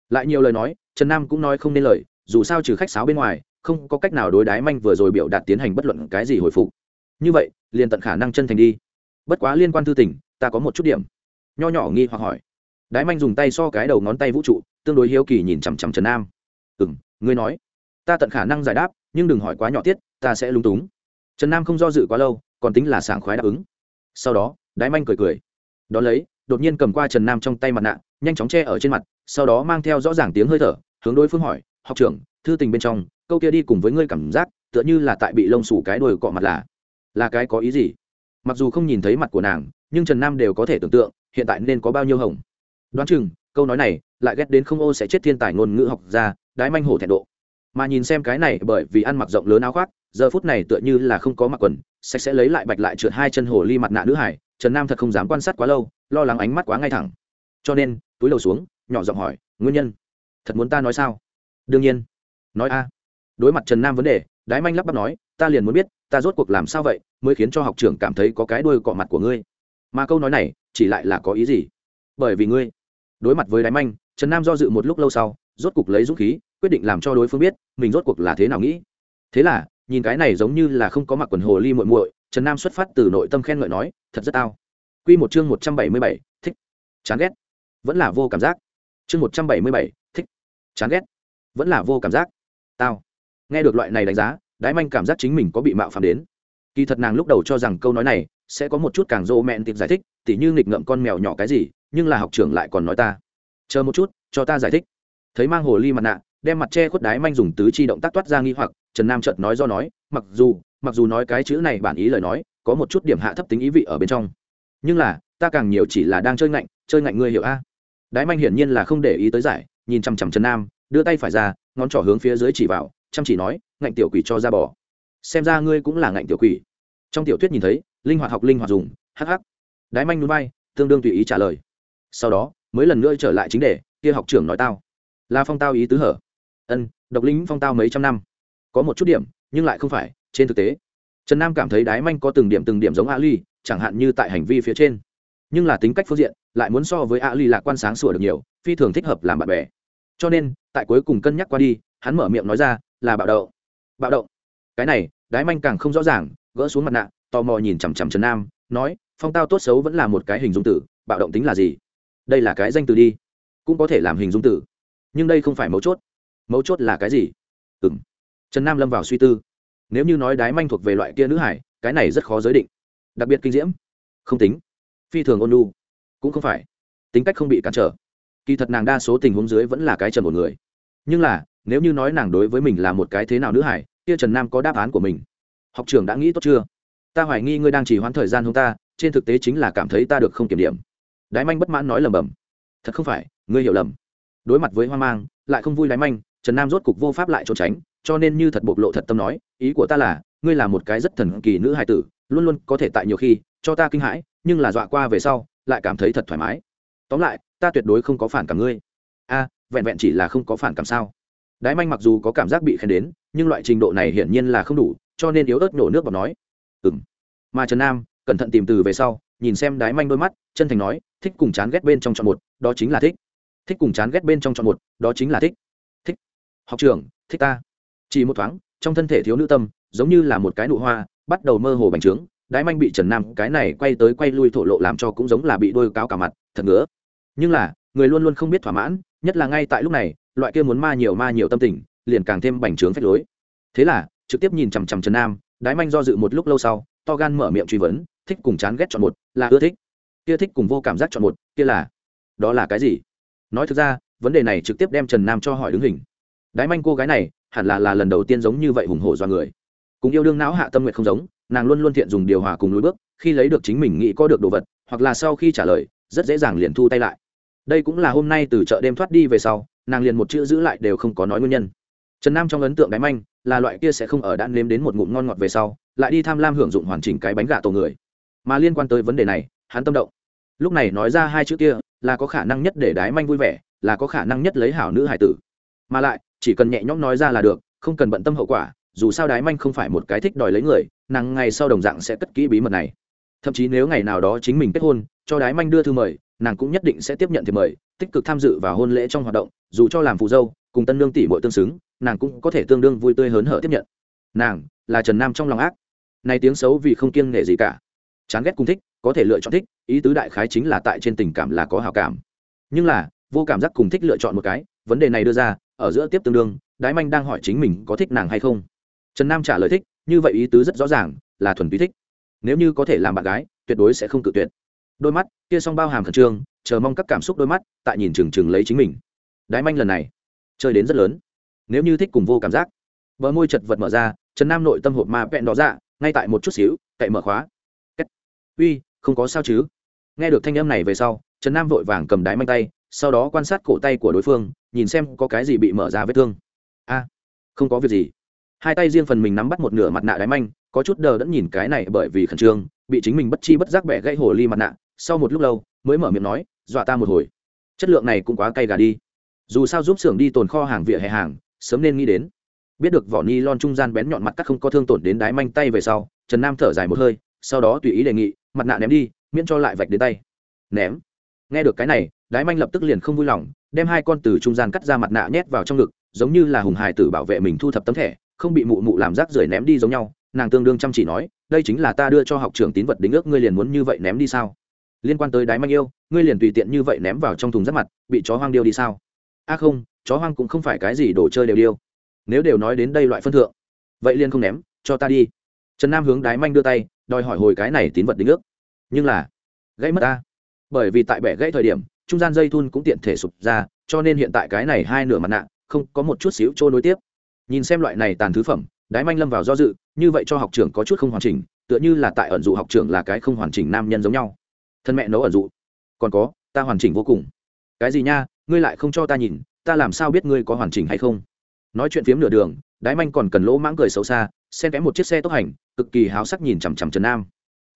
Lại nhiều lời nói, trần nam cũng nói không nên lời, dù sao trừ khách sáo bên ngoài, không có cách nào đối đái manh vừa rồi biểu đạt tiến hành bất luận cái gì hồi phục. Như vậy, liền tận khả năng chân thành đi. Bất quá liên quan thư tỉnh ta có một chút điểm. Nho nhỏ nghi hoặc hỏi. Đái manh dùng tay so cái đầu ngón tay vũ trụ, tương đối hiếu kỳ nhìn chằm chằm trần nam. Ừ m ngươi nói. Ta tận khả năng giải đáp, nhưng đừng hỏi quá nhỏ tiết, ta sẽ lung túng. Trần nam không do dự quá lâu, còn tính là sảng khoái đáp ứng. Sau đó, đái manh cười cười. Đ ó lấy, đột nhiên cầm qua trần nam trong tay mặt nạ, nhanh chóng che ở trên mặt, sau đó mang theo rõ ràng tiếng hơi thở, hướng đối phương hỏi, học trưởng, thư tình bên trong, câu kia đi cùng với ngươi cảm giác, tựa như là tại bị lông xù cái đồi cọ mặt là là cái có ý gì? Mặc dù không nhìn thấy mặt của nàng, nhưng trần nam đều có thể tưởng tượng, hiện tại nên có bao nhiêu hồng. Đoán chừng, câu nói này lại ghét đến không ô sẽ chết thiên tài ngôn ngữ học ra đái manh hổ thẹn độ. Mà nhìn xem cái này bởi vì ăn mặc rộng lớn áo khoác, giờ phút này tựa như là không có mặc quần, sạch sẽ lấy lại bạch lại trượt hai chân hồ ly mặt nạ nữ hải, trần nam thật không dám quan sát quá lâu, lo lắng ánh mắt quá ngay thẳng. Cho nên, túi đầu xuống, nhỏ giọng hỏi, nguyên nhân? Thật muốn ta nói sao? Đương nhiên. Nói a. Đối mặt trần nam vấn đề, đái manh lắp bắp nói, ta liền muốn biết, ta rốt cuộc làm sao vậy mới khiến cho học trưởng cảm thấy có cái đuôi cọ mặt của ngươi? Mà câu nói này chỉ lại là có ý gì? Bởi vì ngươi. Đối mặt với đái manh trần nam do dự một lúc lâu sau, rốt cục lấy dũng khí, quyết định làm cho đối phương biết mình rốt cuộc là thế nào nghĩ. Thế là, nhìn cái này giống như là không có mặc quần hồ ly muội muội, trần nam xuất phát từ nội tâm khen ngợi nói, thật rất tao. Q một chương một trăm bảy mươi bảy, thích. Chán ghét. Vẫn là vô cảm giác. Chương một trăm bảy mươi bảy, thích. Chán ghét. Vẫn là vô cảm giác. Tao. Nghe được loại này đánh giá, đái manh cảm giác chính mình có bị mạo phạm đến. Kỳ thật nàng lúc đầu cho rằng câu nói này sẽ có một chút càng rô mẹn tìm giải thích, tỉ như nghịch ngợm con mèo nhỏ cái gì, nhưng là học trưởng lại còn nói ta chờ một chút, cho ta giải thích. Thấy mang hồ ly mặt nạ, đem mặt che khuất đái manh dùng tứ chi động tác toát ra nghi hoặc, trần nam chợt nói do nói, mặc dù mặc dù nói cái chữ này bản ý lời nói, có một chút điểm hạ thấp tính ý vị ở bên trong. Nhưng là, ta càng nhiều chỉ là đang chơi ngạnh chơi ngạnh ngươi hiểu a? Đái manh hiển nhiên là không để ý tới giải, nhìn chằm chằm trần nam, đưa tay phải ra, ngón trỏ hướng phía dưới chỉ vào, chăm chỉ nói, ngạnh tiểu quỷ cho ra bỏ xem ra ngươi cũng là ngạnh tiểu quỷ. Trong tiểu thuyết nhìn thấy, linh hoạt học linh hoạt dùng hh đái manh núi bay tương đương tùy ý trả lời. Sau đó mới lần nữa trở lại chính đề, kia học trưởng nói tao. Là phong tao ý tứ hở? Ân, độc lính phong tao mấy trăm năm. Có một chút điểm, nhưng lại không phải, trên thực tế. Trần nam cảm thấy đái manh có từng điểm từng điểm giống a ly chẳng hạn như tại hành vi phía trên. Nhưng là tính cách phương diện, lại muốn so với a ly lạc quan sáng sủa được nhiều, phi thường thích hợp làm bạn bè. Cho nên, tại cuối cùng cân nhắc qua đi, hắn mở miệng nói ra, là bạo động. Bạo động. Cái này, đái manh càng không rõ ràng, gỡ xuống mặt nạ, tò mò nhìn chằm chằm trần nam, nói, phong tao tốt xấu vẫn là một cái hình dung tử, bạo động tính là gì? Đây là cái danh từ đi, cũng có thể làm hình dung từ. Nhưng đây không phải mấu chốt. Mấu chốt là cái gì? Ừ m trần nam lâm vào suy tư. Nếu như nói đái manh thuộc về loại kia nữ hải, cái này rất khó giới định. Đặc biệt kinh diễm. Không tính. Phi thường ôn lu cũng không phải. Tính cách không bị cản trở. Kỳ thật nàng đa số tình huống dưới vẫn là cái trần một người. Nhưng là, nếu như nói nàng đối với mình là một cái thế nào nữ hải, kia trần nam có đáp án của mình. Học trường đã nghĩ tốt chưa? Ta hoài nghi ngươi đang chỉ hoãn thời gian hông ta, trên thực tế chính là cảm thấy ta được không kiểm điểm đái manh bất mãn nói lầm bầm thật không phải, ngươi hiểu lầm. Đối mặt với hoang mang, lại không vui đái manh, trần nam rốt cục vô pháp lại trốn tránh, cho nên như thật bộc lộ thật tâm nói, ý của ta là, ngươi là một cái rất thần kỳ nữ hài tử, luôn luôn có thể tại nhiều khi, cho ta kinh hãi, nhưng là dọa qua về sau, lại cảm thấy thật thoải mái. Tóm lại, ta tuyệt đối không có phản cảm ngươi. A, vẹn vẹn chỉ là không có phản cảm sao? Đái manh mặc dù có cảm giác bị khen đến, nhưng loại trình độ này hiển nhiên là không đủ, cho nên yếu ớt nổ nước vào nói ừng mà trần nam, cẩn thận tìm từ về sau nhìn xem đái manh đôi mắt, chân thành nói, thích cùng chán ghét bên trong chọn một, đó chính là thích. Thích cùng chán ghét bên trong chọn một, đó chính là thích. Thích? Học trường, thích ta. Chỉ một thoáng, trong thân thể thiếu nữ tâm, giống như là một cái nụ hoa, bắt đầu mơ hồ bành trướng, đái manh bị trần nam, cái này quay tới quay lui thổ lộ làm cho cũng giống là bị đôi cáo cả mặt, thật ngứa. Nhưng là, người luôn luôn không biết thỏa mãn, nhất là ngay tại lúc này, loại kia muốn ma nhiều ma nhiều tâm tình, liền càng thêm bành trướng phách lối. Thế là, trực tiếp nhìn chằm chằm trần nam, đái manh do dự một lúc lâu sau, to gan mở miệng truy vấn thích cùng chán ghét chọn một, là ưa thích. Kia thích cùng vô cảm giác chọn một, kia là, đó là cái gì? Nói thực ra, vấn đề này trực tiếp đem trần nam cho hỏi đứng hình. Đái manh cô gái này, hẳn là là lần đầu tiên giống như vậy hùng hổ do người. Cùng yêu đương não hạ tâm nguyện không giống, nàng luôn luôn thiện dùng điều hòa cùng lối bước, khi lấy được chính mình nghĩ có được đồ vật, hoặc là sau khi trả lời, rất dễ dàng liền thu tay lại. Đây cũng là hôm nay từ chợ đêm thoát đi về sau, nàng liền một chữ giữ lại đều không có nói nguyên nhân. Trần nam trong ấn tượng đáy manh, là loại kia sẽ không ở đạn nếm đến một ngụm ngon ngọt về sau, lại đi tham lam hưởng dụng hoàn chỉnh cái bánh gà tổ người mà liên quan tới vấn đề này, hắn tâm động. Lúc này nói ra hai chữ kia, là có khả năng nhất để đái manh vui vẻ, là có khả năng nhất lấy hảo nữ hải tử. Mà lại, chỉ cần nhẹ nhõm nói ra là được, không cần bận tâm hậu quả, dù sao đái manh không phải một cái thích đòi lấy người, nàng ngày sau đồng dạng sẽ cất kỹ bí mật này. Thậm chí nếu ngày nào đó chính mình kết hôn, cho đái manh đưa thư mời, nàng cũng nhất định sẽ tiếp nhận thì mời, tích cực tham dự vào hôn lễ trong hoạt động, dù cho làm phù dâu, cùng tân lương tỷ bội tương xứng, nàng cũng có thể tương đương vui tươi hớn hở tiếp nhận. Nàng là trần nam trong lòng ác. Này tiếng xấu vì không kiêng nể gì cả chán ghét cùng thích, có thể lựa chọn thích, ý tứ đại khái chính là tại trên tình cảm là có hào cảm. Nhưng là, vô cảm giác cùng thích lựa chọn một cái, vấn đề này đưa ra, ở giữa tiếp tương đương, đái manh đang hỏi chính mình có thích nàng hay không. Trần nam trả lời thích, như vậy ý tứ rất rõ ràng, là thuần túy thích. Nếu như có thể làm bạn gái, tuyệt đối sẽ không tự tuyệt. Đôi mắt, kia s o n g bao hàm khẩn trương, chờ mong các cảm xúc đôi mắt, tại nhìn trừng trừng lấy chính mình. Đái manh lần này, chơi đến rất lớn. Nếu như thích cùng vô cảm giác vợ môi chật vật mở ra, trần nam nội tâm hộp ma vẹn đỏ ra ngay tại một chút xíu, cậy mở khóa uy, không có sao chứ. Nghe được thanh âm này về sau, trần nam vội vàng cầm đái manh tay, sau đó quan sát cổ tay của đối phương, nhìn xem có cái gì bị mở ra vết thương. A, không có việc gì. Hai tay riêng phần mình nắm bắt một nửa mặt nạ đái manh, có chút đờ đẫn nhìn cái này bởi vì khẩn trương, bị chính mình bất chi bất giác bẻ gãy hồ ly mặt nạ, sau một lúc lâu, mới mở miệng nói, dọa ta một hồi. Chất lượng này cũng quá cay gà đi. Dù sao giúp xưởng đi tồn kho hàng vỉa hè hàng, sớm nên nghĩ đến. Biết được vỏ ni lon trung gian bén nhọn mặt cắt không có thương tổn đến đái manh tay về sau, trần nam thở dài một hơi sau đó tùy ý đề nghị, mặt nạ ném đi, miễn cho lại vạch đến tay. Ném. Nghe được cái này, đái manh lập tức liền không vui lòng, đem hai con từ trung gian cắt ra mặt nạ nhét vào trong ngực, giống như là hùng hài tử bảo vệ mình thu thập tấm thẻ, không bị mụ mụ làm rác rưởi ném đi giống nhau. Nàng tương đương chăm chỉ nói, đây chính là ta đưa cho học trưởng tín vật đính ước, ngươi liền muốn như vậy ném đi sao? Liên quan tới đái manh yêu, ngươi liền tùy tiện như vậy ném vào trong thùng rác mặt, bị chó hoang điêu đi sao? A, không, chó hoang cũng không phải cái gì đồ chơi đều điêu. Nếu đều nói đến đây loại phân thượng, vậy liên không ném, cho ta đi. Trần nam hướng đái manh đưa tay đòi hỏi hồi cái này tín vật đính ước. Nhưng là, gãy mất ta. Bởi vì tại bẻ gãy thời điểm, trung gian dây thun cũng tiện thể sụp ra, cho nên hiện tại cái này hai nửa mặt nạ không có một chút xíu trôi nối tiếp. Nhìn xem loại này tàn thứ phẩm, đái manh lâm vào do dự, như vậy cho học trưởng có chút không hoàn chỉnh, tựa như là tại ẩn dụ học trưởng là cái không hoàn chỉnh nam nhân giống nhau. Thân mẹ nấu ẩn dụ. Còn có, ta hoàn chỉnh vô cùng. Cái gì nha, ngươi lại không cho ta nhìn, ta làm sao biết ngươi có hoàn chỉnh hay không? Nói chuyện phiếm nửa đường, đái manh còn cần lỗ mãng cười xấu xa, xen kẽ một chiếc xe tốc hành cực kỳ háo sắc nhìn chằm chằm trần nam.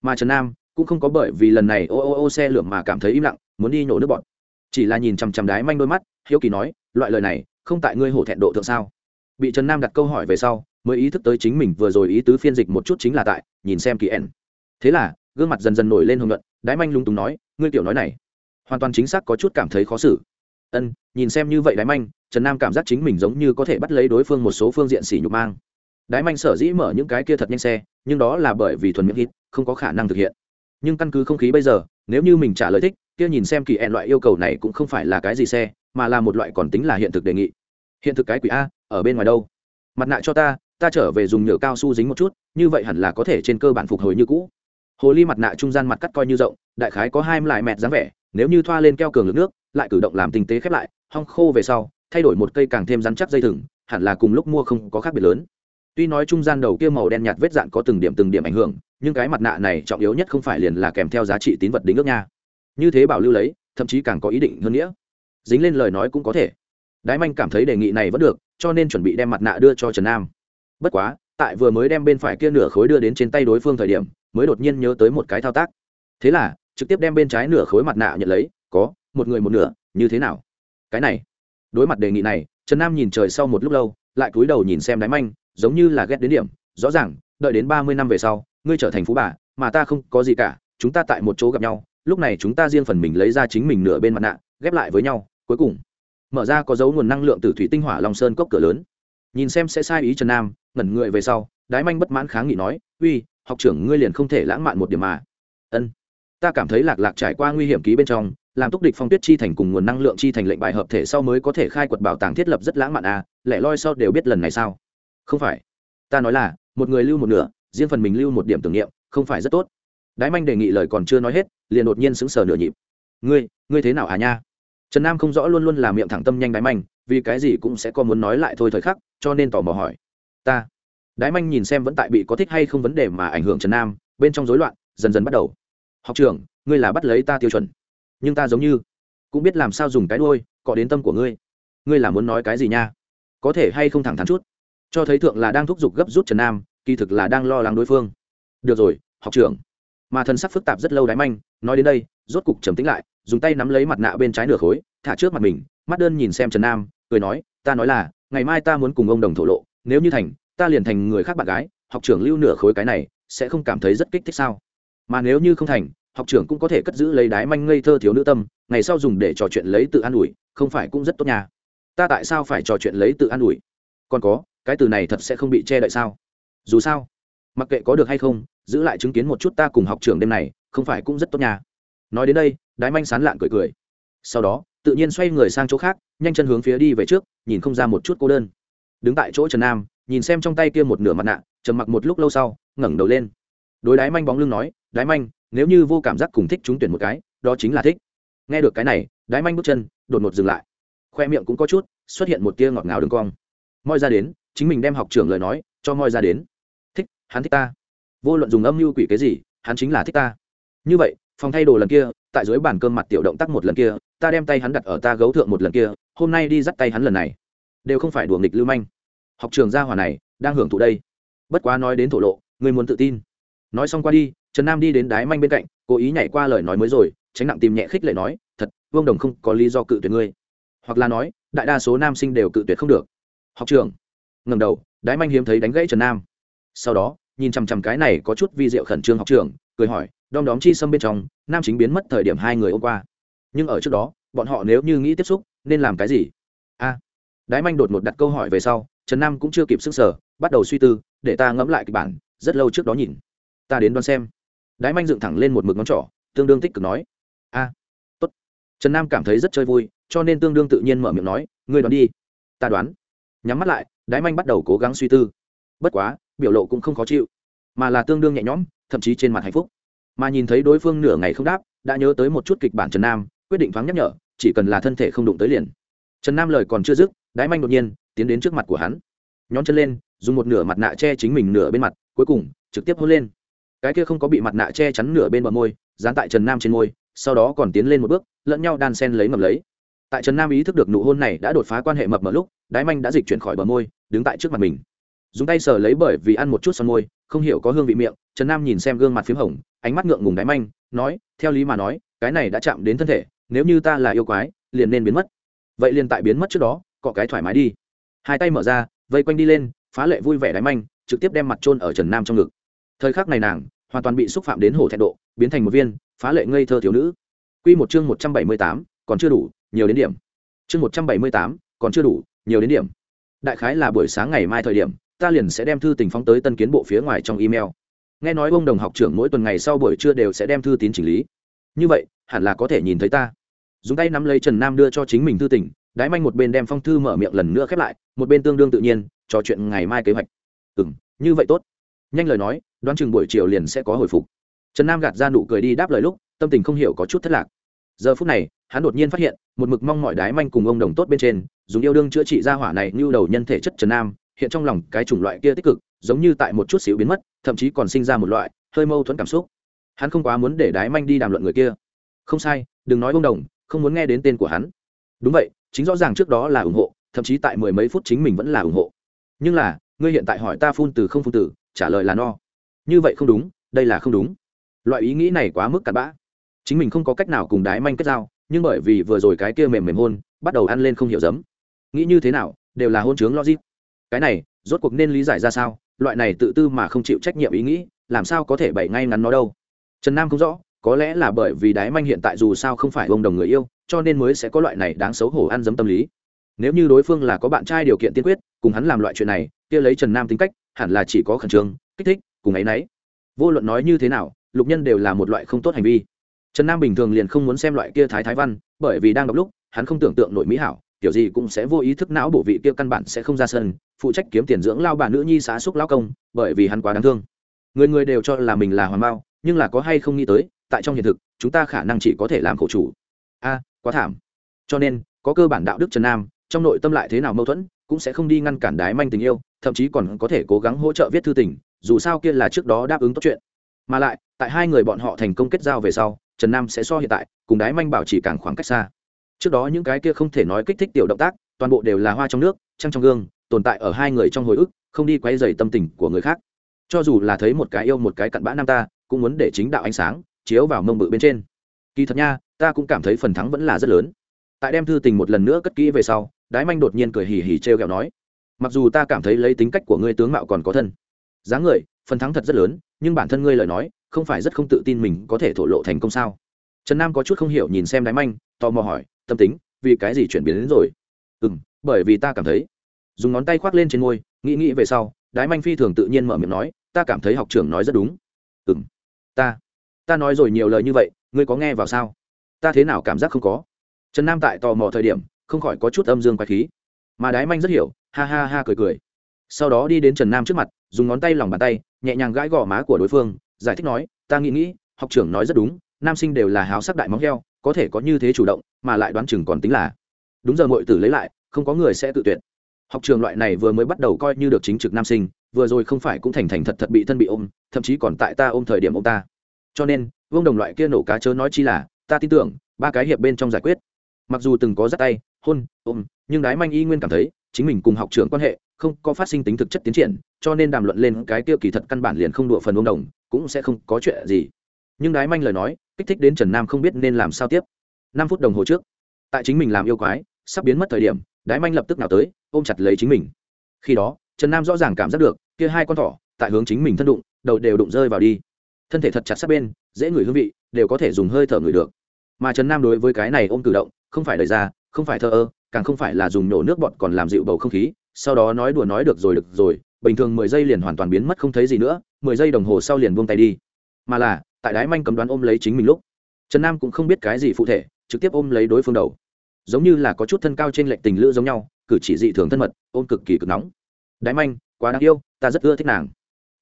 Mà trần nam cũng không có bởi vì lần này ô ô ô xe lượm mà cảm thấy im lặng, muốn đi nhổ nước bọn chỉ là nhìn chằm chằm đái manh đôi mắt, hiếu kỳ nói, loại lời này không tại ngươi hổ thẹn độ thượng sao? Bị trần nam đặt câu hỏi về sau, mới ý thức tới chính mình vừa rồi ý tứ phiên dịch một chút chính là tại, nhìn xem kỳ ẻn thế là, gương mặt dần dần nổi lên hồng luận đái manh lung túng nói, ngươi tiểu nói này, hoàn toàn chính xác có chút cảm thấy khó xử. Ân, nhìn xem như vậy đái manh, trần nam cảm giác chính mình giống như có thể bắt lấy đối phương một số phương diện sỉ nhục mang đái manh sở dĩ mở những cái kia thật nhanh xe, nhưng đó là bởi vì thuần miễn hít, không có khả năng thực hiện. Nhưng căn cứ không khí bây giờ, nếu như mình trả lời thích, kia nhìn xem kỳ ẹn loại yêu cầu này cũng không phải là cái gì xe, mà là một loại còn tính là hiện thực đề nghị. Hiện thực cái quỷ a, ở bên ngoài đâu? Mặt nạ cho ta ta trở về dùng nhựa cao su dính một chút, như vậy hẳn là có thể trên cơ bản phục hồi như cũ. Hồ ly mặt nạ trung gian mặt cắt coi như rộng, đại khái có hai lại mẹt dáng vẻ, nếu như thoa lên keo cường lực nước, lại cử động làm tinh tế khép lại, hong khô về sau, thay đổi một cây càng thêm rắn chắc dây thừng, hẳn là cùng lúc mua không có khác biệt lớn tuy nói trung gian đầu kia màu đen nhạt vết dạn có từng điểm từng điểm ảnh hưởng, nhưng cái mặt nạ này trọng yếu nhất không phải liền là kèm theo giá trị tín vật đính ước nha. Như thế bảo lưu lấy, thậm chí càng có ý định hơn nghĩa. Dính lên lời nói cũng có thể. Đái manh cảm thấy đề nghị này vẫn được, cho nên chuẩn bị đem mặt nạ đưa cho trần nam. Bất quá, tại vừa mới đem bên phải kia nửa khối đưa đến trên tay đối phương thời điểm, mới đột nhiên nhớ tới một cái thao tác. Thế là, trực tiếp đem bên trái nửa khối mặt nạ nhận lấy, có, một người một nửa, như thế nào? Cái này. Đối mặt đề nghị này, trần nam nhìn trời sau một lúc lâu, lại cúi đầu nhìn xem Đái manh giống như là ghét đến điểm, rõ ràng, đợi đến ba mươi năm về sau, ngươi trở thành phú bà, mà ta không có gì cả, chúng ta tại một chỗ gặp nhau, lúc này chúng ta riêng phần mình lấy ra chính mình nửa bên mặt nạ, ghép lại với nhau, cuối cùng, mở ra có dấu nguồn năng lượng từ thủy tinh hỏa long sơn cốc cửa lớn. Nhìn xem sẽ sai ý trần nam, ngẩn người về sau, đái manh bất mãn kháng nghị nói, uy, học trưởng ngươi liền không thể lãng mạn một điểm mà. Ân. Ta cảm thấy lạc lạc trải qua nguy hiểm ký bên trong, làm túc địch phong tuyết chi thành cùng nguồn năng lượng chi thành lệnh bài hợp thể sau mới có thể khai quật bảo tàng thiết lập rất lãng mạn à lẽ loi sau đều biết lần này sao? Không phải. Ta nói là, một người lưu một nửa, riêng phần mình lưu một điểm tưởng niệm, không phải rất tốt. Đái manh đề nghị lời còn chưa nói hết, liền đột nhiên sững sờ nửa nhịp. Ngươi ngươi thế nào à nha? Trần nam không rõ luôn luôn là miệng thẳng tâm nhanh đái manh, vì cái gì cũng sẽ có muốn nói lại thôi thời khắc, cho nên tò mò hỏi. Ta. Đái manh nhìn xem vẫn tại bị có thích hay không vấn đề mà ảnh hưởng trần nam, bên trong rối loạn, dần dần bắt đầu. Học trưởng, ngươi là bắt lấy ta tiêu chuẩn. Nhưng ta giống như cũng biết làm sao dùng cái đôi cọ đến tâm của ngươi. Ngươi là muốn nói cái gì nha? Có thể hay không thẳng thắn chút? Cho thấy thượng là đang thúc giục gấp rút trần nam, kỳ thực là đang lo lắng đối phương. Được rồi, học trưởng. Mà thần sắc phức tạp rất lâu đáy manh, nói đến đây, rốt cục trầm tính lại, dùng tay nắm lấy mặt nạ bên trái nửa khối, thả trước mặt mình, mắt đơn nhìn xem trần nam, cười nói, ta nói là, ngày mai ta muốn cùng ông đồng thổ lộ, nếu như thành, ta liền thành người khác bạn gái, học trưởng lưu nửa khối cái này, sẽ không cảm thấy rất kích thích sao? Mà nếu như không thành, học trưởng cũng có thể cất giữ lấy đái manh ngây thơ thiếu nữ tâm, ngày sau dùng để trò chuyện lấy tự an ủi, không phải cũng rất tốt nhà ta tại sao phải trò chuyện lấy tự an ủi? Còn có cái từ này thật sẽ không bị che đậy sao? Dù sao, mặc kệ có được hay không, giữ lại chứng kiến một chút ta cùng học trưởng đêm này, không phải cũng rất tốt nhà nói đến đây, đái manh sán lạn cười cười. Sau đó, tự nhiên xoay người sang chỗ khác, nhanh chân hướng phía đi về trước, nhìn không ra một chút cô đơn. Đứng tại chỗ trần nam, nhìn xem trong tay kia một nửa mặt nạ, trầm mặc một lúc lâu sau, ngẩng đầu lên. Đối đái manh bóng lưng nói, đái manh, nếu như vô cảm giác cùng thích trúng tuyển một cái, đó chính là thích. Nghe được cái này, đái manh bước chân, đột ngột dừng lại. Khoe miệng cũng có chút, xuất hiện một tia ngọt ngào đường cong. Moi ra đến chính mình đem học trưởng lời nói cho moi ra đến. Thích, hắn thích ta. Vô luận dùng âm mưu quỷ cái gì, hắn chính là thích ta. Như vậy, phòng thay đồ lần kia, tại dưới bàn cơm mặt tiểu động tác một lần kia, ta đem tay hắn đặt ở ta gấu thượng một lần kia, hôm nay đi dắt tay hắn lần này. Đều không phải đùa nghịch lưu manh. Học trường gia hòa này, đang hưởng thụ đây. Bất quá nói đến thổ lộ, người muốn tự tin. Nói xong qua đi, trần nam đi đến đái manh bên cạnh, cố ý nhảy qua lời nói mới rồi, tránh nặng tìm nhẹ khích lệ nói, thật, vương đồng không có lý do cự tuyệt ngươi. Hoặc là nói, đại đa số nam sinh đều cự tuyệt không được. Học trường ngầm đầu, đái manh hiếm thấy đánh gãy trần nam. Sau đó, nhìn chằm chằm cái này có chút vi diệu khẩn trương học trường cười hỏi, đom đóm chi xâm bên trong, nam chính biến mất thời điểm hai người ôm qua. Nhưng ở trước đó, bọn họ nếu như nghĩ tiếp xúc, nên làm cái gì? A. Đái manh đột ngột đặt câu hỏi về sau, trần nam cũng chưa kịp sức sở bắt đầu suy tư, để ta ngẫm lại kịch bản, rất lâu trước đó nhìn. Ta đến đoán xem. Đái manh dựng thẳng lên một mực ngón trỏ, tương đương tích cực nói. A. Tốt. Trần nam cảm thấy rất chơi vui, cho nên tương đương tự nhiên mở miệng nói, ngươi đoán đi. Ta đoán. Nhắm mắt lại đái manh bắt đầu cố gắng suy tư. Bất quá, biểu lộ cũng không khó chịu, mà là tương đương nhẹ nhõm, thậm chí trên mặt hạnh phúc. Mà nhìn thấy đối phương nửa ngày không đáp, đã nhớ tới một chút kịch bản trần nam, quyết định thoáng nhắc nhở, chỉ cần là thân thể không đụng tới liền. Trần nam lời còn chưa dứt, đái manh đột nhiên tiến đến trước mặt của hắn. Nhón chân lên, dùng một nửa mặt nạ che chính mình nửa bên mặt, cuối cùng, trực tiếp hôn lên. Cái kia không có bị mặt nạ che chắn nửa bên bờ môi, dán tại trần nam trên môi, sau đó còn tiến lên một bước, lẫn nhau đan sen lấy ngầm lấy tại trần nam ý thức được nụ hôn này đã đột phá quan hệ mập mờ lúc, đái manh đã dịch chuyển khỏi bờ môi, đứng tại trước mặt mình. Dùng tay sờ lấy bởi vì ăn một chút son môi, không hiểu có hương vị miệng, trần nam nhìn xem gương mặt p h í m hồng, ánh mắt ngượng ngùng đáy manh, nói, theo lý mà nói, cái này đã chạm đến thân thể, nếu như ta là yêu quái, liền nên biến mất. Vậy liền tại biến mất trước đó cọ cái thoải mái đi. Hai tay mở ra, vây quanh đi lên, phá lệ vui vẻ đáy manh, trực tiếp đem mặt trôn ở trần nam trong ngực. Thời khắc này nàng hoàn toàn bị xúc phạm đến hổ thẹn độ, biến thành một viên phá lệ ngây thơ thiếu nữ. Q một chương một trăm bảy mươi tám, còn chưa đủ nhiều đến điểm. Chương một trăm bảy mươi tám, còn chưa đủ, nhiều đến điểm. Đại khái là buổi sáng ngày mai thời điểm, ta liền sẽ đem thư tình phóng tới tân kiến bộ phía ngoài trong email. Nghe nói ông đồng học trưởng mỗi tuần ngày sau buổi trưa đều sẽ đem thư tín chỉnh lý. Như vậy, hẳn là có thể nhìn thấy ta. Dùng tay nắm lấy trần nam đưa cho chính mình thư tình, đái manh một bên đem phong thư mở miệng lần nữa khép lại, một bên tương đương tự nhiên, trò chuyện ngày mai kế hoạch. Ừ m như vậy tốt. Nhanh lời nói, đoán chừng buổi chiều liền sẽ có hồi phục. Trần nam gạt ra nụ cười đi đáp lời lúc, tâm tình không hiểu có chút thất lạc. Giờ phút này hắn đột nhiên phát hiện, một mực mong mọi đái manh cùng ông đồng tốt bên trên, dùng yêu đương chữa trị ra hỏa này như đầu nhân thể chất trần nam, hiện trong lòng cái chủng loại kia tích cực, giống như tại một chút xíu biến mất, thậm chí còn sinh ra một loại hơi mâu thuẫn cảm xúc. Hắn không quá muốn để đái manh đi đàm luận người kia. Không sai, đừng nói ông đồng, không muốn nghe đến tên của hắn. Đúng vậy, chính rõ ràng trước đó là ủng hộ, thậm chí tại mười mấy phút chính mình vẫn là ủng hộ. Nhưng là, ngươi hiện tại hỏi ta phun từ không phun từ, trả lời là no. Như vậy không đúng, đây là không đúng. Loại ý nghĩ này quá mức cặn bã. Chính mình không có cách nào cùng đái manh kết giao nhưng bởi vì vừa rồi cái kia mềm mềm hôn, bắt đầu ăn lên không hiểu giấm nghĩ như thế nào, đều là hôn chướng logic. Cái này, rốt cuộc nên lý giải ra sao? Loại này tự tư mà không chịu trách nhiệm ý nghĩ, làm sao có thể bày ngay ngắn nó đâu? Trần nam không rõ, có lẽ là bởi vì đái manh hiện tại dù sao không phải ông đồng người yêu, cho nên mới sẽ có loại này đáng xấu hổ ăn dấm tâm lý. Nếu như đối phương là có bạn trai điều kiện tiên quyết, cùng hắn làm loại chuyện này, kia lấy trần nam tính cách, hẳn là chỉ có khẩn trương, kích thích, cùng ấ y n ấ y vô luận nói như thế nào, lục nhân đều là một loại không tốt hành vi trần nam bình thường liền không muốn xem loại kia thái thái văn bởi vì đang đọc lúc hắn không tưởng tượng nội mỹ hảo kiểu gì cũng sẽ vô ý thức não bộ vị kia căn bản sẽ không ra sân phụ trách kiếm tiền dưỡng lao bà nữ nhi xá xúc lao công bởi vì hắn quá đáng thương. Người người đều cho là mình là hoàn mao, nhưng là có hay không nghĩ tới tại trong hiện thực chúng ta khả năng chỉ có thể làm khổ chủ. A quá thảm. Cho nên có cơ bản đạo đức trần nam trong nội tâm lại thế nào mâu thuẫn cũng sẽ không đi ngăn cản đái manh tình yêu thậm chí còn có thể cố gắng hỗ trợ viết thư tình dù sao kia là trước đó đáp ứng tốt chuyện. Mà lại tại hai người bọn họ thành công kết giao về sau trần nam sẽ so hiện tại, cùng đái manh bảo chỉ càng khoảng cách xa. Trước đó những cái kia không thể nói kích thích tiểu động tác, toàn bộ đều là hoa trong nước, trăng trong gương, tồn tại ở hai người trong hồi ức, không đi quay dày tâm tình của người khác. Cho dù là thấy một cái yêu một cái cặn bã nam ta, cũng muốn để chính đạo ánh sáng chiếu vào mông bự bên trên. Kỳ thật nha, ta cũng cảm thấy phần thắng vẫn là rất lớn. Tại đem thư tình một lần nữa cất kỹ về sau, đái manh đột nhiên cười hì hì t r e o kẹo nói, mặc dù ta cảm thấy lấy tính cách của ngươi tướng mạo còn có thân, dáng người, phần thắng thật rất lớn, nhưng bản thân ngươi lời nói không phải rất không tự tin mình có thể thổ lộ thành công sao? Trần nam có chút không hiểu nhìn xem đái manh, tò mò hỏi, tâm tính, vì cái gì chuyển biến đến rồi? Ừ m bởi vì ta cảm thấy. Dùng ngón tay khoác lên trên môi, nghĩ nghĩ về sau, đái manh phi thường tự nhiên mở miệng nói, ta cảm thấy học trưởng nói rất đúng. Ừ m ta ta nói rồi nhiều lời như vậy, ngươi có nghe vào sao? Ta thế nào cảm giác không có? Trần nam tại tò mò thời điểm, không khỏi có chút âm dương quái khí. Mà đái manh rất hiểu, ha ha ha cười cười. Sau đó đi đến trần nam trước mặt, dùng ngón tay lòng bàn tay, nhẹ nhàng gãi gò má của đối phương giải thích nói, ta nghĩ nghĩ, học trưởng nói rất đúng, nam sinh đều là háo sắc đại móng heo, có thể có như thế chủ động, mà lại đoán chừng còn tính là đúng giờ mọi tử lấy lại, không có người sẽ tự tuyệt. Học trường loại này vừa mới bắt đầu coi như được chính trực nam sinh, vừa rồi không phải cũng thành thành thật thật bị thân bị ôm, thậm chí còn tại ta ôm thời điểm ông ta. Cho nên, vương đồng loại kia nổ cá chớ nói chi là, ta tin tưởng, ba cái hiệp bên trong giải quyết. Mặc dù từng có dắt tay, hôn, ôm, nhưng đái manh y nguyên cảm thấy, chính mình cùng học trưởng quan hệ không có phát sinh tính thực chất tiến triển, cho nên đàm luận lên cái tiêu kỳ thật căn bản liền không đụa phần ông đồng, cũng sẽ không có chuyện gì. Nhưng đái manh lời nói, kích thích đến trần nam không biết nên làm sao tiếp. Năm phút đồng hồ trước, tại chính mình làm yêu quái, sắp biến mất thời điểm, đái manh lập tức nào tới, ôm chặt lấy chính mình. Khi đó, trần nam rõ ràng cảm giác được, kia hai con thỏ, tại hướng chính mình thân đụng, đầu đều đụng rơi vào đi. Thân thể thật chặt sát bên, dễ ngửi hương vị, đều có thể dùng hơi thở ngửi được. Mà trần nam đối với cái này ôm cử động, không phải đời ra, không phải thờ ơ, càng không phải là dùng nổ nước bọt còn làm dịu bầu không khí sau đó nói đùa nói được rồi được rồi, bình thường mười giây liền hoàn toàn biến mất không thấy gì nữa, mười giây đồng hồ sau liền buông tay đi. Mà là, tại đái manh cầm đoán ôm lấy chính mình lúc, trần nam cũng không biết cái gì phụ thể, trực tiếp ôm lấy đối phương đầu. Giống như là có chút thân cao trên lệnh tình lữ giống nhau, cử chỉ dị thường thân mật, ôm cực kỳ cực nóng. Đái manh, quá đáng yêu, ta rất ưa thích nàng.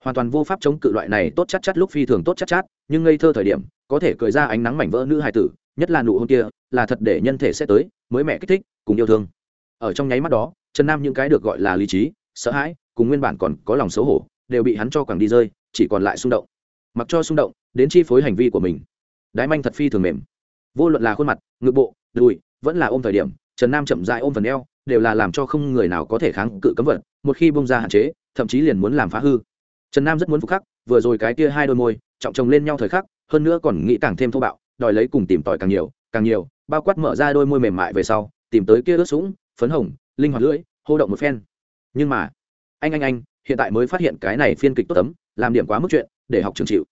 Hoàn toàn vô pháp chống cự loại này tốt chắc chắc lúc phi thường tốt chắc chắc, nhưng ngây thơ thời điểm, có thể cười ra ánh nắng mảnh vỡ nữ hài tử, nhất là nụ hôn kia, là thật để nhân thể sẽ tới, mới mẹ kích thích, cùng yêu thương ở trong nháy mắt đó, trần nam những cái được gọi là lý trí, sợ hãi, cùng nguyên bản còn có lòng xấu hổ, đều bị hắn cho quẳng đi rơi, chỉ còn lại xung động. Mặc cho xung động, đến chi phối hành vi của mình. Đái manh thật phi thường mềm. Vô luận là khuôn mặt, ngực bộ, đùi, vẫn là ôm thời điểm, trần nam chậm dại ôm phần eo, đều là làm cho không người nào có thể kháng cự cấm vật một khi bông ra hạn chế, thậm chí liền muốn làm phá hư. Trần nam rất muốn phục khắc, vừa rồi cái kia hai đôi môi, trọng chồng lên nhau thời khắc, hơn nữa còn nghĩ càng thêm thô bạo, đòi lấy cùng tìm tòi càng nhiều càng nhiều, bao quát mở ra đôi môi mềm mại về sau, tìm tới kia ướt sũng phấn hồng, linh hoạt lưỡi, hô động một phen. Nhưng mà, anh anh anh, hiện tại mới phát hiện cái này phiên kịch tốt tấm làm điểm quá mức chuyện, để học trường chịu.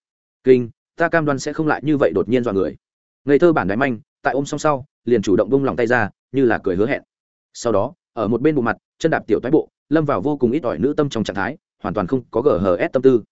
Kinh, ta cam đoan sẽ không lại như vậy đột nhiên dọa người. Ngây thơ bản đáy manh, tại ôm xong sau, liền chủ động bông lòng tay ra, như là cười hứa hẹn. Sau đó, ở một bên bộ mặt, chân đạp tiểu toái bộ, lâm vào vô cùng ít ỏi nữ tâm trong trạng thái, hoàn toàn không có gờ hờ ép tâm tư.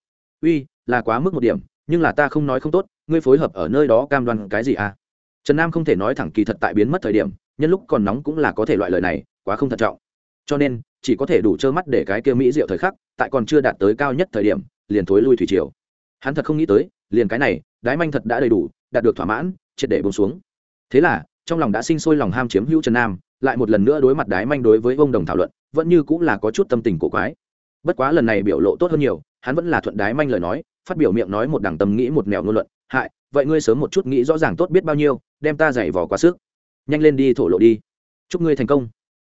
Uy, là quá mức một điểm, nhưng là ta không nói không tốt, ngươi phối hợp ở nơi đó cam đoan cái gì à? Trần nam không thể nói thẳng kỳ thật tại biến mất thời điểm nhân lúc còn nóng cũng là có thể loại lời này, quá không thận trọng. Cho nên, chỉ có thể đủ trơ mắt để cái kia mỹ diệu thời khắc, tại còn chưa đạt tới cao nhất thời điểm, liền thối lui thủy triều. Hắn thật không nghĩ tới, liền cái này, đái manh thật đã đầy đủ, đạt được thỏa mãn, triệt để bông xuống. Thế là, trong lòng đã sinh sôi lòng ham chiếm hữu trần nam, lại một lần nữa đối mặt đái manh đối với vông đồng thảo luận, vẫn như cũng là có chút tâm tình cổ quái. Bất quá lần này biểu lộ tốt hơn nhiều, hắn vẫn là thuận đái manh lời nói, phát biểu miệng nói một đẳng tâm nghĩ một nẻo ngôn luận. Hại, vậy ngươi sớm một chút nghĩ rõ ràng tốt biết bao nhiêu, đem ta giày vò quá sức nhanh lên đi thổ lộ đi. Chúc ngươi thành công.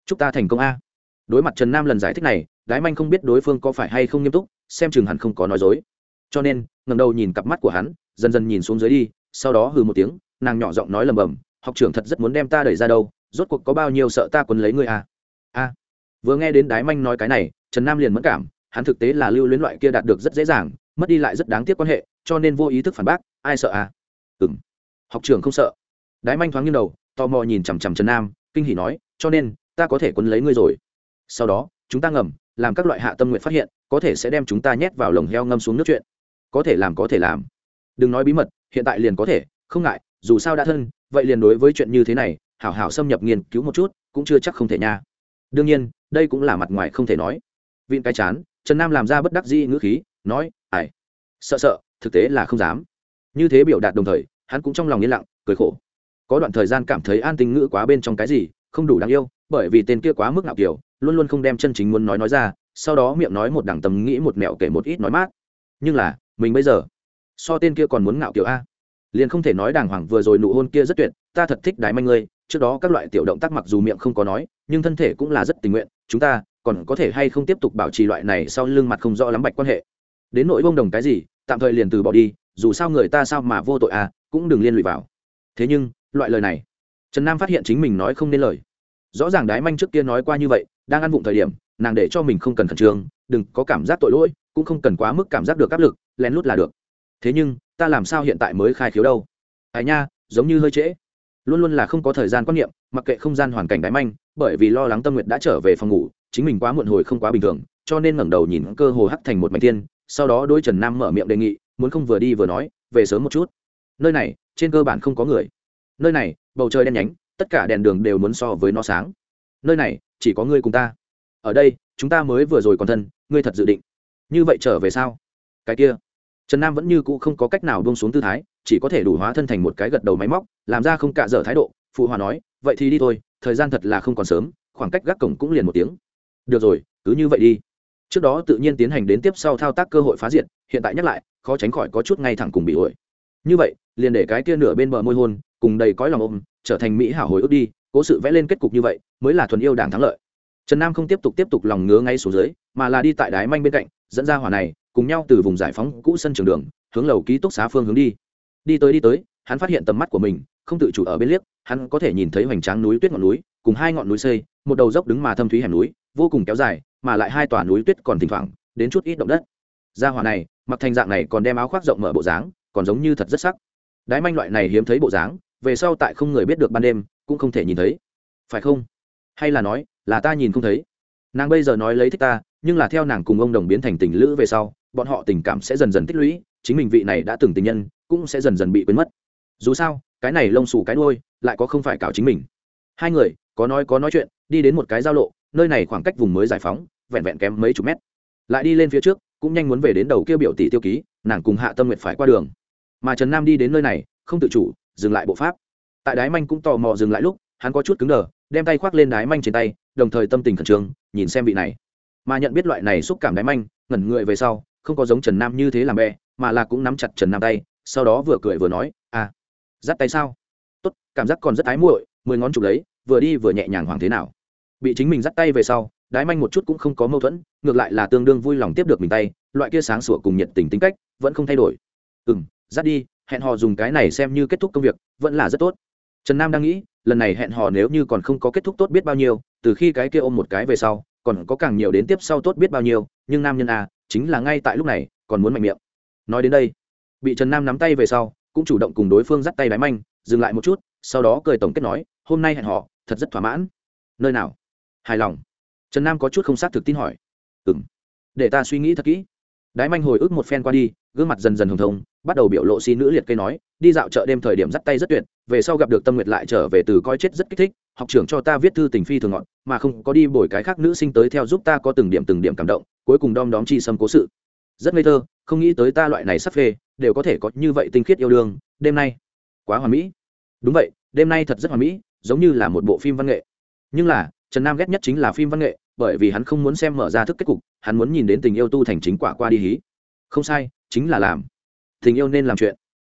Chúc ta thành công a. Đối mặt trần nam lần giải thích này, đái manh không biết đối phương có phải hay không nghiêm túc, xem chừng hẳn không có nói dối. Cho nên ngầm đầu nhìn cặp mắt của hắn, dần dần nhìn xuống dưới đi, sau đó hừ một tiếng, nàng nhỏ giọng nói lầm bầm, học trưởng thật rất muốn đem ta đẩy ra đâu, rốt cuộc có bao nhiêu sợ ta quấn lấy ngươi à a. Vừa nghe đến đái manh nói cái này, trần nam liền mất cảm, hắn thực tế là lưu luyến loại kia đạt được rất dễ dàng, mất đi lại rất đáng tiếc quan hệ, cho nên vô ý thức phản bác, ai sợ à ừng học trưởng không sợ. Đái manh thoáng như đầu tò mò nhìn chằm chằm trần nam, kinh hỉ nói, cho nên, ta có thể quấn lấy ngươi rồi. Sau đó, chúng ta ngầm, làm các loại hạ tâm nguyện phát hiện, có thể sẽ đem chúng ta nhét vào lồng heo ngâm xuống nước chuyện. Có thể làm, có thể làm. Đừng nói bí mật, hiện tại liền có thể, không ngại, dù sao đã thân, vậy liền đối với chuyện như thế này, hảo hảo xâm nhập nghiên cứu một chút, cũng chưa chắc không thể nha. Đương nhiên, đây cũng là mặt ngoài không thể nói. Vịn cái chán, trần nam làm ra bất đắc dĩ ngữ khí, nói ải sợ sợ, thực tế là không dám. Như thế biểu đạt đồng thời, hắn cũng trong lòng yên lặng, cười khổ có đoạn thời gian cảm thấy an tình ngữ quá bên trong cái gì, không đủ đáng yêu, bởi vì tên kia quá mức ngạo kiểu, luôn luôn không đem chân chính muốn nói nói ra, sau đó miệng nói một đẳng tầm nghĩ một mẹo kể một ít nói mát. Nhưng là, mình bây giờ, so tên kia còn muốn ngạo kiểu a. Liền không thể nói đàng hoàng vừa rồi nụ hôn kia rất tuyệt, ta thật thích đái manh ngươi, trước đó các loại tiểu động tác mặc dù miệng không có nói, nhưng thân thể cũng là rất tình nguyện, chúng ta còn có thể hay không tiếp tục bảo trì loại này sau lưng mặt không rõ lắm bạch quan hệ. Đến nỗi bông đồng cái gì, tạm thời liền từ bỏ đi, dù sao người ta sao mà vô tội à cũng đừng liên lụy vào. Thế nhưng loại lời này. Trần nam phát hiện chính mình nói không nên lời. Rõ ràng đái manh trước kia nói qua như vậy, đang ăn vụng thời điểm, nàng để cho mình không cần khẩn trương, đừng có cảm giác tội lỗi, cũng không cần quá mức cảm giác được áp lực, lén lút là được. Thế nhưng, ta làm sao hiện tại mới khai khiếu đâu? Ai nha, giống như hơi trễ. Luôn luôn là không có thời gian quan niệm, mặc kệ không gian hoàn cảnh đáy manh, bởi vì lo lắng tâm nguyện đã trở về phòng ngủ, chính mình quá muộn hồi không quá bình thường, cho nên ngẩng đầu nhìn cơ hồ hắt thành một mảnh thiên. sau đó đôi trần nam mở miệng đề nghị, muốn không vừa đi vừa nói, về sớm một chút. Nơi này, trên cơ bản không có người nơi này, bầu trời đen nhánh, tất cả đèn đường đều muốn so với nó sáng. Nơi này, chỉ có ngươi cùng ta. Ở đây, chúng ta mới vừa rồi còn thân, ngươi thật dự định. Như vậy trở về sao? Cái kia. Trần nam vẫn như cũ không có cách nào bông xuống tư thái, chỉ có thể đủ hóa thân thành một cái gật đầu máy móc, làm ra không cạ dở thái độ, phụ hòa nói, vậy thì đi thôi, thời gian thật là không còn sớm, khoảng cách gác cổng cũng liền một tiếng. Được rồi, cứ như vậy đi. Trước đó tự nhiên tiến hành đến tiếp sau thao tác cơ hội phá diện hiện tại nhắc lại, khó tránh khỏi có chút ngay thẳng cùng bị ổi như vậy, liền để cái kia nửa bên bờ môi hôn cùng đầy cõi lòng ôm, trở thành mỹ hảo hồi ức đi, cố sự vẽ lên kết cục như vậy, mới là thuần yêu đảng thắng lợi. Trần nam không tiếp tục tiếp tục lòng ngứa ngay xuống dưới, mà là đi tại đái manh bên cạnh, dẫn ra hỏa này, cùng nhau từ vùng giải phóng cũ sân trường đường, hướng lầu ký túc xá phương hướng đi. Đi tới đi tới, hắn phát hiện tầm mắt của mình, không tự chủ ở bên liếc, hắn có thể nhìn thấy hoành tráng núi tuyết ngọn núi, cùng hai ngọn núi xây, một đầu dốc đứng mà thâm thúy hẻm núi, vô cùng kéo dài, mà lại hai tòa núi tuyết còn thỉnh thoảng, đến chút ít động đất. Gia hỏa này, mặc thành dạng này còn đem áo khoác rộng mở bộ dáng, còn giống như thật rất sắc. Đái manh loại này hiếm thấy bộ dáng về sau tại không người biết được ban đêm, cũng không thể nhìn thấy. Phải không? Hay là nói, là ta nhìn không thấy? Nàng bây giờ nói lấy thích ta, nhưng là theo nàng cùng ông đồng biến thành tình lữ về sau, bọn họ tình cảm sẽ dần dần tích lũy, chính mình vị này đã từng tình nhân, cũng sẽ dần dần bị quên mất. Dù sao, cái này lông xù cái đuôi, lại có không phải cào chính mình. Hai người, có nói có nói chuyện, đi đến một cái giao lộ, nơi này khoảng cách vùng mới giải phóng, vẹn vẹn kém mấy chục mét. Lại đi lên phía trước, cũng nhanh muốn về đến đầu kia biểu tỷ tiêu ký, nàng cùng hạ tâm nguyện phải qua đường. Mà trần nam đi đến nơi này, không tự chủ dừng lại bộ pháp. Tại đái manh cũng tò mò dừng lại lúc, hắn có chút cứng đờ, đem tay khoác lên đái manh trên tay, đồng thời tâm tình khẩn trương, nhìn xem vị này. Mà nhận biết loại này xúc cảm đái manh, ngẩn người về sau, không có giống trần nam như thế làm bè, mà là cũng nắm chặt trần nam tay, sau đó vừa cười vừa nói à dắt tay sao? Tốt, cảm giác còn rất ái muội, mười ngón chụp lấy, vừa đi vừa nhẹ nhàng hoàng thế nào. Bị chính mình dắt tay về sau, đái manh một chút cũng không có mâu thuẫn, ngược lại là tương đương vui lòng tiếp được mình tay, loại kia sáng sủa cùng nhiệt tình tính cách, vẫn không thay đổi. Ừ m dắt đi hẹn hò dùng cái này xem như kết thúc công việc, vẫn là rất tốt. Trần nam đang nghĩ, lần này hẹn hò nếu như còn không có kết thúc tốt biết bao nhiêu, từ khi cái kia ôm một cái về sau, còn có càng nhiều đến tiếp sau tốt biết bao nhiêu, nhưng nam nhân a chính là ngay tại lúc này, còn muốn mạnh miệng. Nói đến đây, bị trần nam nắm tay về sau, cũng chủ động cùng đối phương dắt tay đáy manh, dừng lại một chút, sau đó cười tổng kết nói, hôm nay hẹn họ thật rất thỏa mãn. Nơi nào? Hài lòng. Trần nam có chút không xác thực tin hỏi. Ừ m để ta suy nghĩ thật kỹ. Đái manh hồi ức một phen qua đi gương mặt dần dần hồng thông, bắt đầu biểu lộ xin nữ liệt cây nói, đi dạo chợ đêm thời điểm dắt tay rất tuyệt, về sau gặp được tâm nguyệt lại trở về từ coi chết rất kích thích, học trưởng cho ta viết thư tình phi thường ngọn mà không có đi bồi cái khác nữ sinh tới theo giúp ta có từng điểm từng điểm cảm động, cuối cùng đom đóm chi xâm cố sự. Rất ngây thơ, không nghĩ tới ta loại này sắp phê, đều có thể có như vậy tinh khiết yêu đương, đêm nay, quá hoàn mỹ. Đúng vậy, đêm nay thật rất hoàn mỹ, giống như là một bộ phim văn nghệ. Nhưng là, trần nam ghét nhất chính là phim văn nghệ, bởi vì hắn không muốn xem mở ra thức kết cục, hắn muốn nhìn đến tình yêu tu thành chính quả qua đi hí. Không sai chính là làm. Tình yêu nên làm chuyện.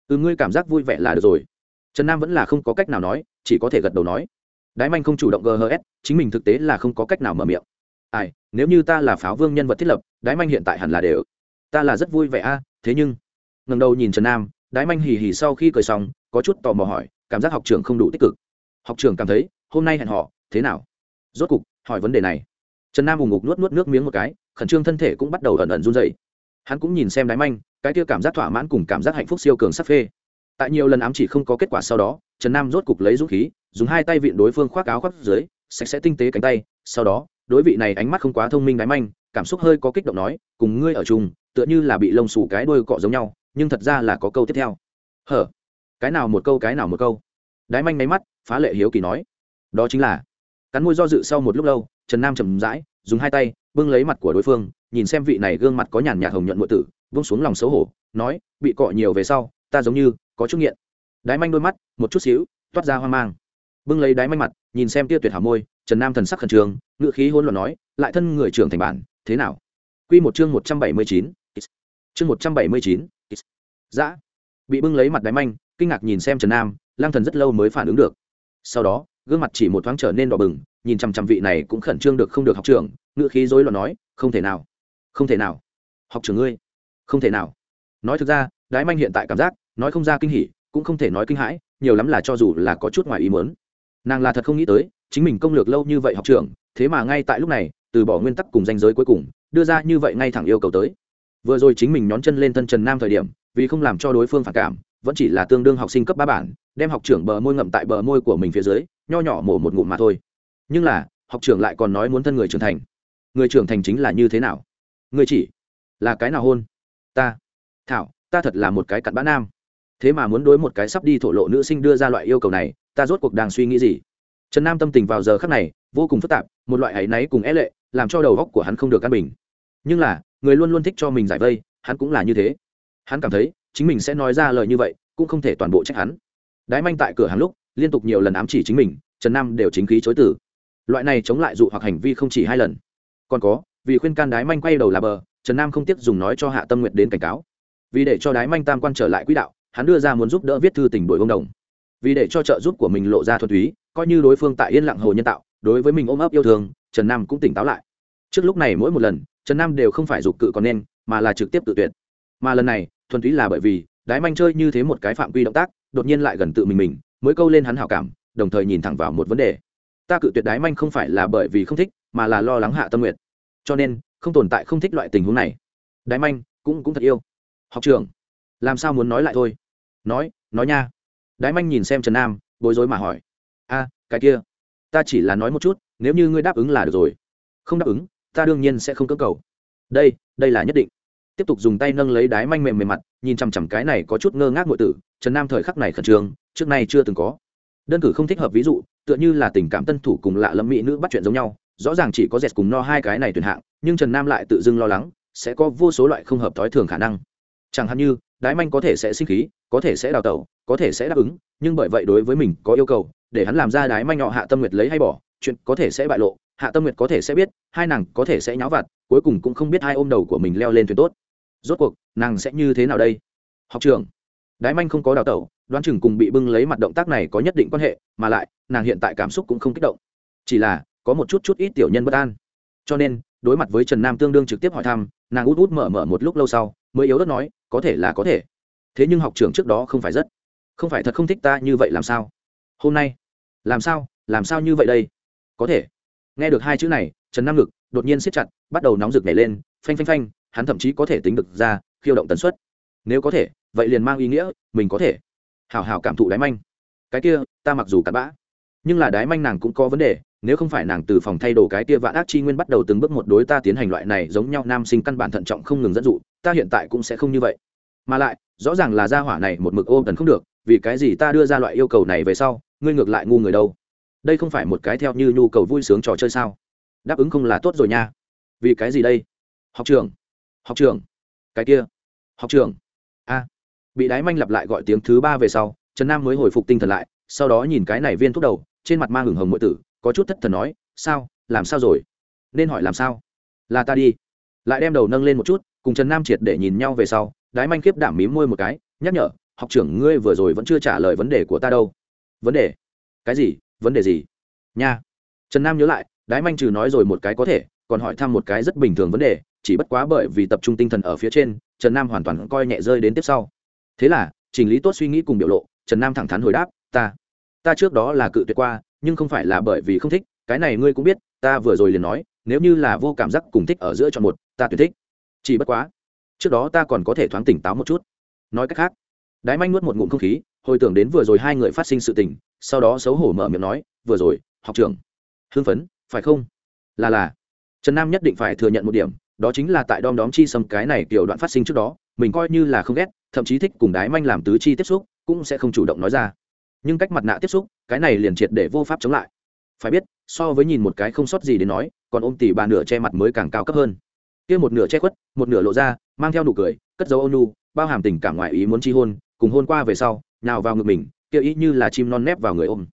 Ừ ngươi cảm giác vui vẻ là được rồi. Trần nam vẫn là không có cách nào nói, chỉ có thể gật đầu nói. Đái manh không chủ động ghs chính mình thực tế là không có cách nào mở miệng. Ai, nếu như ta là pháo vương nhân vật thiết lập, đái manh hiện tại hẳn là đều. Ta là rất vui vẻ a, thế nhưng ngần đầu nhìn trần nam, đái manh hì hì sau khi cười xong, có chút tò mò hỏi, cảm giác học trường không đủ tích cực. Học trường cảm thấy, hôm nay hẹn họ thế nào? Rốt cục, hỏi vấn đề này. Trần nam ù ngục nuốt nuốt nước miếng một cái, khẩn trương thân thể cũng bắt đầu ẩn ẩn run dày hắn cũng nhìn xem đái manh, cái kia cảm giác thỏa mãn cùng cảm giác hạnh phúc siêu cường sắc phê. Tại nhiều lần ám chỉ không có kết quả sau đó, trần nam rốt cục lấy dũng khí, dùng hai tay vịn đối phương khoác áo khoác dưới, sạch sẽ tinh tế cánh tay. Sau đó, đối vị này ánh mắt không quá thông minh đái manh, cảm xúc hơi có kích động nói, cùng ngươi ở chung, tựa như là bị lông xù cái đôi cọ giống nhau, nhưng thật ra là có câu tiếp theo. Hở? Cái nào một câu, cái nào một câu? Đái manh máy mắt, phá lệ hiếu kỳ nói. Đó chính là. Cắn môi do dự sau một lúc lâu, trần nam chầm rãi, dùng hai tay, bưng lấy mặt của đối phương nhìn xem vị này gương mặt có nhàn nhạt hồng nhuận ngụy tử, vung xuống lòng xấu hổ, nói, bị cọ nhiều về sau, ta giống như có chút nghiện. Đái manh đôi mắt, một chút xíu, toát ra hoang mang. Bưng lấy đái manh mặt, nhìn xem tia tuyệt hảo môi, trần nam thần sắc khẩn trương ngự khí hôn luận nói, lại thân người trưởng thành bản, thế nào? Quy một chương một trăm bảy mươi chín chương một trăm bảy mươi chín dã dạ. bị bưng lấy mặt đái manh, kinh ngạc nhìn xem trần nam lang thần rất lâu mới phản ứng được. Sau đó, gương mặt chỉ một thoáng trở nên đỏ bừng, nhìn chằm chằm vị này cũng khẩn trương được không được học trưởng ngựa khí dối loạn nói, không thể nào không thể nào. Học trưởng ngươi. Không thể nào. Nói thực ra, đái manh hiện tại cảm giác, nói không ra kinh hỉ, cũng không thể nói kinh hãi, nhiều lắm là cho dù là có chút ngoài ý muốn. Nàng là thật không nghĩ tới, chính mình công lược lâu như vậy học trưởng, thế mà ngay tại lúc này, từ bỏ nguyên tắc cùng danh giới cuối cùng, đưa ra như vậy ngay thẳng yêu cầu tới. Vừa rồi chính mình nhón chân lên thân trần nam thời điểm, vì không làm cho đối phương phản cảm, vẫn chỉ là tương đương học sinh cấp ba bản, đem học trưởng bờ môi ngậm tại bờ môi của mình phía dưới, nho nhỏ mổ một ngụm mà thôi. Nhưng là, học trưởng lại còn nói muốn thân người trưởng thành. Người trưởng thành chính là như thế nào? Người chỉ là cái nào hôn? Ta. Thảo, ta thật là một cái cặn bã nam. Thế mà muốn đối một cái sắp đi thổ lộ nữ sinh đưa ra loại yêu cầu này, ta rốt cuộc đang suy nghĩ gì? Trần nam tâm tình vào giờ khắc này, vô cùng phức tạp, một loại áy náy cùng é lệ, làm cho đầu góc của hắn không được căn bình. Nhưng là, người luôn luôn thích cho mình giải vây, hắn cũng là như thế. Hắn cảm thấy, chính mình sẽ nói ra lời như vậy, cũng không thể toàn bộ trách hắn. Đái manh tại cửa hàng lúc, liên tục nhiều lần ám chỉ chính mình, trần nam đều chính khí chối tử loại này chống lại dụ hoặc hành vi không chỉ hai lần. Còn có vì khuyên can đái manh quay đầu là bờ, trần nam không tiếc dùng nói cho hạ tâm nguyệt đến cảnh cáo. Vì để cho đái manh tam quan trở lại quỹ đạo, hắn đưa ra muốn giúp đỡ viết thư tình đổi ông đồng. Vì để cho trợ giúp của mình lộ ra thuần túy, coi như đối phương tại yên lặng hồ nhân tạo, đối với mình ôm ấp yêu thương, trần nam cũng tỉnh táo lại. Trước lúc này mỗi một lần, trần nam đều không phải dục cự còn nên, mà là trực tiếp tự tuyệt. Mà lần này, thuần túy là bởi vì, đái manh chơi như thế một cái phạm quy động tác, đột nhiên lại gần tự mình mình, mới câu lên hắn hảo cảm, đồng thời nhìn thẳng vào một vấn đề. Ta cự tuyệt đái manh không phải là bởi vì không thích, mà là lo lắng hạ tâm nguyện cho nên, không tồn tại không thích loại tình huống này. Đái manh, cũng cũng thật yêu. Học trường làm sao muốn nói lại thôi? Nói nói nha. Đái manh nhìn xem trần nam, bối rối mà hỏi. A, cái kia, ta chỉ là nói một chút, nếu như ngươi đáp ứng là được rồi. Không đáp ứng, ta đương nhiên sẽ không cưỡng cầu. Đây đây là nhất định. Tiếp tục dùng tay nâng lấy đái manh mềm mềm mặt, nhìn chằm chằm cái này có chút ngơ ngác ngội tử, trần nam thời khắc này khẩn trương, trước nay chưa từng có. Đơn cử không thích hợp ví dụ, tựa như là tình cảm tân thủ cùng lạ lâm mỹ nữ bắt chuyện giống nhau rõ ràng chỉ có dẹt cùng no hai cái này tuyển hạng, nhưng trần nam lại tự dưng lo lắng, sẽ có vô số loại không hợp thói thường khả năng. Chẳng hạn như, đái manh có thể sẽ sinh khí, có thể sẽ đào tẩu, có thể sẽ đáp ứng, nhưng bởi vậy đối với mình có yêu cầu, để hắn làm ra đái manh nhọ hạ tâm nguyệt lấy hay bỏ, chuyện có thể sẽ bại lộ, hạ tâm nguyệt có thể sẽ biết, hai nàng có thể sẽ nháo vặt, cuối cùng cũng không biết hai ôm đầu của mình leo lên thuyền tốt. Rốt cuộc, nàng sẽ như thế nào đây? Học trường đái manh không có đào tẩu, đoán chừng cùng bị bưng lấy mặt động tác này có nhất định quan hệ, mà lại, nàng hiện tại cảm xúc cũng không kích động. Chỉ là có một chút chút ít tiểu nhân bất an. Cho nên, đối mặt với trần nam tương đương trực tiếp hỏi thăm, nàng út út mở mở một lúc lâu sau, mới yếu đất nói, có thể là có thể. Thế nhưng học trường trước đó không phải rất, không phải thật không thích ta như vậy làm sao? Hôm nay, làm sao làm sao như vậy đây? Có thể. Nghe được hai chữ này, trần nam ngực đột nhiên siết chặt, bắt đầu nóng rực nhảy lên, phanh phanh phanh, hắn thậm chí có thể tính được ra, khiêu động tần suất. Nếu có thể, vậy liền mang ý nghĩa, mình có thể. Hào hào cảm thụ đáy manh. Cái kia, ta mặc dù cặn bã, nhưng là đái manh nàng cũng có vấn đề nếu không phải nàng từ phòng thay đồ cái kia vạn ác chi nguyên bắt đầu từng bước một đối ta tiến hành loại này giống nhau nam sinh căn bản thận trọng không ngừng dẫn dụ, ta hiện tại cũng sẽ không như vậy. Mà lại, rõ ràng là gia hỏa này một mực ôm tần không được, vì cái gì ta đưa ra loại yêu cầu này về sau, ngươi ngược lại ngu người đâu? Đây không phải một cái theo như nhu cầu vui sướng trò chơi sao? Đáp ứng không là tốt rồi nha. Vì cái gì đây? Học trường. Học trường. Cái kia. Học trường. A. Bị đái manh lặp lại gọi tiếng thứ ba về sau, trần nam mới hồi phục tinh thần lại, sau đó nhìn cái này viên thuốc đầu, trên mặt mang hửng hồng ngụy tử có chút thất thần nói, sao? Làm sao rồi? Nên hỏi làm sao? Là ta đi. Lại đem đầu nâng lên một chút, cùng trần nam triệt để nhìn nhau về sau, đái manh khiếp đảm mím môi một cái, nhắc nhở, học trưởng ngươi vừa rồi vẫn chưa trả lời vấn đề của ta đâu. Vấn đề? Cái gì? Vấn đề gì? Nha. Trần nam nhớ lại, đái manh trừ nói rồi một cái có thể, còn hỏi thăm một cái rất bình thường vấn đề, chỉ bất quá bởi vì tập trung tinh thần ở phía trên, trần nam hoàn toàn coi nhẹ rơi đến tiếp sau. Thế là, chỉnh lý tốt suy nghĩ cùng biểu lộ, trần nam thẳng thắn hồi đáp, ta ta trước đó là cự tuyệt qua nhưng không phải là bởi vì không thích, cái này ngươi cũng biết, ta vừa rồi liền nói, nếu như là vô cảm giác cùng thích ở giữa chọn một, ta tuyệt thích. Chỉ bất quá, trước đó ta còn có thể thoáng tỉnh táo một chút. Nói cách khác, đái manh nuốt một ngụm không khí, hồi tưởng đến vừa rồi hai người phát sinh sự tình, sau đó xấu hổ mở miệng nói, vừa rồi, học trưởng, hưng phấn, phải không? Là là. Trần nam nhất định phải thừa nhận một điểm, đó chính là tại đom đóm chi sâm cái này kiểu đoạn phát sinh trước đó, mình coi như là không ghét, thậm chí thích cùng đái manh làm tứ chi tiếp xúc, cũng sẽ không chủ động nói ra nhưng cách mặt nạ tiếp xúc, cái này liền triệt để vô pháp chống lại. Phải biết, so với nhìn một cái không sót gì đến nói, còn ôm tỉ bà nửa che mặt mới càng cao cấp hơn. Kia một nửa che khuất, một nửa lộ ra, mang theo nụ cười, cất dấu ônu bao hàm tình cảm ngoại ý muốn chi hôn, cùng hôn qua về sau nào vào ngực mình, kia ý như là chim non nép vào người ôm.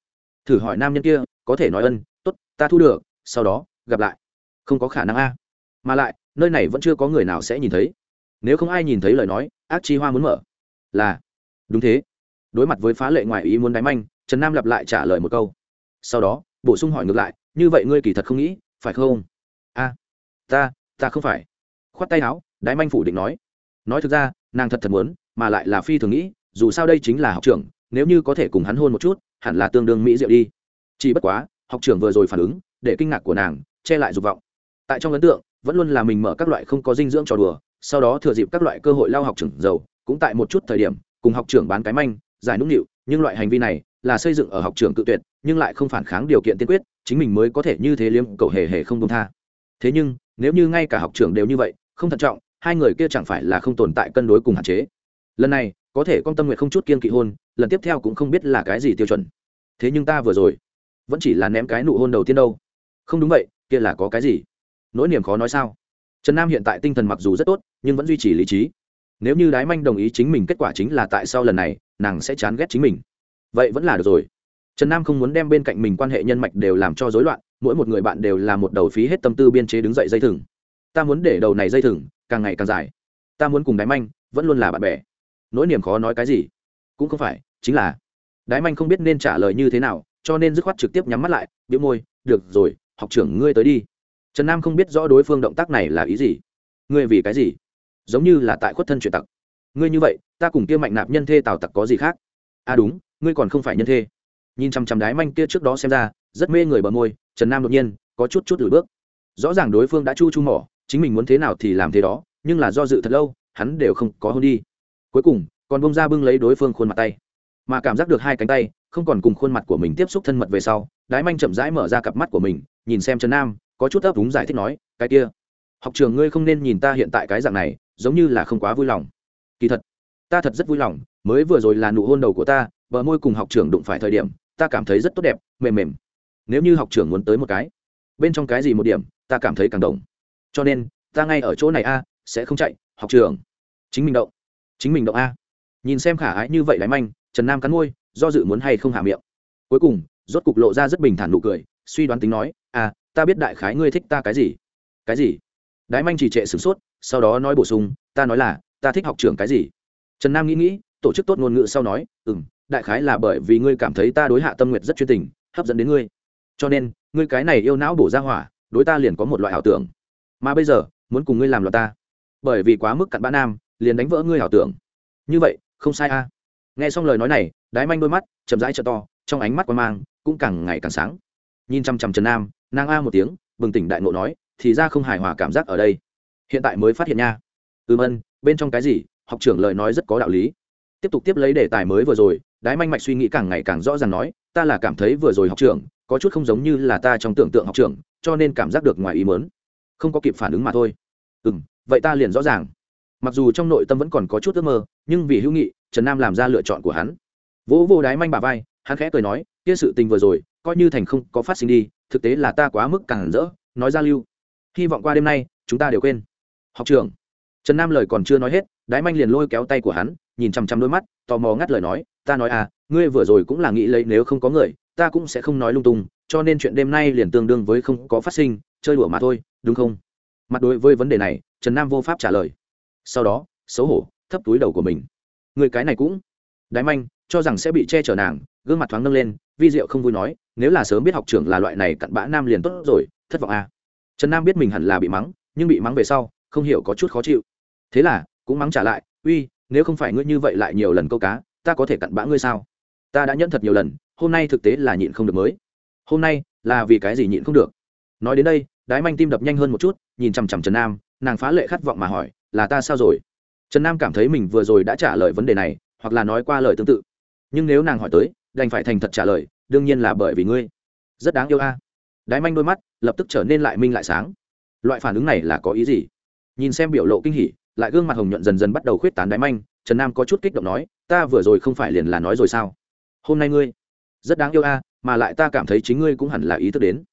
Thử hỏi nam nhân kia, có thể nói ân, tốt, ta thu được, sau đó, gặp lại. Không có khả năng a. Mà lại, nơi này vẫn chưa có người nào sẽ nhìn thấy. Nếu không ai nhìn thấy lời nói, ác chi hoa muốn mở. Là, đúng thế đối mặt với phá lệ ngoài ý muốn đánh manh, trần nam lặp lại trả lời một câu. Sau đó, bổ sung hỏi ngược lại, như vậy ngươi kỳ thật không nghĩ, phải không? A, ta ta không phải. Khoát tay áo đái manh phủ định nói. Nói thực ra, nàng thật thật muốn, mà lại là phi thường nghĩ, dù sao đây chính là học trưởng, nếu như có thể cùng hắn hôn một chút, hẳn là tương đương mỹ diệu đi. Chỉ bất quá, học trưởng vừa rồi phản ứng, để kinh ngạc của nàng, che lại dục vọng. Tại trong ấn tượng, vẫn luôn là mình mở các loại không có dinh dưỡng trò đùa, sau đó thừa dịp các loại cơ hội lao học trưởng giàu, cũng tại một chút thời điểm, cùng học trưởng bán cái manh giải nũng nịu, nhưng loại hành vi này là xây dựng ở học trường cự tuyệt, nhưng lại không phản kháng điều kiện tiên quyết, chính mình mới có thể như thế liếm cậu hề hề không công tha. Thế nhưng, nếu như ngay cả học trường đều như vậy, không thận trọng, hai người kia chẳng phải là không tồn tại cân đối cùng hạn chế. Lần này, có thể con tâm nguyện không chút kiên kỵ hôn, lần tiếp theo cũng không biết là cái gì tiêu chuẩn. Thế nhưng ta vừa rồi, vẫn chỉ là ném cái nụ hôn đầu tiên đâu. Không đúng vậy, kia là có cái gì? Nỗi niềm khó nói sao? Trần nam hiện tại tinh thần mặc dù rất tốt, nhưng vẫn duy trì lý trí. Nếu như đái manh đồng ý chính mình kết quả chính là tại sau lần này nàng sẽ chán ghét chính mình. Vậy vẫn là được rồi. Trần nam không muốn đem bên cạnh mình quan hệ nhân mạch đều làm cho rối loạn, mỗi một người bạn đều là một đầu phí hết tâm tư biên chế đứng dậy dây thừng. Ta muốn để đầu này dây thừng càng ngày càng dài. Ta muốn cùng đái manh vẫn luôn là bạn bè. Nỗi niềm khó nói cái gì? Cũng không phải, chính là đái manh không biết nên trả lời như thế nào, cho nên dứt khoát trực tiếp nhắm mắt lại biếu môi, được rồi, học trưởng ngươi tới đi. Trần nam không biết rõ đối phương động tác này là ý gì. Ngươi vì cái gì? Giống như là tại khuất thân chuyện tặc ngươi như vậy, ta cùng kia mạnh nạp nhân thê tào tặc có gì khác? À đúng, ngươi còn không phải nhân thê. Nhìn chằm chằm đái manh kia trước đó xem ra, rất mê người bờ môi, trần nam đột nhiên, có chút chút lùi bước. Rõ ràng đối phương đã chu chu mỏ, chính mình muốn thế nào thì làm thế đó, nhưng là do dự thật lâu, hắn đều không có hôn đi. Cuối cùng, còn bông ra bưng lấy đối phương khuôn mặt tay. Mà cảm giác được hai cánh tay, không còn cùng khuôn mặt của mình tiếp xúc thân mật về sau, đái manh chậm rãi mở ra cặp mắt của mình, nhìn xem trần nam, có chút ấp úng giải thích nói, cái kia, học trường ngươi không nên nhìn ta hiện tại cái dạng này, giống như là không quá vui lòng kỳ thật, ta thật rất vui lòng, mới vừa rồi là nụ hôn đầu của ta, bờ môi cùng học trưởng đụng phải thời điểm, ta cảm thấy rất tốt đẹp, mềm mềm. Nếu như học trưởng muốn tới một cái, bên trong cái gì một điểm, ta cảm thấy càng đồng cho nên, ta ngay ở chỗ này a, sẽ không chạy, học trưởng. Chính mình động. Chính mình động a. Nhìn xem khả ái như vậy lái manh, trần nam cắn môi, do dự muốn hay không hạ miệng. Cuối cùng, rốt cục lộ ra rất bình thản nụ cười, suy đoán tính nói à ta biết đại khái ngươi thích ta cái gì. Cái gì? Đái manh chỉ trệ sửng sốt, sau đó nói bổ sung, ta nói là ta thích học trưởng cái gì? Trần nam nghĩ nghĩ, tổ chức tốt ngôn ngữ sau nói ừ m đại khái là bởi vì ngươi cảm thấy ta đối hạ tâm nguyệt rất chuyên tình, hấp dẫn đến ngươi. Cho nên, ngươi cái này yêu não bổ ra hỏa, đối ta liền có một loại ảo tưởng. Mà bây giờ, muốn cùng ngươi làm loạt ta. Bởi vì quá mức cặn bã nam, liền đánh vỡ ngươi ảo tưởng. Như vậy, không sai a. Nghe xong lời nói này, đái manh đôi mắt, chậm rãi trợ to, trong ánh mắt quan mang, cũng càng ngày càng sáng. Nhìn chăm chăm trần nam, nàng a một tiếng, bừng tỉnh đại ngộ nói, thì ra không hài hòa cảm giác ở đây. Hiện tại mới phát hiện nha ừm, ân, bên trong cái gì? Học trưởng lời nói rất có đạo lý. Tiếp tục tiếp lấy đề tài mới vừa rồi, đái manh mạch suy nghĩ càng ngày càng rõ ràng nói, ta là cảm thấy vừa rồi học trưởng, có chút không giống như là ta trong tưởng tượng học trưởng, cho nên cảm giác được ngoài ý mớn không có kịp phản ứng mà thôi. Ừ m vậy ta liền rõ ràng. Mặc dù trong nội tâm vẫn còn có chút ước mơ, nhưng vì hữu nghị, trần nam làm ra lựa chọn của hắn. Vỗ vô đái manh bà vai, hắn khẽ cười nói, kia sự tình vừa rồi, coi như thành không có phát sinh đi, thực tế là ta quá mức càng rỡ, nói ra lưu. Hy vọng qua đêm nay, chúng ta đều quên. Học trưởng trần nam lời còn chưa nói hết, đái manh liền lôi kéo tay của hắn, nhìn chằm chằm đôi mắt, tò mò ngắt lời nói, ta nói à ngươi vừa rồi cũng là nghĩ lấy nếu không có người, ta cũng sẽ không nói lung tung, cho nên chuyện đêm nay liền tương đương với không có phát sinh, chơi đùa mà thôi, đúng không? Mặt đối với vấn đề này, trần nam vô pháp trả lời. Sau đó, xấu hổ, thấp túi đầu của mình. Người cái này cũng đái manh cho rằng sẽ bị che chở nàng, gương mặt thoáng nâng lên, vi diệu không vui nói, nếu là sớm biết học trưởng là loại này cặn bã nam liền tốt rồi, thất vọng à. trần nam biết mình hẳn là bị mắng, nhưng bị mắng về sau, không hiểu có chút khó chịu thế là, cũng mắng trả lại, uy, nếu không phải ngươi như vậy lại nhiều lần câu cá, ta có thể cặn bã ngươi sao? Ta đã nhẫn thật nhiều lần, hôm nay thực tế là nhịn không được mới. Hôm nay, là vì cái gì nhịn không được? Nói đến đây, đái manh tim đập nhanh hơn một chút, nhìn chằm chằm trần nam, nàng phá lệ khát vọng mà hỏi, là ta sao rồi? Trần nam cảm thấy mình vừa rồi đã trả lời vấn đề này, hoặc là nói qua lời tương tự. Nhưng nếu nàng hỏi tới, đành phải thành thật trả lời, đương nhiên là bởi vì ngươi. Rất đáng yêu a. Đái manh đôi mắt lập tức trở nên lại minh lại sáng. Loại phản ứng này là có ý gì? Nhìn xem biểu lộ kinh hỉ lại gương mặt hồng nhuận dần dần bắt đầu khuyết tán đáy manh, trần nam có chút kích động nói, ta vừa rồi không phải liền là nói rồi sao? Hôm nay ngươi, rất đáng yêu a, mà lại ta cảm thấy chính ngươi cũng hẳn là ý thức đến.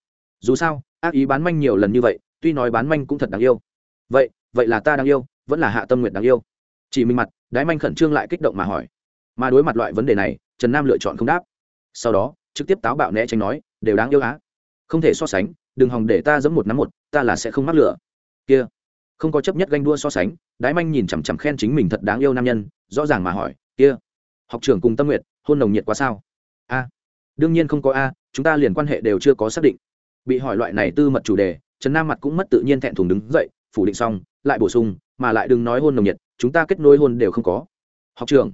Dù sao, ác ý bán manh nhiều lần như vậy, tuy nói bán manh cũng thật đáng yêu. Vậy vậy là ta đáng yêu, vẫn là hạ tâm nguyện đáng yêu. Chỉ mình mặt đái manh khẩn trương lại kích động mà hỏi. Mà đối mặt loại vấn đề này, trần nam lựa chọn không đáp. Sau đó, trực tiếp táo bạo né tránh nói, đều đáng yêu á. Không thể so sánh, đừng hòng để ta giấm một nắm một, ta là sẽ không mắc lửa. Kia không có chấp nhất ganh đua so sánh, đái manh nhìn chằm chằm khen chính mình thật đáng yêu nam nhân, rõ ràng mà hỏi, kia, học trưởng cùng tâm nguyện hôn nồng nhiệt quá sao? A, đương nhiên không có a, chúng ta liền quan hệ đều chưa có xác định. Bị hỏi loại này tư mật chủ đề, trần nam mặt cũng mất tự nhiên thẹn thùng đứng dậy, phủ định xong, lại bổ sung, mà lại đừng nói hôn nồng nhiệt, chúng ta kết nối hôn đều không có. Học trưởng,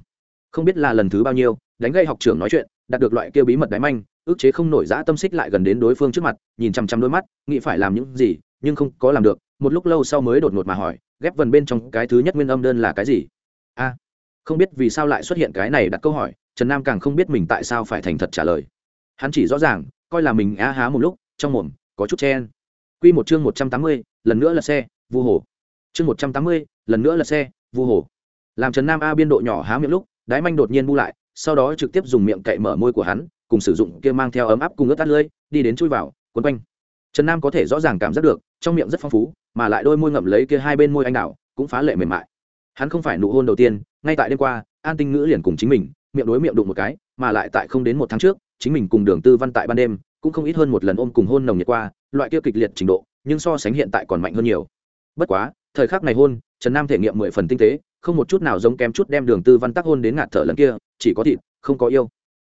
không biết là lần thứ bao nhiêu, đánh gây học trưởng nói chuyện, đạt được loại kia bí mật đáy manh, ước chế không nổi giã tâm xích lại gần đến đối phương trước mặt, nhìn chằm chằm đôi mắt, nghĩ phải làm những gì, nhưng không có làm được một lúc lâu sau mới đột ngột mà hỏi, ghép vần bên trong cái thứ nhất nguyên âm đơn là cái gì? A, không biết vì sao lại xuất hiện cái này đặt câu hỏi, trần nam càng không biết mình tại sao phải thành thật trả lời. Hắn chỉ rõ ràng, coi là mình á há một lúc, trong mồm, có chút chen. Q một chương một trăm tám mươi, lần nữa là xe, vu hồ. Chương một trăm tám mươi, lần nữa là xe, vu hồ. Làm trần nam a biên độ nhỏ há miệng lúc, đái manh đột nhiên bu lại, sau đó trực tiếp dùng miệng cậy mở môi của hắn, cùng sử dụng kia mang theo ấm áp cùng ướt tắt lưỡi đi đến chui vào, quấn quanh. Trần nam có thể rõ ràng cảm giác được, trong miệng rất phong phú mà lại đôi môi ngậm lấy kia hai bên môi anh đào cũng phá lệ mềm mại. Hắn không phải nụ hôn đầu tiên, ngay tại đêm qua, an tinh ngữ liền cùng chính mình, miệng đối miệng đụng một cái, mà lại tại không đến một tháng trước, chính mình cùng đường tư văn tại ban đêm, cũng không ít hơn một lần ôm cùng hôn nồng nhiệt qua, loại kia kịch liệt trình độ, nhưng so sánh hiện tại còn mạnh hơn nhiều. Bất quá, thời khắc này hôn, trần nam thể nghiệm mười phần tinh tế, không một chút nào giống kém chút đem đường tư văn tắc hôn đến ngạt thở lần kia, chỉ có thịt, không có yêu.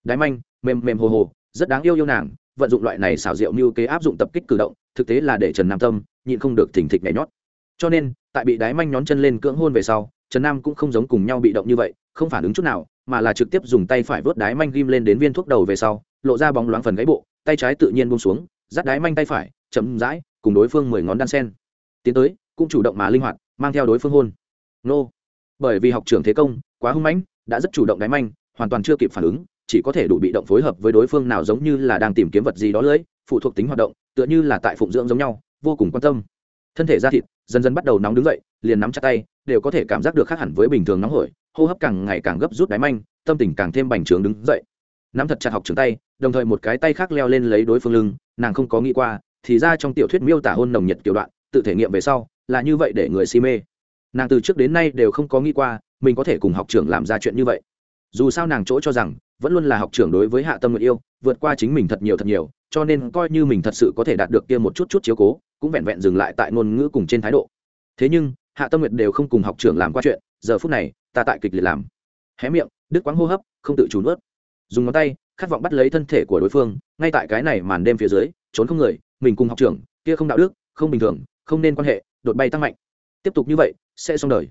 Đái manh, mềm mềm hồ hồ, rất đáng yêu yêu nàng, vận dụng loại này xảo diệu như kế áp dụng tập kích cử động, thực tế là để trần nam tâm nhịn không được thỉnh thịch nhảy nhót. Cho nên, tại bị đái manh nhón chân lên cưỡng hôn về sau, trần nam cũng không giống cùng nhau bị động như vậy, không phản ứng chút nào, mà là trực tiếp dùng tay phải vớt đái manh ghim lên đến viên thuốc đầu về sau, lộ ra bóng loáng phần gáy bộ, tay trái tự nhiên buông xuống, dắt đái manh tay phải, chậm rãi, cùng đối phương mười ngón đan sen. Tiến tới, cũng chủ động mà linh hoạt, mang theo đối phương hôn. Nô! Bởi vì học trưởng thế công, quá hung mãnh, đã rất chủ động đái manh, hoàn toàn chưa kịp phản ứng, chỉ có thể đủ bị động phối hợp với đối phương nào giống như là đang tìm kiếm vật gì đó lưỡi phụ thuộc tính hoạt động, tựa như là tại phụng dưỡng giống nhau vô cùng quan tâm. Thân thể da thịt dần dần bắt đầu nóng đứng dậy, liền nắm chặt tay, đều có thể cảm giác được khác hẳn với bình thường nóng hổi, hô hấp càng ngày càng gấp rút đáy manh, tâm tình càng thêm bành trướng đứng dậy. Nắm thật chặt học trưởng tay, đồng thời một cái tay khác leo lên lấy đối phương lưng, nàng không có nghĩ qua, thì ra trong tiểu thuyết miêu tả hôn nồng nhiệt kiểu đoạn, tự thể nghiệm về sau, là như vậy để người si mê. Nàng từ trước đến nay đều không có nghĩ qua, mình có thể cùng học trưởng làm ra chuyện như vậy. Dù sao nàng chỗ cho rằng, vẫn luôn là học trưởng đối với hạ tâm nguyện yêu, vượt qua chính mình thật nhiều thật nhiều, cho nên coi như mình thật sự có thể đạt được kia một chút chút chiếu cố cũng vẹn vẹn dừng lại tại ngôn ngữ cùng trên thái độ. Thế nhưng, hạ tâm nguyệt đều không cùng học trưởng làm qua chuyện, giờ phút này, ta tại kịch liệt làm. Hé miệng đứt quãng hô hấp, không tự chủ nuốt. Dùng ngón tay, khát vọng bắt lấy thân thể của đối phương, ngay tại cái này màn đêm phía dưới, trốn không người, mình cùng học trưởng, kia không đạo đức, không bình thường, không nên quan hệ, đột bay tăng mạnh. Tiếp tục như vậy, sẽ xong đời.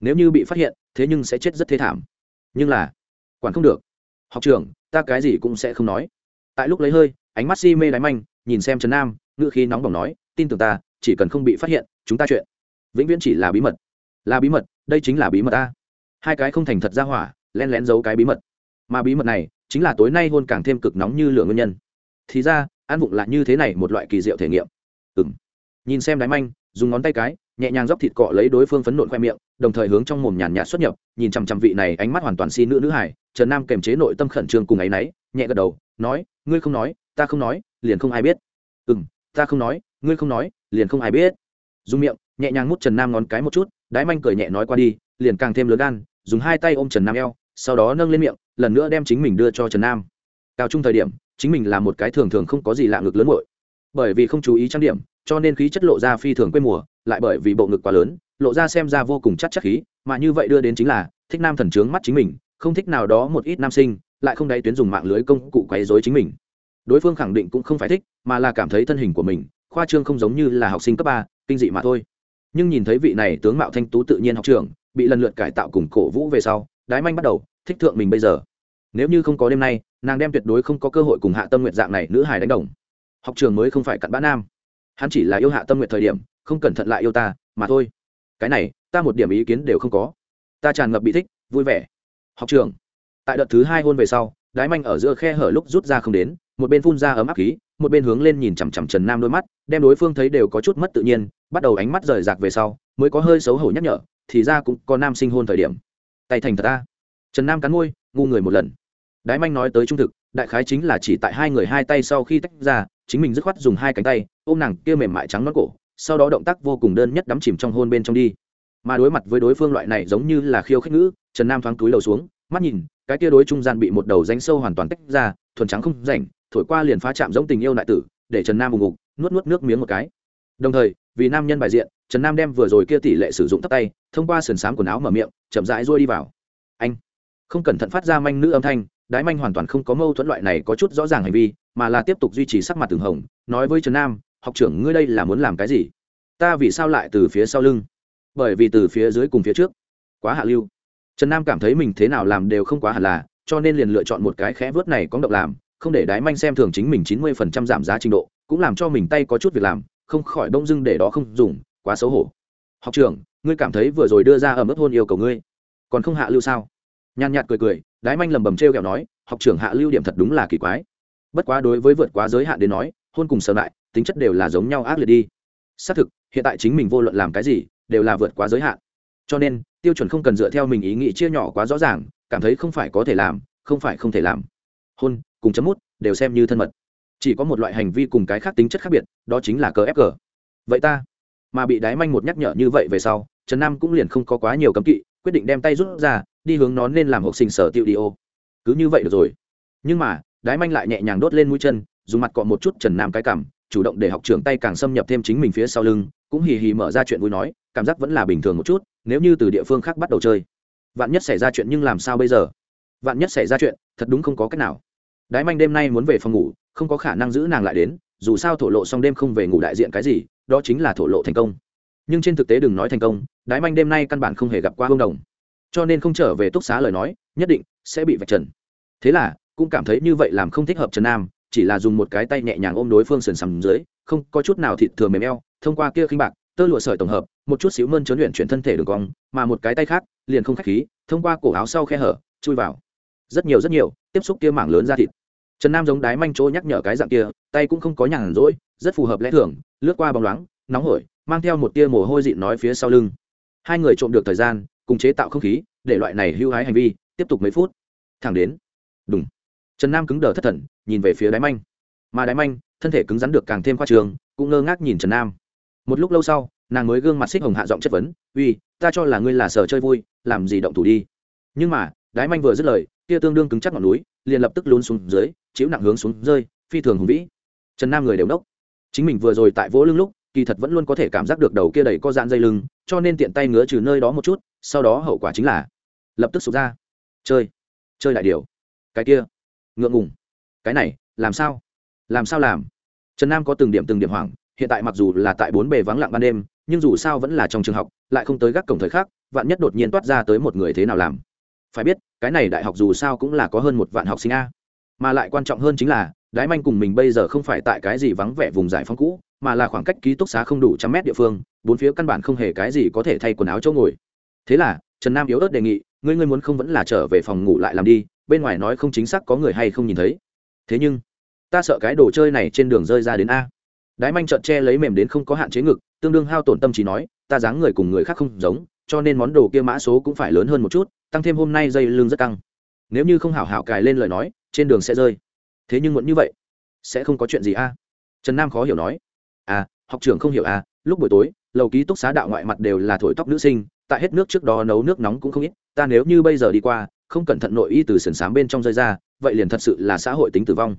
Nếu như bị phát hiện, thế nhưng sẽ chết rất thế thảm. Nhưng là, quản không được. Học trưởng, ta cái gì cũng sẽ không nói. Tại lúc lấy hơi, ánh mắt si mê đáy manh, nhìn xem trần nam, ngữ khí nóng bỏng nói tin tưởng ta, chỉ cần không bị phát hiện, chúng ta chuyện vĩnh viễn chỉ là bí mật. Là bí mật, đây chính là bí mật ta. Hai cái không thành thật ra hỏa len lén giấu cái bí mật. Mà bí mật này, chính là tối nay hôn càng thêm cực nóng như lửa nguyên nhân. Thì ra, ăn vụng lại như thế này một loại kỳ diệu thể nghiệm. Ừng nhìn xem đáy manh, dùng ngón tay cái, nhẹ nhàng dóc thịt cọ lấy đối phương phấn nộn khoe miệng, đồng thời hướng trong mồm nhàn nhạt xuất nhập, nhìn chằm chằm vị này ánh mắt hoàn toàn si nữ nữ hải trần nam kềm chế nội tâm khẩn trương cùng ấ y náy, nhẹ gật đầu, nói, ngươi không nói, ta không nói, liền không ai biết. Ừ m ta không nói ngươi không nói, liền không ai biết. Dùng miệng, nhẹ nhàng mút trần nam ngón cái một chút, đái manh cười nhẹ nói qua đi, liền càng thêm lớn gan, dùng hai tay ôm trần nam eo, sau đó nâng lên miệng, lần nữa đem chính mình đưa cho trần nam. Cao trung thời điểm, chính mình là một cái thường thường không có gì lạ ngực lớn vội. bởi vì không chú ý trang điểm, cho nên khí chất lộ ra phi thường quê mùa, lại bởi vì bộ ngực quá lớn, lộ ra xem ra vô cùng chắc chắc khí, mà như vậy đưa đến chính là, thích nam thần trướng mắt chính mình, không thích nào đó một ít nam sinh, lại không đáy tuyến dùng mạng lưới công cụ quấy dối chính mình. Đối phương khẳng định cũng không phải thích, mà là cảm thấy thân hình của mình khoa trương không giống như là học sinh cấp ba, kinh dị mà thôi. Nhưng nhìn thấy vị này tướng mạo thanh tú tự nhiên học trường bị lần lượt cải tạo cùng cổ vũ về sau, đái manh bắt đầu thích thượng mình bây giờ. Nếu như không có đêm nay, nàng đem tuyệt đối không có cơ hội cùng hạ tâm nguyện dạng này nữ hài đánh đồng. Học trường mới không phải cặn bã nam. Hắn chỉ là yêu hạ tâm nguyện thời điểm, không cẩn thận lại yêu ta, mà thôi. Cái này, ta một điểm ý kiến đều không có. Ta tràn ngập bị thích, vui vẻ. Học trường tại đợt thứ hai hôn về sau, đái manh ở giữa khe hở lúc rút ra không đến, một bên phun ra ấm áp khí một bên hướng lên nhìn chằm chằm trần nam đôi mắt, đem đối phương thấy đều có chút mất tự nhiên, bắt đầu ánh mắt rời rạc về sau, mới có hơi xấu hổ nhắc nhở, thì ra cũng có nam sinh hôn thời điểm. Tay thành thật ta. Trần nam cắn môi, ngu người một lần. Đái manh nói tới trung thực, đại khái chính là chỉ tại hai người hai tay sau khi tách ra, chính mình dứt khoát dùng hai cánh tay, ôm nàng kia mềm mại trắng non cổ, sau đó động tác vô cùng đơn nhất đắm chìm trong hôn bên trong đi. Mà đối mặt với đối phương loại này giống như là khiêu khích ngữ, trần nam thoáng túi đầu xuống, mắt nhìn, cái kia đối trung gian bị một đầu ránh sâu hoàn toàn tách ra, thuần trắng không rảnh thổi qua liền phá chạm giống tình yêu đại tử, để trần nam ùng ngục nuốt nuốt nước miếng một cái. Đồng thời, vì nam nhân bài diện, trần nam đem vừa rồi kia tỷ lệ sử dụng tắt tay, thông qua sườn xám quần áo mở miệng, chậm rãi rôi đi vào. Anh. Không cẩn thận phát ra manh nữ âm thanh, đái manh hoàn toàn không có mâu thuẫn loại này có chút rõ ràng hành vi, mà là tiếp tục duy trì sắc mặt từng hồng, nói với trần nam, học trưởng, ngươi đây là muốn làm cái gì? Ta vì sao lại từ phía sau lưng? Bởi vì từ phía dưới cùng phía trước. Quá hạ lưu. Trần nam cảm thấy mình thế nào làm đều không quá hẳn là, cho nên liền lựa chọn một cái khẽ vớt này có động làm không để đái manh xem thường chính mình chín mươi phần trăm giảm giá trình độ, cũng làm cho mình tay có chút việc làm, không khỏi đông dưng để đó không dùng, quá xấu hổ. Học trưởng, ngươi cảm thấy vừa rồi đưa ra ở mức hôn yêu cầu ngươi, còn không hạ lưu sao? Nhàn nhạt cười cười, đái manh lầm bầm t r e o kẹo nói, học trưởng hạ lưu điểm thật đúng là kỳ quái. Bất quá đối với vượt quá giới hạn đến nói, hôn cùng sở lại, tính chất đều là giống nhau ác liệt đi. Xác thực, hiện tại chính mình vô luận làm cái gì, đều là vượt quá giới hạn. Cho nên, tiêu chuẩn không cần dựa theo mình ý nghĩ chia nhỏ quá rõ ràng, cảm thấy không phải có thể làm, không phải không thể làm hôn, cùng chấm mút, đều xem như thân mật. Chỉ có một loại hành vi cùng cái khác tính chất khác biệt, đó chính là cờ ép cờ vậy ta? Mà bị đái manh một nhắc nhở như vậy về sau, trần nam cũng liền không có quá nhiều cấm kỵ, quyết định đem tay rút ra, đi hướng nó nên làm học sinh sở tiêu đi ô. Cứ như vậy được rồi. Nhưng mà, đái manh lại nhẹ nhàng đốt lên mũi chân, dùng mặt cọ một chút trần nam cái cảm, chủ động để học trưởng tay càng xâm nhập thêm chính mình phía sau lưng, cũng hì hì mở ra chuyện vui nói, cảm giác vẫn là bình thường một chút, nếu như từ địa phương khác bắt đầu chơi. Vạn nhất xảy ra chuyện nhưng làm sao bây giờ? Vạn nhất xảy ra chuyện, thật đúng không có cách nào đái manh đêm nay muốn về phòng ngủ, không có khả năng giữ nàng lại đến, dù sao thổ lộ xong đêm không về ngủ đại diện cái gì, đó chính là thổ lộ thành công. Nhưng trên thực tế đừng nói thành công, đái manh đêm nay căn bản không hề gặp qua hương đồng. Cho nên không trở về túc xá lời nói, nhất định sẽ bị vạch trần. Thế là, cũng cảm thấy như vậy làm không thích hợp trần nam, chỉ là dùng một cái tay nhẹ nhàng ôm đối phương sườn sầm dưới, không có chút nào thịt thừa mềm eo, thông qua kia khinh bạc, tơ lụa sợi tổng hợp, một chút xíu mơn trớn luyện chuyển thân thể đường cong, mà một cái tay khác, liền không khách khí, thông qua cổ áo sau khe hở, chui vào rất nhiều rất nhiều, tiếp xúc kia mảng lớn ra thịt. Trần nam giống đái manh chỗ nhắc nhở cái dạng kia, tay cũng không có nhàn rỗi, rất phù hợp lẽ thường, lướt qua bóng loáng, nóng hổi, mang theo một tia mồ hôi dị nói phía sau lưng. Hai người trộm được thời gian, cùng chế tạo không khí, để loại này hưu hái hành vi, tiếp tục mấy phút. Thẳng đến đúng trần nam cứng đờ thất thần, nhìn về phía đáy manh. Mà đáy manh, thân thể cứng rắn được càng thêm khoa trường, cũng ngơ ngác nhìn trần nam. Một lúc lâu sau, nàng mới gương mặt xích hồng hạ giọng chất vấn, uy, ta cho là ngươi là sở chơi vui, làm gì động thủ đi. Nhưng mà, đái manh vừa dứt lời kia tương đương cứng chắc ngọn núi, liền lập tức lún xuống dưới, chịu nặng hướng xuống rơi, phi thường hùng vĩ. Trần nam người đều nốc chính mình vừa rồi tại vỗ lưng lúc, kỳ thật vẫn luôn có thể cảm giác được đầu kia đầy có dạn dây lưng, cho nên tiện tay ngứa trừ nơi đó một chút, sau đó hậu quả chính là lập tức sụp ra. Chơi chơi lại điều. Cái kia, ngượng ngùng. Cái này, làm sao? Làm sao làm? Trần nam có từng điểm từng điểm hoảng, hiện tại mặc dù là tại bốn bề vắng lặng ban đêm, nhưng dù sao vẫn là trong trường học, lại không tới gác cổng thời khác vạn nhất đột nhiên toát ra tới một người thế nào làm? Phải biết cái này đại học dù sao cũng là có hơn một vạn học sinh a. Mà lại quan trọng hơn chính là, đái manh cùng mình bây giờ không phải tại cái gì vắng vẻ vùng giải phóng cũ, mà là khoảng cách ký túc xá không đủ trăm mét địa phương, bốn phía căn bản không hề cái gì có thể thay quần áo chỗ ngồi. Thế là, trần nam yếu ớt đề nghị, ngươi ngươi muốn không vẫn là trở về phòng ngủ lại làm đi, bên ngoài nói không chính xác có người hay không nhìn thấy. Thế nhưng, ta sợ cái đồ chơi này trên đường rơi ra đến a. Đái manh trợn che lấy mềm đến không có hạn chế ngực, tương đương hao tổn tâm trí nói, ta dáng người cùng người khác không giống cho nên món đồ kia mã số cũng phải lớn hơn một chút, tăng thêm hôm nay dây lưng rất căng. Nếu như không hảo hảo cài lên lời nói, trên đường sẽ rơi. Thế nhưng muộn như vậy, sẽ không có chuyện gì a? Trần nam khó hiểu nói. À học trưởng không hiểu à lúc buổi tối, lầu ký túc xá đạo ngoại mặt đều là thổi tóc nữ sinh, tại hết nước trước đó nấu nước nóng cũng không ít, ta nếu như bây giờ đi qua, không cẩn thận nội y từ sườn sám bên trong rơi ra, vậy liền thật sự là xã hội tính tử vong.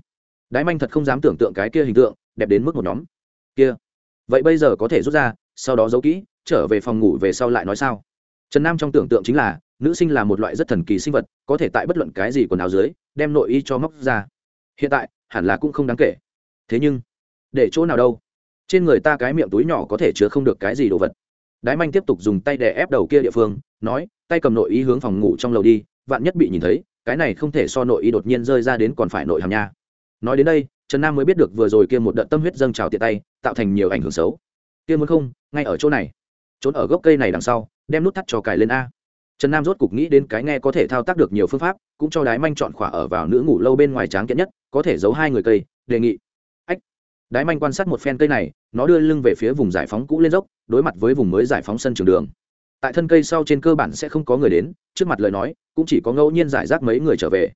Đái manh thật không dám tưởng tượng cái kia hình tượng, đẹp đến mức một nhóm. Kia, vậy bây giờ có thể rút ra, sau đó giấu kỹ trở về phòng ngủ về sau lại nói sao? Trần nam trong tưởng tượng chính là, nữ sinh là một loại rất thần kỳ sinh vật, có thể tại bất luận cái gì quần áo dưới, đem nội y cho móc ra. Hiện tại, hẳn là cũng không đáng kể. Thế nhưng, để chỗ nào đâu? Trên người ta cái miệng túi nhỏ có thể chứa không được cái gì đồ vật. Đái manh tiếp tục dùng tay đè ép đầu kia địa phương, nói, tay cầm nội y hướng phòng ngủ trong lầu đi, vạn nhất bị nhìn thấy, cái này không thể so nội y đột nhiên rơi ra đến còn phải nội hàm nha. Nói đến đây, trần nam mới biết được vừa rồi kia một đợt tâm huyết dâng trào tiện tay, tạo thành nhiều ảnh hưởng xấu. Kia muốn không, ngay ở chỗ này trốn ở gốc cây này đằng sau, đem nút thắt cho cài lên a. Trần nam rốt cục nghĩ đến cái nghe có thể thao tác được nhiều phương pháp, cũng cho đái manh chọn khỏa ở vào nữ ngủ lâu bên ngoài tráng kiện nhất, có thể giấu hai người cây, đề nghị. Ách. Đái manh quan sát một phen cây này, nó đưa lưng về phía vùng giải phóng cũ lên dốc, đối mặt với vùng mới giải phóng sân trường đường. Tại thân cây sau trên cơ bản sẽ không có người đến, trước mặt lời nói, cũng chỉ có ngẫu nhiên giải rác mấy người trở về.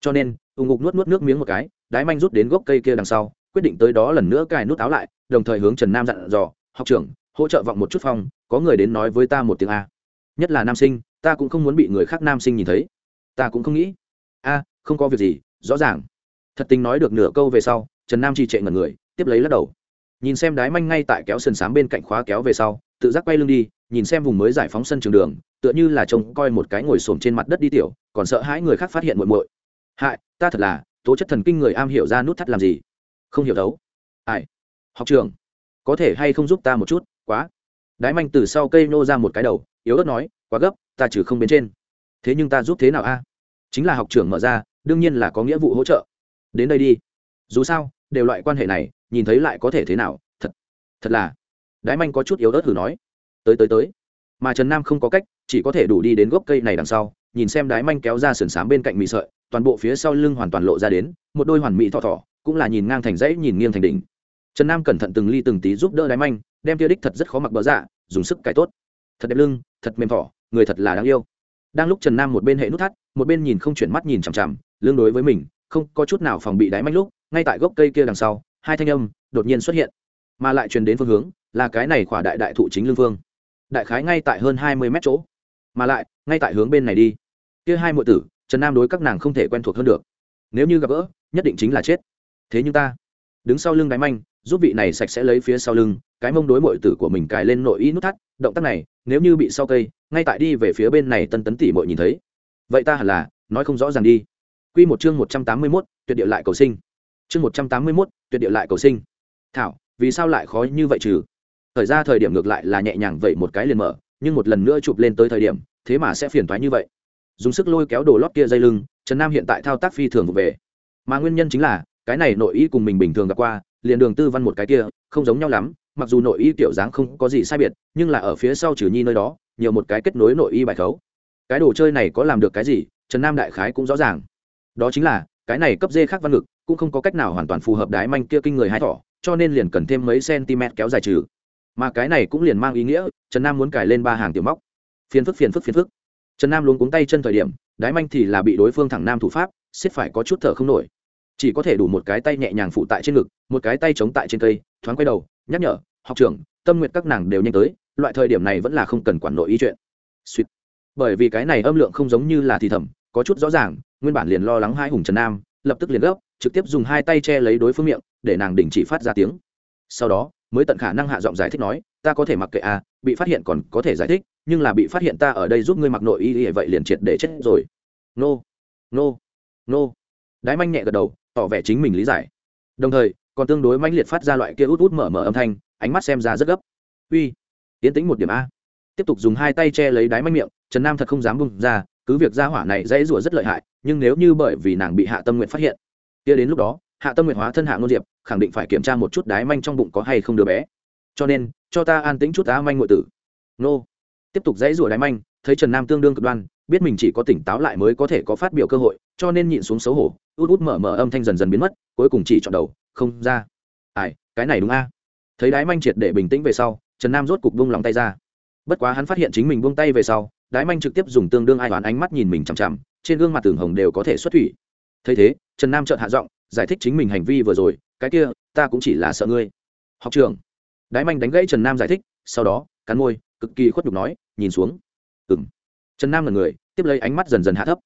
Cho nên, ù ngục nuốt nuốt nước miếng một cái, đái manh rút đến gốc cây kia đằng sau, quyết định tới đó lần nữa cài nút áo lại, đồng thời hướng trần nam dặn dò, học trưởng, hỗ trợ vọng một chút phong có người đến nói với ta một tiếng a. Nhất là nam sinh, ta cũng không muốn bị người khác nam sinh nhìn thấy. Ta cũng không nghĩ. A, không có việc gì, rõ ràng. Thật tình nói được nửa câu về sau, trần nam trì trệ ngần người, tiếp lấy lắc đầu. Nhìn xem đái manh ngay tại kéo sườn s á m bên cạnh khóa kéo về sau, tự giác quay lưng đi, nhìn xem vùng mới giải phóng sân trường đường, tựa như là trông coi một cái ngồi xổm trên mặt đất đi tiểu, còn sợ hãi người khác phát hiện muội muội. Hại, ta thật là, tố chất thần kinh người am hiểu ra nút thắt làm gì? Không hiểu đấu. Ai? Học trường. Có thể hay không giúp ta một chút? Quá đái manh từ sau cây nô ra một cái đầu, yếu ớt nói, quá gấp, ta trừ không bên trên. Thế nhưng ta giúp thế nào a? Chính là học trưởng mở ra, đương nhiên là có nghĩa vụ hỗ trợ. Đến đây đi. Dù sao, đều loại quan hệ này, nhìn thấy lại có thể thế nào, thật thật là. Đái manh có chút yếu ớt thử nói. Tới tới tới. Mà trần nam không có cách, chỉ có thể đủ đi đến gốc cây này đằng sau, nhìn xem đái manh kéo ra sườn s á m bên cạnh mì sợi, toàn bộ phía sau lưng hoàn toàn lộ ra đến, một đôi hoàn mỹ thọ thọ, cũng là nhìn ngang thành dãy, nhìn nghiêng thành đỉnh trần nam cẩn thận từng ly từng tí giúp đỡ đái manh, đem tia đích thật rất khó mặc bỡ dạ dùng sức cải tốt. Thật đẹp lưng, thật mềm thỏ, người thật là đáng yêu. Đang lúc trần nam một bên hệ nút thắt, một bên nhìn không chuyển mắt nhìn chằm chằm lương đối với mình, không có chút nào phòng bị đáy manh lúc, ngay tại gốc cây kia đằng sau, hai thanh âm đột nhiên xuất hiện, mà lại truyền đến phương hướng là cái này khỏa đại đại thụ chính lương phương đại khái ngay tại hơn hai mươi mét chỗ, mà lại, ngay tại hướng bên này đi. Kia hai mọi tử, trần nam đối các nàng không thể quen thuộc hơn được. Nếu như gặp gỡ, nhất định chính là chết. Thế nhưng ta, đứng sau lưng đáy manh giúp vị này sạch sẽ lấy phía sau lưng, cái mông đối mội tử của mình cài lên nội y nút thắt, động tác này, nếu như bị sau cây, ngay tại đi về phía bên này tân tấn tỷ mội nhìn thấy. Vậy ta hẳn là, nói không rõ ràng đi. Q một chương một trăm tám mươi mốt, tuyệt địa lại cầu sinh. Chương một trăm tám mươi mốt, tuyệt địa lại cầu sinh. Thảo, vì sao lại khó như vậy trừ? Thời ra thời điểm ngược lại là nhẹ nhàng vậy một cái liền mở, nhưng một lần nữa chụp lên tới thời điểm, thế mà sẽ phiền thoái như vậy. Dùng sức lôi kéo đồ lót kia dây lưng, trần nam hiện tại thao tác phi thường vụ về. Mà nguyên nhân chính là, cái này nội ý cùng mình bình thường gặp qua liền đường tư văn một cái kia, không giống nhau lắm, mặc dù nội y kiểu dáng không có gì sai biệt, nhưng là ở phía sau trừ nhi nơi đó, nhiều một cái kết nối nội y bài khấu. Cái đồ chơi này có làm được cái gì, trần nam đại khái cũng rõ ràng. Đó chính là, cái này cấp dê khác văn ngực, cũng không có cách nào hoàn toàn phù hợp đái manh kia kinh người hai thỏ, cho nên liền cần thêm mấy cm kéo dài trừ. Mà cái này cũng liền mang ý nghĩa, trần nam muốn cài lên ba hàng tiểu móc. Phiền phức phiền phức phiền phức. Trần nam luôn cuống tay chân thời điểm, đái manh thì là bị đối phương thẳng nam thủ pháp, xiết phải có chút thở không nổi chỉ có thể đủ một cái tay nhẹ nhàng phụ tại trên ngực, một cái tay chống tại trên cây, thoáng quay đầu, nhắc nhở, học trưởng, tâm nguyện các nàng đều nhanh tới, loại thời điểm này vẫn là không cần quản nội ý chuyện. Sweet. bởi vì cái này âm lượng không giống như là thì thầm, có chút rõ ràng, nguyên bản liền lo lắng hai hùng trần nam, lập tức liền gấp, trực tiếp dùng hai tay che lấy đối phương miệng, để nàng đình chỉ phát ra tiếng. Sau đó, mới tận khả năng hạ giọng giải thích nói, ta có thể mặc kệ à bị phát hiện còn có thể giải thích, nhưng là bị phát hiện ta ở đây giúp ngươi mặc nội y vậy liền triệt để chết rồi. Nô. Nô. Nô. Đái manh nhẹ gật đầu tỏ vẻ chính mình lý giải. Đồng thời, còn tương đối mãnh liệt phát ra loại kia út út mở mở âm thanh, ánh mắt xem ra rất gấp. Uy tiến tĩnh một điểm a. Tiếp tục dùng hai tay che lấy đáy manh miệng, trần nam thật không dám bung ra, cứ việc ra hỏa này dãy rủa rất lợi hại, nhưng nếu như bởi vì nàng bị hạ tâm nguyện phát hiện, kia đến lúc đó, hạ tâm nguyện hóa thân hạ ngôn diệp, khẳng định phải kiểm tra một chút đái manh trong bụng có hay không đứa bé. Cho nên, cho ta an tĩnh chút á manh ngụy tử. Nô. Tiếp tục dãy rủa đái manh, thấy trần nam tương đương cực đoan biết mình chỉ có tỉnh táo lại mới có thể có phát biểu cơ hội, cho nên nhịn xuống xấu hổ, út út mở mở âm thanh dần dần biến mất, cuối cùng chỉ chọn đầu, không ra. Ai, cái này đúng a. Thấy đái manh triệt để bình tĩnh về sau, trần nam rốt cục buông lòng tay ra. Bất quá hắn phát hiện chính mình buông tay về sau, đái manh trực tiếp dùng tương đương ai đoán ánh mắt nhìn mình chằm chằm, trên gương mặt tường hồng đều có thể xuất thủy. Thấy thế, trần nam chợt hạ giọng, giải thích chính mình hành vi vừa rồi, cái kia, ta cũng chỉ là sợ ngươi. Học trường đái manh đánh gãy trần nam giải thích, sau đó, cắn môi, cực kỳ khuất nhục nói, nhìn xuống. Ừng trần nam là người, tiếp lấy ánh mắt dần dần hạ thấp.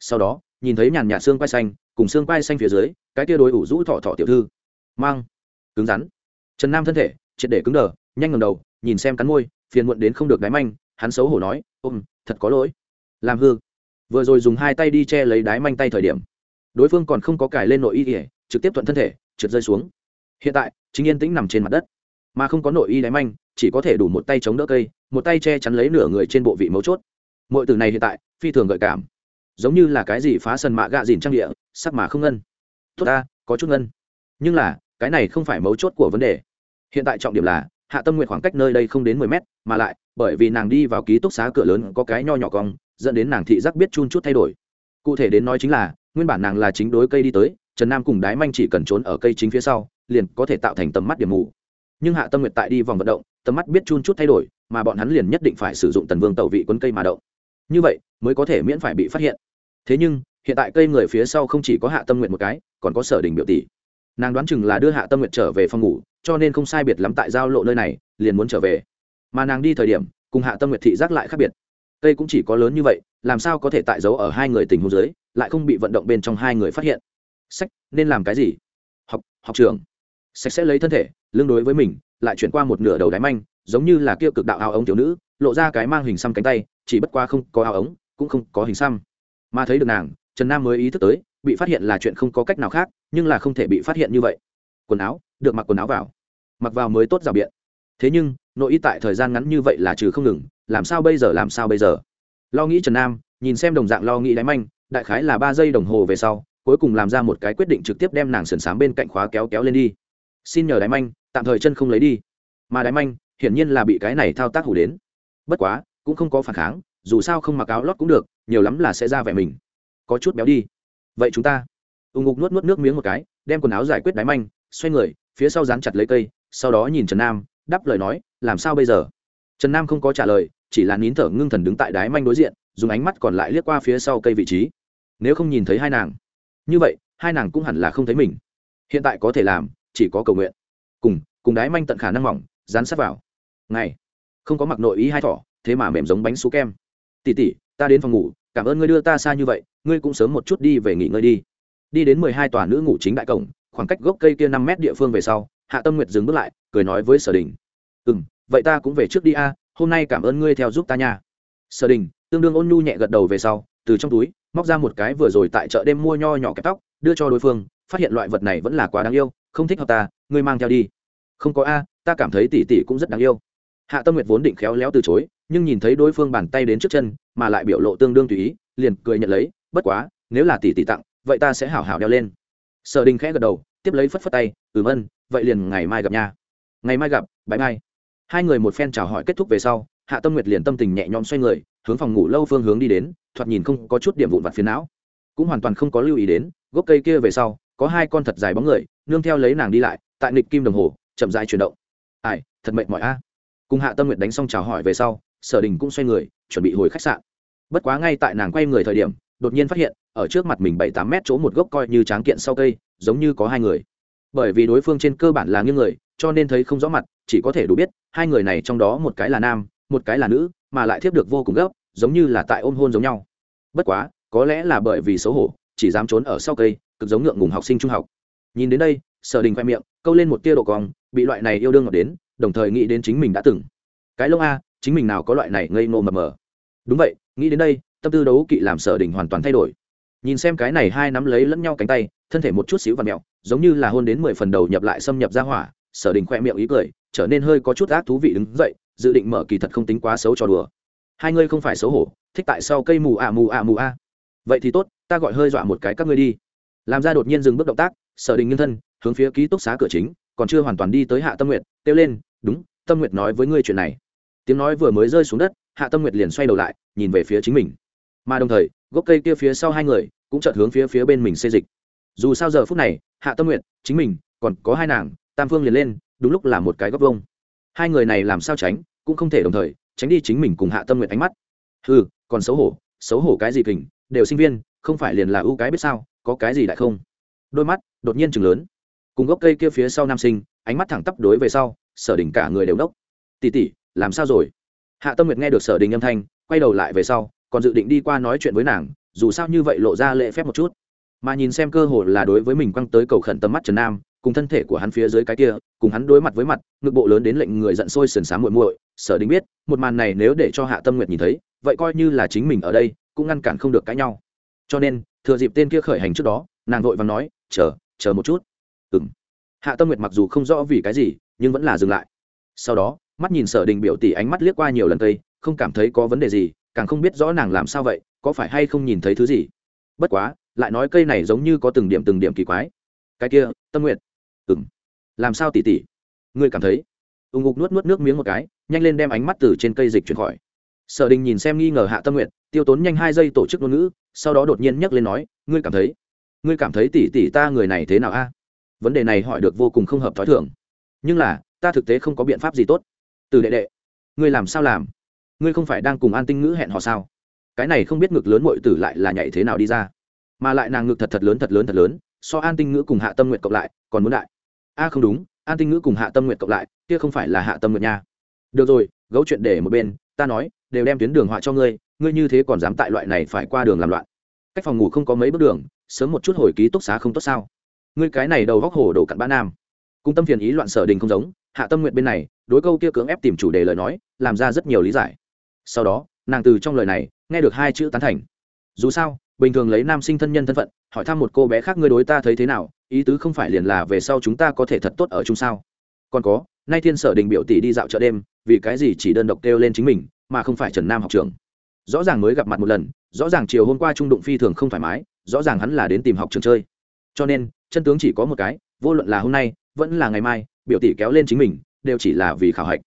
Sau đó, nhìn thấy nhàn nhạt xương quai xanh, cùng xương quai xanh phía dưới, cái tia đối ủ rũ thọ thọ tiểu thư. Mang. Cứng rắn. Trần nam thân thể, triệt để cứng đờ, nhanh ngầm đầu, nhìn xem cắn môi, phiền muộn đến không được đáy manh, hắn xấu hổ nói ôm thật có lỗi. Làm hư. Vừa rồi dùng hai tay đi che lấy đáy manh tay thời điểm, đối phương còn không có cài lên nội y ỉa trực tiếp thuận thân thể, trượt rơi xuống. Hiện tại, chính yên tĩnh nằm trên mặt đất, mà không có nội y đáy manh, chỉ có thể đủ một tay chống đỡ cây, một tay che chắn lấy nửa người trên bộ vị mấu chốt mọi từ này hiện tại, phi thường gợi cảm. Giống như là cái gì phá sần mạ gạ dìn trang địa, sắc mà không ngân. Tốt ta, có chút ngân. Nhưng là, cái này không phải mấu chốt của vấn đề. Hiện tại trọng điểm là, hạ tâm nguyện khoảng cách nơi đây không đến mười mét, mà lại, bởi vì nàng đi vào ký túc xá cửa lớn có cái nho nhỏ cong, dẫn đến nàng thị giác biết chun chút thay đổi. Cụ thể đến nói chính là, nguyên bản nàng là chính đối cây đi tới, trần nam cùng đái manh chỉ cần trốn ở cây chính phía sau, liền có thể tạo thành tầm mắt điểm mù. Nhưng hạ tâm nguyện tại đi vòng vận động, tầm mắt biết chun chút thay đổi, mà bọn hắn liền nhất định phải sử dụng tần vương tẩu vị quấn cây mà động như vậy, mới có thể miễn phải bị phát hiện. Thế nhưng, hiện tại cây người phía sau không chỉ có hạ tâm nguyện một cái, còn có sở đình biểu tỷ. Nàng đoán chừng là đưa hạ tâm nguyện trở về phòng ngủ, cho nên không sai biệt lắm tại giao lộ nơi này, liền muốn trở về. Mà nàng đi thời điểm, cùng hạ tâm nguyện thị giác lại khác biệt. Cây cũng chỉ có lớn như vậy, làm sao có thể tại giấu ở hai người tình hôn dưới, lại không bị vận động bên trong hai người phát hiện? Sách, nên làm cái gì? Học học trường sách sẽ lấy thân thể, lương đối với mình, lại chuyển qua một nửa đầu đáy manh giống như là kia cực đạo áo ống thiếu nữ, lộ ra cái mang hình xăm cánh tay, chỉ bất qua không có áo ống, cũng không có hình xăm. Mà thấy được nàng, trần nam mới ý thức tới, bị phát hiện là chuyện không có cách nào khác, nhưng là không thể bị phát hiện như vậy. Quần áo, được mặc quần áo vào. Mặc vào mới tốt rào biện. Thế nhưng, nội y tại thời gian ngắn như vậy là trừ không ngừng, làm sao bây giờ, làm sao bây giờ? Lo nghĩ trần nam, nhìn xem đồng dạng lo nghĩ đáy manh, đại khái là ba giây đồng hồ về sau, cuối cùng làm ra một cái quyết định trực tiếp đem nàng sườn s bên cạnh khóa kéo kéo lên đi. Xin nhờ đáy manh, tạm thời chân không lấy đi. Mà đáy manh hiển nhiên là bị cái này thao tác hủ đến. Bất quá, cũng không có phản kháng, dù sao không mặc áo lót cũng được, nhiều lắm là sẽ ra vẻ mình. Có chút béo đi. Vậy chúng ta ù ngục nuốt nuốt nước miếng một cái, đem quần áo giải quyết đáy manh, xoay người, phía sau dán chặt lấy cây, sau đó nhìn trần nam, đáp lời nói, làm sao bây giờ? Trần nam không có trả lời, chỉ là nín thở ngưng thần đứng tại đáy manh đối diện, dùng ánh mắt còn lại liếc qua phía sau cây vị trí. Nếu không nhìn thấy hai nàng, như vậy, hai nàng cũng hẳn là không thấy mình. Hiện tại có thể làm, chỉ có cầu nguyện. Cùng cùng đái manh tận khả năng mỏng, dán sát vào ngày. Không có mặc nội ý hai thỏ, thế mà mềm giống bánh xú kem. Tỉ tỉ ta đến phòng ngủ, cảm ơn ngươi đưa ta xa như vậy, ngươi cũng sớm một chút đi về nghỉ ngơi đi. Đi đến mười hai tòa nữ ngủ chính đại cổng, khoảng cách gốc cây kia năm mét địa phương về sau, hạ tâm nguyệt dừng bước lại, cười nói với sở đình. Ừ m vậy ta cũng về trước đi a, hôm nay cảm ơn ngươi theo giúp ta nha. Sở đình, tương đương ôn nhu nhẹ gật đầu về sau, từ trong túi, móc ra một cái vừa rồi tại chợ đêm mua nho nhỏ kẹp tóc, đưa cho đối phương, phát hiện loại vật này vẫn là quá đáng yêu, không thích hợp ta, ngươi mang theo đi. Không có a, ta cảm thấy tỷ tỷ cũng rất đáng yêu hạ tâm nguyệt vốn định khéo léo từ chối, nhưng nhìn thấy đối phương bàn tay đến trước chân, mà lại biểu lộ tương đương tùy ý, liền cười nhận lấy, bất quá, nếu là tỷ tỷ tặng, vậy ta sẽ hảo hảo đeo lên. Sở đình khẽ gật đầu, tiếp lấy phất phất tay, ừm ân, vậy liền ngày mai gặp nha. Ngày mai gặp bãi mai. Hai người một phen chào hỏi kết thúc về sau, hạ tâm nguyệt liền tâm tình nhẹ nhõm xoay người, hướng phòng ngủ lâu phương hướng đi đến, thoạt nhìn không có chút điểm vụn vặt phiền não. Cũng hoàn toàn không có lưu ý đến, gốc cây kia về sau, có hai con thật dài bóng người, nương theo lấy nàng đi lại, tại nịch kim đồng hồ, chậm dài chuyển động. Ai, thật mệt mỏi a cùng hạ tâm nguyện đánh xong chào hỏi về sau, sở đình cũng xoay người, chuẩn bị hồi khách sạn. Bất quá ngay tại nàng quay người thời điểm, đột nhiên phát hiện, ở trước mặt mình bảy tám mét chỗ một gốc coi như tráng kiện sau cây, giống như có hai người. Bởi vì đối phương trên cơ bản là nghiêng người, cho nên thấy không rõ mặt, chỉ có thể đủ biết, hai người này trong đó một cái là nam, một cái là nữ, mà lại thiếp được vô cùng gấp, giống như là tại ôm hôn giống nhau. Bất quá, có lẽ là bởi vì xấu hổ, chỉ dám trốn ở sau cây, cực giống ngượng ngùng học sinh trung học. Nhìn đến đây, sở đình khoe miệng, câu lên một tia độ cong, bị loại này yêu đương ngọt đến đồng thời nghĩ đến chính mình đã từng. Cái lông a, chính mình nào có loại này ngây ngô mập mờ. Đúng vậy, nghĩ đến đây, tâm tư đấu kỵ làm sở đình hoàn toàn thay đổi. Nhìn xem cái này hai nắm lấy lẫn nhau cánh tay, thân thể một chút xíu và mẹo, giống như là hôn đến mười phần đầu nhập lại xâm nhập ra hỏa, sở đình khoe miệng ý cười, trở nên hơi có chút ác thú vị đứng dậy, dự định mở kỳ thật không tính quá xấu cho đùa. Hai ngươi không phải xấu hổ, thích tại sau cây mù à mù à mù a vậy thì tốt, ta gọi hơi dọa một cái các ngươi đi. Làm ra đột nhiên dừng bước động tác, sở đình nghiêng thân, hướng phía ký túc xá cửa chính còn chưa hoàn toàn đi tới hạ tâm nguyệt, kêu lên, đúng, tâm nguyệt nói với ngươi chuyện này. Tiếng nói vừa mới rơi xuống đất, hạ tâm nguyệt liền xoay đầu lại, nhìn về phía chính mình. Mà đồng thời, gốc cây kia phía sau hai người cũng chợt hướng phía phía bên mình xê dịch. Dù sao giờ phút này, hạ tâm nguyệt, chính mình, còn có hai nàng, tam phương liền lên, đúng lúc là một cái góc vông hai người này làm sao tránh, cũng không thể đồng thời, tránh đi chính mình cùng hạ tâm nguyệt ánh mắt. Ừ còn xấu hổ xấu hổ cái gì kình, đều sinh viên, không phải liền là ưu cái biết sao, có cái gì đại không? Đôi mắt đột nhiên chừng lớn cùng gốc cây kia phía sau nam sinh, ánh mắt thẳng tắp đối về sau, sở đình cả người đều đốc. Tỉ tỉ, làm sao rồi? Hạ tâm nguyệt nghe được sở đình âm thanh, quay đầu lại về sau, còn dự định đi qua nói chuyện với nàng, dù sao như vậy lộ ra lệ phép một chút. Mà nhìn xem cơ hội là đối với mình quăng tới cầu khẩn tầm mắt trần nam, cùng thân thể của hắn phía dưới cái kia, cùng hắn đối mặt với mặt, ngực bộ lớn đến lệnh người giận sôi sườn sáng muội muội, sở đình biết, một màn này nếu để cho hạ tâm nguyệt nhìn thấy, vậy coi như là chính mình ở đây, cũng ngăn cản không được cãi nhau. Cho nên, thừa dịp tên kia khởi hành trước đó, nàng vội và nói, chờ chờ một chút ừ m hạ tâm nguyệt mặc dù không rõ vì cái gì nhưng vẫn là dừng lại. Sau đó mắt nhìn sở đình biểu tỷ ánh mắt liếc qua nhiều lần tây, không cảm thấy có vấn đề gì càng không biết rõ nàng làm sao vậy có phải hay không nhìn thấy thứ gì. Bất quá lại nói cây này giống như có từng điểm từng điểm kỳ quái. Cái kia tâm nguyện ừ m làm sao tỉ tỉ? Ngươi cảm thấy? Ưng ngục nuốt nuốt nước miếng một cái nhanh lên đem ánh mắt từ trên cây dịch chuyển khỏi. Sở đình nhìn xem nghi ngờ hạ tâm nguyện tiêu tốn nhanh hai giây tổ chức ngôn ngữ sau đó đột nhiên nhắc lên nói ngươi cảm thấy? Ngươi cảm thấy tỉ tỉ ta người này thế nào a? Vấn đề này hỏi được vô cùng không hợp t h ó i thường. Nhưng là, ta thực tế không có biện pháp gì tốt. Từ đệ đệ, ngươi làm sao làm? Ngươi không phải đang cùng an tinh ngữ hẹn họ sao? Cái này không biết ngực lớn mội tử lại là nhảy thế nào đi ra. Mà lại nàng ngực thật thật lớn thật lớn thật lớn, so an tinh ngữ cùng hạ tâm nguyện cộng lại, còn muốn đại. A, không đúng, an tinh ngữ cùng hạ tâm nguyện cộng lại, kia không phải là hạ tâm nguyện nha. Được rồi, gấu chuyện để một bên, ta nói, đều đem tuyến đường họa cho ngươi ngươi như thế còn dám tại loại này phải qua đường làm loạn. Cách phòng ngủ không có mấy bước đường, sớm một chút hồi ký túc xá không tốt sao? Ngươi cái này đầu góc hồ đổ cặn bã nam. Cung tâm phiền ý loạn sở đình không giống, hạ tâm nguyện bên này, đối câu kia cưỡng ép tìm chủ đề lời nói, làm ra rất nhiều lý giải. Sau đó, nàng từ trong lời này, nghe được hai chữ tán thành. Dù sao, bình thường lấy nam sinh thân nhân thân phận, hỏi thăm một cô bé khác ngươi đối ta thấy thế nào, ý tứ không phải liền là về sau chúng ta có thể thật tốt ở chung sao? Còn có, nay thiên sở đình biểu tỷ đi dạo chợ đêm, vì cái gì chỉ đơn độc kêu lên chính mình, mà không phải trần nam học trường rõ ràng mới gặp mặt một lần, rõ ràng chiều hôm qua trung đụng phi thường không thoải mái, rõ ràng hắn là đến tìm học trường chơi. Cho nên chân tướng chỉ có một cái, vô luận là hôm nay, vẫn là ngày mai, biểu tỷ kéo lên chính mình, đều chỉ là vì khảo hạch.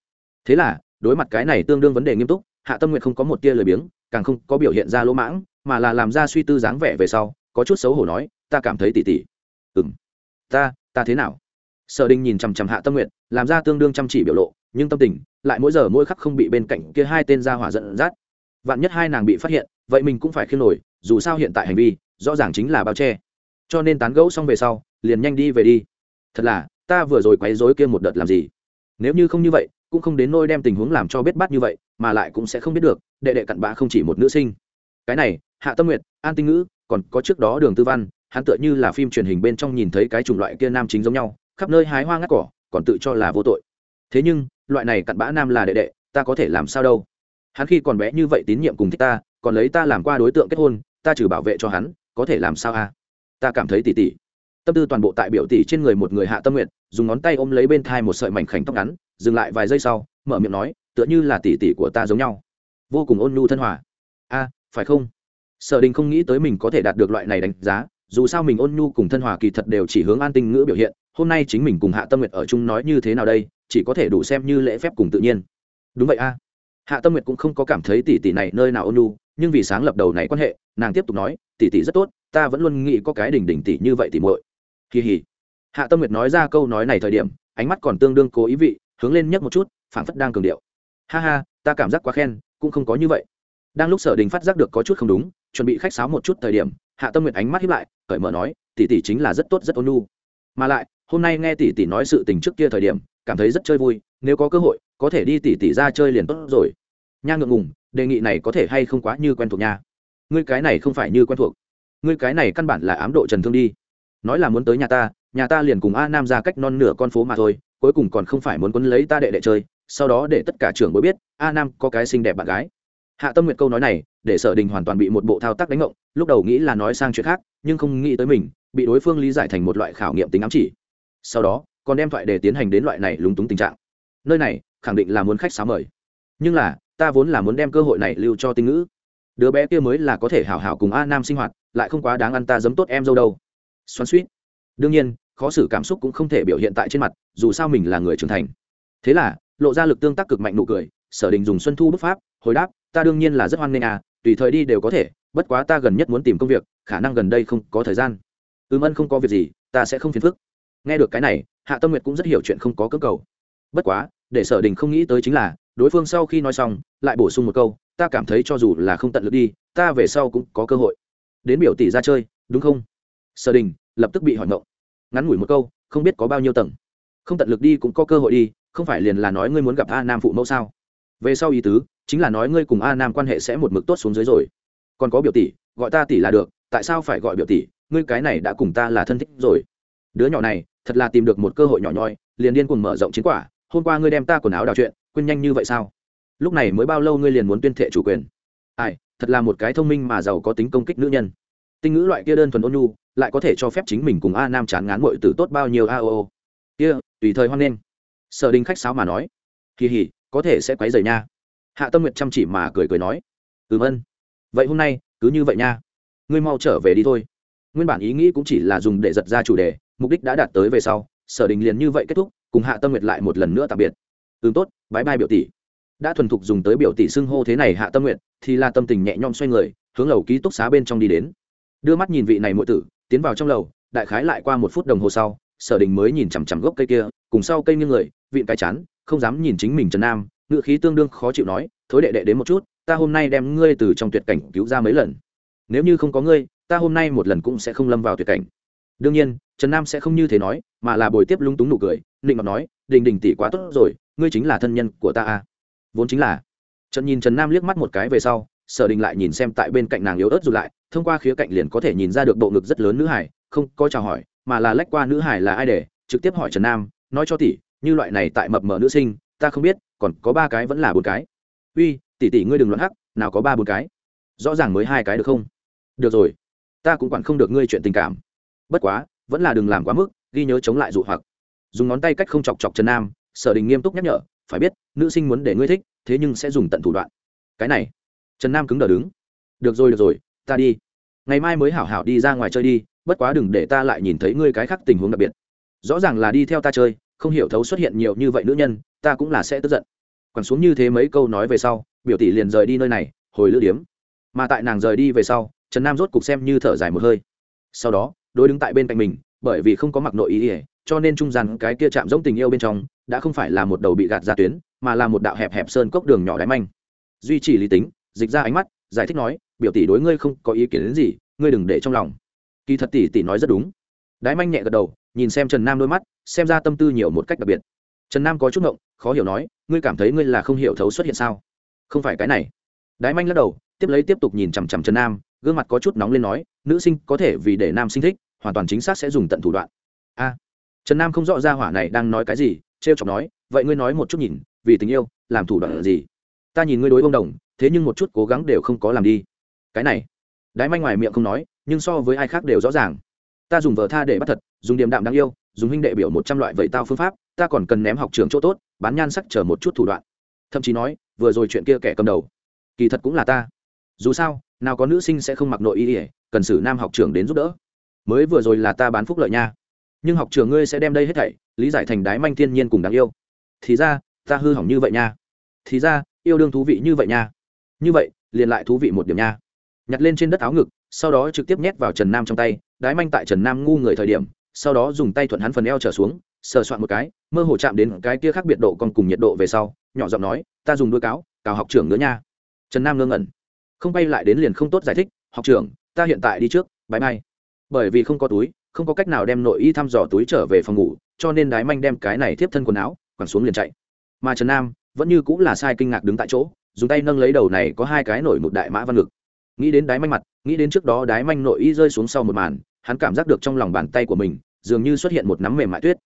Thế là, đối mặt cái này tương đương vấn đề nghiêm túc, hạ tâm nguyện không có một tia lời biếng, càng không có biểu hiện ra lỗ mãng, mà là làm ra suy tư dáng vẻ về sau, có chút xấu hổ nói, ta cảm thấy tỉ tỉ ừ m ta ta thế nào? Sở đình nhìn chằm chằm hạ tâm nguyện làm ra tương đương chăm chỉ biểu lộ, nhưng tâm tình lại mỗi giờ mỗi khắc không bị bên cạnh kia hai tên ra hỏa giận dắt. Vạn nhất hai nàng bị phát hiện, vậy mình cũng phải khiêm nổi, dù sao hiện tại hành vi, rõ ràng chính là bao che cho nên tán gẫu xong về sau, liền nhanh đi về đi. Thật là, ta vừa rồi quấy rối kia một đợt làm gì? Nếu như không như vậy, cũng không đến nôi đem tình huống làm cho biết bát như vậy, mà lại cũng sẽ không biết được, đệ đệ cặn bã không chỉ một nữ sinh. Cái này, hạ tâm nguyệt, an tinh ngữ, còn có trước đó đường tư văn, hắn tựa như là phim truyền hình bên trong nhìn thấy cái chủng loại kia nam chính giống nhau, khắp nơi hái hoa ngắt cỏ, còn tự cho là vô tội. Thế nhưng, loại này cặn bã nam là đệ đệ, ta có thể làm sao đâu? Hắn khi còn bé như vậy tín nhiệm cùng thích ta, còn lấy ta làm qua đối tượng kết hôn, ta trừ bảo vệ cho hắn, có thể làm sao à? Ta cảm thấy tỉ tỉ. Tâm tư toàn bộ tại biểu tỷ trên người một người hạ tâm nguyện dùng ngón tay ôm lấy bên thai một sợi mảnh khảnh tóc ngắn, dừng lại vài giây sau, mở miệng nói, tựa như là tỉ tỉ của ta giống nhau. Vô cùng ôn nhu thân hòa. A, phải không? Sở đình không nghĩ tới mình có thể đạt được loại này đánh giá, dù sao mình ôn nhu cùng thân hòa kỳ thật đều chỉ hướng an tinh ngữ biểu hiện, hôm nay chính mình cùng hạ tâm nguyệt ở chung nói như thế nào đây, chỉ có thể đủ xem như lễ phép cùng tự nhiên. Đúng vậy a. Hạ tâm nguyệt cũng không có cảm thấy tỷ tỷ này nơi nào ôn nhu, nhưng vì sáng lập đầu này quan hệ nàng tiếp tục nói, tỷ tỷ rất tốt, ta vẫn luôn nghĩ có cái đỉnh đỉnh tỷ như vậy tỷ muội. Kỳ hỉ hạ tâm nguyệt nói ra câu nói này thời điểm, ánh mắt còn tương đương cố ý vị, hướng lên nhấc một chút, phảng phất đang cường điệu. Ha ha, ta cảm giác quá khen, cũng không có như vậy. Đang lúc sở đình phát giác được có chút không đúng, chuẩn bị khách sáo một chút thời điểm, hạ tâm nguyệt ánh mắt hiếp lại, cởi mở nói, tỷ tỷ chính là rất tốt, rất ôn nhu. Mà lại, hôm nay nghe tỷ tỷ nói sự tình trước kia thời điểm, cảm thấy rất chơi vui, nếu có cơ hội, có thể đi tỷ tỷ ra chơi liền tốt rồi. Nha ngượng ngùng, đề nghị này có thể hay không quá như quen thuộc nha ngươi cái này không phải như quen thuộc. Ngươi cái này căn bản là ám độ trần thương đi. Nói là muốn tới nhà ta nhà ta liền cùng a nam ra cách non nửa con phố mà thôi, cuối cùng còn không phải muốn quấn lấy ta đệ đệ chơi, sau đó để tất cả trưởng bối biết, a nam có cái xinh đẹp bạn gái. Hạ tâm nguyệt câu nói này, để sở đình hoàn toàn bị một bộ thao tác đánh ngộng, lúc đầu nghĩ là nói sang chuyện khác, nhưng không nghĩ tới mình, bị đối phương lý giải thành một loại khảo nghiệm tính ám chỉ. Sau đó, còn đem thoại để tiến hành đến loại này lúng túng tình trạng. Nơi này, khẳng định là muốn khách sáo mời. Nhưng là, ta vốn là muốn đem cơ hội này lưu cho tinh ngữ đứa bé kia mới là có thể hảo hảo cùng a nam sinh hoạt, lại không quá đáng ăn ta giấm tốt em dâu đâu. Xoắn suýt đương nhiên, khó xử cảm xúc cũng không thể biểu hiện tại trên mặt, dù sao mình là người trưởng thành. Thế là, lộ ra lực tương tác cực mạnh nụ cười, sở đình dùng xuân thu bức pháp, hồi đáp, ta đương nhiên là rất hoan nghênh à tùy thời đi đều có thể, bất quá ta gần nhất muốn tìm công việc, khả năng gần đây không có thời gian. Ưm ân không có việc gì, ta sẽ không phiền phức. Nghe được cái này, hạ tâm nguyệt cũng rất hiểu chuyện không có cơ cầu. Bất quá, để sở đình không nghĩ tới chính là, đối phương sau khi nói xong, lại bổ sung một câu ta cảm thấy cho dù là không tận lực đi, ta về sau cũng có cơ hội. Đến biểu tỷ ra chơi, đúng không? Sở đình lập tức bị hỏi ngộng. Ngắn ngủi một câu, không biết có bao nhiêu tầng. Không tận lực đi cũng có cơ hội đi, không phải liền là nói ngươi muốn gặp a nam phụ mẫu sao? Về sau ý tứ, chính là nói ngươi cùng a nam quan hệ sẽ một mực tốt xuống dưới rồi. Còn có biểu tỷ, gọi ta tỷ là được, tại sao phải gọi biểu tỷ? Ngươi cái này đã cùng ta là thân thích rồi. Đứa nhỏ này, thật là tìm được một cơ hội nhỏ nhoi, liền điên cùng mở rộng chiến quả. Hôm qua ngươi đem ta quần áo đào chuyện, quên nhanh như vậy sao? Lúc này mới bao lâu ngươi liền muốn tuyên thệ chủ quyền? Ai, thật là một cái thông minh mà giàu có tính công kích nữ nhân. Tinh ngữ loại kia đơn thuần ôn nhu, lại có thể cho phép chính mình cùng a nam chán ngán mội từ tốt bao nhiêu a o ô. Kia, tùy thời hoan nghênh. Sở đình khách sáo mà nói. Kỳ hỉ, có thể sẽ quấy rời nha. Hạ tâm nguyệt chăm chỉ mà cười cười nói. Ừ ân vậy hôm nay, cứ như vậy nha. Ngươi mau trở về đi thôi. Nguyên bản ý nghĩ cũng chỉ là dùng để giật ra chủ đề, mục đích đã đạt tới về sau, sở đình liền như vậy kết thúc, cùng hạ tâm nguyệt lại một lần nữa tạm biệt. Ừ tốt bãi bai biểu tỷ đã thuần thục dùng tới biểu tỷ xưng hô thế này hạ tâm nguyện, thì là tâm tình nhẹ nhõm xoay người, hướng lầu ký túc xá bên trong đi đến. Đưa mắt nhìn vị này mỗi tử, tiến vào trong lầu, đại khái lại qua một phút đồng hồ sau, sở đình mới nhìn chằm chằm gốc cây kia, cùng sau cây như người, vịn cái chán, không dám nhìn chính mình trần nam ngự khí tương đương khó chịu nói, thối đệ đệ đến một chút, ta hôm nay đem ngươi từ trong tuyệt cảnh cứu ra mấy lần. Nếu như không có ngươi, ta hôm nay một lần cũng sẽ không lâm vào tuyệt cảnh. Đương nhiên, trần nam sẽ không như thế nói, mà là bồi tiếp lung túng nụ cười định ngọc nói, đình đình tỷ quá tốt rồi, ngươi chính là thân nhân của ta à vốn chính là trần nhìn trần nam liếc mắt một cái về sau sở đình lại nhìn xem tại bên cạnh nàng yếu ớt rụt lại thông qua khía cạnh liền có thể nhìn ra được bộ ngực rất lớn nữ hải không có chào hỏi mà là lách qua nữ hải là ai để trực tiếp hỏi trần nam nói cho tỷ như loại này tại mập mờ nữ sinh ta không biết còn có ba cái vẫn là bốn cái uy tỷ tỷ ngươi đừng luận hắc nào có ba bốn cái rõ ràng mới hai cái được không được rồi ta cũng quản không được ngươi chuyện tình cảm bất quá vẫn là đừng làm quá mức ghi nhớ chống lại dụ hoặc dùng ngón tay cách không chọc chọc trần nam sở đình nghiêm túc nhắc nhở phải biết nữ sinh muốn để ngươi thích, thế nhưng sẽ dùng tận thủ đoạn. Cái này, trần nam cứng đờ đứng. Được rồi được rồi, ta đi. Ngày mai mới hảo hảo đi ra ngoài chơi đi, bất quá đừng để ta lại nhìn thấy ngươi cái khác tình huống đặc biệt. Rõ ràng là đi theo ta chơi, không hiểu thấu xuất hiện nhiều như vậy nữ nhân, ta cũng là sẽ tức giận. Quẳng xuống như thế mấy câu nói về sau, biểu tỷ liền rời đi nơi này, hồi lữ điếm. Mà tại nàng rời đi về sau, trần nam rốt cục xem như thở dài một hơi. Sau đó, đối đứng tại bên cạnh mình, bởi vì không có mặc nội ý ỉa cho nên trung gian cái kia chạm giống tình yêu bên trong, đã không phải là một đầu bị gạt ra tuyến mà là một đạo hẹp hẹp sơn cốc đường nhỏ đáy manh. Duy trì lý tính, dịch ra ánh mắt, giải thích nói, biểu tỷ đối ngươi không có ý kiến đến gì, ngươi đừng để trong lòng. Kỳ thật tỷ tỷ nói rất đúng. Đái manh nhẹ gật đầu, nhìn xem trần nam đôi mắt, xem ra tâm tư nhiều một cách đặc biệt. Trần nam có chút ngộng, khó hiểu nói, ngươi cảm thấy ngươi là không hiểu thấu xuất hiện sao? Không phải cái này. Đái manh lắc đầu, tiếp lấy tiếp tục nhìn chằm chằm trần nam, gương mặt có chút nóng lên nói, nữ sinh có thể vì để nam sinh thích, hoàn toàn chính xác sẽ dùng tận thủ đoạn. A. Trần nam không rõ ra hỏa này đang nói cái gì t r e o chọc nói, vậy ngươi nói một chút nhìn vì tình yêu, làm thủ đoạn là gì? Ta nhìn ngươi đối bông đồng, thế nhưng một chút cố gắng đều không có làm đi. Cái này, đái manh ngoài miệng không nói, nhưng so với ai khác đều rõ ràng. Ta dùng vợ tha để bắt thật, dùng điềm đạm đáng yêu, dùng huynh đệ biểu một trăm loại vậy tao phương pháp, ta còn cần ném học trường chỗ tốt, bán nhan sắc chờ một chút thủ đoạn. Thậm chí nói, vừa rồi chuyện kia kẻ cầm đầu, kỳ thật cũng là ta. Dù sao, nào có nữ sinh sẽ không mặc nội y ỉa cần xử nam học trường đến giúp đỡ. Mới vừa rồi là ta bán phúc lợi nha. Nhưng học trường ngươi sẽ đem đây hết thảy, lý giải thành đái manh thiên nhiên cùng đáng yêu. Thì ra ta hư hỏng như vậy nha. Thì ra, yêu đương thú vị như vậy nha. Như vậy, liền lại thú vị một điểm nha. Nhặt lên trên đất áo ngực, sau đó trực tiếp nhét vào trần nam trong tay, đái manh tại trần nam ngu người thời điểm, sau đó dùng tay thuận hắn phần eo trở xuống, sờ soạn một cái, mơ hồ chạm đến cái kia khác biệt độ còn cùng nhiệt độ về sau, nhỏ giọng nói, ta dùng đuôi cáo cào học trưởng nữa nha. Trần nam ngơ ngẩn, không bay lại đến liền không tốt giải thích, học trưởng, ta hiện tại đi trước bãi bay bởi vì không có túi, không có cách nào đem nội y thăm dò túi trở về phòng ngủ, cho nên đái manh đem cái này tiếp thân quần áo, quẳng xuống liền chạy mà trần nam vẫn như cũng là sai kinh ngạc đứng tại chỗ, dùng tay nâng lấy đầu này có hai cái nổi một đại mã văn ngực. Nghĩ đến đái manh mặt, nghĩ đến trước đó đái manh nội y rơi xuống sau một màn, hắn cảm giác được trong lòng bàn tay của mình dường như xuất hiện một nắm mềm mại tuyết.